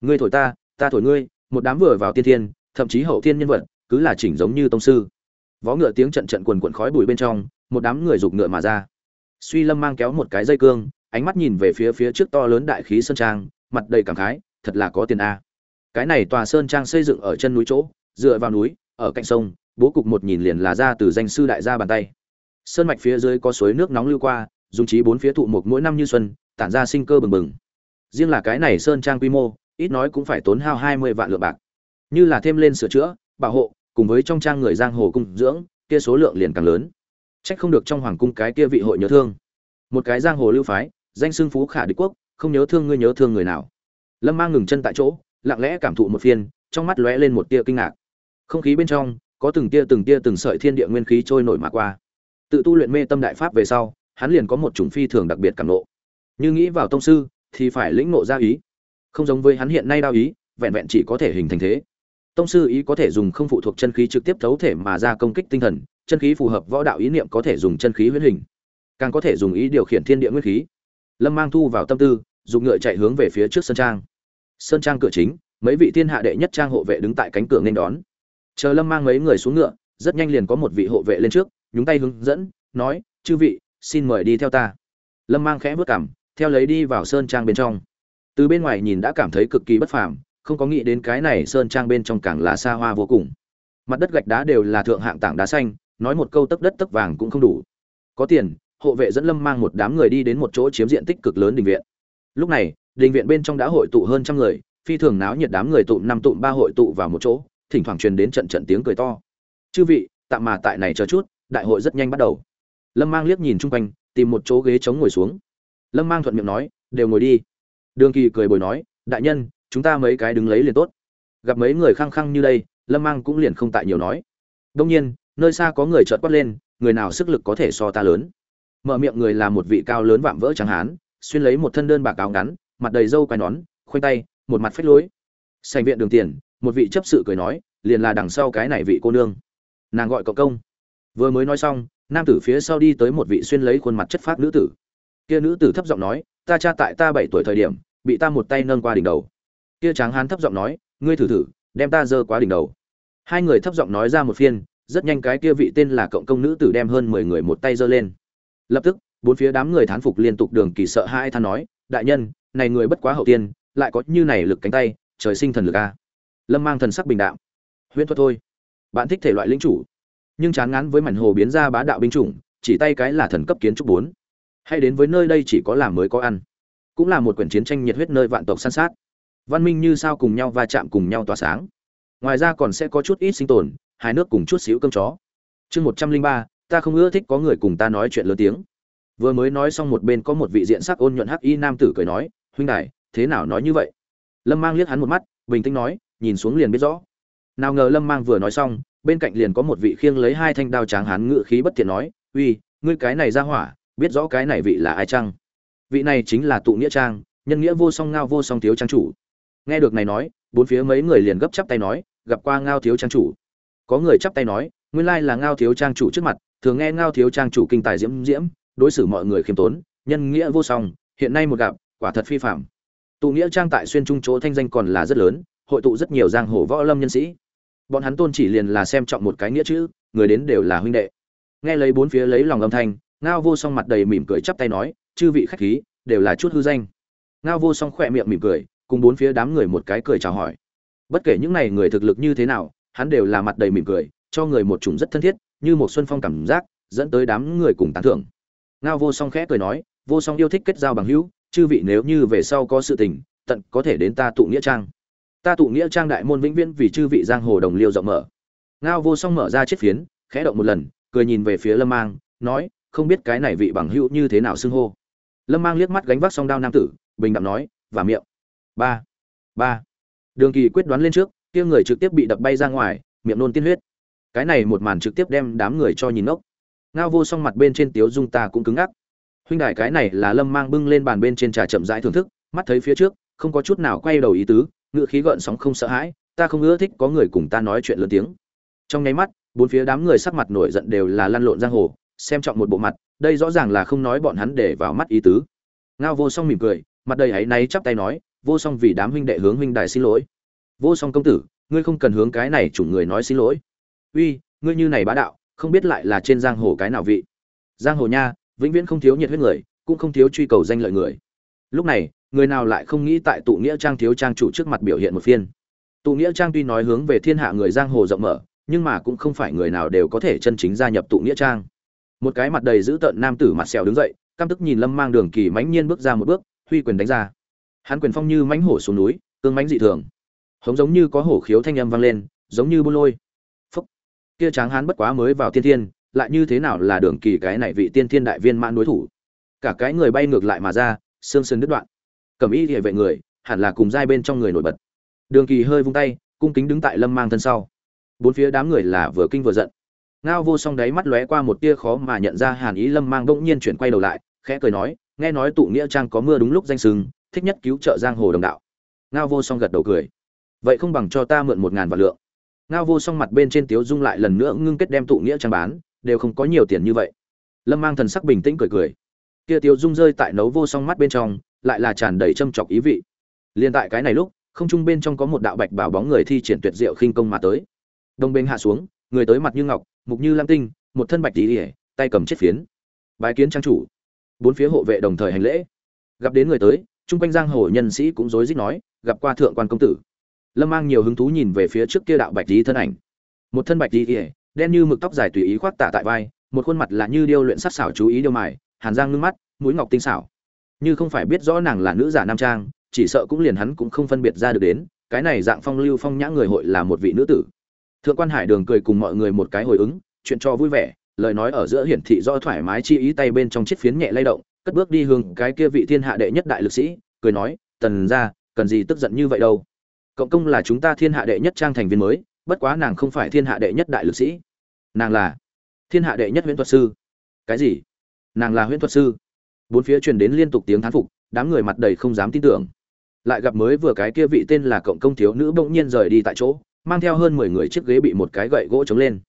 Ngươi thổi ta ta thổi ngươi, một đám vừa vào tiên thiên, thậm chí hậu thiên nhân vật, cứ là chỉnh giống như tông sư. Vó ngựa tiếng trận trận quần quần khói bụi bên trong, một đám người giục ngựa mà ra. Suy lâm mang kéo một cái dây cương, ánh mắt nhìn về phía phía trước to lớn đại khí sơn trang, mặt đầy cảm khái, thật là có tiền a. Cái này tòa sơn trang xây dựng ở chân núi chỗ, dựa vào núi ở cạnh sông, bố cục một nhìn liền là ra từ danh sư đại gia bàn tay. Sơn mạch phía dưới có suối nước nóng lưu qua, dùng trí bốn phía thụ một mỗi năm như xuân, tản ra sinh cơ bừng bừng. Riêng là cái này sơn trang quy mô, ít nói cũng phải tốn hao hai mươi vạn lượng bạc. Như là thêm lên sửa chữa, bảo hộ, cùng với trong trang người giang hồ cung dưỡng, kia số lượng liền càng lớn. Trách không được trong hoàng cung cái kia vị hội nhớ thương. Một cái giang hồ lưu phái, danh xưng phú khả đế quốc, không nhớ thương ngươi nhớ thương người nào. Lâm mang ngừng chân tại chỗ, lặng lẽ cảm thụ một phiên, trong mắt lóe lên một tia kinh ngạc không khí bên trong, có từng tia từng tia từng sợi thiên địa nguyên khí trôi nổi mà qua. Tự tu luyện mê tâm đại pháp về sau, hắn liền có một chủng phi thường đặc biệt cảm nộ như nghĩ vào tông sư, thì phải lĩnh ngộ ra ý. Không giống với hắn hiện nay đao ý, vẹn vẹn chỉ có thể hình thành thế. Tông sư ý có thể dùng không phụ thuộc chân khí trực tiếp thấu thể mà ra công kích tinh thần, chân khí phù hợp võ đạo ý niệm có thể dùng chân khí huyễn hình. Càng có thể dùng ý điều khiển thiên địa nguyên khí. Lâm mang thu vào tâm tư, dùng ngựa chạy hướng về phía trước sân trang. Sơn trang cửa chính, mấy vị thiên hạ đệ nhất trang hộ vệ đứng tại cánh cửa nên đón chờ lâm mang mấy người xuống ngựa, rất nhanh liền có một vị hộ vệ lên trước, nhúng tay hướng dẫn, nói, chư vị, xin mời đi theo ta. Lâm mang khẽ vớt cảm theo lấy đi vào sơn trang bên trong. Từ bên ngoài nhìn đã cảm thấy cực kỳ bất phàm, không có nghĩ đến cái này sơn trang bên trong càng là xa hoa vô cùng. Mặt đất gạch đá đều là thượng hạng tảng đá xanh, nói một câu tấc đất tấc vàng cũng không đủ. Có tiền, hộ vệ dẫn lâm mang một đám người đi đến một chỗ chiếm diện tích cực lớn đình viện. Lúc này, đình viện bên trong đã hội tụ hơn trăm người, phi thường náo nhiệt đám người tụ năm tụ ba hội tụ vào một chỗ thỉnh thoảng truyền đến trận trận tiếng cười to. Chư vị, tạm mà tại này chờ chút, đại hội rất nhanh bắt đầu. Lâm mang liếc nhìn chung quanh, tìm một chỗ ghế trống ngồi xuống. Lâm mang thuận miệng nói, đều ngồi đi. Đường kỳ cười bồi nói, đại nhân, chúng ta mấy cái đứng lấy liền tốt. Gặp mấy người khăng khăng như đây, lâm mang cũng liền không tại nhiều nói. Đông nhiên, nơi xa có người chợt quát lên, người nào sức lực có thể so ta lớn? Mở miệng người là một vị cao lớn vạm vỡ trắng hán, xuyên lấy một thân đơn bạc áo ngắn, mặt đầy râu quai nón, khoanh tay, một mặt phách lối. Sành viện đường tiền một vị chấp sự cười nói, liền là đằng sau cái này vị cô nương. Nàng gọi cộng công. Vừa mới nói xong, nam tử phía sau đi tới một vị xuyên lấy khuôn mặt chất phác nữ tử. Kia nữ tử thấp giọng nói, ta cha tại ta bảy tuổi thời điểm, bị ta một tay nâng qua đỉnh đầu. Kia tráng hán thấp giọng nói, ngươi thử thử, đem ta dơ quá đỉnh đầu. Hai người thấp giọng nói ra một phiên, rất nhanh cái kia vị tên là cộng công nữ tử đem hơn mười người một tay dơ lên. Lập tức, bốn phía đám người thán phục liên tục đường kỳ sợ hai than nói, đại nhân, này người bất quá hậu tiên, lại có như này lực cánh tay, trời sinh thần lực a lâm mang thần sắc bình đạo huyễn thuật thôi. Bạn thích thể loại linh chủ, nhưng chán ngán với mảnh hồ biến ra bá đạo binh chủng, chỉ tay cái là thần cấp kiến trúc bốn. Hay đến với nơi đây chỉ có làm mới có ăn. Cũng là một quyển chiến tranh nhiệt huyết nơi vạn tộc san sát. Văn minh như sao cùng nhau va chạm cùng nhau tỏa sáng. Ngoài ra còn sẽ có chút ít sinh tồn hai nước cùng chút xíu cơm chó. Chương một trăm linh ba, ta không ưa thích có người cùng ta nói chuyện lớn tiếng. Vừa mới nói xong một bên có một vị diện sắc ôn nhuận hắc y nam tử cười nói, huynh đại thế nào nói như vậy? Lâm mang liếc hắn một mắt, bình tĩnh nói nhìn xuống liền biết rõ. Nào ngờ lâm mang vừa nói xong, bên cạnh liền có một vị khiêng lấy hai thanh đao tráng hán ngự khí bất thiện nói, uy, ngươi cái này ra hỏa, biết rõ cái này vị là ai chăng? Vị này chính là tụ nghĩa trang, nhân nghĩa vô song ngao vô song thiếu trang chủ. Nghe được này nói, bốn phía mấy người liền gấp chắp tay nói, gặp qua ngao thiếu trang chủ. Có người chắp tay nói, nguyên lai là ngao thiếu trang chủ trước mặt, thường nghe ngao thiếu trang chủ kinh tài diễm diễm, đối xử mọi người khiêm tốn, nhân nghĩa vô song, hiện nay một gặp, quả thật phi phạm tụ nghĩa trang tại xuyên trung chỗ thanh danh còn là rất lớn hội tụ rất nhiều giang hồ võ lâm nhân sĩ. Bọn hắn tôn chỉ liền là xem trọng một cái nghĩa chữ, người đến đều là huynh đệ. Nghe lấy bốn phía lấy lòng âm thanh, ngao vô song mặt đầy mỉm cười chắp tay nói, chư vị khách khí, đều là chút hư danh. Ngao vô song khỏe miệng mỉm cười, cùng bốn phía đám người một cái cười chào hỏi. Bất kể những này người thực lực như thế nào, hắn đều là mặt đầy mỉm cười, cho người một chủng rất thân thiết, như một xuân phong cảm giác, dẫn tới đám người cùng tán thưởng. Ngao vô song khẽ cười nói, vô song yêu thích kết giao bằng hữu, chư vị nếu như về sau có sự tình, tận có thể đến ta tụ nghĩa trang ta tụ nghĩa trang đại môn vĩnh viễn vì chư vị giang hồ đồng liêu rộng mở. Ngao vô song mở ra chiếc phiến, khẽ động một lần, cười nhìn về phía lâm mang, nói, không biết cái này vị bằng hữu như thế nào xưng hô. Lâm mang liếc mắt gánh vác song đao nam tử, bình đẳng nói, và miệng. Ba ba. Đường kỳ quyết đoán lên trước, kia người trực tiếp bị đập bay ra ngoài, miệng nôn tiên huyết. Cái này một màn trực tiếp đem đám người cho nhìn ngốc. Ngao vô song mặt bên trên tiếu dung ta cũng cứng ngắc. Huynh đại cái này là lâm mang bưng lên bàn bên trên trà chậm rãi thưởng thức, mắt thấy phía trước, không có chút nào quay đầu ý tứ ngự khí gợn sóng không sợ hãi, ta không ưa thích có người cùng ta nói chuyện lớn tiếng. Trong nháy mắt, bốn phía đám người sắc mặt nổi giận đều là lăn lộn giang hồ, xem trọng một bộ mặt, đây rõ ràng là không nói bọn hắn để vào mắt ý tứ. Ngao vô song mỉm cười, mặt đầy áy náy chắp tay nói, vô song vì đám huynh đệ hướng huynh đài xin lỗi. Vô song công tử, ngươi không cần hướng cái này chủng người nói xin lỗi. Uy, ngươi như này bá đạo, không biết lại là trên giang hồ cái nào vị. Giang hồ nha, vĩnh viễn không thiếu nhiệt huyết người, cũng không thiếu truy cầu danh lợi người. Lúc này người nào lại không nghĩ tại tụ nghĩa trang thiếu trang chủ trước mặt biểu hiện một phiên. Tụ nghĩa trang tuy nói hướng về thiên hạ người giang hồ rộng mở, nhưng mà cũng không phải người nào đều có thể chân chính gia nhập tụ nghĩa trang. Một cái mặt đầy dữ tợn nam tử mặt sẹo đứng dậy, căm tức nhìn lâm mang đường kỳ mãnh nhiên bước ra một bước, huy quyền đánh ra. Hắn quyền phong như mãnh hổ xuống núi, cương mãnh dị thường. Hống giống như có hổ khiếu thanh âm vang lên, giống như buôn lôi. Phúc. Kia tráng hán bất quá mới vào tiên thiên, lại như thế nào là đường kỳ cái này vị tiên thiên đại viên mãn đối thủ? Cả cái người bay ngược lại mà ra, xương sườn đứt đoạn cầm y địa vệ người, hẳn là cùng giai bên trong người nổi bật. Đường kỳ hơi vung tay, cung kính đứng tại lâm mang thân sau. Bốn phía đám người là vừa kinh vừa giận. Ngao vô song đáy mắt lóe qua một tia khó mà nhận ra hàn ý, lâm mang bỗng nhiên chuyển quay đầu lại, khẽ cười nói, nghe nói tụ nghĩa trang có mưa đúng lúc danh sừng thích nhất cứu trợ giang hồ đồng đạo. Ngao vô song gật đầu cười. Vậy không bằng cho ta mượn một ngàn vạn lượng. Ngao vô song mặt bên trên tiếu dung lại lần nữa ngưng kết đem tụ nghĩa trang bán, đều không có nhiều tiền như vậy. Lâm mang thần sắc bình tĩnh cười cười. Kia tiếu dung rơi tại nấu vô song mắt bên trong lại là tràn đầy châm chọc ý vị. Liên tại cái này lúc, không trung bên trong có một đạo bạch bảo bóng người thi triển tuyệt diệu khinh công mà tới. Đông bên hạ xuống, người tới mặt như ngọc, mục như lam tinh, một thân bạch tỉ tay cầm chiếc phiến. Bái kiến trang chủ. Bốn phía hộ vệ đồng thời hành lễ. Gặp đến người tới, chung quanh giang hồ nhân sĩ cũng rối rít nói, gặp qua thượng quan công tử. Lâm mang nhiều hứng thú nhìn về phía trước kia đạo bạch tí thân ảnh. Một thân bạch tí ỉa đen như mực tóc dài tùy ý khoác tả tại vai, một khuôn mặt là như điêu luyện sắc xảo chú ý điêu mài, hàn giang ngưng mắt, mũi ngọc tinh xảo như không phải biết rõ nàng là nữ giả nam trang, chỉ sợ cũng liền hắn cũng không phân biệt ra được đến, cái này dạng phong lưu phong nhã người hội là một vị nữ tử. Thượng quan hải đường cười cùng mọi người một cái hồi ứng, chuyện cho vui vẻ, lời nói ở giữa hiển thị do thoải mái chi ý tay bên trong chiếc phiến nhẹ lay động, cất bước đi hướng cái kia vị thiên hạ đệ nhất đại lực sĩ, cười nói, tần ra cần gì tức giận như vậy đâu? Cộng công là chúng ta thiên hạ đệ nhất trang thành viên mới, bất quá nàng không phải thiên hạ đệ nhất đại lực sĩ. Nàng là thiên hạ đệ nhất huyễn thuật sư. Cái gì? Nàng là huyễn thuật sư? Bốn phía truyền đến liên tục tiếng thán phục, đám người mặt đầy không dám tin tưởng. Lại gặp mới vừa cái kia vị tên là cộng công thiếu nữ bỗng nhiên rời đi tại chỗ, mang theo hơn mười người chiếc ghế bị một cái gậy gỗ chống lên.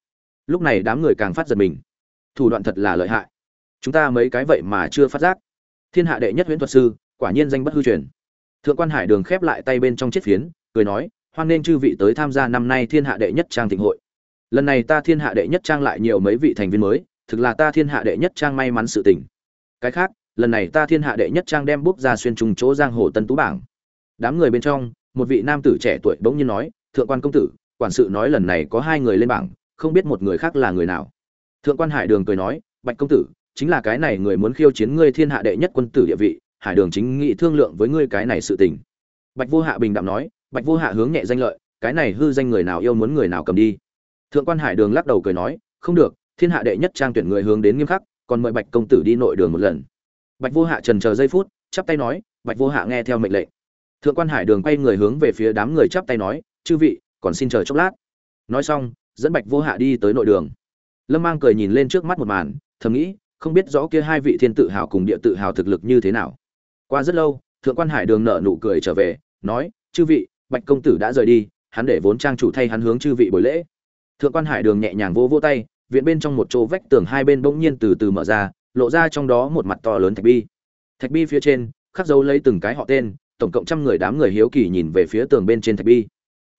Lúc này đám người càng phát giật mình. Thủ đoạn thật là lợi hại. Chúng ta mấy cái vậy mà chưa phát giác. Thiên hạ đệ nhất huyễn thuật sư, quả nhiên danh bất hư truyền. Thượng quan hải đường khép lại tay bên trong chiếc phiến, cười nói, hoan nên chư vị tới tham gia năm nay thiên hạ đệ nhất trang thịnh hội. Lần này ta thiên hạ đệ nhất trang lại nhiều mấy vị thành viên mới, thực là ta thiên hạ đệ nhất trang may mắn sự tình. Cái khác lần này ta thiên hạ đệ nhất trang đem bút ra xuyên trùng chỗ giang hồ tân tú bảng. Đám người bên trong, một vị nam tử trẻ tuổi bỗng nhiên nói, thượng quan công tử, quản sự nói lần này có hai người lên bảng, không biết một người khác là người nào. Thượng quan hải đường cười nói, bạch công tử, chính là cái này người muốn khiêu chiến ngươi thiên hạ đệ nhất quân tử địa vị, hải đường chính nghị thương lượng với ngươi cái này sự tình. Bạch vô hạ bình đạm nói, bạch vô hạ hướng nhẹ danh lợi, cái này hư danh người nào yêu muốn người nào cầm đi. Thượng quan hải đường lắc đầu cười nói, không được, thiên hạ đệ nhất trang tuyển người hướng đến nghiêm khắc, còn mời bạch công tử đi nội đường một lần bạch vô hạ trần chờ giây phút, chắp tay nói, bạch vô hạ nghe theo mệnh lệnh. Thượng quan hải đường quay người hướng về phía đám người chắp tay nói, chư vị, còn xin chờ chốc lát. Nói xong, dẫn bạch vô hạ đi tới nội đường. Lâm mang cười nhìn lên trước mắt một màn, thầm nghĩ, không biết rõ kia hai vị thiên tự hào cùng địa tự hào thực lực như thế nào. Qua rất lâu, thượng quan hải đường nở nụ cười trở về, nói, chư vị, bạch công tử đã rời đi, hắn để vốn trang chủ thay hắn hướng chư vị buổi lễ. Thượng quan hải đường nhẹ nhàng vỗ vỗ tay, viện bên trong một chỗ vách tường hai bên bỗng nhiên từ từ mở ra lộ ra trong đó một mặt to lớn thạch bi. Thạch bi phía trên, khắc dấu lấy từng cái họ tên, tổng cộng trăm người đám người hiếu kỳ nhìn về phía tường bên trên thạch bi.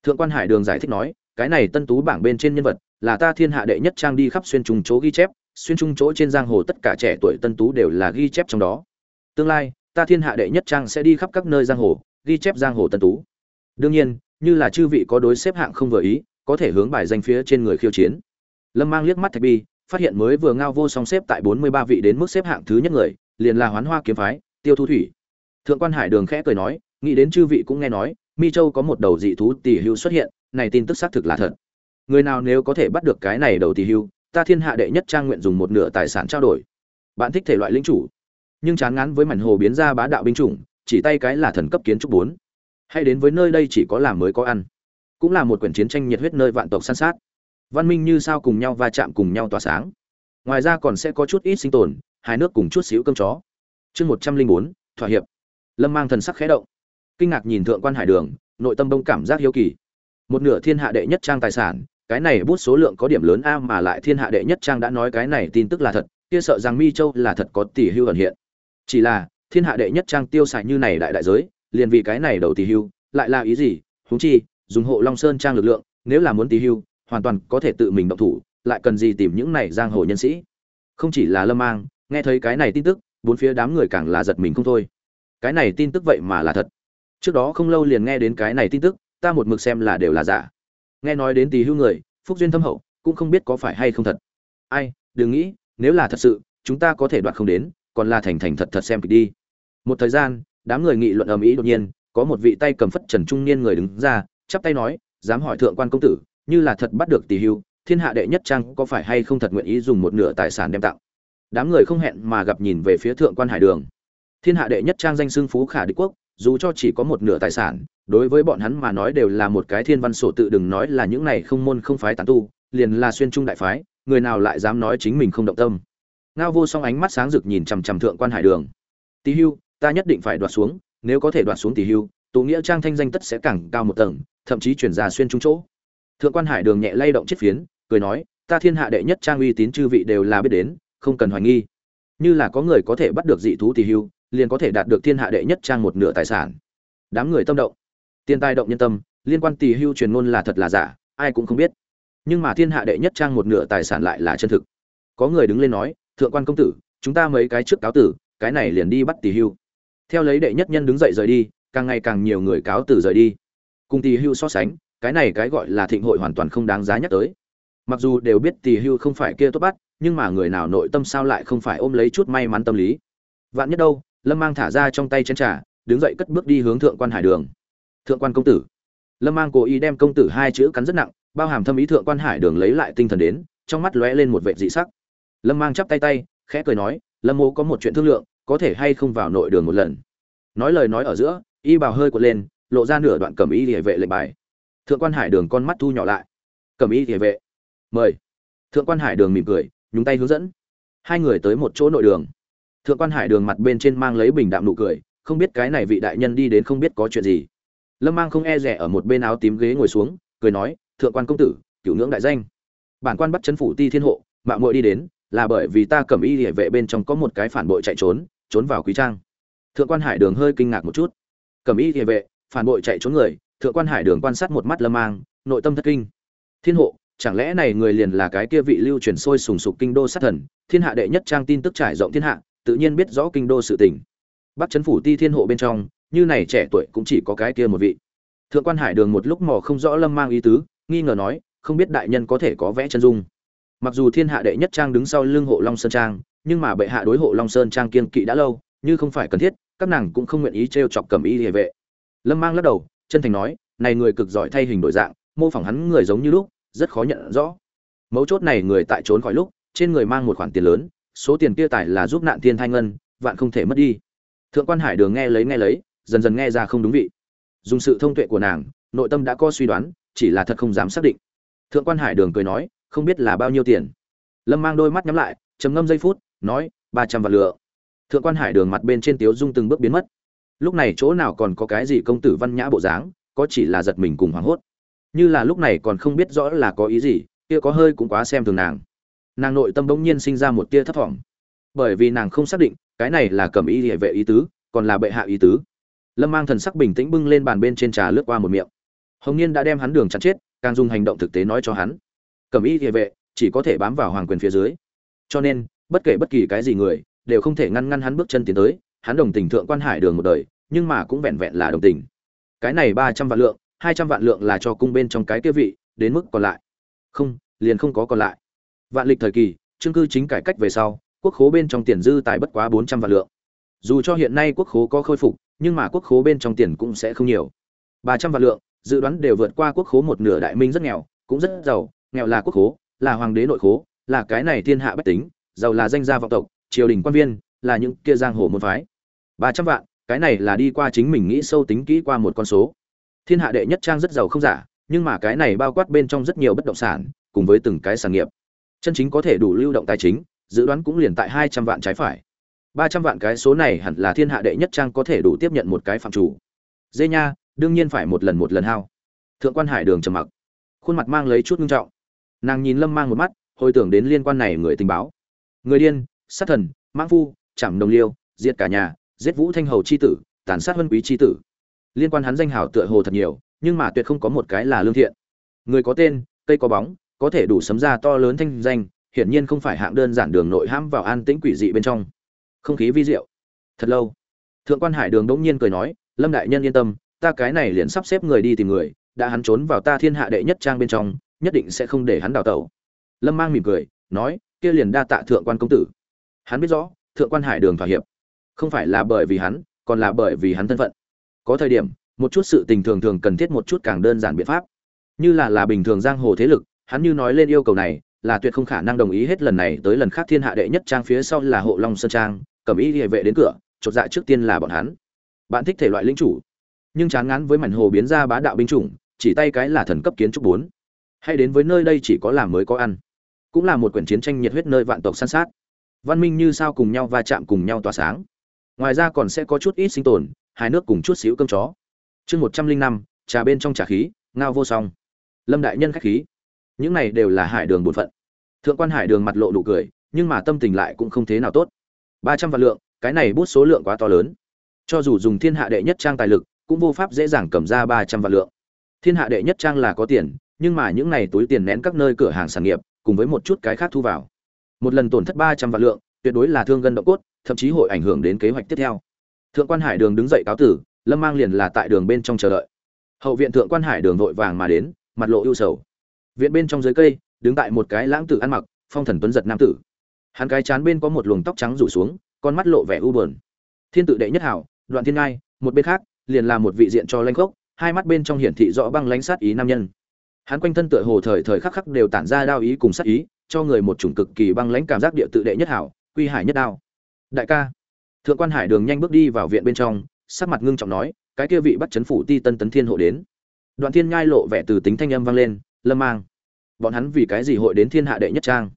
Thượng quan hải đường giải thích nói, cái này tân tú bảng bên trên nhân vật, là ta thiên hạ đệ nhất trang đi khắp xuyên trùng chỗ ghi chép, xuyên trung chỗ trên giang hồ tất cả trẻ tuổi tân tú đều là ghi chép trong đó. Tương lai, ta thiên hạ đệ nhất trang sẽ đi khắp các nơi giang hồ, ghi chép giang hồ tân tú. Đương nhiên, như là chư vị có đối xếp hạng không vừa ý, có thể hướng bài danh phía trên người khiêu chiến. Lâm mang liếc mắt thạch bi phát hiện mới vừa ngao vô song xếp tại bốn mươi ba vị đến mức xếp hạng thứ nhất người, liền là hoán hoa kiếm phái, tiêu thu thủy. Thượng quan hải đường khẽ cười nói, nghĩ đến chư vị cũng nghe nói, mi châu có một đầu dị thú tỷ hưu xuất hiện, này tin tức xác thực là thật. Người nào nếu có thể bắt được cái này đầu tỷ hưu, ta thiên hạ đệ nhất trang nguyện dùng một nửa tài sản trao đổi. Bạn thích thể loại linh chủ. Nhưng chán ngán với mảnh hồ biến ra bá đạo binh chủng, chỉ tay cái là thần cấp kiến trúc bốn. Hay đến với nơi đây chỉ có làm mới có ăn. Cũng là một quyển chiến tranh nhiệt huyết nơi vạn tộc săn sát văn minh như sao cùng nhau va chạm cùng nhau tỏa sáng. Ngoài ra còn sẽ có chút ít sinh tồn hai nước cùng chút xíu cơm chó. Chương một trăm linh bốn, thỏa hiệp. Lâm mang thần sắc khẽ động. Kinh ngạc nhìn thượng quan hải đường, nội tâm đông cảm giác hiếu kỳ. Một nửa thiên hạ đệ nhất trang tài sản, cái này bút số lượng có điểm lớn a mà lại thiên hạ đệ nhất trang đã nói cái này tin tức là thật, kia sợ rằng mi châu là thật có tỷ hưu ẩn hiện. Chỉ là, thiên hạ đệ nhất trang tiêu xài như này đại đại giới, liền vì cái này đầu tỷ hưu, lại là ý gì? Huống chi, dùng hộ long sơn trang lực lượng, nếu là muốn tỷ hưu hoàn toàn có thể tự mình động thủ, lại cần gì tìm những này giang hồ nhân sĩ? Không chỉ là lâm mang, nghe thấy cái này tin tức, bốn phía đám người càng là giật mình không thôi. Cái này tin tức vậy mà là thật. Trước đó không lâu liền nghe đến cái này tin tức, ta một mực xem là đều là giả. Nghe nói đến tỷ hưu người, phúc duyên thâm hậu, cũng không biết có phải hay không thật. Ai, đừng nghĩ, nếu là thật sự, chúng ta có thể đoạt không đến, còn là thành thành thật thật xem kịch đi. Một thời gian, đám người nghị luận ầm ĩ đột nhiên, có một vị tay cầm phất trần trung niên người đứng ra, chắp tay nói, dám hỏi thượng quan công tử như là thật bắt được tỷ hưu, thiên hạ đệ nhất trang có phải hay không thật nguyện ý dùng một nửa tài sản đem tặng? Đám người không hẹn mà gặp nhìn về phía thượng quan hải đường. Thiên hạ đệ nhất trang danh xưng phú khả địch quốc, dù cho chỉ có một nửa tài sản, đối với bọn hắn mà nói đều là một cái thiên văn sổ tự đừng nói là những này không môn không phái tán tu, liền là xuyên trung đại phái, người nào lại dám nói chính mình không động tâm. Ngao vô song ánh mắt sáng rực nhìn chằm chằm thượng quan hải đường. Tỉ hưu, ta nhất định phải đoạt xuống, nếu có thể đoạt xuống tỉ hưu, tụ nghĩa trang thanh danh tất sẽ càng cao một tầng, thậm chí chuyển ra xuyên trung chỗ thượng quan hải đường nhẹ lay động chiếc phiến, cười nói, ta thiên hạ đệ nhất trang uy tín chư vị đều là biết đến, không cần hoài nghi. Như là có người có thể bắt được dị thú Tỳ hưu, liền có thể đạt được thiên hạ đệ nhất trang một nửa tài sản. Đám người tâm động. Tiền tài động nhân tâm, liên quan Tỳ hưu truyền ngôn là thật là giả, ai cũng không biết. Nhưng mà thiên hạ đệ nhất trang một nửa tài sản lại là chân thực. Có người đứng lên nói, thượng quan công tử, chúng ta mấy cái trước cáo tử, cái này liền đi bắt Tỳ hưu. Theo lấy đệ nhất nhân đứng dậy rời đi, càng ngày càng nhiều người cáo tử rời đi. Cùng Tỳ hưu so sánh cái này cái gọi là thịnh hội hoàn toàn không đáng giá nhắc tới. Mặc dù đều biết tỳ hưu không phải kia tốt bắt, nhưng mà người nào nội tâm sao lại không phải ôm lấy chút may mắn tâm lý? Vạn nhất đâu, lâm mang thả ra trong tay chén trà, đứng dậy cất bước đi hướng thượng quan hải đường. Thượng quan công tử. Lâm mang cố ý đem công tử hai chữ cắn rất nặng, bao hàm thâm ý thượng quan hải đường lấy lại tinh thần đến, trong mắt lóe lên một vệ dị sắc. Lâm mang chắp tay tay, khẽ cười nói, lâm mô có một chuyện thương lượng, có thể hay không vào nội đường một lần? Nói lời nói ở giữa, y bào hơi quật lên, lộ ra nửa đoạn cầm y địa vệ lệnh bài thượng quan hải đường con mắt thu nhỏ lại. Cầm y địa vệ mời. Thượng quan hải đường mỉm cười, nhúng tay hướng dẫn. Hai người tới một chỗ nội đường. Thượng quan hải đường mặt bên trên mang lấy bình đạm nụ cười, không biết cái này vị đại nhân đi đến không biết có chuyện gì. Lâm mang không e rẻ ở một bên áo tím ghế ngồi xuống, cười nói, thượng quan công tử, cửu ngưỡng đại danh. Bản quan bắt chấn phủ ti thiên hộ mạng muội đi đến, là bởi vì ta cầm y địa vệ bên trong có một cái phản bội chạy trốn trốn vào quý trang. Thượng quan hải đường hơi kinh ngạc một chút. Cầm y địa vệ, phản bội chạy trốn người thượng quan hải đường quan sát một mắt lâm mang, nội tâm thất kinh. Thiên hộ, chẳng lẽ này người liền là cái kia vị lưu truyền sôi sùng sục kinh đô sát thần, thiên hạ đệ nhất trang tin tức trải rộng thiên hạ, tự nhiên biết rõ kinh đô sự tình. Bắc chấn phủ ti thiên hộ bên trong, như này trẻ tuổi cũng chỉ có cái kia một vị. Thượng quan hải đường một lúc mò không rõ lâm mang ý tứ, nghi ngờ nói, không biết đại nhân có thể có vẽ chân dung. Mặc dù thiên hạ đệ nhất trang đứng sau lưng hộ long sơn trang, nhưng mà bệ hạ đối hộ long sơn trang kiên kỵ đã lâu, như không phải cần thiết, các nàng cũng không nguyện ý t r e o chọc cầm y địa vệ. Lâm mang lắc đầu chân thành nói, này người cực giỏi thay hình đổi dạng, mô phỏng hắn người giống như lúc, rất khó nhận rõ. Mấu chốt này người tại trốn khỏi lúc, trên người mang một khoản tiền lớn, số tiền kia tài là giúp nạn thiên thanh ngân, vạn không thể mất đi. Thượng quan hải đường nghe lấy nghe lấy, dần dần nghe ra không đúng vị. Dùng sự thông tuệ của nàng, nội tâm đã có suy đoán, chỉ là thật không dám xác định. Thượng quan hải đường cười nói, không biết là bao nhiêu tiền. Lâm mang đôi mắt nhắm lại, trầm ngâm giây phút, nói, ba trăm vạn lựa thượng quan hải đường mặt bên trên tiếu dung từng bước biến mất lúc này chỗ nào còn có cái gì công tử văn nhã bộ dáng, có chỉ là giật mình cùng hoảng hốt. Như là lúc này còn không biết rõ là có ý gì, kia có hơi cũng quá xem thường nàng. Nàng nội tâm bỗng nhiên sinh ra một tia thấp thỏm bởi vì nàng không xác định, cái này là cầm ý địa vệ ý tứ, còn là bệ hạ ý tứ. Lâm mang thần sắc bình tĩnh bưng lên bàn bên trên trà lướt qua một miệng. Hồng nhiên đã đem hắn đường chặt chết, càng dùng hành động thực tế nói cho hắn. Cầm ý địa vệ, chỉ có thể bám vào hoàng quyền phía dưới. Cho nên, bất kể bất kỳ cái gì người, đều không thể ngăn ngăn hắn bước chân tiến tới hắn đồng tình thượng quan hải đường một đời, nhưng mà cũng vẹn vẹn là đồng tình. Cái này ba trăm vạn lượng, hai trăm vạn lượng là cho cung bên trong cái kia vị, đến mức còn lại. Không, liền không có còn lại. Vạn lịch thời kỳ chương cư chính cải cách về sau, quốc khố bên trong tiền dư tài bất quá bốn trăm vạn lượng. Dù cho hiện nay quốc khố có khôi phục, nhưng mà quốc khố bên trong tiền cũng sẽ không nhiều. Ba trăm vạn lượng, dự đoán đều vượt qua quốc khố một nửa đại minh rất nghèo, cũng rất giàu. Nghèo là quốc khố, là hoàng đế nội khố, là cái này thiên hạ bách tính, giàu là danh gia vọng tộc, triều đình quan viên là những kia giang hồ môn phái. Ba trăm vạn, cái này là đi qua chính mình nghĩ sâu tính kỹ qua một con số. Thiên hạ đệ nhất trang rất giàu không giả, nhưng mà cái này bao quát bên trong rất nhiều bất động sản, cùng với từng cái sản nghiệp. Chân chính có thể đủ lưu động tài chính, dự đoán cũng liền tại hai trăm vạn trái phải. Ba trăm vạn cái số này hẳn là thiên hạ đệ nhất trang có thể đủ tiếp nhận một cái phạm chủ. Dê nha, đương nhiên phải một lần một lần hao. Thượng quan hải đường trầm mặc. Khuôn mặt mang lấy chút ngưng trọng. Nàng nhìn lâm mang một mắt, hồi tưởng đến liên quan này người tình báo. Người điên, sát thần, mãng phu chạm đồng liêu, diệt cả nhà, giết vũ thanh hầu c h i tử, tàn sát huân quý c h i tử. Liên quan hắn danh hào tựa hồ thật nhiều, nhưng mà tuyệt không có một cái là lương thiện. Người có tên, cây có bóng, có thể đủ sấm ra to lớn thanh danh, hiển nhiên không phải hạng đơn giản đường nội hãm vào an tĩnh quỷ dị bên trong. Không khí vi diệu. Thật lâu. Thượng quan hải đường đỗng nhiên cười nói, lâm đại nhân yên tâm, ta cái này liền sắp xếp người đi tìm người, đã hắn trốn vào ta thiên hạ đệ nhất trang bên trong, nhất định sẽ không để hắn đào tẩu. Lâm mang mỉm cười, nói, kia liền đa tạ thượng quan công tử. Hắn biết rõ thượng quan hải đường thỏa hiệp. Không phải là bởi vì hắn, còn là bởi vì hắn thân phận. Có thời điểm, một chút sự tình thường thường cần thiết một chút càng đơn giản biện pháp. Như là là bình thường giang hồ thế lực, hắn như nói lên yêu cầu này, là tuyệt không khả năng đồng ý hết lần này tới lần khác thiên hạ đệ nhất trang phía sau là hộ long sơn trang, cầm ý địa vệ đến cửa, chột dạ trước tiên là bọn hắn. Bạn thích thể loại linh chủ. Nhưng chán ngán với mảnh hồ biến ra bá đạo binh chủng, chỉ tay cái là thần cấp kiến trúc bốn. Hay đến với nơi đây chỉ có làm mới có ăn. Cũng là một quyển chiến tranh nhiệt huyết nơi vạn tộc săn sát văn minh như sao cùng nhau va chạm cùng nhau tỏa sáng. Ngoài ra còn sẽ có chút ít sinh tồn, hai nước cùng chút xíu cơm chó. Chương một trăm linh năm, trà bên trong trà khí, ngao vô song. Lâm đại nhân khách khí. Những này đều là hải đường bổn phận. Thượng quan hải đường mặt lộ nụ cười, nhưng mà tâm tình lại cũng không thế nào tốt. Ba trăm vạn lượng, cái này bút số lượng quá to lớn. Cho dù dùng thiên hạ đệ nhất trang tài lực, cũng vô pháp dễ dàng cầm ra ba trăm vạn lượng. Thiên hạ đệ nhất trang là có tiền, nhưng mà những này túi tiền nén các nơi cửa hàng sản nghiệp, cùng với một chút cái khác thu vào một lần tổn thất ba trăm vạn lượng tuyệt đối là thương gân động cốt thậm chí hội ảnh hưởng đến kế hoạch tiếp theo. Thượng quan hải đường đứng dậy cáo tử lâm mang liền là tại đường bên trong chờ đợi. Hậu viện thượng quan hải đường vội vàng mà đến mặt lộ ưu sầu. Viện bên trong dưới cây đứng tại một cái lãng tử ăn mặc phong thần tuấn giật nam tử. Hắn cái chán bên có một luồng tóc trắng rủ xuống con mắt lộ vẻ u buồn. Thiên tự đệ nhất hảo đoạn thiên ngai một bên khác liền là một vị diện cho lanh khốc, hai mắt bên trong hiển thị rõ băng lánh sát ý nam nhân. Hắn quanh thân tựa hồ thời thời khắc khắc đều tản ra đao ý cùng sát ý cho người một chủng cực kỳ băng lãnh cảm giác địa tự đệ nhất hảo, quy hải nhất đao. Đại ca. Thượng quan hải đường nhanh bước đi vào viện bên trong, sắc mặt ngưng trọng nói, cái kia vị bắt chấn phủ ti tân tấn thiên hộ đến. Đoạn thiên nhai lộ vẻ từ tính thanh âm vang lên, lâm mang, bọn hắn vì cái gì hội đến thiên hạ đệ nhất trang?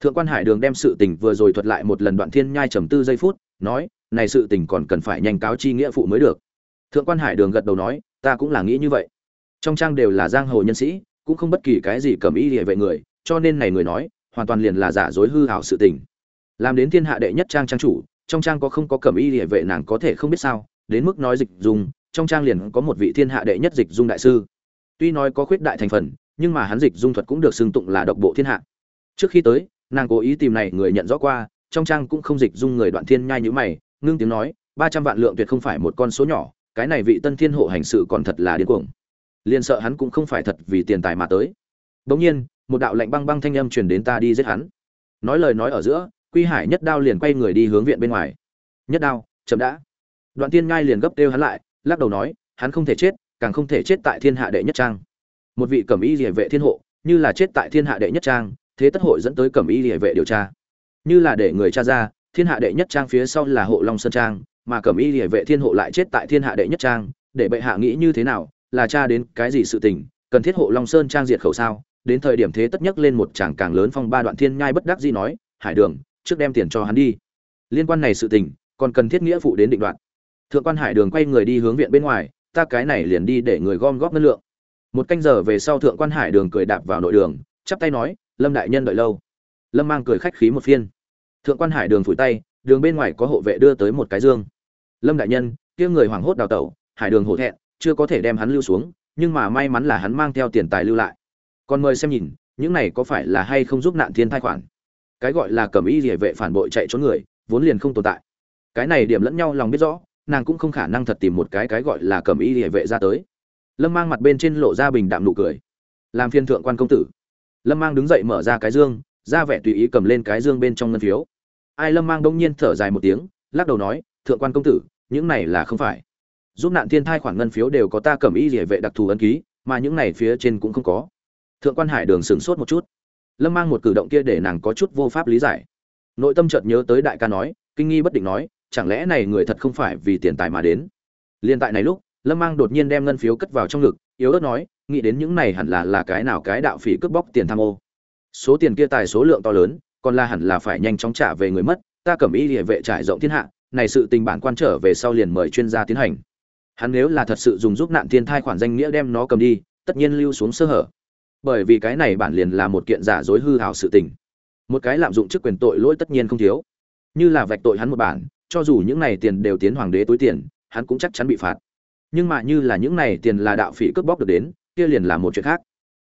Thượng quan hải đường đem sự tình vừa rồi thuật lại một lần đoạn thiên nhai trầm tư giây phút, nói, này sự tình còn cần phải nhanh cáo chi nghĩa phụ mới được. Thượng quan hải đường gật đầu nói, ta cũng là nghĩ như vậy. Trong trang đều là giang hồ nhân sĩ, cũng không bất kỳ cái gì cầm ý địa vệ người cho nên này người nói, hoàn toàn liền là giả dối hư hảo sự tình. Làm đến thiên hạ đệ nhất trang trang chủ, trong trang có không có cẩm y địa vệ nàng có thể không biết sao, đến mức nói dịch dung, trong trang liền có một vị thiên hạ đệ nhất dịch dung đại sư. Tuy nói có khuyết đại thành phần, nhưng mà hắn dịch dung thuật cũng được xưng tụng là độc bộ thiên hạ. Trước khi tới, nàng cố ý tìm này người nhận rõ qua, trong trang cũng không dịch dung người đoạn thiên nhai như mày, ngưng tiếng nói, ba trăm vạn lượng tuyệt không phải một con số nhỏ, cái này vị tân thiên hộ hành sự còn thật là điên cuồng. Liền sợ hắn cũng không phải thật vì tiền tài mà tới. Bỗng nhiên một đạo lạnh băng băng thanh âm truyền đến ta đi giết hắn. Nói lời nói ở giữa, quy hải nhất đao liền quay người đi hướng viện bên ngoài. Nhất đao, chậm đã. Đoạn tiên ngai liền gấp kêu hắn lại, lắc đầu nói, hắn không thể chết, càng không thể chết tại thiên hạ đệ nhất trang. Một vị cẩm y địa vệ thiên hộ, như là chết tại thiên hạ đệ nhất trang, thế tất hội dẫn tới cẩm y địa vệ điều tra. Như là để người cha ra, thiên hạ đệ nhất trang phía sau là hộ long sơn trang, mà cẩm y địa vệ thiên hộ lại chết tại thiên hạ đệ nhất trang, để bệ hạ nghĩ như thế nào, là cha đến cái gì sự tình, cần thiết hộ long sơn trang diệt khẩu sao? Đến thời điểm thế tất nhất lên một tràng càng lớn phong ba đoạn thiên nhai bất đắc dĩ nói, hải đường, trước đem tiền cho hắn đi. Liên quan này sự tình, còn cần thiết nghĩa phụ đến định đoạn thượng quan hải đường quay người đi hướng viện bên ngoài, ta cái này liền đi để người gom góp ngân lượng. Một canh giờ về sau thượng quan hải đường cười đạp vào nội đường, chắp tay nói, lâm đại nhân đợi lâu. Lâm mang cười khách khí một phiên. Thượng quan hải đường phủi tay, đường bên ngoài có hộ vệ đưa tới một cái dương. Lâm đại nhân, kia người hoảng hốt đào tẩu, hải đường hổ thẹn, chưa có thể đem hắn lưu xuống, nhưng mà may mắn là hắn mang theo tiền tài lưu lại còn mời xem nhìn, những này có phải là hay không giúp nạn thiên thai khoản? Cái gọi là cầm y địa vệ phản bội chạy trốn người, vốn liền không tồn tại. Cái này điểm lẫn nhau lòng biết rõ, nàng cũng không khả năng thật tìm một cái cái gọi là cầm y địa vệ ra tới. Lâm mang mặt bên trên lộ ra bình đạm nụ cười. Làm phiên thượng quan công tử. Lâm mang đứng dậy mở ra cái dương, ra vẻ tùy ý cầm lên cái dương bên trong ngân phiếu. Ai lâm mang đông nhiên thở dài một tiếng, lắc đầu nói, thượng quan công tử, những này là không phải. Giúp nạn thiên thai khoản ngân phiếu đều có ta cầm y địa vệ đặc thù ấn ký, mà những này phía trên cũng không có thượng quan hải đường sửng sốt một chút. Lâm mang một cử động kia để nàng có chút vô pháp lý giải. Nội tâm chợt nhớ tới đại ca nói, kinh nghi bất định nói, chẳng lẽ này người thật không phải vì tiền tài mà đến? Liên tại này lúc, lâm mang đột nhiên đem ngân phiếu cất vào trong ngực, yếu ớt nói, nghĩ đến những này hẳn là là cái nào cái đạo phỉ cướp bóc tiền tham ô. Số tiền kia tài số lượng to lớn, còn là hẳn là phải nhanh chóng trả về người mất, ta cầm ý địa vệ trải rộng thiên hạ, này sự tình bản quan trở về sau liền mời chuyên gia tiến hành. Hắn nếu là thật sự dùng giúp nạn thiên thai khoản danh nghĩa đem nó cầm đi, tất nhiên lưu xuống sơ hở bởi vì cái này bản liền là một kiện giả dối hư hào sự tình. Một cái lạm dụng chức quyền tội lỗi tất nhiên không thiếu. Như là vạch tội hắn một bản, cho dù những này tiền đều tiến hoàng đế túi tiền, hắn cũng chắc chắn bị phạt. Nhưng mà như là những này tiền là đạo phỉ cướp bóc được đến, kia liền là một chuyện khác.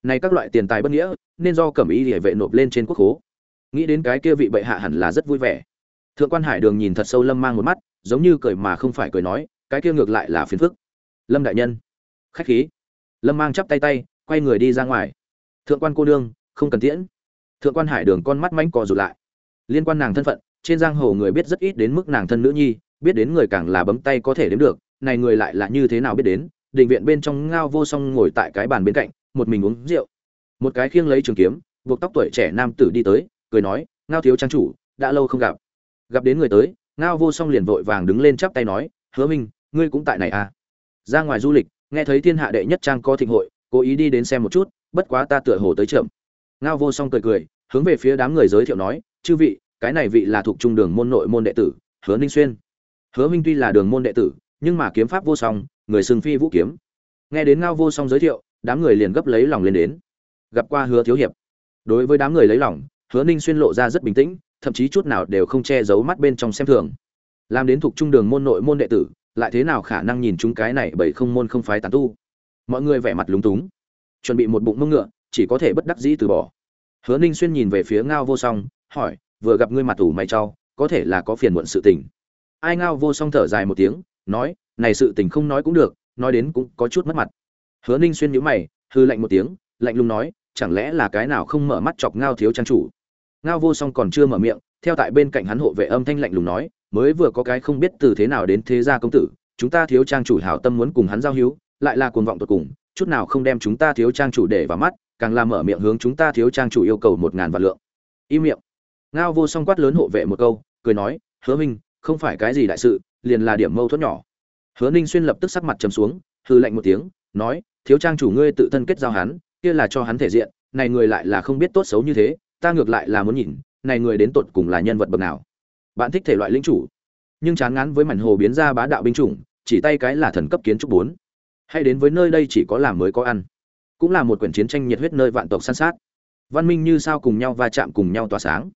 Này các loại tiền tài bất nghĩa, nên do cẩm y địa vệ nộp lên trên quốc khố. Nghĩ đến cái kia vị bệ hạ hẳn là rất vui vẻ. Thượng quan hải đường nhìn thật sâu lâm mang một mắt, giống như cười mà không phải cười nói, cái kia ngược lại là phiền phức. Lâm đại nhân. Khách khí. Lâm mang chắp tay tay, quay người đi ra ngoài thượng quan cô nương, không cần tiễn. Thượng quan hải đường con mắt mánh cò rụt lại. Liên quan nàng thân phận, trên giang hồ người biết rất ít đến mức nàng thân nữ nhi, biết đến người càng là bấm tay có thể đếm được, này người lại là như thế nào biết đến, định viện bên trong ngao vô song ngồi tại cái bàn bên cạnh, một mình uống rượu. Một cái khiêng lấy trường kiếm, buộc tóc tuổi trẻ nam tử đi tới, cười nói, ngao thiếu trang chủ, đã lâu không gặp. Gặp đến người tới, ngao vô song liền vội vàng đứng lên chắp tay nói, hứa minh, ngươi cũng tại này à? Ra ngoài du lịch, nghe thấy thiên hạ đệ nhất trang có thịnh hội, cố ý đi đến xem một chút bất quá ta tựa hồ tới chậm. Ngao vô song cười cười, hướng về phía đám người giới thiệu nói, chư vị, cái này vị là thuộc trung đường môn nội môn đệ tử, hứa ninh xuyên. Hứa minh tuy là đường môn đệ tử, nhưng mà kiếm pháp vô song, người xưng phi vũ kiếm. Nghe đến ngao vô song giới thiệu, đám người liền gấp lấy lòng lên đến. Gặp qua hứa thiếu hiệp. Đối với đám người lấy lòng, hứa ninh xuyên lộ ra rất bình tĩnh, thậm chí chút nào đều không che giấu mắt bên trong xem thường. Làm đến thuộc trung đường môn nội môn đệ tử, lại thế nào khả năng nhìn chúng cái này bởi không môn không phái tán tu? Mọi người vẻ mặt lúng túng chuẩn bị một bụng mông ngựa, chỉ có thể bất đắc dĩ từ bỏ. Hứa ninh xuyên nhìn về phía ngao vô song, hỏi, vừa gặp ngươi mặt ủ mày trau có thể là có phiền muộn sự tình. Ai ngao vô song thở dài một tiếng, nói, này sự tình không nói cũng được, nói đến cũng có chút mất mặt. Hứa ninh xuyên nhíu mày, hư lạnh một tiếng, lạnh lùng nói, chẳng lẽ là cái nào không mở mắt chọc ngao thiếu trang chủ? Ngao vô song còn chưa mở miệng, theo tại bên cạnh hắn hộ vệ âm thanh lạnh lùng nói, mới vừa có cái không biết từ thế nào đến thế gia công tử, chúng ta thiếu trang chủ hảo tâm muốn cùng hắn giao hữu, lại là cuồng vọng tột cùng chút nào không đem chúng ta thiếu trang chủ để vào mắt, càng làm mở miệng hướng chúng ta thiếu trang chủ yêu cầu một ngàn vạn lượng. Im miệng. Ngao vô song quát lớn hộ vệ một câu, cười nói, hứa minh, không phải cái gì đại sự, liền là điểm mâu thuẫn nhỏ. Hứa ninh xuyên lập tức sắc mặt chầm xuống hư lạnh một tiếng, nói, thiếu trang chủ ngươi tự thân kết giao hắn, kia là cho hắn thể diện, này người lại là không biết tốt xấu như thế, ta ngược lại là muốn nhìn, này người đến tột cùng là nhân vật bậc nào. Bạn thích thể loại linh chủ. Nhưng chán ngán với mảnh hồ biến ra bá đạo binh chủng, chỉ tay cái là thần cấp kiến trúc bốn hay đến với nơi đây chỉ có làm mới có ăn. Cũng là một quyển chiến tranh nhiệt huyết nơi vạn tộc săn sát. Văn minh như sao cùng nhau va chạm cùng nhau tỏa sáng.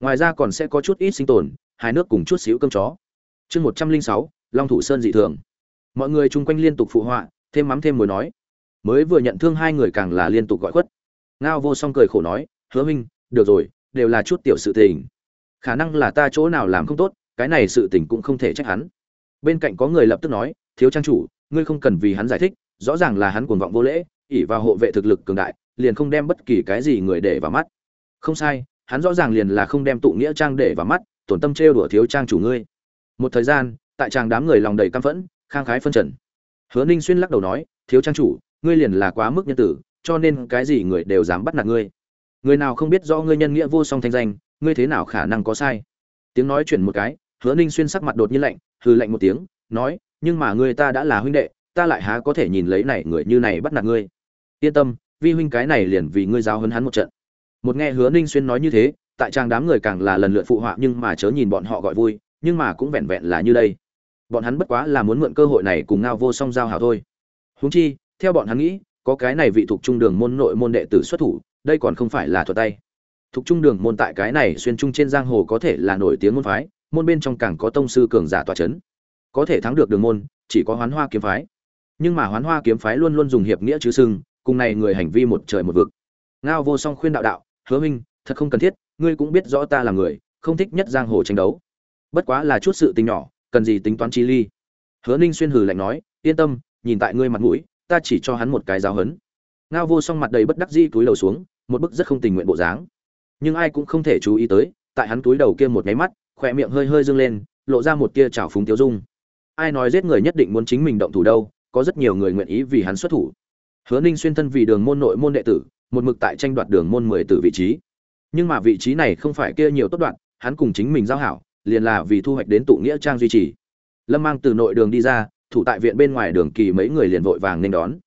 Ngoài ra còn sẽ có chút ít sinh tồn hai nước cùng chút xíu cơm chó. Chương một trăm linh sáu, long thủ sơn dị thường. Mọi người chung quanh liên tục phụ họa, thêm mắm thêm mồi nói. Mới vừa nhận thương hai người càng là liên tục gọi khuất. Ngao vô song cười khổ nói, hứa minh được rồi, đều là chút tiểu sự tình. Khả năng là ta chỗ nào làm không tốt, cái này sự tình cũng không thể trách hắn. Bên cạnh có người lập tức nói, thiếu trang chủ ngươi không cần vì hắn giải thích, rõ ràng là hắn cuồng vọng vô lễ, ỷ vào hộ vệ thực lực cường đại, liền không đem bất kỳ cái gì người để vào mắt. Không sai, hắn rõ ràng liền là không đem tụ nghĩa trang để vào mắt, tổn tâm trêu đùa thiếu trang chủ ngươi. Một thời gian, tại tràng đám người lòng đầy căm phẫn, khang khái phân trần. Hứa ninh xuyên lắc đầu nói, thiếu trang chủ, ngươi liền là quá mức nhân tử, cho nên cái gì người đều dám bắt nạt ngươi. Người nào không biết rõ ngươi nhân nghĩa vô song thanh danh, ngươi thế nào khả năng có sai? Tiếng nói chuyển một cái, hứa ninh xuyên sắc mặt đột nhiên lạnh hư lạnh một tiếng, nói nhưng mà ngươi ta đã là huynh đệ, ta lại há có thể nhìn lấy này người như này bắt nạt ngươi. Yên tâm, vi huynh cái này liền vì ngươi giáo hấn hắn một trận. Một nghe hứa ninh xuyên nói như thế, tại trang đám người càng là lần lượt phụ họa nhưng mà chớ nhìn bọn họ gọi vui, nhưng mà cũng vẹn vẹn là như đây. Bọn hắn bất quá là muốn mượn cơ hội này cùng ngao vô song giao hảo thôi. Huống chi, theo bọn hắn nghĩ, có cái này vị thuộc trung đường môn nội môn đệ tử xuất thủ, đây còn không phải là thuật tay. Thuộc trung đường môn tại cái này xuyên trung trên giang hồ có thể là nổi tiếng môn phái, môn bên trong càng có tông sư cường giả tọa chấn có thể thắng được đường môn, chỉ có hoán hoa kiếm phái. Nhưng mà hoán hoa kiếm phái luôn luôn dùng hiệp nghĩa chứ sưng cùng này người hành vi một trời một vực. Ngao vô song khuyên đạo đạo, hứa minh, thật không cần thiết, ngươi cũng biết rõ ta là người, không thích nhất giang hồ tranh đấu. Bất quá là chút sự tình nhỏ, cần gì tính toán chi ly. Hứa ninh xuyên hừ lạnh nói, yên tâm, nhìn tại ngươi mặt mũi, ta chỉ cho hắn một cái giáo hấn ngao vô song mặt đầy bất đắc dĩ túi đầu xuống, một bức rất không tình nguyện bộ dáng. Nhưng ai cũng không thể chú ý tới, tại hắn túi đầu kia một nháy mắt, khỏe miệng hơi hơi dâng lên, lộ ra một tia trào phúng tiêu dung ai nói giết người nhất định muốn chính mình động thủ đâu, có rất nhiều người nguyện ý vì hắn xuất thủ. Hứa ninh xuyên thân vì đường môn nội môn đệ tử, một mực tại tranh đoạt đường môn mười tử vị trí. Nhưng mà vị trí này không phải kia nhiều tốt đoạn, hắn cùng chính mình giao hảo, liền là vì thu hoạch đến tụ nghĩa trang duy trì. Lâm mang từ nội đường đi ra, thủ tại viện bên ngoài đường kỳ mấy người liền vội vàng nên đón.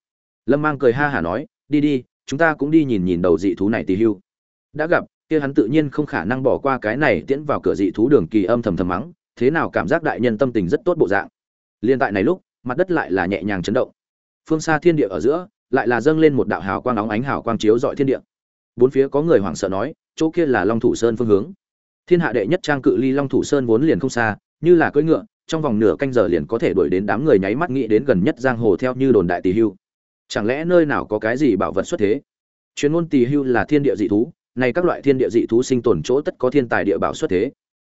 Lâm mang cười ha hả nói, đi đi, chúng ta cũng đi nhìn nhìn đầu dị thú này tì hưu. Đã gặp, kia hắn tự nhiên không khả năng bỏ qua cái này tiễn vào cửa dị thú đường kỳ âm thầm thầm mắng, thế nào cảm giác đại nhân tâm tình rất tốt bộ dạng liên tại này lúc, mặt đất lại là nhẹ nhàng chấn động. Phương xa thiên địa ở giữa, lại là dâng lên một đạo hào quang nóng ánh hào quang chiếu rọi thiên địa. Bốn phía có người hoảng sợ nói, chỗ kia là long thủ sơn phương hướng. Thiên hạ đệ nhất trang cự ly long thủ sơn vốn liền không xa, như là cưỡi ngựa, trong vòng nửa canh giờ liền có thể đuổi đến đám người nháy mắt nghĩ đến gần nhất giang hồ theo như đồn đại tỷ hưu. Chẳng lẽ nơi nào có cái gì bảo vật xuất thế? Chuyên môn tỷ hưu là thiên địa dị thú này các loại thiên địa dị thú sinh tồn chỗ tất có thiên tài địa bảo xuất thế.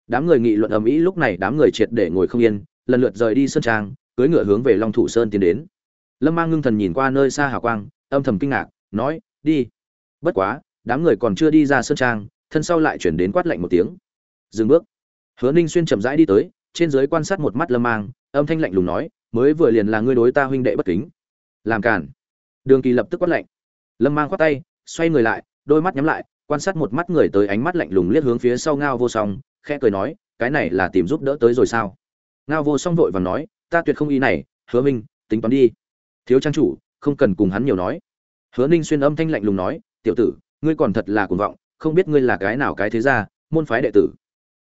Đám người nghị luận ầm ĩ, lúc này đám người triệt để ngồi không yên lần lượt rời đi sơn trang, cưỡi ngựa hướng về long thủ sơn tiến đến. Lâm mang ngưng thần nhìn qua nơi xa hào quang, âm thầm kinh ngạc, nói, đi. Bất quá, đám người còn chưa đi ra sơn trang, thân sau lại chuyển đến quát lạnh một tiếng. Dừng bước. Hứa ninh xuyên chậm rãi đi tới, trên giới quan sát một mắt lâm mang, âm thanh lạnh lùng nói, mới vừa liền là ngươi đối ta huynh đệ bất kính. Làm cản đường kỳ lập tức quát lạnh. Lâm mang khoát tay, xoay người lại, đôi mắt nhắm lại, quan sát một mắt người tới ánh mắt lạnh lùng liếc hướng phía sau ngao vô song, khẽ cười nói, cái này là tìm giúp đỡ tới rồi sao? Ngao vô song vội và nói, ta tuyệt không ý này, hứa minh, tính toán đi. Thiếu trang chủ, không cần cùng hắn nhiều nói. Hứa ninh xuyên âm thanh lạnh lùng nói, tiểu tử, ngươi còn thật là cuồng vọng, không biết ngươi là cái nào cái thế gia, môn phái đệ tử.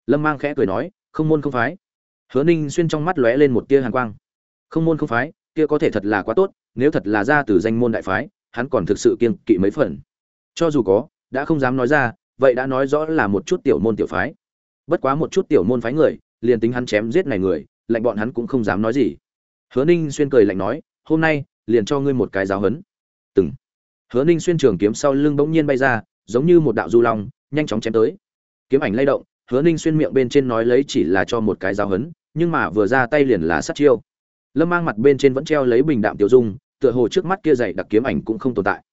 Lâm mang khẽ cười nói, không môn không phái. Hứa ninh xuyên trong mắt lóe lên một tia hàn quang. Không môn không phái, kia có thể thật là quá tốt, nếu thật là ra từ danh môn đại phái, hắn còn thực sự kiên kỵ mấy phần. Cho dù có, đã không dám nói ra, vậy đã nói rõ là một chút tiểu môn tiểu phái. Bất quá một chút tiểu môn phái người, liền tính hắn chém giết này người lạnh bọn hắn cũng không dám nói gì. Hứa ninh xuyên cười lạnh nói, hôm nay, liền cho ngươi một cái giáo hấn từng. Hứa ninh xuyên trường kiếm sau lưng bỗng nhiên bay ra, giống như một đạo du long, nhanh chóng chém tới. Kiếm ảnh lay động, hứa ninh xuyên miệng bên trên nói lấy chỉ là cho một cái giáo hấn nhưng mà vừa ra tay liền là sát chiêu. Lâm mang mặt bên trên vẫn treo lấy bình đạm tiểu dung, tựa hồ trước mắt kia dày đặc kiếm ảnh cũng không tồn tại.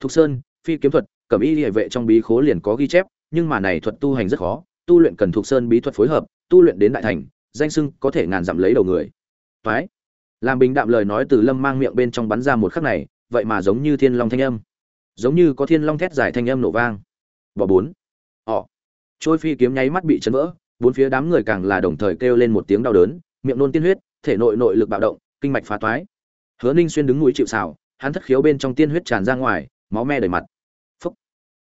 Thục sơn, phi kiếm thuật, cẩm y địa vệ trong bí khố liền có ghi chép, nhưng mà này thuật tu hành rất khó, tu luyện cần thục sơn bí thuật phối hợp, tu luyện đến đại thành danh sưng có thể ngàn dặm lấy đầu người. Phái làm bình đạm lời nói từ lâm mang miệng bên trong bắn ra một khắc này, vậy mà giống như thiên long thanh âm. Giống như có thiên long thét dài thanh âm nổ vang. Bỏ bốn. Họ trôi phi kiếm nháy mắt bị chấn vỡ, bốn phía đám người càng là đồng thời kêu lên một tiếng đau đớn, miệng nôn tiên huyết, thể nội nội lực bạo động, kinh mạch phá toái. Hứa ninh xuyên đứng núi chịu xào hắn thất khiếu bên trong tiên huyết tràn ra ngoài, máu me đầy mặt. Phúc.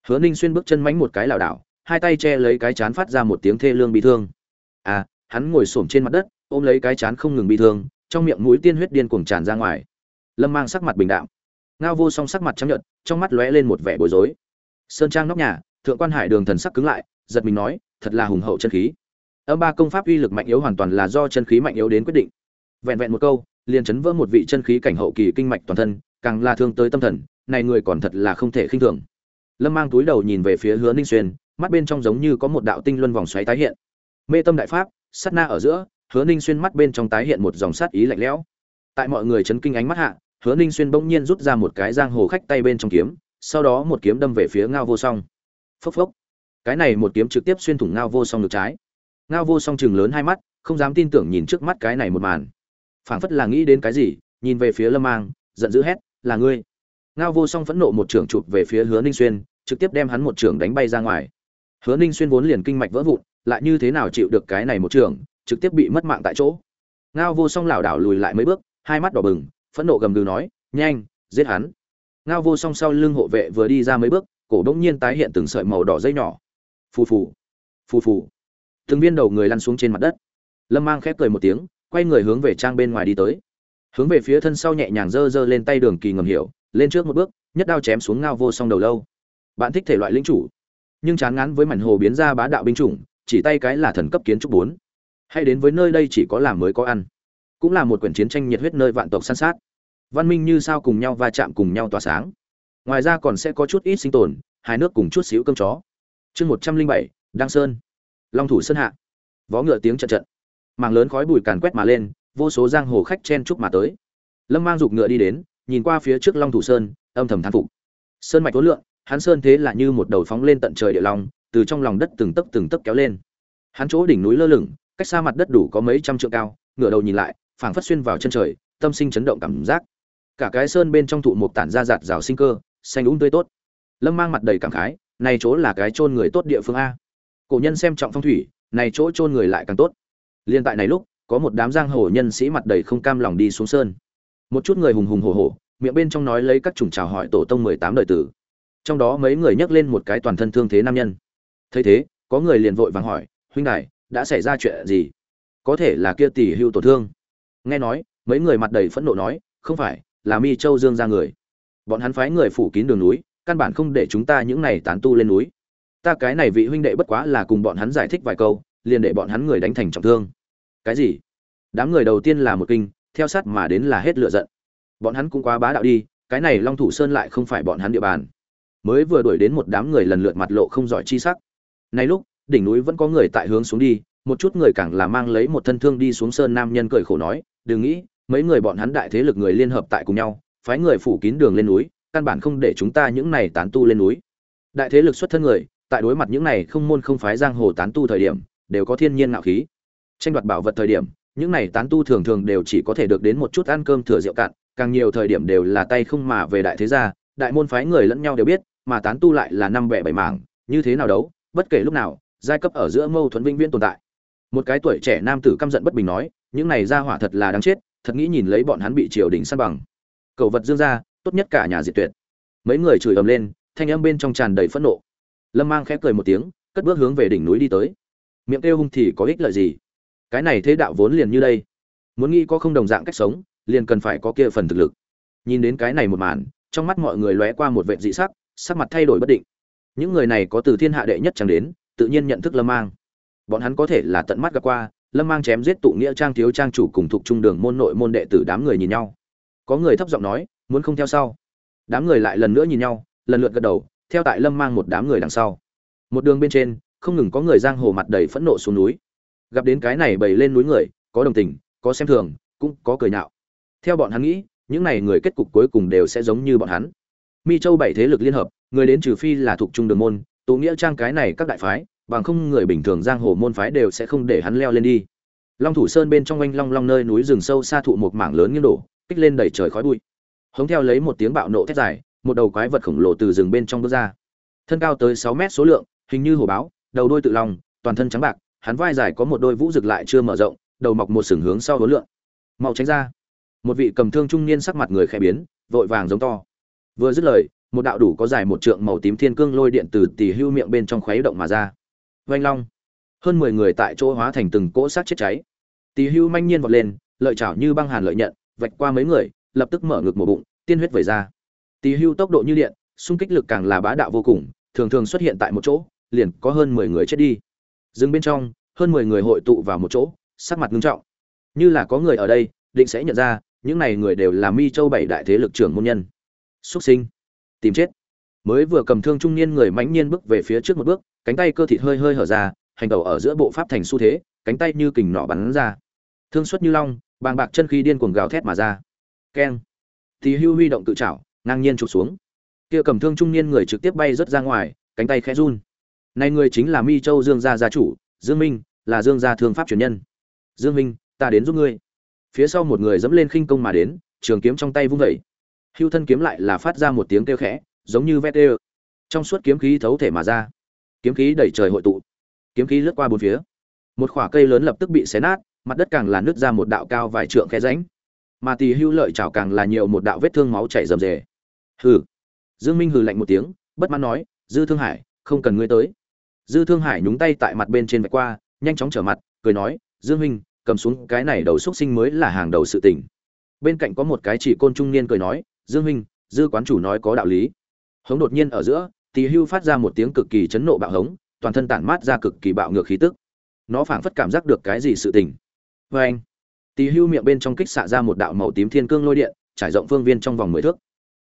Hứa ninh xuyên bước chân mánh một cái lảo đảo, hai tay che lấy cái chán phát ra một tiếng thê lương bị thương. À hắn ngồi xổm trên mặt đất, ôm lấy cái chán không ngừng bị thương, trong miệng mũi tiên huyết điên cuồng tràn ra ngoài. Lâm mang sắc mặt bình đạm. Ngao vô song sắc mặt trắng nhợt, trong mắt lóe lên một vẻ bối rối. Sơn trang nóc nhà, thượng quan hải đường thần sắc cứng lại, giật mình nói, thật là hùng hậu chân khí. Âm ba công pháp uy lực mạnh yếu hoàn toàn là do chân khí mạnh yếu đến quyết định. Vẹn vẹn một câu, liền chấn vỡ một vị chân khí cảnh hậu kỳ kinh mạch toàn thân, càng là thương tới tâm thần, này người còn thật là không thể khinh thường. Lâm mang túi đầu nhìn về phía hứa ninh xuyên, mắt bên trong giống như có một đạo tinh luân vòng xoáy tái hiện. Mê tâm đại pháp sát na ở giữa, hứa ninh xuyên mắt bên trong tái hiện một dòng sát ý lạnh lẽo. Tại mọi người chấn kinh ánh mắt hạ, hứa ninh xuyên bỗng nhiên rút ra một cái giang hồ khách tay bên trong kiếm, sau đó một kiếm đâm về phía ngao vô song. Phốc phốc. Cái này một kiếm trực tiếp xuyên thủng ngao vô song ngược trái. Ngao vô song chừng lớn hai mắt, không dám tin tưởng nhìn trước mắt cái này một màn. Phảng phất là nghĩ đến cái gì, nhìn về phía lâm mang, giận dữ hét, là ngươi. Ngao vô song phẫn nộ một trưởng chụp về phía hứa ninh xuyên, trực tiếp đem hắn một trưởng đánh bay ra ngoài. Hứa ninh xuyên vốn liền kinh mạch vỡ vụn lại như thế nào chịu được cái này một trường, trực tiếp bị mất mạng tại chỗ. Ngao vô song lảo đảo lùi lại mấy bước hai mắt đỏ bừng phẫn nộ gầm gừ nói nhanh giết hắn. Ngao vô song sau lưng hộ vệ vừa đi ra mấy bước cổ đ nhiên tái hiện từng sợi màu đỏ dây nhỏ. Phù phù phù phù. Từng viên đầu người lăn xuống trên mặt đất. Lâm mang khép cười một tiếng quay người hướng về trang bên ngoài đi tới. Hướng về phía thân sau nhẹ nhàng giơ giơ lên tay đường kỳ ngầm hiểu lên trước một bước nhất đao chém xuống ngao vô song đầu lâu. Bạn thích thể loại linh chủ nhưng chán ngán với mảnh hồ biến ra bá đạo binh chủng chỉ tay cái là thần cấp kiến trúc bốn. Hay đến với nơi đây chỉ có làm mới có ăn. Cũng là một quyển chiến tranh nhiệt huyết nơi vạn tộc san sát. Văn minh như sao cùng nhau va chạm cùng nhau tỏa sáng. Ngoài ra còn sẽ có chút ít sinh tồn hai nước cùng chút xíu cơm chó. Chương một trăm linh bảy, đăng sơn. Long thủ sơn hạ. Vó ngựa tiếng trận trận. Màng lớn khói bụi càn quét mà lên, vô số giang hồ khách chen chúc mà tới. Lâm mang giục ngựa đi đến, nhìn qua phía trước long thủ sơn, âm thầm thán phục. Sơn mạch tối lượng hắn sơn thế là như một đầu phóng lên tận trời địa long từ trong lòng đất từng tấc từng tấc kéo lên. Hắn chỗ đỉnh núi lơ lửng, cách xa mặt đất đủ có mấy trăm trượng cao, ngửa đầu nhìn lại, phảng phất xuyên vào chân trời, tâm sinh chấn động cảm giác. Cả cái sơn bên trong thụ một tản ra giạt rào sinh cơ, xanh úng tươi tốt. Lâm mang mặt đầy cảm khái, này chỗ là cái chôn người tốt địa phương a. Cổ nhân xem trọng phong thủy, này chỗ chôn người lại càng tốt. Liên tại này lúc, có một đám giang hồ nhân sĩ mặt đầy không cam lòng đi xuống sơn. Một chút người hùng hùng hổ hổ, miệng bên trong nói lấy các chủng chào hỏi tổ tông mười tám đời tử. Trong đó mấy người nhắc lên một cái toàn thân thương thế nam nhân thấy thế, có người liền vội vàng hỏi, huynh đài, đã xảy ra chuyện gì? Có thể là kia tỷ hưu tổn thương? Nghe nói, mấy người mặt đầy phẫn nộ nói, không phải, là mi châu dương ra người. Bọn hắn phái người phủ kín đường núi, căn bản không để chúng ta những này tán tu lên núi. Ta cái này vị huynh đệ bất quá là cùng bọn hắn giải thích vài câu, liền để bọn hắn người đánh thành trọng thương. Cái gì? Đám người đầu tiên là một kinh, theo sát mà đến là hết lựa giận. Bọn hắn cũng quá bá đạo đi, cái này long thủ sơn lại không phải bọn hắn địa bàn. Mới vừa đuổi đến một đám người lần lượt mặt lộ không giỏi chi sắc nay lúc, đỉnh núi vẫn có người tại hướng xuống đi, một chút người càng là mang lấy một thân thương đi xuống sơn nam nhân cười khổ nói, đừng nghĩ, mấy người bọn hắn đại thế lực người liên hợp tại cùng nhau, phái người phủ kín đường lên núi, căn bản không để chúng ta những này tán tu lên núi. Đại thế lực xuất thân người, tại đối mặt những này không môn không phái giang hồ tán tu thời điểm, đều có thiên nhiên ngạo khí. Tranh đoạt bảo vật thời điểm, những này tán tu thường thường đều chỉ có thể được đến một chút ăn cơm thừa rượu cạn, càng nhiều thời điểm đều là tay không mà về đại thế gia, đại môn phái người lẫn nhau đều biết, mà tán tu lại là năm bè bảy mảng, như thế nào đấu? Bất kể lúc nào, giai cấp ở giữa mâu thuẫn vĩnh viễn tồn tại. Một cái tuổi trẻ nam tử căm giận bất bình nói, những này ra hỏa thật là đáng chết, thật nghĩ nhìn lấy bọn hắn bị triều đình săn bằng. Cầu vật dương ra tốt nhất cả nhà diệt tuyệt. Mấy người chửi ầm lên, thanh âm bên trong tràn đầy phẫn nộ. Lâm mang khẽ cười một tiếng, cất bước hướng về đỉnh núi đi tới. Miệng kêu hung thì có ích lợi gì? Cái này thế đạo vốn liền như đây. Muốn nghĩ có không đồng dạng cách sống, liền cần phải có kia phần thực lực. Nhìn đến cái này một màn, trong mắt mọi người lóe qua một vệ dị sắc sắc mặt thay đổi bất định những người này có từ thiên hạ đệ nhất chẳng đến, tự nhiên nhận thức lâm mang. Bọn hắn có thể là tận mắt gặp qua, lâm mang chém giết tụ nghĩa trang thiếu trang chủ cùng thuộc trung đường môn nội môn đệ tử đám người nhìn nhau. Có người thấp giọng nói, muốn không theo sau? Đám người lại lần nữa nhìn nhau, lần lượt gật đầu, theo tại lâm mang một đám người đằng sau. Một đường bên trên, không ngừng có người giang hồ mặt đầy phẫn nộ xuống núi. Gặp đến cái này bày lên núi người, có đồng tình, có xem thường, cũng có cười nhạo. Theo bọn hắn nghĩ, những này người kết cục cuối cùng đều sẽ giống như bọn hắn. Mi châu bảy thế lực liên hợp người đến trừ phi là thuộc trung đường môn tụ nghĩa trang cái này các đại phái, bằng không người bình thường giang hồ môn phái đều sẽ không để hắn leo lên đi. Long thủ sơn bên trong oanh long long nơi núi rừng sâu xa thụ một mảng lớn nghiêng đổ, kích lên đẩy trời khói bụi. Hống theo lấy một tiếng bạo nộ thét dài, một đầu quái vật khổng lồ từ rừng bên trong bước ra. Thân cao tới sáu mét số lượng, hình như hổ báo, đầu đôi tự lòng toàn thân trắng bạc, hắn vai dài có một đôi vũ rực lại chưa mở rộng, đầu mọc một sừng hướng sau hối lượng mau tránh ra. Một vị cầm thương trung niên sắc mặt người khẽ biến, vội vàng giống to. Vừa dứt lời một đạo đủ có dài một trượng màu tím thiên cương lôi điện từ tỉ hưu miệng bên trong khuấy động mà ra Vành Long. Hơn mười người tại chỗ hóa thành từng cỗ xác chết cháy. Tỳ Hưu manh nhiên vọt lên, lợi chảo như băng hàn lợi nhận, vạch qua mấy người, lập tức mở ngực một bụng, tiên huyết vẩy ra. Tỳ Hưu tốc độ như điện, xung kích lực càng là bá đạo vô cùng, thường thường xuất hiện tại một chỗ, liền có hơn mười người chết đi. Dừng bên trong, hơn mười người hội tụ vào một chỗ, sắc mặt nghiêm trọng. Như là có người ở đây, định sẽ nhận ra, những này người đều là mi châu bảy đại thế lực trưởng môn nhân xuất sinh tìm chết. Mới vừa cầm thương trung niên người mãnh nhiên bước về phía trước một bước, cánh tay cơ thịt hơi hơi hở ra, hành đầu ở giữa bộ pháp thành xu thế, cánh tay như kình nọ bắn ra. Thương xuất như long, bàng bạc chân khí điên cuồng gào thét mà ra. Keng. Thì hưu huy động tự chảo ngang nhiên trục xuống. Kia cầm thương trung niên người trực tiếp bay rớt ra ngoài, cánh tay khẽ run. Này người chính là mi châu dương gia gia chủ, dương minh, là dương gia thương pháp truyền nhân. Dương minh, ta đến giúp ngươi. Phía sau một người dẫm lên khinh công mà đến, trường kiếm trong tay vung vẩy hưu thân kiếm lại là phát ra một tiếng kêu khẽ, giống như vét đê trong suốt kiếm khí thấu thể mà ra. Kiếm khí đẩy trời hội tụ. Kiếm khí lướt qua bốn phía. Một khoả cây lớn lập tức bị xé nát, mặt đất càng là nứt ra một đạo cao vài trượng khe ránh mà tỳ hưu lợi chảo càng là nhiều một đạo vết thương máu chảy rầm rề. Hừ. Dương minh hừ lạnh một tiếng, bất mãn nói, dư thương hải, không cần ngươi tới. Dư thương hải nhúng tay tại mặt bên trên vạch qua, nhanh chóng trở mặt, cười nói, dương minh, cầm xuống cái này đầu xuất sinh mới là hàng đầu sự tình. Bên cạnh có một cái chỉ côn trung niên cười nói dương minh, dư quán chủ nói có đạo lý. Hống đột nhiên ở giữa, tỳ hưu phát ra một tiếng cực kỳ chấn nộ bạo hống, toàn thân tản mát ra cực kỳ bạo ngược khí tức. Nó phảng phất cảm giác được cái gì sự tình. Vê anh, tỳ hưu miệng bên trong kích xạ ra một đạo màu tím thiên cương lôi điện, trải rộng phương viên trong vòng mười thước.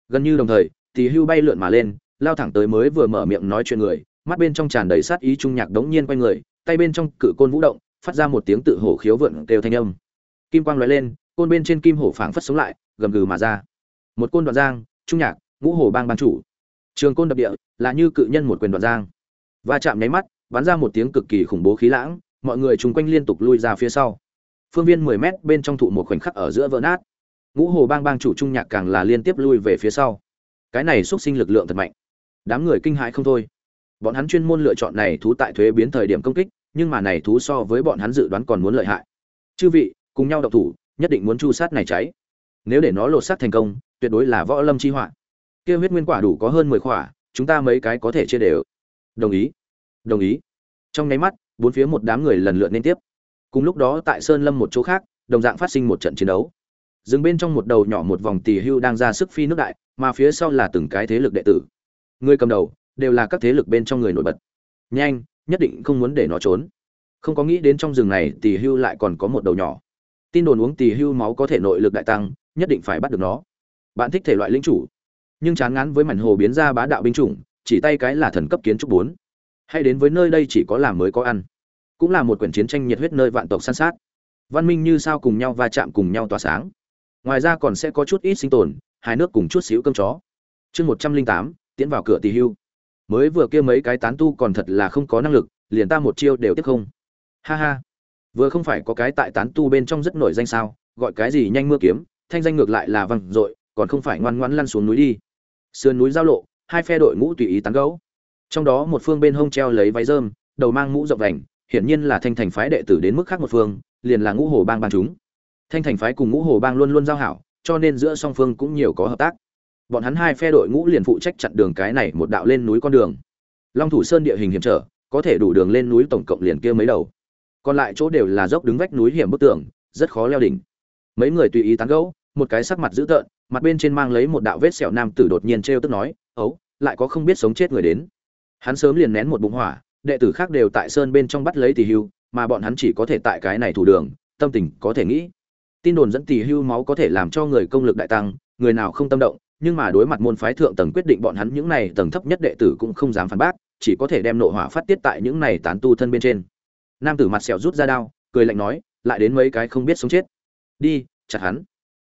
Gần như đồng thời, tỳ hưu bay lượn mà lên, lao thẳng tới mới vừa mở miệng nói chuyện người, mắt bên trong tràn đầy sát ý trung nhạc đống nhiên quanh người, tay bên trong cự côn vũ động, phát ra một tiếng tự hổ khiếu vượn kêu thanh âm. Kim quang lóe lên, côn bên trên kim hổ phảng phất sống lại, gầm gừ mà ra một côn đoạn giang, trung nhạc, ngũ hồ bang ban chủ. Trường côn đập địa là như cự nhân một quyền đoạn giang. Va chạm nháy mắt, bắn ra một tiếng cực kỳ khủng bố khí lãng, mọi người chung quanh liên tục lui ra phía sau. Phương viên mười mét bên trong thụ một khoảnh khắc ở giữa vỡ nát. Ngũ hồ bang bang chủ trung nhạc càng là liên tiếp lui về phía sau. Cái này xuất sinh lực lượng thật mạnh. Đám người kinh hãi không thôi. Bọn hắn chuyên môn lựa chọn này thú tại thuế biến thời điểm công kích, nhưng mà này thú so với bọn hắn dự đoán còn muốn lợi hại. Chư vị, cùng nhau độc thủ, nhất định muốn chu sát này cháy. Nếu để nó lột sát thành công tuyệt đối là võ lâm chi họa. Kia huyết nguyên quả đủ có hơn mười quả chúng ta mấy cái có thể chia đều. Đồng ý. Đồng ý. Trong nháy mắt, bốn phía một đám người lần lượt liên tiếp. Cùng lúc đó tại sơn lâm một chỗ khác, đồng dạng phát sinh một trận chiến đấu. Dừng bên trong một đầu nhỏ một vòng tỷ hưu đang ra sức phi nước đại, mà phía sau là từng cái thế lực đệ tử. Người cầm đầu, đều là các thế lực bên trong người nổi bật. Nhanh, nhất định không muốn để nó trốn. Không có nghĩ đến trong rừng này tỷ hưu lại còn có một đầu nhỏ. Tin đồn uống tỷ hưu máu có thể nội lực đại tăng, nhất định phải bắt được nó bạn thích thể loại linh chủ. Nhưng chán ngán với mảnh hồ biến ra bá đạo binh chủng, chỉ tay cái là thần cấp kiến trúc bốn. Hay đến với nơi đây chỉ có làm mới có ăn. Cũng là một quyển chiến tranh nhiệt huyết nơi vạn tộc san sát. Văn minh như sao cùng nhau va chạm cùng nhau tỏa sáng. Ngoài ra còn sẽ có chút ít sinh tồn hai nước cùng chút xíu cơm chó. Chương một trăm linh tám, tiến vào cửa tỷ hưu. Mới vừa kia mấy cái tán tu còn thật là không có năng lực, liền ta một chiêu đều tiếp không. Ha ha. Vừa không phải có cái tại tán tu bên trong rất nổi danh sao, gọi cái gì nhanh mưa kiếm, thanh danh ngược lại là văng dội còn không phải ngoan ngoãn lăn xuống núi đi. Sườn núi giao lộ, hai phe đội ngũ tùy ý tán gẫu. Trong đó một phương bên hông treo lấy váy rơm, đầu mang mũ rộng vành, hiển nhiên là thanh thành phái đệ tử đến mức khác một phương, liền là ngũ hồ bang ban chúng. Thanh thành phái cùng ngũ hồ bang luôn luôn giao hảo, cho nên giữa song phương cũng nhiều có hợp tác. Bọn hắn hai phe đội ngũ liền phụ trách chặn đường cái này một đạo lên núi con đường. Long thủ sơn địa hình hiểm trở, có thể đủ đường lên núi tổng cộng liền kia mấy đầu. Còn lại chỗ đều là dốc đứng vách núi hiểm bức tường, rất khó leo đỉnh. Mấy người tùy ý tán gẫu, một cái sắc mặt dữ tợn mặt bên trên mang lấy một đạo vết sẹo nam tử đột nhiên trêu tức nói, ấu, lại có không biết sống chết người đến. Hắn sớm liền nén một bụng hỏa, đệ tử khác đều tại sơn bên trong bắt lấy tỷ hưu, mà bọn hắn chỉ có thể tại cái này thủ đường, tâm tình có thể nghĩ. Tin đồn dẫn tỷ hưu máu có thể làm cho người công lực đại tăng, người nào không tâm động, nhưng mà đối mặt môn phái thượng tầng quyết định bọn hắn những này tầng thấp nhất đệ tử cũng không dám phản bác, chỉ có thể đem nộ hỏa phát tiết tại những này tán tu thân bên trên. Nam tử mặt sẹo rút ra đao, cười lạnh nói, lại đến mấy cái không biết sống chết. Đi, chặt hắn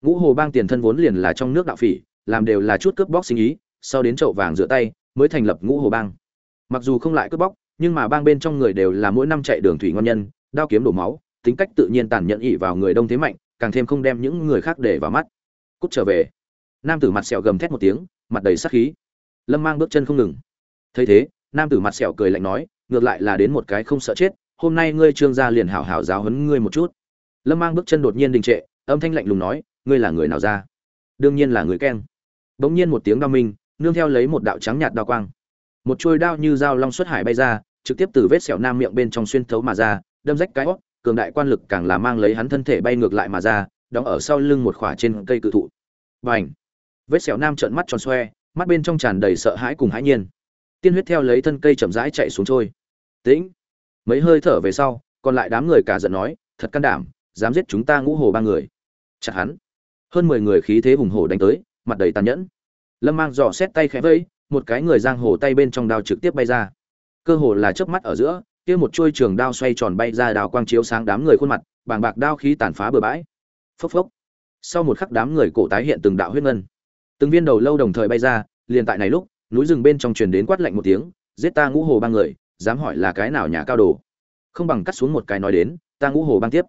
ngũ hồ bang tiền thân vốn liền là trong nước đạo phỉ, làm đều là chút cướp bóc sinh ý, sau đến chậu vàng rửa tay, mới thành lập ngũ hồ bang. Mặc dù không lại cướp bóc, nhưng mà bang bên trong người đều là mỗi năm chạy đường thủy ngon nhân, đao kiếm đổ máu, tính cách tự nhiên tàn nhẫn ỉ vào người đông thế mạnh, càng thêm không đem những người khác để vào mắt. Cút trở về. Nam tử mặt sẹo gầm thét một tiếng, mặt đầy sắc khí. Lâm mang bước chân không ngừng. Thấy thế, nam tử mặt sẹo cười lạnh nói, ngược lại là đến một cái không sợ chết, hôm nay ngươi trương gia liền hảo hảo giáo huấn ngươi một chút. Lâm mang bước chân đột nhiên đình trệ, âm thanh lạnh lùng nói ngươi là người nào ra? Đương nhiên là người keng. Bỗng nhiên một tiếng đao minh nương theo lấy một đạo trắng nhạt đao quang. Một chuôi đao như dao long xuất hải bay ra trực tiếp từ vết sẹo nam miệng bên trong xuyên thấu mà ra đâm rách cái hót cường đại quan lực càng là mang lấy hắn thân thể bay ngược lại mà ra đóng ở sau lưng một khỏa trên cây cự thụ. Bành, vết sẹo nam trợn mắt tròn xoe mắt bên trong tràn đầy sợ hãi cùng hãi nhiên. Tiên huyết theo lấy thân cây chậm rãi chạy xuống trôi. Tĩnh! Mấy hơi thở về sau còn lại đám người cả giận nói thật can đảm dám giết chúng ta ngũ hồ ba người. Chặt hắn! Hơn mười người khí thế hùng hổ đánh tới, mặt đầy tàn nhẫn. Lâm mang dò xét tay khẽ vẫy, một cái người giang hồ tay bên trong đao trực tiếp bay ra. Cơ hồ là chớp mắt ở giữa, kia một chuôi trường đao xoay tròn bay ra đao quang chiếu sáng đám người khuôn mặt, bàng bạc đao khí tàn phá bừa bãi. Phốc phốc. Sau một khắc đám người cổ tái hiện từng đạo huyết ngân. Từng viên đầu lâu đồng thời bay ra, liền tại này lúc, núi rừng bên trong truyền đến quát lạnh một tiếng, giết ta ngũ hồ ba người, dám hỏi là cái nào nhà cao đồ? Không bằng cắt xuống một cái nói đến, ta ngũ hồ bang tiếp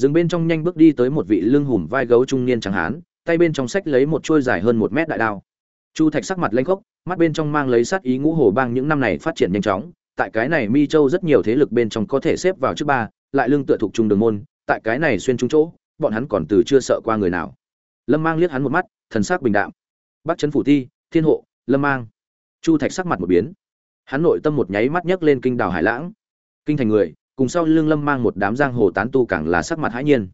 rừng bên trong nhanh bước đi tới một vị lưng hùm vai gấu trung niên trắng hán, tay bên trong sách lấy một chuôi dài hơn một mét đại đao. Chu thạch sắc mặt lanh khốc, mắt bên trong mang lấy sát ý ngũ hồ bang những năm này phát triển nhanh chóng, tại cái này mi châu rất nhiều thế lực bên trong có thể xếp vào trước ba, lại lưng tựa thuộc trung đường môn, tại cái này xuyên trung chỗ, bọn hắn còn từ chưa sợ qua người nào. Lâm mang liếc hắn một mắt, thần sắc bình đạm. Bắc trấn phủ thi, thiên hộ, lâm mang. Chu thạch sắc mặt một biến. Hắn nội tâm một nháy mắt nhấc lên kinh đảo hải lãng. Kinh thành người cùng sau lương lâm mang một đám giang hồ tán tu càng là sắc mặt hãi nhiên.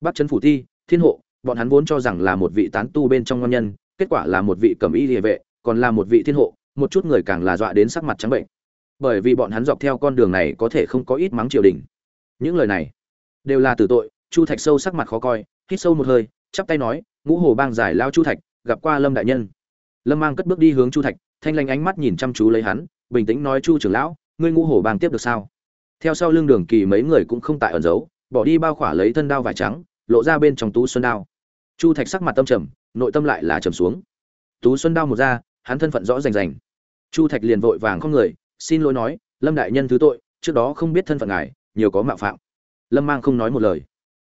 Bắt chấn phủ thi, thiên hộ, bọn hắn vốn cho rằng là một vị tán tu bên trong ngon nhân, kết quả là một vị cầm y địa vệ, còn là một vị thiên hộ, một chút người càng là dọa đến sắc mặt trắng bệnh. Bởi vì bọn hắn dọc theo con đường này có thể không có ít mắng triều đình. Những lời này đều là tử tội, chu thạch sâu sắc mặt khó coi, hít sâu một hơi, chắp tay nói, ngũ hồ bang giải lao chu thạch, gặp qua lâm đại nhân. Lâm mang cất bước đi hướng chu thạch, thanh lanh ánh mắt nhìn chăm chú lấy hắn, bình tĩnh nói, chu trưởng lão, ngươi ngũ hồ bang tiếp được sao? Theo sau lưng đường kỳ mấy người cũng không tại ẩn giấu, bỏ đi bao khỏa lấy thân đao vải trắng, lộ ra bên trong tú xuân đao. Chu thạch sắc mặt tâm trầm, nội tâm lại là trầm xuống. Tú xuân đao một ra, hắn thân phận rõ rành rành. Chu thạch liền vội vàng không người, xin lỗi nói, lâm đại nhân thứ tội, trước đó không biết thân phận ngài, nhiều có mạo phạm. Lâm mang không nói một lời.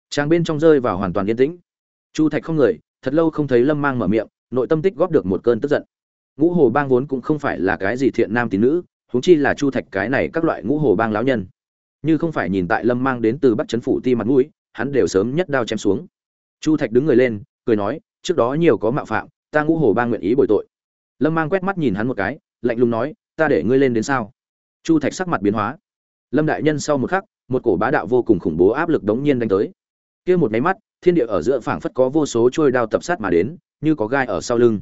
Trang bên trong rơi vào hoàn toàn yên tĩnh. Chu thạch không người, thật lâu không thấy lâm mang mở miệng, nội tâm tích góp được một cơn tức giận. Ngũ hồ bang vốn cũng không phải là cái gì thiện nam tín nữ, huống chi là chu thạch cái này các loại ngũ hồ bang lão nhân như không phải nhìn tại lâm mang đến từ bắc trấn phủ ti mặt mũi, hắn đều sớm nhất đao chém xuống. Chu thạch đứng người lên, cười nói, trước đó nhiều có mạo phạm, ta ngũ hồ bang nguyện ý bồi tội. Lâm mang quét mắt nhìn hắn một cái, lạnh lùng nói, ta để ngươi lên đến sao? Chu thạch sắc mặt biến hóa. Lâm đại nhân sau một khắc, một cổ bá đạo vô cùng khủng bố áp lực đống nhiên đánh tới. Kia một máy mắt, thiên địa ở giữa phảng phất có vô số trôi đao tập sát mà đến, như có gai ở sau lưng.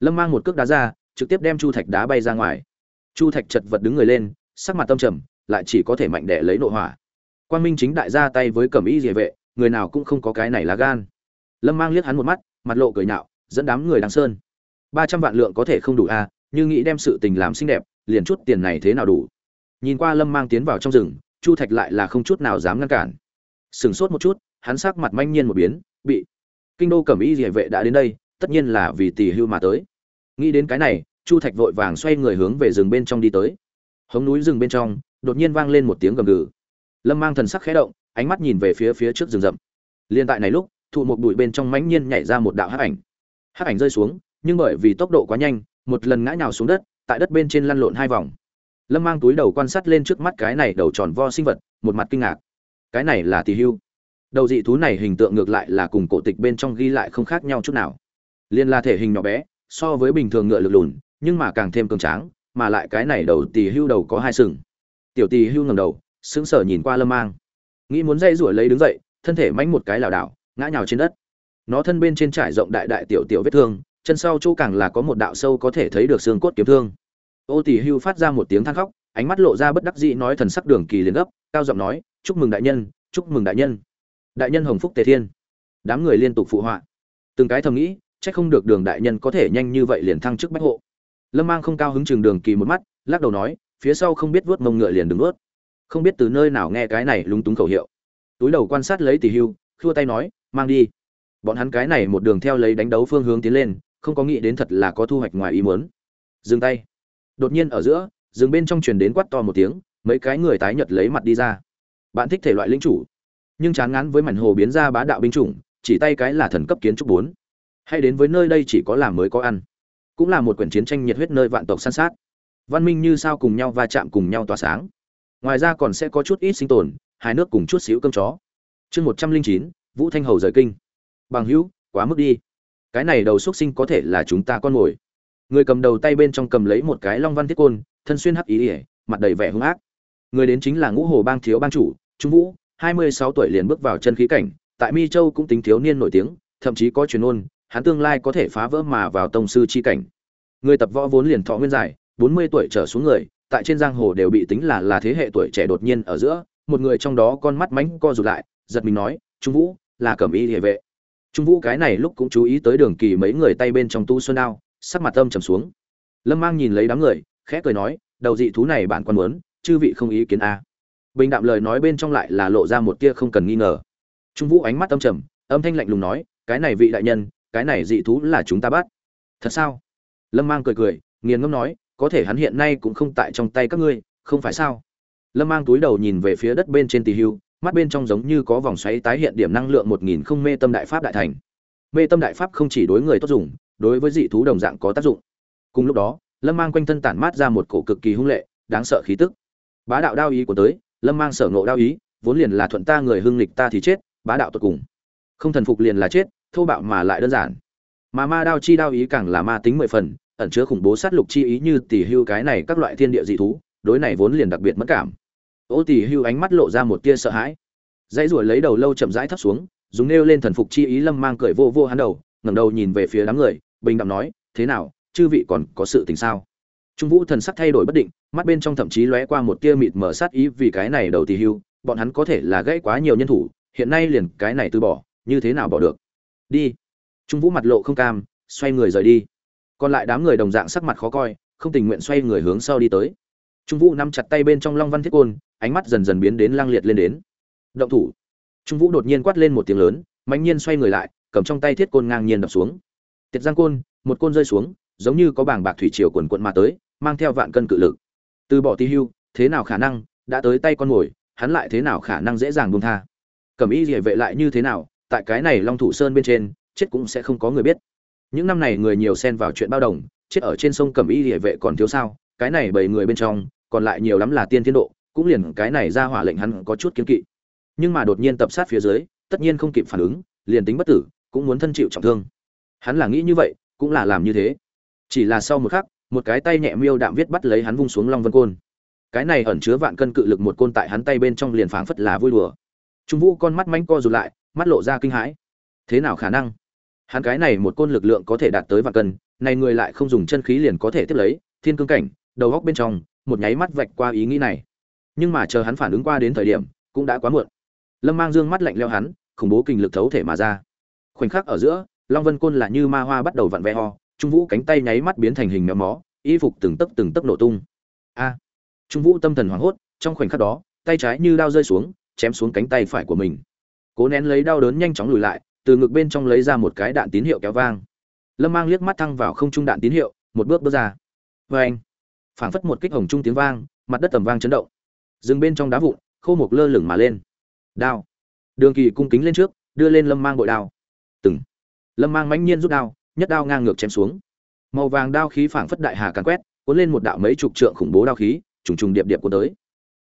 Lâm mang một cước đá ra, trực tiếp đem chu thạch đá bay ra ngoài. Chu thạch chật vật đứng người lên, sắc mặt tâm trầm lại chỉ có thể mạnh đẻ lấy nội hỏa. Quan minh chính đại ra tay với cẩm y địa vệ, người nào cũng không có cái này là gan. Lâm mang liếc hắn một mắt, mặt lộ cười nhạo, dẫn đám người đằng sơn. Ba trăm vạn lượng có thể không đủ à như nghĩ đem sự tình làm xinh đẹp, liền chút tiền này thế nào đủ? Nhìn qua lâm mang tiến vào trong rừng, chu thạch lại là không chút nào dám ngăn cản. Sừng sốt một chút, hắn sắc mặt manh nhiên một biến, bị kinh đô cẩm y địa vệ đã đến đây, tất nhiên là vì tỷ hưu mà tới. Nghĩ đến cái này, chu thạch vội vàng xoay người hướng về rừng bên trong đi tới. Hống núi rừng bên trong đột nhiên vang lên một tiếng gầm gừ. Lâm mang thần sắc khẽ động, ánh mắt nhìn về phía phía trước rừng rậm. Liên tại này lúc, thụ một bụi bên trong mãnh nhiên nhảy ra một đạo hắc ảnh. Hắc ảnh rơi xuống, nhưng bởi vì tốc độ quá nhanh, một lần ngã nhào xuống đất, tại đất bên trên lăn lộn hai vòng. Lâm mang túi đầu quan sát lên trước mắt cái này đầu tròn vo sinh vật, một mặt kinh ngạc. Cái này là tỳ hưu. Đầu dị thú này hình tượng ngược lại là cùng cổ tịch bên trong ghi lại không khác nhau chút nào. Liên là thể hình nhỏ bé, so với bình thường ngựa lực lùn, nhưng mà càng thêm cường tráng, mà lại cái này đầu tỳ hưu đầu có hai sừng tiểu tỳ hưu ngầm đầu, sững sờ nhìn qua lâm mang. Nghĩ muốn dây rủi lấy đứng dậy, thân thể mánh một cái lảo đảo, ngã nhào trên đất. Nó thân bên trên trải rộng đại đại tiểu tiểu vết thương, chân sau chỗ càng là có một đạo sâu có thể thấy được xương cốt kiếm thương. Ô tỷ hưu phát ra một tiếng than khóc, ánh mắt lộ ra bất đắc dĩ nói thần sắc đường kỳ liền gấp, cao giọng nói, chúc mừng đại nhân, chúc mừng đại nhân. Đại nhân hồng phúc tề thiên. Đám người liên tục phụ họa. Từng cái thầm nghĩ, chắc không được đường đại nhân có thể nhanh như vậy liền thăng chức bách hộ. Lâm mang không cao hứng chừng đường kỳ một mắt, lắc đầu nói phía sau không biết vuốt mông ngựa liền đứng vuốt. Không biết từ nơi nào nghe cái này lúng túng khẩu hiệu. Túi đầu quan sát lấy tỷ hưu, khua tay nói, mang đi. Bọn hắn cái này một đường theo lấy đánh đấu phương hướng tiến lên, không có nghĩ đến thật là có thu hoạch ngoài ý muốn. Dừng tay. Đột nhiên ở giữa, dừng bên trong truyền đến quát to một tiếng, mấy cái người tái nhật lấy mặt đi ra. Bạn thích thể loại linh chủ. Nhưng chán ngán với mảnh hồ biến ra bá đạo binh chủng, chỉ tay cái là thần cấp kiến trúc bốn. Hay đến với nơi đây chỉ có làm mới có ăn. Cũng là một quyển chiến tranh nhiệt huyết nơi vạn tộc san sát văn minh như sao cùng nhau va chạm cùng nhau tỏa sáng. Ngoài ra còn sẽ có chút ít sinh tồn, hai nước cùng chút xíu cơm chó. Chương một trăm linh chín, vũ thanh hầu rời kinh. Bằng hữu, quá mức đi. Cái này đầu xuất sinh có thể là chúng ta con mồi. Người cầm đầu tay bên trong cầm lấy một cái long văn thiết côn, thân xuyên hắc ý ỉa mặt đầy vẻ hung ác. Người đến chính là ngũ hồ bang thiếu bang chủ, trung vũ, hai mươi sáu tuổi liền bước vào chân khí cảnh, tại mi châu cũng tính thiếu niên nổi tiếng, thậm chí có truyền ôn hắn tương lai có thể phá vỡ mà vào tông sư chi cảnh. Người tập võ vốn liền thọ nguyên dài bốn mươi tuổi trở xuống người, tại trên giang hồ đều bị tính là là thế hệ tuổi trẻ đột nhiên ở giữa, một người trong đó con mắt mánh co rụt lại, giật mình nói, trung vũ, là cẩm y Liễu vệ. Trung vũ cái này lúc cũng chú ý tới đường kỳ mấy người tay bên trong tu xuân đao, sắc mặt âm trầm xuống. Lâm mang nhìn lấy đám người, khẽ cười nói, đầu dị thú này bạn quan muốn, chư vị không ý kiến a. Bình đạm lời nói bên trong lại là lộ ra một tia không cần nghi ngờ. Trung vũ ánh mắt âm trầm, âm thanh lạnh lùng nói, cái này vị đại nhân, cái này dị thú là chúng ta bắt. Thật sao? Lâm mang cười cười, nghiền ngẫm nói có thể hắn hiện nay cũng không tại trong tay các ngươi, không phải sao? Lâm mang túi đầu nhìn về phía đất bên trên tỳ hưu, mắt bên trong giống như có vòng xoáy tái hiện điểm năng lượng một nghìn không mê tâm đại pháp đại thành. Mê tâm đại pháp không chỉ đối người tốt dùng, đối với dị thú đồng dạng có tác dụng. Cùng lúc đó, lâm mang quanh thân tản mát ra một cổ cực kỳ hung lệ, đáng sợ khí tức. Bá đạo đao ý của tới, lâm mang sở ngộ đao ý, vốn liền là thuận ta người hưng lịch ta thì chết, bá đạo tột cùng. Không thần phục liền là chết, thô bạo mà lại đơn giản. Mà ma đao chi đao ý càng là ma tính mười phần ẩn chứa khủng bố sát lục chi ý như tỷ hưu cái này các loại thiên địa dị thú, đối này vốn liền đặc biệt mất cảm. Ô tỷ hưu ánh mắt lộ ra một tia sợ hãi. Dãy ruổi lấy đầu lâu chậm rãi thấp xuống, dùng nêu lên thần phục chi ý lâm mang cười vô vô hắn đầu, ngẩng đầu nhìn về phía đám người, bình đẳng nói, thế nào, chư vị còn có sự tình sao? Trung vũ thần sắc thay đổi bất định, mắt bên trong thậm chí lóe qua một tia mịt mở sát ý vì cái này đầu tỷ hưu, bọn hắn có thể là gãy quá nhiều nhân thủ, hiện nay liền cái này từ bỏ, như thế nào bỏ được? Đi. Trung vũ mặt lộ không cam, xoay người rời đi còn lại đám người đồng dạng sắc mặt khó coi, không tình nguyện xoay người hướng sau đi tới. Trung vũ nắm chặt tay bên trong long văn thiết côn, ánh mắt dần dần biến đến lang liệt lên đến. Động thủ! Trung vũ đột nhiên quát lên một tiếng lớn, mạnh nhiên xoay người lại, cầm trong tay thiết côn ngang nhiên đập xuống. Tiệt giang côn, một côn rơi xuống, giống như có bảng bạc thủy triều quần quận mà tới, mang theo vạn cân cự lực. Từ bỏ tí hưu, thế nào khả năng, đã tới tay con mồi, hắn lại thế nào khả năng dễ dàng buông tha? Cầm ý địa vệ lại như thế nào, tại cái này long thủ sơn bên trên, chết cũng sẽ không có người biết những năm này người nhiều xen vào chuyện bao đồng, chết ở trên sông cẩm y địa vệ còn thiếu sao, cái này bảy người bên trong, còn lại nhiều lắm là tiên thiên độ, cũng liền cái này ra hỏa lệnh hắn có chút kiến kỵ. Nhưng mà đột nhiên tập sát phía dưới, tất nhiên không kịp phản ứng, liền tính bất tử, cũng muốn thân chịu trọng thương. Hắn là nghĩ như vậy, cũng là làm như thế. Chỉ là sau một khắc, một cái tay nhẹ miêu đạm viết bắt lấy hắn vung xuống long vân côn. Cái này ẩn chứa vạn cân cự lực một côn tại hắn tay bên trong liền phảng phất là vui đùa. Trung vũ con mắt manh co rụt lại, mắt lộ ra kinh hãi. Thế nào khả năng? Hắn cái này một côn lực lượng có thể đạt tới vạn cân, này người lại không dùng chân khí liền có thể tiếp lấy, thiên cương cảnh, đầu góc bên trong, một nháy mắt vạch qua ý nghĩ này. Nhưng mà chờ hắn phản ứng qua đến thời điểm, cũng đã quá muộn. Lâm mang dương mắt lạnh leo hắn, khủng bố kinh lực thấu thể mà ra. Khoảnh khắc ở giữa, long vân côn là như ma hoa bắt đầu vặn vẹ ho trung vũ cánh tay nháy mắt biến thành hình méo mó, y phục từng tấc từng tấc nổ tung. A! Trung vũ tâm thần hoảng hốt, trong khoảnh khắc đó, tay trái như đao rơi xuống, chém xuống cánh tay phải của mình. Cố nén lấy đau đớn nhanh chóng lùi lại từ ngực bên trong lấy ra một cái đạn tín hiệu kéo vang. Lâm mang liếc mắt thăng vào không trung đạn tín hiệu, một bước bước ra. Vê anh, phảng phất một kích hồng trung tiếng vang, mặt đất tầm vang chấn động. Dừng bên trong đá vụn, khô mục lơ lửng mà lên. Đao. Đường kỳ cung kính lên trước, đưa lên lâm mang bội đao. Từng. Lâm mang mãnh nhiên rút đao, nhất đao ngang ngược chém xuống. Màu vàng đao khí phảng phất đại hà càn quét, cuốn lên một đạo mấy chục trượng khủng bố đao khí, trùng trùng điệp điệp cuốn tới.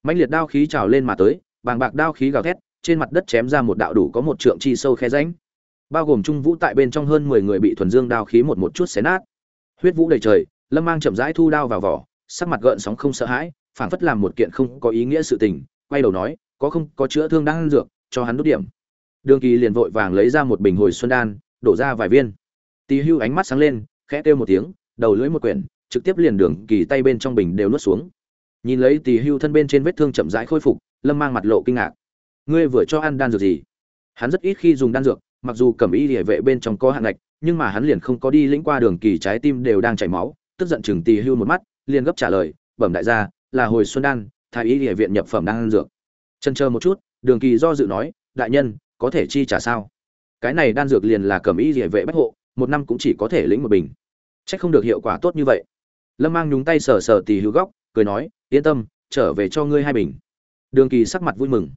Mãnh liệt đao khí trào lên mà tới, bàng bạc đao khí gào thét, trên mặt đất chém ra một đạo đủ có một trượng chi sâu khe ránh bao gồm trung vũ tại bên trong hơn mười người bị thuần dương đao khí một một chút xé nát. Huyết vũ đầy trời, lâm mang chậm rãi thu đao vào vỏ, sắc mặt gợn sóng không sợ hãi, phảng phất làm một kiện không có ý nghĩa sự tình, quay đầu nói, có không, có chữa thương đang dược, cho hắn đốt điểm. Đường kỳ liền vội vàng lấy ra một bình hồi xuân đan, đổ ra vài viên. Tì hưu ánh mắt sáng lên, khẽ kêu một tiếng, đầu lưỡi một quyển, trực tiếp liền đường kỳ tay bên trong bình đều nuốt xuống. Nhìn lấy tì hưu thân bên trên vết thương chậm rãi khôi phục, lâm mang mặt lộ kinh ngạc. Ngươi vừa cho ăn đan dược gì? Hắn rất ít khi dùng đan dược mặc dù cẩm y địa vệ bên trong có hạn ngạch, nhưng mà hắn liền không có đi lĩnh qua đường kỳ trái tim đều đang chảy máu, tức giận chừng tì hưu một mắt, liền gấp trả lời, bẩm đại gia, là hồi xuân đan, thái y địa viện nhập phẩm đang ăn dược. Chân chờ một chút, đường kỳ do dự nói, đại nhân, có thể chi trả sao? Cái này đan dược liền là cẩm y địa vệ bách hộ, một năm cũng chỉ có thể lĩnh một bình. Trách không được hiệu quả tốt như vậy. Lâm mang nhúng tay sờ sờ tì hưu góc, cười nói, yên tâm, trở về cho ngươi hai bình. Đường kỳ sắc mặt vui mừng.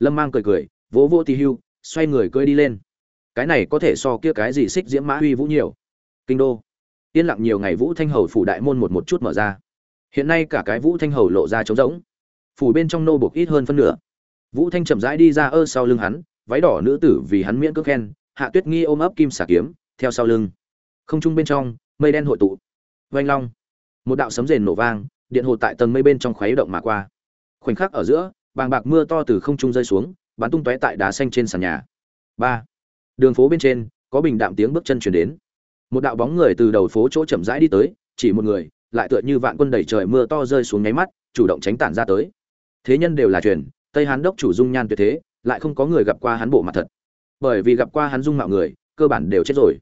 Lâm mang cười cười, vỗ vỗ tì hưu, xoay người cưỡi đi lên cái này có thể so kia cái gì xích diễm mã huy vũ nhiều. Kinh đô. Yên lặng nhiều ngày vũ thanh hầu phủ đại môn một một chút mở ra. Hiện nay cả cái vũ thanh hầu lộ ra trống rỗng. Phủ bên trong nô buộc ít hơn phân nửa. Vũ thanh chậm rãi đi ra ơ sau lưng hắn, váy đỏ nữ tử vì hắn miễn cước khen, hạ tuyết nghi ôm ấp kim xà kiếm, theo sau lưng. Không trung bên trong, mây đen hội tụ. Vanh long. Một đạo sấm rền nổ vang, điện hồ tại tầng mây bên trong khuấy động mà qua. Khoảnh khắc ở giữa, bàng bạc mưa to từ không trung rơi xuống, bắn tung tóe tại đá xanh trên sàn nhà. Ba đường phố bên trên, có bình đạm tiếng bước chân chuyển đến. Một đạo bóng người từ đầu phố chỗ chậm rãi đi tới, chỉ một người, lại tựa như vạn quân đẩy trời mưa to rơi xuống nháy mắt, chủ động tránh tản ra tới. Thế nhân đều là truyền, tây hán đốc chủ dung nhan tuyệt thế, lại không có người gặp qua hắn bộ mặt thật. Bởi vì gặp qua hắn dung mạo người, cơ bản đều chết rồi.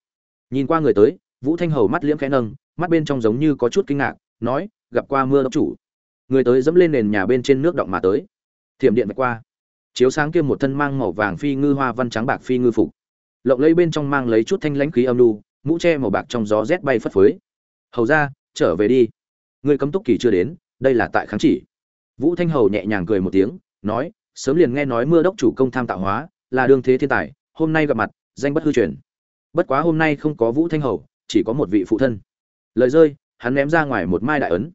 Nhìn qua người tới, vũ thanh hầu mắt liễm khẽ nâng, mắt bên trong giống như có chút kinh ngạc, nói, gặp qua mưa đốc chủ. Người tới dẫm lên nền nhà bên trên nước động mà tới. Thiểm điện vạch qua. Chiếu sáng kia một thân mang màu vàng phi ngư hoa văn trắng bạc phi ngư phục lộng lấy bên trong mang lấy chút thanh lãnh khí âm lưu mũ tre màu bạc trong gió rét bay phất phới. Hầu ra, trở về đi. Người cấm túc kỳ chưa đến, đây là tại kháng chỉ. Vũ thanh hầu nhẹ nhàng cười một tiếng, nói, sớm liền nghe nói mưa đốc chủ công tham tạo hóa, là đương thế thiên tài, hôm nay gặp mặt, danh bất hư truyền. Bất quá hôm nay không có vũ thanh hầu, chỉ có một vị phụ thân. Lời rơi, hắn ném ra ngoài một mai đại ấn.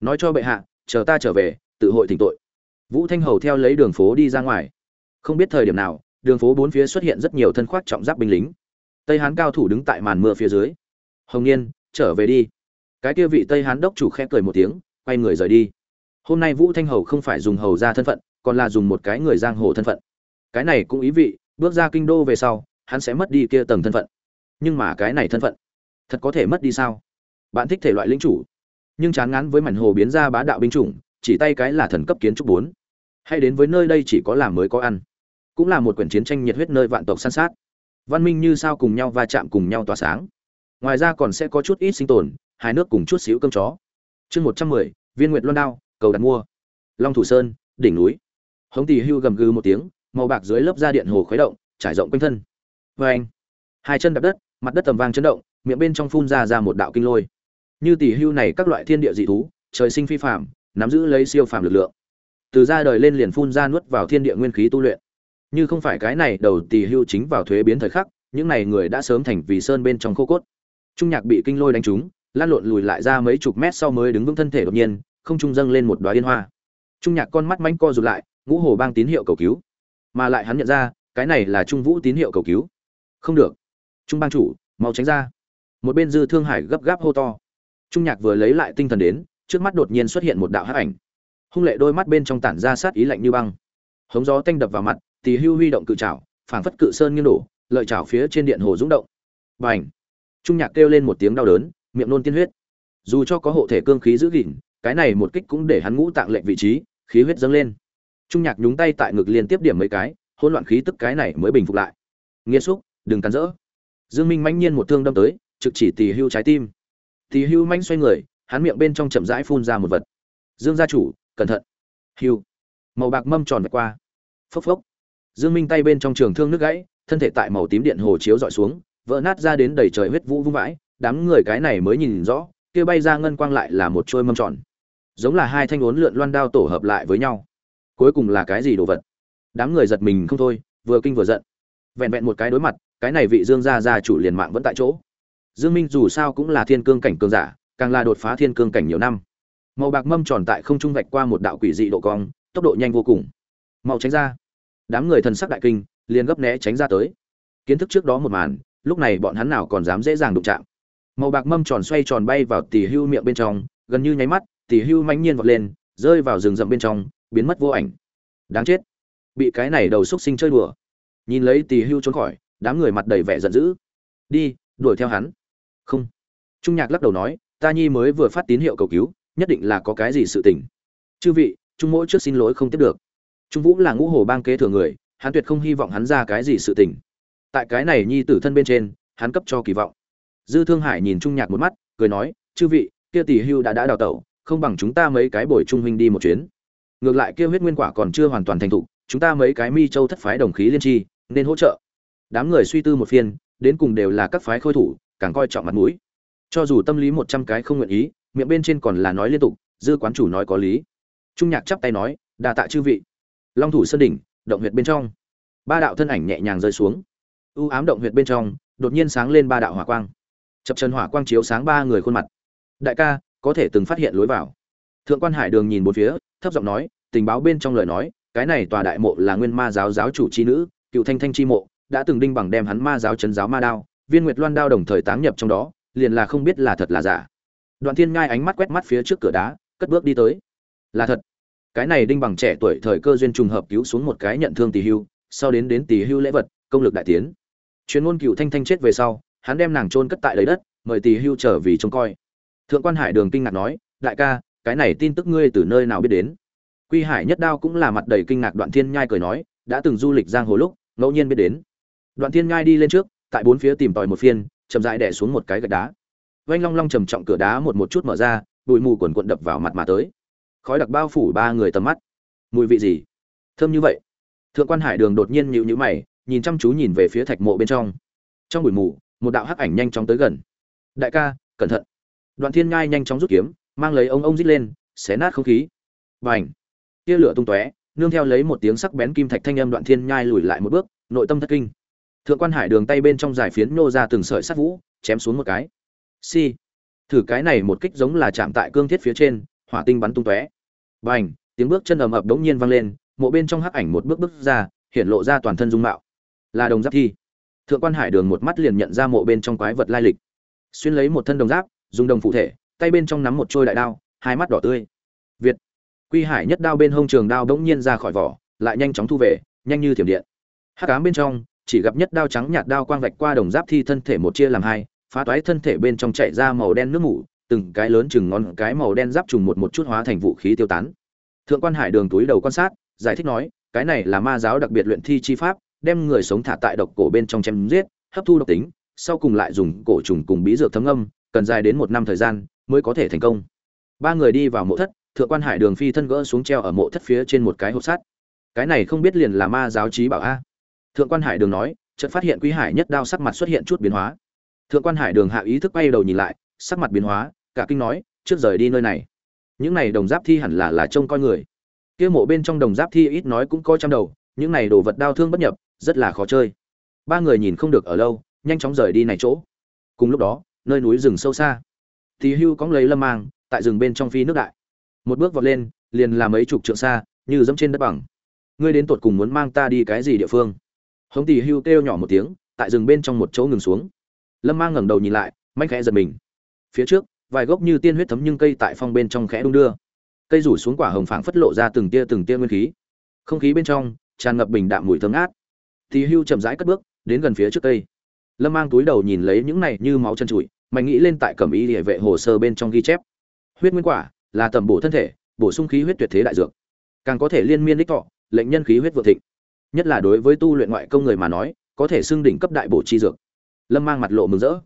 Nói cho bệ hạ, chờ ta trở về, tự hội thỉnh tội. Vũ thanh hầu theo lấy đường phố đi ra ngoài. Không biết thời điểm nào đường phố bốn phía xuất hiện rất nhiều thân khoác trọng giáp binh lính. Tây hán cao thủ đứng tại màn mưa phía dưới. Hồng nhiên, trở về đi. Cái kia vị tây hán đốc chủ khẽ cười một tiếng, quay người rời đi. Hôm nay vũ thanh hầu không phải dùng hầu ra thân phận, còn là dùng một cái người giang hồ thân phận. Cái này cũng ý vị, bước ra kinh đô về sau, hắn sẽ mất đi kia tầng thân phận. Nhưng mà cái này thân phận, thật có thể mất đi sao? Bạn thích thể loại lính chủ. Nhưng chán ngán với mảnh hồ biến ra bá đạo binh chủng, chỉ tay cái là thần cấp kiến trúc bốn. Hay đến với nơi đây chỉ có làm mới có ăn cũng là một quyển chiến tranh nhiệt huyết nơi vạn tộc săn sát. Văn minh như sao cùng nhau va chạm cùng nhau tỏa sáng. Ngoài ra còn sẽ có chút ít sinh tồn hai nước cùng chút xíu cơm chó. Chương một trăm mười, viên nguyệt loan đao, cầu đặt mua. Long thủ sơn, đỉnh núi. Hống tỳ hưu gầm gừ một tiếng, màu bạc dưới lớp da điện hồ khuấy động, trải rộng quanh thân. Vê anh hai chân đạp đất, mặt đất tầm vang chấn động, miệng bên trong phun ra ra một đạo kinh lôi. Như tỷ hưu này các loại thiên địa dị thú, trời sinh phi phạm nắm giữ lấy siêu phàm lực lượng. Từ ra đời lên liền phun ra nuốt vào thiên địa nguyên khí tu luyện như không phải cái này đầu tỷ hưu chính vào thuế biến thời khắc, những này người đã sớm thành vì sơn bên trong khô cốt. Trung nhạc bị kinh lôi đánh trúng, lan lộn lùi lại ra mấy chục mét sau mới đứng vững thân thể đột nhiên, không trung dâng lên một đóa yên hoa. Trung nhạc con mắt mánh co rụt lại, ngũ hồ bang tín hiệu cầu cứu. Mà lại hắn nhận ra, cái này là trung vũ tín hiệu cầu cứu. Không được. Trung bang chủ, mau tránh ra. Một bên dư thương hải gấp gáp hô to. Trung nhạc vừa lấy lại tinh thần đến, trước mắt đột nhiên xuất hiện một đạo hắc ảnh. Hung lệ đôi mắt bên trong tản ra sát ý lạnh như băng. Hống gió tanh đập vào mặt tỳ hưu huy động cự trảo, phảng phất cự sơn nghiêng đổ, lợi trảo phía trên điện hồ rung động. Bành! Trung nhạc kêu lên một tiếng đau đớn, miệng nôn tiên huyết. Dù cho có hộ thể cương khí giữ gìn, cái này một kích cũng để hắn ngũ tạng lệnh vị trí, khí huyết dâng lên. Trung nhạc nhúng tay tại ngực liên tiếp điểm mấy cái, hỗn loạn khí tức cái này mới bình phục lại. Nghiêm xúc, đừng cắn rỡ. Dương minh mãnh nhiên một thương đâm tới, trực chỉ tỳ hưu trái tim. Tỳ hưu manh xoay người, hắn miệng bên trong chậm rãi phun ra một vật. Dương gia chủ, cẩn thận. Hưu. Màu bạc mâm tròn vạch qua. Phốc phốc dương minh tay bên trong trường thương nước gãy, thân thể tại màu tím điện hồ chiếu dọi xuống, vỡ nát ra đến đầy trời huyết vũ vung vãi, đám người cái này mới nhìn rõ, kia bay ra ngân quang lại là một trôi mâm tròn. Giống là hai thanh uốn lượn loan đao tổ hợp lại với nhau. Cuối cùng là cái gì đồ vật? Đám người giật mình không thôi, vừa kinh vừa giận. Vẹn vẹn một cái đối mặt, cái này vị dương gia gia chủ liền mạng vẫn tại chỗ. Dương minh dù sao cũng là thiên cương cảnh cường giả, càng là đột phá thiên cương cảnh nhiều năm. Màu bạc mâm tròn tại không trung vạch qua một đạo quỷ dị độ cong, tốc độ nhanh vô cùng. Mau tránh ra đám người thần sắc đại kinh, liền gấp né tránh ra tới. Kiến thức trước đó một màn, lúc này bọn hắn nào còn dám dễ dàng đụng chạm. Màu bạc mâm tròn xoay tròn bay vào tỉ hưu miệng bên trong, gần như nháy mắt tỉ hưu mãnh nhiên vọt lên, rơi vào rừng rậm bên trong, biến mất vô ảnh. Đáng chết. Bị cái này đầu xúc sinh chơi đùa. Nhìn lấy tỉ hưu trốn khỏi, đám người mặt đầy vẻ giận dữ. Đi, đuổi theo hắn. Không. Trung nhạc lắc đầu nói, ta nhi mới vừa phát tín hiệu cầu cứu, nhất định là có cái gì sự tình. Chư vị trung mỗi trước xin lỗi không tiếp được trung vũ là ngũ hồ bang kế thừa người hắn tuyệt không hy vọng hắn ra cái gì sự tình. Tại cái này nhi tử thân bên trên hắn cấp cho kỳ vọng. Dư thương hải nhìn trung nhạc một mắt cười nói chư vị kia tỷ hưu đã đã đào tẩu không bằng chúng ta mấy cái bồi trung huynh đi một chuyến. Ngược lại kia huyết nguyên quả còn chưa hoàn toàn thành thục chúng ta mấy cái mi châu thất phái đồng khí liên chi, nên hỗ trợ. Đám người suy tư một phiên đến cùng đều là các phái khôi thủ càng coi trọng mặt mũi. Cho dù tâm lý một trăm cái không nguyện ý miệng bên trên còn là nói liên tục dư quán chủ nói có lý. Trung nhạc chắp tay nói đa tạ chư vị long thủ sơn đỉnh, động huyệt bên trong. Ba đạo thân ảnh nhẹ nhàng rơi xuống. U ám động huyệt bên trong, đột nhiên sáng lên ba đạo hỏa quang. Chập chân hỏa quang chiếu sáng ba người khuôn mặt. Đại ca, có thể từng phát hiện lối vào. Thượng quan hải đường nhìn bốn phía, thấp giọng nói, tình báo bên trong lời nói, cái này tòa đại mộ là nguyên ma giáo giáo chủ chi nữ, cựu thanh thanh chi mộ, đã từng đinh bằng đem hắn ma giáo chấn giáo ma đao, viên nguyệt loan đao đồng thời táng nhập trong đó, liền là không biết là thật là giả. Đoạn thiên ngai ánh mắt quét mắt phía trước cửa đá, cất bước đi tới. Là thật cái này đinh bằng trẻ tuổi thời cơ duyên trùng hợp cứu xuống một cái nhận thương tỷ hưu, sau đến đến tỷ hưu lễ vật, công lực đại tiến. Chuyên môn cựu thanh thanh chết về sau, hắn đem nàng trôn cất tại lấy đất, mời tỷ hưu trở vì trông coi. Thượng quan hải đường kinh ngạc nói, đại ca, cái này tin tức ngươi từ nơi nào biết đến? Quy hải nhất đao cũng là mặt đầy kinh ngạc đoạn thiên nhai cười nói, đã từng du lịch giang hồ lúc, ngẫu nhiên biết đến. Đoạn thiên nhai đi lên trước, tại bốn phía tìm tòi một phiên, chậm rãi đè xuống một cái gạch đá. Vanh long long trầm trọng cửa đá một một chút mở ra, bụi mù quần quận đập vào mặt mà tới khói đặc bao phủ ba người tầm mắt. Mùi vị gì? Thơm như vậy. Thượng quan hải đường đột nhiên nhịu nhữ mày, nhìn chăm chú nhìn về phía thạch mộ bên trong. Trong buổi mù, một đạo hắc ảnh nhanh chóng tới gần. Đại ca, cẩn thận. Đoạn thiên ngai nhanh chóng rút kiếm, mang lấy ông ông rít lên, xé nát không khí. Và ảnh tia lửa tung tóe, nương theo lấy một tiếng sắc bén kim thạch thanh âm đoạn thiên nhai lùi lại một bước, nội tâm thất kinh. Thượng quan hải đường tay bên trong giải phiến nô ra từng sợi sắt vũ, chém xuống một cái. Si thử cái này một kích giống là chạm tại cương thiết phía trên, hỏa tinh bắn tung tóe bành, tiếng bước chân ầm ập đống nhiên vang lên, mộ bên trong hắc ảnh một bước bước ra, hiện lộ ra toàn thân dung mạo. Là đồng giáp thi. Thượng quan hải đường một mắt liền nhận ra mộ bên trong quái vật lai lịch. Xuyên lấy một thân đồng giáp, dùng đồng phụ thể, tay bên trong nắm một trôi đại đao, hai mắt đỏ tươi. Việt. Quy hải nhất đao bên hông trường đao đống nhiên ra khỏi vỏ, lại nhanh chóng thu về, nhanh như thiểm điện. Hắc ám bên trong, chỉ gặp nhất đao trắng nhạt đao quang vạch qua đồng giáp thi thân thể một chia làm hai, phá toái thân thể bên trong chạy ra màu đen nước mủ từng cái lớn chừng ngón cái màu đen giáp trùng một một chút hóa thành vũ khí tiêu tán. Thượng quan hải đường túi đầu quan sát, giải thích nói, cái này là ma giáo đặc biệt luyện thi chi pháp, đem người sống thả tại độc cổ bên trong chém giết, hấp thu độc tính, sau cùng lại dùng cổ trùng cùng bí dược thấm âm cần dài đến một năm thời gian mới có thể thành công. Ba người đi vào mộ thất, thượng quan hải đường phi thân gỡ xuống treo ở mộ thất phía trên một cái hộp sắt. Cái này không biết liền là ma giáo trí bảo a. Thượng quan hải đường nói, chợt phát hiện quý hải nhất đao sắc mặt xuất hiện chút biến hóa. Thượng quan hải đường hạ ý thức bay đầu nhìn lại, sắc mặt biến hóa cả kinh nói, trước rời đi nơi này. Những này đồng giáp thi hẳn là là trông coi người. Kia mộ bên trong đồng giáp thi ít nói cũng có trăm đầu, những này đồ vật đau thương bất nhập, rất là khó chơi. Ba người nhìn không được ở lâu, nhanh chóng rời đi này chỗ. Cùng lúc đó, nơi núi rừng sâu xa. Thì hưu cóng lấy lâm mang, tại rừng bên trong phi nước đại. Một bước vọt lên, liền làm mấy chục trượng xa, như dẫm trên đất bằng. Ngươi đến tột cùng muốn mang ta đi cái gì địa phương? Hống tỷ hưu kêu nhỏ một tiếng, tại rừng bên trong một chỗ ngừng xuống. Lâm mang ngẩng đầu nhìn lại mách khẽ giật mình. Phía trước vài gốc như tiên huyết thấm nhưng cây tại phong bên trong khẽ đung đưa. Cây rủ xuống quả hồng phảng phất lộ ra từng tia từng tia nguyên khí. Không khí bên trong, tràn ngập bình đạm mùi thơm ngát. Thì hưu chậm rãi cất bước, đến gần phía trước cây. Lâm mang túi đầu nhìn lấy những này như máu chân trụi mạnh nghĩ lên tại cẩm y địa vệ hồ sơ bên trong ghi chép. Huyết nguyên quả là tầm bổ thân thể, bổ sung khí huyết tuyệt thế đại dược. Càng có thể liên miên đích thọ, lệnh nhân khí huyết vượng thịnh. Nhất là đối với tu luyện ngoại công người mà nói, có thể xưng đỉnh cấp đại bổ chi dược. Lâm mang mặt lộ mừng rỡ.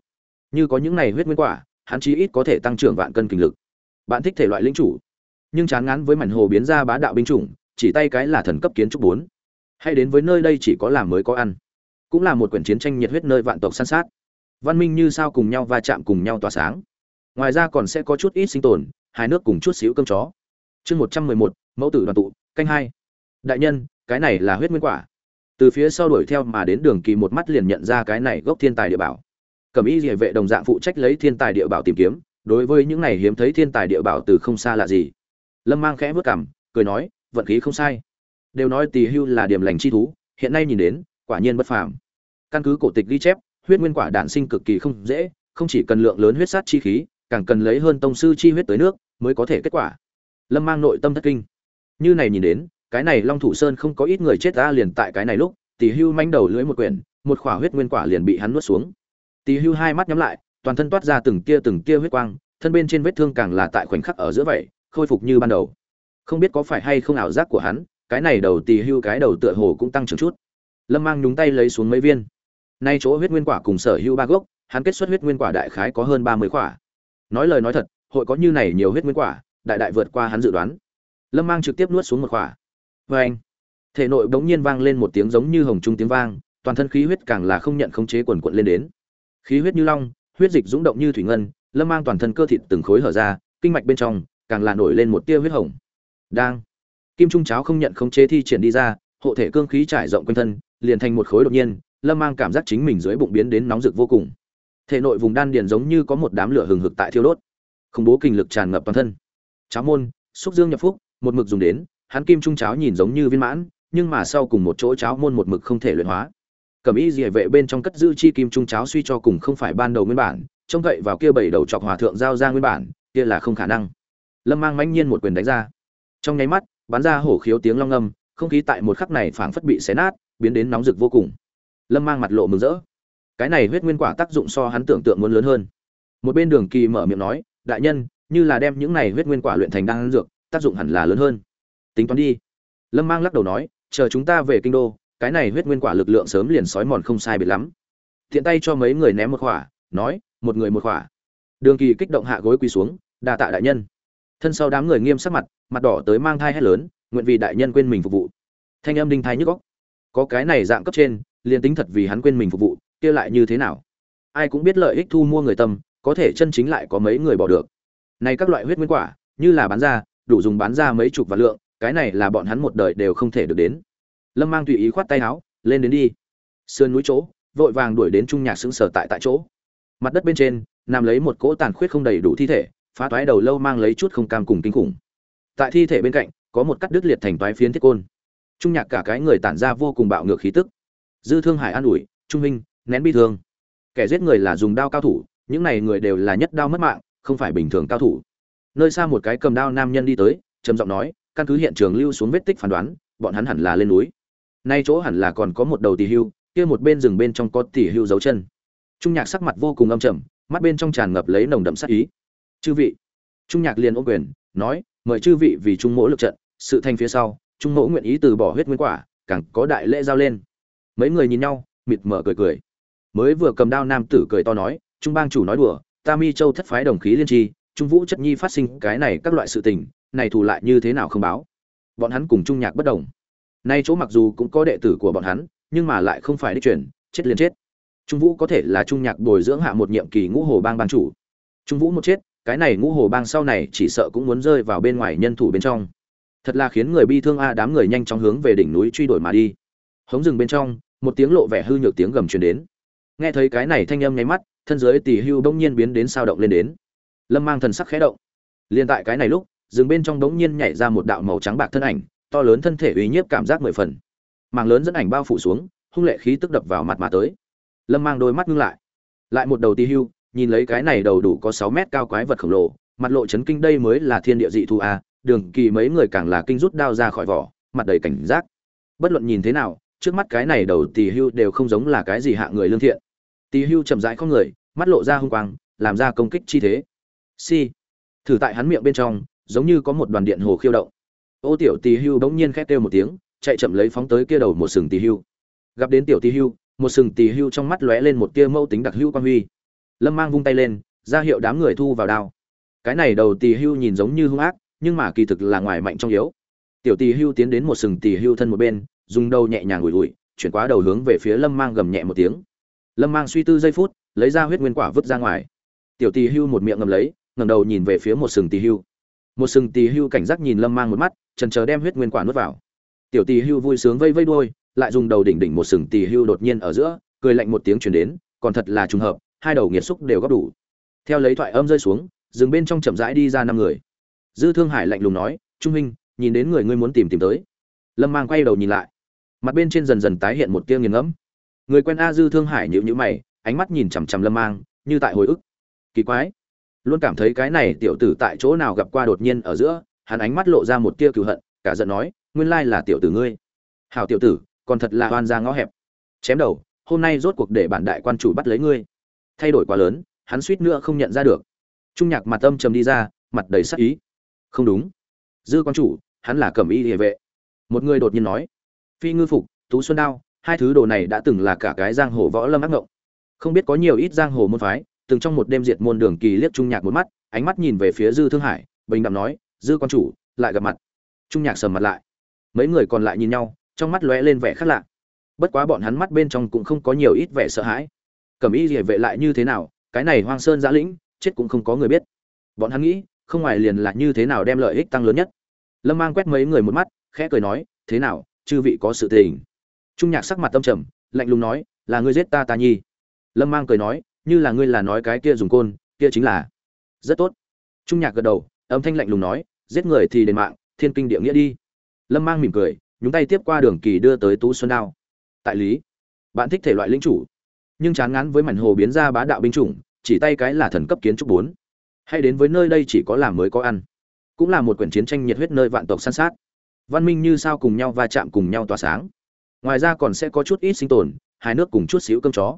Như có những này huyết nguyên quả hắn chí ít có thể tăng trưởng vạn cân kinh lực. Bạn thích thể loại linh chủ, nhưng chán ngán với mảnh hồ biến ra bá đạo binh chủng, chỉ tay cái là thần cấp kiến trúc bốn. Hay đến với nơi đây chỉ có làm mới có ăn, cũng là một quyển chiến tranh nhiệt huyết nơi vạn tộc săn sát. Văn minh như sao cùng nhau va chạm cùng nhau tỏa sáng. Ngoài ra còn sẽ có chút ít sinh tồn, hai nước cùng chút xíu cơm chó. Chương một trăm mười một, mẫu tử đoàn tụ, canh hai. Đại nhân, cái này là huyết nguyên quả. Từ phía sau đuổi theo mà đến đường kỳ một mắt liền nhận ra cái này gốc thiên tài địa bảo cẩm y địa vệ đồng dạng phụ trách lấy thiên tài địa bảo tìm kiếm, đối với những này hiếm thấy thiên tài địa bảo từ không xa là gì. Lâm mang khẽ vớt cảm cười nói, vận khí không sai. Đều nói tỳ hưu là điểm lành chi thú, hiện nay nhìn đến, quả nhiên bất phàm. Căn cứ cổ tịch ghi chép, huyết nguyên quả đản sinh cực kỳ không dễ, không chỉ cần lượng lớn huyết sát chi khí, càng cần lấy hơn tông sư chi huyết tới nước mới có thể kết quả. Lâm mang nội tâm thất kinh. Như này nhìn đến, cái này long thủ sơn không có ít người chết ra liền tại cái này lúc tỷ hưu manh đầu lưỡi một quyển, một khỏa huyết nguyên quả liền bị hắn nuốt xuống tỷ hưu hai mắt nhắm lại, toàn thân toát ra từng tia từng tia huyết quang, thân bên trên vết thương càng là tại khoảnh khắc ở giữa vậy, khôi phục như ban đầu. Không biết có phải hay không ảo giác của hắn, cái này đầu tỷ hưu cái đầu tựa hồ cũng tăng trưởng chút. Lâm mang nhúng tay lấy xuống mấy viên. Nay chỗ huyết nguyên quả cùng sở hưu ba gốc, hắn kết xuất huyết nguyên quả đại khái có hơn ba mươi quả. Nói lời nói thật, hội có như này nhiều huyết nguyên quả, đại đại vượt qua hắn dự đoán. Lâm mang trực tiếp nuốt xuống một quả. Oeng. anh, thể nội bỗng nhiên vang lên một tiếng giống như hồng trung tiếng vang, toàn thân khí huyết càng là không nhận khống chế quần quật lên đến khí huyết như long, huyết dịch dũng động như thủy ngân, lâm mang toàn thân cơ thịt từng khối hở ra, kinh mạch bên trong, càng là nổi lên một tia huyết hồng. Đang, kim trung cháo không nhận khống chế thi triển đi ra, hộ thể cương khí trải rộng quanh thân, liền thành một khối đột nhiên, lâm mang cảm giác chính mình dưới bụng biến đến nóng rực vô cùng. Thể nội vùng đan điền giống như có một đám lửa hừng hực tại thiêu đốt. Khủng bố kinh lực tràn ngập toàn thân. Cháo môn, xúc dương nhập phúc, một mực dùng đến, hắn kim trung cháo nhìn giống như viên mãn, nhưng mà sau cùng một chỗ cháo môn một mực không thể luyện hóa cẩm y rìa vệ bên trong cất giữ chi kim trung cháo suy cho cùng không phải ban đầu nguyên bản, trông gậy vào kia bảy đầu chọc hòa thượng giao ra nguyên bản, kia là không khả năng. Lâm mang mãnh nhiên một quyền đánh ra. Trong nháy mắt, bắn ra hổ khiếu tiếng long âm không khí tại một khắc này phảng phất bị xé nát, biến đến nóng rực vô cùng. Lâm mang mặt lộ mừng rỡ. Cái này huyết nguyên quả tác dụng so hắn tưởng tượng muốn lớn hơn. Một bên đường kỳ mở miệng nói, đại nhân, như là đem những này huyết nguyên quả luyện thành đan dược, tác dụng hẳn là lớn hơn. Tính toán đi. Lâm mang lắc đầu nói, chờ chúng ta về kinh đô cái này huyết nguyên quả lực lượng sớm liền sói mòn không sai biệt lắm. Tiện tay cho mấy người ném một khỏa nói, một người một khỏa đường kỳ kích động hạ gối quỳ xuống, đa tạ đại nhân. Thân sau đám người nghiêm sắc mặt mặt đỏ tới mang thai hét lớn, nguyện vì đại nhân quên mình phục vụ. Thanh âm đinh thai nhức góc có cái này dạng cấp trên, liền tính thật vì hắn quên mình phục vụ, kia lại như thế nào? Ai cũng biết lợi ích thu mua người tâm, có thể chân chính lại có mấy người bỏ được. Này các loại huyết nguyên quả, như là bán ra, đủ dùng bán ra mấy chục vạn lượng, cái này là bọn hắn một đời đều không thể được đến lâm mang tùy ý khoát tay áo, lên đến đi. Sườn núi chỗ, vội vàng đuổi đến trung nhạc xứng sở tại tại chỗ. Mặt đất bên trên, nằm lấy một cỗ tàn khuyết không đầy đủ thi thể, phá toái đầu lâu mang lấy chút không cam cùng kinh khủng. Tại thi thể bên cạnh, có một cắt đứt liệt thành toái phiến thiết côn. Trung nhạc cả cái người tản ra vô cùng bạo ngược khí tức. Dư thương hải an ủi, trung minh nén bi thương. Kẻ giết người là dùng đao cao thủ, những này người đều là nhất đao mất mạng, không phải bình thường cao thủ. Nơi xa một cái cầm đao nam nhân đi tới, trầm giọng nói, căn cứ hiện trường lưu xuống vết tích phán đoán, bọn hắn hẳn là lên núi nay chỗ hẳn là còn có một đầu tỷ hưu, kia một bên rừng bên trong có tỷ hưu dấu chân. Trung nhạc sắc mặt vô cùng âm trầm, mắt bên trong tràn ngập lấy nồng đậm sát ý. Chư vị. Trung nhạc liền ô quyền, nói, mời chư vị vì trung mỗ lực trận, sự thành phía sau, trung mỗ nguyện ý từ bỏ huyết nguyên quả, càng có đại lễ giao lên. Mấy người nhìn nhau, mịt mở cười cười. Mới vừa cầm đao nam tử cười to nói, trung bang chủ nói đùa, ta mi châu thất phái đồng khí liên tri, trung vũ chất nhi phát sinh cái này các loại sự tình, này thù lại như thế nào không báo? Bọn hắn cùng trung nhạc bất đồng nay chỗ mặc dù cũng có đệ tử của bọn hắn, nhưng mà lại không phải đi chuyển chết liền chết. Trung vũ có thể là trung nhạc bồi dưỡng hạ một nhiệm kỳ ngũ hồ bang ban chủ. Trung vũ một chết, cái này ngũ hồ bang sau này chỉ sợ cũng muốn rơi vào bên ngoài nhân thủ bên trong. Thật là khiến người bi thương a, đám người nhanh chóng hướng về đỉnh núi truy đuổi mà đi. Hống rừng bên trong, một tiếng lộ vẻ hư nhược tiếng gầm truyền đến. Nghe thấy cái này thanh âm nháy mắt, thân dưới tỷ hưu bỗng nhiên biến đến sao động lên đến. Lâm mang thần sắc khẽ động. Liền tại cái này lúc rừng bên trong bỗng nhiên nhảy ra một đạo màu trắng bạc thân ảnh to lớn thân thể uy nhiếp cảm giác mười phần. Màng lớn dẫn ảnh bao phủ xuống, hung lệ khí tức đập vào mặt mà tới. Lâm mang đôi mắt ngưng lại. Lại một đầu ti hưu, nhìn lấy cái này đầu đủ có sáu mét cao quái vật khổng lồ, mặt lộ chấn kinh đây mới là thiên địa dị thu a à, đường kỳ mấy người càng là kinh rút đao ra khỏi vỏ, mặt đầy cảnh giác. Bất luận nhìn thế nào, trước mắt cái này đầu tì hưu đều không giống là cái gì hạ người lương thiện. Tì hưu chậm rãi không người, mắt lộ ra hung quang, làm ra công kích chi thế. Si. Thử tại hắn miệng bên trong, giống như có một đoàn điện hồ khiêu động ô tiểu tỳ hưu bỗng nhiên khét kêu một tiếng, chạy chậm lấy phóng tới kia đầu một sừng tỳ hưu. Gặp đến tiểu tỳ hưu, một sừng tỳ hưu trong mắt lóe lên một tia mâu tính đặc hưu quan huy. Lâm mang vung tay lên, ra hiệu đám người thu vào đao. Cái này đầu tỳ hưu nhìn giống như hung ác, nhưng mà kỳ thực là ngoài mạnh trong yếu. Tiểu tỳ hưu tiến đến một sừng tỳ hưu thân một bên, dùng đầu nhẹ nhàng ủi ủi, chuyển qua đầu hướng về phía lâm mang gầm nhẹ một tiếng. Lâm mang suy tư giây phút, lấy ra huyết nguyên quả vứt ra ngoài. Tiểu tỳ hưu một miệng ngầm lấy ngầm đầu nhìn về phía một sừng tỳ hưu một sừng tỳ hưu cảnh giác nhìn lâm mang một mắt trần chờ đem huyết nguyên quả nuốt vào. Tiểu tỳ hưu vui sướng vây vây đuôi, lại dùng đầu đỉnh đỉnh một sừng tỳ hưu đột nhiên ở giữa, cười lạnh một tiếng truyền đến, còn thật là trùng hợp, hai đầu nghiệt xúc đều góp đủ. Theo lấy thoại âm rơi xuống, rừng bên trong chậm rãi đi ra năm người. Dư thương hải lạnh lùng nói, trung huynh, nhìn đến người ngươi muốn tìm tìm tới. Lâm mang quay đầu nhìn lại. Mặt bên trên dần dần tái hiện một tia nghiền ngẫm. Người quen a dư thương hải nhịu nhữ mày, ánh mắt nhìn chằm chằm lâm mang, như tại hồi ức. Kỳ quái luôn cảm thấy cái này tiểu tử tại chỗ nào gặp qua đột nhiên ở giữa, hắn ánh mắt lộ ra một tia cựu hận, cả giận nói, nguyên lai là tiểu tử ngươi. Hảo tiểu tử, còn thật là oan ra ngõ hẹp. Chém đầu, hôm nay rốt cuộc để bản đại quan chủ bắt lấy ngươi. Thay đổi quá lớn, hắn suýt nữa không nhận ra được. Trung nhạc mặt âm trầm đi ra, mặt đầy sắc ý. Không đúng. Dư quan chủ, hắn là cẩm y địa vệ. Một người đột nhiên nói. Phi ngư phục, tú xuân đao, hai thứ đồ này đã từng là cả cái giang hồ võ lâm ác ngộng. Không biết có nhiều ít giang hồ môn phái từng trong một đêm diệt môn đường kỳ liếc trung nhạc một mắt, ánh mắt nhìn về phía dư thương hải, bình đạm nói, dư quan chủ, lại gặp mặt. Trung nhạc sầm mặt lại. Mấy người còn lại nhìn nhau, trong mắt lóe lên vẻ khác lạ. Bất quá bọn hắn mắt bên trong cũng không có nhiều ít vẻ sợ hãi. Cẩm y địa vệ lại như thế nào, cái này hoang sơn giã lĩnh, chết cũng không có người biết. Bọn hắn nghĩ, không ngoài liền là như thế nào đem lợi ích tăng lớn nhất. Lâm mang quét mấy người một mắt, khẽ cười nói, thế nào, chư vị có sự tình? Trung nhạc sắc mặt tâm trầm, lạnh lùng nói, là ngươi giết ta ta nhi. Lâm mang cười nói như là ngươi là nói cái kia dùng côn, kia chính là. Rất tốt. Trung nhạc gật đầu, âm thanh lạnh lùng nói, giết người thì đền mạng, thiên kinh địa nghĩa đi. Lâm mang mỉm cười, nhúng tay tiếp qua đường kỳ đưa tới tú xuân đao. Tại lý, bạn thích thể loại linh chủ, nhưng chán ngán với mảnh hồ biến ra bá đạo binh chủng, chỉ tay cái là thần cấp kiến trúc bốn. Hay đến với nơi đây chỉ có làm mới có ăn, cũng là một quyển chiến tranh nhiệt huyết nơi vạn tộc săn sát. Văn minh như sao cùng nhau va chạm cùng nhau tỏa sáng. Ngoài ra còn sẽ có chút ít sinh tồn hai nước cùng chút xíu cơm chó.